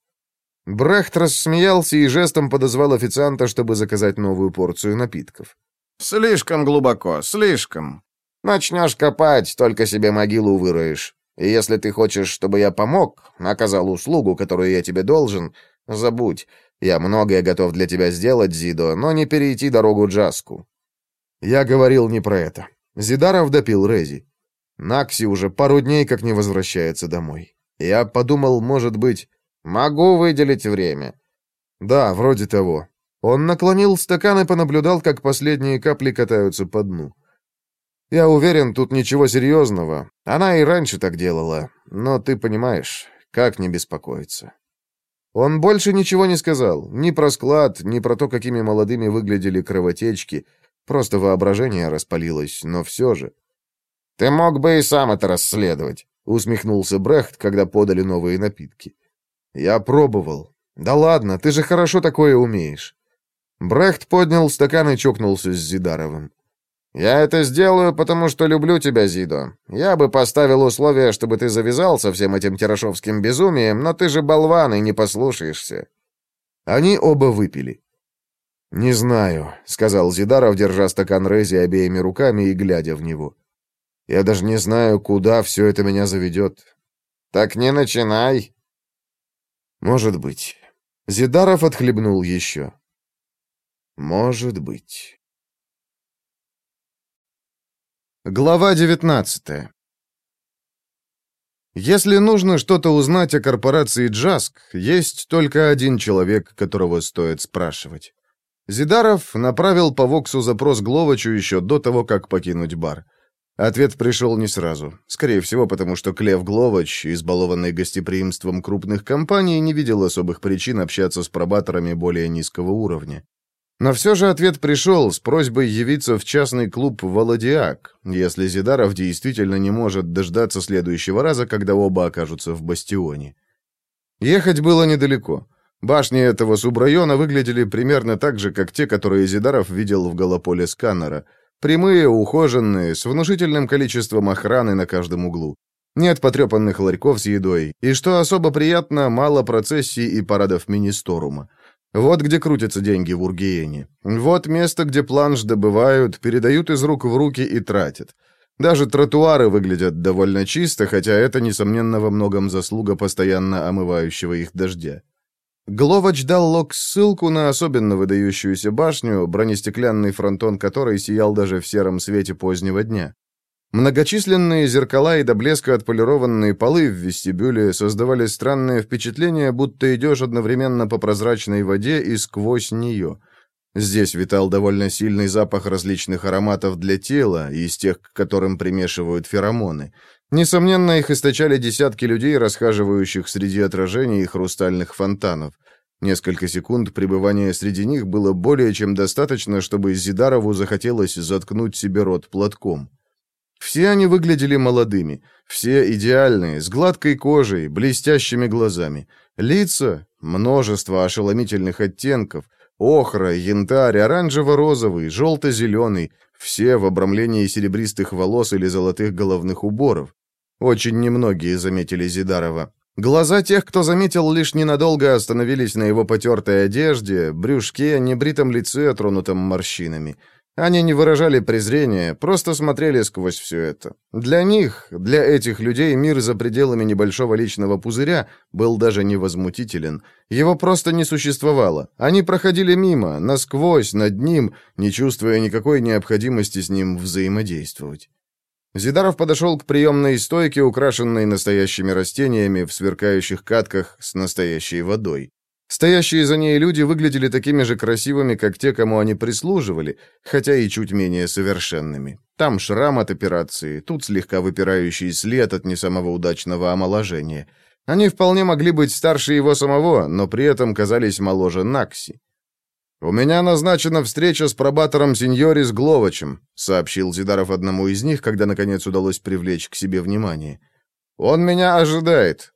Брехт рассмеялся и жестом подозвал официанта, чтобы заказать новую порцию напитков. «Слишком глубоко, слишком. Начнешь копать, только себе могилу выроешь. И если ты хочешь, чтобы я помог, оказал услугу, которую я тебе должен, Забудь. Я многое готов для тебя сделать, Зидо, но не перейти дорогу Джаску». Я говорил не про это. Зидаров допил Рези. Накси уже пару дней как не возвращается домой. Я подумал, может быть... Могу выделить время. «Да, вроде того». Он наклонил стакан и понаблюдал, как последние капли катаются по дну. «Я уверен, тут ничего серьезного. Она и раньше так делала. Но ты понимаешь, как не беспокоиться». Он больше ничего не сказал. Ни про склад, ни про то, какими молодыми выглядели кровотечки. Просто воображение распалилось, но все же. «Ты мог бы и сам это расследовать», — усмехнулся Брехт, когда подали новые напитки. «Я пробовал. Да ладно, ты же хорошо такое умеешь». Брехт поднял стакан и чокнулся с Зидаровым. «Я это сделаю, потому что люблю тебя, Зидо. Я бы поставил условие, чтобы ты завязал со всем этим тирашовским безумием, но ты же болван и не послушаешься». Они оба выпили. «Не знаю», — сказал Зидаров, держа стакан Рези обеими руками и глядя в него. «Я даже не знаю, куда все это меня заведет». «Так не начинай». «Может быть». Зидаров отхлебнул еще. «Может быть». Глава 19 Если нужно что-то узнать о корпорации Джаск, есть только один человек, которого стоит спрашивать. Зидаров направил по Воксу запрос Гловачу еще до того, как покинуть бар. Ответ пришел не сразу. Скорее всего, потому что Клев Гловач, избалованный гостеприимством крупных компаний, не видел особых причин общаться с пробаторами более низкого уровня. Но все же ответ пришел с просьбой явиться в частный клуб «Володиак», если Зидаров действительно не может дождаться следующего раза, когда оба окажутся в бастионе. Ехать было недалеко. Башни этого субрайона выглядели примерно так же, как те, которые Зидаров видел в голополе сканера. Прямые, ухоженные, с внушительным количеством охраны на каждом углу. Нет потрепанных ларьков с едой, и, что особо приятно, мало процессий и парадов министорума. Вот где крутятся деньги в Ургиене. Вот место, где планш добывают, передают из рук в руки и тратят. Даже тротуары выглядят довольно чисто, хотя это, несомненно, во многом заслуга постоянно омывающего их дождя. Гловач дал Лок ссылку на особенно выдающуюся башню, бронестеклянный фронтон которой сиял даже в сером свете позднего дня. Многочисленные зеркала и до блеска отполированные полы в вестибюле создавали странное впечатление, будто идешь одновременно по прозрачной воде и сквозь нее. Здесь витал довольно сильный запах различных ароматов для тела, из тех, к которым примешивают феромоны. Несомненно, их источали десятки людей, расхаживающих среди отражений и хрустальных фонтанов. Несколько секунд пребывания среди них было более чем достаточно, чтобы Зидарову захотелось заткнуть себе рот платком. Все они выглядели молодыми, все идеальные, с гладкой кожей, блестящими глазами. Лица — множество ошеломительных оттенков. Охра, янтарь, оранжево-розовый, желто-зеленый, все в обрамлении серебристых волос или золотых головных уборов. Очень немногие заметили Зидарова. Глаза тех, кто заметил, лишь ненадолго остановились на его потертой одежде, брюшке, небритом лице, тронутом морщинами. Они не выражали презрения, просто смотрели сквозь все это. Для них, для этих людей, мир за пределами небольшого личного пузыря был даже невозмутителен. Его просто не существовало. Они проходили мимо, насквозь, над ним, не чувствуя никакой необходимости с ним взаимодействовать. Зидаров подошел к приемной стойке, украшенной настоящими растениями в сверкающих катках с настоящей водой. Стоящие за ней люди выглядели такими же красивыми, как те, кому они прислуживали, хотя и чуть менее совершенными. Там шрам от операции, тут слегка выпирающий след от не самого удачного омоложения. Они вполне могли быть старше его самого, но при этом казались моложе Накси. «У меня назначена встреча с пробатором сеньорис Гловачем», сообщил Зидаров одному из них, когда, наконец, удалось привлечь к себе внимание. «Он меня ожидает.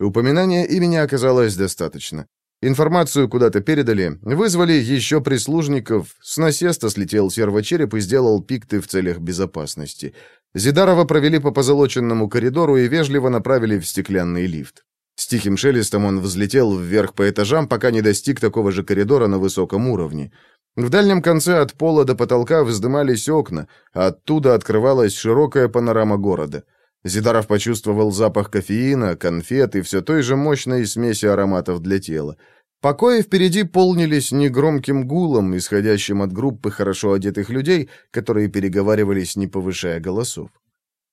Упоминания имени оказалось достаточно. Информацию куда-то передали, вызвали еще прислужников, с насеста слетел сервочереп и сделал пикты в целях безопасности. Зидарова провели по позолоченному коридору и вежливо направили в стеклянный лифт. С тихим шелестом он взлетел вверх по этажам, пока не достиг такого же коридора на высоком уровне. В дальнем конце от пола до потолка вздымались окна, а оттуда открывалась широкая панорама города — Зидаров почувствовал запах кофеина, конфет и все той же мощной смеси ароматов для тела. Покои впереди полнились негромким гулом, исходящим от группы хорошо одетых людей, которые переговаривались, не повышая голосов.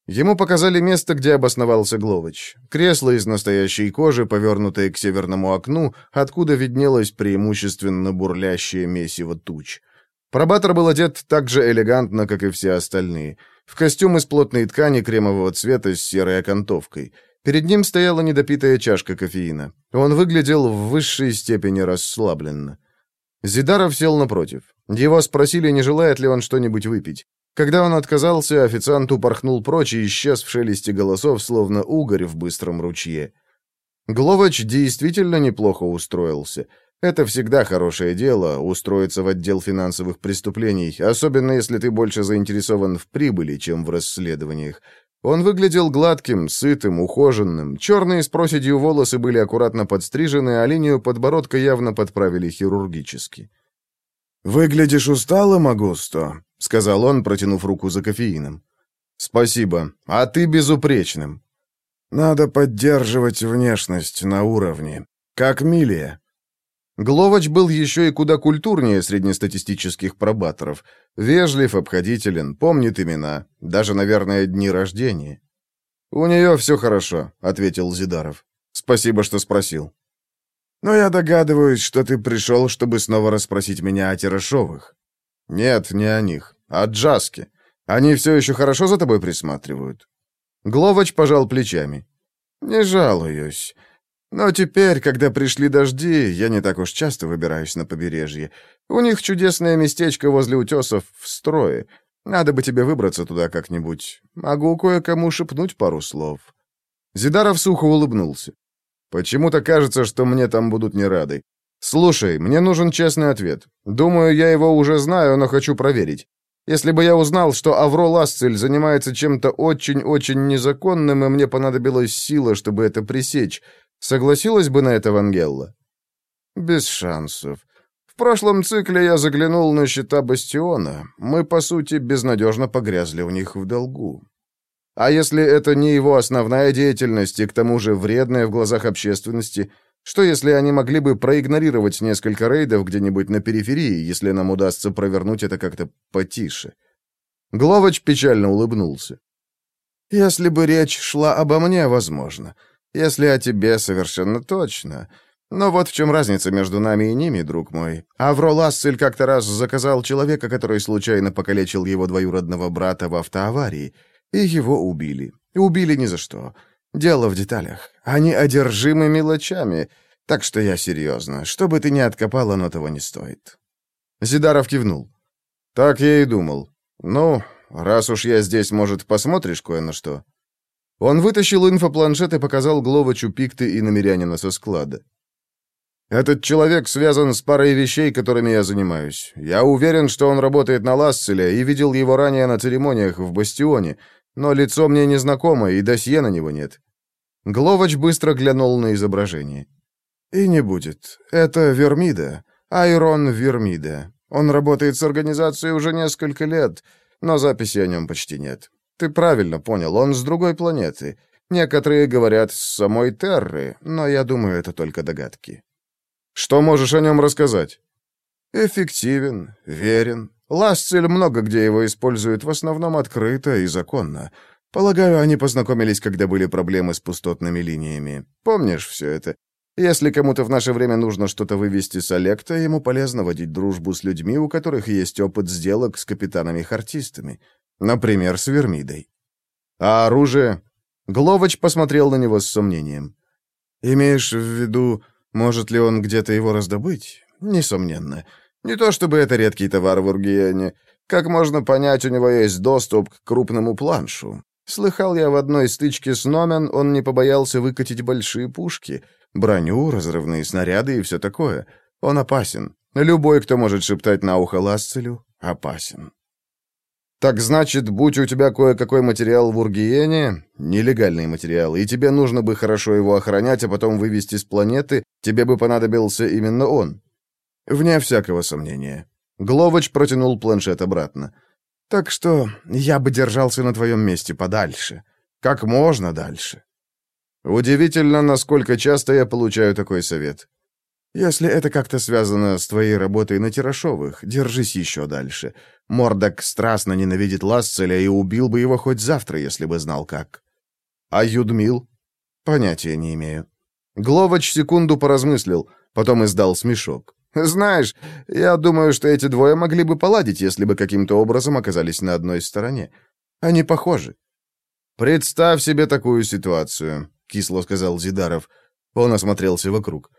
Ему показали место, где обосновался Гловыч. Кресло из настоящей кожи, повернутое к северному окну, откуда виднелось преимущественно бурлящее месиво туч. Пробатор был одет так же элегантно, как и все остальные. В костюм из плотной ткани кремового цвета с серой окантовкой. Перед ним стояла недопитая чашка кофеина. Он выглядел в высшей степени расслабленно. Зидаров сел напротив. Его спросили, не желает ли он что-нибудь выпить. Когда он отказался, официант упорхнул прочь и исчез в шелесте голосов, словно угорь в быстром ручье. Гловач действительно неплохо устроился. Это всегда хорошее дело, устроиться в отдел финансовых преступлений, особенно если ты больше заинтересован в прибыли, чем в расследованиях. Он выглядел гладким, сытым, ухоженным. Черные с проседью волосы были аккуратно подстрижены, а линию подбородка явно подправили хирургически. «Выглядишь усталым, Агусто», — сказал он, протянув руку за кофеином. «Спасибо. А ты безупречным». «Надо поддерживать внешность на уровне. Как Милия». Гловач был еще и куда культурнее среднестатистических пробаторов. Вежлив, обходителен, помнит имена, даже, наверное, дни рождения. «У нее все хорошо», — ответил Зидаров. «Спасибо, что спросил». Но я догадываюсь, что ты пришел, чтобы снова расспросить меня о Тирашовых. Нет, не о них, а о Джаске. Они все еще хорошо за тобой присматривают. Гловач пожал плечами. Не жалуюсь. Но теперь, когда пришли дожди, я не так уж часто выбираюсь на побережье. У них чудесное местечко возле утесов в строе. Надо бы тебе выбраться туда как-нибудь. Могу кое-кому шепнуть пару слов». Зидаров сухо улыбнулся. Почему-то кажется, что мне там будут не рады. Слушай, мне нужен честный ответ. Думаю, я его уже знаю, но хочу проверить. Если бы я узнал, что Авро Ласцель занимается чем-то очень-очень незаконным, и мне понадобилась сила, чтобы это пресечь, согласилась бы на это Вангелла? Без шансов. В прошлом цикле я заглянул на счета Бастиона. Мы, по сути, безнадежно погрязли у них в долгу. А если это не его основная деятельность и к тому же вредная в глазах общественности, что если они могли бы проигнорировать несколько рейдов где-нибудь на периферии, если нам удастся провернуть это как-то потише? Гловач печально улыбнулся. Если бы речь шла обо мне, возможно. Если о тебе, совершенно точно. Но вот в чем разница между нами и ними, друг мой. Авро Лассель как-то раз заказал человека, который случайно покалечил его двоюродного брата в автоаварии — и его убили. Убили ни за что. Дело в деталях. Они одержимы мелочами. Так что я серьезно. Что бы ты ни откопал, оно того не стоит». Зидаров кивнул. «Так я и думал. Ну, раз уж я здесь, может, посмотришь кое на что?» Он вытащил инфопланшет и показал Гловачу пикты и намерянина со склада. «Этот человек связан с парой вещей, которыми я занимаюсь. Я уверен, что он работает на Ласселе и видел его ранее на церемониях в Бастионе, но лицо мне незнакомо, и досье на него нет». Гловач быстро глянул на изображение. «И не будет. Это Вермида. Айрон Вермида. Он работает с организацией уже несколько лет, но записи о нем почти нет. Ты правильно понял, он с другой планеты. Некоторые говорят с самой Терры, но я думаю, это только догадки». «Что можешь о нем рассказать?» «Эффективен, верен, Ласцель много где его используют, в основном открыто и законно. Полагаю, они познакомились, когда были проблемы с пустотными линиями. Помнишь все это? Если кому-то в наше время нужно что-то вывести с Олекта, ему полезно водить дружбу с людьми, у которых есть опыт сделок с капитанами-хартистами. Например, с Вермидой. А оружие? Гловач посмотрел на него с сомнением. «Имеешь в виду, может ли он где-то его раздобыть? Несомненно. Не то чтобы это редкий товар в Ургиене. Как можно понять, у него есть доступ к крупному планшу. Слыхал я в одной стычке с Номен, он не побоялся выкатить большие пушки, броню, разрывные снаряды и все такое. Он опасен. Любой, кто может шептать на ухо Ласцелю, опасен. Так значит, будь у тебя кое-какой материал в Ургиене, нелегальный материал, и тебе нужно бы хорошо его охранять, а потом вывести с планеты, тебе бы понадобился именно он. Вне всякого сомнения. Гловач протянул планшет обратно. Так что я бы держался на твоем месте подальше. Как можно дальше. Удивительно, насколько часто я получаю такой совет. Если это как-то связано с твоей работой на Тирашовых, держись еще дальше. Мордок страстно ненавидит Ласцеля и убил бы его хоть завтра, если бы знал как. А Юдмил? Понятия не имею. Гловач секунду поразмыслил, потом издал смешок. «Знаешь, я думаю, что эти двое могли бы поладить, если бы каким-то образом оказались на одной стороне. Они похожи». «Представь себе такую ситуацию», — кисло сказал Зидаров. Он осмотрелся вокруг.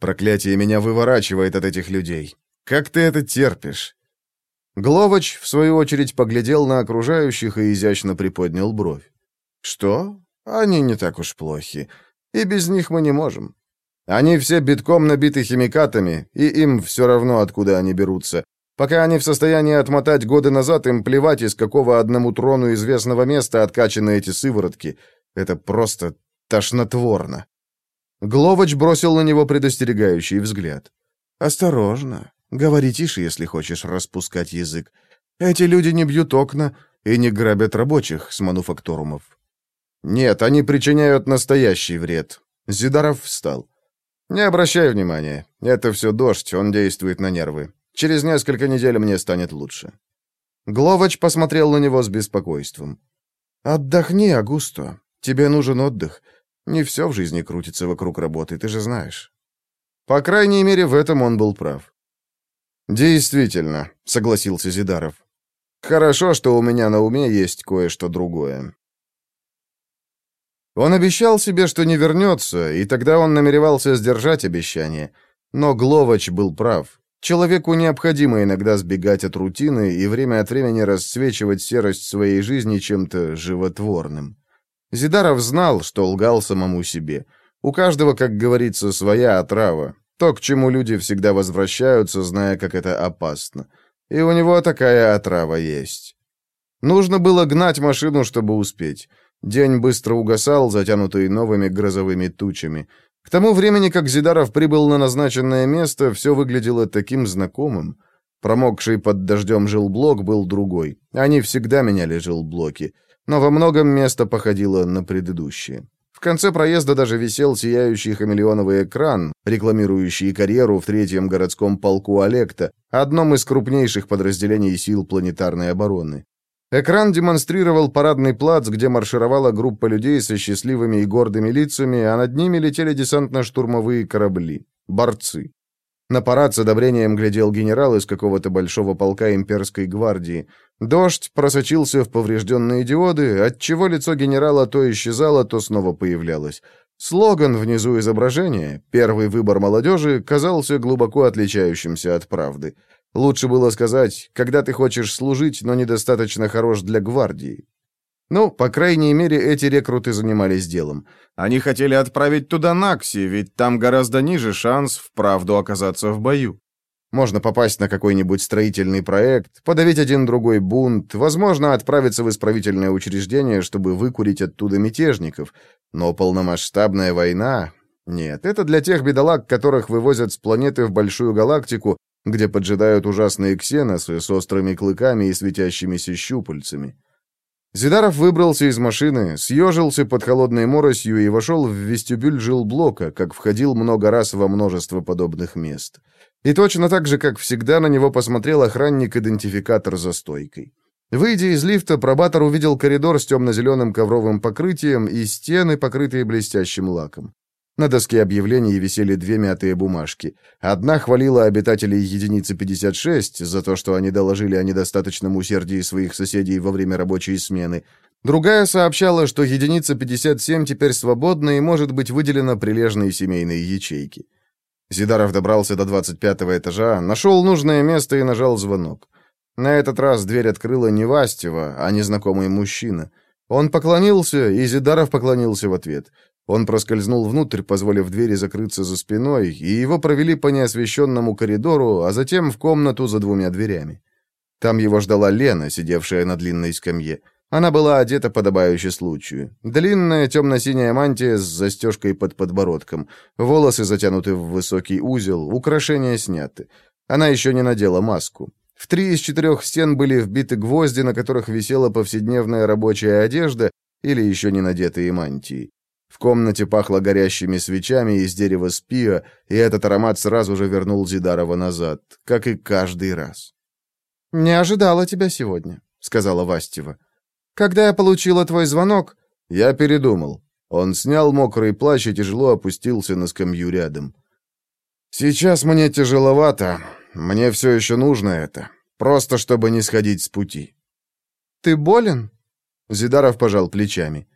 «Проклятие меня выворачивает от этих людей. Как ты это терпишь?» Гловач, в свою очередь, поглядел на окружающих и изящно приподнял бровь. «Что? Они не так уж плохи. И без них мы не можем. Они все битком набиты химикатами, и им все равно, откуда они берутся. Пока они в состоянии отмотать годы назад, им плевать, из какого одному трону известного места откачаны эти сыворотки. Это просто тошнотворно. Гловач бросил на него предостерегающий взгляд. «Осторожно. Говори тише, если хочешь распускать язык. Эти люди не бьют окна и не грабят рабочих с мануфактурумов». «Нет, они причиняют настоящий вред». Зидаров встал. «Не обращай внимания. Это все дождь, он действует на нервы. Через несколько недель мне станет лучше». Гловач посмотрел на него с беспокойством. «Отдохни, Агусто. Тебе нужен отдых. Не все в жизни крутится вокруг работы, ты же знаешь». По крайней мере, в этом он был прав. «Действительно», — согласился Зидаров. «Хорошо, что у меня на уме есть кое-что другое». Он обещал себе, что не вернется, и тогда он намеревался сдержать обещание. Но Гловач был прав. Человеку необходимо иногда сбегать от рутины и время от времени расцвечивать серость своей жизни чем-то животворным. Зидаров знал, что лгал самому себе. У каждого, как говорится, своя отрава. То, к чему люди всегда возвращаются, зная, как это опасно. И у него такая отрава есть. Нужно было гнать машину, чтобы успеть. День быстро угасал, затянутый новыми грозовыми тучами. К тому времени, как Зидаров прибыл на назначенное место, все выглядело таким знакомым. Промокший под дождем жилблок был другой. Они всегда меняли жилблоки. Но во многом место походило на предыдущее. Конце проезда даже висел сияющий хамелеоновый экран, рекламирующий карьеру в третьем городском полку Олекта, одном из крупнейших подразделений сил планетарной обороны. Экран демонстрировал парадный плац, где маршировала группа людей со счастливыми и гордыми лицами, а над ними летели десантно-штурмовые корабли. Борцы. На парад с одобрением глядел генерал из какого-то большого полка имперской гвардии. Дождь просочился в поврежденные диоды, отчего лицо генерала то исчезало, то снова появлялось. Слоган внизу изображения «Первый выбор молодежи» казался глубоко отличающимся от правды. Лучше было сказать, когда ты хочешь служить, но недостаточно хорош для гвардии. Ну, по крайней мере, эти рекруты занимались делом. Они хотели отправить туда Накси, ведь там гораздо ниже шанс вправду оказаться в бою. Можно попасть на какой-нибудь строительный проект, подавить один-другой бунт, возможно, отправиться в исправительное учреждение, чтобы выкурить оттуда мятежников. Но полномасштабная война... Нет, это для тех бедолаг, которых вывозят с планеты в большую галактику, где поджидают ужасные ксеносы с острыми клыками и светящимися щупальцами. Зидаров выбрался из машины, съежился под холодной моросью и вошел в вестибюль жилблока, как входил много раз во множество подобных мест. И точно так же, как всегда, на него посмотрел охранник-идентификатор за стойкой. Выйдя из лифта, пробатор увидел коридор с темно-зеленым ковровым покрытием и стены, покрытые блестящим лаком. На доске объявлений висели две мятые бумажки. Одна хвалила обитателей единицы 56 за то, что они доложили о недостаточном усердии своих соседей во время рабочей смены. Другая сообщала, что единица 57 теперь свободна и может быть выделена прилежной семейной ячейке. Зидаров добрался до 25 этажа, нашел нужное место и нажал звонок. На этот раз дверь открыла не Вастева, а незнакомый мужчина. Он поклонился, и Зидаров поклонился в ответ. Он проскользнул внутрь, позволив двери закрыться за спиной, и его провели по неосвещенному коридору, а затем в комнату за двумя дверями. Там его ждала Лена, сидевшая на длинной скамье. Она была одета подобающе случаю. Длинная темно-синяя мантия с застежкой под подбородком, волосы затянуты в высокий узел, украшения сняты. Она еще не надела маску. В три из четырех стен были вбиты гвозди, на которых висела повседневная рабочая одежда или еще не надетые мантии. В комнате пахло горящими свечами из дерева спиа, и этот аромат сразу же вернул Зидарова назад, как и каждый раз. «Не ожидала тебя сегодня», — сказала Вастева. «Когда я получила твой звонок...» Я передумал. Он снял мокрый плащ и тяжело опустился на скамью рядом. «Сейчас мне тяжеловато. Мне все еще нужно это. Просто чтобы не сходить с пути». «Ты болен?» Зидаров пожал плечами.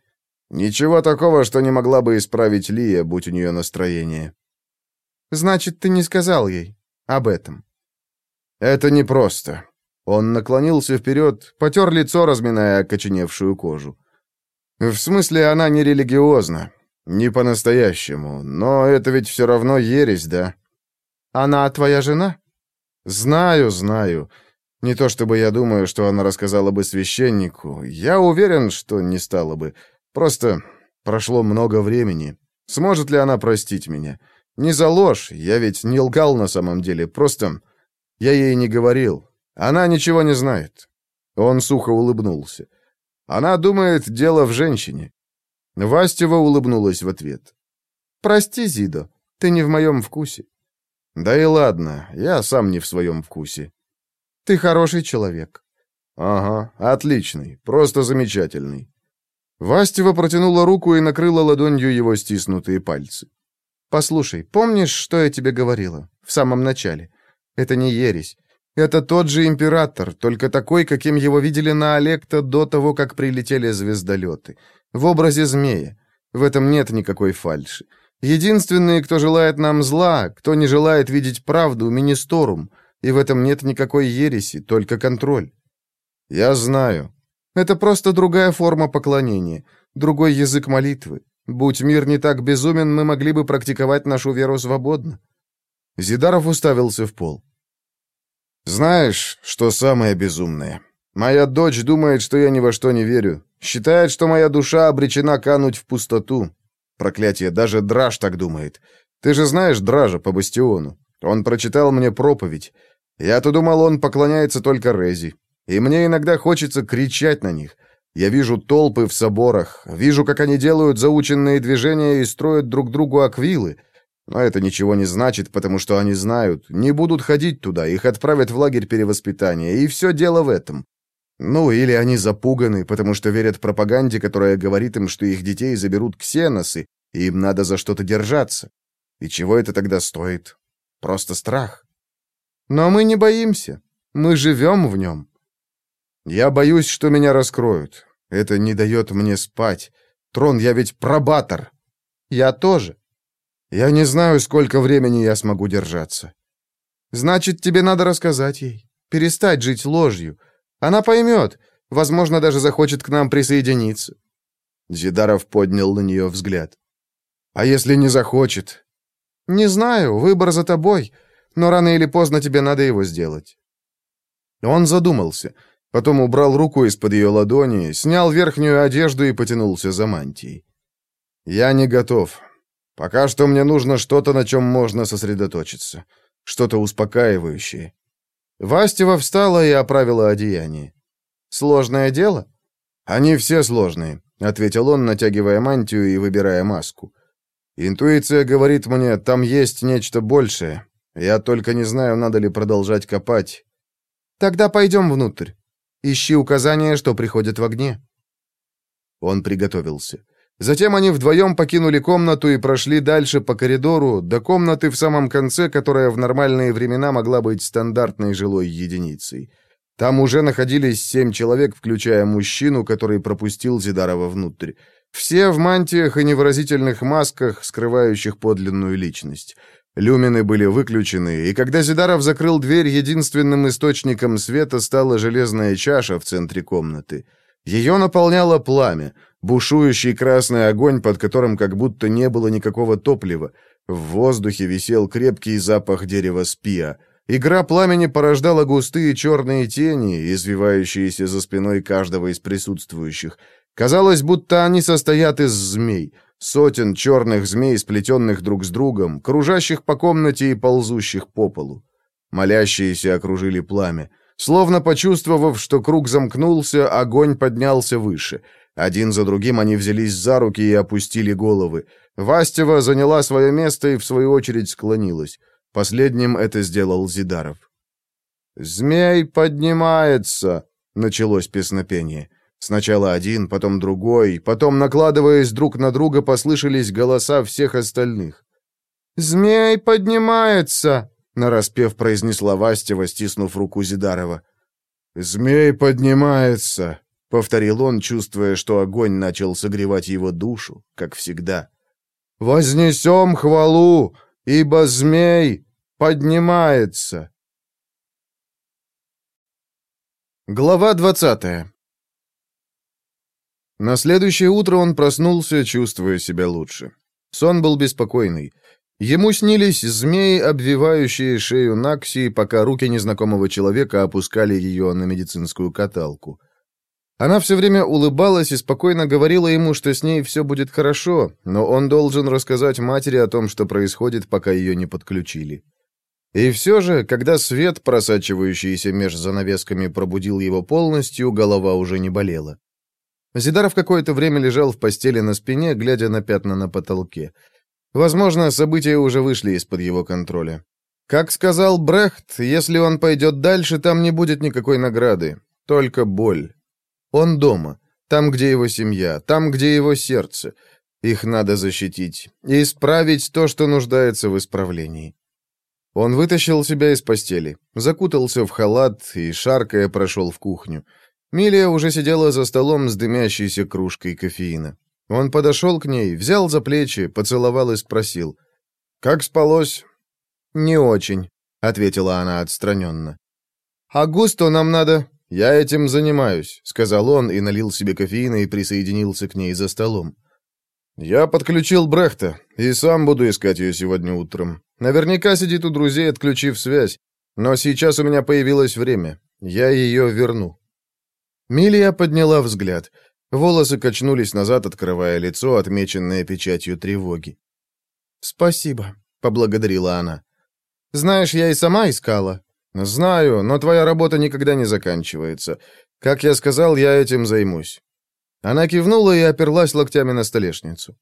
«Ничего такого, что не могла бы исправить Лия, будь у нее настроение». «Значит, ты не сказал ей об этом?» «Это непросто». Он наклонился вперед, потер лицо, разминая окоченевшую кожу. «В смысле, она не религиозна. Не по-настоящему. Но это ведь все равно ересь, да?» «Она твоя жена?» «Знаю, знаю. Не то чтобы я думаю, что она рассказала бы священнику. Я уверен, что не стала бы. Просто прошло много времени. Сможет ли она простить меня? Не за ложь, я ведь не лгал на самом деле. Просто я ей не говорил. Она ничего не знает. Он сухо улыбнулся. Она думает, дело в женщине. Вастева улыбнулась в ответ. «Прости, Зидо, ты не в моем вкусе». «Да и ладно, я сам не в своем вкусе». Ты хороший человек». «Ага, отличный, просто замечательный». Вастева протянула руку и накрыла ладонью его стиснутые пальцы. «Послушай, помнишь, что я тебе говорила в самом начале? Это не ересь. Это тот же император, только такой, каким его видели на Олекта до того, как прилетели звездолеты. В образе змея. В этом нет никакой фальши. Единственные, кто желает нам зла, кто не желает видеть правду, Министорум и в этом нет никакой ереси, только контроль. Я знаю. Это просто другая форма поклонения, другой язык молитвы. Будь мир не так безумен, мы могли бы практиковать нашу веру свободно. Зидаров уставился в пол. Знаешь, что самое безумное? Моя дочь думает, что я ни во что не верю. Считает, что моя душа обречена кануть в пустоту. Проклятие, даже Драж так думает. Ты же знаешь Дража по бастиону. Он прочитал мне проповедь. Я-то думал, он поклоняется только Рези. И мне иногда хочется кричать на них. Я вижу толпы в соборах, вижу, как они делают заученные движения и строят друг другу аквилы. Но это ничего не значит, потому что они знают, не будут ходить туда, их отправят в лагерь перевоспитания, и все дело в этом. Ну, или они запуганы, потому что верят пропаганде, которая говорит им, что их детей заберут ксеносы, и им надо за что-то держаться. И чего это тогда стоит? Просто страх. Но мы не боимся. Мы живем в нем. Я боюсь, что меня раскроют. Это не дает мне спать. Трон, я ведь пробатор. Я тоже. Я не знаю, сколько времени я смогу держаться. Значит, тебе надо рассказать ей. Перестать жить ложью. Она поймет. Возможно, даже захочет к нам присоединиться. Зидаров поднял на нее взгляд. А если не захочет? Не знаю, выбор за тобой но рано или поздно тебе надо его сделать». Он задумался, потом убрал руку из-под ее ладони, снял верхнюю одежду и потянулся за мантией. «Я не готов. Пока что мне нужно что-то, на чем можно сосредоточиться, что-то успокаивающее». Вастева встала и оправила одеяние. «Сложное дело?» «Они все сложные», — ответил он, натягивая мантию и выбирая маску. «Интуиция говорит мне, там есть нечто большее, я только не знаю, надо ли продолжать копать. Тогда пойдем внутрь. Ищи указания, что приходит в огне. Он приготовился. Затем они вдвоем покинули комнату и прошли дальше по коридору, до комнаты в самом конце, которая в нормальные времена могла быть стандартной жилой единицей. Там уже находились семь человек, включая мужчину, который пропустил Зидарова внутрь. Все в мантиях и невыразительных масках, скрывающих подлинную личность. Люмины были выключены, и когда Зидаров закрыл дверь, единственным источником света стала железная чаша в центре комнаты. Ее наполняло пламя, бушующий красный огонь, под которым как будто не было никакого топлива. В воздухе висел крепкий запах дерева спия. Игра пламени порождала густые черные тени, извивающиеся за спиной каждого из присутствующих. Казалось, будто они состоят из змей — Сотен черных змей, сплетенных друг с другом, кружащих по комнате и ползущих по полу. Молящиеся окружили пламя. Словно почувствовав, что круг замкнулся, огонь поднялся выше. Один за другим они взялись за руки и опустили головы. Вастева заняла свое место и, в свою очередь, склонилась. Последним это сделал Зидаров. «Змей поднимается!» — началось песнопение. Сначала один, потом другой, потом, накладываясь друг на друга, послышались голоса всех остальных. «Змей поднимается!» — нараспев произнесла Вастева, стиснув руку Зидарова. «Змей поднимается!» — повторил он, чувствуя, что огонь начал согревать его душу, как всегда. «Вознесем хвалу, ибо змей поднимается!» Глава двадцатая На следующее утро он проснулся, чувствуя себя лучше. Сон был беспокойный. Ему снились змеи, обвивающие шею Накси, пока руки незнакомого человека опускали ее на медицинскую каталку. Она все время улыбалась и спокойно говорила ему, что с ней все будет хорошо, но он должен рассказать матери о том, что происходит, пока ее не подключили. И все же, когда свет, просачивающийся меж занавесками, пробудил его полностью, голова уже не болела. Зидаров какое-то время лежал в постели на спине, глядя на пятна на потолке. Возможно, события уже вышли из-под его контроля. Как сказал Брехт, если он пойдет дальше, там не будет никакой награды, только боль. Он дома, там, где его семья, там, где его сердце. Их надо защитить и исправить то, что нуждается в исправлении. Он вытащил себя из постели, закутался в халат и, шаркая, прошел в кухню. Милия уже сидела за столом с дымящейся кружкой кофеина. Он подошел к ней, взял за плечи, поцеловал и спросил. «Как спалось?» «Не очень», — ответила она отстраненно. «Агусту нам надо...» «Я этим занимаюсь», — сказал он и налил себе кофеина и присоединился к ней за столом. «Я подключил Брехта и сам буду искать ее сегодня утром. Наверняка сидит у друзей, отключив связь. Но сейчас у меня появилось время. Я ее верну». Милия подняла взгляд. Волосы качнулись назад, открывая лицо, отмеченное печатью тревоги. «Спасибо», — поблагодарила она. «Знаешь, я и сама искала». «Знаю, но твоя работа никогда не заканчивается. Как я сказал, я этим займусь». Она кивнула и оперлась локтями на столешницу.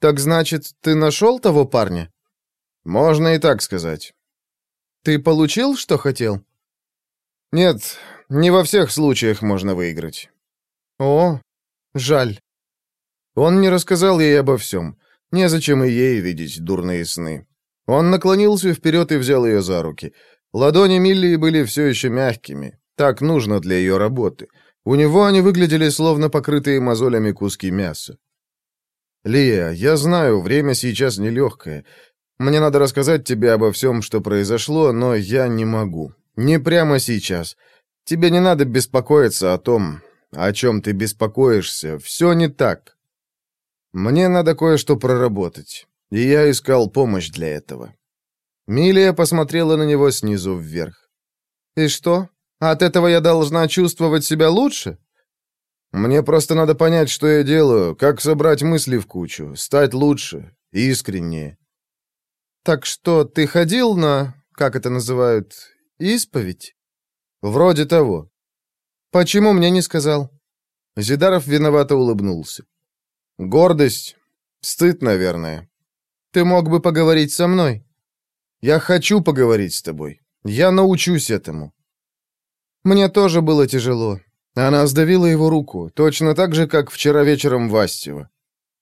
«Так значит, ты нашел того парня?» Можно и так сказать. Ты получил, что хотел? Нет, не во всех случаях можно выиграть. О, жаль. Он не рассказал ей обо всем. Незачем и ей видеть дурные сны. Он наклонился вперед и взял ее за руки. Ладони Милли были все еще мягкими. Так нужно для ее работы. У него они выглядели словно покрытые мозолями куски мяса. «Лия, я знаю, время сейчас нелегкое. Мне надо рассказать тебе обо всем, что произошло, но я не могу. Не прямо сейчас. Тебе не надо беспокоиться о том, о чем ты беспокоишься. Все не так. Мне надо кое-что проработать, и я искал помощь для этого». Милия посмотрела на него снизу вверх. «И что? От этого я должна чувствовать себя лучше?» «Мне просто надо понять, что я делаю, как собрать мысли в кучу, стать лучше, искреннее. «Так что, ты ходил на, как это называют, исповедь?» «Вроде того». «Почему мне не сказал?» Зидаров виновато улыбнулся. «Гордость. Стыд, наверное. Ты мог бы поговорить со мной?» «Я хочу поговорить с тобой. Я научусь этому». Мне тоже было тяжело. Она сдавила его руку, точно так же, как вчера вечером Вастева.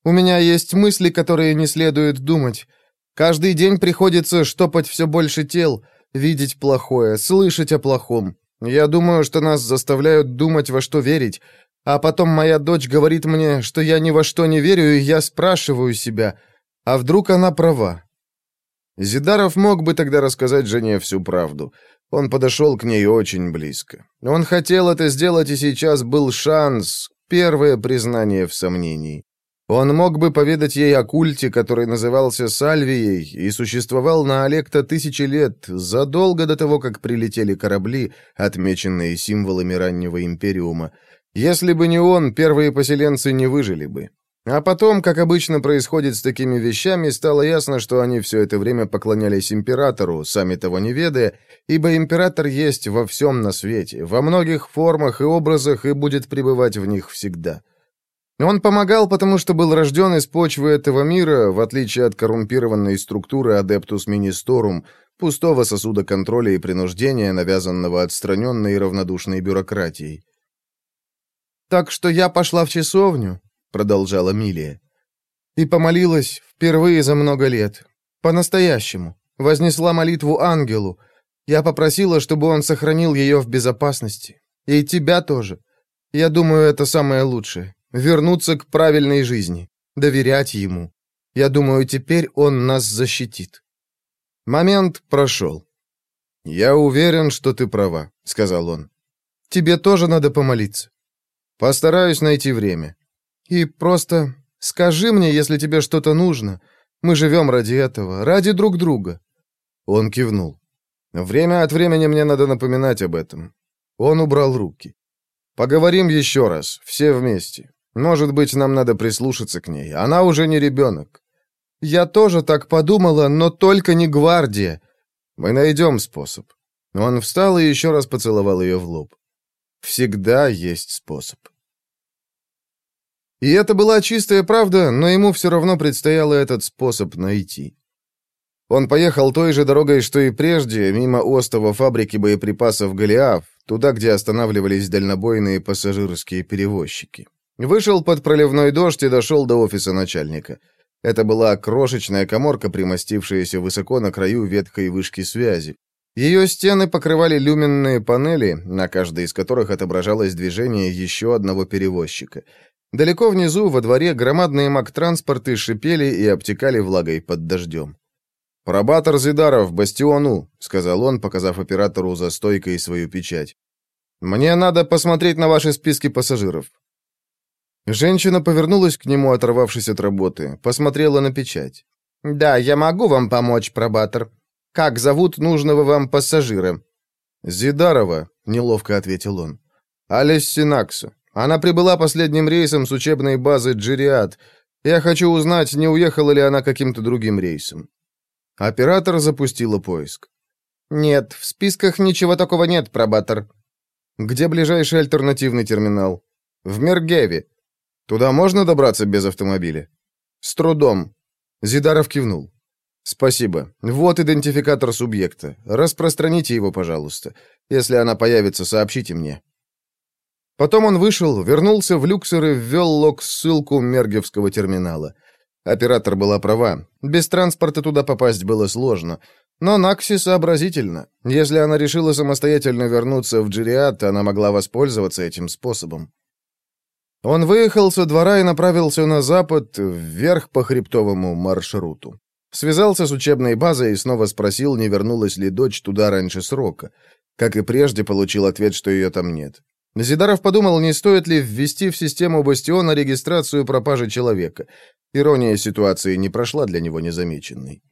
«У меня есть мысли, которые не следует думать. Каждый день приходится штопать все больше тел, видеть плохое, слышать о плохом. Я думаю, что нас заставляют думать, во что верить. А потом моя дочь говорит мне, что я ни во что не верю, и я спрашиваю себя, а вдруг она права? Зидаров мог бы тогда рассказать жене всю правду. Он подошел к ней очень близко. Он хотел это сделать, и сейчас был шанс, первое признание в сомнении. Он мог бы поведать ей о культе, который назывался Сальвией и существовал на Олекта тысячи лет, задолго до того, как прилетели корабли, отмеченные символами раннего Империума. Если бы не он, первые поселенцы не выжили бы. А потом, как обычно происходит с такими вещами, стало ясно, что они все это время поклонялись императору, сами того не ведая, ибо император есть во всем на свете, во многих формах и образах и будет пребывать в них всегда. Он помогал, потому что был рожден из почвы этого мира, в отличие от коррумпированной структуры Адептус Министорум, пустого сосуда контроля и принуждения, навязанного отстраненной и равнодушной бюрократией. «Так что я пошла в часовню», — продолжала Милия, «и помолилась впервые за много лет. По-настоящему. Вознесла молитву ангелу. Я попросила, чтобы он сохранил ее в безопасности. И тебя тоже. Я думаю, это самое лучшее. Вернуться к правильной жизни. Доверять ему. Я думаю, теперь он нас защитит». Момент прошел. «Я уверен, что ты права», — сказал он. «Тебе тоже надо помолиться». «Постараюсь найти время». «И просто скажи мне, если тебе что-то нужно. Мы живем ради этого, ради друг друга». Он кивнул. «Время от времени мне надо напоминать об этом». Он убрал руки. «Поговорим еще раз, все вместе. Может быть, нам надо прислушаться к ней. Она уже не ребенок». «Я тоже так подумала, но только не гвардия». «Мы найдем способ». Он встал и еще раз поцеловал ее в лоб. «Всегда есть способ». И это была чистая правда, но ему все равно предстояло этот способ найти. Он поехал той же дорогой, что и прежде, мимо остова фабрики боеприпасов «Голиаф», туда, где останавливались дальнобойные пассажирские перевозчики. Вышел под проливной дождь и дошел до офиса начальника. Это была крошечная коморка, примостившаяся высоко на краю ветхой вышки связи. Ее стены покрывали люменные панели, на каждой из которых отображалось движение еще одного перевозчика — Далеко внизу, во дворе, громадные мактранспорты шипели и обтекали влагой под дождем. «Пробатор Зидаров, бастиону», — сказал он, показав оператору за стойкой свою печать. «Мне надо посмотреть на ваши списки пассажиров». Женщина повернулась к нему, оторвавшись от работы, посмотрела на печать. «Да, я могу вам помочь, пробатор. Как зовут нужного вам пассажира?» «Зидарова», — неловко ответил он. «Алис Синаксу». Она прибыла последним рейсом с учебной базы Джириад. Я хочу узнать, не уехала ли она каким-то другим рейсом». Оператор запустила поиск. «Нет, в списках ничего такого нет, пробатор». «Где ближайший альтернативный терминал?» «В Мергеве. Туда можно добраться без автомобиля?» «С трудом». Зидаров кивнул. «Спасибо. Вот идентификатор субъекта. Распространите его, пожалуйста. Если она появится, сообщите мне». Потом он вышел, вернулся в люксер и ввел лог-ссылку Мергевского терминала. Оператор была права. Без транспорта туда попасть было сложно. Но Накси сообразительно. Если она решила самостоятельно вернуться в Джириат, она могла воспользоваться этим способом. Он выехал со двора и направился на запад, вверх по хребтовому маршруту. Связался с учебной базой и снова спросил, не вернулась ли дочь туда раньше срока. Как и прежде, получил ответ, что ее там нет. Зидаров подумал, не стоит ли ввести в систему Бастиона регистрацию пропажи человека. Ирония ситуации не прошла для него незамеченной.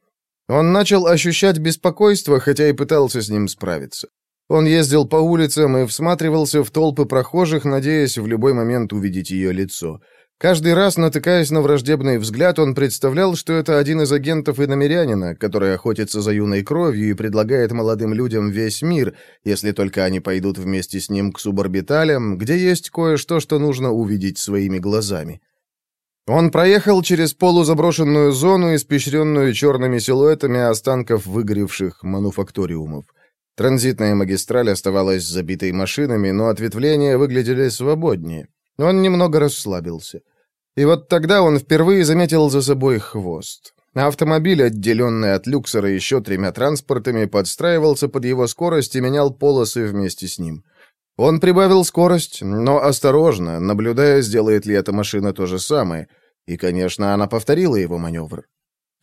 Он начал ощущать беспокойство, хотя и пытался с ним справиться. Он ездил по улицам и всматривался в толпы прохожих, надеясь в любой момент увидеть ее лицо. Каждый раз, натыкаясь на враждебный взгляд, он представлял, что это один из агентов иномерянина, который охотится за юной кровью и предлагает молодым людям весь мир, если только они пойдут вместе с ним к суборбиталям, где есть кое-что, что нужно увидеть своими глазами. Он проехал через полузаброшенную зону, испещренную черными силуэтами останков выгоревших мануфакториумов. Транзитная магистраль оставалась забитой машинами, но ответвления выглядели свободнее. Он немного расслабился. И вот тогда он впервые заметил за собой хвост. Автомобиль, отделенный от люксера еще тремя транспортами, подстраивался под его скорость и менял полосы вместе с ним. Он прибавил скорость, но осторожно, наблюдая, сделает ли эта машина то же самое. И, конечно, она повторила его маневр.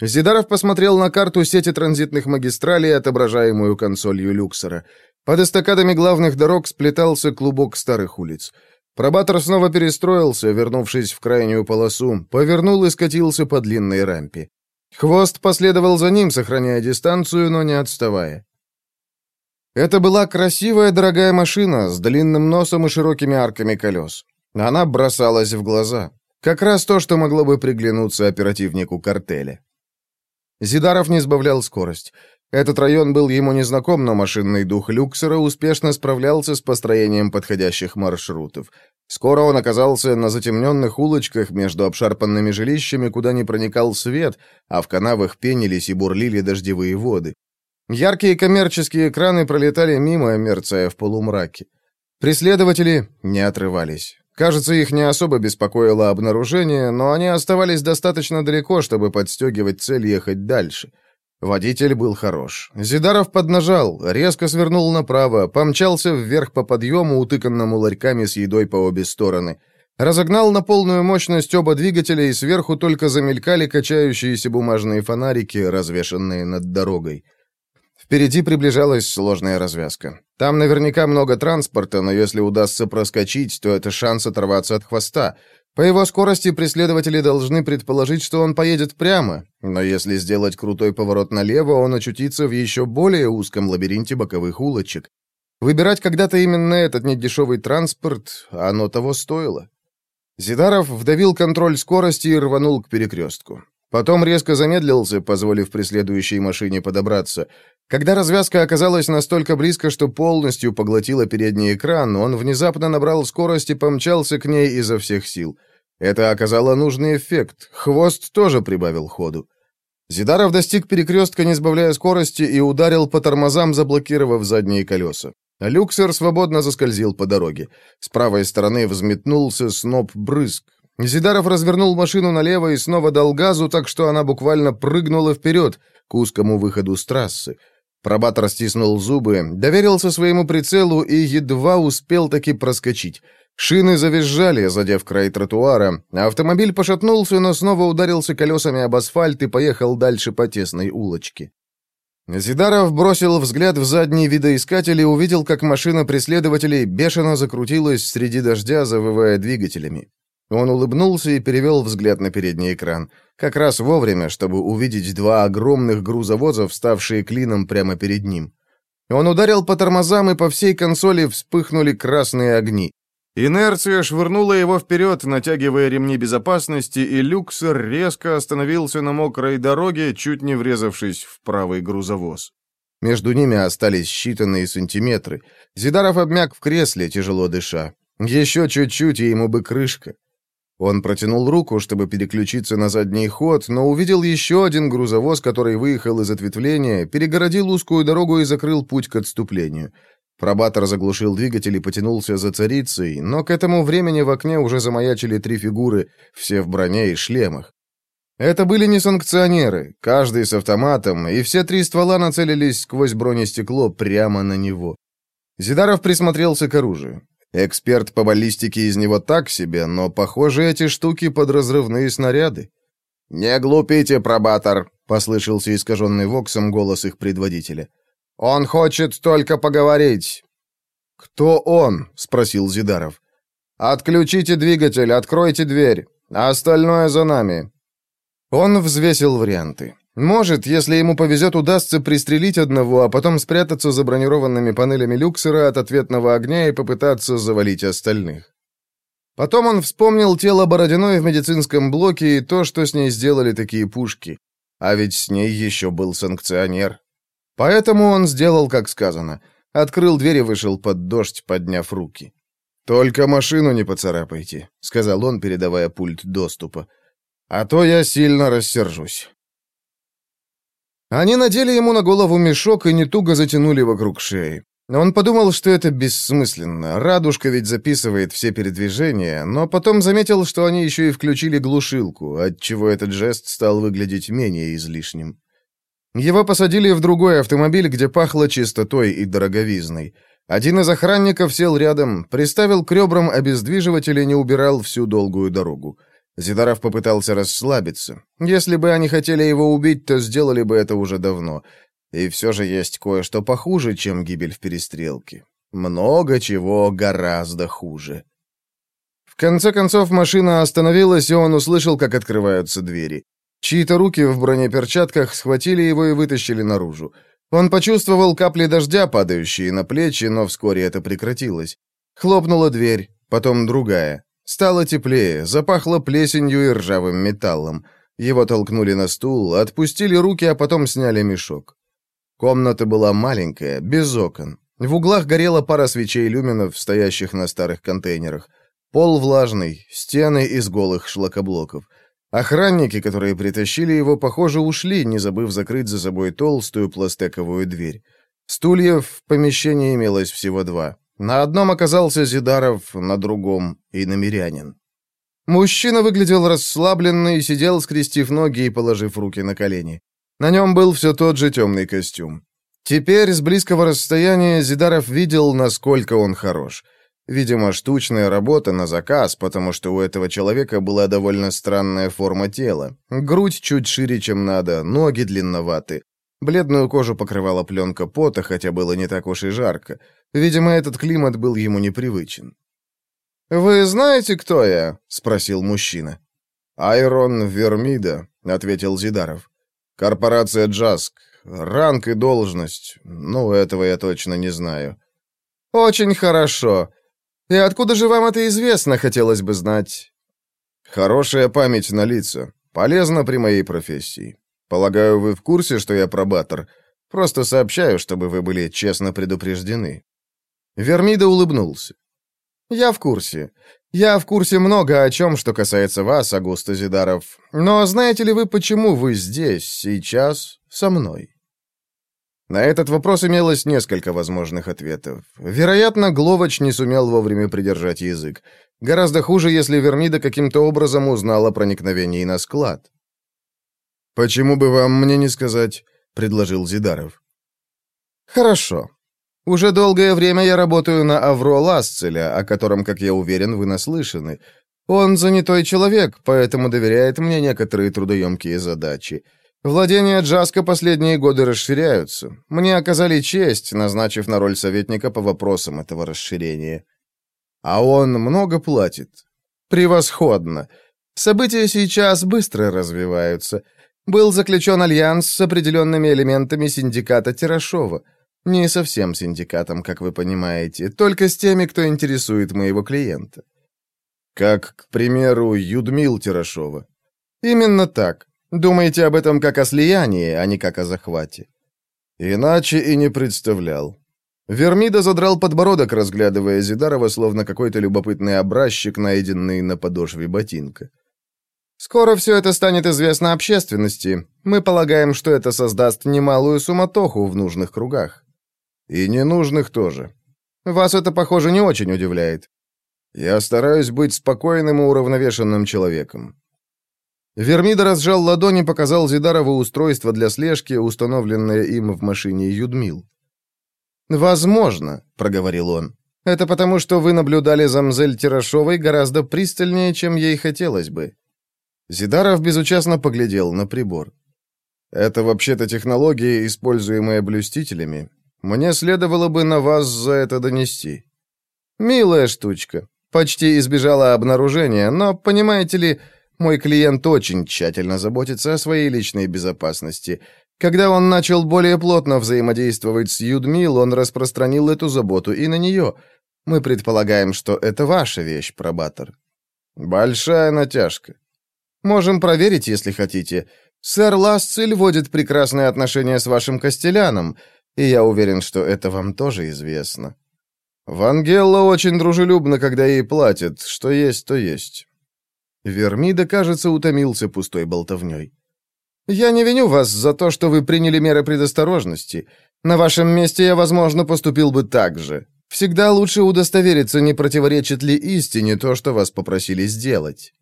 Зидаров посмотрел на карту сети транзитных магистралей, отображаемую консолью люксера. Под эстакадами главных дорог сплетался клубок старых улиц. Пробатор снова перестроился, вернувшись в крайнюю полосу, повернул и скатился по длинной рампе. Хвост последовал за ним, сохраняя дистанцию, но не отставая. Это была красивая дорогая машина с длинным носом и широкими арками колес. Она бросалась в глаза. Как раз то, что могло бы приглянуться оперативнику картеля. Зидаров не сбавлял скорость. Этот район был ему незнаком, но машинный дух люксера успешно справлялся с построением подходящих маршрутов. Скоро он оказался на затемненных улочках между обшарпанными жилищами, куда не проникал свет, а в канавах пенились и бурлили дождевые воды. Яркие коммерческие экраны пролетали мимо, мерцая в полумраке. Преследователи не отрывались. Кажется, их не особо беспокоило обнаружение, но они оставались достаточно далеко, чтобы подстегивать цель ехать дальше. Водитель был хорош. Зидаров поднажал, резко свернул направо, помчался вверх по подъему, утыканному ларьками с едой по обе стороны. Разогнал на полную мощность оба двигателя, и сверху только замелькали качающиеся бумажные фонарики, развешанные над дорогой. Впереди приближалась сложная развязка. Там наверняка много транспорта, но если удастся проскочить, то это шанс оторваться от хвоста. По его скорости преследователи должны предположить, что он поедет прямо, но если сделать крутой поворот налево, он очутится в еще более узком лабиринте боковых улочек. Выбирать когда-то именно этот недешевый транспорт, оно того стоило. Зидаров вдавил контроль скорости и рванул к перекрестку. Потом резко замедлился, позволив преследующей машине подобраться. Когда развязка оказалась настолько близко, что полностью поглотила передний экран, он внезапно набрал скорость и помчался к ней изо всех сил. Это оказало нужный эффект. Хвост тоже прибавил ходу. Зидаров достиг перекрестка, не сбавляя скорости, и ударил по тормозам, заблокировав задние колеса. Люксер свободно заскользил по дороге. С правой стороны взметнулся сноп брызг. Зидаров развернул машину налево и снова дал газу, так что она буквально прыгнула вперед, к узкому выходу с трассы. Пробатор стиснул зубы, доверился своему прицелу и едва успел таки проскочить. Шины завизжали, задев край тротуара, автомобиль пошатнулся, но снова ударился колесами об асфальт и поехал дальше по тесной улочке. Зидаров бросил взгляд в задний видоискатель и увидел, как машина преследователей бешено закрутилась среди дождя, завывая двигателями. Он улыбнулся и перевел взгляд на передний экран. Как раз вовремя, чтобы увидеть два огромных грузовоза, вставшие клином прямо перед ним. Он ударил по тормозам, и по всей консоли вспыхнули красные огни. Инерция швырнула его вперед, натягивая ремни безопасности, и люксер резко остановился на мокрой дороге, чуть не врезавшись в правый грузовоз. Между ними остались считанные сантиметры. Зидаров обмяк в кресле, тяжело дыша. Еще чуть-чуть, и ему бы крышка. Он протянул руку, чтобы переключиться на задний ход, но увидел еще один грузовоз, который выехал из ответвления, перегородил узкую дорогу и закрыл путь к отступлению. Пробатор заглушил двигатель и потянулся за царицей, но к этому времени в окне уже замаячили три фигуры, все в броне и шлемах. Это были не санкционеры, каждый с автоматом, и все три ствола нацелились сквозь бронестекло прямо на него. Зидаров присмотрелся к оружию. Эксперт по баллистике из него так себе, но, похоже, эти штуки под разрывные снаряды. «Не глупите, пробатор», — послышался искаженный воксом голос их предводителя. «Он хочет только поговорить». «Кто он?» — спросил Зидаров. «Отключите двигатель, откройте дверь. Остальное за нами». Он взвесил варианты. Может, если ему повезет, удастся пристрелить одного, а потом спрятаться за бронированными панелями люксера от ответного огня и попытаться завалить остальных. Потом он вспомнил тело Бородиной в медицинском блоке и то, что с ней сделали такие пушки. А ведь с ней еще был санкционер. Поэтому он сделал, как сказано. Открыл дверь и вышел под дождь, подняв руки. «Только машину не поцарапайте», — сказал он, передавая пульт доступа. «А то я сильно рассержусь». Они надели ему на голову мешок и не туго затянули вокруг шеи. Он подумал, что это бессмысленно. Радужка ведь записывает все передвижения, но потом заметил, что они еще и включили глушилку, отчего этот жест стал выглядеть менее излишним. Его посадили в другой автомобиль, где пахло чистотой и дороговизной. Один из охранников сел рядом, приставил к ребрам обездвиживатель и не убирал всю долгую дорогу. Зидаров попытался расслабиться. Если бы они хотели его убить, то сделали бы это уже давно. И все же есть кое-что похуже, чем гибель в перестрелке. Много чего гораздо хуже. В конце концов машина остановилась, и он услышал, как открываются двери. Чьи-то руки в бронеперчатках схватили его и вытащили наружу. Он почувствовал капли дождя, падающие на плечи, но вскоре это прекратилось. Хлопнула дверь, потом другая. Стало теплее, запахло плесенью и ржавым металлом. Его толкнули на стул, отпустили руки, а потом сняли мешок. Комната была маленькая, без окон. В углах горела пара свечей люминов, стоящих на старых контейнерах. Пол влажный, стены из голых шлакоблоков. Охранники, которые притащили его, похоже, ушли, не забыв закрыть за собой толстую пластековую дверь. Стульев в помещении имелось всего два. На одном оказался Зидаров, на другом — и намерянин. Мужчина выглядел расслабленно и сидел, скрестив ноги и положив руки на колени. На нем был все тот же темный костюм. Теперь с близкого расстояния Зидаров видел, насколько он хорош. Видимо, штучная работа на заказ, потому что у этого человека была довольно странная форма тела. Грудь чуть шире, чем надо, ноги длинноваты. Бледную кожу покрывала пленка пота, хотя было не так уж и жарко. Видимо, этот климат был ему непривычен. «Вы знаете, кто я?» — спросил мужчина. «Айрон Вермида», — ответил Зидаров. «Корпорация Джаск. Ранг и должность. Ну, этого я точно не знаю». «Очень хорошо. И откуда же вам это известно, хотелось бы знать?» «Хорошая память на лица. Полезно при моей профессии. Полагаю, вы в курсе, что я пробатор. Просто сообщаю, чтобы вы были честно предупреждены». Вермида улыбнулся. «Я в курсе. Я в курсе много о чем, что касается вас, Агуста Зидаров. Но знаете ли вы, почему вы здесь, сейчас, со мной?» На этот вопрос имелось несколько возможных ответов. Вероятно, Гловач не сумел вовремя придержать язык. Гораздо хуже, если Вермида каким-то образом узнала о проникновении на склад. «Почему бы вам мне не сказать?» — предложил Зидаров. «Хорошо. Уже долгое время я работаю на Авро Ласцеля, о котором, как я уверен, вы наслышаны. Он занятой человек, поэтому доверяет мне некоторые трудоемкие задачи. Владения Джаска последние годы расширяются. Мне оказали честь, назначив на роль советника по вопросам этого расширения. А он много платит. Превосходно. События сейчас быстро развиваются. Был заключен альянс с определенными элементами синдиката Тирашова — не совсем синдикатом, как вы понимаете, только с теми, кто интересует моего клиента. Как, к примеру, Юдмил Тирашова. Именно так. Думаете об этом как о слиянии, а не как о захвате. Иначе и не представлял. Вермида задрал подбородок, разглядывая Зидарова, словно какой-то любопытный образчик, найденный на подошве ботинка. «Скоро все это станет известно общественности. Мы полагаем, что это создаст немалую суматоху в нужных кругах. И ненужных тоже. Вас это, похоже, не очень удивляет. Я стараюсь быть спокойным и уравновешенным человеком. Вермида разжал ладони и показал Зидарову устройство для слежки, установленное им в машине Юдмил. «Возможно», — проговорил он. «Это потому, что вы наблюдали за Мзель Тирашовой гораздо пристальнее, чем ей хотелось бы». Зидаров безучастно поглядел на прибор. «Это вообще-то технология, используемая блюстителями. Мне следовало бы на вас за это донести. Милая штучка. Почти избежала обнаружения, но, понимаете ли, мой клиент очень тщательно заботится о своей личной безопасности. Когда он начал более плотно взаимодействовать с Юдмил, он распространил эту заботу и на нее. Мы предполагаем, что это ваша вещь, пробатор. Большая натяжка. Можем проверить, если хотите. Сэр Ласцель водит прекрасные отношения с вашим Костеляном, и я уверен, что это вам тоже известно. Вангелла очень дружелюбна, когда ей платят, что есть, то есть. Вермида, кажется, утомился пустой болтовней. «Я не виню вас за то, что вы приняли меры предосторожности. На вашем месте я, возможно, поступил бы так же. Всегда лучше удостовериться, не противоречит ли истине то, что вас попросили сделать».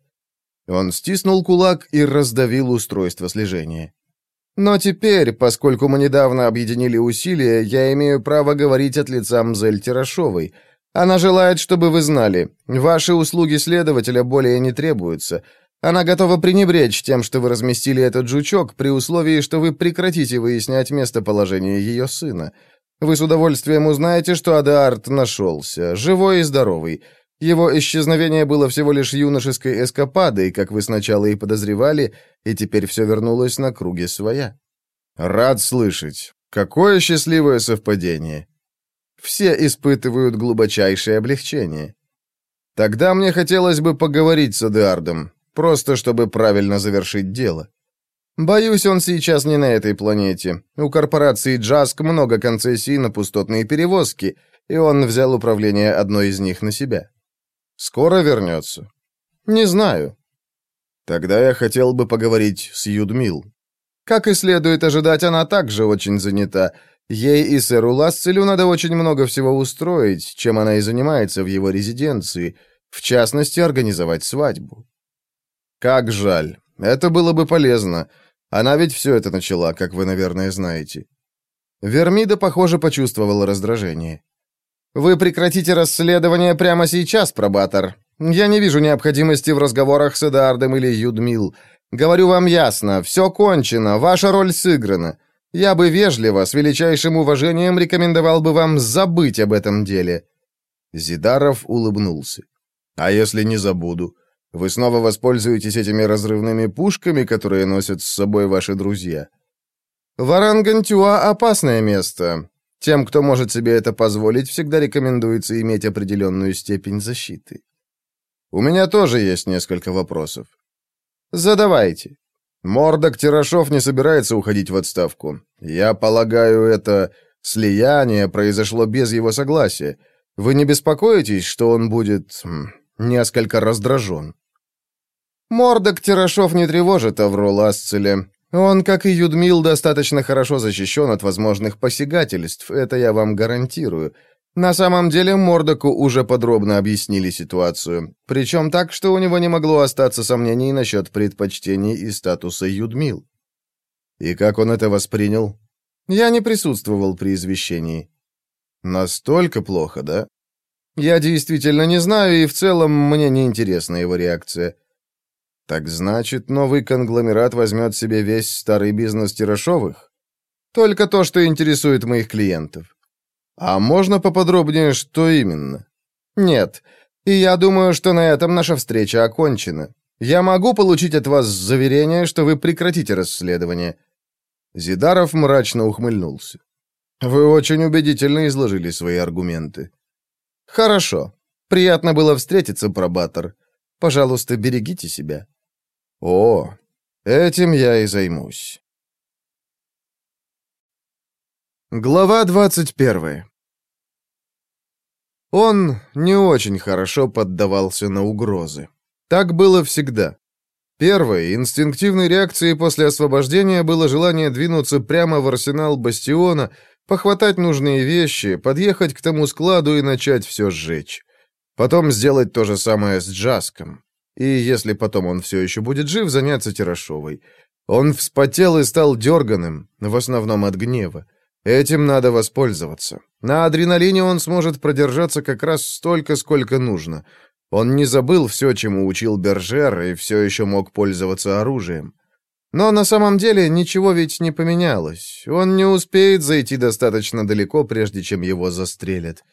Он стиснул кулак и раздавил устройство слежения. Но теперь, поскольку мы недавно объединили усилия, я имею право говорить от лица Мзель Тирашовой. Она желает, чтобы вы знали, ваши услуги следователя более не требуются. Она готова пренебречь тем, что вы разместили этот жучок, при условии, что вы прекратите выяснять местоположение ее сына. Вы с удовольствием узнаете, что Адаарт нашелся, живой и здоровый. Его исчезновение было всего лишь юношеской эскападой, как вы сначала и подозревали, и теперь все вернулось на круги своя. Рад слышать. Какое счастливое совпадение. Все испытывают глубочайшее облегчение. Тогда мне хотелось бы поговорить с Адеардом, просто чтобы правильно завершить дело. Боюсь, он сейчас не на этой планете. У корпорации Джаск много концессий на пустотные перевозки, и он взял управление одной из них на себя. Скоро вернется? Не знаю. Тогда я хотел бы поговорить с Юдмил. Как и следует ожидать, она также очень занята. Ей и сэру Ласцелю надо очень много всего устроить, чем она и занимается в его резиденции, в частности, организовать свадьбу. Как жаль. Это было бы полезно. Она ведь все это начала, как вы, наверное, знаете. Вермида, похоже, почувствовала раздражение. «Вы прекратите расследование прямо сейчас, пробатор. Я не вижу необходимости в разговорах с Эдардом или Юдмил. Говорю вам ясно, все кончено, ваша роль сыграна. Я бы вежливо, с величайшим уважением рекомендовал бы вам забыть об этом деле». Зидаров улыбнулся. «А если не забуду? Вы снова воспользуетесь этими разрывными пушками, которые носят с собой ваши друзья?» «Варангантюа — опасное место. Тем, кто может себе это позволить, всегда рекомендуется иметь определенную степень защиты». «У меня тоже есть несколько вопросов». «Задавайте». Мордок Тирашов не собирается уходить в отставку. Я полагаю, это слияние произошло без его согласия. Вы не беспокоитесь, что он будет несколько раздражен?» Мордок Тирашов не тревожит Авру Ласцеля. Он, как и Юдмил, достаточно хорошо защищен от возможных посягательств, это я вам гарантирую. На самом деле Мордоку уже подробно объяснили ситуацию, причем так, что у него не могло остаться сомнений насчет предпочтений и статуса Юдмил. И как он это воспринял? Я не присутствовал при извещении. Настолько плохо, да? Я действительно не знаю, и в целом мне не интересна его реакция. Так значит, новый конгломерат возьмет себе весь старый бизнес Тирашовых? Только то, что интересует моих клиентов. А можно поподробнее, что именно? Нет. И я думаю, что на этом наша встреча окончена. Я могу получить от вас заверение, что вы прекратите расследование. Зидаров мрачно ухмыльнулся. Вы очень убедительно изложили свои аргументы. Хорошо. Приятно было встретиться, пробатор. Пожалуйста, берегите себя. О, этим я и займусь. Глава 21. Он не очень хорошо поддавался на угрозы. Так было всегда. Первой, инстинктивной реакцией после освобождения было желание двинуться прямо в арсенал Бастиона, похватать нужные вещи, подъехать к тому складу и начать все сжечь. Потом сделать то же самое с Джаском. И если потом он все еще будет жив, заняться Тирашовой. Он вспотел и стал дерганым, в основном от гнева. Этим надо воспользоваться. На адреналине он сможет продержаться как раз столько, сколько нужно. Он не забыл все, чему учил Бержер, и все еще мог пользоваться оружием. Но на самом деле ничего ведь не поменялось. Он не успеет зайти достаточно далеко, прежде чем его застрелят.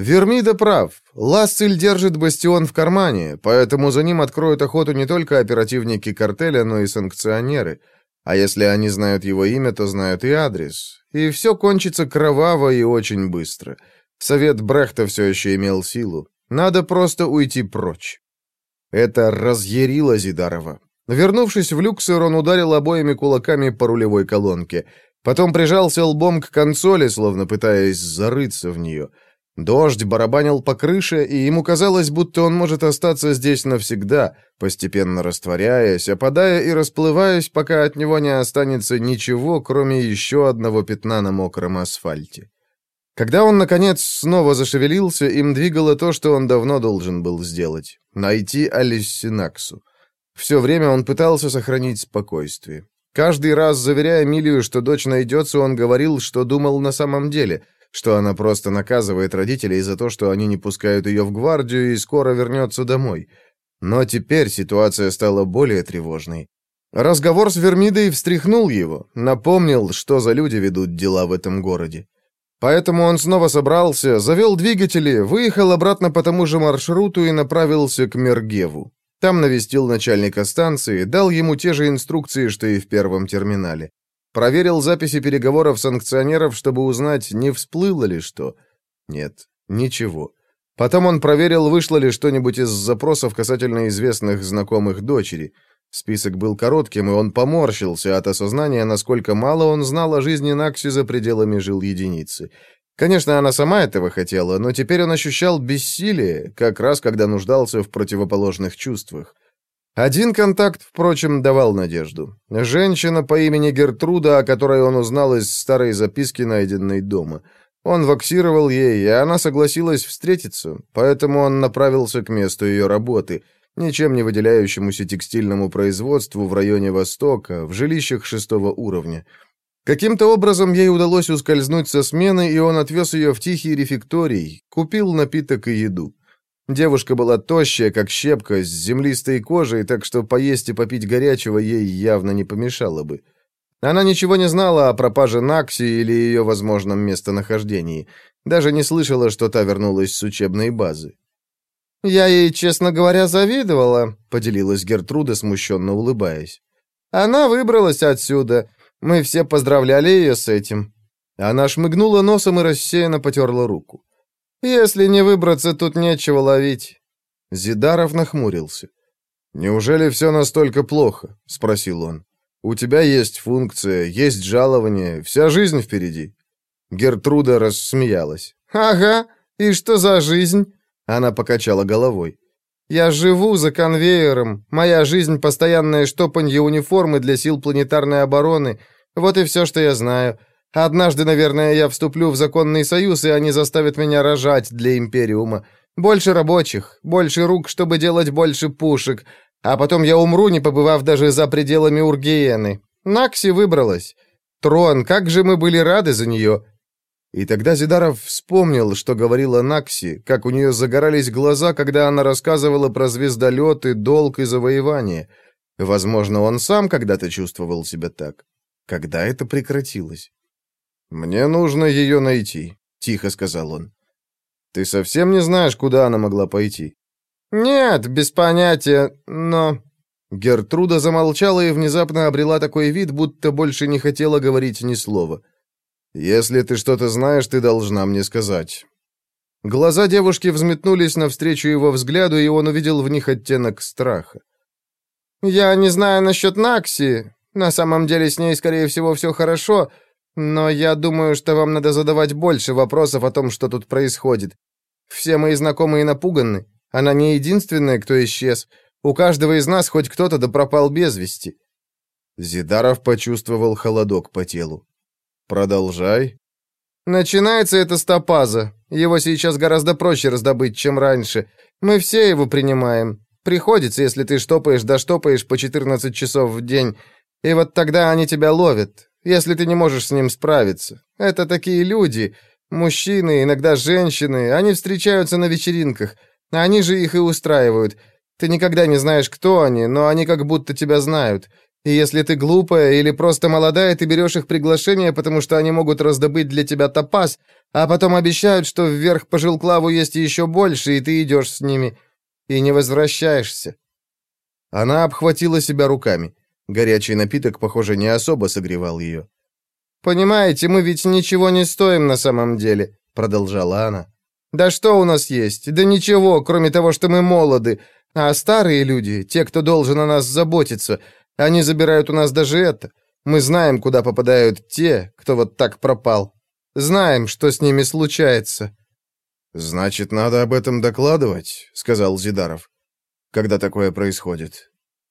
Вермида прав. Ласцель держит бастион в кармане, поэтому за ним откроют охоту не только оперативники картеля, но и санкционеры. А если они знают его имя, то знают и адрес. И все кончится кроваво и очень быстро. Совет Брехта все еще имел силу. Надо просто уйти прочь. Это разъярило Зидарова. Вернувшись в люксер, он ударил обоими кулаками по рулевой колонке. Потом прижался лбом к консоли, словно пытаясь зарыться в нее. Дождь барабанил по крыше, и ему казалось, будто он может остаться здесь навсегда, постепенно растворяясь, опадая и расплываясь, пока от него не останется ничего, кроме еще одного пятна на мокром асфальте. Когда он, наконец, снова зашевелился, им двигало то, что он давно должен был сделать — найти Алиссинаксу. Все время он пытался сохранить спокойствие. Каждый раз, заверяя Милию, что дочь найдется, он говорил, что думал на самом деле — что она просто наказывает родителей за то, что они не пускают ее в гвардию и скоро вернется домой. Но теперь ситуация стала более тревожной. Разговор с Вермидой встряхнул его, напомнил, что за люди ведут дела в этом городе. Поэтому он снова собрался, завел двигатели, выехал обратно по тому же маршруту и направился к Мергеву. Там навестил начальника станции, дал ему те же инструкции, что и в первом терминале. Проверил записи переговоров санкционеров, чтобы узнать, не всплыло ли что. Нет, ничего. Потом он проверил, вышло ли что-нибудь из запросов касательно известных знакомых дочери. Список был коротким, и он поморщился от осознания, насколько мало он знал о жизни Накси за пределами жил единицы. Конечно, она сама этого хотела, но теперь он ощущал бессилие, как раз когда нуждался в противоположных чувствах. Один контакт, впрочем, давал надежду. Женщина по имени Гертруда, о которой он узнал из старой записки, найденной дома. Он ваксировал ей, и она согласилась встретиться, поэтому он направился к месту ее работы, ничем не выделяющемуся текстильному производству в районе Востока, в жилищах шестого уровня. Каким-то образом ей удалось ускользнуть со смены, и он отвез ее в тихий рефекторий, купил напиток и еду. Девушка была тощая, как щепка, с землистой кожей, так что поесть и попить горячего ей явно не помешало бы. Она ничего не знала о пропаже Накси или ее возможном местонахождении. Даже не слышала, что та вернулась с учебной базы. «Я ей, честно говоря, завидовала», — поделилась Гертруда, смущенно улыбаясь. «Она выбралась отсюда. Мы все поздравляли ее с этим». Она шмыгнула носом и рассеянно потерла руку. Если не выбраться, тут нечего ловить. Зидаров нахмурился. «Неужели все настолько плохо?» — спросил он. «У тебя есть функция, есть жалование, вся жизнь впереди». Гертруда рассмеялась. «Ага, и что за жизнь?» Она покачала головой. «Я живу за конвейером. Моя жизнь — постоянное штопанье униформы для сил планетарной обороны. Вот и все, что я знаю. Однажды, наверное, я вступлю в законный союз, и они заставят меня рожать для Империума. Больше рабочих, больше рук, чтобы делать больше пушек. А потом я умру, не побывав даже за пределами Ургиены. Накси выбралась. Трон, как же мы были рады за нее. И тогда Зидаров вспомнил, что говорила Накси, как у нее загорались глаза, когда она рассказывала про звездолеты, долг и завоевание. Возможно, он сам когда-то чувствовал себя так. Когда это прекратилось? «Мне нужно ее найти», — тихо сказал он. «Ты совсем не знаешь, куда она могла пойти?» «Нет, без понятия, но...» Гертруда замолчала и внезапно обрела такой вид, будто больше не хотела говорить ни слова. «Если ты что-то знаешь, ты должна мне сказать». Глаза девушки взметнулись навстречу его взгляду, и он увидел в них оттенок страха. «Я не знаю насчет Накси. На самом деле с ней, скорее всего, все хорошо, но я думаю, что вам надо задавать больше вопросов о том, что тут происходит. Все мои знакомые напуганы. Она не единственная, кто исчез. У каждого из нас хоть кто-то да пропал без вести». Зидаров почувствовал холодок по телу. «Продолжай». «Начинается это с топаза. Его сейчас гораздо проще раздобыть, чем раньше. Мы все его принимаем. Приходится, если ты штопаешь да штопаешь по 14 часов в день. И вот тогда они тебя ловят если ты не можешь с ним справиться. Это такие люди, мужчины, иногда женщины, они встречаются на вечеринках, они же их и устраивают. Ты никогда не знаешь, кто они, но они как будто тебя знают. И если ты глупая или просто молодая, ты берешь их приглашение, потому что они могут раздобыть для тебя топаз, а потом обещают, что вверх по жилклаву есть еще больше, и ты идешь с ними, и не возвращаешься». Она обхватила себя руками. Горячий напиток, похоже, не особо согревал ее. «Понимаете, мы ведь ничего не стоим на самом деле», — продолжала она. «Да что у нас есть? Да ничего, кроме того, что мы молоды. А старые люди, те, кто должен о нас заботиться, они забирают у нас даже это. Мы знаем, куда попадают те, кто вот так пропал. Знаем, что с ними случается». «Значит, надо об этом докладывать», — сказал Зидаров. «Когда такое происходит?»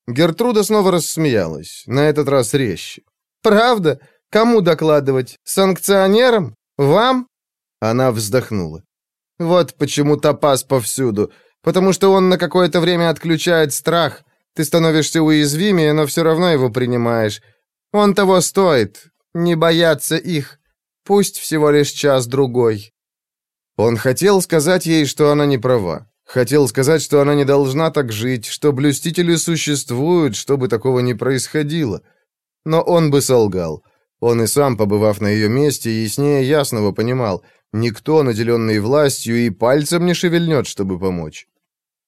Гертруда снова рассмеялась, на этот раз резче. «Правда? Кому докладывать? Санкционерам? Вам?» Она вздохнула. «Вот почему топаз повсюду. Потому что он на какое-то время отключает страх. Ты становишься уязвимее, но все равно его принимаешь. Он того стоит. Не бояться их. Пусть всего лишь час-другой». Он хотел сказать ей, что она не права. Хотел сказать, что она не должна так жить, что блюстители существуют, чтобы такого не происходило. Но он бы солгал. Он и сам, побывав на ее месте, яснее ясного понимал, никто, наделенный властью, и пальцем не шевельнет, чтобы помочь.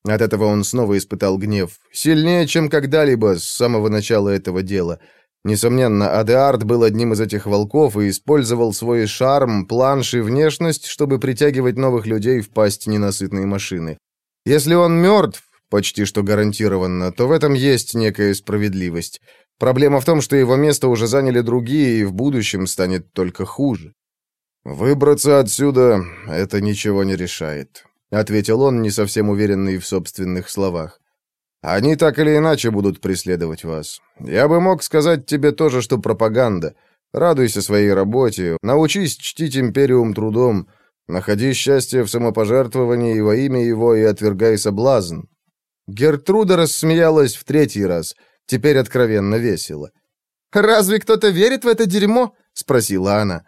От этого он снова испытал гнев, сильнее, чем когда-либо с самого начала этого дела. Несомненно, Адеард был одним из этих волков и использовал свой шарм, планш и внешность, чтобы притягивать новых людей в пасть ненасытной машины. Если он мертв, почти что гарантированно, то в этом есть некая справедливость. Проблема в том, что его место уже заняли другие, и в будущем станет только хуже. «Выбраться отсюда — это ничего не решает», — ответил он, не совсем уверенный в собственных словах. Они так или иначе будут преследовать вас. Я бы мог сказать тебе тоже, что пропаганда. Радуйся своей работе, научись чтить империум трудом, находи счастье в самопожертвовании во имя его и отвергай соблазн». Гертруда рассмеялась в третий раз, теперь откровенно весело. «Разве кто-то верит в это дерьмо?» — спросила она.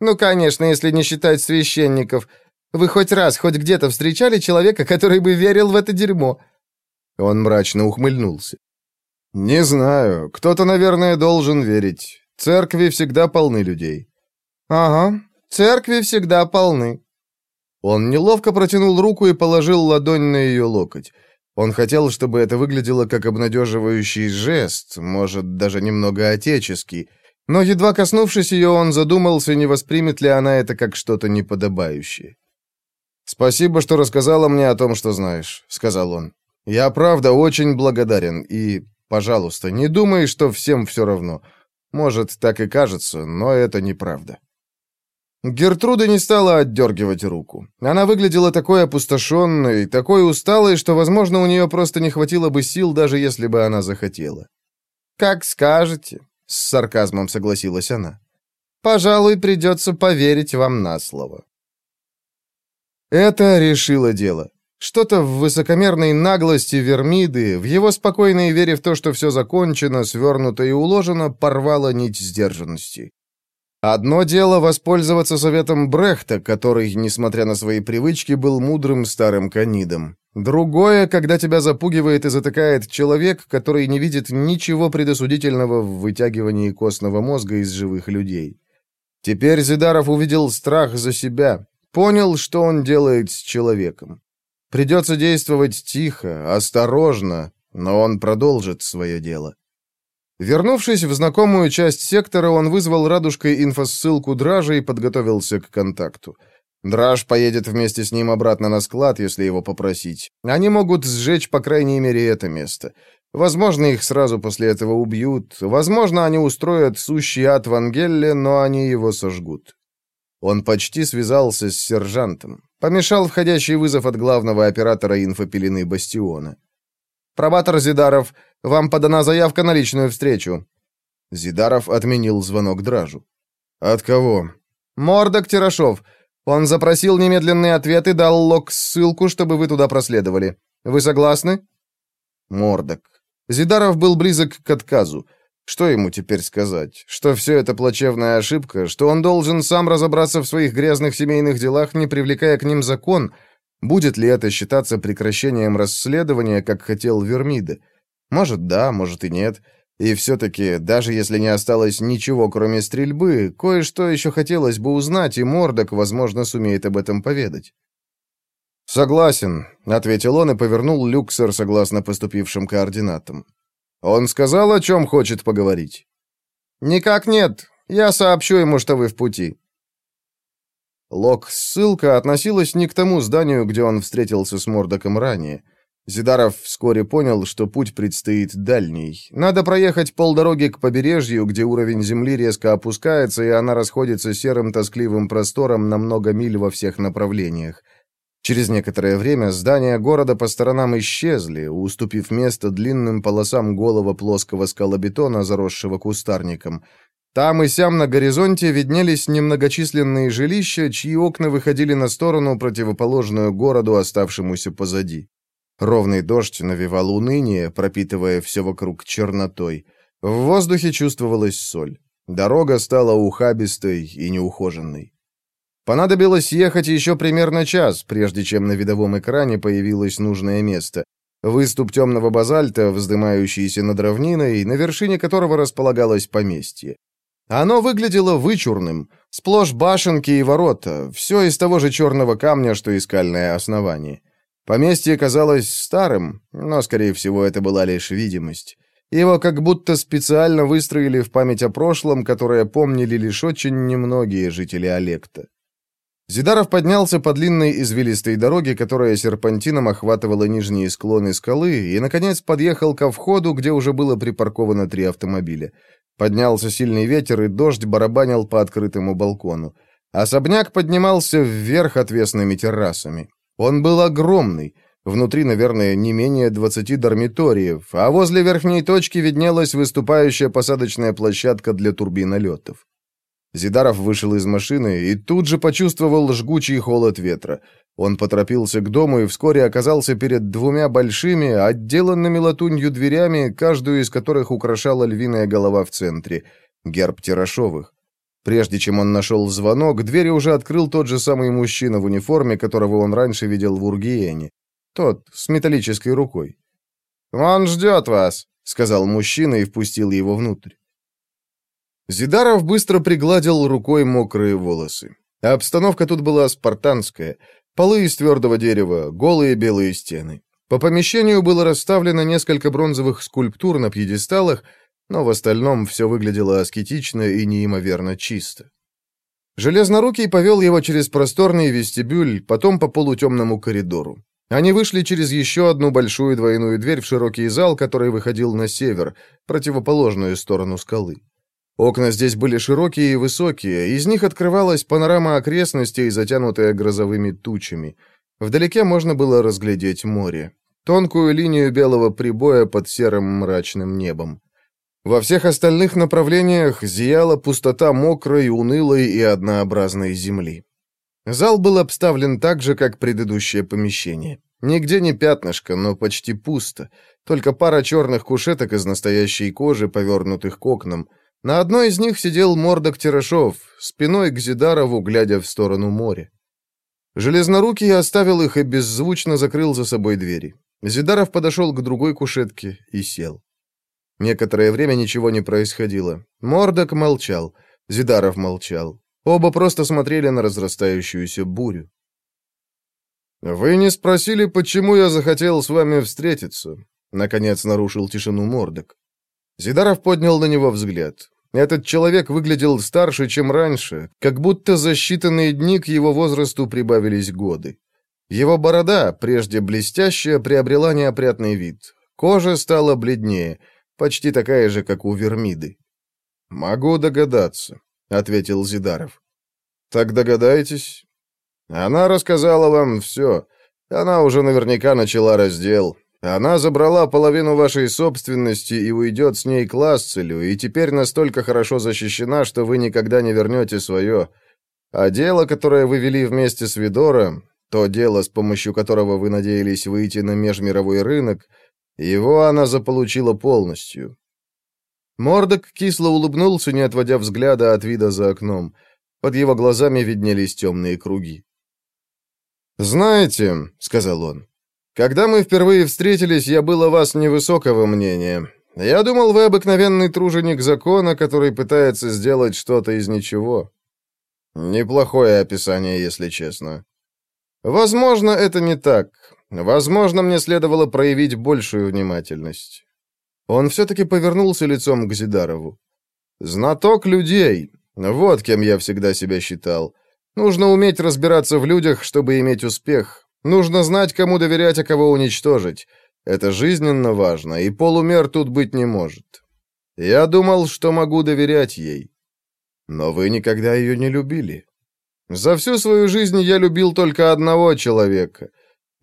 «Ну, конечно, если не считать священников. Вы хоть раз, хоть где-то встречали человека, который бы верил в это дерьмо?» Он мрачно ухмыльнулся. «Не знаю. Кто-то, наверное, должен верить. Церкви всегда полны людей». «Ага, церкви всегда полны». Он неловко протянул руку и положил ладонь на ее локоть. Он хотел, чтобы это выглядело как обнадеживающий жест, может, даже немного отеческий, но, едва коснувшись ее, он задумался, не воспримет ли она это как что-то неподобающее. «Спасибо, что рассказала мне о том, что знаешь», — сказал он. Я правда очень благодарен, и, пожалуйста, не думай, что всем все равно. Может, так и кажется, но это неправда. Гертруда не стала отдергивать руку. Она выглядела такой опустошенной, такой усталой, что, возможно, у нее просто не хватило бы сил, даже если бы она захотела. «Как скажете», — с сарказмом согласилась она. «Пожалуй, придется поверить вам на слово». Это решило дело. Что-то в высокомерной наглости Вермиды, в его спокойной вере в то, что все закончено, свернуто и уложено, порвало нить сдержанности. Одно дело воспользоваться советом Брехта, который, несмотря на свои привычки, был мудрым старым канидом. Другое, когда тебя запугивает и затыкает человек, который не видит ничего предосудительного в вытягивании костного мозга из живых людей. Теперь Зидаров увидел страх за себя, понял, что он делает с человеком. Придется действовать тихо, осторожно, но он продолжит свое дело. Вернувшись в знакомую часть сектора, он вызвал радужкой инфосссылку Дража и подготовился к контакту. Драж поедет вместе с ним обратно на склад, если его попросить. Они могут сжечь, по крайней мере, это место. Возможно, их сразу после этого убьют. Возможно, они устроят сущий ад в Ангелле, но они его сожгут. Он почти связался с сержантом. Помешал входящий вызов от главного оператора инфопелены Бастиона. «Пробатор Зидаров, вам подана заявка на личную встречу». Зидаров отменил звонок Дражу. «От кого?» «Мордок Тирашов. Он запросил немедленный ответ и дал лог ссылку, чтобы вы туда проследовали. Вы согласны?» Мордок. Зидаров был близок к отказу. Что ему теперь сказать? Что все это плачевная ошибка? Что он должен сам разобраться в своих грязных семейных делах, не привлекая к ним закон? Будет ли это считаться прекращением расследования, как хотел Вермида? Может, да, может и нет. И все-таки, даже если не осталось ничего, кроме стрельбы, кое-что еще хотелось бы узнать, и Мордок, возможно, сумеет об этом поведать. «Согласен», — ответил он и повернул люксер согласно поступившим координатам. Он сказал, о чем хочет поговорить?» «Никак нет. Я сообщу ему, что вы в пути». Лог-ссылка относилась не к тому зданию, где он встретился с Мордоком ранее. Зидаров вскоре понял, что путь предстоит дальний. Надо проехать полдороги к побережью, где уровень земли резко опускается, и она расходится серым тоскливым простором на много миль во всех направлениях. Через некоторое время здания города по сторонам исчезли, уступив место длинным полосам голого плоского скалобетона, заросшего кустарником. Там и сям на горизонте виднелись немногочисленные жилища, чьи окна выходили на сторону, противоположную городу, оставшемуся позади. Ровный дождь навевал уныние, пропитывая все вокруг чернотой. В воздухе чувствовалась соль. Дорога стала ухабистой и неухоженной. Понадобилось ехать еще примерно час, прежде чем на видовом экране появилось нужное место. Выступ темного базальта, вздымающийся над равниной, на вершине которого располагалось поместье. Оно выглядело вычурным, сплошь башенки и ворота, все из того же черного камня, что и скальное основание. Поместье казалось старым, но, скорее всего, это была лишь видимость. Его как будто специально выстроили в память о прошлом, которое помнили лишь очень немногие жители Олекта. Зидаров поднялся по длинной извилистой дороге, которая серпантином охватывала нижние склоны скалы, и, наконец, подъехал ко входу, где уже было припарковано три автомобиля. Поднялся сильный ветер, и дождь барабанил по открытому балкону. Особняк поднимался вверх отвесными террасами. Он был огромный. Внутри, наверное, не менее 20 дармиториев, а возле верхней точки виднелась выступающая посадочная площадка для турбинолетов. Зидаров вышел из машины и тут же почувствовал жгучий холод ветра. Он поторопился к дому и вскоре оказался перед двумя большими, отделанными латунью дверями, каждую из которых украшала львиная голова в центре, герб Тирашовых. Прежде чем он нашел звонок, двери уже открыл тот же самый мужчина в униформе, которого он раньше видел в Ургиене. Тот, с металлической рукой. «Он ждет вас», — сказал мужчина и впустил его внутрь. Зидаров быстро пригладил рукой мокрые волосы. Обстановка тут была спартанская — Полы из твердого дерева, голые белые стены. По помещению было расставлено несколько бронзовых скульптур на пьедесталах, но в остальном все выглядело аскетично и неимоверно чисто. Железнорукий повел его через просторный вестибюль, потом по полутемному коридору. Они вышли через еще одну большую двойную дверь в широкий зал, который выходил на север, противоположную сторону скалы. Окна здесь были широкие и высокие, из них открывалась панорама окрестностей, затянутая грозовыми тучами. Вдалеке можно было разглядеть море. Тонкую линию белого прибоя под серым мрачным небом. Во всех остальных направлениях зияла пустота мокрой, унылой и однообразной земли. Зал был обставлен так же, как предыдущее помещение. Нигде не пятнышко, но почти пусто. Только пара черных кушеток из настоящей кожи, повернутых к окнам. На одной из них сидел Мордок Терешов, спиной к Зидарову, глядя в сторону моря. Железнорукий оставил их и беззвучно закрыл за собой двери. Зидаров подошел к другой кушетке и сел. Некоторое время ничего не происходило. Мордок молчал, Зидаров молчал. Оба просто смотрели на разрастающуюся бурю. «Вы не спросили, почему я захотел с вами встретиться?» Наконец нарушил тишину Мордок. Зидаров поднял на него взгляд. Этот человек выглядел старше, чем раньше, как будто за считанные дни к его возрасту прибавились годы. Его борода, прежде блестящая, приобрела неопрятный вид. Кожа стала бледнее, почти такая же, как у Вермиды. «Могу догадаться», — ответил Зидаров. «Так догадайтесь?» «Она рассказала вам все. Она уже наверняка начала раздел. Она забрала половину вашей собственности и уйдет с ней к Ласцелю, и теперь настолько хорошо защищена, что вы никогда не вернете свое. А дело, которое вы вели вместе с Видором, то дело, с помощью которого вы надеялись выйти на межмировой рынок, его она заполучила полностью». Мордок кисло улыбнулся, не отводя взгляда от вида за окном. Под его глазами виднелись темные круги. «Знаете», — сказал он, когда мы впервые встретились, я был о вас невысокого мнения. Я думал, вы обыкновенный труженик закона, который пытается сделать что-то из ничего. Неплохое описание, если честно. Возможно, это не так. Возможно, мне следовало проявить большую внимательность. Он все-таки повернулся лицом к Зидарову. «Знаток людей. Вот кем я всегда себя считал. Нужно уметь разбираться в людях, чтобы иметь успех. Нужно знать, кому доверять, а кого уничтожить. Это жизненно важно, и полумер тут быть не может. Я думал, что могу доверять ей. Но вы никогда ее не любили. За всю свою жизнь я любил только одного человека,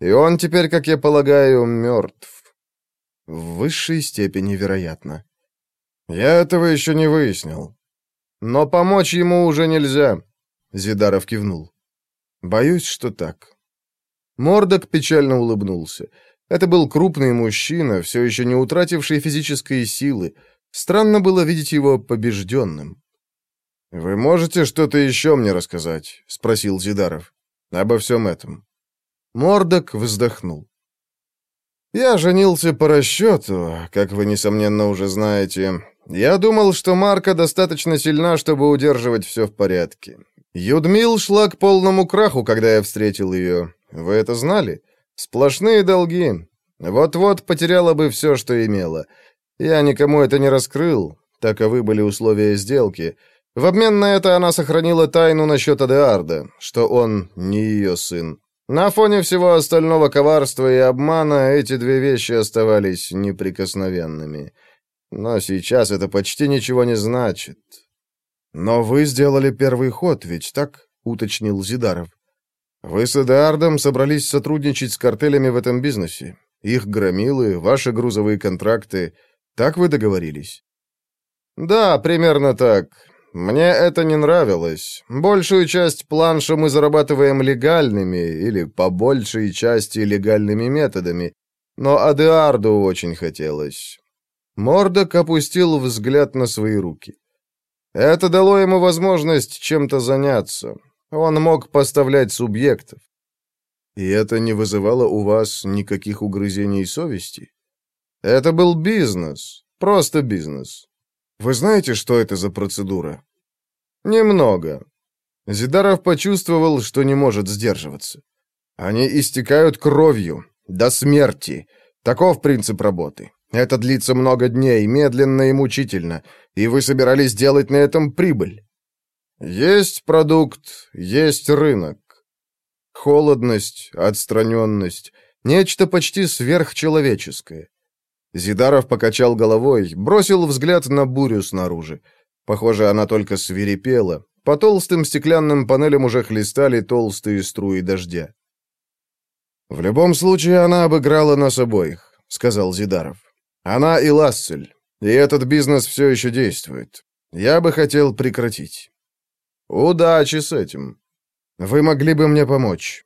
и он теперь, как я полагаю, мертв. В высшей степени вероятно. Я этого еще не выяснил. Но помочь ему уже нельзя, Зидаров кивнул. Боюсь, что так. Мордок печально улыбнулся. Это был крупный мужчина, все еще не утративший физической силы. Странно было видеть его побежденным. «Вы можете что-то еще мне рассказать?» — спросил Зидаров. «Обо всем этом». Мордок вздохнул. «Я женился по расчету, как вы, несомненно, уже знаете. Я думал, что Марка достаточно сильна, чтобы удерживать все в порядке. Юдмил шла к полному краху, когда я встретил ее. Вы это знали? Сплошные долги. Вот-вот потеряла бы все, что имела. Я никому это не раскрыл. Таковы были условия сделки. В обмен на это она сохранила тайну насчет Адеарда, что он не ее сын. На фоне всего остального коварства и обмана эти две вещи оставались неприкосновенными. Но сейчас это почти ничего не значит. «Но вы сделали первый ход, ведь так?» — уточнил Зидаров. Вы с Эдуардом собрались сотрудничать с картелями в этом бизнесе. Их громилы, ваши грузовые контракты. Так вы договорились?» «Да, примерно так. Мне это не нравилось. Большую часть планша мы зарабатываем легальными, или по большей части легальными методами. Но Адеарду очень хотелось. Мордок опустил взгляд на свои руки. Это дало ему возможность чем-то заняться. Он мог поставлять субъектов. И это не вызывало у вас никаких угрызений совести? Это был бизнес, просто бизнес. Вы знаете, что это за процедура? Немного. Зидаров почувствовал, что не может сдерживаться. Они истекают кровью, до смерти. Таков принцип работы. Это длится много дней, медленно и мучительно, и вы собирались делать на этом прибыль. Есть продукт, есть рынок. Холодность, отстраненность, нечто почти сверхчеловеческое. Зидаров покачал головой, бросил взгляд на бурю снаружи. Похоже, она только свирепела. По толстым стеклянным панелям уже хлестали толстые струи дождя. «В любом случае, она обыграла нас обоих», — сказал Зидаров. «Она и Лассель. И этот бизнес все еще действует. Я бы хотел прекратить». «Удачи с этим. Вы могли бы мне помочь».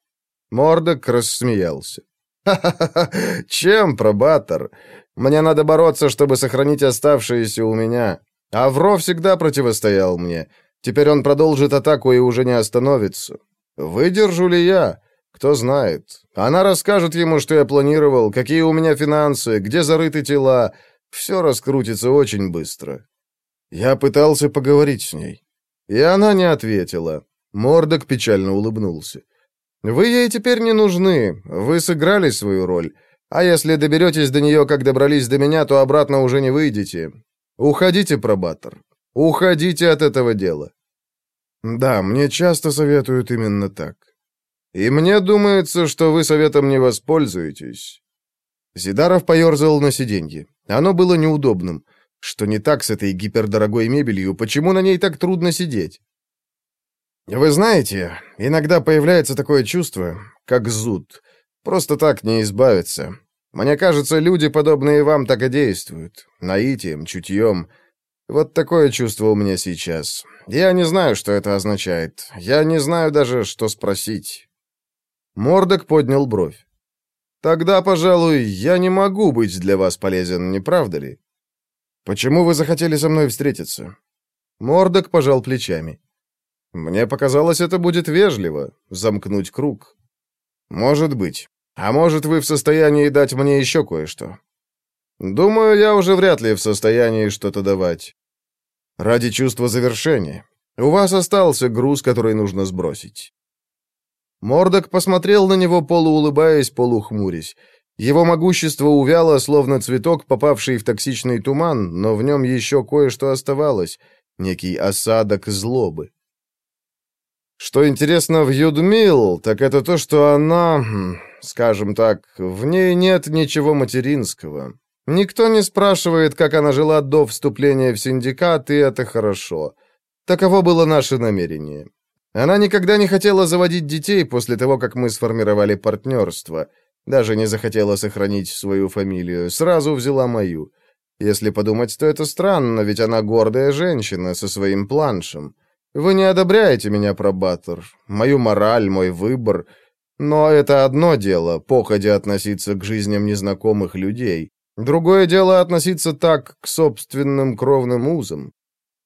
Мордок рассмеялся. «Ха-ха-ха! Чем, пробатор? Мне надо бороться, чтобы сохранить оставшиеся у меня. Авро всегда противостоял мне. Теперь он продолжит атаку и уже не остановится. Выдержу ли я? Кто знает. Она расскажет ему, что я планировал, какие у меня финансы, где зарыты тела. Все раскрутится очень быстро. Я пытался поговорить с ней. И она не ответила. Мордок печально улыбнулся. «Вы ей теперь не нужны. Вы сыграли свою роль. А если доберетесь до нее, как добрались до меня, то обратно уже не выйдете. Уходите, пробатор. Уходите от этого дела». «Да, мне часто советуют именно так. И мне думается, что вы советом не воспользуетесь». Зидаров поерзал на сиденье. Оно было неудобным. Что не так с этой гипердорогой мебелью? Почему на ней так трудно сидеть? Вы знаете, иногда появляется такое чувство, как зуд. Просто так не избавиться. Мне кажется, люди, подобные вам, так и действуют. Наитием, чутьем. Вот такое чувство у меня сейчас. Я не знаю, что это означает. Я не знаю даже, что спросить. Мордок поднял бровь. «Тогда, пожалуй, я не могу быть для вас полезен, не правда ли? Почему вы захотели со мной встретиться?» Мордок пожал плечами. «Мне показалось, это будет вежливо, замкнуть круг. Может быть. А может, вы в состоянии дать мне еще кое-что? Думаю, я уже вряд ли в состоянии что-то давать. Ради чувства завершения. У вас остался груз, который нужно сбросить. Мордок посмотрел на него, полуулыбаясь, полухмурясь. Его могущество увяло, словно цветок, попавший в токсичный туман, но в нем еще кое-что оставалось, некий осадок злобы. Что интересно в Юдмил, так это то, что она, хм, скажем так, в ней нет ничего материнского. Никто не спрашивает, как она жила до вступления в синдикат, и это хорошо. Таково было наше намерение. Она никогда не хотела заводить детей после того, как мы сформировали партнерство. Даже не захотела сохранить свою фамилию, сразу взяла мою. Если подумать, то это странно, ведь она гордая женщина со своим планшем. Вы не одобряете меня, пробатор, мою мораль, мой выбор. Но это одно дело, походя относиться к жизням незнакомых людей. Другое дело относиться так к собственным кровным узам.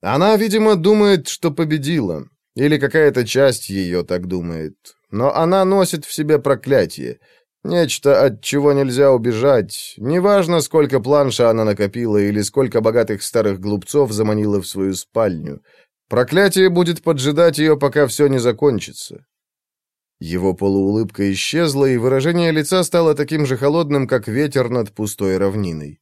Она, видимо, думает, что победила. Или какая-то часть ее так думает. Но она носит в себе проклятие. Нечто, от чего нельзя убежать. Неважно, сколько планша она накопила или сколько богатых старых глупцов заманила в свою спальню. Проклятие будет поджидать ее, пока все не закончится. Его полуулыбка исчезла, и выражение лица стало таким же холодным, как ветер над пустой равниной.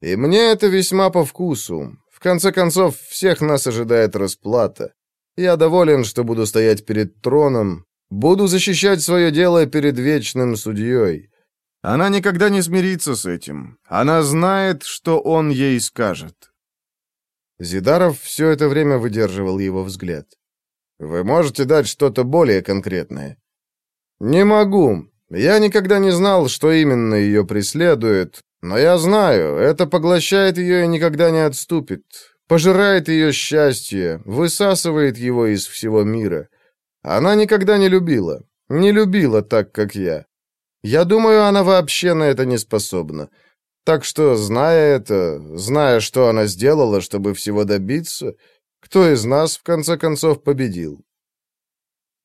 И мне это весьма по вкусу. В конце концов, всех нас ожидает расплата. Я доволен, что буду стоять перед троном, буду защищать свое дело перед вечным судьей. Она никогда не смирится с этим. Она знает, что он ей скажет. Зидаров все это время выдерживал его взгляд. «Вы можете дать что-то более конкретное?» «Не могу. Я никогда не знал, что именно ее преследует, но я знаю, это поглощает ее и никогда не отступит. Пожирает ее счастье, высасывает его из всего мира. Она никогда не любила. Не любила так, как я. Я думаю, она вообще на это не способна. Так что, зная это, зная, что она сделала, чтобы всего добиться, кто из нас, в конце концов, победил?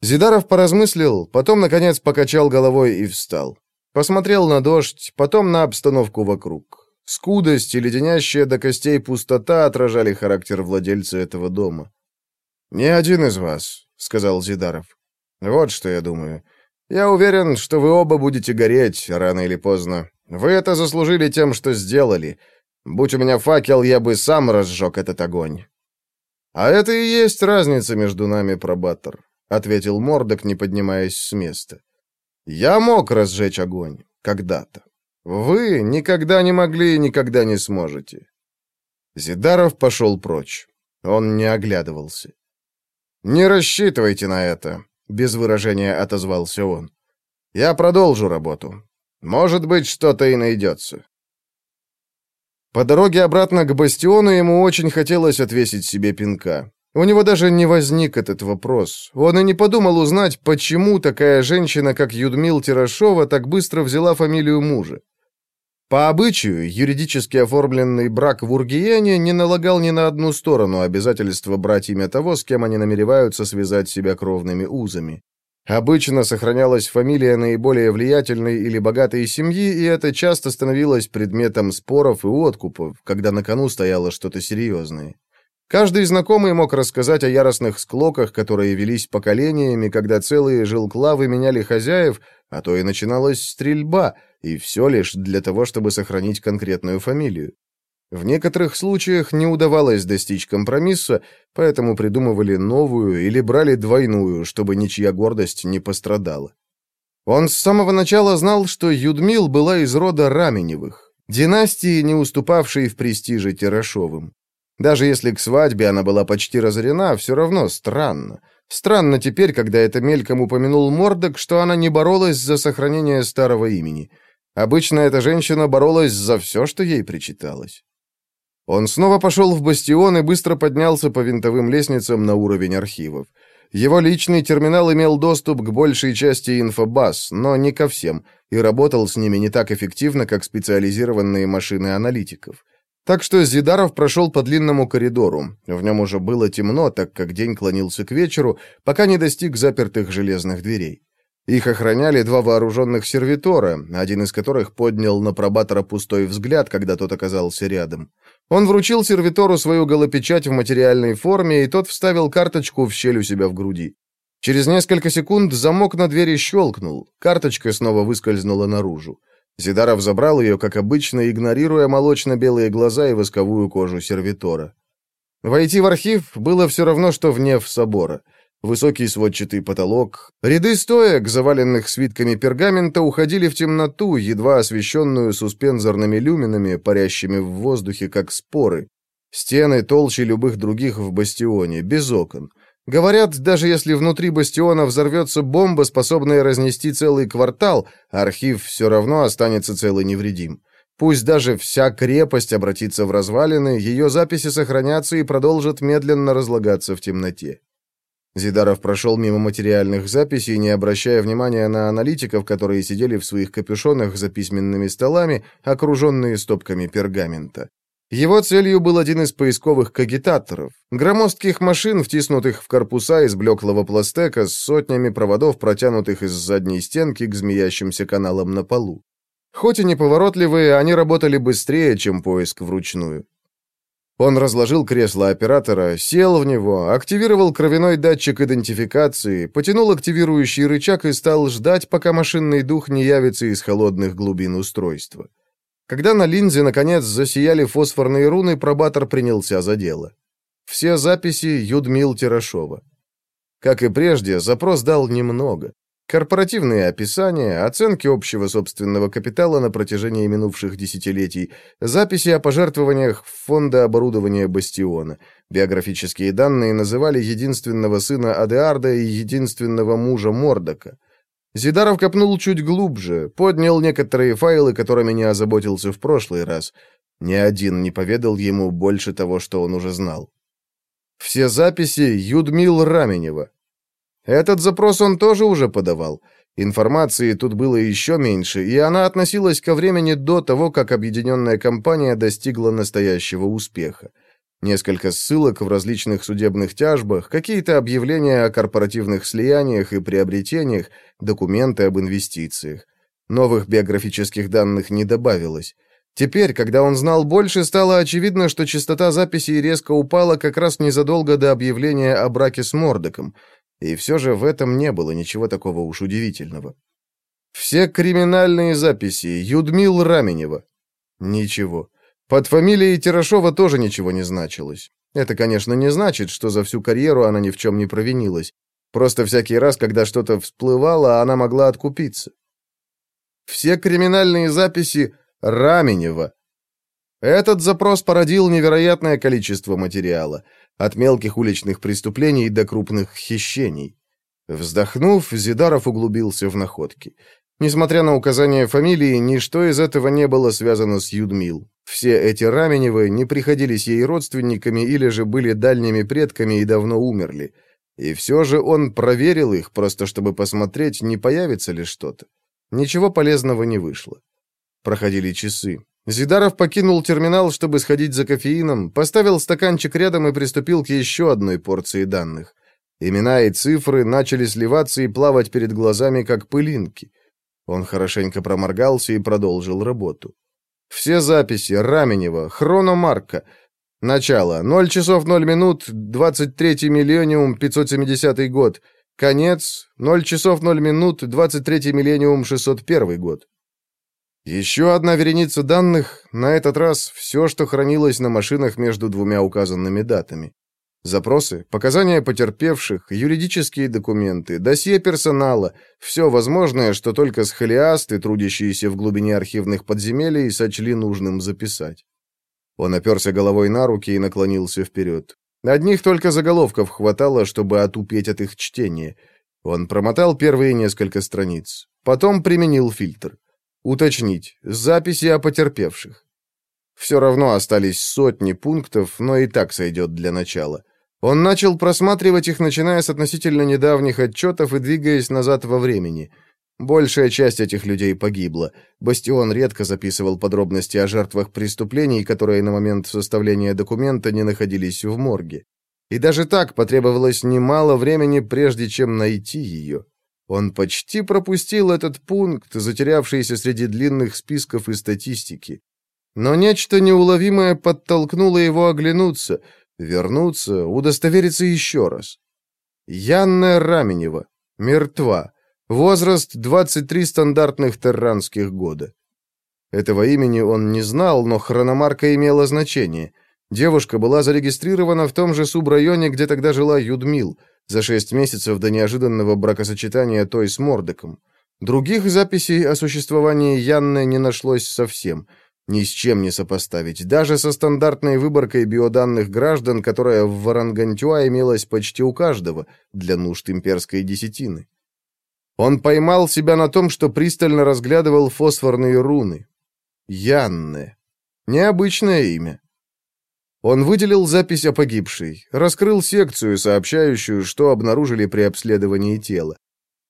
Зидаров поразмыслил, потом, наконец, покачал головой и встал. Посмотрел на дождь, потом на обстановку вокруг. Скудость и леденящая до костей пустота отражали характер владельца этого дома. «Не один из вас», — сказал Зидаров. «Вот что я думаю. Я уверен, что вы оба будете гореть, рано или поздно. Вы это заслужили тем, что сделали. Будь у меня факел, я бы сам разжег этот огонь». «А это и есть разница между нами, пробатор ответил Мордок, не поднимаясь с места. Я мог разжечь огонь когда-то. Вы никогда не могли и никогда не сможете. Зидаров пошел прочь. Он не оглядывался. «Не рассчитывайте на это», — без выражения отозвался он. «Я продолжу работу. Может быть, что-то и найдется». По дороге обратно к бастиону ему очень хотелось отвесить себе пинка. У него даже не возник этот вопрос. Он и не подумал узнать, почему такая женщина, как Юдмил Тирашова, так быстро взяла фамилию мужа. По обычаю, юридически оформленный брак в Ургиене не налагал ни на одну сторону обязательства брать имя того, с кем они намереваются связать себя кровными узами. Обычно сохранялась фамилия наиболее влиятельной или богатой семьи, и это часто становилось предметом споров и откупов, когда на кону стояло что-то серьезное. Каждый знакомый мог рассказать о яростных склоках, которые велись поколениями, когда целые жилклавы меняли хозяев, а то и начиналась стрельба, и все лишь для того, чтобы сохранить конкретную фамилию. В некоторых случаях не удавалось достичь компромисса, поэтому придумывали новую или брали двойную, чтобы ничья гордость не пострадала. Он с самого начала знал, что Юдмил была из рода Раменевых, династии, не уступавшей в престиже Терешовым. Даже если к свадьбе она была почти разорена, все равно странно. Странно теперь, когда это мельком упомянул Мордок, что она не боролась за сохранение старого имени. Обычно эта женщина боролась за все, что ей причиталось. Он снова пошел в бастион и быстро поднялся по винтовым лестницам на уровень архивов. Его личный терминал имел доступ к большей части инфобаз, но не ко всем, и работал с ними не так эффективно, как специализированные машины аналитиков. Так что Зидаров прошел по длинному коридору. В нем уже было темно, так как день клонился к вечеру, пока не достиг запертых железных дверей. Их охраняли два вооруженных сервитора, один из которых поднял на пробатора пустой взгляд, когда тот оказался рядом. Он вручил сервитору свою голопечать в материальной форме, и тот вставил карточку в щель у себя в груди. Через несколько секунд замок на двери щелкнул, карточка снова выскользнула наружу. Зидаров забрал ее, как обычно, игнорируя молочно-белые глаза и восковую кожу сервитора. Войти в архив было все равно, что вне в собора. Высокий сводчатый потолок, ряды стоек, заваленных свитками пергамента, уходили в темноту, едва освещенную суспензорными люминами, парящими в воздухе, как споры. Стены толще любых других в бастионе, без окон. Говорят, даже если внутри бастиона взорвется бомба, способная разнести целый квартал, архив все равно останется цел и невредим. Пусть даже вся крепость обратится в развалины, ее записи сохранятся и продолжат медленно разлагаться в темноте. Зидаров прошел мимо материальных записей, не обращая внимания на аналитиков, которые сидели в своих капюшонах за письменными столами, окруженные стопками пергамента. Его целью был один из поисковых кагитаторов, громоздких машин, втиснутых в корпуса из блеклого пластека с сотнями проводов, протянутых из задней стенки к змеящимся каналам на полу. Хоть и неповоротливые, они работали быстрее, чем поиск вручную. Он разложил кресло оператора, сел в него, активировал кровяной датчик идентификации, потянул активирующий рычаг и стал ждать, пока машинный дух не явится из холодных глубин устройства. Когда на линзе, наконец, засияли фосфорные руны, пробатор принялся за дело. Все записи Юдмил Тирашова. Как и прежде, запрос дал немного. Корпоративные описания, оценки общего собственного капитала на протяжении минувших десятилетий, записи о пожертвованиях в фонда оборудования «Бастиона». Биографические данные называли единственного сына Адеарда и единственного мужа Мордока. Зидаров копнул чуть глубже, поднял некоторые файлы, которыми не озаботился в прошлый раз. Ни один не поведал ему больше того, что он уже знал. Все записи Юдмил Раменева. Этот запрос он тоже уже подавал. Информации тут было еще меньше, и она относилась ко времени до того, как объединенная компания достигла настоящего успеха. Несколько ссылок в различных судебных тяжбах, какие-то объявления о корпоративных слияниях и приобретениях, документы об инвестициях. Новых биографических данных не добавилось. Теперь, когда он знал больше, стало очевидно, что частота записей резко упала как раз незадолго до объявления о браке с Мордоком. И все же в этом не было ничего такого уж удивительного. Все криминальные записи Юдмил Раменева. Ничего. Под фамилией Тирашова тоже ничего не значилось. Это, конечно, не значит, что за всю карьеру она ни в чем не провинилась. Просто всякий раз, когда что-то всплывало, она могла откупиться. Все криминальные записи Раменева. Этот запрос породил невероятное количество материала, от мелких уличных преступлений до крупных хищений. Вздохнув, Зидаров углубился в находки. Несмотря на указание фамилии, ничто из этого не было связано с Юдмил. Все эти Раменевы не приходились ей родственниками или же были дальними предками и давно умерли. И все же он проверил их, просто чтобы посмотреть, не появится ли что-то. Ничего полезного не вышло. Проходили часы. Зидаров покинул терминал, чтобы сходить за кофеином, поставил стаканчик рядом и приступил к еще одной порции данных. Имена и цифры начали сливаться и плавать перед глазами, как пылинки. Он хорошенько проморгался и продолжил работу. Все записи Раменева, Хрономарка. Начало. 0 часов 0 минут, 23 миллениум, 570 год. Конец. 0 часов 0 минут, 23 миллениум, 601 год. Еще одна вереница данных, на этот раз все, что хранилось на машинах между двумя указанными датами. Запросы, показания потерпевших, юридические документы, досье персонала, все возможное, что только схолиасты, трудящиеся в глубине архивных подземелий, сочли нужным записать. Он оперся головой на руки и наклонился вперед. Одних только заголовков хватало, чтобы отупеть от их чтения. Он промотал первые несколько страниц. Потом применил фильтр. Уточнить. Записи о потерпевших. Все равно остались сотни пунктов, но и так сойдет для начала. Он начал просматривать их, начиная с относительно недавних отчетов и двигаясь назад во времени. Большая часть этих людей погибла. Бастион редко записывал подробности о жертвах преступлений, которые на момент составления документа не находились в морге. И даже так потребовалось немало времени, прежде чем найти ее. Он почти пропустил этот пункт, затерявшийся среди длинных списков и статистики. Но нечто неуловимое подтолкнуло его оглянуться — Вернуться, удостовериться еще раз. Янна Раменева. Мертва. Возраст 23 стандартных терранских года. Этого имени он не знал, но хрономарка имела значение. Девушка была зарегистрирована в том же субрайоне, где тогда жила Юдмил, за шесть месяцев до неожиданного бракосочетания той с Мордеком. Других записей о существовании Янны не нашлось совсем — ни с чем не сопоставить, даже со стандартной выборкой биоданных граждан, которая в Варангантюа имелась почти у каждого для нужд имперской десятины. Он поймал себя на том, что пристально разглядывал фосфорные руны. Янне. Необычное имя. Он выделил запись о погибшей, раскрыл секцию, сообщающую, что обнаружили при обследовании тела.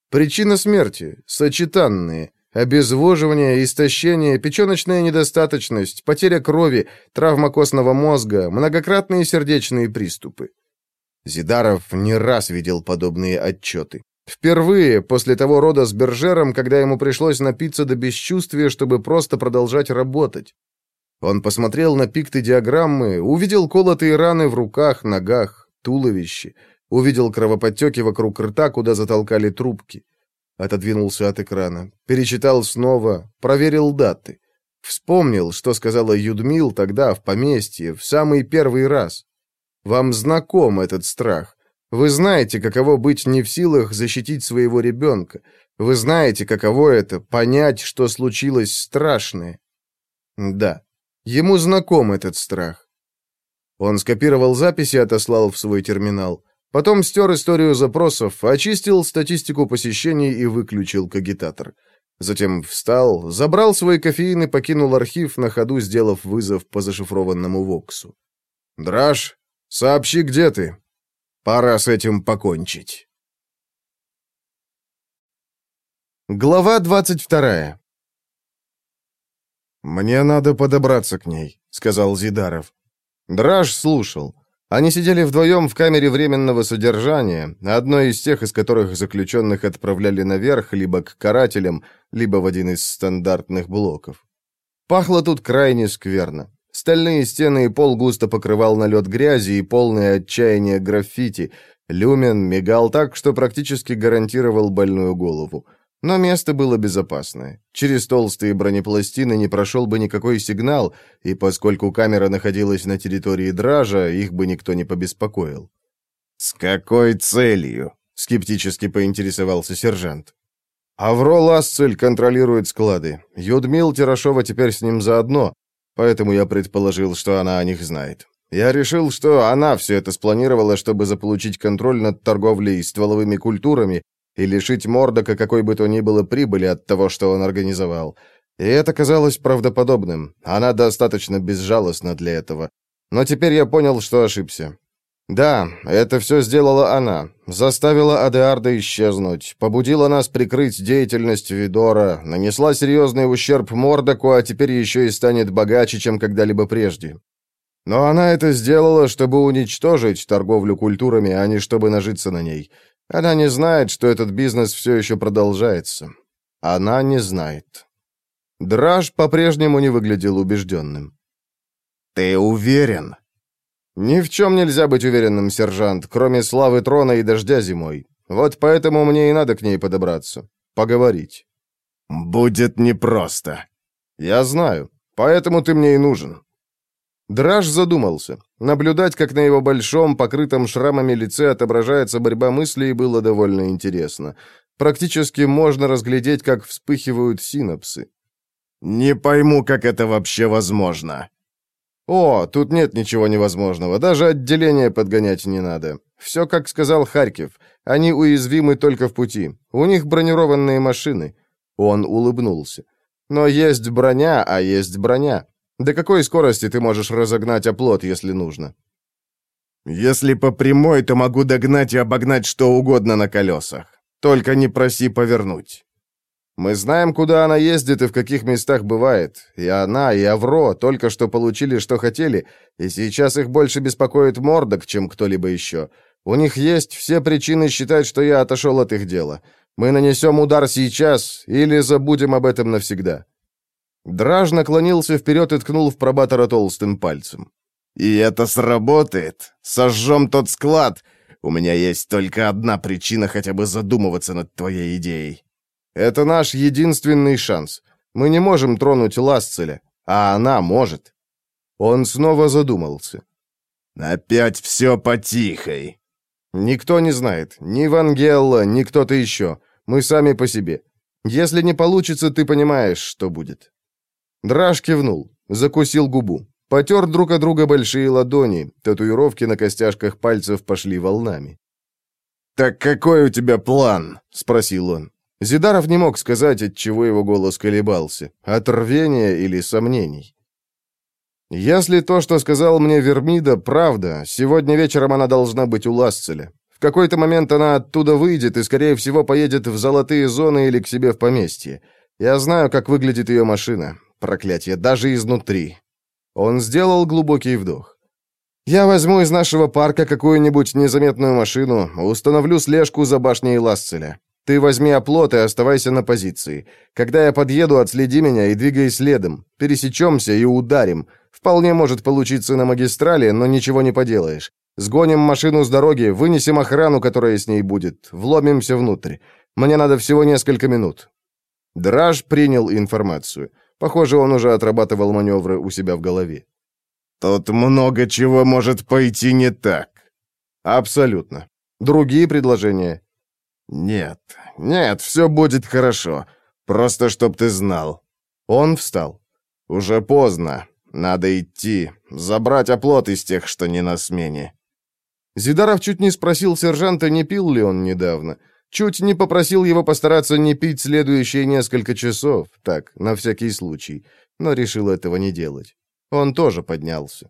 Причина смерти – сочетанные – Обезвоживание, истощение, печеночная недостаточность, потеря крови, травма костного мозга, многократные сердечные приступы. Зидаров не раз видел подобные отчеты. Впервые после того рода с Бержером, когда ему пришлось напиться до бесчувствия, чтобы просто продолжать работать. Он посмотрел на пикты диаграммы, увидел колотые раны в руках, ногах, туловище, увидел кровоподтеки вокруг рта, куда затолкали трубки. Отодвинулся от экрана. Перечитал снова, проверил даты. Вспомнил, что сказала Юдмил тогда в поместье, в самый первый раз. Вам знаком этот страх. Вы знаете, каково быть не в силах защитить своего ребенка. Вы знаете, каково это — понять, что случилось страшное. Да, ему знаком этот страх. Он скопировал записи и отослал в свой терминал. Потом стер историю запросов, очистил статистику посещений и выключил кагитатор. Затем встал, забрал свой кофеин и покинул архив, на ходу сделав вызов по зашифрованному Воксу. «Драж, сообщи, где ты. Пора с этим покончить». Глава двадцать вторая. «Мне надо подобраться к ней», — сказал Зидаров. Драж слушал. Они сидели вдвоем в камере временного содержания, одной из тех, из которых заключенных отправляли наверх, либо к карателям, либо в один из стандартных блоков. Пахло тут крайне скверно. Стальные стены и пол густо покрывал налет грязи и полное отчаяние граффити. Люмен мигал так, что практически гарантировал больную голову. Но место было безопасное. Через толстые бронепластины не прошел бы никакой сигнал, и поскольку камера находилась на территории Дража, их бы никто не побеспокоил. «С какой целью?» — скептически поинтересовался сержант. «Авро Ласцель контролирует склады. Юдмил Тирашова теперь с ним заодно, поэтому я предположил, что она о них знает. Я решил, что она все это спланировала, чтобы заполучить контроль над торговлей стволовыми культурами и лишить Мордока какой бы то ни было прибыли от того, что он организовал. И это казалось правдоподобным. Она достаточно безжалостна для этого. Но теперь я понял, что ошибся. Да, это все сделала она. Заставила Адеарда исчезнуть, побудила нас прикрыть деятельность Видора, нанесла серьезный ущерб Мордоку, а теперь еще и станет богаче, чем когда-либо прежде. Но она это сделала, чтобы уничтожить торговлю культурами, а не чтобы нажиться на ней. Она не знает, что этот бизнес все еще продолжается. Она не знает. Драж по-прежнему не выглядел убежденным. «Ты уверен?» «Ни в чем нельзя быть уверенным, сержант, кроме славы трона и дождя зимой. Вот поэтому мне и надо к ней подобраться. Поговорить». «Будет непросто». «Я знаю. Поэтому ты мне и нужен». Драж задумался. Наблюдать, как на его большом, покрытом шрамами лице отображается борьба мыслей, было довольно интересно. Практически можно разглядеть, как вспыхивают синапсы. «Не пойму, как это вообще возможно». «О, тут нет ничего невозможного, даже отделение подгонять не надо. Все, как сказал Харьков, они уязвимы только в пути. У них бронированные машины». Он улыбнулся. «Но есть броня, а есть броня. До какой скорости ты можешь разогнать оплот, если нужно? Если по прямой, то могу догнать и обогнать что угодно на колесах. Только не проси повернуть. Мы знаем, куда она ездит и в каких местах бывает. И она, и Авро только что получили, что хотели, и сейчас их больше беспокоит Мордок, чем кто-либо еще. У них есть все причины считать, что я отошел от их дела. Мы нанесем удар сейчас или забудем об этом навсегда. Драж наклонился вперед и ткнул в пробатора толстым пальцем. «И это сработает! Сожжем тот склад! У меня есть только одна причина хотя бы задумываться над твоей идеей». «Это наш единственный шанс. Мы не можем тронуть Ласцеля, а она может». Он снова задумался. «Опять все потихой». «Никто не знает. Ни Вангелла, ни кто-то еще. Мы сами по себе. Если не получится, ты понимаешь, что будет». Драж кивнул, закусил губу. Потер друг от друга большие ладони, татуировки на костяшках пальцев пошли волнами. «Так какой у тебя план?» — спросил он. Зидаров не мог сказать, от чего его голос колебался, от рвения или сомнений. «Если то, что сказал мне Вермида, правда, сегодня вечером она должна быть у Ласцеля. В какой-то момент она оттуда выйдет и, скорее всего, поедет в золотые зоны или к себе в поместье. Я знаю, как выглядит ее машина. Проклятие, даже изнутри. Он сделал глубокий вдох. Я возьму из нашего парка какую-нибудь незаметную машину, установлю слежку за башней Ласцеля. Ты возьми оплот и оставайся на позиции. Когда я подъеду, отследи меня и двигай следом. Пересечемся и ударим. Вполне может получиться на магистрали, но ничего не поделаешь. Сгоним машину с дороги, вынесем охрану, которая с ней будет, вломимся внутрь. Мне надо всего несколько минут». Драж принял информацию. Похоже, он уже отрабатывал маневры у себя в голове. «Тут много чего может пойти не так». «Абсолютно. Другие предложения?» «Нет, нет, все будет хорошо. Просто чтоб ты знал». Он встал. «Уже поздно. Надо идти. Забрать оплот из тех, что не на смене». Зидаров чуть не спросил сержанта, не пил ли он недавно. Чуть не попросил его постараться не пить следующие несколько часов, так, на всякий случай, но решил этого не делать. Он тоже поднялся.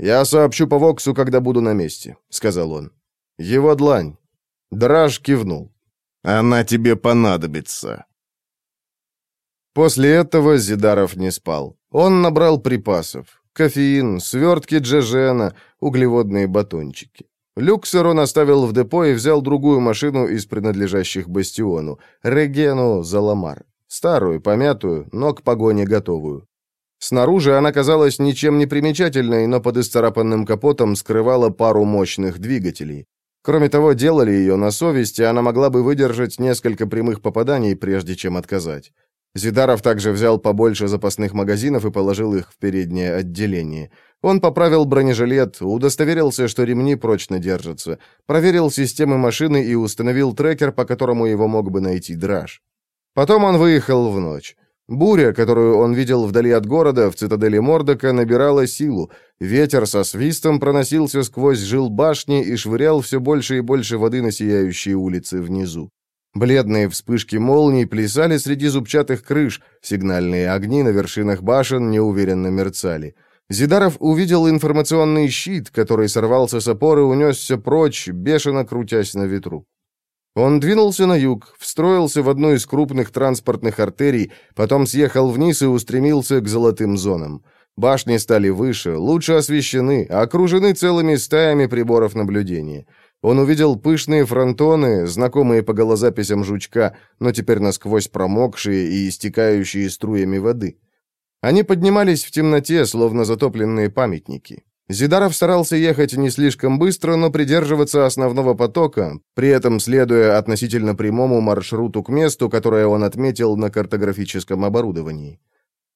«Я сообщу по Воксу, когда буду на месте», — сказал он. «Его длань». Драж кивнул. «Она тебе понадобится». После этого Зидаров не спал. Он набрал припасов. Кофеин, свертки джежена, углеводные батончики. Люксер он оставил в депо и взял другую машину из принадлежащих Бастиону, Регену Заламар. Старую, помятую, но к погоне готовую. Снаружи она казалась ничем не примечательной, но под исцарапанным капотом скрывала пару мощных двигателей. Кроме того, делали ее на совести, она могла бы выдержать несколько прямых попаданий, прежде чем отказать. Зидаров также взял побольше запасных магазинов и положил их в переднее отделение. Он поправил бронежилет, удостоверился, что ремни прочно держатся, проверил системы машины и установил трекер, по которому его мог бы найти драж. Потом он выехал в ночь. Буря, которую он видел вдали от города, в цитадели Мордока, набирала силу. Ветер со свистом проносился сквозь жил башни и швырял все больше и больше воды на сияющие улицы внизу. Бледные вспышки молний плясали среди зубчатых крыш, сигнальные огни на вершинах башен неуверенно мерцали. Зидаров увидел информационный щит, который сорвался с опоры и унесся прочь, бешено крутясь на ветру. Он двинулся на юг, встроился в одну из крупных транспортных артерий, потом съехал вниз и устремился к золотым зонам. Башни стали выше, лучше освещены, окружены целыми стаями приборов наблюдения. Он увидел пышные фронтоны, знакомые по голозаписям жучка, но теперь насквозь промокшие и истекающие струями воды. Они поднимались в темноте, словно затопленные памятники. Зидаров старался ехать не слишком быстро, но придерживаться основного потока, при этом следуя относительно прямому маршруту к месту, которое он отметил на картографическом оборудовании.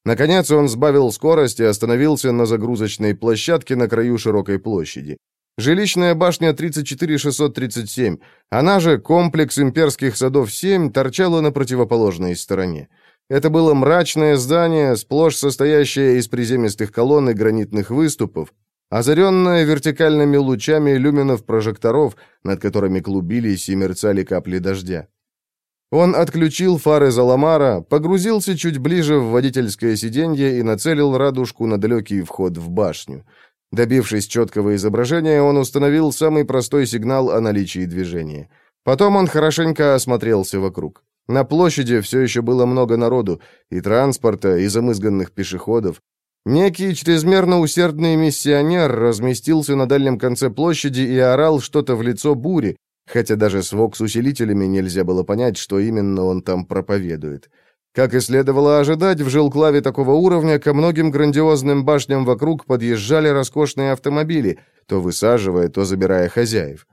Наконец он сбавил скорость и остановился на загрузочной площадке на краю широкой площади. Жилищная башня 34637, она же комплекс имперских садов 7, торчала на противоположной стороне. Это было мрачное здание, сплошь состоящее из приземистых колонн и гранитных выступов, озаренная вертикальными лучами люминов прожекторов, над которыми клубились и мерцали капли дождя. Он отключил фары Заламара, погрузился чуть ближе в водительское сиденье и нацелил радужку на далекий вход в башню. Добившись четкого изображения, он установил самый простой сигнал о наличии движения. Потом он хорошенько осмотрелся вокруг. На площади все еще было много народу, и транспорта, и замызганных пешеходов. Некий чрезмерно усердный миссионер разместился на дальнем конце площади и орал что-то в лицо бури, хотя даже с вокс-усилителями нельзя было понять, что именно он там проповедует. Как и следовало ожидать, в жилклаве такого уровня ко многим грандиозным башням вокруг подъезжали роскошные автомобили, то высаживая, то забирая хозяев.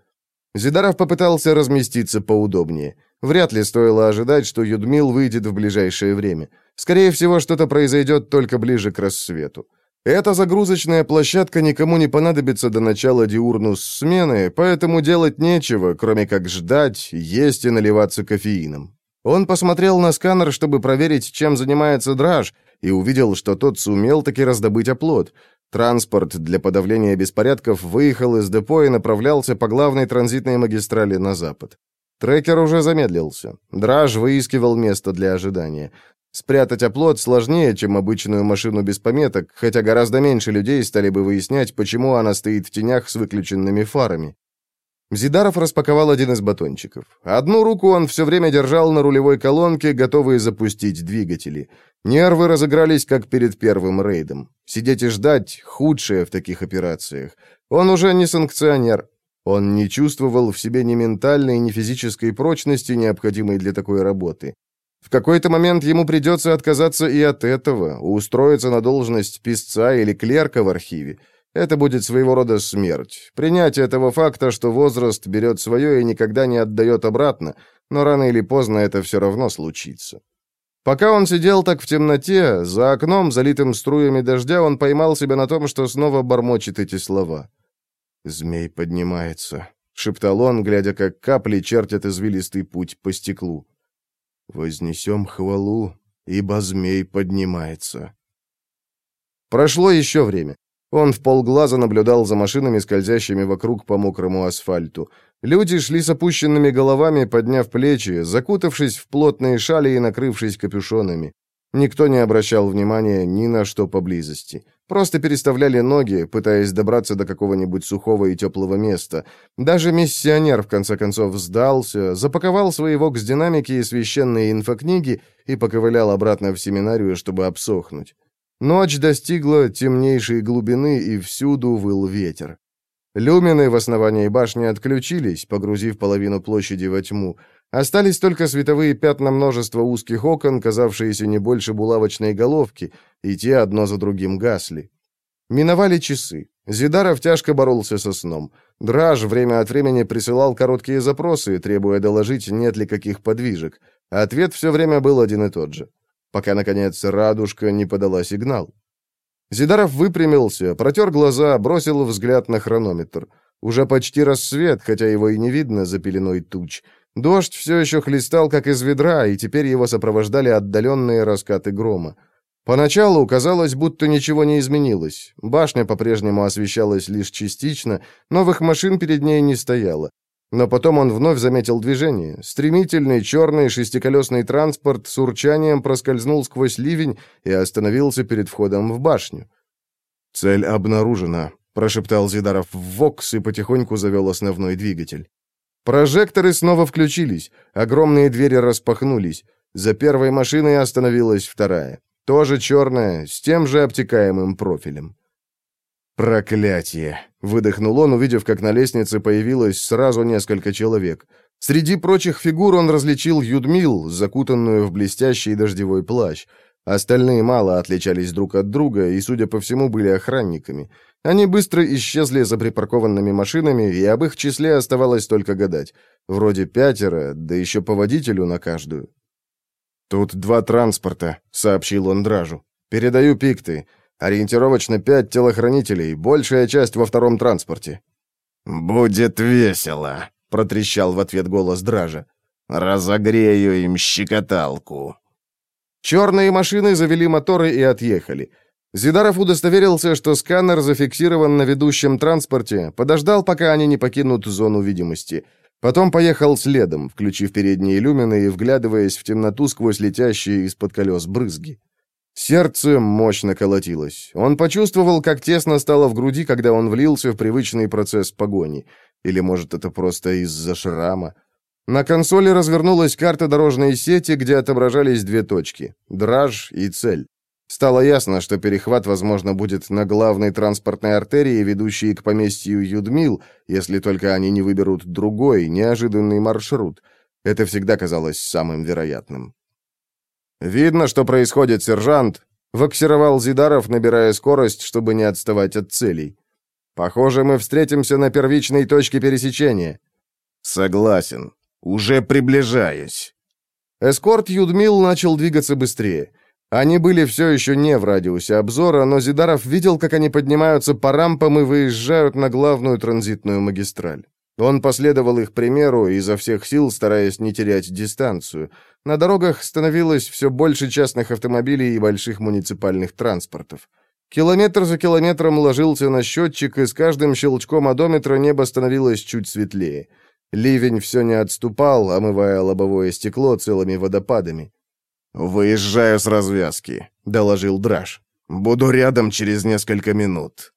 Зидаров попытался разместиться поудобнее. Вряд ли стоило ожидать, что Юдмил выйдет в ближайшее время. Скорее всего, что-то произойдет только ближе к рассвету. Эта загрузочная площадка никому не понадобится до начала диурнус смены, поэтому делать нечего, кроме как ждать, есть и наливаться кофеином. Он посмотрел на сканер, чтобы проверить, чем занимается Драж, и увидел, что тот сумел таки раздобыть оплот. Транспорт для подавления беспорядков выехал из депо и направлялся по главной транзитной магистрали на запад. Трекер уже замедлился. Драж выискивал место для ожидания. Спрятать оплот сложнее, чем обычную машину без пометок, хотя гораздо меньше людей стали бы выяснять, почему она стоит в тенях с выключенными фарами. Зидаров распаковал один из батончиков. Одну руку он все время держал на рулевой колонке, готовый запустить двигатели. Нервы разыгрались, как перед первым рейдом. Сидеть и ждать — худшее в таких операциях. Он уже не санкционер. Он не чувствовал в себе ни ментальной, ни физической прочности, необходимой для такой работы. В какой-то момент ему придется отказаться и от этого, устроиться на должность писца или клерка в архиве. Это будет своего рода смерть. Принятие этого факта, что возраст берет свое и никогда не отдает обратно, но рано или поздно это все равно случится. Пока он сидел так в темноте, за окном, залитым струями дождя, он поймал себя на том, что снова бормочет эти слова. «Змей поднимается», — шептал он, глядя, как капли чертят извилистый путь по стеклу. «Вознесем хвалу, ибо змей поднимается». Прошло еще время. Он в полглаза наблюдал за машинами, скользящими вокруг по мокрому асфальту. Люди шли с опущенными головами, подняв плечи, закутавшись в плотные шали и накрывшись капюшонами. Никто не обращал внимания ни на что поблизости. Просто переставляли ноги, пытаясь добраться до какого-нибудь сухого и теплого места. Даже миссионер, в конце концов, сдался, запаковал свои вокс-динамики и священные инфокниги и поковылял обратно в семинарию, чтобы обсохнуть. Ночь достигла темнейшей глубины, и всюду выл ветер. Люмины в основании башни отключились, погрузив половину площади во тьму. Остались только световые пятна множества узких окон, казавшиеся не больше булавочной головки, и те одно за другим гасли. Миновали часы. Зидаров тяжко боролся со сном. Драж время от времени присылал короткие запросы, требуя доложить, нет ли каких подвижек. Ответ все время был один и тот же. Пока, наконец, радужка не подала сигнал. Зидаров выпрямился, протер глаза, бросил взгляд на хронометр. Уже почти рассвет, хотя его и не видно за пеленой туч. Дождь все еще хлестал, как из ведра, и теперь его сопровождали отдаленные раскаты грома. Поначалу казалось, будто ничего не изменилось. Башня по-прежнему освещалась лишь частично, новых машин перед ней не стояло. Но потом он вновь заметил движение. Стремительный черный шестиколесный транспорт с урчанием проскользнул сквозь ливень и остановился перед входом в башню. «Цель обнаружена», — прошептал Зидаров в ВОКС и потихоньку завел основной двигатель. Прожекторы снова включились, огромные двери распахнулись. За первой машиной остановилась вторая, тоже черная, с тем же обтекаемым профилем. «Проклятие!» — выдохнул он, увидев, как на лестнице появилось сразу несколько человек. Среди прочих фигур он различил Юдмил, закутанную в блестящий дождевой плащ. Остальные мало отличались друг от друга и, судя по всему, были охранниками. Они быстро исчезли за припаркованными машинами, и об их числе оставалось только гадать. Вроде пятеро, да еще по водителю на каждую. «Тут два транспорта», — сообщил он Дражу. «Передаю пикты. Ориентировочно пять телохранителей, большая часть во втором транспорте». «Будет весело», — протрещал в ответ голос Дража. «Разогрею им щекоталку». Черные машины завели моторы и отъехали. Зидаров удостоверился, что сканер зафиксирован на ведущем транспорте, подождал, пока они не покинут зону видимости. Потом поехал следом, включив передние люмины и вглядываясь в темноту сквозь летящие из-под колес брызги. Сердце мощно колотилось. Он почувствовал, как тесно стало в груди, когда он влился в привычный процесс погони. Или, может, это просто из-за шрама. На консоли развернулась карта дорожной сети, где отображались две точки — драж и цель. Стало ясно, что перехват, возможно, будет на главной транспортной артерии, ведущей к поместью Юдмил, если только они не выберут другой, неожиданный маршрут. Это всегда казалось самым вероятным. «Видно, что происходит, сержант», — воксировал Зидаров, набирая скорость, чтобы не отставать от целей. «Похоже, мы встретимся на первичной точке пересечения». «Согласен. Уже приближаюсь». Эскорт Юдмил начал двигаться быстрее. Они были все еще не в радиусе обзора, но Зидаров видел, как они поднимаются по рампам и выезжают на главную транзитную магистраль. Он последовал их примеру, изо всех сил стараясь не терять дистанцию. На дорогах становилось все больше частных автомобилей и больших муниципальных транспортов. Километр за километром ложился на счетчик, и с каждым щелчком одометра небо становилось чуть светлее. Ливень все не отступал, омывая лобовое стекло целыми водопадами. «Выезжаю с развязки», — доложил Драж. «Буду рядом через несколько минут».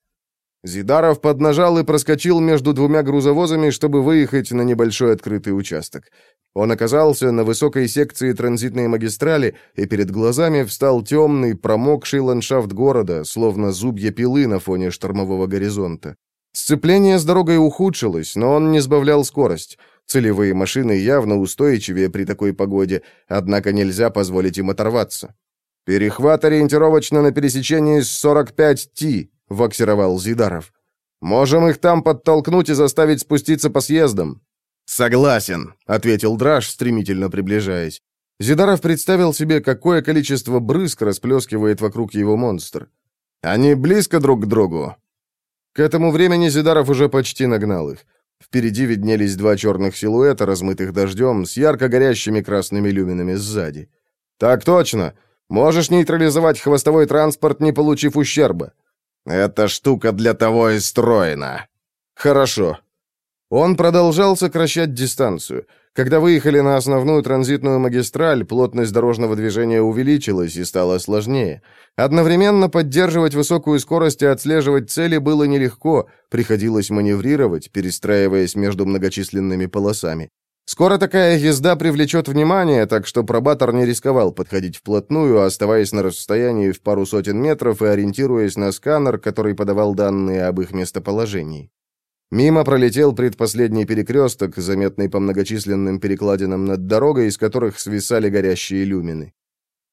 Зидаров поднажал и проскочил между двумя грузовозами, чтобы выехать на небольшой открытый участок. Он оказался на высокой секции транзитной магистрали, и перед глазами встал темный, промокший ландшафт города, словно зубья пилы на фоне штормового горизонта. Сцепление с дорогой ухудшилось, но он не сбавлял скорость. Целевые машины явно устойчивее при такой погоде, однако нельзя позволить им оторваться. «Перехват ориентировочно на пересечении с 45Т», — воксировал Зидаров. «Можем их там подтолкнуть и заставить спуститься по съездам». «Согласен», — ответил Драж, стремительно приближаясь. Зидаров представил себе, какое количество брызг расплескивает вокруг его монстр. «Они близко друг к другу». К этому времени Зидаров уже почти нагнал их. Впереди виднелись два черных силуэта, размытых дождем, с ярко горящими красными люминами сзади. «Так точно! Можешь нейтрализовать хвостовой транспорт, не получив ущерба!» Эта штука для того и строена». «Хорошо». Он продолжал сокращать дистанцию. Когда выехали на основную транзитную магистраль, плотность дорожного движения увеличилась и стало сложнее. Одновременно поддерживать высокую скорость и отслеживать цели было нелегко, приходилось маневрировать, перестраиваясь между многочисленными полосами. Скоро такая езда привлечет внимание, так что пробатор не рисковал подходить вплотную, оставаясь на расстоянии в пару сотен метров и ориентируясь на сканер, который подавал данные об их местоположении. Мимо пролетел предпоследний перекресток, заметный по многочисленным перекладинам над дорогой, из которых свисали горящие люмины.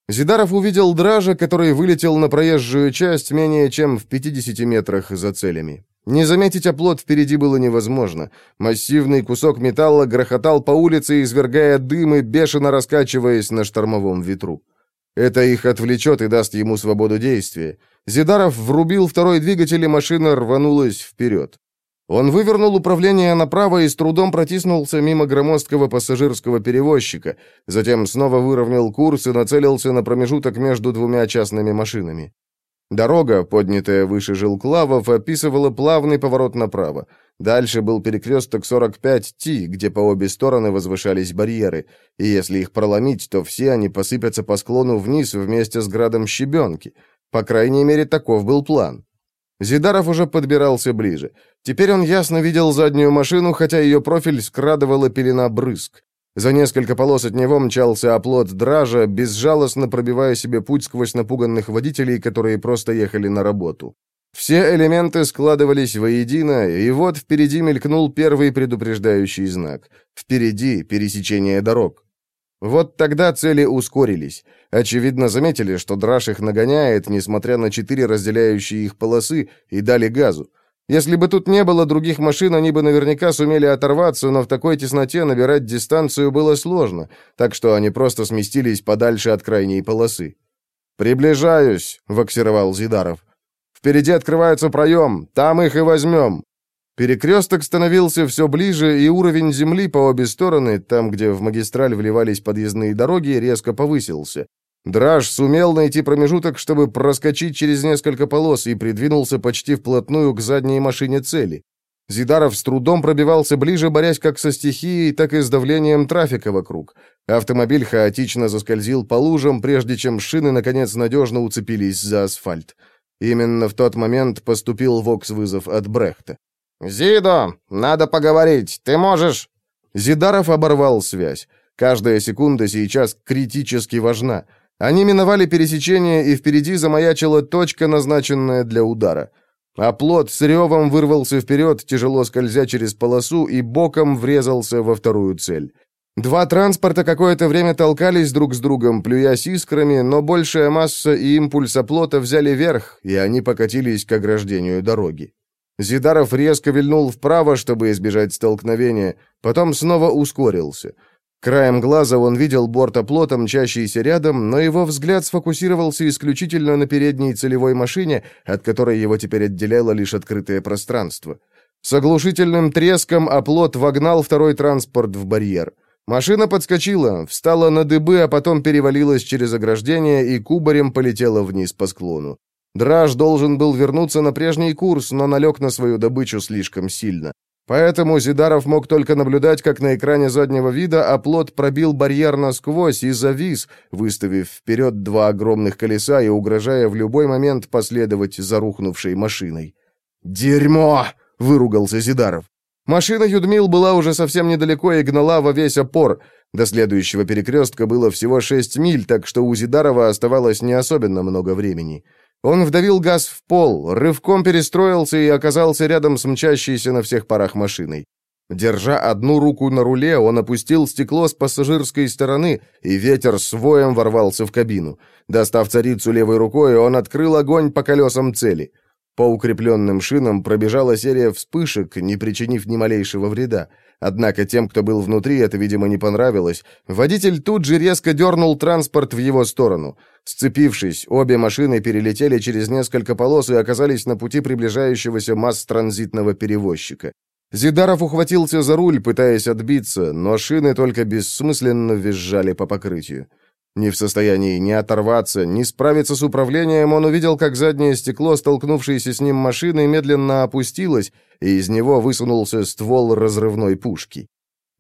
Зидаров увидел Дража, который вылетел на проезжую часть менее чем в 50 метрах за целями. Не заметить оплот впереди было невозможно. Массивный кусок металла грохотал по улице, извергая дым и бешено раскачиваясь на штормовом ветру. Это их отвлечет и даст ему свободу действия. Зидаров врубил второй двигатель, и машина рванулась вперед. Он вывернул управление направо и с трудом протиснулся мимо громоздкого пассажирского перевозчика, затем снова выровнял курс и нацелился на промежуток между двумя частными машинами. Дорога, поднятая выше Жилклавов, описывала плавный поворот направо. Дальше был перекресток 45Т, где по обе стороны возвышались барьеры, и если их проломить, то все они посыпятся по склону вниз вместе с градом щебенки. По крайней мере, таков был план. Зидаров уже подбирался ближе. Теперь он ясно видел заднюю машину, хотя ее профиль скрадывала пелена брызг. За несколько полос от него мчался оплот дража, безжалостно пробивая себе путь сквозь напуганных водителей, которые просто ехали на работу. Все элементы складывались воедино, и вот впереди мелькнул первый предупреждающий знак. Впереди пересечение дорог. Вот тогда цели ускорились. Очевидно, заметили, что драж их нагоняет, несмотря на четыре разделяющие их полосы, и дали газу. Если бы тут не было других машин, они бы наверняка сумели оторваться, но в такой тесноте набирать дистанцию было сложно, так что они просто сместились подальше от крайней полосы. «Приближаюсь», — воксировал Зидаров. «Впереди открывается проем, там их и возьмем». Перекресток становился все ближе, и уровень земли по обе стороны, там, где в магистраль вливались подъездные дороги, резко повысился. Драж сумел найти промежуток, чтобы проскочить через несколько полос и придвинулся почти вплотную к задней машине цели. Зидаров с трудом пробивался ближе, борясь как со стихией, так и с давлением трафика вокруг. Автомобиль хаотично заскользил по лужам, прежде чем шины, наконец, надежно уцепились за асфальт. Именно в тот момент поступил вокс-вызов от Брехта. «Зидо, надо поговорить, ты можешь...» Зидаров оборвал связь. Каждая секунда сейчас критически важна. Они миновали пересечение, и впереди замаячила точка, назначенная для удара. А плот с ревом вырвался вперед, тяжело скользя через полосу, и боком врезался во вторую цель. Два транспорта какое-то время толкались друг с другом, плюясь искрами, но большая масса и импульс оплота взяли верх, и они покатились к ограждению дороги. Зидаров резко вильнул вправо, чтобы избежать столкновения, потом снова ускорился — Краем глаза он видел бортоплота, мчащийся рядом, но его взгляд сфокусировался исключительно на передней целевой машине, от которой его теперь отделяло лишь открытое пространство. С оглушительным треском оплот вогнал второй транспорт в барьер. Машина подскочила, встала на дыбы, а потом перевалилась через ограждение и кубарем полетела вниз по склону. Драж должен был вернуться на прежний курс, но налег на свою добычу слишком сильно. Поэтому Зидаров мог только наблюдать, как на экране заднего вида оплот пробил барьер насквозь и завис, выставив вперед два огромных колеса и угрожая в любой момент последовать за рухнувшей машиной. «Дерьмо!» — выругался Зидаров. Машина Юдмил была уже совсем недалеко и гнала во весь опор. До следующего перекрестка было всего шесть миль, так что у Зидарова оставалось не особенно много времени. Он вдавил газ в пол, рывком перестроился и оказался рядом с мчащейся на всех парах машиной. Держа одну руку на руле, он опустил стекло с пассажирской стороны, и ветер с воем ворвался в кабину. Достав царицу левой рукой, он открыл огонь по колесам цели. По укрепленным шинам пробежала серия вспышек, не причинив ни малейшего вреда. Однако тем, кто был внутри, это, видимо, не понравилось. Водитель тут же резко дернул транспорт в его сторону. Сцепившись, обе машины перелетели через несколько полос и оказались на пути приближающегося масс-транзитного перевозчика. Зидаров ухватился за руль, пытаясь отбиться, но шины только бессмысленно визжали по покрытию. Не в состоянии ни оторваться, ни справиться с управлением, он увидел, как заднее стекло, столкнувшееся с ним машины, медленно опустилось, и из него высунулся ствол разрывной пушки.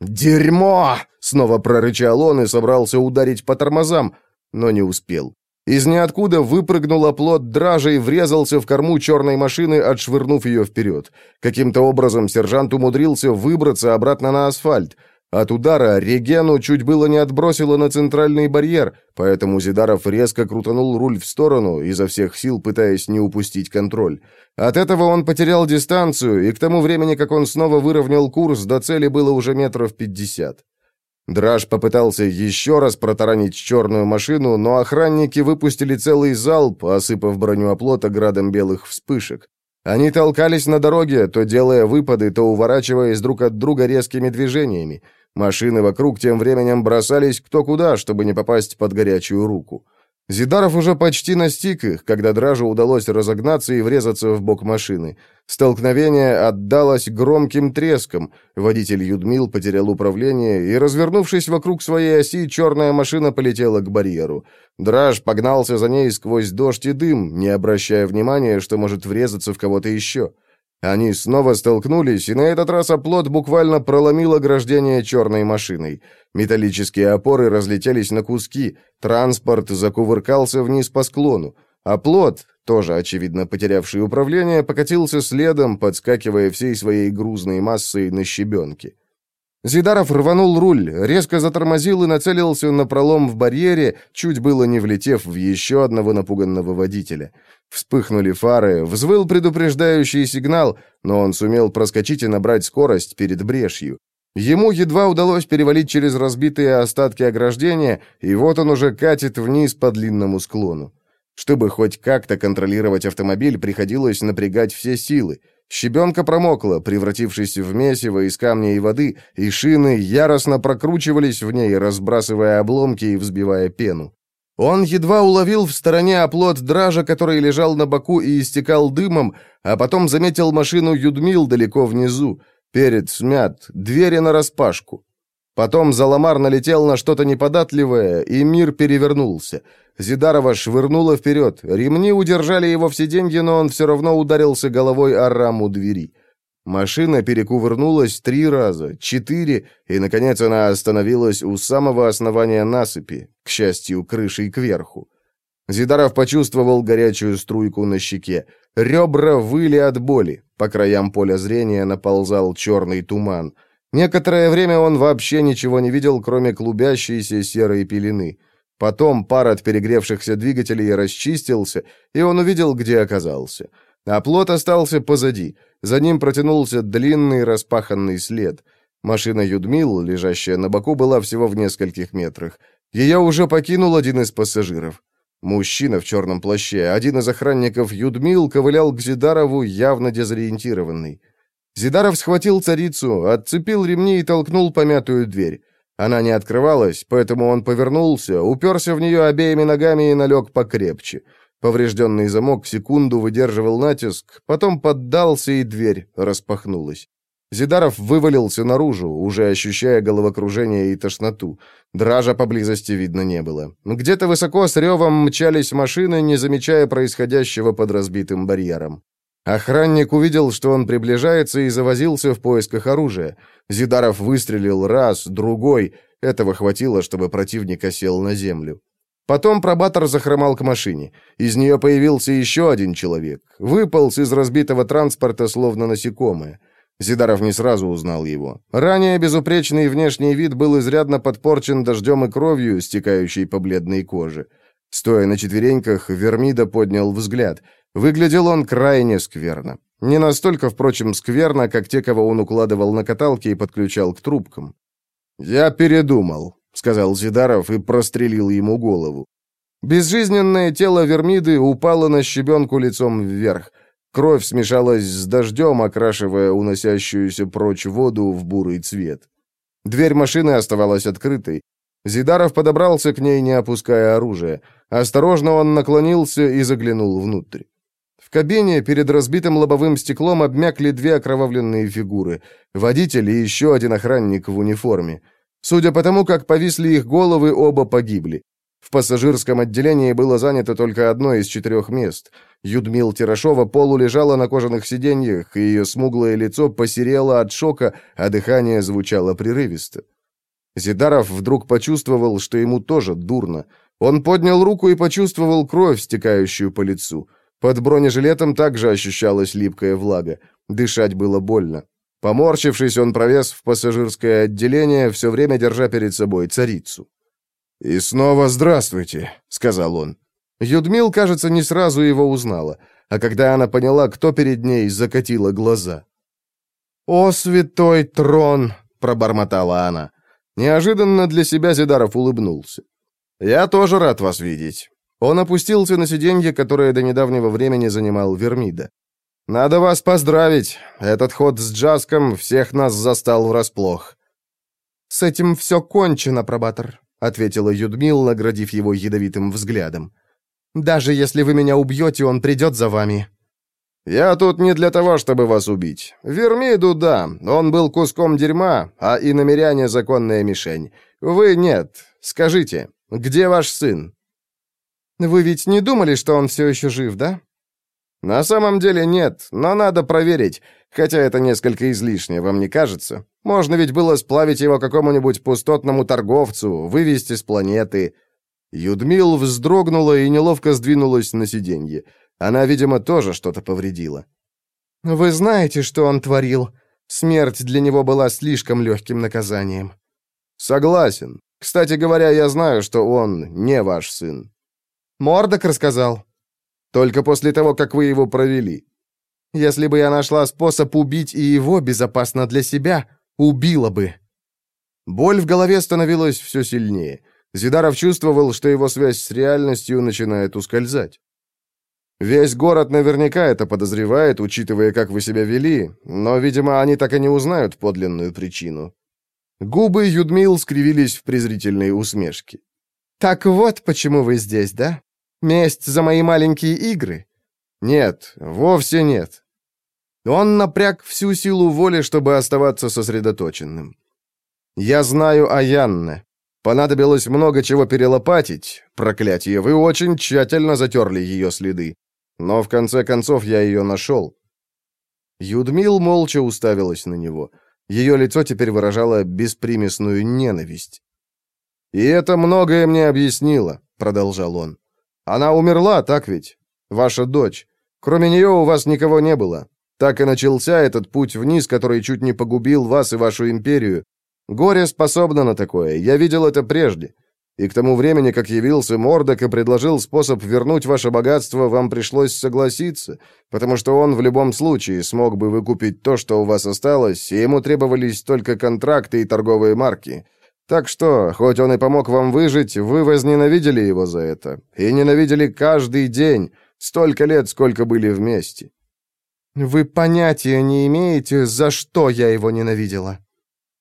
«Дерьмо!» — снова прорычал он и собрался ударить по тормозам, но не успел. Из ниоткуда выпрыгнул оплот дража и врезался в корму черной машины, отшвырнув ее вперед. Каким-то образом сержант умудрился выбраться обратно на асфальт. От удара Регену чуть было не отбросило на центральный барьер, поэтому Зидаров резко крутанул руль в сторону, изо всех сил пытаясь не упустить контроль. От этого он потерял дистанцию, и к тому времени, как он снова выровнял курс, до цели было уже метров пятьдесят. Драж попытался еще раз протаранить черную машину, но охранники выпустили целый залп, осыпав броню оплота градом белых вспышек. Они толкались на дороге, то делая выпады, то уворачиваясь друг от друга резкими движениями. Машины вокруг тем временем бросались кто куда, чтобы не попасть под горячую руку. Зидаров уже почти настиг их, когда Дражу удалось разогнаться и врезаться в бок машины. Столкновение отдалось громким треском. Водитель Юдмил потерял управление, и, развернувшись вокруг своей оси, черная машина полетела к барьеру. Драж погнался за ней сквозь дождь и дым, не обращая внимания, что может врезаться в кого-то еще. Они снова столкнулись, и на этот раз оплот буквально проломил ограждение черной машиной. Металлические опоры разлетелись на куски, транспорт закувыркался вниз по склону. Оплот, тоже, очевидно, потерявший управление, покатился следом, подскакивая всей своей грузной массой на щебенке. Зидаров рванул руль, резко затормозил и нацелился на пролом в барьере, чуть было не влетев в еще одного напуганного водителя. Вспыхнули фары, взвыл предупреждающий сигнал, но он сумел проскочить и набрать скорость перед брешью. Ему едва удалось перевалить через разбитые остатки ограждения, и вот он уже катит вниз по длинному склону. Чтобы хоть как-то контролировать автомобиль, приходилось напрягать все силы — Щебенка промокла, превратившись в месиво из камня и воды, и шины яростно прокручивались в ней, разбрасывая обломки и взбивая пену. Он едва уловил в стороне оплот дража, который лежал на боку и истекал дымом, а потом заметил машину Юдмил далеко внизу. Перед смят, двери нараспашку. Потом Заламар налетел на что-то неподатливое, и мир перевернулся. Зидарова швырнуло вперед. Ремни удержали его все деньги, но он все равно ударился головой о раму двери. Машина перекувырнулась три раза, четыре, и, наконец, она остановилась у самого основания насыпи, к счастью, крышей кверху. Зидаров почувствовал горячую струйку на щеке. Ребра выли от боли. По краям поля зрения наползал черный туман. Некоторое время он вообще ничего не видел, кроме клубящейся серой пелены. Потом пар от перегревшихся двигателей расчистился, и он увидел, где оказался. А плот остался позади. За ним протянулся длинный распаханный след. Машина Юдмил, лежащая на боку, была всего в нескольких метрах. Ее уже покинул один из пассажиров. Мужчина в черном плаще, один из охранников Юдмил, ковылял к Зидарову, явно дезориентированный. Зидаров схватил царицу, отцепил ремни и толкнул помятую дверь. Она не открывалась, поэтому он повернулся, уперся в нее обеими ногами и налег покрепче. Поврежденный замок секунду выдерживал натиск, потом поддался, и дверь распахнулась. Зидаров вывалился наружу, уже ощущая головокружение и тошноту. Дража поблизости видно не было. Где-то высоко с ревом мчались машины, не замечая происходящего под разбитым барьером. Охранник увидел, что он приближается, и завозился в поисках оружия. Зидаров выстрелил раз, другой. Этого хватило, чтобы противник осел на землю. Потом пробатор захромал к машине. Из нее появился еще один человек. Выполз из разбитого транспорта, словно насекомое. Зидаров не сразу узнал его. Ранее безупречный внешний вид был изрядно подпорчен дождем и кровью, стекающей по бледной коже. Стоя на четвереньках, Вермида поднял взгляд. Выглядел он крайне скверно. Не настолько, впрочем, скверно, как те, кого он укладывал на каталке и подключал к трубкам. «Я передумал», — сказал Зидаров и прострелил ему голову. Безжизненное тело Вермиды упало на щебенку лицом вверх. Кровь смешалась с дождем, окрашивая уносящуюся прочь воду в бурый цвет. Дверь машины оставалась открытой. Зидаров подобрался к ней, не опуская оружия. Осторожно он наклонился и заглянул внутрь. В кабине перед разбитым лобовым стеклом обмякли две окровавленные фигуры. Водитель и еще один охранник в униформе. Судя по тому, как повисли их головы, оба погибли. В пассажирском отделении было занято только одно из четырех мест. Юдмил Тирашова полулежала на кожаных сиденьях, и ее смуглое лицо посерело от шока, а дыхание звучало прерывисто. Зидаров вдруг почувствовал, что ему тоже дурно. Он поднял руку и почувствовал кровь, стекающую по лицу. Под бронежилетом также ощущалась липкая влага. Дышать было больно. Поморщившись, он провез в пассажирское отделение, все время держа перед собой царицу. «И снова здравствуйте», — сказал он. Юдмил, кажется, не сразу его узнала, а когда она поняла, кто перед ней, закатила глаза. «О, святой трон!» — пробормотала она. Неожиданно для себя Зидаров улыбнулся. «Я тоже рад вас видеть». Он опустился на сиденье, которое до недавнего времени занимал Вермида. «Надо вас поздравить. Этот ход с Джаском всех нас застал врасплох». «С этим все кончено, пробатор», — ответила Юдмил, наградив его ядовитым взглядом. «Даже если вы меня убьете, он придет за вами». «Я тут не для того, чтобы вас убить. Вермиду, да, он был куском дерьма, а и намеряне законная мишень. Вы нет. Скажите, где ваш сын?» «Вы ведь не думали, что он все еще жив, да?» «На самом деле нет, но надо проверить, хотя это несколько излишне, вам не кажется? Можно ведь было сплавить его какому-нибудь пустотному торговцу, вывести с планеты». Юдмил вздрогнула и неловко сдвинулась на сиденье. Она, видимо, тоже что-то повредила. «Вы знаете, что он творил. Смерть для него была слишком легким наказанием». «Согласен. Кстати говоря, я знаю, что он не ваш сын». «Мордок рассказал». «Только после того, как вы его провели». «Если бы я нашла способ убить и его безопасно для себя, убила бы». Боль в голове становилась все сильнее. Зидаров чувствовал, что его связь с реальностью начинает ускользать. Весь город наверняка это подозревает, учитывая, как вы себя вели, но, видимо, они так и не узнают подлинную причину. Губы Юдмил скривились в презрительной усмешке. «Так вот, почему вы здесь, да? Месть за мои маленькие игры?» «Нет, вовсе нет». Он напряг всю силу воли, чтобы оставаться сосредоточенным. «Я знаю о Янне. Понадобилось много чего перелопатить. Проклятие, вы очень тщательно затерли ее следы. Но в конце концов я ее нашел». Юдмил молча уставилась на него. Ее лицо теперь выражало беспримесную ненависть. «И это многое мне объяснило», — продолжал он. «Она умерла, так ведь? Ваша дочь. Кроме нее у вас никого не было. Так и начался этот путь вниз, который чуть не погубил вас и вашу империю. Горе способно на такое, я видел это прежде. И к тому времени, как явился Мордок и предложил способ вернуть ваше богатство, вам пришлось согласиться, потому что он в любом случае смог бы выкупить то, что у вас осталось, и ему требовались только контракты и торговые марки. Так что, хоть он и помог вам выжить, вы возненавидели его за это. И ненавидели каждый день, столько лет, сколько были вместе. Вы понятия не имеете, за что я его ненавидела.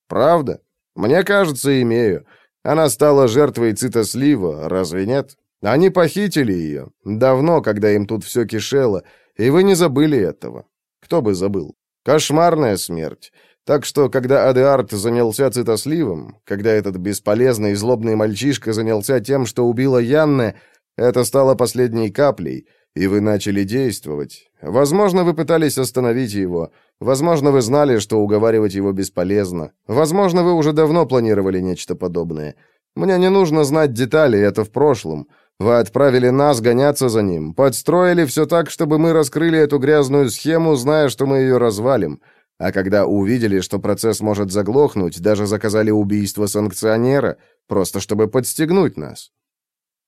Правда? Мне кажется, имею. Она стала жертвой цитослива, разве нет? Они похитили ее. Давно, когда им тут все кишело. И вы не забыли этого. Кто бы забыл? Кошмарная смерть. Так что, когда Адеарт занялся цитосливом, когда этот бесполезный и злобный мальчишка занялся тем, что убила Янне, это стало последней каплей, и вы начали действовать. Возможно, вы пытались остановить его. Возможно, вы знали, что уговаривать его бесполезно. Возможно, вы уже давно планировали нечто подобное. Мне не нужно знать детали, это в прошлом. Вы отправили нас гоняться за ним, подстроили все так, чтобы мы раскрыли эту грязную схему, зная, что мы ее развалим. А когда увидели, что процесс может заглохнуть, даже заказали убийство санкционера, просто чтобы подстегнуть нас.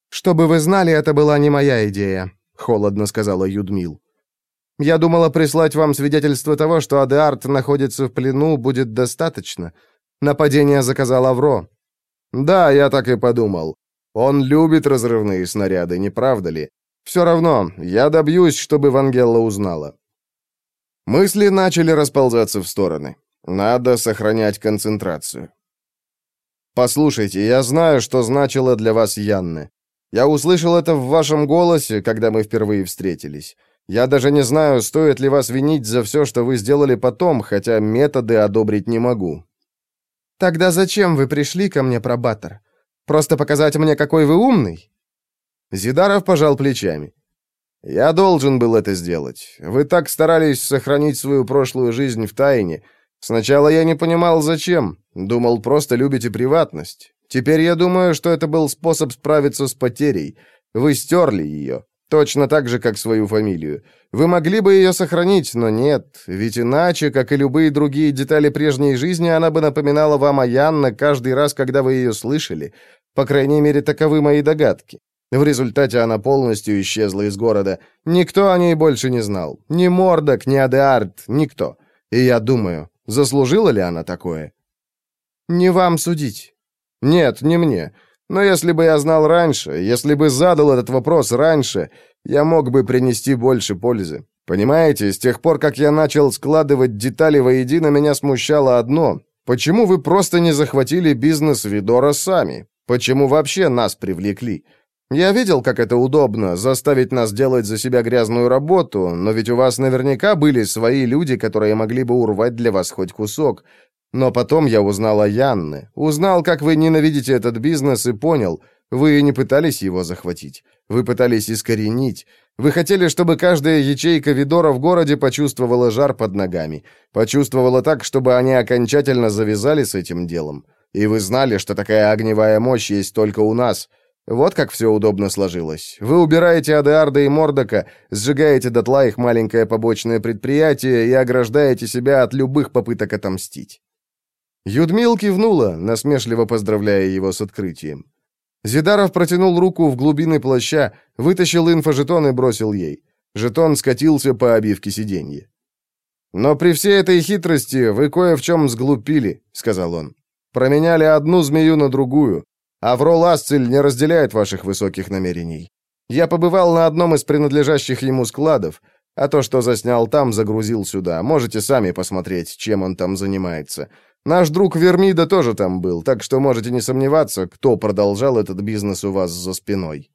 «Чтобы вы знали, это была не моя идея», — холодно сказала Юдмил. Я думала, прислать вам свидетельство того, что Адеарт находится в плену, будет достаточно. Нападение заказал Авро». «Да, я так и подумал. Он любит разрывные снаряды, не правда ли? Все равно, я добьюсь, чтобы Вангелла узнала». Мысли начали расползаться в стороны. Надо сохранять концентрацию. «Послушайте, я знаю, что значило для вас Янны. Я услышал это в вашем голосе, когда мы впервые встретились. Я даже не знаю, стоит ли вас винить за все, что вы сделали потом, хотя методы одобрить не могу». «Тогда зачем вы пришли ко мне, пробатор? Просто показать мне, какой вы умный?» Зидаров пожал плечами. «Я должен был это сделать. Вы так старались сохранить свою прошлую жизнь в тайне. Сначала я не понимал, зачем. Думал, просто любите приватность. Теперь я думаю, что это был способ справиться с потерей. Вы стерли ее. Точно так же, как свою фамилию. Вы могли бы ее сохранить, но нет, ведь иначе, как и любые другие детали прежней жизни, она бы напоминала вам о Янна каждый раз, когда вы ее слышали. По крайней мере, таковы мои догадки. В результате она полностью исчезла из города. Никто о ней больше не знал. Ни Мордок, ни Адеарт, никто. И я думаю, заслужила ли она такое? Не вам судить. Нет, не мне. Но если бы я знал раньше, если бы задал этот вопрос раньше, я мог бы принести больше пользы. Понимаете, с тех пор, как я начал складывать детали воедино, меня смущало одно. Почему вы просто не захватили бизнес Видора сами? Почему вообще нас привлекли? Я видел, как это удобно, заставить нас делать за себя грязную работу, но ведь у вас наверняка были свои люди, которые могли бы урвать для вас хоть кусок. Но потом я узнал о Янне, узнал, как вы ненавидите этот бизнес и понял, вы не пытались его захватить, вы пытались искоренить. Вы хотели, чтобы каждая ячейка Видора в городе почувствовала жар под ногами, почувствовала так, чтобы они окончательно завязали с этим делом. И вы знали, что такая огневая мощь есть только у нас. Вот как все удобно сложилось. Вы убираете Адеарда и Мордока, сжигаете дотла их маленькое побочное предприятие и ограждаете себя от любых попыток отомстить. Юдмил кивнула, насмешливо поздравляя его с открытием. Зидаров протянул руку в глубины плаща, вытащил инфожетон и бросил ей. Жетон скатился по обивке сиденья. «Но при всей этой хитрости вы кое в чем сглупили», — сказал он. «Променяли одну змею на другую. Аврол Асцель не разделяет ваших высоких намерений. Я побывал на одном из принадлежащих ему складов, а то, что заснял там, загрузил сюда. Можете сами посмотреть, чем он там занимается. Наш друг Вермида тоже там был, так что можете не сомневаться, кто продолжал этот бизнес у вас за спиной».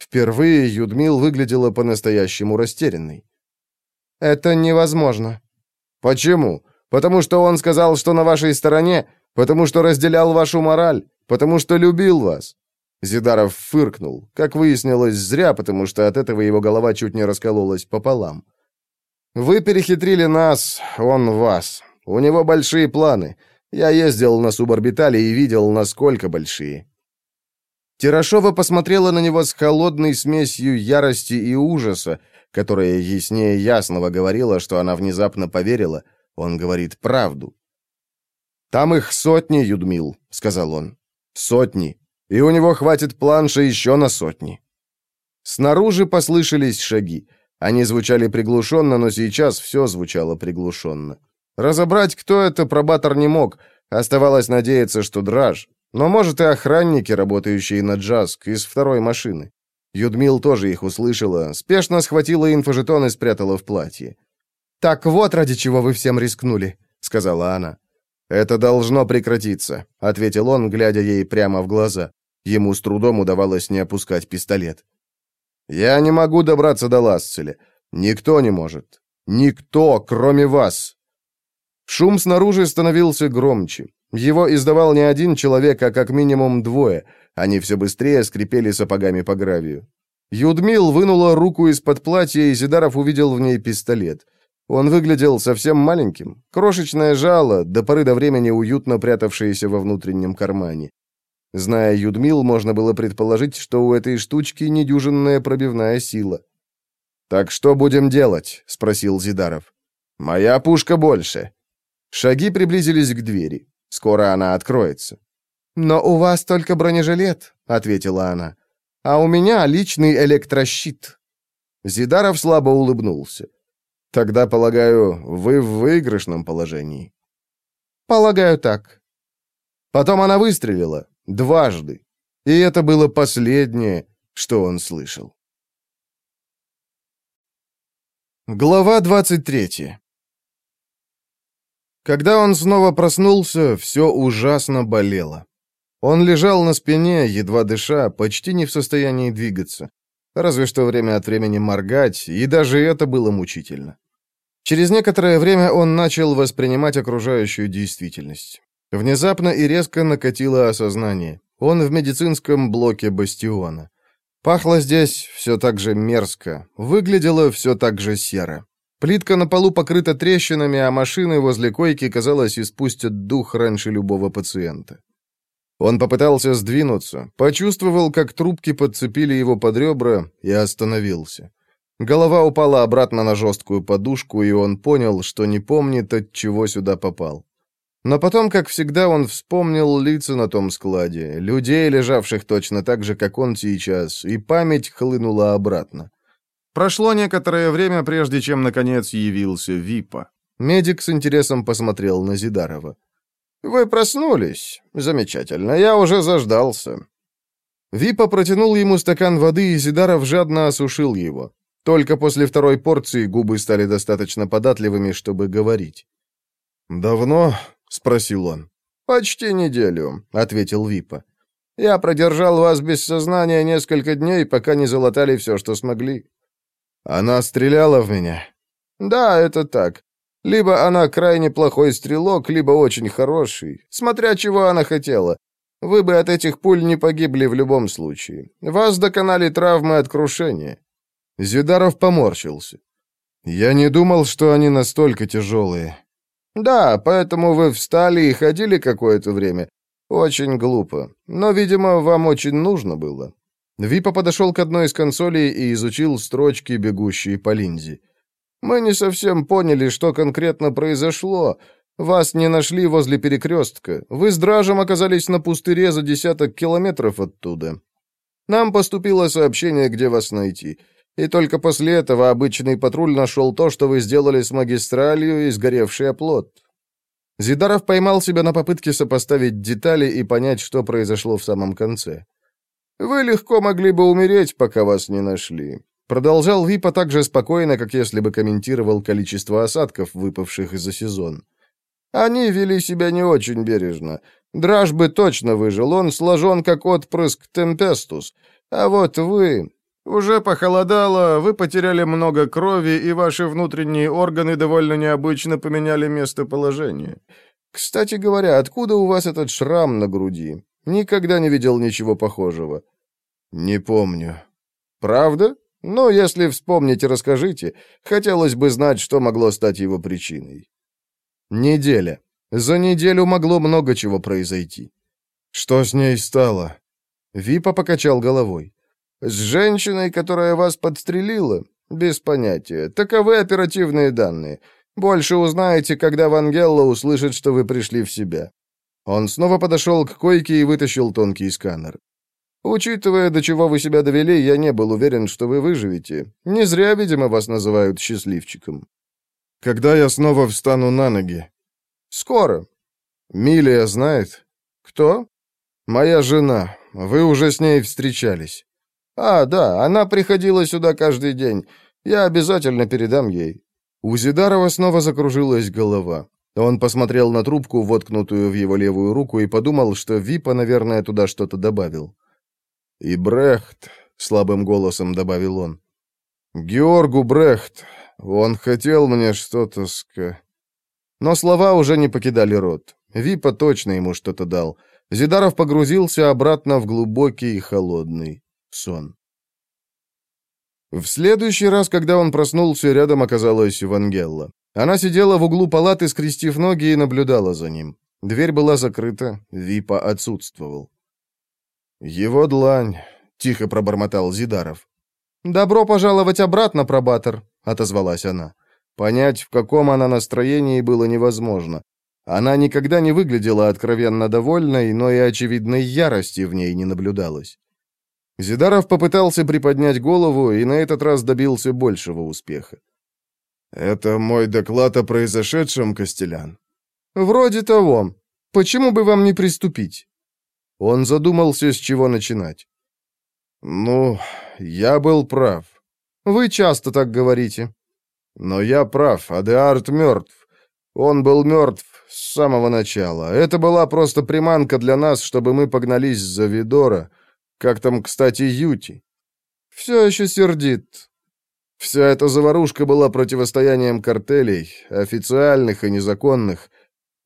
Впервые Юдмил выглядела по-настоящему растерянной. «Это невозможно». «Почему? Потому что он сказал, что на вашей стороне, потому что разделял вашу мораль, потому что любил вас». Зидаров фыркнул. Как выяснилось, зря, потому что от этого его голова чуть не раскололась пополам. «Вы перехитрили нас, он вас. У него большие планы. Я ездил на суборбитале и видел, насколько большие». Тирашова посмотрела на него с холодной смесью ярости и ужаса, которая яснее ясного говорила, что она внезапно поверила. Он говорит правду. «Там их сотни, Юдмил», — сказал он. «Сотни. И у него хватит планша еще на сотни». Снаружи послышались шаги. Они звучали приглушенно, но сейчас все звучало приглушенно. Разобрать, кто это, пробатор не мог. Оставалось надеяться, что драж. Но, может, и охранники, работающие на джазк, из второй машины. Юдмил тоже их услышала, спешно схватила инфожетон и спрятала в платье. «Так вот ради чего вы всем рискнули», — сказала она. «Это должно прекратиться», — ответил он, глядя ей прямо в глаза. Ему с трудом удавалось не опускать пистолет. «Я не могу добраться до Ласцеля. Никто не может. Никто, кроме вас. Шум снаружи становился громче. Его издавал не один человек, а как минимум двое. Они все быстрее скрипели сапогами по гравию. Юдмил вынула руку из-под платья, и Зидаров увидел в ней пистолет. Он выглядел совсем маленьким. Крошечное жало, до поры до времени уютно прятавшееся во внутреннем кармане. Зная Юдмил, можно было предположить, что у этой штучки недюжинная пробивная сила. «Так что будем делать?» — спросил Зидаров. «Моя пушка больше». Шаги приблизились к двери. Скоро она откроется. «Но у вас только бронежилет», — ответила она. «А у меня личный электрощит». Зидаров слабо улыбнулся. «Тогда, полагаю, вы в выигрышном положении». «Полагаю, так». Потом она выстрелила. Дважды. И это было последнее, что он слышал. Глава двадцать третья. Когда он снова проснулся, все ужасно болело. Он лежал на спине, едва дыша, почти не в состоянии двигаться. Разве что время от времени моргать, и даже это было мучительно. Через некоторое время он начал воспринимать окружающую действительность. Внезапно и резко накатило осознание. Он в медицинском блоке бастиона. Пахло здесь все так же мерзко, выглядело все так же серо. Плитка на полу покрыта трещинами, а машины возле койки, казалось, испустят дух раньше любого пациента. Он попытался сдвинуться, почувствовал, как трубки подцепили его под ребра и остановился. Голова упала обратно на жесткую подушку, и он понял, что не помнит, от чего сюда попал. Но потом, как всегда, он вспомнил лица на том складе, людей, лежавших точно так же, как он сейчас, и память хлынула обратно. Прошло некоторое время, прежде чем, наконец, явился Випа. Медик с интересом посмотрел на Зидарова. «Вы проснулись? Замечательно, я уже заждался». Випа протянул ему стакан воды, и Зидаров жадно осушил его. Только после второй порции губы стали достаточно податливыми, чтобы говорить. «Давно?» — спросил он. «Почти неделю», — ответил Випа. «Я продержал вас без сознания несколько дней, пока не залатали все, что смогли». «Она стреляла в меня?» «Да, это так. Либо она крайне плохой стрелок, либо очень хороший, смотря чего она хотела. Вы бы от этих пуль не погибли в любом случае. Вас доконали травмы от крушения». Зидаров поморщился. «Я не думал, что они настолько тяжелые». «Да, поэтому вы встали и ходили какое-то время. Очень глупо. Но, видимо, вам очень нужно было». Випа подошел к одной из консолей и изучил строчки, бегущие по линзе. Мы не совсем поняли, что конкретно произошло. Вас не нашли возле перекрестка. Вы с Дражем оказались на пустыре за десяток километров оттуда. Нам поступило сообщение, где вас найти. И только после этого обычный патруль нашел то, что вы сделали с магистралью и сгоревший оплот. Зидаров поймал себя на попытке сопоставить детали и понять, что произошло в самом конце. Вы легко могли бы умереть, пока вас не нашли. Продолжал Випа так же спокойно, как если бы комментировал количество осадков, выпавших за сезон. Они вели себя не очень бережно. Драж бы точно выжил, он сложен как отпрыск Темпестус. А вот вы... Уже похолодало, вы потеряли много крови, и ваши внутренние органы довольно необычно поменяли местоположение. Кстати говоря, откуда у вас этот шрам на груди? Никогда не видел ничего похожего. Не помню. Правда? Но если вспомните, расскажите. Хотелось бы знать, что могло стать его причиной. Неделя. За неделю могло много чего произойти. Что с ней стало? Випа покачал головой. С женщиной, которая вас подстрелила? Без понятия. Таковы оперативные данные. Больше узнаете, когда Вангелла услышит, что вы пришли в себя. Он снова подошел к койке и вытащил тонкий сканер. Учитывая, до чего вы себя довели, я не был уверен, что вы выживете. Не зря, видимо, вас называют счастливчиком. Когда я снова встану на ноги? Скоро. Милия знает? Кто? Моя жена. Вы уже с ней встречались. А, да, она приходила сюда каждый день. Я обязательно передам ей. У Зидарова снова закружилась голова. Он посмотрел на трубку, воткнутую в его левую руку, и подумал, что Випа, наверное, туда что-то добавил. «И Брехт», — слабым голосом добавил он. «Георгу Брехт, он хотел мне что-то ска...» Но слова уже не покидали рот. Випа точно ему что-то дал. Зидаров погрузился обратно в глубокий и холодный сон. В следующий раз, когда он проснулся, рядом оказалась Вангелла. Она сидела в углу палаты, скрестив ноги, и наблюдала за ним. Дверь была закрыта, Випа отсутствовал. «Его длань», — тихо пробормотал Зидаров. «Добро пожаловать обратно, пробатор», — отозвалась она. Понять, в каком она настроении, было невозможно. Она никогда не выглядела откровенно довольной, но и очевидной ярости в ней не наблюдалось. Зидаров попытался приподнять голову и на этот раз добился большего успеха. «Это мой доклад о произошедшем, Костелян?» «Вроде того. Почему бы вам не приступить?» Он задумался, с чего начинать. «Ну, я был прав». «Вы часто так говорите». «Но я прав, Адеарт мертв. Он был мертв с самого начала. Это была просто приманка для нас, чтобы мы погнались за Видора. Как там, кстати, Юти?» «Все еще сердит». Вся эта заварушка была противостоянием картелей, официальных и незаконных.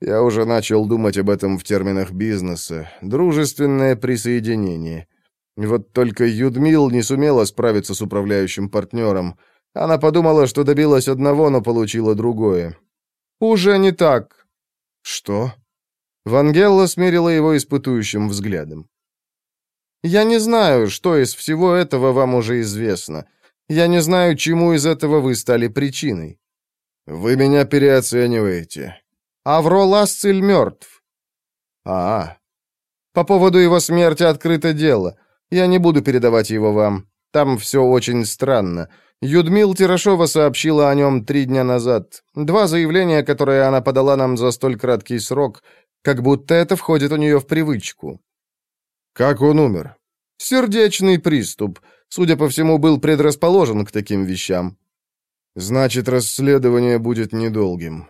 Я уже начал думать об этом в терминах бизнеса. Дружественное присоединение. Вот только Юдмил не сумела справиться с управляющим партнером. Она подумала, что добилась одного, но получила другое. «Уже не так». «Что?» Вангелла смерила его испытующим взглядом. «Я не знаю, что из всего этого вам уже известно. Я не знаю, чему из этого вы стали причиной». «Вы меня переоцениваете». «Авро Ласцель мертв». «А, по поводу его смерти открыто дело. Я не буду передавать его вам. Там все очень странно. Юдмил Тирашова сообщила о нем три дня назад. Два заявления, которые она подала нам за столь краткий срок, как будто это входит у нее в привычку. Как он умер? Сердечный приступ. Судя по всему, был предрасположен к таким вещам. Значит, расследование будет недолгим.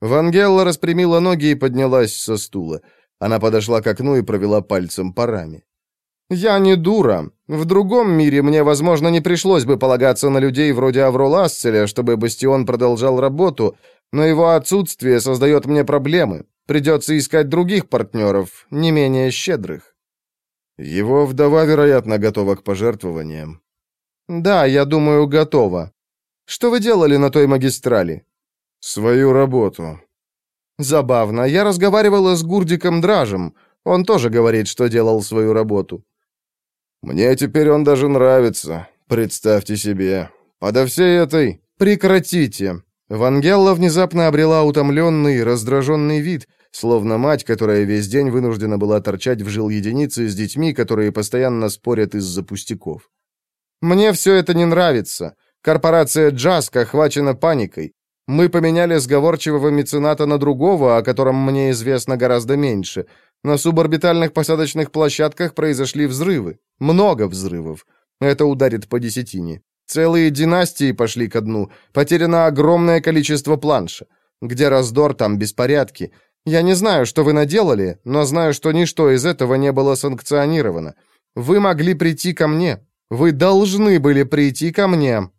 Вангелла распрямила ноги и поднялась со стула. Она подошла к окну и провела пальцем по раме. «Я не дура. В другом мире мне, возможно, не пришлось бы полагаться на людей вроде Авроласцеля, чтобы Бастион продолжал работу, но его отсутствие создает мне проблемы. Придется искать других партнеров, не менее щедрых». Его вдова, вероятно, готова к пожертвованиям. «Да, я думаю, готова. Что вы делали на той магистрали?» «Свою работу». «Забавно. Я разговаривала с Гурдиком Дражем. Он тоже говорит, что делал свою работу». Мне теперь он даже нравится. Представьте себе. Подо всей этой... Прекратите. Вангелла внезапно обрела утомленный, раздраженный вид, словно мать, которая весь день вынуждена была торчать в жил единицы с детьми, которые постоянно спорят из-за пустяков. «Мне все это не нравится. Корпорация Джаск охвачена паникой. Мы поменяли сговорчивого мецената на другого, о котором мне известно гораздо меньше. На суборбитальных посадочных площадках произошли взрывы. Много взрывов. Это ударит по десятине. Целые династии пошли ко дну. Потеряно огромное количество планша. Где раздор, там беспорядки. Я не знаю, что вы наделали, но знаю, что ничто из этого не было санкционировано. Вы могли прийти ко мне. Вы должны были прийти ко мне».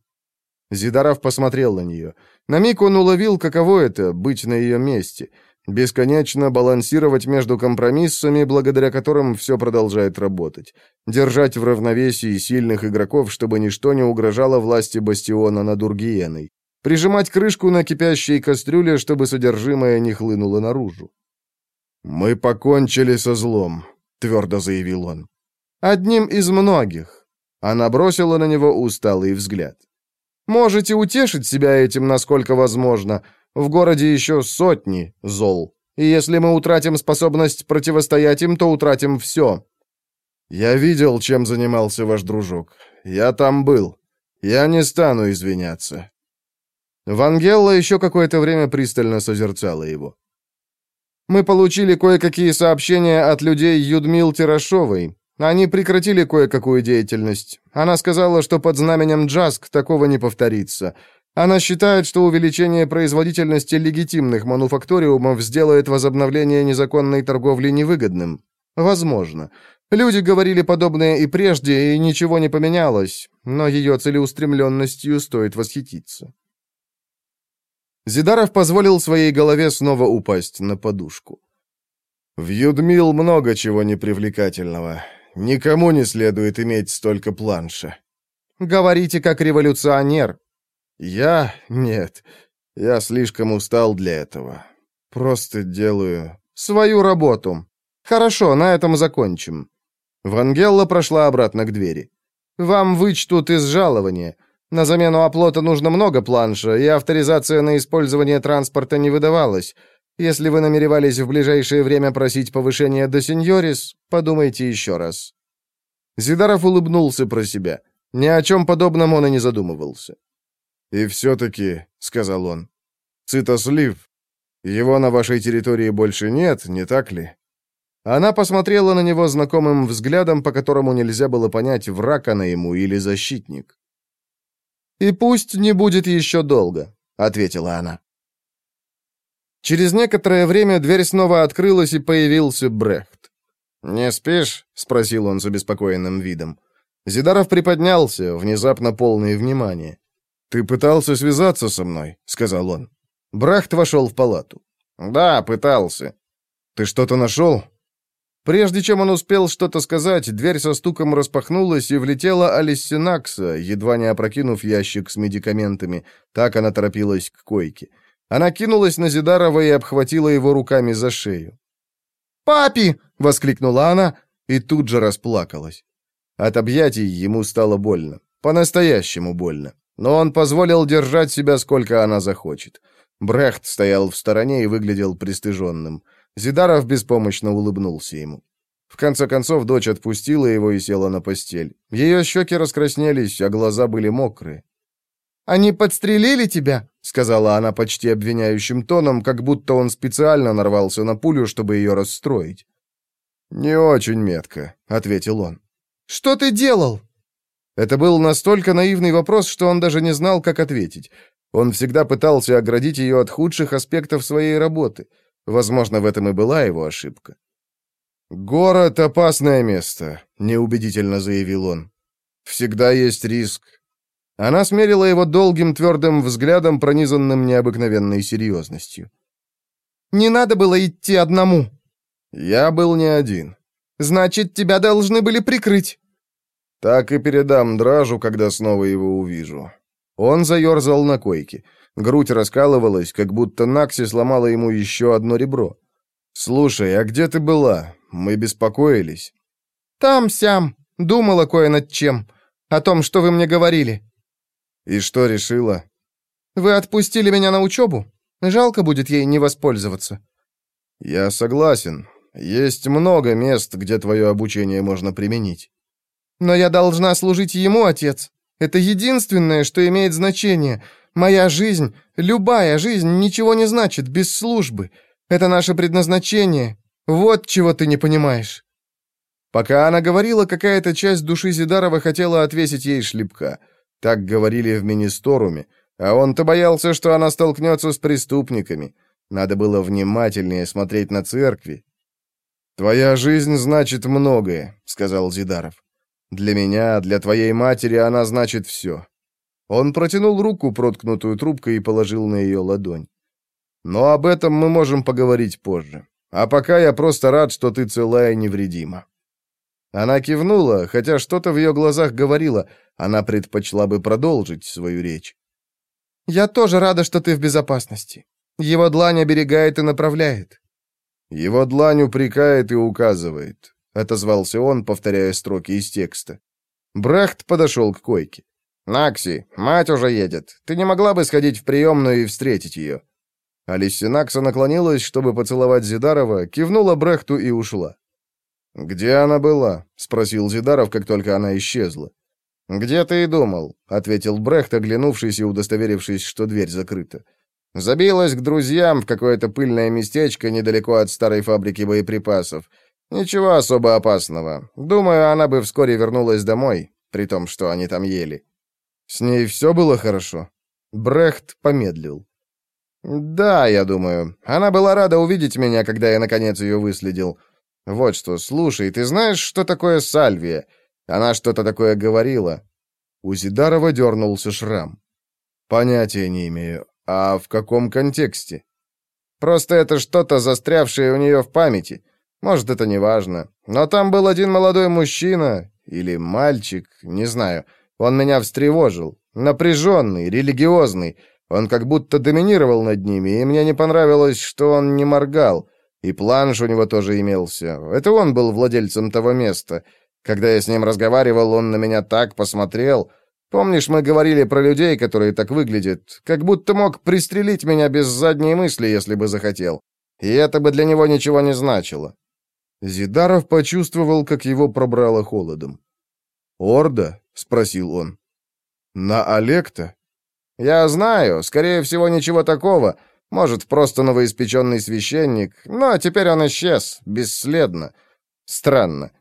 Зидаров посмотрел на нее. На миг он уловил, каково это — быть на ее месте — Бесконечно балансировать между компромиссами, благодаря которым все продолжает работать. Держать в равновесии сильных игроков, чтобы ничто не угрожало власти Бастиона над Ургиеной. Прижимать крышку на кипящей кастрюле, чтобы содержимое не хлынуло наружу. «Мы покончили со злом», — твердо заявил он. «Одним из многих». Она бросила на него усталый взгляд. «Можете утешить себя этим, насколько возможно». В городе еще сотни зол. И если мы утратим способность противостоять им, то утратим все. Я видел, чем занимался ваш дружок. Я там был. Я не стану извиняться. Вангелла еще какое-то время пристально созерцала его. Мы получили кое-какие сообщения от людей Юдмил Тирашовой. Они прекратили кое-какую деятельность. Она сказала, что под знаменем Джаск такого не повторится. Она считает, что увеличение производительности легитимных мануфакториумов сделает возобновление незаконной торговли невыгодным. Возможно. Люди говорили подобное и прежде, и ничего не поменялось, но ее целеустремленностью стоит восхититься. Зидаров позволил своей голове снова упасть на подушку. «В Юдмил много чего непривлекательного. Никому не следует иметь столько планша». «Говорите как революционер», я? Нет. Я слишком устал для этого. Просто делаю... Свою работу. Хорошо, на этом закончим. Вангелла прошла обратно к двери. Вам вычтут из жалования. На замену оплота нужно много планша, и авторизация на использование транспорта не выдавалась. Если вы намеревались в ближайшее время просить повышения до сеньорис, подумайте еще раз». Зидаров улыбнулся про себя. Ни о чем подобном он и не задумывался. «И все-таки», — сказал он, — «цитослив, его на вашей территории больше нет, не так ли?» Она посмотрела на него знакомым взглядом, по которому нельзя было понять, враг она ему или защитник. «И пусть не будет еще долго», — ответила она. Через некоторое время дверь снова открылась, и появился Брехт. «Не спишь?» — спросил он с обеспокоенным видом. Зидаров приподнялся, внезапно полный внимания. «Ты пытался связаться со мной», — сказал он. Брахт вошел в палату. «Да, пытался». «Ты что-то нашел?» Прежде чем он успел что-то сказать, дверь со стуком распахнулась, и влетела Алиссинакса, едва не опрокинув ящик с медикаментами. Так она торопилась к койке. Она кинулась на Зидарова и обхватила его руками за шею. «Папи!» — воскликнула она и тут же расплакалась. От объятий ему стало больно. По-настоящему больно. Но он позволил держать себя, сколько она захочет. Брехт стоял в стороне и выглядел пристыженным. Зидаров беспомощно улыбнулся ему. В конце концов, дочь отпустила его и села на постель. Ее щеки раскраснелись, а глаза были мокрые. «Они подстрелили тебя?» — сказала она почти обвиняющим тоном, как будто он специально нарвался на пулю, чтобы ее расстроить. «Не очень метко», — ответил он. «Что ты делал?» Это был настолько наивный вопрос, что он даже не знал, как ответить. Он всегда пытался оградить ее от худших аспектов своей работы. Возможно, в этом и была его ошибка. «Город — опасное место», — неубедительно заявил он. «Всегда есть риск». Она смерила его долгим твердым взглядом, пронизанным необыкновенной серьезностью. «Не надо было идти одному», «Я был не один». «Значит, тебя должны были прикрыть». «Так и передам Дражу, когда снова его увижу». Он заерзал на койке. Грудь раскалывалась, как будто Накси сломала ему еще одно ребро. «Слушай, а где ты была? Мы беспокоились». «Там-сям. Думала кое над чем. О том, что вы мне говорили». «И что решила?» «Вы отпустили меня на учебу. Жалко будет ей не воспользоваться». «Я согласен. Есть много мест, где твое обучение можно применить. Но я должна служить ему, отец. Это единственное, что имеет значение. Моя жизнь, любая жизнь, ничего не значит без службы. Это наше предназначение. Вот чего ты не понимаешь». Пока она говорила, какая-то часть души Зидарова хотела отвесить ей шлепка. Так говорили в Министоруме, а он-то боялся, что она столкнется с преступниками. Надо было внимательнее смотреть на церкви, «Твоя жизнь значит многое», — сказал Зидаров. «Для меня, для твоей матери она значит все». Он протянул руку, проткнутую трубкой, и положил на ее ладонь. «Но об этом мы можем поговорить позже. А пока я просто рад, что ты целая и невредима». Она кивнула, хотя что-то в ее глазах говорило, она предпочла бы продолжить свою речь. «Я тоже рада, что ты в безопасности. Его длань оберегает и направляет. «Его длань упрекает и указывает», — отозвался он, повторяя строки из текста. Брехт подошел к койке. «Накси, мать уже едет. Ты не могла бы сходить в приемную и встретить ее?» Алисия Накса наклонилась, чтобы поцеловать Зидарова, кивнула Брехту и ушла. «Где она была?» — спросил Зидаров, как только она исчезла. «Где ты и думал?» — ответил Брехт, оглянувшись и удостоверившись, что дверь закрыта. Забилась к друзьям в какое-то пыльное местечко недалеко от старой фабрики боеприпасов. Ничего особо опасного. Думаю, она бы вскоре вернулась домой, при том, что они там ели. С ней все было хорошо. Брехт помедлил. «Да, я думаю. Она была рада увидеть меня, когда я, наконец, ее выследил. Вот что, слушай, ты знаешь, что такое сальвия? Она что-то такое говорила». У Зидарова дернулся шрам. «Понятия не имею. А в каком контексте? Просто это что-то застрявшее у нее в памяти. Может, это не важно. Но там был один молодой мужчина или мальчик, не знаю. Он меня встревожил. Напряженный, религиозный. Он как будто доминировал над ними, и мне не понравилось, что он не моргал. И планш у него тоже имелся. Это он был владельцем того места. Когда я с ним разговаривал, он на меня так посмотрел, Помнишь, мы говорили про людей, которые так выглядят, как будто мог пристрелить меня без задней мысли, если бы захотел. И это бы для него ничего не значило. Зидаров почувствовал, как его пробрало холодом. «Орда?» — спросил он. «На Олекта?» «Я знаю. Скорее всего, ничего такого. Может, просто новоиспеченный священник. Но теперь он исчез. Бесследно. Странно».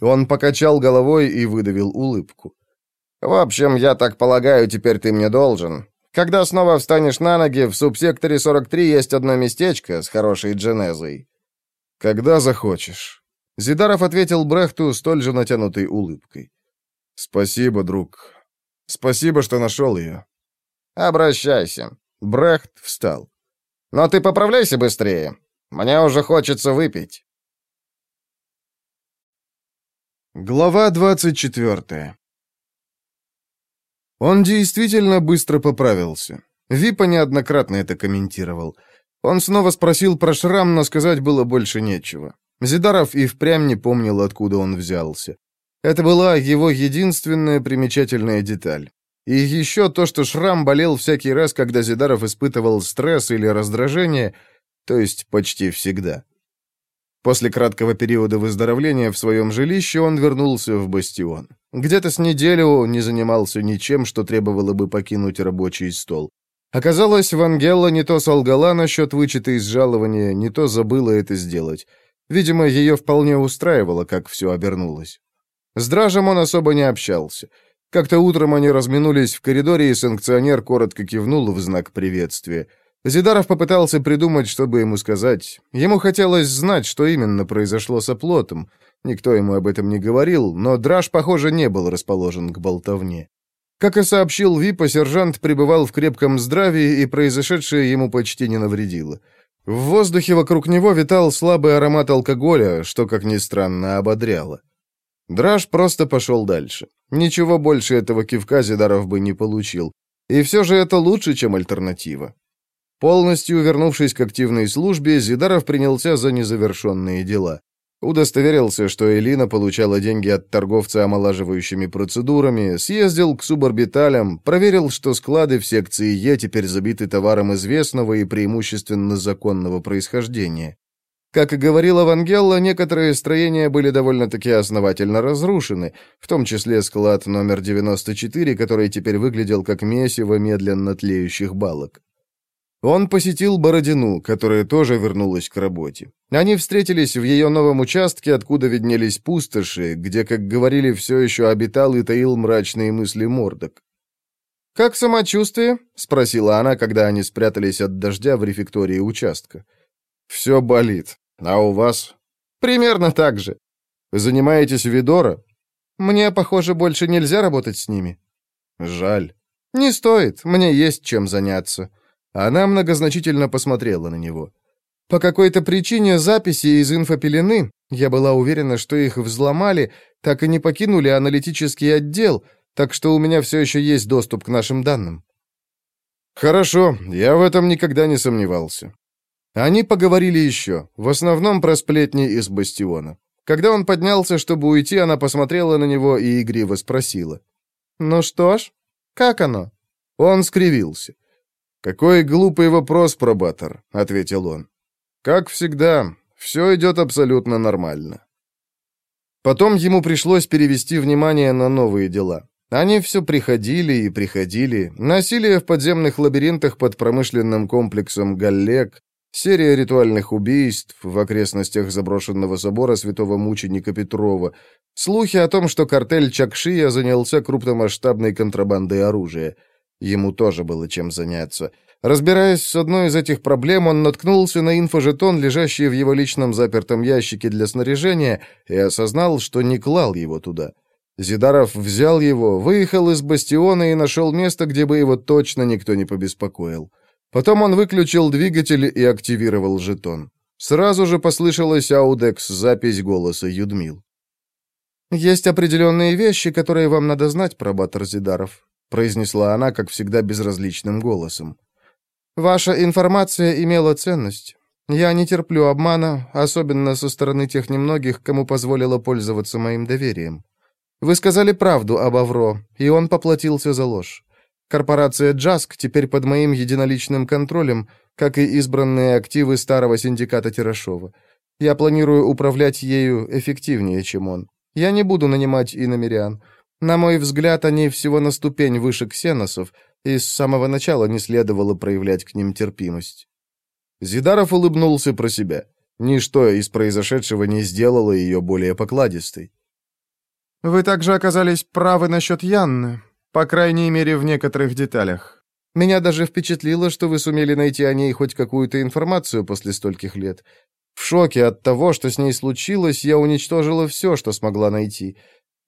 Он покачал головой и выдавил улыбку. В общем, я так полагаю, теперь ты мне должен. Когда снова встанешь на ноги, в субсекторе 43 есть одно местечко с хорошей дженезой. Когда захочешь. Зидаров ответил Брехту столь же натянутой улыбкой. Спасибо, друг. Спасибо, что нашел ее. Обращайся. Брехт встал. Но ты поправляйся быстрее. Мне уже хочется выпить». Глава 24 Он действительно быстро поправился. Випа неоднократно это комментировал. Он снова спросил про шрам, но сказать было больше нечего. Зидаров и впрямь не помнил, откуда он взялся. Это была его единственная примечательная деталь. И еще то, что шрам болел всякий раз, когда Зидаров испытывал стресс или раздражение, то есть почти всегда. После краткого периода выздоровления в своем жилище он вернулся в бастион. Где-то с неделю не занимался ничем, что требовало бы покинуть рабочий стол. Оказалось, Вангелла не то солгала насчет вычета из жалования, не то забыла это сделать. Видимо, ее вполне устраивало, как все обернулось. С Дражем он особо не общался. Как-то утром они разминулись в коридоре, и санкционер коротко кивнул в знак приветствия. Зидаров попытался придумать, чтобы ему сказать. Ему хотелось знать, что именно произошло с оплотом. Никто ему об этом не говорил, но Драж, похоже, не был расположен к болтовне. Как и сообщил Випа, сержант пребывал в крепком здравии, и произошедшее ему почти не навредило. В воздухе вокруг него витал слабый аромат алкоголя, что, как ни странно, ободряло. Драж просто пошел дальше. Ничего больше этого кивка Зидаров бы не получил. И все же это лучше, чем альтернатива. Полностью вернувшись к активной службе, Зидаров принялся за незавершенные дела. Удостоверился, что Элина получала деньги от торговца омолаживающими процедурами, съездил к суборбиталям, проверил, что склады в секции Е теперь забиты товаром известного и преимущественно законного происхождения. Как и говорила Вангелла, некоторые строения были довольно-таки основательно разрушены, в том числе склад номер 94, который теперь выглядел как месиво медленно тлеющих балок. Он посетил Бородину, которая тоже вернулась к работе. Они встретились в ее новом участке, откуда виднелись пустоши, где, как говорили, все еще обитал и таил мрачные мысли Мордок. «Как самочувствие?» — спросила она, когда они спрятались от дождя в рефектории участка. «Все болит. А у вас? Примерно так же. Занимаетесь Видора? Мне, похоже, больше нельзя работать с ними. Жаль. Не стоит, мне есть чем заняться. Она многозначительно посмотрела на него. По какой-то причине записи из инфопелены, я была уверена, что их взломали, так и не покинули аналитический отдел, так что у меня все еще есть доступ к нашим данным. Хорошо, я в этом никогда не сомневался. Они поговорили еще, в основном про сплетни из бастиона. Когда он поднялся, чтобы уйти, она посмотрела на него и игриво спросила. «Ну что ж, как оно?» Он скривился. «Какой глупый вопрос, пробатор», — ответил он. «Как всегда, все идет абсолютно нормально». Потом ему пришлось перевести внимание на новые дела. Они все приходили и приходили. Насилие в подземных лабиринтах под промышленным комплексом «Галлек», Серия ритуальных убийств в окрестностях заброшенного собора святого мученика Петрова. Слухи о том, что картель Чакшия занялся крупномасштабной контрабандой оружия. Ему тоже было чем заняться. Разбираясь с одной из этих проблем, он наткнулся на инфожетон, лежащий в его личном запертом ящике для снаряжения, и осознал, что не клал его туда. Зидаров взял его, выехал из бастиона и нашел место, где бы его точно никто не побеспокоил. Потом он выключил двигатель и активировал жетон. Сразу же послышалась аудекс запись голоса Юдмил. «Есть определенные вещи, которые вам надо знать про Батарзидаров», произнесла она, как всегда, безразличным голосом. «Ваша информация имела ценность. Я не терплю обмана, особенно со стороны тех немногих, кому позволило пользоваться моим доверием. Вы сказали правду об Авро, и он поплатился за ложь. Корпорация «Джаск» теперь под моим единоличным контролем, как и избранные активы старого синдиката Тирашова. Я планирую управлять ею эффективнее, чем он. Я не буду нанимать иномерян. На мой взгляд, они всего на ступень выше ксеносов, и с самого начала не следовало проявлять к ним терпимость. Зидаров улыбнулся про себя. Ничто из произошедшего не сделало ее более покладистой. «Вы также оказались правы насчет Янны. По крайней мере, в некоторых деталях. Меня даже впечатлило, что вы сумели найти о ней хоть какую-то информацию после стольких лет. В шоке от того, что с ней случилось, я уничтожила все, что смогла найти.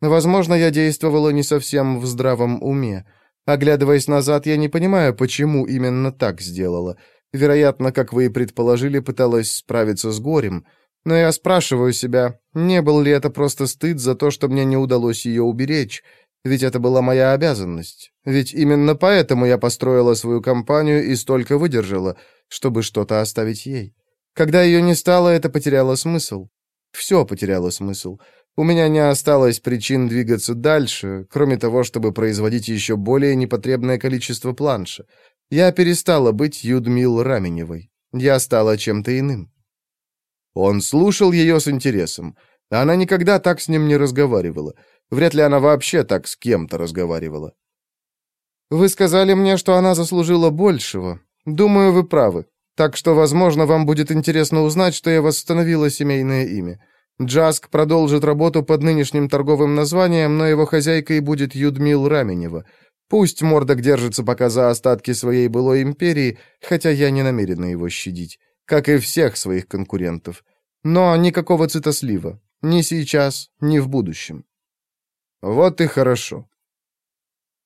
Возможно, я действовала не совсем в здравом уме. Оглядываясь назад, я не понимаю, почему именно так сделала. Вероятно, как вы и предположили, пыталась справиться с горем. Но я спрашиваю себя, не был ли это просто стыд за то, что мне не удалось ее уберечь? Ведь это была моя обязанность. Ведь именно поэтому я построила свою компанию и столько выдержала, чтобы что-то оставить ей. Когда ее не стало, это потеряло смысл. Все потеряло смысл. У меня не осталось причин двигаться дальше, кроме того, чтобы производить еще более непотребное количество планша. Я перестала быть Юдмил Раменевой. Я стала чем-то иным. Он слушал ее с интересом. Она никогда так с ним не разговаривала. Вряд ли она вообще так с кем-то разговаривала. «Вы сказали мне, что она заслужила большего. Думаю, вы правы. Так что, возможно, вам будет интересно узнать, что я восстановила семейное имя. Джаск продолжит работу под нынешним торговым названием, но его хозяйкой будет Юдмил Раменева. Пусть Мордок держится пока за остатки своей былой империи, хотя я не намерена его щадить, как и всех своих конкурентов. Но никакого цитослива. Ни сейчас, ни в будущем. Вот и хорошо.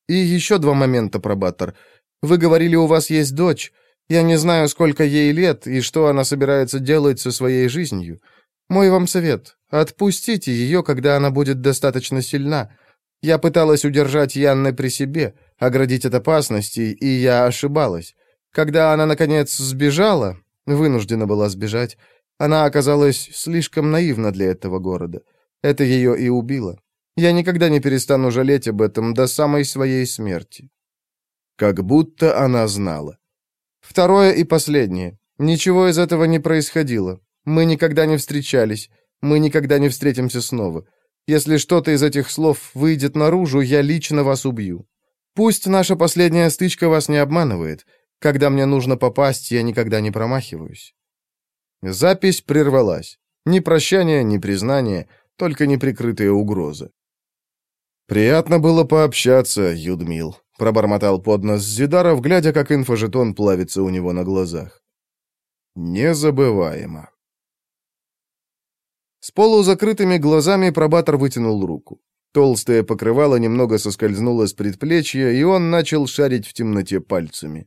И еще два момента, пробатор. Вы говорили, у вас есть дочь. Я не знаю, сколько ей лет и что она собирается делать со своей жизнью. Мой вам совет. Отпустите ее, когда она будет достаточно сильна. Я пыталась удержать Янны при себе, оградить от опасностей, и я ошибалась. Когда она, наконец, сбежала, вынуждена была сбежать, она оказалась слишком наивна для этого города. Это ее и убило. Я никогда не перестану жалеть об этом до самой своей смерти. Как будто она знала. Второе и последнее. Ничего из этого не происходило. Мы никогда не встречались. Мы никогда не встретимся снова. Если что-то из этих слов выйдет наружу, я лично вас убью. Пусть наша последняя стычка вас не обманывает. Когда мне нужно попасть, я никогда не промахиваюсь». Запись прервалась. Ни прощания, ни признания, только неприкрытая угроза. «Приятно было пообщаться, Юдмил», — пробормотал поднос Зидаров, глядя, как инфожетон плавится у него на глазах. «Незабываемо». С полузакрытыми глазами пробатор вытянул руку. Толстое покрывало немного соскользнуло с предплечья, и он начал шарить в темноте пальцами.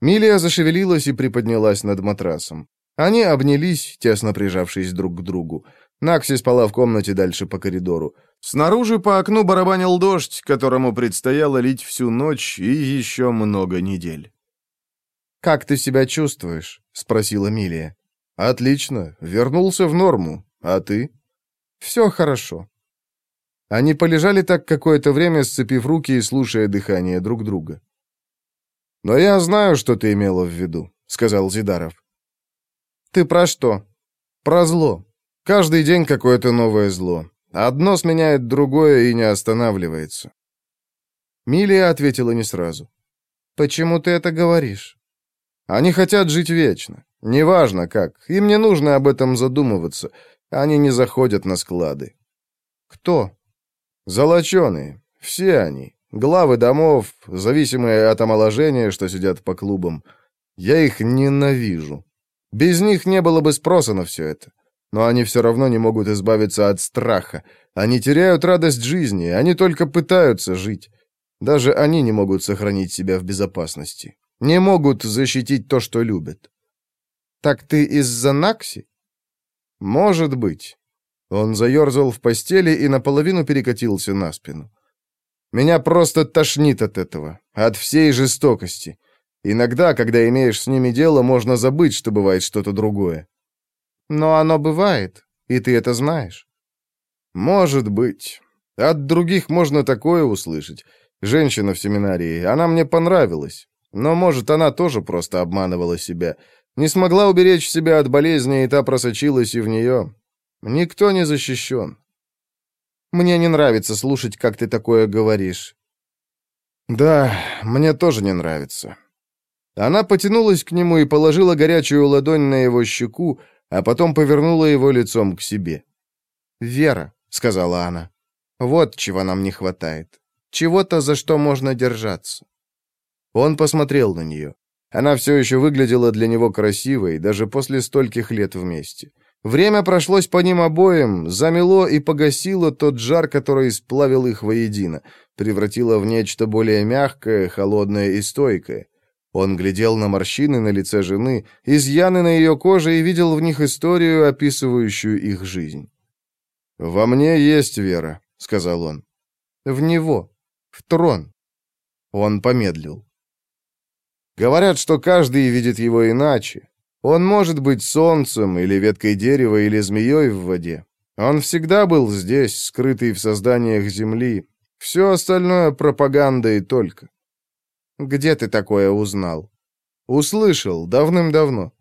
Милия зашевелилась и приподнялась над матрасом. Они обнялись, тесно прижавшись друг к другу. Накси спала в комнате дальше по коридору. Снаружи по окну барабанил дождь, которому предстояло лить всю ночь и еще много недель. «Как ты себя чувствуешь?» — спросила Милия. «Отлично. Вернулся в норму. А ты?» «Все хорошо». Они полежали так какое-то время, сцепив руки и слушая дыхание друг друга. «Но я знаю, что ты имела в виду», — сказал Зидаров. «Ты про что?» «Про зло. Каждый день какое-то новое зло. Одно сменяет другое и не останавливается». Милия ответила не сразу. «Почему ты это говоришь?» «Они хотят жить вечно. Неважно как. Им не нужно об этом задумываться. Они не заходят на склады. Кто? Золоченые. Все они. Главы домов, зависимые от омоложения, что сидят по клубам. Я их ненавижу. Без них не было бы спроса на все это. Но они все равно не могут избавиться от страха. Они теряют радость жизни, они только пытаются жить. Даже они не могут сохранить себя в безопасности. Не могут защитить то, что любят. Так ты из-за Накси? «Может быть». Он заерзал в постели и наполовину перекатился на спину. «Меня просто тошнит от этого, от всей жестокости. Иногда, когда имеешь с ними дело, можно забыть, что бывает что-то другое». «Но оно бывает, и ты это знаешь». «Может быть. От других можно такое услышать. Женщина в семинарии, она мне понравилась. Но, может, она тоже просто обманывала себя. Не смогла уберечь себя от болезни, и та просочилась и в нее. Никто не защищен. Мне не нравится слушать, как ты такое говоришь. Да, мне тоже не нравится. Она потянулась к нему и положила горячую ладонь на его щеку, а потом повернула его лицом к себе. «Вера», — сказала она, — «вот чего нам не хватает. Чего-то, за что можно держаться». Он посмотрел на нее. Она все еще выглядела для него красивой, даже после стольких лет вместе. Время прошлось по ним обоим, замело и погасило тот жар, который сплавил их воедино, превратило в нечто более мягкое, холодное и стойкое. Он глядел на морщины на лице жены, изъяны на ее коже и видел в них историю, описывающую их жизнь. «Во мне есть вера», — сказал он. «В него. В трон». Он помедлил. Говорят, что каждый видит его иначе. Он может быть солнцем, или веткой дерева, или змеей в воде. Он всегда был здесь, скрытый в созданиях земли. Все остальное — пропаганда и только. Где ты такое узнал? Услышал, давным-давно.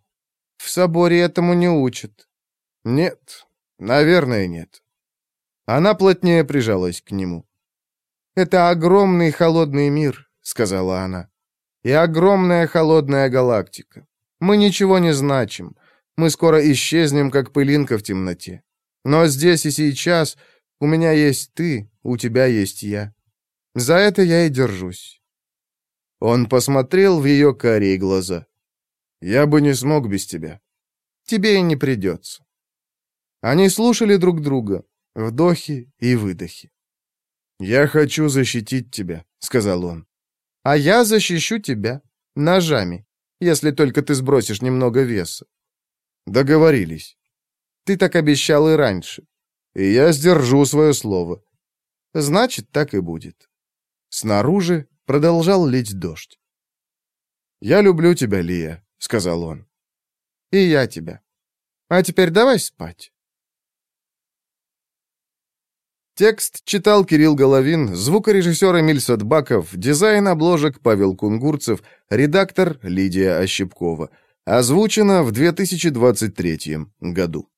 В соборе этому не учат. Нет, наверное, нет. Она плотнее прижалась к нему. Это огромный холодный мир, сказала она. И огромная холодная галактика. Мы ничего не значим. Мы скоро исчезнем, как пылинка в темноте. Но здесь и сейчас у меня есть ты, у тебя есть я. За это я и держусь. Он посмотрел в ее карие глаза. «Я бы не смог без тебя. Тебе и не придется». Они слушали друг друга, вдохи и выдохи. «Я хочу защитить тебя», — сказал он. «А я защищу тебя ножами, если только ты сбросишь немного веса». «Договорились». «Ты так обещал и раньше». «И я сдержу свое слово». «Значит, так и будет». Снаружи Продолжал лить дождь. «Я люблю тебя, Лия», — сказал он. «И я тебя. А теперь давай спать». Текст читал Кирилл Головин, звукорежиссер Эмиль Садбаков, дизайн обложек Павел Кунгурцев, редактор Лидия Ощепкова. Озвучено в 2023 году.